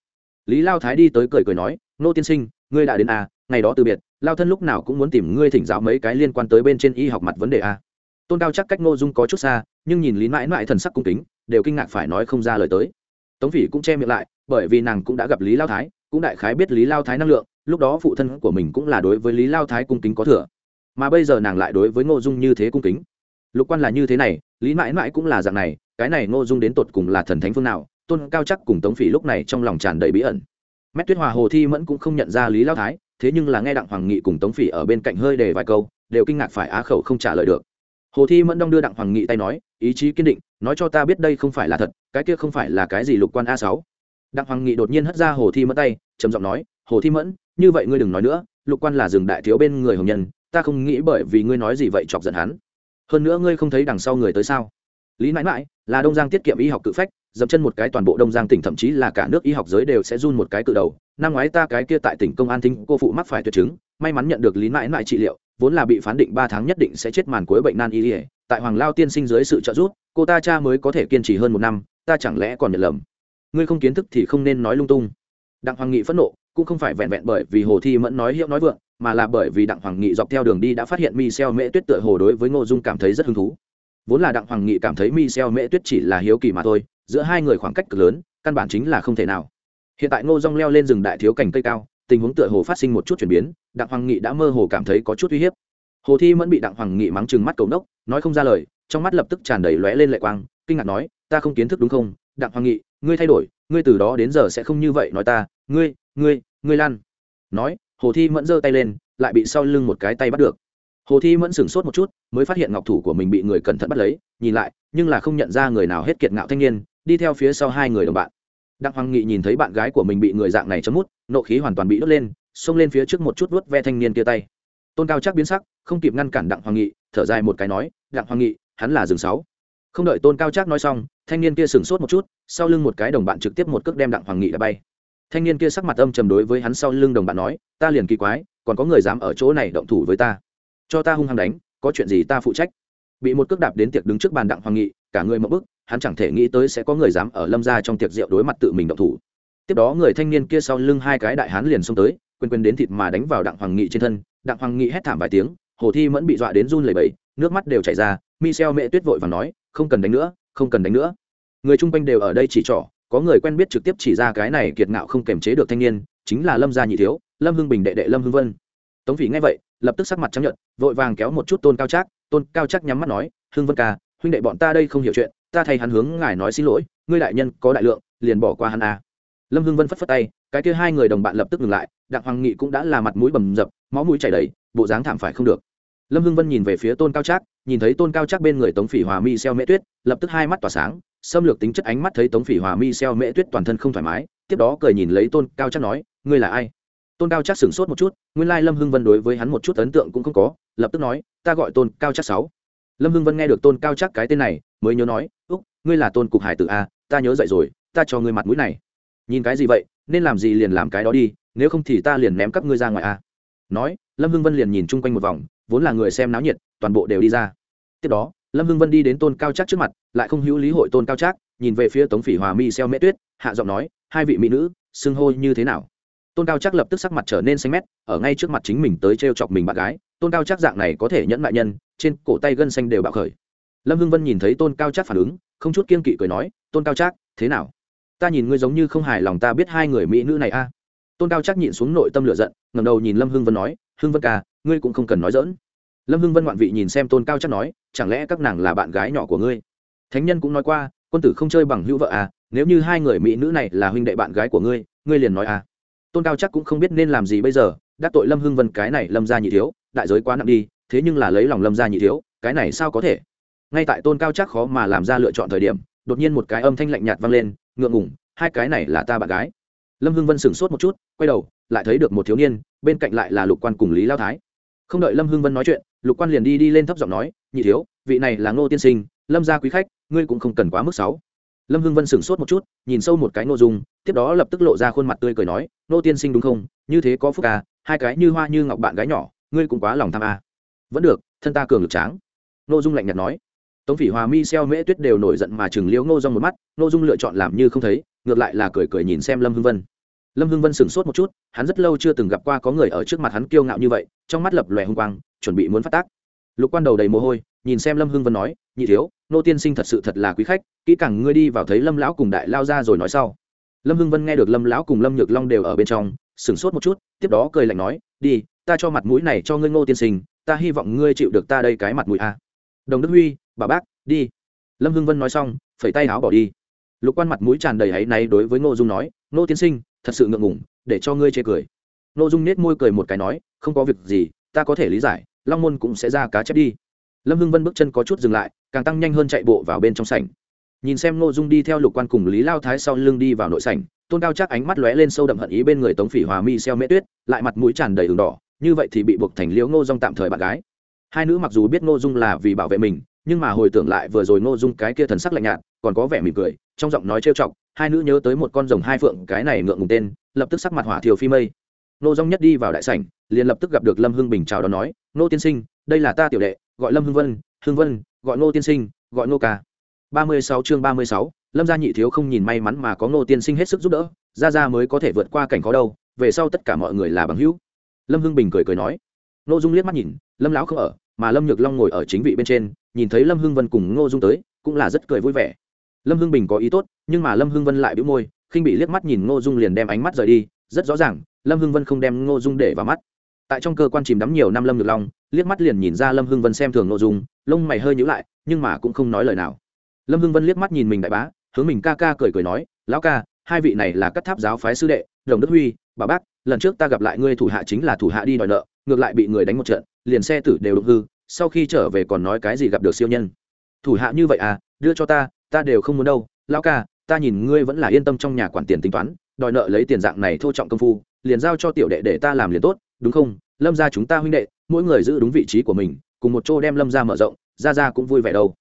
Lý lao thái đi tới cười cười nói nô tiên sinh ngươi đã đến à, ngày đó từ biệt lao thân lúc nào cũng muốn tìm ngươi thỉnh giáo mấy cái liên quan tới bên trên y học mặt vấn đề a. Tôn cao chắc cách ngô dung có chút xa, nhưng nhìn lý mãi mãi thần sắc cung kính, đều kinh ngạc phải nói không ra lời tới. Tống phỉ cũng che miệng lại, bởi vì nàng cũng đã gặp lý lao thái, cũng đại khái biết lý lao thái năng lượng, lúc đó phụ thân của mình cũng là đối với lý lao thái cung kính có thừa. Mà bây giờ nàng lại đối với ngô dung như thế cung kính. Lục quan là như thế này, lý mãi mãi cũng là dạng này, cái này ngô dung đến tột cùng là thần thánh phương nào, tôn cao chắc cùng tống phỉ lúc này trong lòng tràn đầy bí ẩn. Mét tuyết hòa hồ thi mẫn cũng không nhận ra lý lao thái thế nhưng là nghe đặng hoàng nghị cùng tống phỉ ở bên cạnh hơi đề vài câu, đều kinh ngạc phải á khẩu không trả lời được. Hồ thi mẫn đong đưa đặng hoàng nghị tay nói, ý chí kiên định, nói cho ta biết đây không phải là thật, cái kia không phải là cái gì lục quan a sáu. Đặng hoàng nghị đột nhiên hất ra hồ thi mẫn tay, trầm giọng nói, hồ thi mẫn, như vậy ngươi đừng nói nữa, lục quan là rừng đại thiếu bên người hồng nhân, ta không nghĩ bởi vì ngươi nói gì vậy chọc giận hắn. Hơn nữa ngươi không thấy đằng sau người tới sao? Lý mãi mãi, là đông giang tiết kiệm y học cự phách dậm chân một cái toàn bộ đông giang tỉnh, thậm chí là cả nước y học giới đều sẽ run một cái cự đầu. Năm ngoái ta cái kia tại tỉnh công an thính cô phụ mắc phải tuyệt chứng, may mắn nhận được lý mãi mãi trị liệu, vốn là bị phán định ba tháng nhất định sẽ chết màn cuối bệnh nan y ỉa tại hoàng lao tiên sinh dưới sự trợ giúp, cô ta cha mới có thể kiên trì hơn một năm, ta chẳng lẽ còn nhận lầm? Ngươi không kiến thức thì không nên nói lung tung. Đặng hoàng nghị phẫn nộ, cũng không phải vẹn vẹn bởi vì hồ thi mẫn nói hiệu nói vượng, mà là bởi vì đặng hoàng nghị dọc theo đường đi đã phát hiện mi xeo mễ tuyết tựa hồ đối với ngô dung cảm thấy rất hứng thú vốn là đặng hoàng nghị cảm thấy mi xeo mễ tuyết chỉ là hiếu kỳ mà thôi, giữa hai người khoảng cách cực lớn, căn bản chính là không thể nào. Hiện tại ngô dung leo lên rừng đại thiếu cành cây cao, tình huống tựa hồ phát sinh một chút chuyển biến, đặng hoàng nghị đã mơ hồ cảm thấy có chút uy hiếp. Hồ thi mẫn bị đặng hoàng nghị mắng chừng mắt cầu nốc, nói không ra lời, trong mắt lập tức tràn đầy lóe lên lệ quang, kinh ngạc nói, ta không kiến thức đúng không? Đặng hoàng nghị, ngươi thay đổi, ngươi từ đó đến giờ sẽ không như vậy nói ta, ngươi ngươi ngươi lan. Nói, hồ thi mẫn giơ tay lên, lại bị sau lưng một cái tay bắt được hồ thi mẫn sửng sốt một chút, mới phát hiện ngọc thủ của mình bị người cẩn thận bắt lấy, nhìn lại, nhưng là không nhận ra người nào hết kiệt ngạo thanh niên, đi theo phía sau hai người đồng bạn. Đặng hoàng nghị nhìn thấy bạn gái của mình bị người dạng này chấm mút, nộ khí hoàn toàn bị đốt lên, xông lên phía trước một chút vuốt ve thanh niên kia tay. Tôn cao chắc biến sắc, không kịp ngăn cản đặng hoàng nghị, thở dài một cái nói, đặng hoàng nghị, hắn là rừng sáu. Không đợi tôn cao chắc nói xong, thanh niên kia sửng sốt một chút, sau lưng một cái đồng bạn trực tiếp một cước đem đặng hoàng nghị đã bay. Thanh niên kia sắc mặt âm trầm đối với hắn sau lưng đồng bạn nói, ta liền kỳ quái, còn có người dám ở chỗ này động thủ với ta cho ta hung hăng đánh, có chuyện gì ta phụ trách? Bị một cước đạp đến tiệc đứng trước bàn đặng hoàng nghị, cả người mậu bức, hắn chẳng thể nghĩ tới sẽ có người dám ở lâm ra trong tiệc rượu đối mặt tự mình động thủ. Tiếp đó người thanh niên kia sau lưng hai cái đại hán liền xông tới, quên quên đến thịt mà đánh vào đặng hoàng nghị trên thân. Đặng hoàng nghị hét thảm vài tiếng, hồ thi mẫn bị dọa đến run lẩy bẩy, nước mắt đều chảy ra. Michel mẹ tuyết vội và nói, không cần đánh nữa, không cần đánh nữa. Người chung quanh đều ở đây chỉ trỏ, có người quen biết trực tiếp chỉ ra cái này kiệt ngạo không kềm chế được thanh niên, chính là lâm gia nhị thiếu, lâm hưng bình đệ đệ lâm hưng vân. Tống phỉ nghe vậy lập tức sắc mặt chấp nhận vội vàng kéo một chút tôn cao trác. Tôn cao trác nhắm mắt nói, hưng vân ca, huynh đệ bọn ta đây không hiểu chuyện, ta thay hắn hướng ngài nói xin lỗi, ngươi đại nhân có đại lượng, liền bỏ qua hắn a à. lâm hưng vân phất phất tay, cái kia hai người đồng bạn lập tức ngừng lại, đặng hoàng nghị cũng đã là mặt mũi bầm dập, máu mũi chảy đầy, bộ dáng thảm phải không được. Lâm hưng vân nhìn về phía tôn cao trác, nhìn thấy tôn cao trác bên người tống phỉ hòa mi xeo mễ tuyết, lập tức hai mắt tỏa sáng, xâm lược tính chất ánh mắt thấy tống phỉ hòa mi xeo mễ tuyết toàn thân không thoải mái, tiếp đó cười nhìn lấy tôn cao trác nói, ngươi là ai? Tôn cao trác sửng sốt một chút, nguyên lai lâm hưng vân đối với hắn một chút ấn tượng cũng không có, lập tức nói, ta gọi tôn cao trác sáu. Lâm hưng vân nghe được tôn cao trác cái tên này, mới nhớ nói, úc, ngươi là tôn cục hải tử a, ta nhớ dậy rồi, ta cho ngươi mặt mũi này. Nhìn cái gì vậy, nên làm gì liền làm cái đó đi, nếu không thì ta liền ném các ngươi ra ngoài a. Nói, lâm hưng vân liền nhìn chung quanh một vòng, vốn là người xem náo nhiệt, toàn bộ đều đi ra. Tiếp đó, lâm hưng vân đi đến tôn cao trác trước mặt, lại không hữu lý hội tôn cao trác nhìn về phía tống phỉ hòa mi xeo mễ tuyết, hạ giọng nói, hai vị mỹ nữ, xưng hô như thế nào? Tôn cao trác lập tức sắc mặt trở nên xanh mét, ở ngay trước mặt chính mình tới t r e o chọc mình bạn gái, tôn cao trác dạng này có thể nhẫn mại nhân, trên cổ tay gân xanh đều bạo khởi. Lâm hưng vân nhìn thấy tôn cao trác phản ứng, không chút kiên kỵ cười nói, tôn cao trác thế nào? Ta nhìn ngươi giống như không hài lòng ta biết hai người mỹ nữ này a. Tôn cao trác nhịn xuống nội tâm lửa giận ngầm đầu nhìn lâm hưng vân nói, hưng vân ca, ngươi cũng không cần nói dỡn lâm hưng vân ngoạn vị nhìn xem tôn cao chắc nói, chẳng lẽ các nàng là bạn gái nhỏ của ngươi? Thánh nhân cũng nói qua, quân tử không chơi bằng hữu vợ à nếu như hai người mỹ nữ này là huynh đệ bạn gái của ngươi ngươi liền nói à tôn cao chắc cũng không biết nên làm gì bây giờ, đắc tội lâm hưng vân, cái này lâm ra nhị thiếu, đại giới quá nặng đi, thế nhưng là lấy lòng lâm ra nhị thiếu, cái này sao có thể? Ngay tại tôn cao chắc khó mà làm ra lựa chọn thời điểm, đột nhiên một cái âm thanh lạnh nhạt vang lên, ngượng ngủng hai cái này là ta bạn gái. Lâm hưng vân sửng sốt một chút, quay đầu, lại thấy được một thiếu niên, bên cạnh lại là lục quan cùng lý lao thái. Không đợi lâm hưng vân nói chuyện, lục quan liền đi đi lên thấp giọng nói, nhị thiếu, vị này là ngô tiên sinh, lâm gia quý khách, ngươi cũng không cần quá mức sáu lâm hưng vân sửng sốt một chút, nhìn sâu một cái n ô dung, tiếp đó lập tức lộ ra khuôn mặt tươi cười nói Nô tiên sinh đúng không? Như thế có phúc à hai cái như hoa như ngọc bạn gái nhỏ, ngươi cũng quá lòng tham à. vẫn được, thân ta cường lực tráng. N ô dung lạnh nhạt nói. Tống phỉ hòa, mi xeo, mễ tuyết đều nổi giận mà chừng liếu ngô dong một mắt n ô dung lựa chọn làm như không thấy, ngược lại là cười cười nhìn xem lâm hưng vân. Lâm hưng vân sửng sốt một chút, hắn rất lâu chưa từng gặp qua có người ở trước mặt hắn kiêu ngạo như vậy, trong mắt lập lòe hung quang, chuẩn bị muốn phát tác. Lục quan đầu đầy mồ hôi, nhìn xem lâm hưng vân nói, nhị thiếu nô tiên sinh thật sự thật là quý khách kỹ càng ngươi đi vào thấy lâm lão cùng đại lao ra rồi nói sau. Lâm hưng vân nghe được lâm lão cùng lâm nhược long đều ở bên trong, sửng sốt một chút, tiếp đó cười lạnh nói, đi, ta cho mặt mũi này cho ngươi ngô tiên sinh, ta hy vọng ngươi chịu được ta đây cái mặt mũi a. Đồng đức huy, bà bác, đi. Lâm hưng vân nói xong, phẩy tay áo bỏ đi. Lục quan mặt mũi tràn đầy áy náy đối với ngô dung nói, ngô tiên sinh, thật sự ngượng ngùng, để cho ngươi chê cười. Ngô dung nết môi cười một cái nói, không có việc gì, ta có thể lý giải, long môn cũng sẽ ra cá chép đi. Lâm hưng vân bước chân có chút dừng lại, càng tăng nhanh hơn chạy bộ vào bên trong sảnh nhìn xem n dung đi theo lục quan cùng lý lao thái sau lưng đi vào nội sảnh, tôn cao chắc ánh mắt lóe lên sâu đậm hận ý bên người tống phỉ hòa mi xeo mễ tuyết, lại mặt mũi tràn đầy đường đỏ, như vậy thì bị buộc thành liễu ngô Dung tạm thời bạn gái. Hai nữ mặc dù biết ngô dung là vì bảo vệ mình, nhưng mà hồi tưởng lại vừa rồi ngô dung cái kia thần sắc lạnh nhạt, còn có vẻ mỉm cười, trong giọng nói trêu chọc, hai nữ nhớ tới một con rồng hai phượng, cái này ngượng ngùng tên, lập tức sắc mặt hỏa thiều phi mây. Ngô dung nhất đi vào đại sảnh, liền lập tức gặp được lâm hưng bình chào đón nói, ngô tiên sinh, đây là ta tiểu đệ, gọi lâm hưng vân hưng vân, gọi ngô tiên sinh, gọi ngô ca ba mươi sáu chương ba mươi sáu, lâm gia nhị thiếu không nhìn may mắn mà có ngô tiên sinh hết sức giúp đỡ, gia gia mới có thể vượt qua cảnh khó đâu, về sau tất cả mọi người là bằng hữu. Lâm hưng bình cười cười nói. Ngô dung liếc mắt nhìn, lâm lão không ở, mà lâm nhược long ngồi ở chính vị bên trên, nhìn thấy lâm hưng vân cùng ngô dung tới, cũng là rất cười vui vẻ. Lâm hưng bình có ý tốt, nhưng mà lâm hưng vân lại bĩu môi, khinh bị liếc mắt nhìn ngô dung liền đem ánh mắt rời đi, rất rõ ràng, lâm hưng vân không đem ngô dung để vào mắt. Tại trong cơ quan chìm đắm nhiều năm lâm nhược long, liếc mắt liền nhìn ra lâm hưng vân xem thường ngô dung, lông mày hơi nhíu lại, nhưng mà cũng không nói lời nào lâm hưng vân liếc mắt nhìn mình đại bá, hướng mình ca ca cười cười nói, lão ca, hai vị này là các tháp giáo phái sư đệ, đồng đức huy, bà bác, lần trước ta gặp lại ngươi thủ hạ chính là thủ hạ đi đòi nợ, ngược lại bị người đánh một trận, liền xe tử đều đụng hư, sau khi trở về còn nói cái gì gặp được siêu nhân. Thủ hạ như vậy à đưa cho ta ta đều không muốn đâu, lão ca, ta nhìn ngươi vẫn là yên tâm trong nhà quản tiền tính toán, đòi nợ lấy tiền dạng này thô trọng công phu, liền giao cho tiểu đệ để ta làm liền tốt, đúng không? Lâm ra chúng ta huynh đệ, mỗi người giữ đúng vị trí của mình, cùng một chỗ đem lâm ra mở rộng ra ra cũng vui vẻ đâu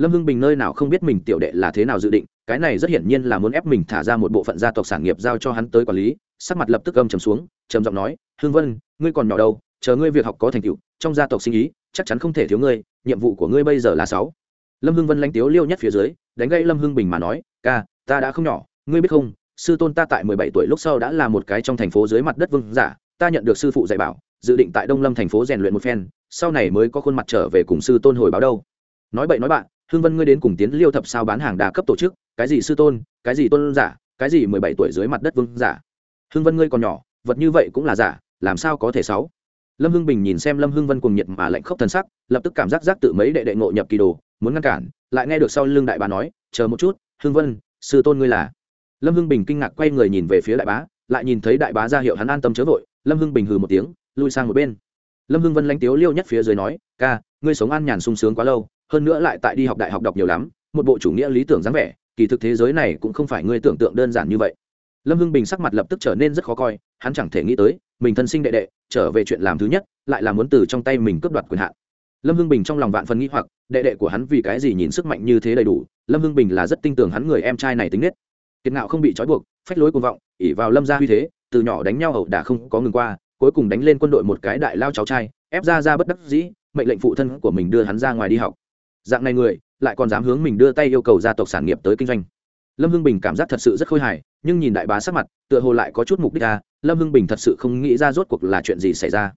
lâm hưng bình nơi nào không biết mình tiểu đệ là thế nào dự định, cái này rất hiển nhiên là muốn ép mình thả ra một bộ phận gia tộc sản nghiệp giao cho hắn tới quản lý. Sắc mặt lập tức âm trầm xuống, trầm giọng nói hương vân, ngươi còn nhỏ đâu, chờ ngươi việc học có thành tựu, trong gia tộc sinh ý, chắc chắn không thể thiếu ngươi, nhiệm vụ của ngươi bây giờ là sáu. Lâm hưng vân lanh tiếu liêu nhất phía dưới, đánh gãy lâm hưng bình mà nói, ca, ta đã không nhỏ, ngươi biết không, sư tôn ta tại mười bảy tuổi lúc sau đã là một cái trong thành phố dưới mặt đất vương giả, ta nhận được sư phụ dạy bảo, dự định tại đông lâm thành phố rèn luyện một phen, sau này mới có khuôn mặt trở về cùng sư tôn hồi báo đâu. Nói bậy nói bạn hương vân ngươi đến cùng tiến liêu thập sao bán hàng đa cấp tổ chức, cái gì sư tôn, cái gì tôn giả, cái gì mười bảy tuổi dưới mặt đất vương giả. Hương vân ngươi còn nhỏ, vật như vậy cũng là giả, làm sao có thể sáu? Lâm hưng bình nhìn xem lâm hưng vân cùng nhiệt mà lạnh khốc thân sắc, lập tức cảm giác giác tự mấy đệ đệ ngộ nhập kỳ đồ, muốn ngăn cản, lại nghe được sau lưng đại bá nói, chờ một chút, hưng vân, sư tôn ngươi là. Lâm hưng bình kinh ngạc quay người nhìn về phía đại bá, lại nhìn thấy đại bá ra hiệu hắn an tâm chớ vội, lâm hưng bình hừ một tiếng, lui sang một bên. Lâm hưng vân lánh tiếu liêu nhất phía dưới nói, ca, ngươi sống an nhàn sung sướng quá lâu hơn nữa lại tại đi học đại học đọc nhiều lắm, một bộ chủ nghĩa lý tưởng dáng vẻ, kỳ thực thế giới này cũng không phải ngươi tưởng tượng đơn giản như vậy. Lâm hưng bình sắc mặt lập tức trở nên rất khó coi, hắn chẳng thể nghĩ tới, mình thân sinh đệ đệ, trở về chuyện làm thứ nhất, lại là muốn từ trong tay mình cướp đoạt quyền hạn. Lâm hưng bình trong lòng vạn phần nghĩ hoặc, đệ đệ của hắn vì cái gì nhìn sức mạnh như thế đầy đủ, lâm hưng bình là rất tin tưởng hắn người em trai này tính nết. Kiệt ngạo không bị trói buộc, phách lối cuồng vọng ỉ vào lâm gia uy thế, từ nhỏ đánh nhau ẩu đả không có ngừng qua, cuối cùng đánh lên quân đội một cái đại lao cháu trai, ép ra ra bất đắc dĩ, mệnh lệnh phụ thân của mình đưa hắn ra ngoài đi học dạng này người, lại còn dám hướng mình đưa tay yêu cầu gia tộc sản nghiệp tới kinh doanh. Lâm hưng bình cảm giác thật sự rất khôi hài, nhưng nhìn đại bá sắc mặt, tựa hồ lại có chút mục đích ra lâm hưng bình thật sự không nghĩ ra rốt cuộc là chuyện gì xảy ra.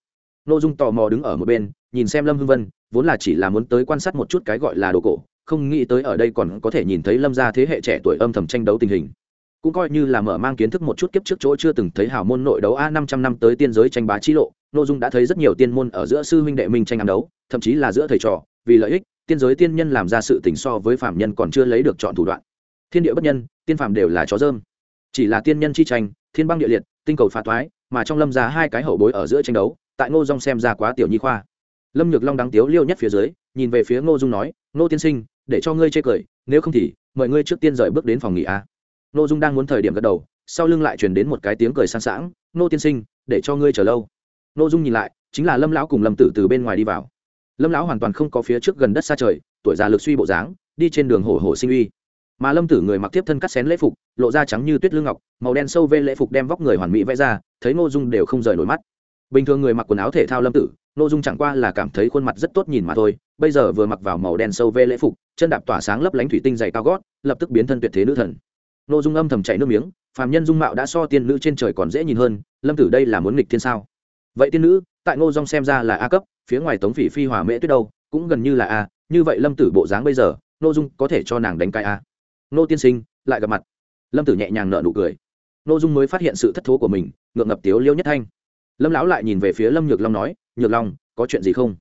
N ô dung tò mò đứng ở một bên, nhìn xem lâm hưng vân, vốn là chỉ là muốn tới quan sát một chút cái gọi là đồ cổ, không nghĩ tới ở đây còn có thể nhìn thấy lâm gia thế hệ trẻ tuổi âm thầm tranh đấu tình hình. Cũng coi như là mở mang kiến thức một chút kiếp trước chỗ chưa từng thấy hào môn nội đấu a năm trăm năm tới tiên giới tranh bá chi lộ n ô dung đã thấy rất nhiều tiên môn ở giữa sư huynh đệ minh tranh ám đấu, thậm chí là giữa thầy trò, vì lợi ích tiên giới tiên nhân làm ra sự tình so với phạm nhân còn chưa lấy được chọn thủ đoạn. Thiên địa bất nhân, tiên phạm đều là chó dơm. Chỉ là tiên nhân chi tranh, thiên băng địa liệt, tinh cầu phá thoái mà trong lâm ra hai cái hậu bối ở giữa tranh đấu, tại ngô dung xem ra quá tiểu nhi khoa. Lâm nhược long đáng tiếu liêu nhất phía dưới, nhìn về phía ngô dung nói, ngô tiên sinh, để cho ngươi chê cười, nếu không thì, mời ngươi trước tiên rời bước đến phòng nghỉ a. Ngô dung đang muốn thời điểm gật đầu, sau lưng lại truyền đến một cái tiếng cười sang sảng, ngô tiên sinh, để cho ngươi chờ lâu. Ngô dung nhìn lại, chính là lâm lão cùng lâm tử từ bên ngoài đi vào lâm lão hoàn toàn không có phía trước gần đất xa trời, tuổi già lực suy bộ dáng, đi trên đường hổ hổ sinh uy. Mà lâm tử người mặc tiếp thân cắt xén lễ phục, lộ ra trắng như tuyết lương ngọc, màu đen sâu vê lễ phục đem vóc người hoàn mỹ vẽ ra, thấy ngô dung đều không rời nổi mắt. Bình thường người mặc quần áo thể thao lâm tử, ngô dung chẳng qua là cảm thấy khuôn mặt rất tốt nhìn mà thôi, bây giờ vừa mặc vào màu đen sâu vê lễ phục, chân đạp tỏa sáng lấp lánh thủy tinh dày cao gót, lập tức biến thân tuyệt thế nữ thần. Ngô dung âm thầm chảy nước miếng, phàm nhân dung mạo đã so tiên nữ trên trời còn dễ nhìn hơn, lâm tử đây là muốn nghịch thiên sao? Vậy tiên nữ tại ngô dung xem ra là a cấp, phía ngoài tống phỉ phi hòa mễ tuyết đâu, cũng gần như là a, như vậy lâm tử bộ dáng bây giờ, ngô dung có thể cho nàng đánh cái a. Ngô tiên sinh, lại gặp mặt. Lâm tử nhẹ nhàng nợ nụ cười. Ngô dung mới phát hiện sự thất thố của mình, ngượng ngập tiếu liêu nhất thanh. Lâm lão lại nhìn về phía lâm nhược long nói, nhược long, có chuyện gì không?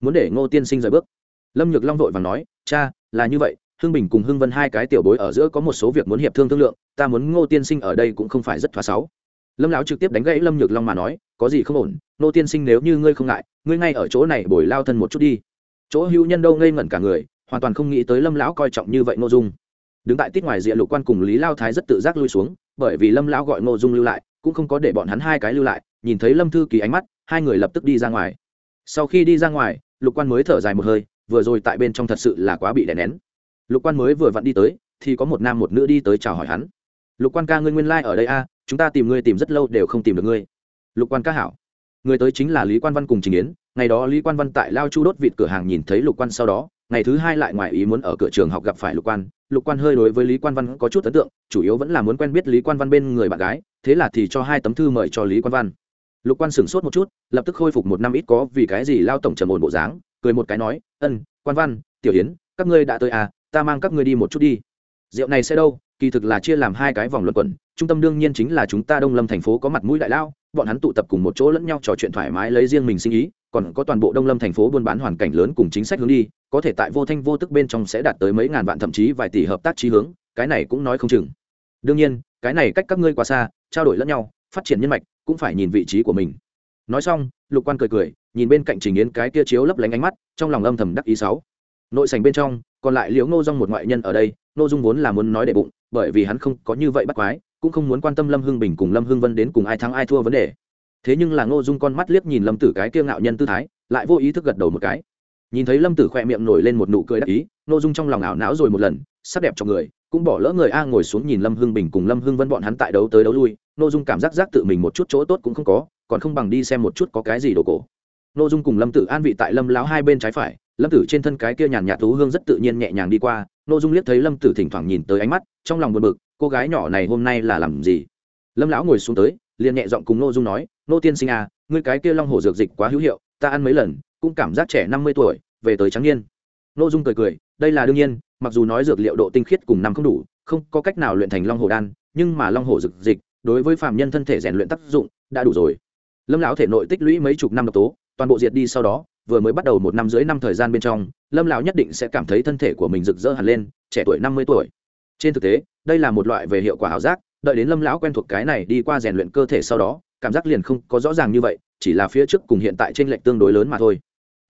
Muốn để ngô tiên sinh rời bước. Lâm nhược long vội và nói, cha, là như vậy, hưng bình cùng hưng vân hai cái tiểu bối ở giữa có một số việc muốn hiệp thương thương lượng, ta muốn ngô tiên sinh ở đây cũng không phải rất thoá sáu lâm lão trực tiếp đánh gãy lâm nhược long mà nói, có gì không ổn? Nô tiên sinh nếu như ngươi không ngại, ngươi ngay ở chỗ này bồi lao thân một chút đi. Chỗ hữu nhân đâu ngây ngẩn cả người, hoàn toàn không nghĩ tới lâm lão coi trọng như vậy nội dung. Đứng tại tít ngoài rìa lục quan cùng lý lao thái rất tự giác lui xuống, bởi vì lâm lão gọi nội dung lưu lại, cũng không có để bọn hắn hai cái lưu lại, nhìn thấy lâm thư kỳ ánh mắt, hai người lập tức đi ra ngoài. Sau khi đi ra ngoài, lục quan mới thở dài một hơi, vừa rồi tại bên trong thật sự là quá bị đè nén. Lục quan mới vừa vặn đi tới, thì có một nam một nữ đi tới chào hỏi hắn. Lục quan ca, ngươi nguyên lai、like、ở đây a chúng ta tìm ngươi tìm rất lâu đều không tìm được ngươi. Lục quan ca hảo. Người tới chính là lý quan văn cùng trình yến. Ngày đó lý quan văn tại lao chu đốt vịt cửa hàng nhìn thấy lục quan sau đó ngày thứ hai lại ngoài ý muốn ở cửa trường học gặp phải lục quan. Lục quan hơi đối với lý quan văn có chút ấn tượng chủ yếu vẫn là muốn quen biết lý quan văn bên người bạn gái thế là thì cho hai tấm thư mời cho lý quan văn. Lục quan sửng sốt một chút lập tức khôi phục một năm ít có vì cái gì lao tổng trầm ổn bộ dáng cười một cái nói ân quan văn tiểu yến, các ngươi đã tới à ta mang các ngươi đi một chút đi. Rượu này sẽ đâu? Kỳ thực là chia làm hai cái vòng luận quẩn, trung tâm đương nhiên chính là chúng ta đông lâm thành phố có mặt mũi đại lao, bọn hắn tụ tập cùng một chỗ lẫn nhau trò chuyện thoải mái lấy riêng mình sinh ý, còn có toàn bộ đông lâm thành phố buôn bán hoàn cảnh lớn cùng chính sách hướng đi, có thể tại vô thanh vô tức bên trong sẽ đạt tới mấy ngàn vạn thậm chí vài tỷ hợp tác trí hướng, cái này cũng nói không chừng. Đương nhiên, cái này cách các ngươi quá xa, trao đổi lẫn nhau, phát triển nhân mạch, cũng phải nhìn vị trí của mình. Nói xong, lục quan cười cười, nhìn bên cạnh trình yến cái kia chiếu lấp lánh ánh mắt, trong lòng âm thầm đắc ý sáu. Nội sành bên trong, còn lại liễu ngô rong một ngoại nhân ở đây ngô dung vốn là muốn nói để bụng, bởi vì hắn không có như vậy bắt quái, cũng không muốn quan tâm lâm hưng bình cùng lâm hưng vân đến cùng ai thắng ai thua vấn đề. Thế nhưng là ngô dung con mắt liếc nhìn lâm tử cái kia ngạo nhân tư thái, lại vô ý thức gật đầu một cái. Nhìn thấy lâm tử khoe miệng nổi lên một nụ cười đắc ý, ngô dung trong lòng ảo não rồi một lần, sắc đẹp cho người, cũng bỏ lỡ người a ngồi xuống nhìn lâm hưng bình cùng lâm hưng vân bọn hắn tại đấu tới đấu lui, ngô dung cảm giác giác tự mình một chút chỗ tốt cũng không có, còn không bằng đi xem một chút có cái gì đồ cổ. Ngô dung cùng lâm tử an vị tại lâm láo hai bên trái phải, lâm tử trên thân cái kia nhàn nhạt thú hương rất tự nhiên nhẹ nhàng đi qua Nô dung liếc thấy lâm tử thỉnh thoảng nhìn tới ánh mắt, trong lòng buồn bực, cô gái nhỏ này hôm nay là làm gì? Lâm lão ngồi xuống tới, liền nhẹ giọng cùng Nô dung nói nô tiên sinh à ngươi cái kia long hồ dược dịch quá hữu hiệu, ta ăn mấy lần, cũng cảm giác trẻ năm mươi tuổi, về tới trắng niên. Nô dung cười cười, đây là đương nhiên, mặc dù nói dược liệu độ tinh khiết cùng năm không đủ, không có cách nào luyện thành long hồ đan, nhưng mà long hồ dược dịch, đối với phạm nhân thân thể rèn luyện tác dụng, đã đủ rồi. Lâm lão thể nội tích lũy mấy chục năm độc tố, toàn bộ diệt đi sau đó, vừa mới bắt đầu một năm dưới năm thời gian bên trong lâm lão nhất định sẽ cảm thấy thân thể của mình rực rỡ hẳn lên, trẻ tuổi năm mươi tuổi. Trên thực tế, đây là một loại về hiệu quả ảo giác, đợi đến lâm lão quen thuộc cái này đi qua rèn luyện cơ thể sau đó, cảm giác liền không có rõ ràng như vậy, chỉ là phía trước cùng hiện tại t r ê n lệch tương đối lớn mà thôi.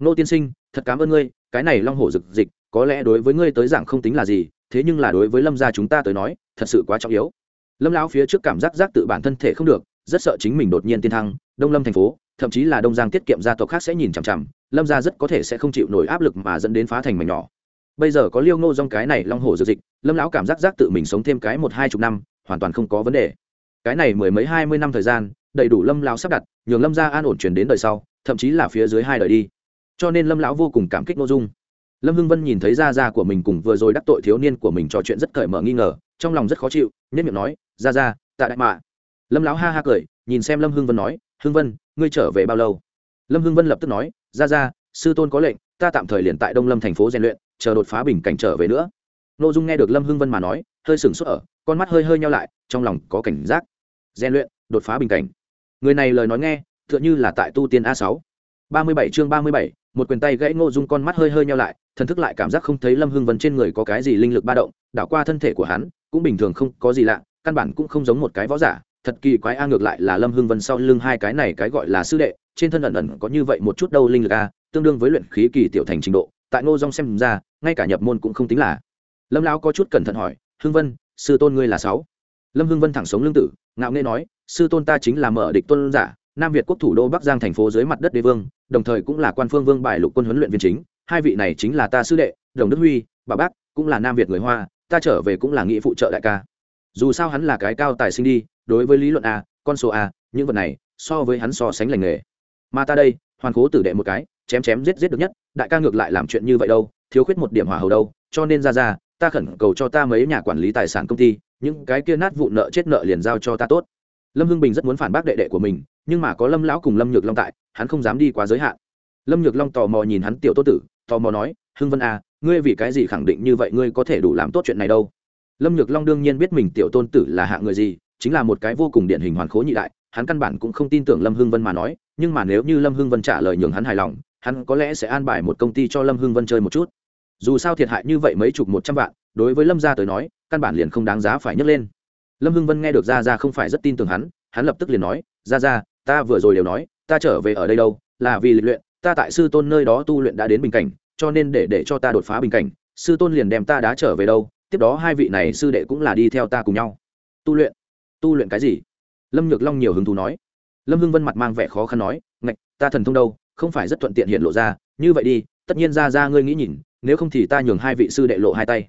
Nô tiên sinh, thật cảm ơn ngươi, cái này long hổ rực dịch có lẽ đối với ngươi tới dạng không tính là gì, thế nhưng là đối với lâm gia chúng ta tới nói, thật sự quá trọng yếu. Lâm lão phía trước cảm giác giác tự bản thân thể không được, rất sợ chính mình đột nhiên tiên thăng, đông lâm thành phố, thậm chí là đông giang tiết kiệm gia tộc khác sẽ nhìn chằm chằm lâm gia rất có thể sẽ không chịu nổi áp lực mà dẫn đến phá thành mảnh nhỏ. Bây giờ có liêu ngô dong cái này long hổ dược dịch, lâm lão cảm giác giác tự mình sống thêm cái một hai chục năm, hoàn toàn không có vấn đề. Cái này mười mấy hai mươi năm thời gian, đầy đủ lâm lão sắp đặt, nhường lâm gia an ổn chuyển đến đời sau, thậm chí là phía dưới hai đời đi. Cho nên lâm lão vô cùng cảm kích n ô dung. Lâm hưng vân nhìn thấy gia gia của mình cùng vừa rồi đắc tội thiếu niên của mình trò chuyện rất cởi mở nghi ngờ, trong lòng rất khó chịu nhất miệng nói, gia gia, tạ đại mạ. Lâm lão ha ha cười, nhìn xem lâm hưng vân nói, hưng vân, ngươi trở về bao lâu? Lâm hưng vân lập tức nói gia gia sư tôn có lệnh, ta tạm thời liền tại đông lâm thành phố rèn luyện, chờ đột phá bình cảnh trở về nữa. Nội dung nghe được lâm hưng vân mà nói, hơi sửng sốt ở, con mắt hơi hơi nhau lại, trong lòng có cảnh giác. Rèn luyện, đột phá bình cảnh. Người này lời nói nghe, tựa như là tại tu tiên a sáu. Ba mươi bảy chương ba mươi bảy, một quyền tay gãy ngô dung con mắt hơi hơi nhau lại, thần thức lại cảm giác không thấy lâm hưng vân trên người có cái gì linh lực ba động, đảo qua thân thể của hắn, cũng bình thường không có gì lạ, căn bản cũng không giống một cái võ giả thật kỳ quái a, ngược lại là lâm hưng vân sau lưng hai cái này cái gọi là sư đệ, trên thân ẩn ẩn có như vậy một chút đâu linh lực a, tương đương với luyện khí kỳ tiểu thành trình độ, tại ngô dong xem ra, ngay cả nhập môn cũng không tính là. Lâm lão có chút cẩn thận hỏi, hưng vân, sư tôn ngươi là sáu? Lâm hưng vân thẳng sống lương tử, ngạo nghê nói, sư tôn ta chính là mở địch tôn giả, nam việt quốc thủ đô bắc giang thành phố dưới mặt đất đế vương, đồng thời cũng là quan phương vương bài lục quân huấn luyện viên chính, hai vị này chính là ta sư đệ, đồng đức huy, bà bác, cũng là nam việt người hoa, ta trở về cũng là nghị phụ trợ đại ca dù sao hắn là cái cao tài sinh đi, đối với lý luận a, con số a, những vật này, so với hắn so sánh lành nghề. Mà ta đây, hoàn cố tử đệ một cái, chém chém giết giết được nhất, đại ca ngược lại làm chuyện như vậy đâu, thiếu khuyết một điểm hỏa hầu đâu, cho nên ra ra, ta khẩn cầu cho ta mấy nhà quản lý tài sản công ty, những cái kia nát vụ nợ chết nợ liền giao cho ta tốt. Lâm hưng bình rất muốn phản bác đệ đệ của mình, nhưng mà có lâm lão cùng lâm nhược long tại, hắn không dám đi quá giới hạn. Lâm nhược long tò mò nhìn hắn tiểu tô tử, tò mò nói, hưng vân à ngươi vì cái gì khẳng định như vậy, ngươi có thể đủ làm tốt chuyện này đâu? Lâm nhược long đương nhiên biết mình tiểu tôn tử là hạ người gì, chính là một cái vô cùng điển hình hoàn khố nhị đại, hắn căn bản cũng không tin tưởng lâm hưng vân mà nói, nhưng mà nếu như lâm hưng vân trả lời nhường hắn hài lòng, hắn có lẽ sẽ an bài một công ty cho lâm hưng vân chơi một chút. Dù sao thiệt hại như vậy mấy chục một trăm vạn, đối với lâm gia tới nói, căn bản liền không đáng giá phải nhấc lên. Lâm hưng vân nghe được ra ra không phải rất tin tưởng hắn hắn lập tức liền nói ra ra ta vừa rồi đều nói, ta trở về ở đây đâu, là vì lịch luyện, ta tại sư tôn nơi đó tu luyện đã đến bình cảnh, cho nên để để cho ta đột phá bình cảnh, sư tôn liền đem ta đá trở về đâu tiếp đó hai vị này sư đệ cũng là đi theo ta cùng nhau. Tu luyện. Tu luyện cái gì? Lâm nhược long nhiều hứng thú nói. Lâm hưng vân mặt mang vẻ khó khăn nói, ngạch, ta thần thông đâu? Không phải rất thuận tiện hiện lộ ra. Như vậy đi, tất nhiên ra ra ngươi nghĩ nhìn, nếu không thì ta nhường hai vị sư đệ lộ hai tay.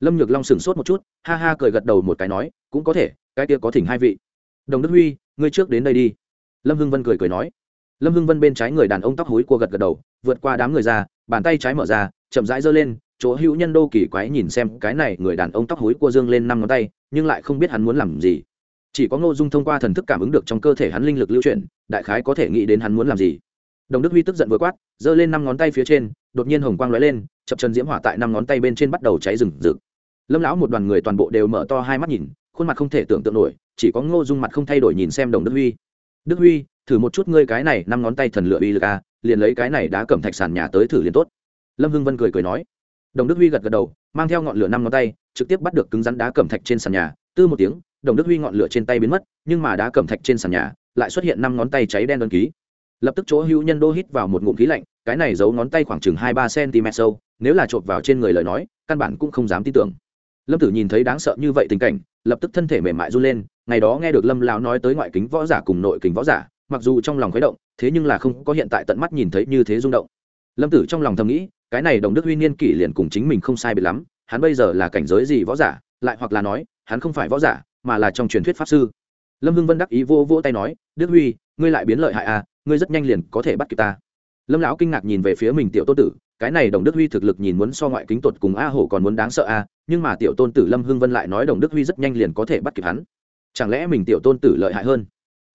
Lâm nhược long sửng sốt một chút, ha ha cười gật đầu một cái nói, cũng có thể, cái kia có thỉnh hai vị. Đồng đức huy, ngươi trước đến đây đi. Lâm hưng vân cười cười nói. Lâm hưng vân bên trái người đàn ông tóc hối cua gật gật đầu, vượt qua đám người ra, bàn tay trái mở ra, chậm rãi giơ lên chỗ hữu nhân đô kỳ quái nhìn xem cái này người đàn ông tóc hối cua dương lên năm ngón tay, nhưng lại không biết hắn muốn làm gì. Chỉ có ngô dung thông qua thần thức cảm ứng được trong cơ thể hắn linh lực lưu chuyển, đại khái có thể nghĩ đến hắn muốn làm gì. Đồng đức huy tức giận vừa quát, giơ lên năm ngón tay phía trên, đột nhiên hồng quang lóe lên, chập chân diễm hỏa tại năm ngón tay bên trên bắt đầu cháy rừng rực. Lâm lão một đoàn người toàn bộ đều mở to hai mắt nhìn, khuôn mặt không thể tưởng tượng nổi, chỉ có ngô dung mặt không thay đổi nhìn xem đồng đức huy. Đức huy, thử một chút ngươi cái này năm ngón tay thần lựa uy lực a, liền lấy cái này đá cẩm thạch sàn nhà tới thử liền tốt. Lâm hưng vân cười cười nói đồng đức huy gật gật đầu, mang theo ngọn lửa năm ngón tay, trực tiếp bắt được cứng rắn đá cẩm thạch trên sàn nhà. Tư một tiếng, đồng đức huy ngọn lửa trên tay biến mất, nhưng mà đá cẩm thạch trên sàn nhà lại xuất hiện năm ngón tay cháy đen đơn ký. Lập tức chỗ hữu nhân đô hít vào một ngụm khí lạnh, cái này giấu ngón tay khoảng chừng hai ba cm sâu, nếu là chộp vào trên người lời nói, căn bản cũng không dám tin tưởng. Lâm tử nhìn thấy đáng sợ như vậy tình cảnh, lập tức thân thể mềm mại run lên, ngày đó nghe được lâm lão nói tới ngoại kính võ giả cùng nội kính võ giả, mặc dù trong lòng khuấy động, thế nhưng là không có hiện tại tận mắt nhìn thấy như thế rung động. Lâm tử trong lòng thầm nghĩ cái này đồng đức huy niên kỷ liền cùng chính mình không sai biệt lắm, hắn bây giờ là cảnh giới gì võ giả, lại hoặc là nói, hắn không phải võ giả, mà là trong truyền thuyết pháp sư. Lâm hưng vân đắc ý vô vô tay nói, đức huy, ngươi lại biến lợi hại à ngươi rất nhanh liền có thể bắt kịp ta. Lâm lão kinh ngạc nhìn về phía mình tiểu tô tử, cái này đồng đức huy thực lực nhìn muốn so ngoại kính tuột cùng a hổ còn muốn đáng sợ a nhưng mà tiểu tôn tử lâm hưng vân lại nói đồng đức huy rất nhanh liền có thể bắt kịp hắn. Chẳng lẽ mình tiểu tôn tử lợi hại hơn?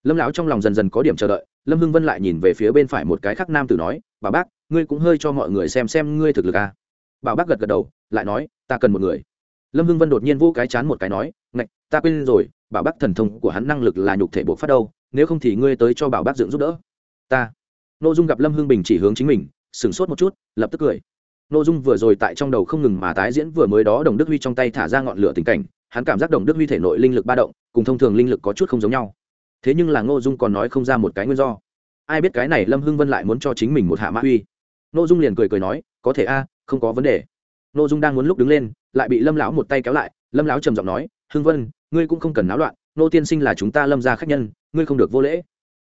Lâm lão trong lòng dần dần có điểm chờ đợi, lâm hưng vân lại nhìn về phía bên phải một cái khác nam tử nói, bà bác, ngươi cũng hơi cho mọi người xem xem ngươi thực lực à? Bà bác gật gật đầu, lại nói, ta cần một người. Lâm hưng vân đột nhiên vô cái chán một cái nói, ngạch, ta quên rồi bảo bác thần thông của hắn năng lực là nhục thể buộc phát đâu, nếu không thì ngươi tới cho bảo bác dựng giúp đỡ. Ta. N ô dung gặp lâm hưng bình chỉ hướng chính mình, sửng sốt một chút, lập tức cười. N ô dung vừa rồi tại trong đầu không ngừng mà tái diễn, vừa mới đó đồng đức huy trong tay thả ra ngọn lửa tình cảnh, hắn cảm giác đồng đức huy thể nội linh lực ba động, cùng thông thường linh lực có chút không giống nhau thế nhưng là ngô dung còn nói không ra một cái nguyên do. Ai biết cái này lâm hưng vân lại muốn cho chính mình một hạ mã uy. Ngô dung liền cười cười nói, có thể a, không có vấn đề. Ngô dung đang muốn lúc đứng lên, lại bị lâm lão một tay kéo lại, lâm lão trầm giọng nói, hưng vân, ngươi cũng không cần náo loạn nô tiên sinh là chúng ta lâm ra khách nhân, ngươi không được vô lễ.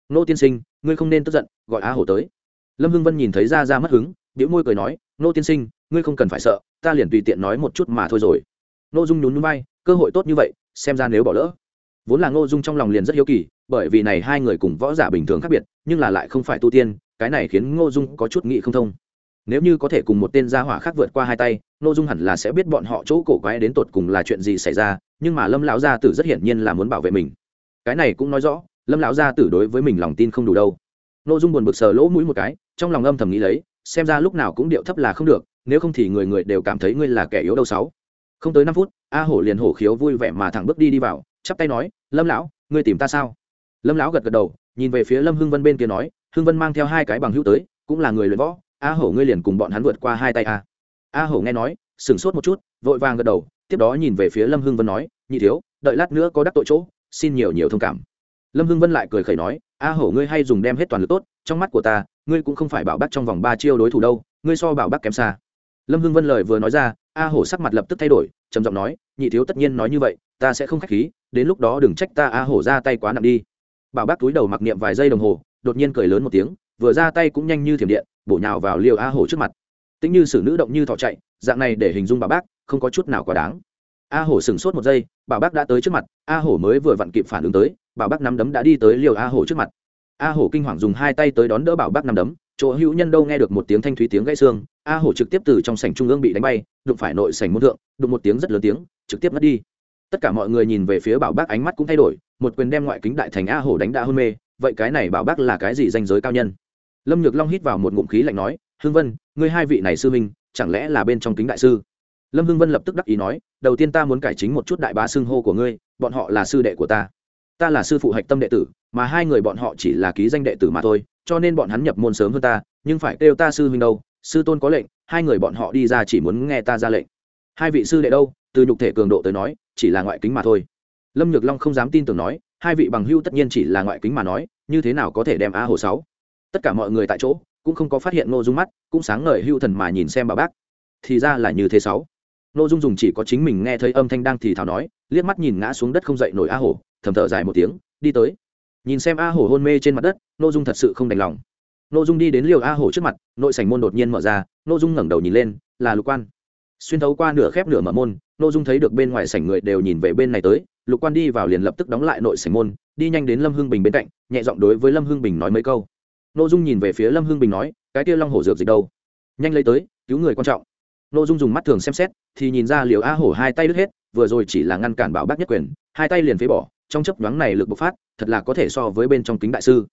Nô tiên sinh, ngươi không nên tức giận, gọi á hổ tới. Lâm hưng vân nhìn thấy ra ra mất hứng điệu môi cười nói nô tiên sinh, ngươi không cần phải sợ, ta liền tùy tiện nói một chút mà thôi rồi. Nô dung nhún nhún bay cơ hội tốt như vậy, xem ra nếu bỏ lỡ. Vốn là ngô dung trong lòng liền rất hiếu kỳ bởi vì này hai người cùng võ giả bình thường khác biệt, nhưng là lại không phải tu tiên, cái này khiến ngô dung có chút nghị không thông. Nếu như có thể cùng một tên gia hỏa khác vượt qua hai tay, ngô dung hẳn là sẽ biết bọn họ chỗ cổ quái đến tột cùng là chuyện gì xảy ra, nhưng mà lâm lão gia tử rất hiển nhiên là muốn bảo vệ mình. Cái này cũng nói rõ, lâm lão gia tử đối với mình lòng tin không đủ đâu. Ngô dung buồn bực sờ lỗ mũi một cái, trong lòng âm thầm nghĩ lấy, xem ra lúc nào cũng điệu thấp là không được, nếu không thì người người đều cảm thấy ngươi là kẻ yếu đâu sáu. Không tới năm phút, a hổ liền hổ khiếu vui vẻ mà thẳng bước đi đi vào, chắp tay nói, lâm lão, ngươi tìm ta sao? Lâm lão gật gật đầu, nhìn về phía lâm hưng vân bên kia nói, hưng vân mang theo hai cái bằng hữu tới, cũng là người luyện võ, a hổ ngươi liền cùng bọn hắn vượt qua hai tay a. A hổ nghe nói, sửng sốt một chút, vội vàng gật đầu, tiếp đó nhìn về phía lâm hưng vân nói, nhị thiếu, đợi lát nữa có đắc tội chỗ, xin nhiều nhiều thông cảm. Lâm hưng vân lại cười khẩy nói, a hổ ngươi hay dùng đem hết toàn lực tốt, trong mắt của ta, ngươi cũng không phải bảo bắt trong vòng ba chiêu đối thủ đâu, ngươi so bảo bắt kém xa. Lâm hưng vân lời vừa nói ra, a hổ sắc mặt lập tức thay đổi, trầm giọng nói, nhị thiếu tất nhiên nói như vậy, ta sẽ không k h á c h khí, đến lúc đó đừng trách ta a hổ ra tay quá nặng đi bảo bác túi đầu mặc niệm vài giây đồng hồ, đột nhiên cười lớn một tiếng, vừa ra tay cũng nhanh như thiểm điện, bổ nhào vào liều a hổ trước mặt. Tính như xử nữ động như thỏ chạy, dạng này để hình dung bảo bác, không có chút nào quá đáng. A hổ sừng sốt một giây, bảo bác đã tới trước mặt, a hổ mới vừa vặn kịp phản ứng tới, bảo bác nắm đấm đã đi tới liều a hổ trước mặt. A hổ kinh hoàng dùng hai tay tới đón đỡ bảo bác nắm đấm, chỗ hữu nhân đâu nghe được một tiếng thanh thúy tiếng gãy xương, a hổ trực tiếp từ trong sảnh trung ương bị đánh bay, đụng phải nội sảnh môn thượng, đụng một tiếng rất lớn tiếng, trực tiếp mất đi. Tất cả mọi người nhìn về phía bảo bác ánh mắt cũng thay đổi một quyền đem ngoại kính đại thành a hổ đánh đã hôn mê, vậy cái này bảo bác là cái gì danh giới cao nhân? Lâm nhược long hít vào một ngụm khí lạnh nói hương vân, ngươi hai vị này sư minh chẳng lẽ là bên trong kính đại sư? Lâm hưng vân lập tức đắc ý nói, đầu tiên ta muốn cải chính một chút đại bá xưng hô của ngươi, bọn họ là sư đệ của ta. Ta là sư phụ hạch tâm đệ tử, mà hai người bọn họ chỉ là ký danh đệ tử mà thôi, cho nên bọn hắn nhập môn sớm hơn ta, nhưng phải kêu ta sư huynh đâu, sư tôn có lệnh, hai người bọn họ đi ra chỉ muốn nghe ta ra lệnh. Hai vị sư đệ đâu? Từ nhục thể cường độ tới nói, chỉ là ngoại kính mà thôi lâm nhược long không dám tin tưởng nói, hai vị bằng hưu tất nhiên chỉ là ngoại kính mà nói, như thế nào có thể đem a hồ sáu? Tất cả mọi người tại chỗ, cũng không có phát hiện ngô dung mắt, cũng sáng ngời hưu thần mà nhìn xem bà bác. Thì ra là như thế sáu. Ngô dung dùng chỉ có chính mình nghe thấy âm thanh đang thì thào nói, liếc mắt nhìn ngã xuống đất không dậy nổi a hổ, thầm thở dài một tiếng, đi tới. Nhìn xem a hổ hôn mê trên mặt đất, ngô dung thật sự không đành lòng. Ngô dung đi đến liều a hổ trước mặt, nội sảnh môn đột nhiên mở ra, Ngô dung ngẩng đầu nhìn lên, là lục quan. Xuyên thấu qua nửa khép nửa mở môn, Ngô dung thấy được bên ngoài sảnh người đều nhìn về bên này tới lục quan đi vào liền lập tức đóng lại nội sảnh môn, đi nhanh đến lâm hưng bình bên cạnh, nhẹ giọng đối với lâm hưng bình nói mấy câu. Nội dung nhìn về phía lâm hưng bình nói, cái kia long hổ dược dịch đâu? Nhanh lấy tới, cứu người quan trọng. Nội dung dùng mắt thường xem xét, thì nhìn ra liều a hổ hai tay đứt hết, vừa rồi chỉ là ngăn cản bảo bác nhất quyền, hai tay liền phế bỏ, trong chấp nhoáng này lực bộc phát, thật là có thể so với bên trong kính đại sư.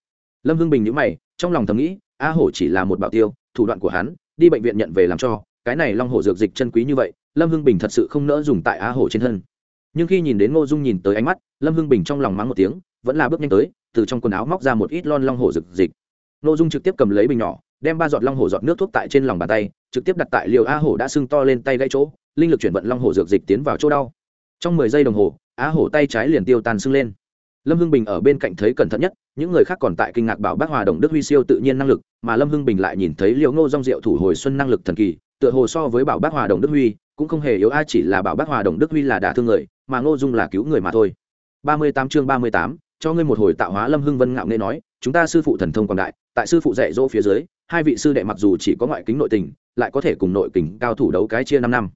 Lâm hưng bình nhữ mày, trong lòng thầm nghĩ, a hổ chỉ là một bảo tiêu, thủ đoạn của hắn, đi bệnh viện nhận về làm cho, cái này long hổ dược dịch chân quý như vậy, lâm hưng bình thật sự không nỡ dùng tại a hổ trên thân nhưng khi nhìn đến ngô dung nhìn tới ánh mắt, lâm hưng bình trong lòng mắng một tiếng, vẫn là bước nhanh tới, từ trong quần áo móc ra một ít lon long hổ dược dịch ngô dung trực tiếp cầm lấy bình nhỏ, đem ba giọt long hổ giọt nước thuốc tại trên lòng bàn tay, trực tiếp đặt tại liều a hổ đã sưng to lên tay gãy chỗ, linh lực chuyển vận long hổ dược dịch tiến vào chỗ đau. Trong mười giây đồng hồ, a hổ tay trái liền tiêu tan sưng lên. Lâm hưng bình ở bên cạnh thấy cẩn thận nhất, những người khác còn tại kinh ngạc bảo bác hòa đồng đức huy siêu tự nhiên năng lực, mà lâm hưng bình lại nhìn thấy liều ngô dong diệu thủ hồi xuân năng lực thần kỳ, tựa hồ so với bảo bác hòa đồng đức huy cũng không hề yếu ai chỉ là bảo bác hòa đồng đức huy là đả thương người, mà ngô dung là cứu người mà thôi. Ba mươi tám chương ba mươi tám, cho ngươi một hồi tạo hóa lâm hưng vân ngạo nghệ nói, chúng ta sư phụ thần thông quảng đại, tại sư phụ dạy dỗ phía dưới, hai vị sư đệ mặc dù chỉ có ngoại kính nội tình, lại có thể cùng nội kính cao thủ đấu cái chia năm năm.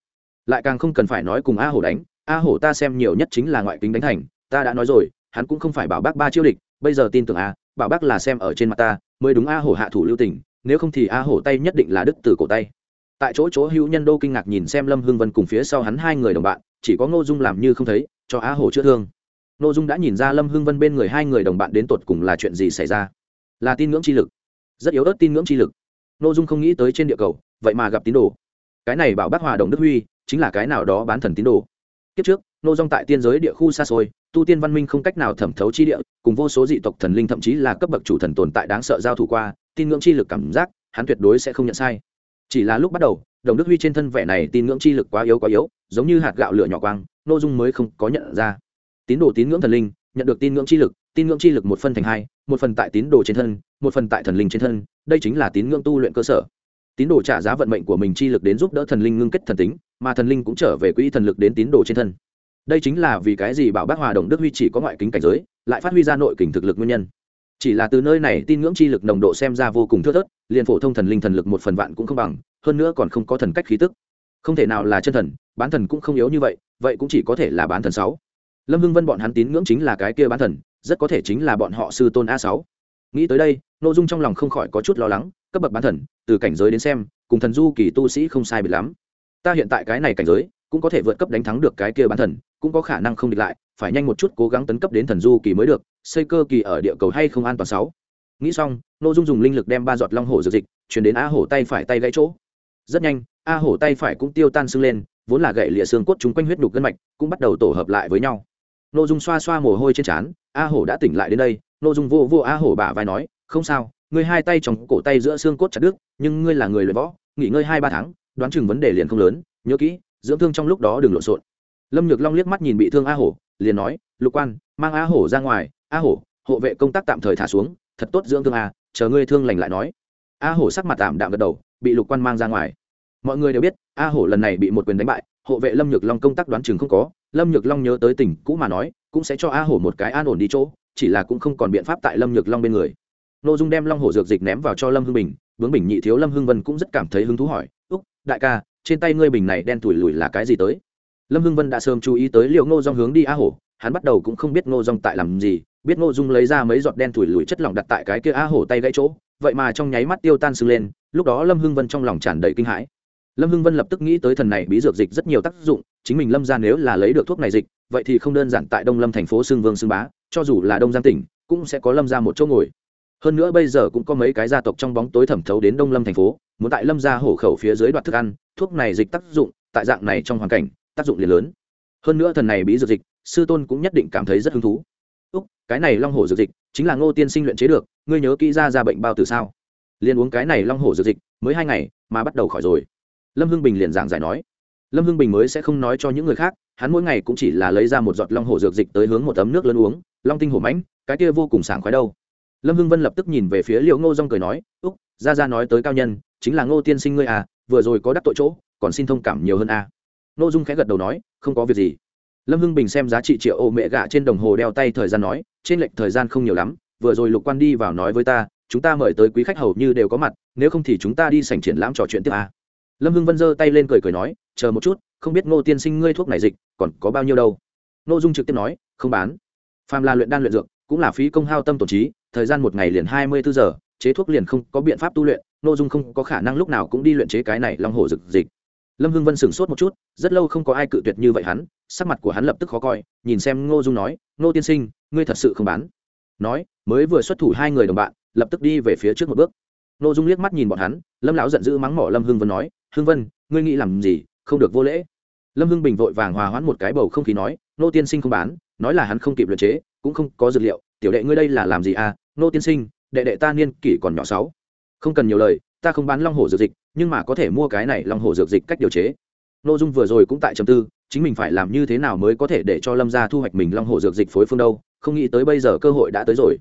Lại càng không cần phải nói cùng a hổ đánh, a hổ ta xem nhiều nhất chính là ngoại kính đánh thành, ta đã nói rồi, hắn cũng không phải bảo bác ba chiêu địch, bây giờ tin tưởng a, bảo bác là xem ở trên mặt ta, mới đúng a hổ hạ thủ lưu tình, nếu không thì a hổ tay nhất định là đứt từ cổ tay tại chỗ chỗ hữu nhân đô kinh ngạc nhìn xem lâm hưng vân cùng phía sau hắn hai người đồng bạn, chỉ có ngô dung làm như không thấy, cho á hồ chữa thương. Ngô dung đã nhìn ra lâm hưng vân bên người hai người đồng bạn đến tột cùng là chuyện gì xảy ra. Là tin ngưỡng chi lực. Rất yếu ớt tin ngưỡng chi lực. Ngô dung không nghĩ tới trên địa cầu, vậy mà gặp tín đồ. Cái này bảo bác hòa đồng đức huy, chính là cái nào đó bán thần tín đồ. Kiếp trước nô dung tại tiên giới địa khu xa xôi, tu tiên văn minh không cách nào thẩm thấu chi địa, cùng vô số dị tộc thần linh thậm chí là cấp bậc chủ thần tồn tại đáng sợ giao thủ qua, tin ngưỡng chi lực cảm giác, hắn tuyệt đối sẽ không nhận sai chỉ là lúc bắt đầu, đồng đức huy trên thân vẻ này tin ngưỡng chi lực quá yếu quá yếu, giống như hạt gạo lửa nhỏ quang, nội dung mới không có nhận ra. Tín đồ tín ngưỡng thần linh, nhận được tin ngưỡng chi lực, tin ngưỡng chi lực một phân thành hai, một phần tại tín đồ trên thân, một phần tại thần linh trên thân, đây chính là tín ngưỡng tu luyện cơ sở. Tín đồ trả giá vận mệnh của mình chi lực đến giúp đỡ thần linh ngưng kết thần tính, mà thần linh cũng trở về quỹ thần lực đến tín đồ trên thân. Đây chính là vì cái gì bảo bác hòa đồng đức huy chỉ có ngoại kính cảnh giới, lại phát huy ra nội kình thực lực nguyên nhân chỉ là từ nơi này tin ngưỡng chi lực nồng độ xem ra vô cùng thưa thớt, liền phổ thông thần linh thần lực một phần vạn cũng không bằng, hơn nữa còn không có thần cách khí tức. Không thể nào là chân thần, bán thần cũng không yếu như vậy vậy cũng chỉ có thể là bán thần sáu. Lâm hưng vân bọn hắn tín ngưỡng chính là cái kia bán thần, rất có thể chính là bọn họ sư tôn a sáu. Nghĩ tới đây nội dung trong lòng không khỏi có chút lo lắng, cấp bậc bán thần, từ cảnh giới đến xem, cùng thần du kỳ tu sĩ không sai biệt lắm. Ta hiện tại cái này cảnh giới cũng có thể vượt cấp đánh thắng được cái kia bán thần, cũng có khả năng không địch lại, phải nhanh một chút cố gắng tấn cấp đến thần du kỳ mới được, xây cơ kỳ ở địa cầu hay không an toàn sáu. Nghĩ xong nội dung dùng linh lực đem ba giọt long hổ dược dịch chuyển đến a hổ tay phải tay gãy chỗ. Rất nhanh, a hổ tay phải cũng tiêu tan sưng lên, vốn là gậy lịa xương cốt chúng quanh huyết đục gân mạch cũng bắt đầu tổ hợp lại với nhau. Nội dung xoa xoa mồ hôi trên trán, a hổ đã tỉnh lại đến đây nội dung vô vô a hổ bả vai nói, không sao, ngươi hai tay trong cổ tay giữa xương cốt chặt đứt, nhưng ngươi là người luyện võ, nghỉ ngơi hai ba tháng, đoán chừng vấn đề liền không lớn, nhớ kỹ dưỡng thương trong lúc đó đừng lộn xộn. Lâm nhược long liếc mắt nhìn bị thương a hổ, liền nói, lục quan, mang a hổ ra ngoài. A hổ, hộ vệ công tác tạm thời thả xuống, thật tốt dưỡng thương a, chờ ngươi thương lành lại nói. A hổ sắc mặt tạm đạm gật đầu, bị lục quan mang ra ngoài. Mọi người đều biết, a hổ lần này bị một quyền đánh bại, hộ vệ lâm nhược long công tác đoán chừng không có. Lâm nhược long nhớ tới tỉnh cũ mà nói, cũng sẽ cho a hổ một cái an ổn đi chỗ, chỉ là cũng không còn biện pháp tại lâm nhược long bên người. Nội dung đem long hổ dược dịch ném vào cho lâm hưng bình bướng bình nhị thiếu lâm hưng vân cũng rất cảm thấy hứng thú hỏi, úc, đại ca trên tay ngươi bình này đen tủi lùi là cái gì tới? Lâm hưng vân đã sớm chú ý tới liệu ngô dong hướng đi a hổ, hắn bắt đầu cũng không biết ngô dong tại làm gì, biết ngô dung lấy ra mấy giọt đen tủi lùi chất lỏng đặt tại cái kia a hổ tay gãy chỗ, vậy mà trong nháy mắt tiêu tan sưng lên, lúc đó lâm hưng vân trong lòng tràn đầy kinh hãi. Lâm hưng vân lập tức nghĩ tới thần này bí dược dịch rất nhiều tác dụng, chính mình lâm ra nếu là lấy được thuốc này dịch, vậy thì không đơn giản tại đông lâm thành phố xương vương xương bá, cho dù là đông giang tỉnh, cũng sẽ có lâm ra một chỗ ngồi. Hơn nữa bây giờ cũng có mấy cái gia tộc trong bóng tối thẩm thấu đến đông lâm thành phố, muốn tại lâm ra hổ khẩu phía dưới đoạt thức ăn thuốc này dịch tác dụng, tại dạng này trong hoàn cảnh, tác dụng liền lớn. Hơn nữa thần này bí dược dịch, sư tôn cũng nhất định cảm thấy rất hứng thú. Úc, cái này long hổ dược dịch, chính là ngô tiên sinh luyện chế được, ngươi nhớ kỹ ra ra bệnh bao từ sao? Liền uống cái này long hổ dược dịch, mới hai ngày, mà bắt đầu khỏi rồi. Lâm hưng bình liền giảng giải nói. Lâm hưng bình mới sẽ không nói cho những người khác, hắn mỗi ngày cũng chỉ là lấy ra một giọt long hổ dược dịch tới hướng một tấm nước lớn uống, long tinh hổ mãnh, cái kia vô cùng sảng khoái đâu. Lâm hưng vân lập tức nhìn về phía liệu ngô dong cười nói, úc, ra ra nói tới cao nhân, chính là ngô tiên sinh ngươi à vừa rồi có đắc tội chỗ, còn xin thông cảm nhiều hơn à. ô dung khẽ gật đầu nói, không có việc gì lâm hưng bình xem giá trị triệu ô mẹ gạ trên đồng hồ đeo tay thời gian nói, trên lệch thời gian không nhiều lắm, vừa rồi lục quan đi vào nói với ta, chúng ta mời tới quý khách hầu như đều có mặt, nếu không thì chúng ta đi sảnh triển lãm trò chuyện tiếp à. lâm hưng vân giơ tay lên cười cười nói, chờ một chút, không biết ngô tiên sinh ngươi thuốc này dịch, còn có bao nhiêu đâu ngô dung trực tiếp nói, không bán phàm là luyện đan luyện dược, cũng là phí công hao tâm tổn trí, thời gian một ngày liền hai mươi bốn giờ, chế thuốc liền không có biện pháp tu luyện Nô dung không có khả năng lúc nào cũng đi luyện chế cái này long hồ dực dịch. Lâm hưng vân sửng sốt một chút, rất lâu không có ai cự tuyệt như vậy hắn, sắc mặt của hắn lập tức khó coi, nhìn xem ngô dung nói, ngô tiên sinh, ngươi thật sự không bán. Nói, mới vừa xuất thủ hai người đồng bạn, lập tức đi về phía trước một bước. Ngô dung liếc mắt nhìn bọn hắn, lâm lão giận dữ mắng mỏ lâm hưng vân nói, hưng vân, ngươi nghĩ làm gì? Không được vô lễ. Lâm hưng bình vội vàng hòa hoãn một cái bầu không khí nói, ngô tiên sinh không bán, nói là hắn không kịp luyện chế, cũng không có dược liệu, tiểu đệ ngươi đây là làm gì à? Ngô tiên sinh, đệ đệ ta niên kỷ còn nhỏ sáu không cần nhiều lời, ta không bán long hổ dược dịch, nhưng mà có thể mua cái này long hổ dược dịch cách điều chế. Nội dung vừa rồi cũng tại chầm tư, chính mình phải làm như thế nào mới có thể để cho lâm gia thu hoạch mình long hổ dược dịch phối phương đâu, không nghĩ tới bây giờ cơ hội đã tới rồi.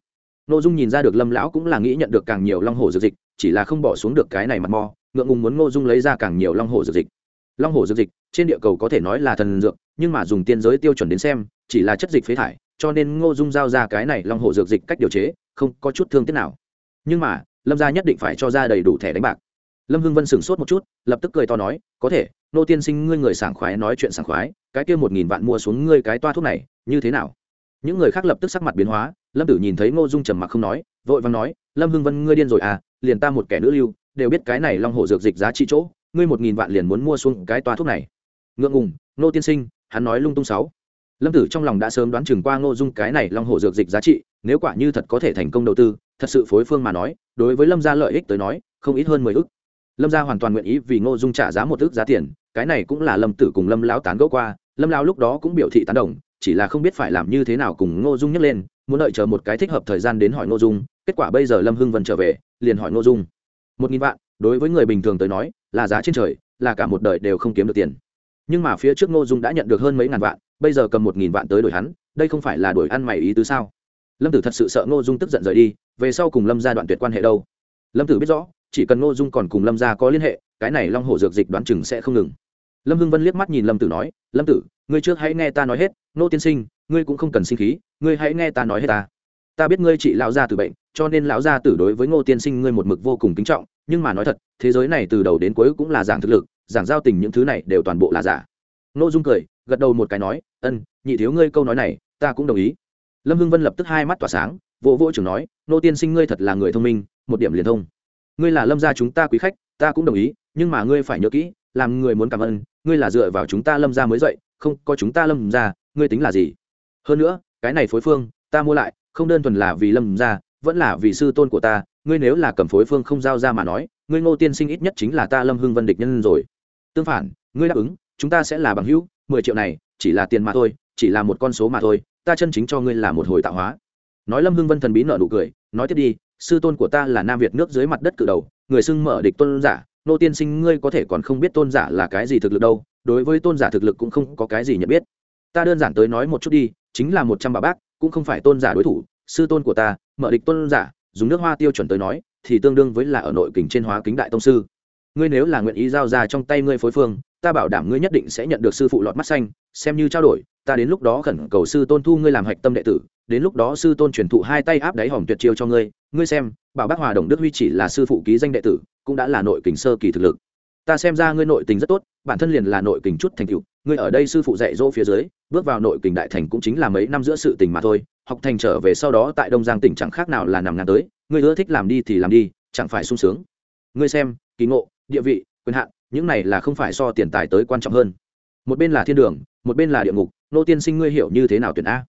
Nội dung nhìn ra được lâm lão cũng là nghĩ nhận được càng nhiều long hổ dược dịch, chỉ là không bỏ xuống được cái này mặt mò ngượng ngùng muốn ngô dung lấy ra càng nhiều long hổ dược dịch. Long hổ dược dịch, trên địa cầu có thể nói là thần dược, nhưng mà dùng tiên giới tiêu chuẩn đến xem, chỉ là chất dịch phế thải, cho nên ngô dung giao ra cái này long hổ dược dịch cách điều chế, không có chút thương tiếc nào. Nhưng mà lâm gia nhất định phải cho ra đầy đủ thẻ đánh bạc. Lâm hưng vân sửng sốt một chút, lập tức cười to nói, có thể, nô tiên sinh ngươi người sảng khoái nói chuyện sảng khoái, cái kia một nghìn vạn mua xuống ngươi cái toa thuốc này, như thế nào? Những người khác lập tức sắc mặt biến hóa, lâm tử nhìn thấy ngô dung trầm mặc không nói, vội vàng nói, lâm hưng vân, ngươi điên rồi à liền ta một kẻ nữ lưu, đều biết cái này long hổ dược dịch giá trị chỗ, ngươi một nghìn vạn liền muốn mua xuống cái toa thuốc này. Ngượng ngùng, nô tiên sinh, hắn nói lung tung sáu. Lâm tử trong lòng đã sớm đoán chừng qua ngô dung cái này long hổ dược dịch giá trị, nếu quả như thật có thể thành công đầu tư thật sự phối phương mà nói, đối với lâm gia lợi ích tới nói, không ít hơn mười ức. Lâm gia hoàn toàn nguyện ý vì ngô dung trả giá một ước giá tiền, cái này cũng là lâm tử cùng lâm lão tán gẫu qua, lâm lão lúc đó cũng biểu thị tán đồng, chỉ là không biết phải làm như thế nào cùng ngô dung nhắc lên, muốn đợi chờ một cái thích hợp thời gian đến hỏi ngô dung, kết quả bây giờ lâm hưng vân trở về, liền hỏi ngô dung. Một nghìn vạn, đối với người bình thường tới nói, là giá trên trời, là cả một đời đều không kiếm được tiền. Nhưng mà phía trước ngô dung đã nhận được hơn mấy ngàn vạn, bây giờ cầm một nghìn vạn tới đổi hắn, đây không phải là đổi ăn mày ý tứ sao? Lâm tử thật sự sợ ngô dung tức giận rời đi, về sau cùng lâm gia đoạn tuyệt quan hệ đâu? Lâm tử biết rõ, chỉ cần ngô dung còn cùng lâm gia có liên hệ, cái này long hổ dược dịch đoán chừng sẽ không ngừng. Lâm hưng vân liếc mắt nhìn lâm tử nói, lâm tử, ngươi trước hãy nghe ta nói hết nô tiên sinh, ngươi cũng không cần sinh khí, ngươi hãy nghe ta nói hết ta. Ta biết ngươi chị lão gia tử bệnh, cho nên lão gia tử đối với ngô tiên sinh ngươi một mực vô cùng kính trọng, nhưng mà nói thật, thế giới này từ đầu đến cuối cũng là giảng thực lực, giảng giao tình những thứ này đều toàn bộ là giả. Ngô dung cười, gật đầu một cái nói, ân, nhị thiếu ngươi câu nói này, ta cũng đồng ý lâm hưng vân lập tức hai mắt tỏa sáng, vỗ vỗ trưởng nói, nô tiên sinh ngươi thật là người thông minh, một điểm liền thông. Ngươi là lâm gia chúng ta quý khách, ta cũng đồng ý, nhưng mà ngươi phải nhớ kỹ, làm người muốn cảm ơn, ngươi là dựa vào chúng ta lâm gia mới dậy, không, có chúng ta lâm gia, ngươi tính là gì? Hơn nữa, cái này phối phương, ta mua lại, không đơn thuần là vì lâm gia, vẫn là vì sư tôn của ta, ngươi nếu là cầm phối phương không giao ra mà nói, ngươi ngô tiên sinh ít nhất chính là ta lâm hưng vân địch nhân rồi. Tương phản, ngươi đáp ứng, chúng ta sẽ là bằng hữu, mười triệu này, chỉ là tiền mà thôi, chỉ là một con số mà thôi ta chân chính cho ngươi là một hồi tạo hóa. Nói lâm hưng vân thần bí nợ nụ cười, nói tiếp đi, sư tôn của ta là nam việt nước dưới mặt đất cự đầu, người xưng mở địch tôn giả, nô tiên sinh ngươi có thể còn không biết tôn giả là cái gì thực lực đâu, đối với tôn giả thực lực cũng không có cái gì nhận biết. Ta đơn giản tới nói một chút đi, chính là một trăm bà bác, cũng không phải tôn giả đối thủ, sư tôn của ta, mở địch tôn giả, dùng nước hoa tiêu chuẩn tới nói, thì tương đương với là ở nội kình trên hóa kính đại tông sư. Ngươi nếu là nguyện ý giao ra trong tay ngươi phối phương ta bảo đảm ngươi nhất định sẽ nhận được sư phụ lọt mắt xanh, xem như trao đổi, ta đến lúc đó khẩn cầu sư tôn thu ngươi làm hạch tâm đệ tử, đến lúc đó sư tôn truyền thụ hai tay áp đáy hòm tuyệt chiêu cho ngươi ngươi xem, bảo bác hòa đồng đức huy chỉ là sư phụ ký danh đệ tử, cũng đã là nội kình sơ kỳ thực lực. Ta xem ra ngươi nội tình rất tốt, bản thân liền là nội kình chút thành tựu, ngươi ở đây sư phụ dạy dỗ phía dưới, bước vào nội kình đại thành cũng chính là mấy năm giữa sự tình mà thôi, học thành trở về sau đó tại đông giang tỉnh chẳng khác nào là nằm ngang tới, ngươi ưa thích làm đi thì làm đi, chẳng phải sung sướng. Ngươi xem, kỳ ngộ, địa vị, quyền hạn những này là không phải so tiền tài tới quan trọng hơn. Một bên là thiên đường, một bên là địa ngục, nô tiên sinh ngươi hiểu như thế nào tuyển a?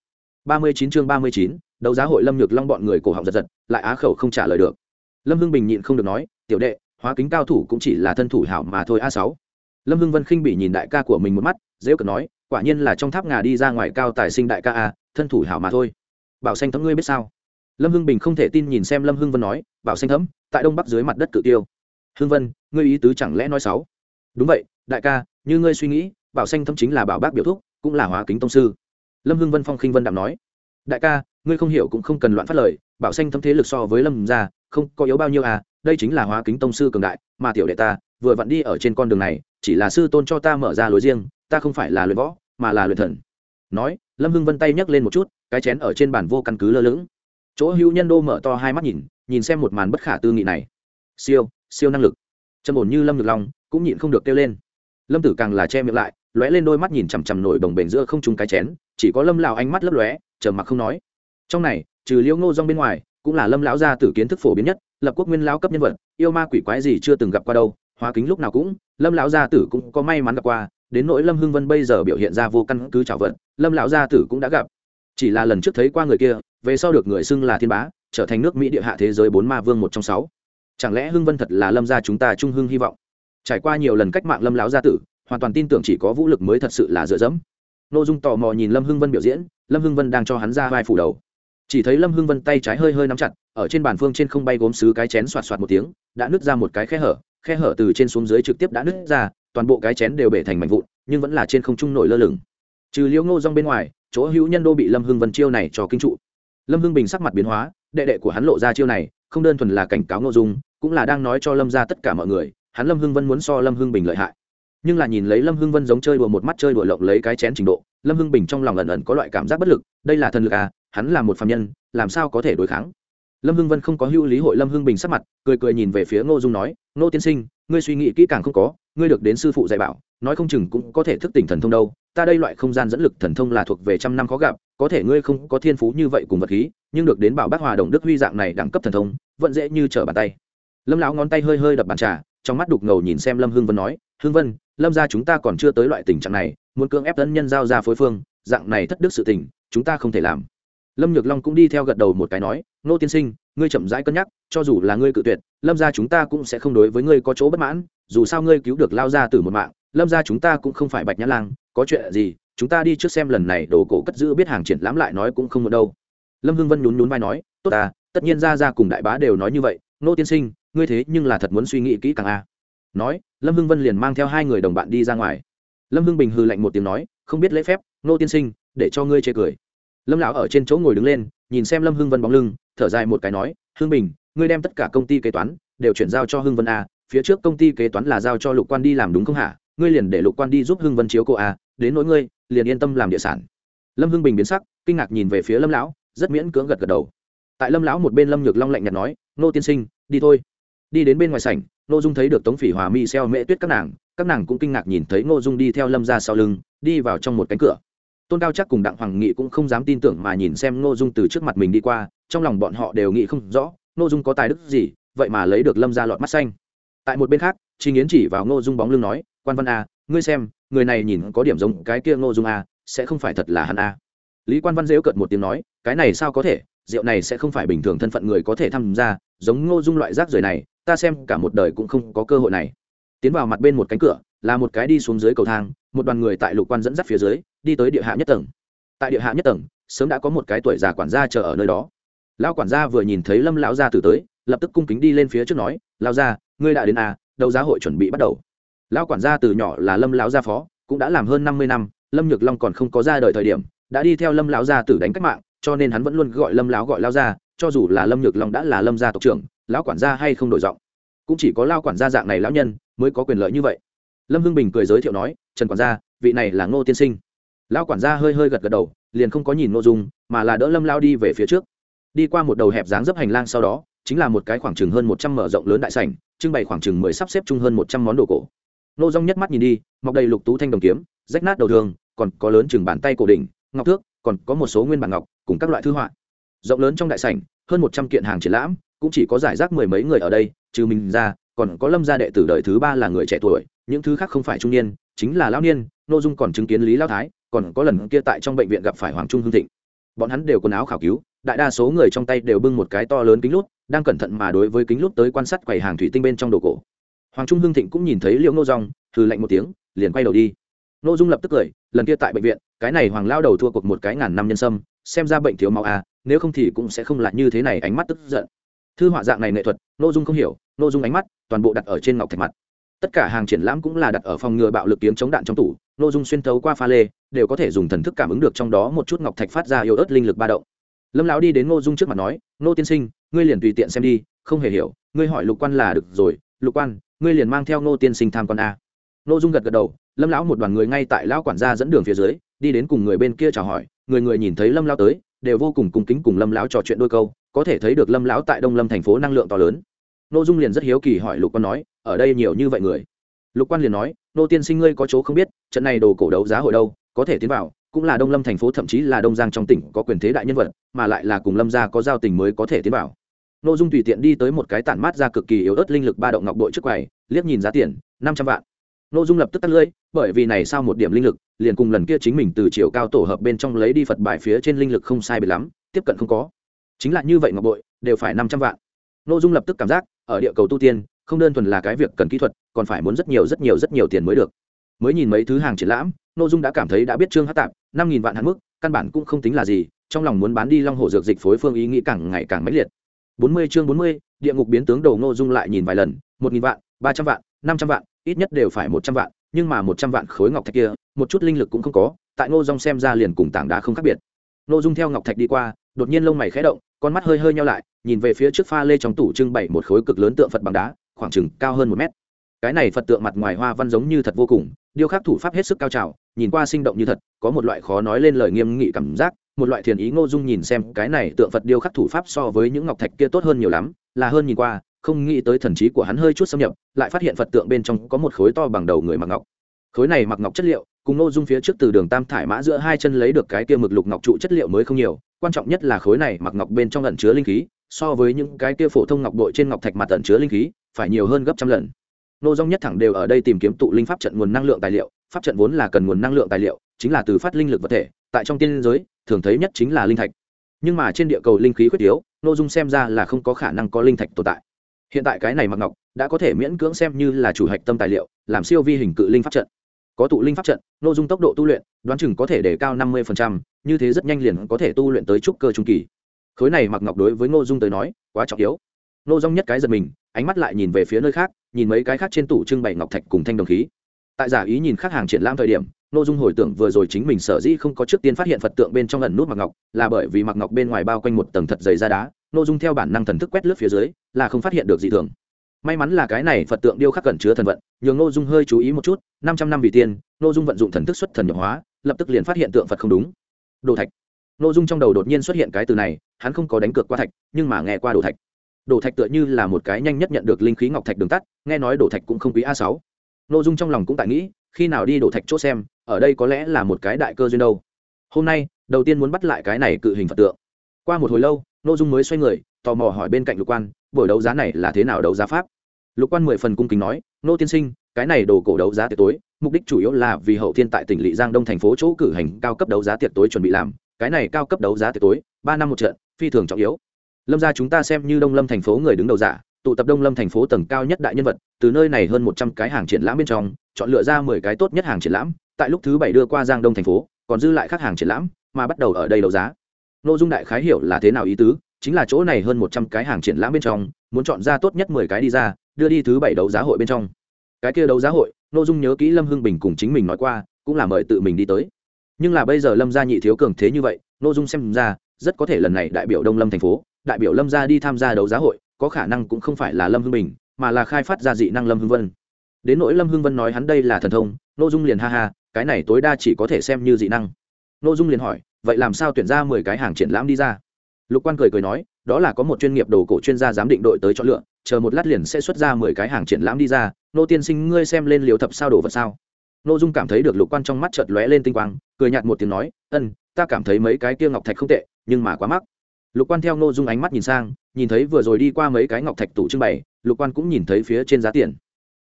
Ba mươi chín chương ba mươi chín, đấu giá hội lâm nhược long bọn người cổ họng giật giật, lại á khẩu không trả lời được. Lâm hưng bình nhịn không được nói, tiểu đệ, hóa kính cao thủ cũng chỉ là thân thủ hảo mà thôi, a sáu. Lâm hưng vân khinh bị nhìn đại ca của mình một mắt, dễ cợt nói, quả nhiên là trong tháp ngà đi ra ngoài cao tài sinh đại ca a, thân thủ hảo mà thôi. Bảo xanh thấm ngươi biết sao? Lâm hưng bình không thể tin nhìn xem lâm hưng vân nói, bảo xanh thấm, tại đông bắc dưới mặt đất cự tiêu. Hương vân, ngươi ý tứ chẳng lẽ nói sáu đúng vậy, đại ca, như ngươi suy nghĩ, bảo xanh Thâm chính là bảo bác biểu thúc, cũng là hóa kính tông sư. Lâm hưng vân phong khinh vân đạm nói. Đại ca, ngươi không hiểu cũng không cần loạn phát lời, bảo xanh Thâm thế lực so với lâm gia, không có yếu bao nhiêu à đây chính là hóa kính tông sư cường đại, mà tiểu đệ ta, vừa vặn đi ở trên con đường này, chỉ là sư tôn cho ta mở ra lối riêng, ta không phải là luyện võ, mà là luyện thần. Nói, lâm hưng vân tay nhấc lên một chút, cái chén ở trên bàn vô căn cứ lơ lửng. Chỗ hữu nhân đô mở to hai mắt nhìn nhìn xem một màn bất khả tư nghị này. Siêu siêu năng lực. Trầm ổn như lâm ngực long, cũng nhịn không được kêu lên. Lâm tử càng là che miệng lại, lóe lên đôi mắt nhìn chằm chằm nổi đồng bềnh giữa không trúng cái chén, chỉ có lâm lão ánh mắt lấp lóe chờ mặc không nói. Trong này, trừ liễu ngô rong bên ngoài, cũng là lâm lão gia tử kiến thức phổ biến nhất, lập quốc nguyên lão cấp nhân vật, yêu ma quỷ quái gì chưa từng gặp qua đâu, hóa kính lúc nào cũng, lâm lão gia tử cũng có may mắn gặp qua, đến nỗi lâm hưng vân bây giờ biểu hiện ra vô căn cứ trảo vận, lâm lão gia tử cũng đã gặp. Chỉ là lần trước thấy qua người kia, về sau được người xưng là thiên bá, trở thành nước mỹ địa hạ thế giới bốn ma vương một trong sáu chẳng lẽ hưng vân thật là lâm gia chúng ta trung hưng hy vọng? Trải qua nhiều lần cách mạng lâm lão gia tử, hoàn toàn tin tưởng chỉ có vũ lực mới thật sự là dựa dẫm. N ô dung tò mò nhìn lâm hưng vân biểu diễn, lâm hưng vân đang cho hắn ra vai phủ đầu. Chỉ thấy lâm hưng vân tay trái hơi hơi nắm chặt, ở trên bàn phương trên không bay gốm xứ cái chén soạt soạt một tiếng, đã nứt ra một cái khe hở khe hở từ trên xuống dưới trực tiếp đã nứt ra, toàn bộ cái chén đều bể thành mảnh vụn, nhưng vẫn là trên không trung nổi lơ lửng. Trừ liễu ngô rong bên ngoài, chỗ hữu nhân đô bị lâm hưng vân chiêu này cho kinh trụ. Lâm hưng bình sắc mặt biến hóa, đệ đệ của hắn lộ ra chiêu này, không đơn thuần là cảnh cáo ngô dung cũng là đang nói cho lâm ra tất cả mọi người, hắn lâm hưng vân muốn so lâm hưng bình lợi hại. Nhưng là nhìn lấy lâm hưng vân giống chơi đùa một mắt chơi đùa lộng lấy cái chén trình độ, lâm hưng bình trong lòng ẩn ẩn có loại cảm giác bất lực, đây là thần lực à hắn là một phạm nhân, làm sao có thể đối kháng? Lâm hưng vân không có hữu lý hội lâm hưng bình sắc mặt, cười cười nhìn về phía ngô dung nói, ngô tiên sinh, ngươi suy nghĩ kỹ càng không có, ngươi được đến sư phụ dạy bảo, nói không chừng cũng có thể thức tỉnh thần thông đâu, ta đây loại không gian dẫn lực thần thông là thuộc về trăm năm khó gặp, có thể ngươi không có thiên phú như vậy cùng vật khí, nhưng được đến bảo bác hòa đồng đức huy dạng này đẳng cấp thần thông, vẫn dễ như trở bàn tay lâm lão ngón tay hơi hơi đập bàn trà, trong mắt đục ngầu nhìn xem lâm Hương vân nói Hương vân, lâm ra chúng ta còn chưa tới loại tình trạng này, muốn cưỡng ép tấn nhân giao ra phối phương, dạng này thất đức sự tình, chúng ta không thể làm. Lâm nhược long cũng đi theo gật đầu một cái nói, nô tiên sinh, ngươi chậm rãi cân nhắc, cho dù là ngươi cự tuyệt, lâm ra chúng ta cũng sẽ không đối với ngươi có chỗ bất mãn, dù sao ngươi cứu được lao ra từ một mạng, lâm ra chúng ta cũng không phải bạch nhã lang, có chuyện gì, chúng ta đi trước xem lần này đồ cổ cất giữ biết hàng triển lãm lại nói cũng không một đâu. Lâm hưng vân nhún nhún vai nói, tốt à tất nhiên ra ra cùng đại bá đều nói như vậy, nô tiên sinh ngươi thế nhưng là thật muốn suy nghĩ kỹ càng a. À. nói, lâm hưng vân liền mang theo hai người đồng bạn đi ra ngoài. Lâm hưng bình hư lạnh một tiếng nói, không biết lễ phép, nô tiên sinh, để cho ngươi chê cười. Lâm lão ở trên chỗ ngồi đứng lên, nhìn xem lâm hưng vân bóng lưng, thở dài một cái nói, hưng bình, ngươi đem tất cả công ty kế toán, đều chuyển giao cho hưng vân a, phía trước công ty kế toán là giao cho lục quan đi làm đúng không hả? Ngươi liền để lục quan đi giúp hưng vân chiếu cô a, đến nỗi ngươi, liền yên tâm làm địa sản. Lâm hưng bình biến sắc, kinh ngạc nhìn về phía lâm lão, rất miễn cưỡng gật gật đầu. Tại lâm lão một bên lâm nhược long lạnh nhạt nói, nô tiên sinh, đi thôi đi đến bên ngoài sảnh, Ngô dung thấy được tống phỉ hòa mi xeo mễ tuyết các nàng các nàng cũng kinh ngạc nhìn thấy Ngô dung đi theo lâm ra sau lưng, đi vào trong một cánh cửa. Tôn cao chắc cùng đặng hoàng nghị cũng không dám tin tưởng mà nhìn xem Ngô dung từ trước mặt mình đi qua, trong lòng bọn họ đều nghĩ không rõ, Ngô dung có tài đức gì, vậy mà lấy được lâm ra lọt mắt xanh. Tại một bên khác chị nghiến chỉ vào Ngô dung bóng lưng nói, quan văn a, ngươi xem, người này nhìn có điểm giống cái kia Ngô dung a, sẽ không phải thật là hắn a. Lý quan văn dễu cợt một tiếng nói, cái này sao có thể, rượu này sẽ không phải bình thường thân phận người có thể tham gia, giống ngô dung loại rác rưởi này ta xem cả một đời cũng không có cơ hội này. Tiến vào mặt bên một cánh cửa, là một cái đi xuống dưới cầu thang, một đoàn người tại lục quan dẫn dắt phía dưới, đi tới địa hạ nhất tầng. Tại địa hạ nhất tầng, sớm đã có một cái tuổi già quản gia chờ ở nơi đó. Lão quản gia vừa nhìn thấy lâm lão gia từ tới, lập tức cung kính đi lên phía trước nói, lão gia, ngươi đã đến à đấu giá hội chuẩn bị bắt đầu. Lão quản gia từ nhỏ là lâm lão gia phó, cũng đã làm hơn năm mươi năm, lâm nhược long còn không có ra đời thời điểm, đã đi theo lâm lão gia tử đánh cách mạng, cho nên hắn vẫn luôn gọi lâm lão gọi lao gia, cho dù là lâm nhược long đã là lâm gia tộc trưởng lão quản gia hay không đổi giọng? Cũng chỉ có lao quản gia dạng này lão nhân mới có quyền lợi như vậy. Lâm hưng bình cười giới thiệu nói, trần quản gia, vị này là ngô tiên sinh. Lão quản gia hơi hơi gật gật đầu, liền không có nhìn nội dung, mà là đỡ lâm lao đi về phía trước. Đi qua một đầu hẹp dáng dấp hành lang sau đó, chính là một cái khoảng chừng hơn một trăm mở rộng lớn đại sảnh, trưng bày khoảng chừng mười sắp xếp chung hơn một trăm món đồ cổ. Nô rong nhất mắt nhìn đi, mọc đầy lục tú thanh đồng kiếm, rách nát đầu thường còn có lớn chừng bàn tay cổ đỉnh, ngọc thước, còn có một số nguyên bản ngọc, cùng các loại thư họa. Rộng lớn trong đại sảnh, hơn một trăm kiện hàng triển lãm cũng chỉ có giải rác mười mấy người ở đây, trừ mình ra, còn có lâm gia đệ tử đời thứ ba là người trẻ tuổi, những thứ khác không phải trung niên, chính là lão niên nội dung còn chứng kiến lý lao thái, còn có lần kia tại trong bệnh viện gặp phải hoàng trung hương thịnh. Bọn hắn đều quần áo khảo cứu, đại đa số người trong tay đều bưng một cái to lớn kính lút, đang cẩn thận mà đối với kính lút tới quan sát quầy hàng thủy tinh bên trong đồ cổ. Hoàng trung hương thịnh cũng nhìn thấy liệu Nô rong thử lạnh một tiếng, liền quay đầu đi. N ô dung lập tức cười, lần kia tại bệnh viện, cái này hoàng lao đầu thua cuộc một cái ngàn năm nhân sâm, xem ra bệnh thiếu máu à nếu không thì cũng sẽ không lại như thế này, ánh mắt tức giận thư họa dạng này nghệ thuật n ô dung không hiểu n ô dung ánh mắt toàn bộ đặt ở trên ngọc thạch mặt. Tất cả hàng triển lãm cũng là đặt ở phòng ngừa bạo lực kiếm chống đạn trong tủ n ô dung xuyên thấu qua pha lê, đều có thể dùng thần thức cảm ứng được trong đó một chút ngọc thạch phát ra yếu ớt linh lực ba động. Lâm lão đi đến ngô dung trước mặt nói, ngô tiên sinh, ngươi liền tùy tiện xem đi, không hề hiểu, ngươi hỏi lục quan là được rồi, lục quan, ngươi liền mang theo ngô tiên sinh tham con a. Ngô dung gật gật đầu, lâm lão một đoàn người ngay tại lão quản gia dẫn đường phía dưới, đi đến cùng người bên kia chào hỏi, người người nhìn thấy lâm lão tới, đều vô cùng cung kính cùng lâm lão trò chuyện đôi câu có thể thấy được lâm lão tại đông lâm thành phố năng lượng to lớn nô dung liền rất hiếu kỳ hỏi lục quan nói ở đây nhiều như vậy người lục quan liền nói nô tiên sinh ngươi có chỗ không biết trận này đồ cổ đấu giá hội đâu có thể tiến vào cũng là đông lâm thành phố thậm chí là đông giang trong tỉnh có quyền thế đại nhân vật mà lại là cùng lâm gia có giao tình mới có thể tiến vào nô dung tùy tiện đi tới một cái tản mát ra cực kỳ yếu ớt linh lực ba động ngọc bội trước quầy liếc nhìn giá tiền năm trăm vạn nô dung lập tức tắt lưỡi bởi vì này sao một điểm linh lực liền cùng lần kia chính mình từ chiều cao tổ hợp bên trong lấy đi phật bài phía trên linh lực không sai biệt lắm tiếp cận không có chính là như vậy ngọc bội, đều phải năm trăm vạn. Nội dung lập tức cảm giác, ở địa cầu tu tiên, không đơn thuần là cái việc cần kỹ thuật, còn phải muốn rất nhiều rất nhiều rất nhiều tiền mới được. Mới nhìn mấy thứ hàng triển lãm nội dung đã cảm thấy đã biết trương hát tạp, năm nghìn vạn hạn mức, căn bản cũng không tính là gì, trong lòng muốn bán đi long hồ dược dịch phối phương ý nghĩ càng ngày càng mãnh liệt. Bốn mươi chương bốn mươi, địa ngục biến tướng đầu ngô dung lại nhìn vài lần, một nghìn vạn, ba trăm vạn, năm trăm vạn, ít nhất đều phải một trăm vạn, nhưng mà một trăm vạn khối ngọc thạch kia, một chút linh lực cũng không có, tại ngô dung xem ra liền cùng tảng đá không khác biệt. Ngô dung theo ngọc thạch đi qua, đột nhiên lông mày khẽ động con mắt hơi hơi nhau lại, nhìn về phía trước pha lê trong tủ trưng bày một khối cực lớn tượng phật bằng đá, khoảng chừng cao hơn một mét. Cái này phật tượng mặt ngoài hoa văn giống như thật vô cùng, điêu khắc thủ pháp hết sức cao trào, nhìn qua sinh động như thật, có một loại khó nói lên lời nghiêm nghị cảm giác, một loại thiền ý ngô dung nhìn xem, cái này tượng phật điêu khắc thủ pháp so với những ngọc thạch kia tốt hơn nhiều lắm, là hơn nhìn qua, không nghĩ tới thần trí của hắn hơi chút xâm nhập, lại phát hiện phật tượng bên trong có một khối to bằng đầu người mặc ngọc. Khối này mặc ngọc chất liệu cùng ngô dung phía trước từ đường tam thải mã giữa hai chân lấy được cái kia mực lục ngọc trụ chất liệu mới không nhiều, quan trọng nhất là khối này mặc ngọc bên trong ẩn chứa linh khí, so với những cái kia phổ thông ngọc bội trên ngọc thạch mặt ẩn chứa linh khí, phải nhiều hơn gấp trăm lần. Nô dung nhất thẳng đều ở đây tìm kiếm tụ linh pháp trận nguồn năng lượng tài liệu, pháp trận vốn là cần nguồn năng lượng tài liệu, chính là từ phát linh lực vật thể, tại trong tiên giới, thường thấy nhất chính là linh thạch. Nhưng mà trên địa cầu linh khí khuyết yếu nô dung xem ra là không có khả năng có linh thạch tồn tại. Hiện tại cái này mặc ngọc, đã có thể miễn cưỡng xem như là chủ hạch tâm tài liệu, làm siêu vi hình cự linh pháp trận có tụ linh pháp trận, nội dung tốc độ tu luyện, đoán chừng có thể để cao năm mươi như thế rất nhanh liền có thể tu luyện tới trúc cơ trung kỳ. Khối này mặc ngọc đối với ngô dung tới nói, quá trọng yếu. Ngô dung nhất cái giật mình, ánh mắt lại nhìn về phía nơi khác, nhìn mấy cái khác trên tủ trưng bày ngọc thạch cùng thanh đồng khí. Tại giả ý nhìn khác hàng triển lãm thời điểm nội dung hồi tưởng vừa rồi chính mình sở dĩ không có trước tiên phát hiện phật tượng bên trong lần nút mặc ngọc, là bởi vì mặc ngọc bên ngoài bao quanh một tầng thật dày ra đá. Nội dung theo bản năng thần thức quét lướt phía dưới, là không phát hiện được gì thường may mắn là cái này phật tượng điêu khắc cẩn chứa thần vận, nhường nội dung hơi chú ý một chút, năm trăm năm vì tiên nội dung vận dụng thần thức xuất thần nhập hóa, lập tức liền phát hiện tượng phật không đúng. Đồ thạch. Nội dung trong đầu đột nhiên xuất hiện cái từ này, hắn không có đánh cược qua thạch, nhưng mà nghe qua đồ thạch. Đồ thạch tựa như là một cái nhanh nhất nhận được linh khí ngọc thạch đường tắt, nghe nói đồ thạch cũng không quý a sáu. Nội dung trong lòng cũng tại nghĩ, khi nào đi đồ thạch chỗ xem, ở đây có lẽ là một cái đại cơ duyên đâu. Hôm nay, đầu tiên muốn bắt lại cái này cự hình phật tượng. Qua một hồi lâu nội dung mới xoay người, tò mò hỏi bên cạnh lục quan buổi đấu giá này là thế nào đấu giá pháp? Lục quan mười phần cung kính nói, nô tiên sinh, cái này đồ cổ đấu giá tiệc tối, mục đích chủ yếu là vì hậu thiên tại tỉnh lỵ giang đông thành phố chỗ cử hành cao cấp đấu giá tiệc tối chuẩn bị làm. Cái này cao cấp đấu giá tiệc tối, ba năm một trận, phi thường trọng yếu. Lâm ra chúng ta xem như đông lâm thành phố người đứng đầu giả, tụ tập đông lâm thành phố tầng cao nhất đại nhân vật, từ nơi này hơn một trăm cái hàng triển lãm bên trong, chọn lựa ra mười cái tốt nhất hàng triển lãm, tại lúc thứ bảy đưa qua giang đông thành phố, còn dư lại các hàng triển lãm, mà bắt đầu ở đây đấu giá. Nội dung đại khái hiểu là thế nào ý tứ chính là chỗ này hơn một trăm cái hàng triển lãm bên trong, muốn chọn ra tốt nhất mười cái đi ra, đưa đi thứ bảy đấu giá hội bên trong. Cái kia đấu giá hội nội dung nhớ kỹ lâm hưng bình cùng chính mình nói qua, cũng là mời tự mình đi tới. Nhưng là bây giờ lâm gia nhị thiếu cường thế như vậy nội dung xem ra, rất có thể lần này đại biểu đông lâm thành phố, đại biểu lâm gia đi tham gia đấu giá hội, có khả năng cũng không phải là lâm hưng bình, mà là khai phát ra dị năng lâm hưng vân. Đến nỗi lâm hưng vân nói hắn đây là thần thông n dung liền ha ha, cái này tối đa chỉ có thể xem như dị năng. N dung liền hỏi, vậy làm sao tuyển ra mười cái hàng triển lãm đi ra? Lục quan cười cười nói, đó là có một chuyên nghiệp đồ cổ chuyên gia giám định đội tới chọn lựa, chờ một lát liền sẽ xuất ra mười cái hàng triển lãm đi ra. Nô tiên sinh, ngươi xem lên liều thập sao đồ vật sao? N ô dung cảm thấy được lục quan trong mắt chợt lóe lên tinh quang, cười nhạt một tiếng nói, ân, ta cảm thấy mấy cái kia ngọc thạch không tệ, nhưng mà quá mắc. Lục quan theo n ô dung ánh mắt nhìn sang, nhìn thấy vừa rồi đi qua mấy cái ngọc thạch tủ trưng bày, lục quan cũng nhìn thấy phía trên giá tiền.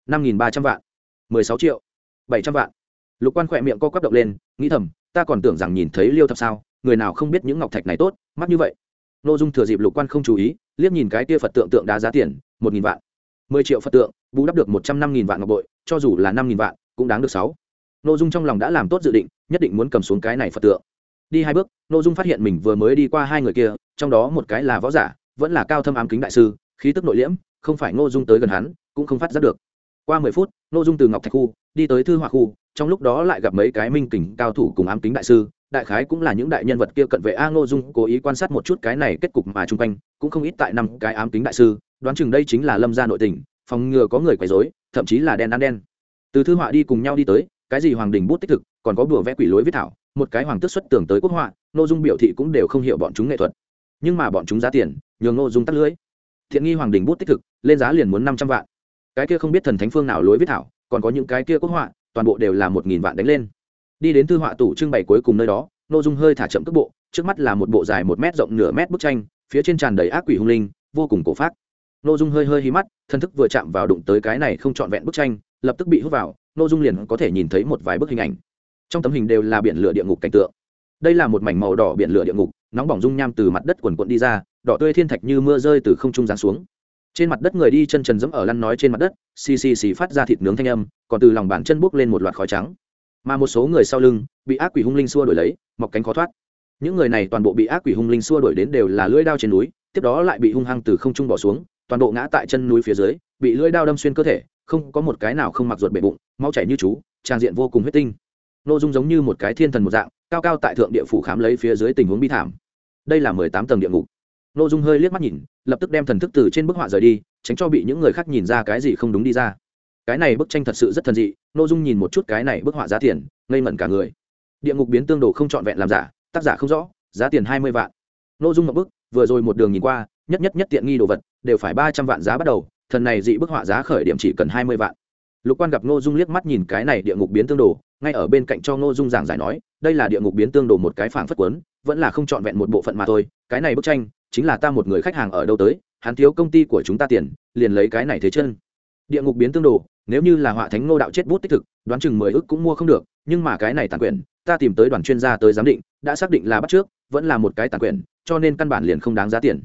năm nghìn ba trăm vạn, mười sáu triệu, bảy trăm vạn. Lục quan khỏe miệng co quắp động lên, nghĩ thầm, ta còn tưởng rằng nhìn thấy liêu thập sao, người nào không biết những ngọc thạch này tốt, mắc như vậy nội dung thừa dịp lục quan không chú ý, liếc nhìn cái tia phật tượng tượng đá giá tiền, một nghìn vạn. mười triệu phật tượng, bù đắp được một trăm năm nghìn vạn ngọc bội, cho dù là năm nghìn vạn, cũng đáng được sáu. Nội dung trong lòng đã làm tốt dự định, nhất định muốn cầm xuống cái này phật tượng. Đi hai bước nội dung phát hiện mình vừa mới đi qua hai người kia, trong đó một cái là võ giả, vẫn là cao thâm ám kính đại sư, khí tức nội liễm, không phải nội dung tới gần hắn, cũng không phát giác được. Qua mười phút nội dung từ ngọc thạch khu, đi tới thư họa khu, trong lúc đó lại gặp mấy cái minh kình cao thủ cùng ám kính đại sư đại khái cũng là những đại nhân vật kia cận vệ a ngô dung cố ý quan sát một chút cái này kết cục mà chung quanh, cũng không ít tại năm cái ám kính đại sư, đoán chừng đây chính là lâm gia nội tình, phòng ngừa có người quấy rối, thậm chí là đen ăn đen. Từ thư họa đi cùng nhau đi tới, cái gì hoàng đình bút tích thực, còn có bùa vẽ quỷ lối viết thảo, một cái hoàng tước xuất tưởng tới quốc họa nội dung biểu thị cũng đều không hiểu bọn chúng nghệ thuật. Nhưng mà bọn chúng giá tiền, nhường ngô dung tắt lưới. Thiện nghi hoàng đình bút tích thực, lên giá liền muốn năm trăm vạn. Cái kia không biết thần thánh phương nào lối viết thảo, còn có những cái kia quốc họa, toàn bộ đều là một nghìn vạn đánh lên đi đến thư họa tủ trưng bày cuối cùng nơi đó, ngô dung hơi thả chậm cước bộ, trước mắt là một bộ dài một m rộng nửa mét bức tranh, phía trên tràn đầy ác quỷ hung linh, vô cùng cổ phát ngô dung hơi hơi hí mắt, thân thức vừa chạm vào đụng tới cái này không trọn vẹn bức tranh, lập tức bị hút vào, ngô dung liền có thể nhìn thấy một vài bức hình ảnh. Trong tấm hình đều là biển lửa địa ngục cảnh tượng. Đây là một mảnh màu đỏ biển lửa địa ngục, nóng bỏng dung nham từ mặt đất quần quận đi ra, đỏ tươi thiên thạch như mưa rơi từ không trung giáng xuống. Trên mặt đất người đi chân trần dẫm ở lăn nói trên mặt đất, xì xì xì phát ra thịt nướng thanh âm, còn từ lòng bàn chân buốc lên một loạt khói trắng mà một số người sau lưng bị ác quỷ hung linh xua đuổi lấy, mọc cánh khó thoát. Những người này toàn bộ bị ác quỷ hung linh xua đuổi đến đều là lưỡi đao trên núi, tiếp đó lại bị hung hăng từ không trung bỏ xuống, toàn bộ ngã tại chân núi phía dưới, bị lưỡi đao đâm xuyên cơ thể, không có một cái nào không mặc ruột bể bụng, máu chảy như chú, trang diện vô cùng huyết tinh. N ô dung giống như một cái thiên thần một dạng, cao cao tại thượng địa phủ khám lấy phía dưới tình huống bi thảm. Đây là mười tám tầng địa ngục. N ô dung hơi liếc mắt nhìn, lập tức đem thần thức từ trên bức họa rời đi, tránh cho bị những người khác nhìn ra cái gì không đúng đi ra cái này bức tranh thật sự rất thần dị nội dung nhìn một chút cái này bức họa giá tiền, ngây ngẩn cả người. Địa ngục biến tương đồ không trọn vẹn làm giả, tác giả không rõ, giá tiền hai mươi vạn. Nội dung một bức, vừa rồi một đường nhìn qua, nhất nhất nhất tiện nghi đồ vật, đều phải ba trăm vạn giá bắt đầu, thần này dị bức họa giá khởi điểm chỉ cần hai mươi vạn. Lục quan gặp n dung liếc mắt nhìn cái này địa ngục biến tương đồ, ngay ở bên cạnh cho n dung giảng giải nói, đây là địa ngục biến tương đồ một cái phảng phất quấn vẫn là không trọn vẹn một bộ phận mà thôi, cái này bức tranh, chính là ta một người khách hàng ở đâu tới, hắn thiếu công ty của chúng ta tiền, liền lấy cái này thế chân địa ngục biến tương đồ, nếu như là họa thánh ngô đạo chết bút tích thực, đoán chừng mười ức cũng mua không được, nhưng mà cái này tàn quyền ta tìm tới đoàn chuyên gia tới giám định, đã xác định là bắt trước, vẫn là một cái tàn quyền cho nên căn bản liền không đáng giá tiền.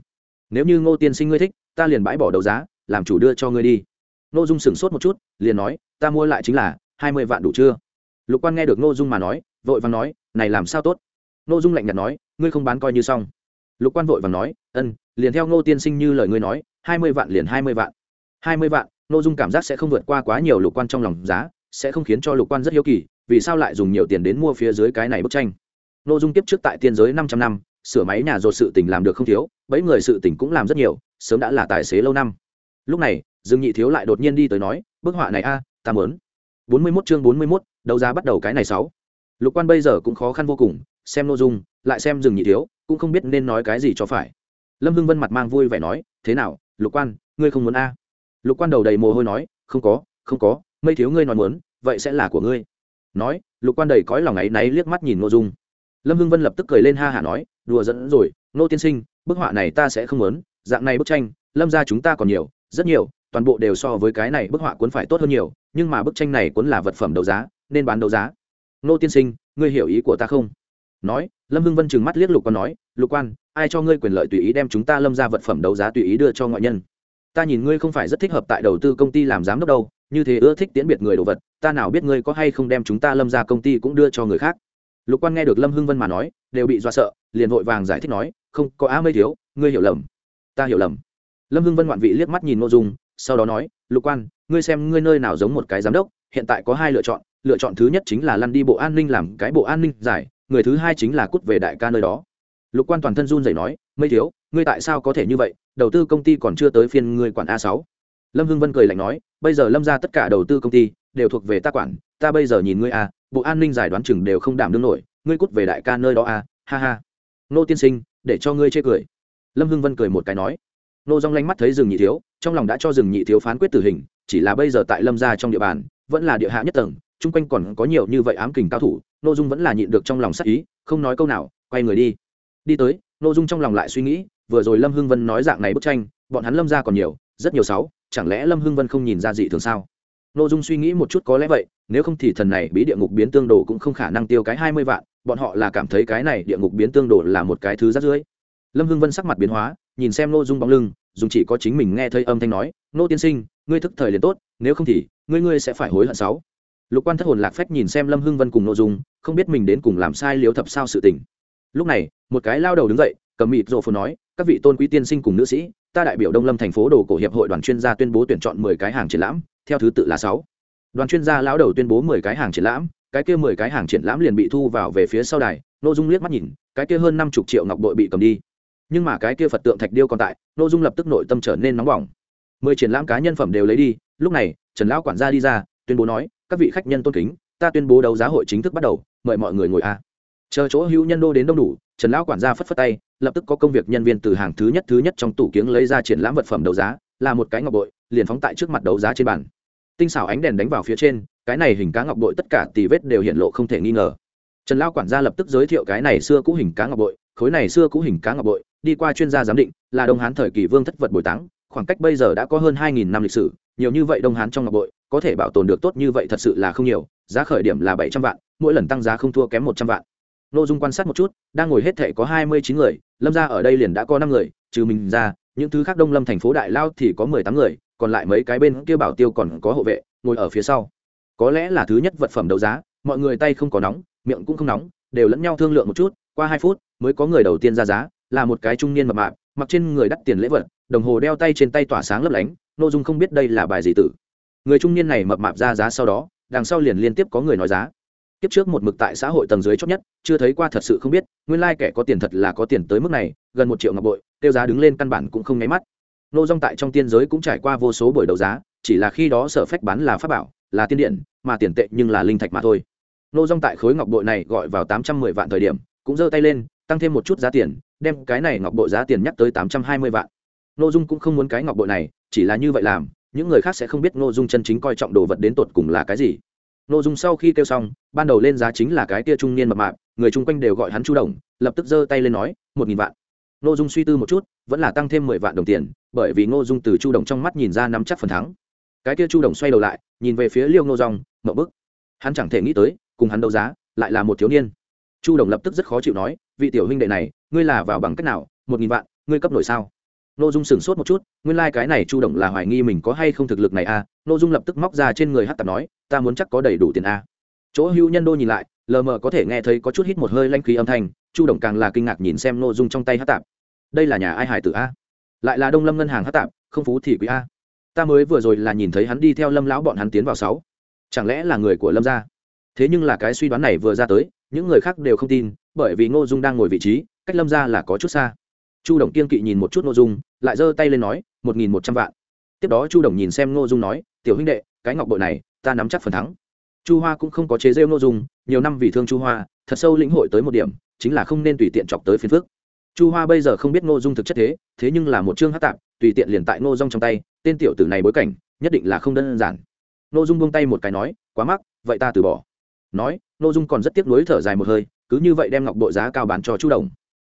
Nếu như ngô tiên sinh ngươi thích, ta liền bãi bỏ đấu giá, làm chủ đưa cho ngươi đi. Ngô dung sửng sốt một chút, liền nói, ta mua lại chính là hai mươi vạn đủ chưa? Lục quan nghe được ngô dung mà nói, vội vàng nói, này làm sao tốt? Ngô dung lạnh nhạt nói, ngươi không bán coi như xong. Lục quan vội vàng nói ân liền theo ngô tiên sinh như lời ngươi nói, hai mươi vạn liền hai mươi vạn. Hai mươi vạn Nội dung cảm giác sẽ không vượt qua quá nhiều lục quan trong lòng giá, sẽ không khiến cho lục quan rất hiếu kỳ, vì sao lại dùng nhiều tiền đến mua phía dưới cái này bức tranh? Nội dung tiếp trước tại tiên giới năm trăm năm, sửa máy nhà rột sự tình làm được không thiếu, bấy người sự tình cũng làm rất nhiều, sớm đã là tài xế lâu năm. Lúc này, dương nhị thiếu lại đột nhiên đi tới nói, bức họa này a, ta mớn bốn mươi mốt chương bốn mươi mốt, đấu giá bắt đầu cái này sáu. Lục quan bây giờ cũng khó khăn vô cùng, xem nội dung, lại xem Dương nhị thiếu, cũng không biết nên nói cái gì cho phải. Lâm hưng vân mặt mang vui vẻ nói, thế nào, lục quan, ngươi không muốn a? Lục quan đầu đầy mồ hôi nói, không có không có mây thiếu ngươi nói muốn, vậy sẽ là của ngươi. Nói, lục quan đầy cõi lòng áy náy liếc mắt nhìn nội dung. Lâm hưng vân lập tức cười lên ha hả nói, đùa dẫn rồi nô tiên sinh, bức họa này ta sẽ không muốn, dạng này bức tranh, lâm ra chúng ta còn nhiều, rất nhiều, toàn bộ đều so với cái này bức họa cuốn phải tốt hơn nhiều, nhưng mà bức tranh này cuốn là vật phẩm đấu giá, nên bán đấu giá. Nô tiên sinh, ngươi hiểu ý của ta không? Nói, lâm hưng vân trừng mắt liếc lục quan nói, lục quan, ai cho ngươi quyền lợi tùy ý đem chúng ta lâm ra vật phẩm đấu giá tùy ý đưa cho ngoại nhân? Ta nhìn ngươi không phải rất thích hợp tại đầu tư công ty làm giám đốc đâu, như thế ưa thích tiễn biệt người đồ vật, ta nào biết ngươi có hay không đem chúng ta lâm ra công ty cũng đưa cho người khác. Lục quan nghe được lâm hưng vân mà nói, đều bị do sợ, liền vội vàng giải thích nói, không, có á mây thiếu, ngươi hiểu lầm. Ta hiểu lầm. Lâm hưng vân ngoạn vị liếc mắt nhìn nội dung, sau đó nói, lục quan, ngươi xem ngươi nơi nào giống một cái giám đốc, hiện tại có hai lựa chọn lựa chọn thứ nhất chính là lăn đi bộ an ninh làm cái bộ an ninh giải, người thứ hai chính là cút về đại ca nơi đó lục quan toàn thân run rẩy nói, mây thiếu, ngươi tại sao có thể như vậy? Đầu tư công ty còn chưa tới phiên ngươi quản a sáu. Lâm hưng vân cười lạnh nói, bây giờ lâm ra tất cả đầu tư công ty đều thuộc về ta quản, ta bây giờ nhìn ngươi a, bộ an ninh giải đoán chừng đều không đảm đương nổi, ngươi cút về đại ca nơi đó a, ha ha. Nô tiên sinh, để cho ngươi chê cười. Lâm hưng vân cười một cái nói. Nô dong lanh mắt thấy rừng nhị thiếu, trong lòng đã cho rừng nhị thiếu phán quyết tử hình, chỉ là bây giờ tại lâm gia trong địa bàn, vẫn là địa hạ nhất tầng, chung quanh còn có nhiều như vậy ám kình cao thủ, nô dung vẫn là nhịn được trong lòng sắc ý, không nói câu nào, quay người đi đi tới nô dung trong lòng lại suy nghĩ, vừa rồi lâm hưng vân nói dạng này bức tranh, bọn hắn lâm gia còn nhiều, rất nhiều sáu, chẳng lẽ lâm hưng vân không nhìn ra gì thường sao? Nô dung suy nghĩ một chút có lẽ vậy, nếu không thì thần này bí địa ngục biến tương đồ cũng không khả năng tiêu cái hai mươi vạn, bọn họ là cảm thấy cái này địa ngục biến tương đồ là một cái thứ rát rưởi. Lâm hưng vân sắc mặt biến hóa, nhìn xem nô dung bóng lưng, dùng chỉ có chính mình nghe thấy âm thanh nói nô tiên sinh, ngươi thức thời liền tốt, nếu không thì, ngươi ngươi sẽ phải hối hận sáu. Lục quan thất hồn lạc phách nhìn xem lâm hưng vân cùng nô dung, không biết mình đến cùng làm sai liếu thập sao sự tình lúc này, một cái lao đầu đứng dậy, cầm mịt rộ phù nói, các vị tôn quý tiên sinh cùng nữ sĩ, ta đại biểu đông lâm thành phố đồ cổ hiệp hội đoàn chuyên gia tuyên bố tuyển chọn mười cái hàng triển lãm, theo thứ tự là sáu. Đoàn chuyên gia lão đầu tuyên bố mười cái hàng triển lãm, cái kia mười cái hàng triển lãm liền bị thu vào về phía sau đài n ô dung liếc mắt nhìn, cái kia hơn năm chục triệu ngọc bội bị cầm đi. Nhưng mà cái kia phật tượng thạch điêu còn tại n ô dung lập tức nội tâm trở nên nóng bỏng. Mười triển lãm cá nhân phẩm đều lấy đi, lúc này, trần lão quản gia đi ra, tuyên bố nói, các vị khách nhân tôn kính, ta tuyên bố đấu giá hội chính thức bắt đầu, mời mọi người ngồi a chờ chỗ hữu nhân đô đến đông đủ, trần lão quản gia phất phất tay, lập tức có công việc nhân viên từ hàng thứ nhất thứ nhất trong tủ kiếng lấy ra triển lãm vật phẩm đấu giá, là một cái ngọc bội, liền phóng tại trước mặt đấu giá trên bàn. Tinh xảo ánh đèn đánh vào phía trên, cái này hình cá ngọc bội tất cả tì vết đều hiện lộ không thể nghi ngờ. Trần lão quản gia lập tức giới thiệu cái này xưa cũ hình cá ngọc bội, khối này xưa cũ hình cá ngọc bội, đi qua chuyên gia giám định, là đông hán thời kỳ vương thất vật bồi táng, khoảng cách bây giờ đã có hơn hai nghìn năm lịch sử, nhiều như vậy đông hán trong ngọc bội, có thể bảo tồn được tốt như vậy thật sự là không nhiều, giá khởi điểm là bảy trăm vạn, mỗi lần tăng giá không thua kém một trăm vạn n ô dung quan sát một chút, đang ngồi hết thệ có hai mươi chín người, lâm ra ở đây liền đã có năm người, trừ mình ra, những thứ khác đông lâm thành phố đại lao thì có mười tám người, còn lại mấy cái bên kia bảo tiêu còn có hộ vệ, ngồi ở phía sau. Có lẽ là thứ nhất vật phẩm đấu giá, mọi người tay không có nóng, miệng cũng không nóng, đều lẫn nhau thương lượng một chút, qua hai phút mới có người đầu tiên ra giá, là một cái trung niên mập mạp, mặc trên người đắt tiền lễ vật, đồng hồ đeo tay trên tay tỏa sáng lấp lánh n ô dung không biết đây là bài gì tử. Người trung niên này mập mạp ra giá sau đó, đằng sau liền liên tiếp có người nói giá kiếp trước một mực tại xã hội tầng dưới chót nhất, chưa thấy qua thật sự không biết, nguyên lai kẻ có tiền thật là có tiền tới mức này, gần một triệu ngọc bội, tiêu giá đứng lên căn bản cũng không nháy mắt. Nô dong tại trong tiên giới cũng trải qua vô số buổi đấu giá, chỉ là khi đó sở phách bán là pháp bảo, là tiên điện, mà tiền tệ nhưng là linh thạch mà thôi. Nô dong tại khối ngọc bội này gọi vào tám trăm mười vạn thời điểm, cũng giơ tay lên, tăng thêm một chút giá tiền, đem cái này ngọc bội giá tiền nhắc tới tám trăm hai mươi vạn. Nô dung cũng không muốn cái ngọc bội này, chỉ là như vậy làm, những người khác sẽ không biết nô dung chân chính coi trọng đồ vật đến tột cùng là cái gì nô dung sau khi kêu xong ban đầu lên giá chính là cái tia trung niên mập mạp người chung quanh đều gọi hắn chu đồng lập tức giơ tay lên nói một nghìn vạn. Nô dung suy tư một chút vẫn là tăng thêm mười vạn đồng tiền bởi vì nô dung từ chu đồng trong mắt nhìn ra nắm chắc phần thắng. Cái tia chu đồng xoay đầu lại nhìn về phía liêu nô dòng mậu bức. Hắn chẳng thể nghĩ tới cùng hắn đấu giá lại là một thiếu niên. Chu đồng lập tức rất khó chịu nói vị tiểu huynh đệ này ngươi là vào bằng cách nào? Một nghìn vạn ngươi cấp nổi sao? Nô Dung sửng sốt một chút, nguyên lai like cái này Chu Đồng là hoài nghi mình có hay không thực lực này. À. Nô Dung lập tức móc ra trên người hát Tạp nói, ta muốn chắc có đầy đủ tiền a. Chỗ Hưu Nhân Đô nhìn lại, lờ mờ có thể nghe thấy có chút hít một hơi lanh khí âm thanh, Chu Động càng là kinh ngạc nhìn xem nội Dung trong tay Hắc Tạp. Đây là nhà ai hải tử a? Lại là Đông Lâm ngân hàng Hắc Tạp, không phú thì quý a. Ta mới vừa rồi là nhìn thấy hắn đi theo Lâm lão bọn hắn tiến vào sáu. Chẳng lẽ là người của Lâm gia? Thế nhưng là cái suy đoán này vừa ra tới, những người khác đều không tin, bởi vì Ngô Dung đang ngồi vị trí, cách Lâm gia là có chút xa chu đồng kiên kỵ nhìn một chút ngô dung lại giơ tay lên nói một nghìn một trăm vạn tiếp đó chu đồng nhìn xem ngô dung nói tiểu huynh đệ cái ngọc bội này ta nắm chắc phần thắng. Chu hoa cũng không có chế rêu nội dung, nhiều năm vì thương chu hoa, thật sâu lĩnh hội tới một điểm, chính là không nên tùy tiện chọc tới phiền phước chu hoa bây giờ không biết nội dung thực chất thế thế nhưng là một chương hát tạp, tùy tiện liền tại Ngô dung trong tay, tên tiểu tử này bối cảnh, nhất định là không đơn giản. Nội dung buông tay một cái nói, quá mắc, vậy ta từ bỏ. Nói nội dung còn rất tiếc nuối thở dài một hơi, cứ như vậy đem ngọc bội giá cao bán cho chu đồng.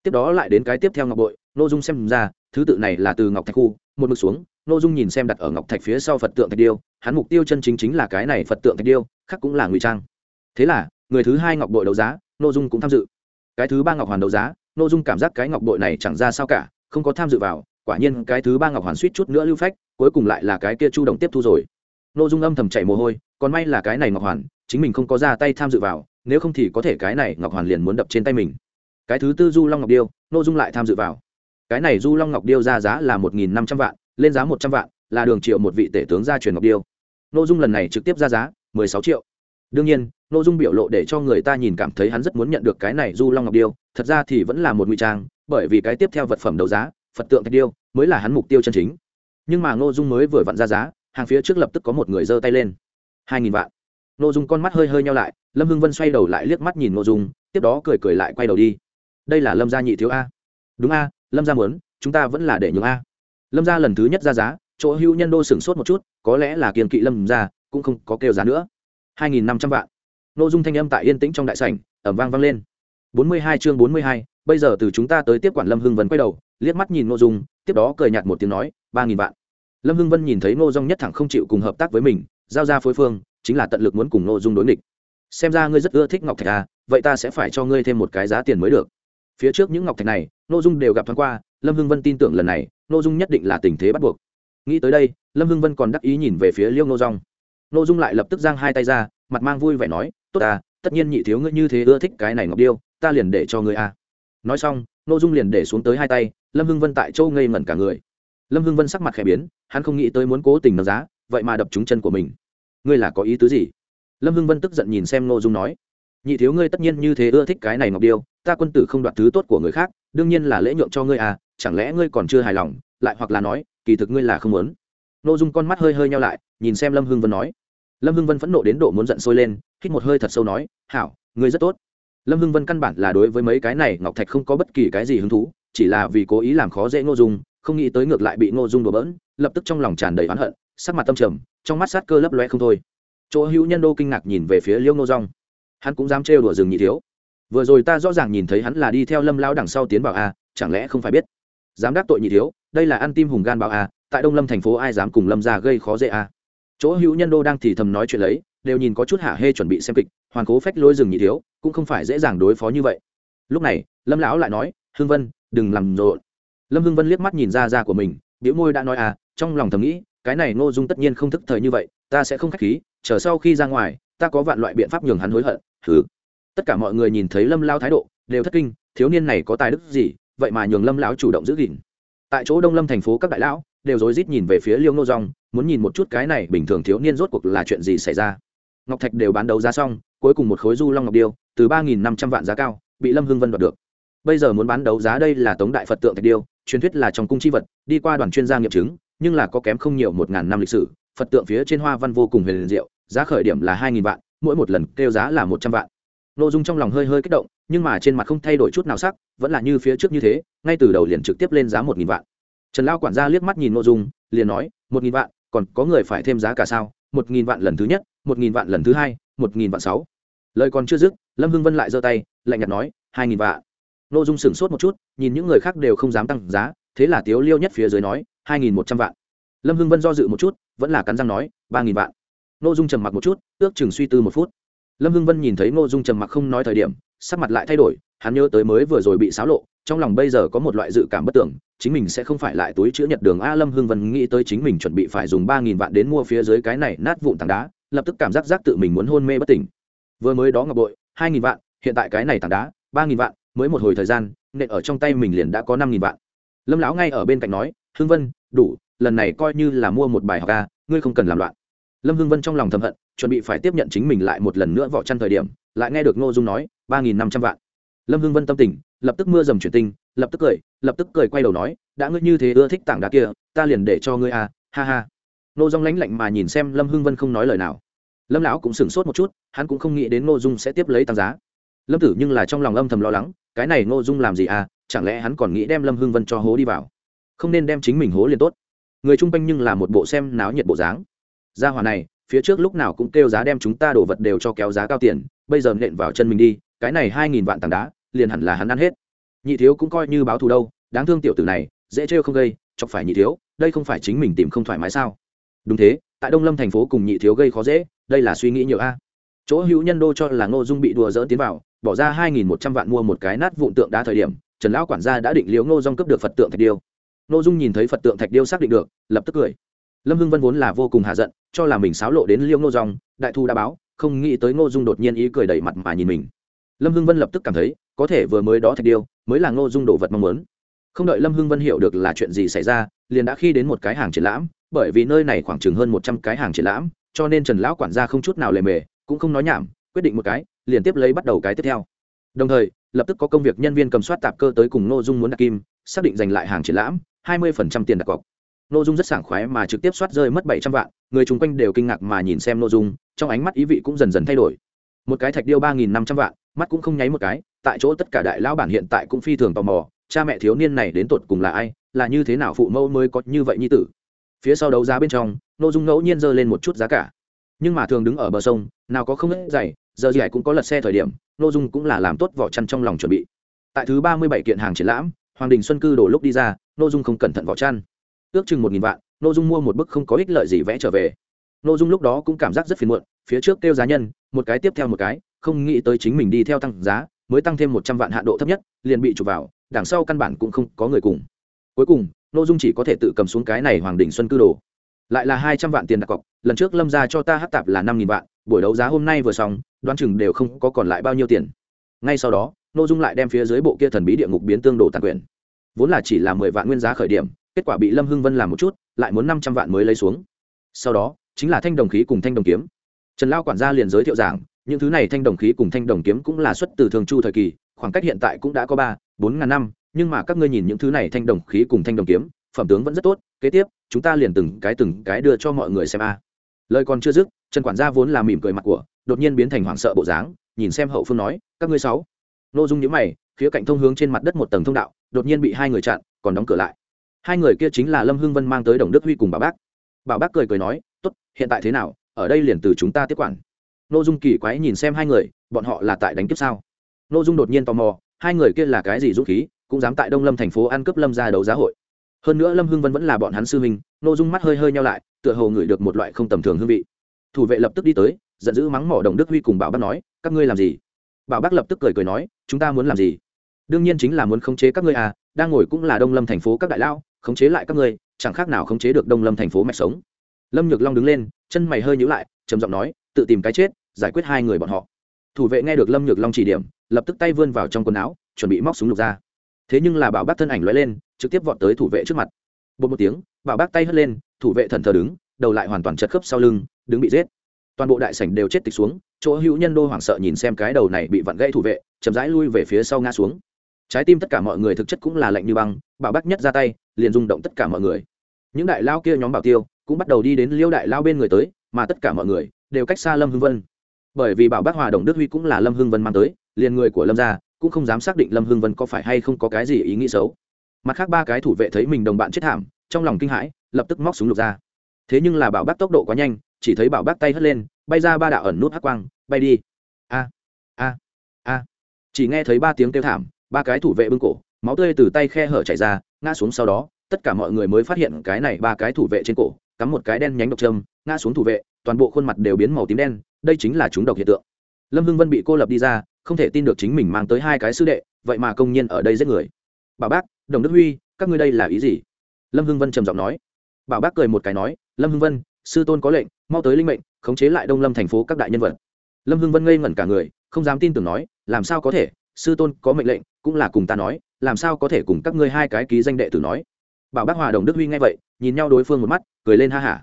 Tiếp đó lại đến cái tiếp theo ngọc bội nội dung xem ra, thứ tự này là từ ngọc thạch khu, một mực xuống n ô dung nhìn xem đặt ở ngọc thạch phía sau phật tượng thạch điêu, hắn mục tiêu chân chính chính là cái này phật tượng thạch điêu, khác cũng là ngụy trang. Thế là, người thứ hai ngọc bội đấu giá n ô dung cũng tham dự. Cái thứ ba ngọc hoàn đấu giá n ô dung cảm giác cái ngọc bội này chẳng ra sao cả, không có tham dự vào, quả nhiên cái thứ ba ngọc hoàn suýt chút nữa lưu phách, cuối cùng lại là cái kia chu động tiếp thu rồi. N ô dung âm thầm chạy mồ hôi, còn may là cái này ngọc hoàn, chính mình không có ra tay tham dự vào, nếu không thì có thể cái này ngọc hoàn liền muốn đập trên tay mình. Cái thứ tư du long ngọc điêu nội dung lại tham dự vào. Cái này du long ngọc điêu ra giá là một nghìn năm trăm vạn lên giá một trăm vạn, là đường triệu một vị tể tướng gia truyền ngọc điêu. Nội dung lần này trực tiếp ra giá mười sáu triệu. Đương nhiên nội dung biểu lộ để cho người ta nhìn cảm thấy hắn rất muốn nhận được cái này du long ngọc điêu, thật ra thì vẫn là một ngụy trang, bởi vì cái tiếp theo vật phẩm đấu giá, phật tượng thạch điêu, mới là hắn mục tiêu chân chính. Nhưng mà nội dung mới vừa vặn ra giá, hàng phía trước lập tức có một người giơ tay lên. hai nghìn vạn. Nội dung con mắt hơi hơi nhau lại, lâm hưng vân xoay đầu lại liếc mắt nhìn nội dung, tiếp đó cười cười lại quay đầu đi. Đây là lâm gia nhị thiếu a. Đúng a, lâm gia muốn, chúng ta vẫn là để nhường a lâm gia lần thứ nhất ra giá, chỗ hữu nhân đô sửng sốt một chút, có lẽ là kiềm kỵ lâm gia, cũng không có kêu giá nữa. Hai nghìn năm trăm vạn. Nội dung thanh âm tại yên tĩnh trong đại sảnh ẩm vang vang lên. Bốn mươi hai chương bốn mươi hai, bây giờ từ chúng ta tới tiếp quản lâm hưng vân quay đầu, liếc mắt nhìn nội dung, tiếp đó cười nhạt một tiếng nói, ba nghìn vạn. Lâm hưng vân nhìn thấy ngô dung nhất thẳng không chịu cùng hợp tác với mình, giao ra phối phương, chính là tận lực muốn cùng nội dung đối nghịch. Xem ra ngươi rất ưa thích ngọc thạch à vậy ta sẽ phải cho ngươi thêm một cái giá tiền mới được. Phía trước những ngọc thạch này nội dung đều gặp thoáng qua lâm hưng vân tin tưởng lần này nội dung nhất định là tình thế bắt buộc nghĩ tới đây, lâm hưng vân còn đắc ý nhìn về phía liêu nô Dung. nội dung lại lập tức giang hai tay ra, mặt mang vui vẻ nói, tốt à tất nhiên nhị thiếu ngươi như thế ưa thích cái này ngọc điêu, ta liền để cho ngươi à. nói xong nội dung liền để xuống tới hai tay, lâm hưng vân tại châu ngây ngẩn cả người lâm hưng vân sắc mặt khẽ biến, hắn không nghĩ tới muốn cố tình nâng giá, vậy mà đập trúng chân của mình ngươi là có ý tứ gì lâm hưng vân tức giận nhìn xem nội dung nói, nhị thiếu ngươi tất nhiên như thế ưa thích cái này ngọc điêu, ta quân tử không đoạt thứ tốt của người khác, đương nhiên là lễ nhượng cho ngươi à chẳng lẽ ngươi còn chưa hài lòng, lại hoặc là nói, kỳ thực ngươi là không muốn. N ô dung con mắt hơi hơi nhau lại, nhìn xem lâm hưng vân nói. Lâm hưng vân phẫn nộ đến độ muốn giận sôi lên, hít một hơi thật sâu nói, hảo, ngươi rất tốt. Lâm hưng vân căn bản là đối với mấy cái này ngọc thạch không có bất kỳ cái gì hứng thú, chỉ là vì cố ý làm khó dễ ngô dung, không nghĩ tới ngược lại bị ngô dung đùa bỡn, lập tức trong lòng tràn đầy oán hận, sắc mặt tâm trầm, trong mắt sát cơ lấp loe không thôi. Chỗ hữu nhân đô kinh ngạc nhìn về phía liêu ngô rong hắn cũng dám trêu đùa rừng nhị thiếu. Vừa rồi ta rõ ràng nhìn thấy hắn là đi theo lâm lao đằng sau tiến vào a, chẳng lẽ không phải biết? Dám đắc tội nhị thiếu, đây là ăn tim hùng gan bảo a, tại đông lâm thành phố ai dám cùng lâm ra gây khó dễ a. Chỗ hữu nhân đô đang thì thầm nói chuyện lấy, đều nhìn có chút hả hê chuẩn bị xem kịch, hoàn cố phách lôi rừng nhị thiếu, cũng không phải dễ dàng đối phó như vậy. Lúc này, lâm lão lại nói hương vân, đừng làm rộn. Lâm hương vân liếc mắt nhìn ra ra của mình biểu môi đã nói à trong lòng thầm nghĩ, cái này ngô dung tất nhiên không thức thời như vậy, ta sẽ không k h á c h khí, chờ sau khi ra ngoài, ta có vạn loại biện pháp nhường hắn hối hận. Thứ tất cả mọi người nhìn thấy lâm lao thái độ, đều thất kinh, thiếu niên này có tài đức gì vậy mà nhường lâm lão chủ động giữ gìn. Tại chỗ đông lâm thành phố các đại lão đều rối rít nhìn về phía liêu ngô rong muốn nhìn một chút cái này bình thường thiếu niên rốt cuộc là chuyện gì xảy ra. Ngọc thạch đều bán đấu giá xong, cuối cùng một khối du long ngọc điêu, từ ba nghìn năm trăm vạn giá cao, bị lâm hưng vân đoạt được. Bây giờ muốn bán đấu giá đây là tống đại phật tượng thạch điêu, truyền thuyết là trong cung chi vật, đi qua đoàn chuyên gia nghiệm chứng, nhưng là có kém không nhiều một ngàn năm lịch sử, phật tượng phía trên hoa văn vô cùng huyền diệu, giá khởi điểm là hai nghìn vạn, mỗi một lần kêu giá là một trăm vạn nội dung trong lòng hơi hơi kích động, nhưng mà trên mặt không thay đổi chút nào sắc, vẫn là như phía trước như thế, ngay từ đầu liền trực tiếp lên giá một nghìn vạn. Trần lao quản gia liếc mắt nhìn nội dung, liền nói, một nghìn vạn, còn có người phải thêm giá cả sao? Một nghìn vạn lần thứ nhất, một nghìn vạn lần thứ hai, một nghìn vạn sáu. Lời còn chưa dứt, lâm hưng vân lại giơ tay, lạnh nhạt nói, hai nghìn vạn. Nội dung sửng sốt một chút, nhìn những người khác đều không dám tăng giá, thế là tiếu liêu nhất phía dưới nói, hai nghìn một trăm vạn. Lâm hưng vân do dự một chút, vẫn là cắn răng nói, ba nghìn vạn. Nội dung trầm mặc một chút, ước chừng suy tư một phút lâm hưng vân nhìn thấy Ngô dung trầm mặc không nói thời điểm, sắc mặt lại thay đổi, hắn nhớ tới mới vừa rồi bị xáo lộ, trong lòng bây giờ có một loại dự cảm bất tưởng, chính mình sẽ không phải lại túi chữ nhật đường a lâm hưng vân nghĩ tới chính mình chuẩn bị phải dùng ba nghìn vạn đến mua phía dưới cái này nát vụn tảng đá, lập tức cảm giác giác tự mình muốn hôn mê bất tỉnh. Vừa mới đó ngọc bội, hai nghìn vạn, hiện tại cái này tảng đá, ba nghìn vạn, mới một hồi thời gian, nện ở trong tay mình liền đã có năm nghìn vạn. Lâm lão ngay ở bên cạnh nói, hưng vân, đủ, lần này coi như là mua một bài học ca ngươi không cần làm loạn. Lâm hưng vân trong lòng thầm hận chuẩn bị phải tiếp nhận chính mình lại một lần nữa vỏ chăn thời điểm, lại nghe được ngô dung nói, ba nghìn năm trăm vạn. Lâm hưng vân tâm tình, lập tức mưa dầm chuyển tinh, lập tức cười, lập tức cười quay đầu nói, đã ngươi như thế ưa thích tảng đá kia, ta liền để cho ngươi à ha ha. Nô dung lánh lạnh mà nhìn xem lâm hưng vân không nói lời nào. Lâm lão cũng sửng sốt một chút, hắn cũng không nghĩ đến ngô dung sẽ tiếp lấy tăng giá. Lâm tử nhưng là trong lòng âm thầm lo lắng, cái này ngô dung làm gì à chẳng lẽ hắn còn nghĩ đem lâm hưng vân cho hố đi vào? Không nên đem chính mình hố liền tốt. Người chung quanh nhưng là một bộ xem náo nhiệt bộ dáng. Gia hòa này phía trước lúc nào cũng kêu giá đem chúng ta đổ vật đều cho kéo giá cao tiền, bây giờ nện vào chân mình đi, cái này hai nghìn vạn tảng đá, liền hẳn là hắn ăn hết. Nhị thiếu cũng coi như báo thù đâu, đáng thương tiểu tử này, dễ trêu không gây, chọc phải nhị thiếu, đây không phải chính mình tìm không thoải mái sao? Đúng thế, tại đông lâm thành phố cùng nhị thiếu gây khó dễ, đây là suy nghĩ nhiều a. Chỗ hữu nhân đô cho là ngô dung bị đùa dỡn tiến vào, bỏ ra hai nghìn một trăm vạn mua một cái nát vụn tượng đá thời điểm, trần lão quản gia đã định liếu ngô dung cướp được phật tượng thạch điêu. Ngô dung nhìn thấy phật tượng thạch điêu xác định được, lập tức cười lâm hưng vân vốn là vô cùng hạ giận, cho là mình xáo lộ đến liêu ngô dòng, đại thu đã báo, không nghĩ tới ngô dung đột nhiên ý cười đẩy mặt mà nhìn mình. Lâm hưng vân lập tức cảm thấy, có thể vừa mới đó thạch điêu, mới là ngô dung đồ vật mong muốn. Không đợi lâm hưng vân hiểu được là chuyện gì xảy ra, liền đã khi đến một cái hàng triển lãm, bởi vì nơi này khoảng chừng hơn một trăm cái hàng triển lãm, cho nên trần lão quản gia không chút nào lề mề, cũng không nói nhảm, quyết định một cái, liền tiếp lấy bắt đầu cái tiếp theo. Đồng thời, lập tức có công việc nhân viên cầm soát tạp cơ tới cùng nội dung muốn đặt kim, xác định giành lại hàng triển lãm, hai mươi tiền đặt cọc nội dung rất sảng khoái mà trực tiếp soát rơi mất bảy trăm vạn, người chung quanh đều kinh ngạc mà nhìn xem nội dung, trong ánh mắt ý vị cũng dần dần thay đổi. Một cái thạch điêu ba nghìn năm trăm vạn, mắt cũng không nháy một cái, tại chỗ tất cả đại lão bản hiện tại cũng phi thường tò mò, cha mẹ thiếu niên này đến tột cùng là ai, là như thế nào phụ mẫu mới có như vậy như tử. Phía sau đấu giá bên trong nội dung ngẫu nhiên giơ lên một chút giá cả. Nhưng mà thường đứng ở bờ sông, nào có không ít dày giờ gì cũng có lật xe thời điểm nội dung cũng là làm tốt vỏ chăn trong lòng chuẩn bị. Tại thứ ba mươi bảy kiện hàng triển lãm, hoàng đình xuân cư đổ lúc đi ra nội dung không cẩn thận vỏ chăn ước chừng một nghìn vạn nội dung mua một bức không có ích lợi gì vẽ trở về. Nội dung lúc đó cũng cảm giác rất phiền muộn, phía trước kêu giá nhân, một cái tiếp theo một cái, không nghĩ tới chính mình đi theo tăng giá, mới tăng thêm một trăm vạn hạ độ thấp nhất, liền bị chụp vào, đằng sau căn bản cũng không có người cùng. Cuối cùng nội dung chỉ có thể tự cầm xuống cái này hoàng đình xuân cư đồ. Lại là hai trăm vạn tiền đặt cọc, lần trước lâm ra cho ta hát tạp là năm nghìn vạn, buổi đấu giá hôm nay vừa xong, đoán chừng đều không có còn lại bao nhiêu tiền. Ngay sau đó n ô dung lại đem phía dưới bộ kia thần bí địa ngục biến tương đồ tàn quyền. Vốn là chỉ là mười vạn nguyên giá khởi điểm kết quả bị lâm hưng vân làm một chút, lại muốn năm trăm vạn mới lấy xuống. Sau đó, chính là thanh đồng khí cùng thanh đồng kiếm. Trần lao quản gia liền giới thiệu giảng, những thứ này thanh đồng khí cùng thanh đồng kiếm cũng là xuất từ thường chu thời kỳ, khoảng cách hiện tại cũng đã có ba, bốn ngàn năm, nhưng mà các ngươi nhìn những thứ này thanh đồng khí cùng thanh đồng kiếm, phẩm tướng vẫn rất tốt, kế tiếp, chúng ta liền từng cái từng cái đưa cho mọi người xem a. Lời còn chưa dứt, trần quản gia vốn là mỉm cười mặt của, đột nhiên biến thành hoảng sợ bộ dáng, nhìn xem hậu phương nói, các ngươi sáu. N ô dung nhữ mày, khía cạnh thông hướng trên mặt đất một tầng thông đạo, đột nhiên bị hai người chặn, còn đóng cửa lại hai người kia chính là lâm hưng vân mang tới đồng đức huy cùng bảo bác. Bảo bác cười cười nói, tốt, hiện tại thế nào? Ở đây liền từ chúng ta tiếp quản. Nội dung kỳ quái nhìn xem hai người, bọn họ là tại đánh kiếp sao? Nội dung đột nhiên tò mò, hai người kia là cái gì dũng khí, cũng dám tại đông lâm thành phố ăn cướp lâm ra đấu giá hội? Hơn nữa lâm hưng vân vẫn là bọn hắn sư huynh nội dung mắt hơi hơi nhau lại, tựa hồ ngửi được một loại không tầm thường hương vị. Thủ vệ lập tức đi tới, giận dữ mắng mỏ đồng đức huy cùng bảo bác nói, các ngươi làm gì? Bảo bác lập tức cười cười nói, chúng ta muốn làm gì? Đương nhiên chính là muốn khống chế các ngươi à đang ngồi cũng là đông lâm thành phố các đại lao khống chế lại các ngươi, chẳng khác nào khống chế được đông lâm thành phố mạch sống. Lâm nhược long đứng lên, chân mày hơi nhữ lại, trầm giọng nói, tự tìm cái chết, giải quyết hai người bọn họ. Thủ vệ nghe được lâm nhược long chỉ điểm, lập tức tay vươn vào trong quần áo, chuẩn bị móc súng lục ra. Thế nhưng là bảo bác thân ảnh lóe lên, trực tiếp vọt tới thủ vệ trước mặt. Bột một tiếng, bảo bác tay hất lên, thủ vệ thần thờ đứng, đầu lại hoàn toàn chật khớp sau lưng, đứng bị giết. Toàn bộ đại sảnh đều chết tịch xuống, chỗ hữu nhân đô hoảng sợ nhìn xem cái đầu này bị vặn gãy thủ vệ, chậm rãi lui về phía sau ngã xuống trái tim tất cả mọi người thực chất cũng là lạnh như băng, bảo bác nhất ra tay, liền rung động tất cả mọi người. Những đại lao kia nhóm bảo tiêu cũng bắt đầu đi đến liêu đại lao bên người tới, mà tất cả mọi người đều cách xa lâm hưng vân. Bởi vì bảo bác hòa đồng đức huy cũng là lâm hưng vân mang tới, liền người của lâm gia cũng không dám xác định lâm hưng vân có phải hay không có cái gì ý nghĩ xấu. Mặt khác ba cái thủ vệ thấy mình đồng bạn chết thảm, trong lòng kinh hãi, lập tức móc súng lục ra. Thế nhưng là bảo bác tốc độ quá nhanh, chỉ thấy bảo bác tay hất lên, bay ra ba đạo ẩn nút hắc quang, bay đi. A a a. Chỉ nghe thấy ba tiếng kêu thảm ba cái thủ vệ bưng cổ máu tươi từ tay khe hở chảy ra ngã xuống sau đó tất cả mọi người mới phát hiện cái này ba cái thủ vệ trên cổ cắm một cái đen nhánh độc trâm, ngã xuống thủ vệ toàn bộ khuôn mặt đều biến màu tím đen đây chính là chúng độc hiện tượng. Lâm hưng vân bị cô lập đi ra không thể tin được chính mình mang tới hai cái sư đệ vậy mà công nhiên ở đây giết người. Bảo bác đồng đức huy các ngươi đây là ý gì? Lâm hưng vân trầm giọng nói. Bảo bác cười một cái nói lâm hưng vân sư tôn có lệnh mau tới linh mệnh khống chế lại đông lâm thành phố các đại nhân vật. Lâm hưng vân ngây ngẩn cả người không dám tin tưởng nói làm sao có thể sư tôn có mệnh lệnh cũng là cùng ta nói, làm sao có thể cùng các ngươi hai cái ký danh đệ tử nói? Bảo bác hòa đồng đức huy nghe vậy, nhìn nhau đối phương một mắt, cười lên ha hả.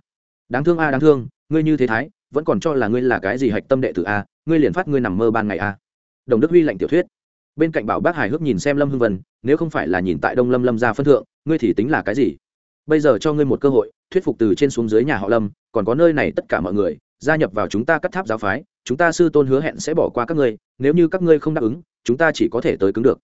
Đáng thương a, đáng thương, ngươi như thế thái, vẫn còn cho là ngươi là cái gì hạch tâm đệ tử a, ngươi liền phát ngươi nằm mơ ban ngày a. Đồng đức huy lạnh tiểu thuyết. Bên cạnh bảo bác hài hước nhìn xem lâm hưng vân, nếu không phải là nhìn tại đông lâm lâm ra phân thượng, ngươi thì tính là cái gì? Bây giờ cho ngươi một cơ hội, thuyết phục từ trên xuống dưới nhà họ lâm, còn có nơi này tất cả mọi người, gia nhập vào chúng ta cắt tháp giáo phái, chúng ta sư tôn hứa hẹn sẽ bỏ qua các ngươi, nếu như các ngươi không đáp ứng, chúng ta chỉ có thể tới cứng được.